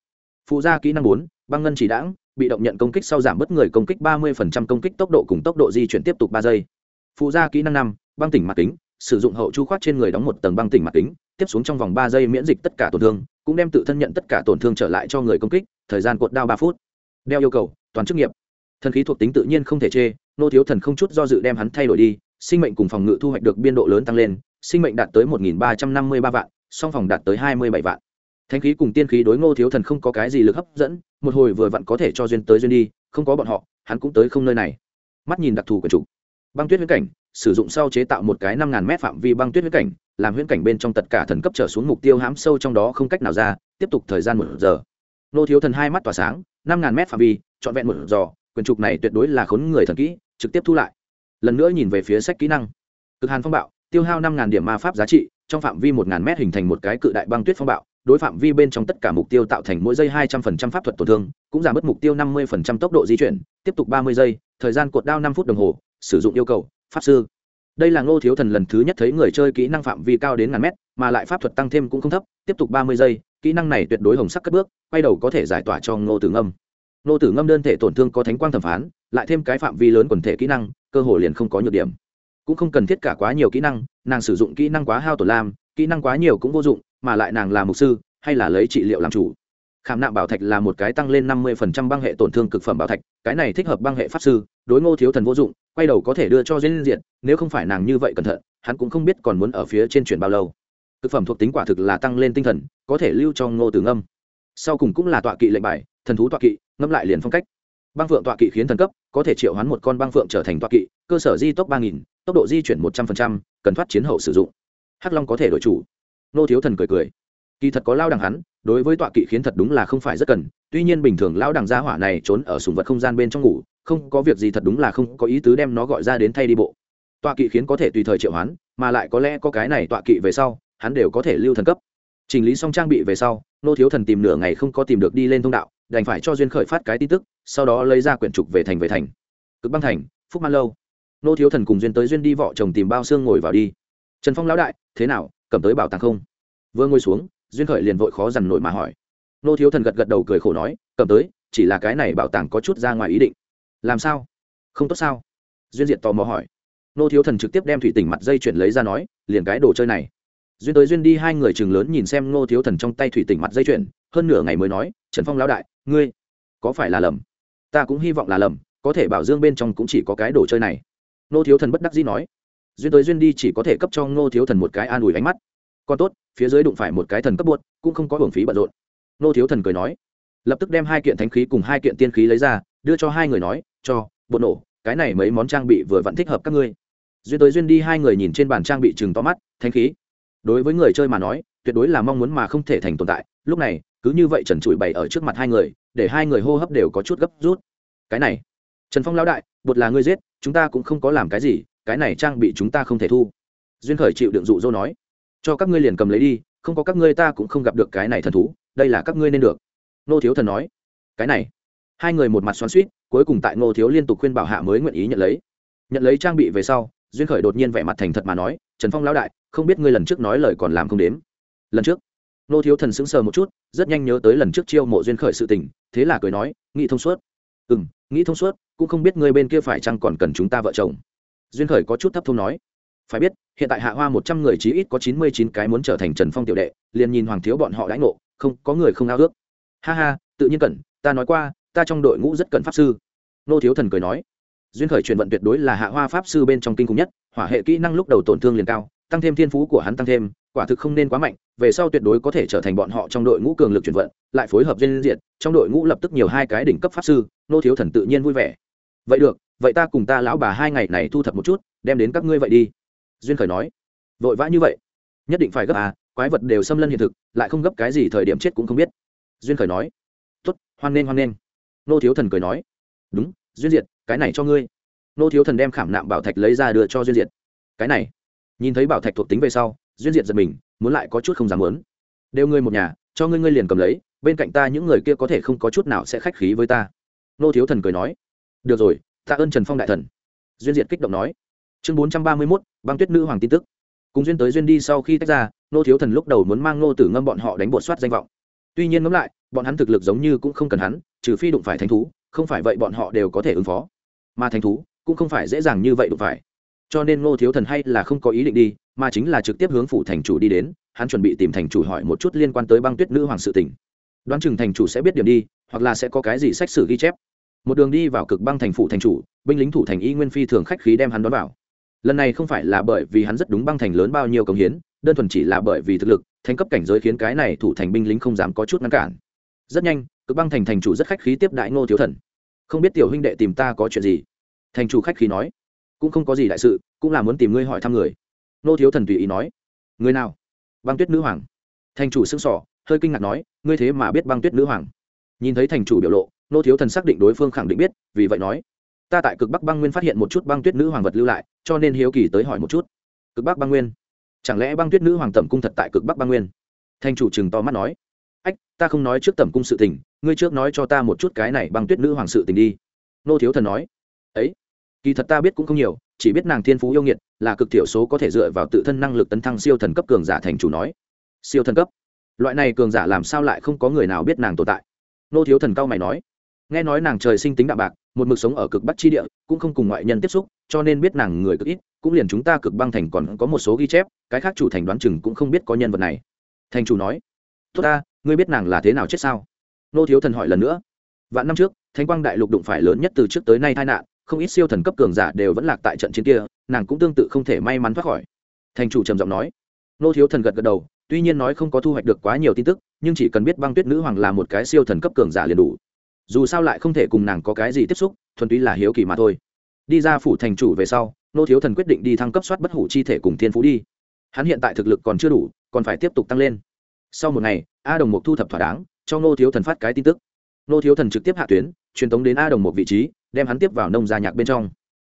phụ gia kỹ năng bốn, băng ngân chỉ đãng, bị động nhận công kích sau giảm bớt người công kích ba mươi công kích tốc độ cùng tốc độ di chuyển tiếp tục ba giây. Phụ gia kỹ năng năm, băng tỉnh mặt kính, sử dụng hậu chu khoát trên người đóng một tầng băng tỉnh mặt kính, tiếp xuống trong vòng ba giây miễn dịch tất cả tổn thương, cũng đem tự thân nhận tất cả tổn thương trở lại cho người công kích, thời gian cột đao ba phút. Đeo yêu cầu, toàn chức nghiệp. Thần khí thuộc tính tự nhiên không thể chê, nô thiếu thần không chút do dự đem hắn thay đổi đi, sinh mệnh cùng phòng ngự thu hoạch được biên độ lớn tăng lên, sinh mệnh đạt tới một nghìn ba trăm năm mươi ba vạn, song phòng đạt tới hai mươi bảy vạn. Thánh khí cùng tiên khí đối ngô thiếu thần không có cái gì lực hấp dẫn, một hồi vừa vặn có thể cho duyên tới duyên đi, không có bọn họ, hắn cũng tới không nơi này. Mắt nhìn đặc thù của chủ, băng tuyết huyễn cảnh, sử dụng sau chế tạo một cái năm ngàn mét phạm vi băng tuyết huyễn cảnh, làm huyễn cảnh bên trong tất cả thần cấp trở xuống mục tiêu hãm sâu trong đó không cách nào ra, tiếp tục thời gian một giờ. Nô thiếu thần hai mắt tỏa sáng, năm ngàn mét phạm vi, trọn vẹn một giờ quyền trục này tuyệt đối là khốn người thần kỹ, trực tiếp thu lại. Lần nữa nhìn về phía sách kỹ năng. Cực hàn phong bạo, tiêu hao năm ngàn điểm ma pháp giá trị, trong phạm vi một ngàn mét hình thành một cái cự đại băng tuyết phong bạo đối phạm vi bên trong tất cả mục tiêu tạo thành mỗi giây hai trăm phần trăm pháp thuật tổn thương, cũng giảm mất mục tiêu năm mươi phần trăm tốc độ di chuyển, tiếp tục ba mươi giây, thời gian cột đao năm phút đồng hồ, sử dụng yêu cầu, pháp sư. Đây là ngô thiếu thần lần thứ nhất thấy người chơi kỹ năng phạm vi cao đến ngàn mét, mà lại pháp thuật tăng thêm cũng không thấp, tiếp tục ba mươi giây, kỹ năng này tuyệt đối hồng sắc cất bước, quay đầu có thể giải tỏa cho ngô tử ngâm. Ngô tử ngâm đơn thể tổn thương có thánh quang thẩm phán, lại thêm cái phạm vi lớn quần thể kỹ năng, cơ hội liền không có nhược điểm. Cũng không cần thiết cả quá nhiều kỹ năng, nàng sử dụng kỹ năng quá hao tổn lam kỹ năng quá nhiều cũng vô dụng mà lại nàng là mục sư hay là lấy trị liệu làm chủ. Khảm nạm bảo thạch là một cái tăng lên năm mươi phần trăm băng hệ tổn thương cực phẩm bảo thạch cái này thích hợp băng hệ pháp sư đối ngô thiếu thần vô dụng quay đầu có thể đưa cho duyên diện nếu không phải nàng như vậy cẩn thận hắn cũng không biết còn muốn ở phía trên chuyển bao lâu. Cực phẩm thuộc tính quả thực là tăng lên tinh thần có thể lưu cho ngô tử ngâm. Sau cùng cũng là tọa kỵ lệnh bài thần thú tọa kỵ ngâm lại liền phong cách. Băng phượng tọa kỵ khiến thần cấp có thể triệu hoán một con băng phượng trở thành tọa kỵ cơ sở di tốc ba nghìn tốc độ di chuyển một trăm phần trăm, cần thoát chiến hậu sử dụng hắc long có thể đổi chủ. Nô thiếu thần cười cười. Kỳ thật có lao đằng hắn, đối với tọa kỵ khiến thật đúng là không phải rất cần, tuy nhiên bình thường lao đằng gia hỏa này trốn ở sùng vật không gian bên trong ngủ, không có việc gì thật đúng là không có ý tứ đem nó gọi ra đến thay đi bộ. Tọa kỵ khiến có thể tùy thời triệu hoán, mà lại có lẽ có cái này tọa kỵ về sau, hắn đều có thể lưu thần cấp. Chỉnh lý xong trang bị về sau, nô thiếu thần tìm nửa ngày không có tìm được đi lên thông đạo, đành phải cho duyên khởi phát cái tin tức, sau đó lấy ra quyển trục về thành về thành. Cực băng thành, phúc man lâu. Nô thiếu thần cùng duyên tới duyên đi vợ chồng tìm bao xương ngồi vào đi trần phong lão đại, thế nào, cầm tới bảo tàng không? Vừa ngồi xuống, duyên khởi liền vội khó dằn nổi mà hỏi. Nô thiếu thần gật gật đầu cười khổ nói, cầm tới, chỉ là cái này bảo tàng có chút ra ngoài ý định. Làm sao? Không tốt sao? Duyên diện tò mò hỏi. Nô thiếu thần trực tiếp đem thủy tỉnh mặt dây chuyển lấy ra nói, liền cái đồ chơi này. Duyên tới duyên đi hai người chừng lớn nhìn xem nô thiếu thần trong tay thủy tỉnh mặt dây chuyển, hơn nửa ngày mới nói, trần phong lão đại, ngươi có phải là lầm? Ta cũng hy vọng là lầm, có thể bảo dương bên trong cũng chỉ có cái đồ chơi này. Nô thiếu thần bất đắc dĩ nói duyên tới duyên đi chỉ có thể cấp cho Ngô thiếu thần một cái an ủi ánh mắt. Còn tốt, phía dưới đụng phải một cái thần cấp buốt cũng không có hưởng phí bận rộn. Ngô thiếu thần cười nói, lập tức đem hai kiện thánh khí cùng hai kiện tiên khí lấy ra, đưa cho hai người nói, cho bộ nổ, cái này mấy món trang bị vừa vẫn thích hợp các ngươi. Duyên tới duyên đi, hai người nhìn trên bàn trang bị chừng to mắt, thánh khí? Đối với người chơi mà nói, tuyệt đối là mong muốn mà không thể thành tồn tại. Lúc này, cứ như vậy trần trụi bày ở trước mặt hai người, để hai người hô hấp đều có chút gấp rút. Cái này, trần phong lão đại, bột là ngươi giết, chúng ta cũng không có làm cái gì cái này trang bị chúng ta không thể thu. Duyên khởi chịu đựng dụ dỗ nói, cho các ngươi liền cầm lấy đi, không có các ngươi ta cũng không gặp được cái này thần thú, đây là các ngươi nên được. Nô thiếu thần nói, cái này. Hai người một mặt xoắn suýt cuối cùng tại nô thiếu liên tục khuyên bảo hạ mới nguyện ý nhận lấy. Nhận lấy trang bị về sau, duyên khởi đột nhiên vẻ mặt thành thật mà nói, trần phong lão đại, không biết ngươi lần trước nói lời còn làm không đếm. Lần trước? Nô thiếu thần sững sờ một chút, rất nhanh nhớ tới lần trước chiêu mộ duyên khởi sự tình, thế là cười nói, nghĩ thông suốt. Ừ m nghĩ thông suốt, cũng không biết ngươi bên kia phải chăng còn cần chúng ta vợ chồng duyên khởi có chút thấp thông nói. Phải biết, hiện tại hạ hoa một trăm người chí ít có chín mươi chín cái muốn trở thành trần phong tiểu đệ, liền nhìn hoàng thiếu bọn họ đãi ngộ, không, có người không ao ước. Ha ha, tự nhiên cần ta nói qua, ta trong đội ngũ rất cần pháp sư. Nô thiếu thần cười nói. Duyên khởi truyền vận tuyệt đối là hạ hoa pháp sư bên trong kinh khủng nhất, hỏa hệ kỹ năng lúc đầu tổn thương liền cao, tăng thêm thiên phú của hắn tăng thêm, quả thực không nên quá mạnh, về sau tuyệt đối có thể trở thành bọn họ trong đội ngũ cường lực chuyển vận, lại phối hợp duyên diện trong đội ngũ lập tức nhiều hai cái đỉnh cấp pháp sư, nô thiếu thần tự nhiên vui vẻ vậy được vậy ta cùng ta lão bà hai ngày này thu thập một chút đem đến các ngươi vậy đi. Duyên khởi nói. Vội vã như vậy. Nhất định phải gấp à quái vật đều xâm lân hiện thực lại không gấp cái gì thời điểm chết cũng không biết. Duyên khởi nói. Tốt, hoan nghênh hoan nghênh. Nô thiếu thần cười nói. Đúng duyên diệt cái này cho ngươi. Nô thiếu thần đem khảm nạm bảo thạch lấy ra đưa cho duyên diệt. Cái này. Nhìn thấy bảo thạch thuộc tính về sau duyên diệt giật mình muốn lại có chút không dám muốn. Đều ngươi một nhà cho ngươi ngươi liền cầm lấy bên cạnh ta những người kia có thể không có chút nào sẽ khách khí với ta. Nô thiếu thần cười nói được rồi, tạ ơn trần phong đại thần. Duyên diệt kích động nói. Chương bốn trăm ba mươi mốt, băng tuyết nữ hoàng tin tức. Cùng duyên tới duyên đi sau khi tách ra, nô thiếu thần lúc đầu muốn mang nô tử ngâm bọn họ đánh bột soát danh vọng. Tuy nhiên ngẫm lại, bọn hắn thực lực giống như cũng không cần hắn, trừ phi đụng phải thánh thú, không phải vậy bọn họ đều có thể ứng phó. Mà thánh thú cũng không phải dễ dàng như vậy đụng phải. Cho nên nô thiếu thần hay là không có ý định đi, mà chính là trực tiếp hướng phủ thành chủ đi đến, hắn chuẩn bị tìm thành chủ hỏi một chút liên quan tới băng tuyết nữ hoàng sự tỉnh đoán chừng thành chủ sẽ biết điểm đi, hoặc là sẽ có cái gì sách sử ghi chép một đường đi vào cực băng thành phủ thành chủ, binh lính thủ thành y nguyên phi thường khách khí đem hắn đón vào. Lần này không phải là bởi vì hắn rất đúng băng thành lớn bao nhiêu công hiến, đơn thuần chỉ là bởi vì thực lực, thành cấp cảnh giới khiến cái này thủ thành binh lính không dám có chút ngăn cản. Rất nhanh, cực băng thành thành chủ rất khách khí tiếp đại ngô thiếu thần. Không biết tiểu huynh đệ tìm ta có chuyện gì? Thành chủ khách khí nói. Cũng không có gì đại sự, cũng là muốn tìm ngươi hỏi thăm người. Ngô thiếu thần tùy ý nói. Người nào? Băng tuyết nữ hoàng. Thành chủ sững sỏ hơi kinh ngạc nói. Ngươi thế mà biết băng tuyết nữ hoàng? Nhìn thấy thành chủ biểu lộ nô thiếu thần xác định đối phương khẳng định biết, vì vậy nói, ta tại cực bắc băng nguyên phát hiện một chút băng tuyết nữ hoàng vật lưu lại, cho nên hiếu kỳ tới hỏi một chút. Cực bắc băng nguyên? Chẳng lẽ băng tuyết nữ hoàng tẩm cung thật tại cực bắc băng nguyên? Thanh chủ chừng to mắt nói, ách, ta không nói trước tẩm cung sự tình, ngươi trước nói cho ta một chút cái này băng tuyết nữ hoàng sự tình đi. Nô thiếu thần nói, ấy, kỳ thật ta biết cũng không nhiều, chỉ biết nàng thiên phú yêu nghiệt, là cực thiểu số có thể dựa vào tự thân năng lực tấn thăng siêu thần cấp cường giả thành chủ nói. Siêu thần cấp? Loại này cường giả làm sao lại không có người nào biết nàng tồn tại? Nô thiếu thần cao mày nói nghe nói nàng trời sinh tính đạm bạc, một mực sống ở cực bắc chi địa, cũng không cùng ngoại nhân tiếp xúc, cho nên biết nàng người cực ít, cũng liền chúng ta cực băng thành còn có một số ghi chép, cái khác chủ thành đoán chừng cũng không biết có nhân vật này. Thành chủ nói, tốt ta, ngươi biết nàng là thế nào chết sao? Nô thiếu thần hỏi lần nữa, vạn năm trước, thánh quang đại lục đụng phải lớn nhất từ trước tới nay tai nạn, không ít siêu thần cấp cường giả đều vẫn lạc tại trận chiến kia, nàng cũng tương tự không thể may mắn thoát khỏi. Thành chủ trầm giọng nói. Nô thiếu thần gật gật đầu, tuy nhiên nói không có thu hoạch được quá nhiều tin tức, nhưng chỉ cần biết băng tuyết nữ hoàng là một cái siêu thần cấp cường giả liền đủ dù sao lại không thể cùng nàng có cái gì tiếp xúc, thuần túy là hiếu kỳ mà thôi. Đi ra phủ thành chủ về sau, nô thiếu thần quyết định đi thăng cấp soát bất hủ chi thể cùng thiên phú đi. Hắn hiện tại thực lực còn chưa đủ, còn phải tiếp tục tăng lên. Sau một ngày, a đồng mục thu thập thỏa đáng, cho nô thiếu thần phát cái tin tức. Nô thiếu thần trực tiếp hạ tuyến, truyền tống đến a đồng một vị trí, đem hắn tiếp vào nông gia nhạc bên trong.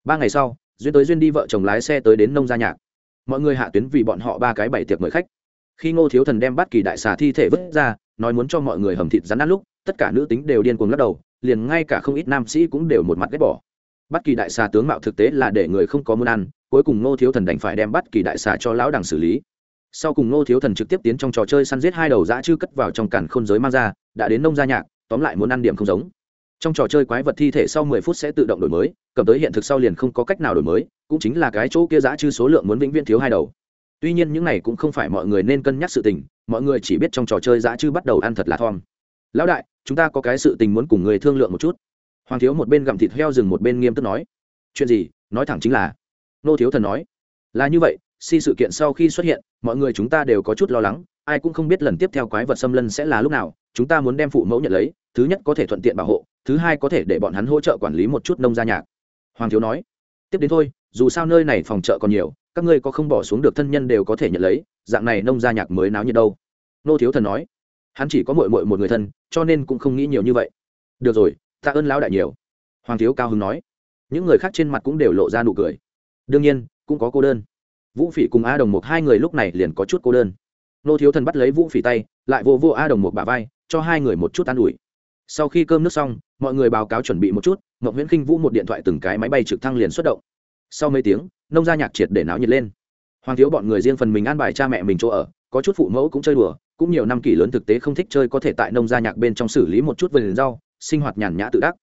Ba ngày sau, duyên tới duyên đi vợ chồng lái xe tới đến nông gia nhạc. Mọi người hạ tuyến vì bọn họ ba cái bảy tiệc mời khách. Khi ngô thiếu thần đem bắt kỳ đại xà thi thể vứt ra, nói muốn cho mọi người hầm thịt rắn ăn lúc tất cả nữ tính đều điên cuồng lắc đầu, liền ngay cả không ít nam sĩ cũng đều một mặt ghét bỏ. Bắt kỳ đại xà tướng mạo thực tế là để người không có muốn ăn, cuối cùng ngô thiếu thần đành phải đem bắt kỳ đại xà cho lão đằng xử lý. Sau cùng ngô thiếu thần trực tiếp tiến trong trò chơi săn giết hai đầu dã chư cất vào trong cản khôn giới mang ra, đã đến nông gia nhạc, tóm lại muốn ăn điểm không giống. Trong trò chơi quái vật thi thể sau mười phút sẽ tự động đổi mới, cầm tới hiện thực sau liền không có cách nào đổi mới, cũng chính là cái chỗ kia dã chư số lượng muốn vĩnh viễn thiếu hai đầu. Tuy nhiên những này cũng không phải mọi người nên cân nhắc sự tình, mọi người chỉ biết trong trò chơi dã chư bắt đầu ăn thật là thom lão đại, chúng ta có cái sự tình muốn cùng người thương lượng một chút. Hoàng thiếu một bên gặm thịt heo rừng một bên nghiêm túc nói. Chuyện gì? Nói thẳng chính là. Nô thiếu thần nói. Là như vậy, si sự kiện sau khi xuất hiện, mọi người chúng ta đều có chút lo lắng, ai cũng không biết lần tiếp theo quái vật xâm lân sẽ là lúc nào, chúng ta muốn đem phụ mẫu nhận lấy, thứ nhất có thể thuận tiện bảo hộ, thứ hai có thể để bọn hắn hỗ trợ quản lý một chút nông gia nhạc hoàng thiếu nói. Tiếp đến thôi, dù sao nơi này phòng chợ còn nhiều, các ngươi có không bỏ xuống được thân nhân đều có thể nhận lấy, dạng này nông gia nhạc mới náo nhiệt đâu. Nô thiếu thần nói hắn chỉ có mội mội một người thân, cho nên cũng không nghĩ nhiều như vậy. Được rồi, tạ ơn lão đại nhiều. Hoàng thiếu cao hưng nói. Những người khác trên mặt cũng đều lộ ra nụ cười. Đương nhiên, cũng có cô đơn. Vũ phỉ cùng a đồng một hai người lúc này liền có chút cô đơn. Nô thiếu thần bắt lấy vũ phỉ tay, lại vô vô a đồng một bà vai, cho hai người một chút an ủi. Sau khi cơm nước xong, mọi người báo cáo chuẩn bị một chút mậu nguyễn khinh vũ một điện thoại từng cái máy bay trực thăng liền xuất động. Sau mấy tiếng, nông gia nhạc triệt để náo nhiệt lên. Hoàng thiếu bọn người riêng phần mình an bài cha mẹ mình chỗ ở có chút phụ mẫu cũng chơi đùa, cũng nhiều năm kỷ lớn thực tế không thích chơi có thể tại nông gia nhạc bên trong xử lý một chút vườn rau, sinh hoạt nhàn nhã tự đắc.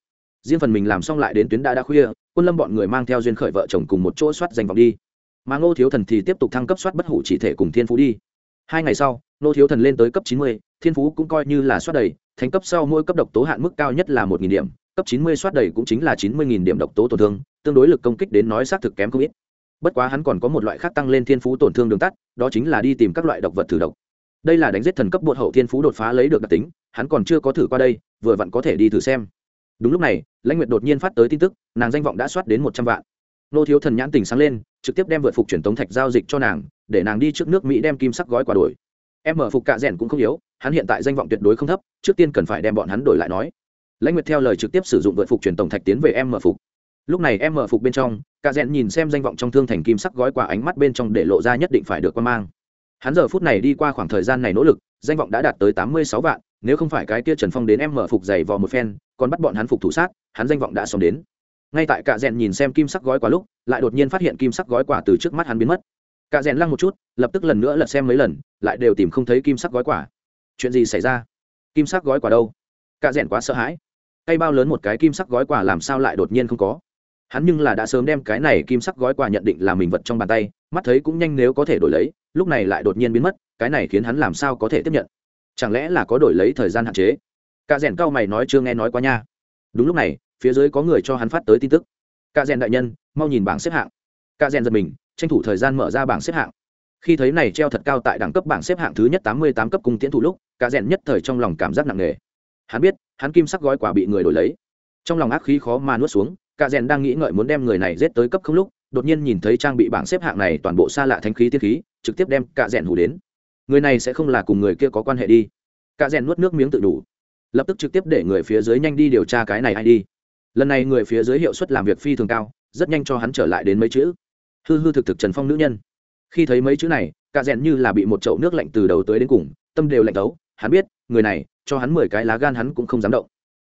Riêng phần mình làm xong lại đến tuyến đã đã khuya, quân lâm bọn người mang theo duyên khởi vợ chồng cùng một chỗ soát danh vọng đi. Mà ngô thiếu thần thì tiếp tục thăng cấp soát bất hủ chỉ thể cùng thiên phú đi. Hai ngày sau, ngô thiếu thần lên tới cấp chín mươi, thiên phú cũng coi như là soát đầy, thành cấp sau mỗi cấp độc tố hạn mức cao nhất là một điểm, cấp chín mươi soát đầy cũng chính là chín mươi điểm độc tố tổn thương, tương đối lực công kích đến nói xác thực kém không ít bất quá hắn còn có một loại khác tăng lên thiên phú tổn thương đường tắt, đó chính là đi tìm các loại độc vật thử độc. Đây là đánh giết thần cấp bột hậu thiên phú đột phá lấy được đặc tính, hắn còn chưa có thử qua đây, vừa vặn có thể đi thử xem. Đúng lúc này, lãnh nguyệt đột nhiên phát tới tin tức, nàng danh vọng đã soát đến một trăm vạn. Nô thiếu thần nhãn tình sáng lên, trực tiếp đem vượt phục truyền tống thạch giao dịch cho nàng, để nàng đi trước nước mỹ đem kim sắc gói quả đổi. Em mở phục cạ rèn cũng không yếu, hắn hiện tại danh vọng tuyệt đối không thấp, trước tiên cần phải đem bọn hắn đổi lại nói. Lãnh nguyệt theo lời trực tiếp sử dụng vượt phục truyền tổng thạch tiến về em mở phục lúc này em mở phục bên trong cạ rẽn nhìn xem danh vọng trong thương thành kim sắc gói quả ánh mắt bên trong để lộ ra nhất định phải được quan mang. Hắn giờ phút này đi qua khoảng thời gian này nỗ lực, danh vọng đã đạt tới tám mươi sáu vạn, nếu không phải cái kia trần phong đến em mở phục giày vò một phen, còn bắt bọn hắn phục thủ sát, hắn danh vọng đã xong đến. Ngay tại cạ rẽn nhìn xem kim sắc gói quả lúc, lại đột nhiên phát hiện kim sắc gói quả từ trước mắt hắn biến mất. Cạ rẽn lăng một chút, lập tức lần nữa lật xem mấy lần, lại đều tìm không thấy kim sắc gói quả chuyện gì xảy ra? Kim sắc gói quả đâu? Cạ rẽn quá sợ hãi. Cây bao lớn một cái kim sắc gói quả làm sao lại đột nhiên không có? Hắn nhưng là đã sớm đem cái này kim sắc gói quà nhận định là mình vật trong bàn tay, mắt thấy cũng nhanh nếu có thể đổi lấy, lúc này lại đột nhiên biến mất, cái này khiến hắn làm sao có thể tiếp nhận? Chẳng lẽ là có đổi lấy thời gian hạn chế? Cả rèn cao mày nói chưa nghe nói qua nha. Đúng lúc này, phía dưới có người cho hắn phát tới tin tức. Cả rèn đại nhân, mau nhìn bảng xếp hạng. Cả rèn giật mình, tranh thủ thời gian mở ra bảng xếp hạng. Khi thấy này treo thật cao tại đẳng cấp bảng xếp hạng thứ nhất tám mươi tám cấp cung tiến thủ lúc, cả rèn nhất thời trong lòng cảm giác nặng nề. Hắn biết, hắn kim sắc gói quả bị người đổi lấy. Trong lòng ác khí khó mà nuốt xuống cả rèn đang nghĩ ngợi muốn đem người này giết tới cấp không lúc, đột nhiên nhìn thấy trang bị bảng xếp hạng này toàn bộ xa lạ thánh khí tiết khí, trực tiếp đem cả rèn hủ đến. Người này sẽ không là cùng người kia có quan hệ đi. Cả rèn nuốt nước miếng tự đủ. Lập tức trực tiếp để người phía dưới nhanh đi điều tra cái này ai đi. Lần này người phía dưới hiệu suất làm việc phi thường cao, rất nhanh cho hắn trở lại đến mấy chữ. Hư hư thực thực trần phong nữ nhân. Khi thấy mấy chữ này, cả rèn như là bị một chậu nước lạnh từ đầu tới đến cùng, tâm đều lạnh tấu. Hắn biết, người này, cho hắn mười cái lá gan hắn cũng không dám động.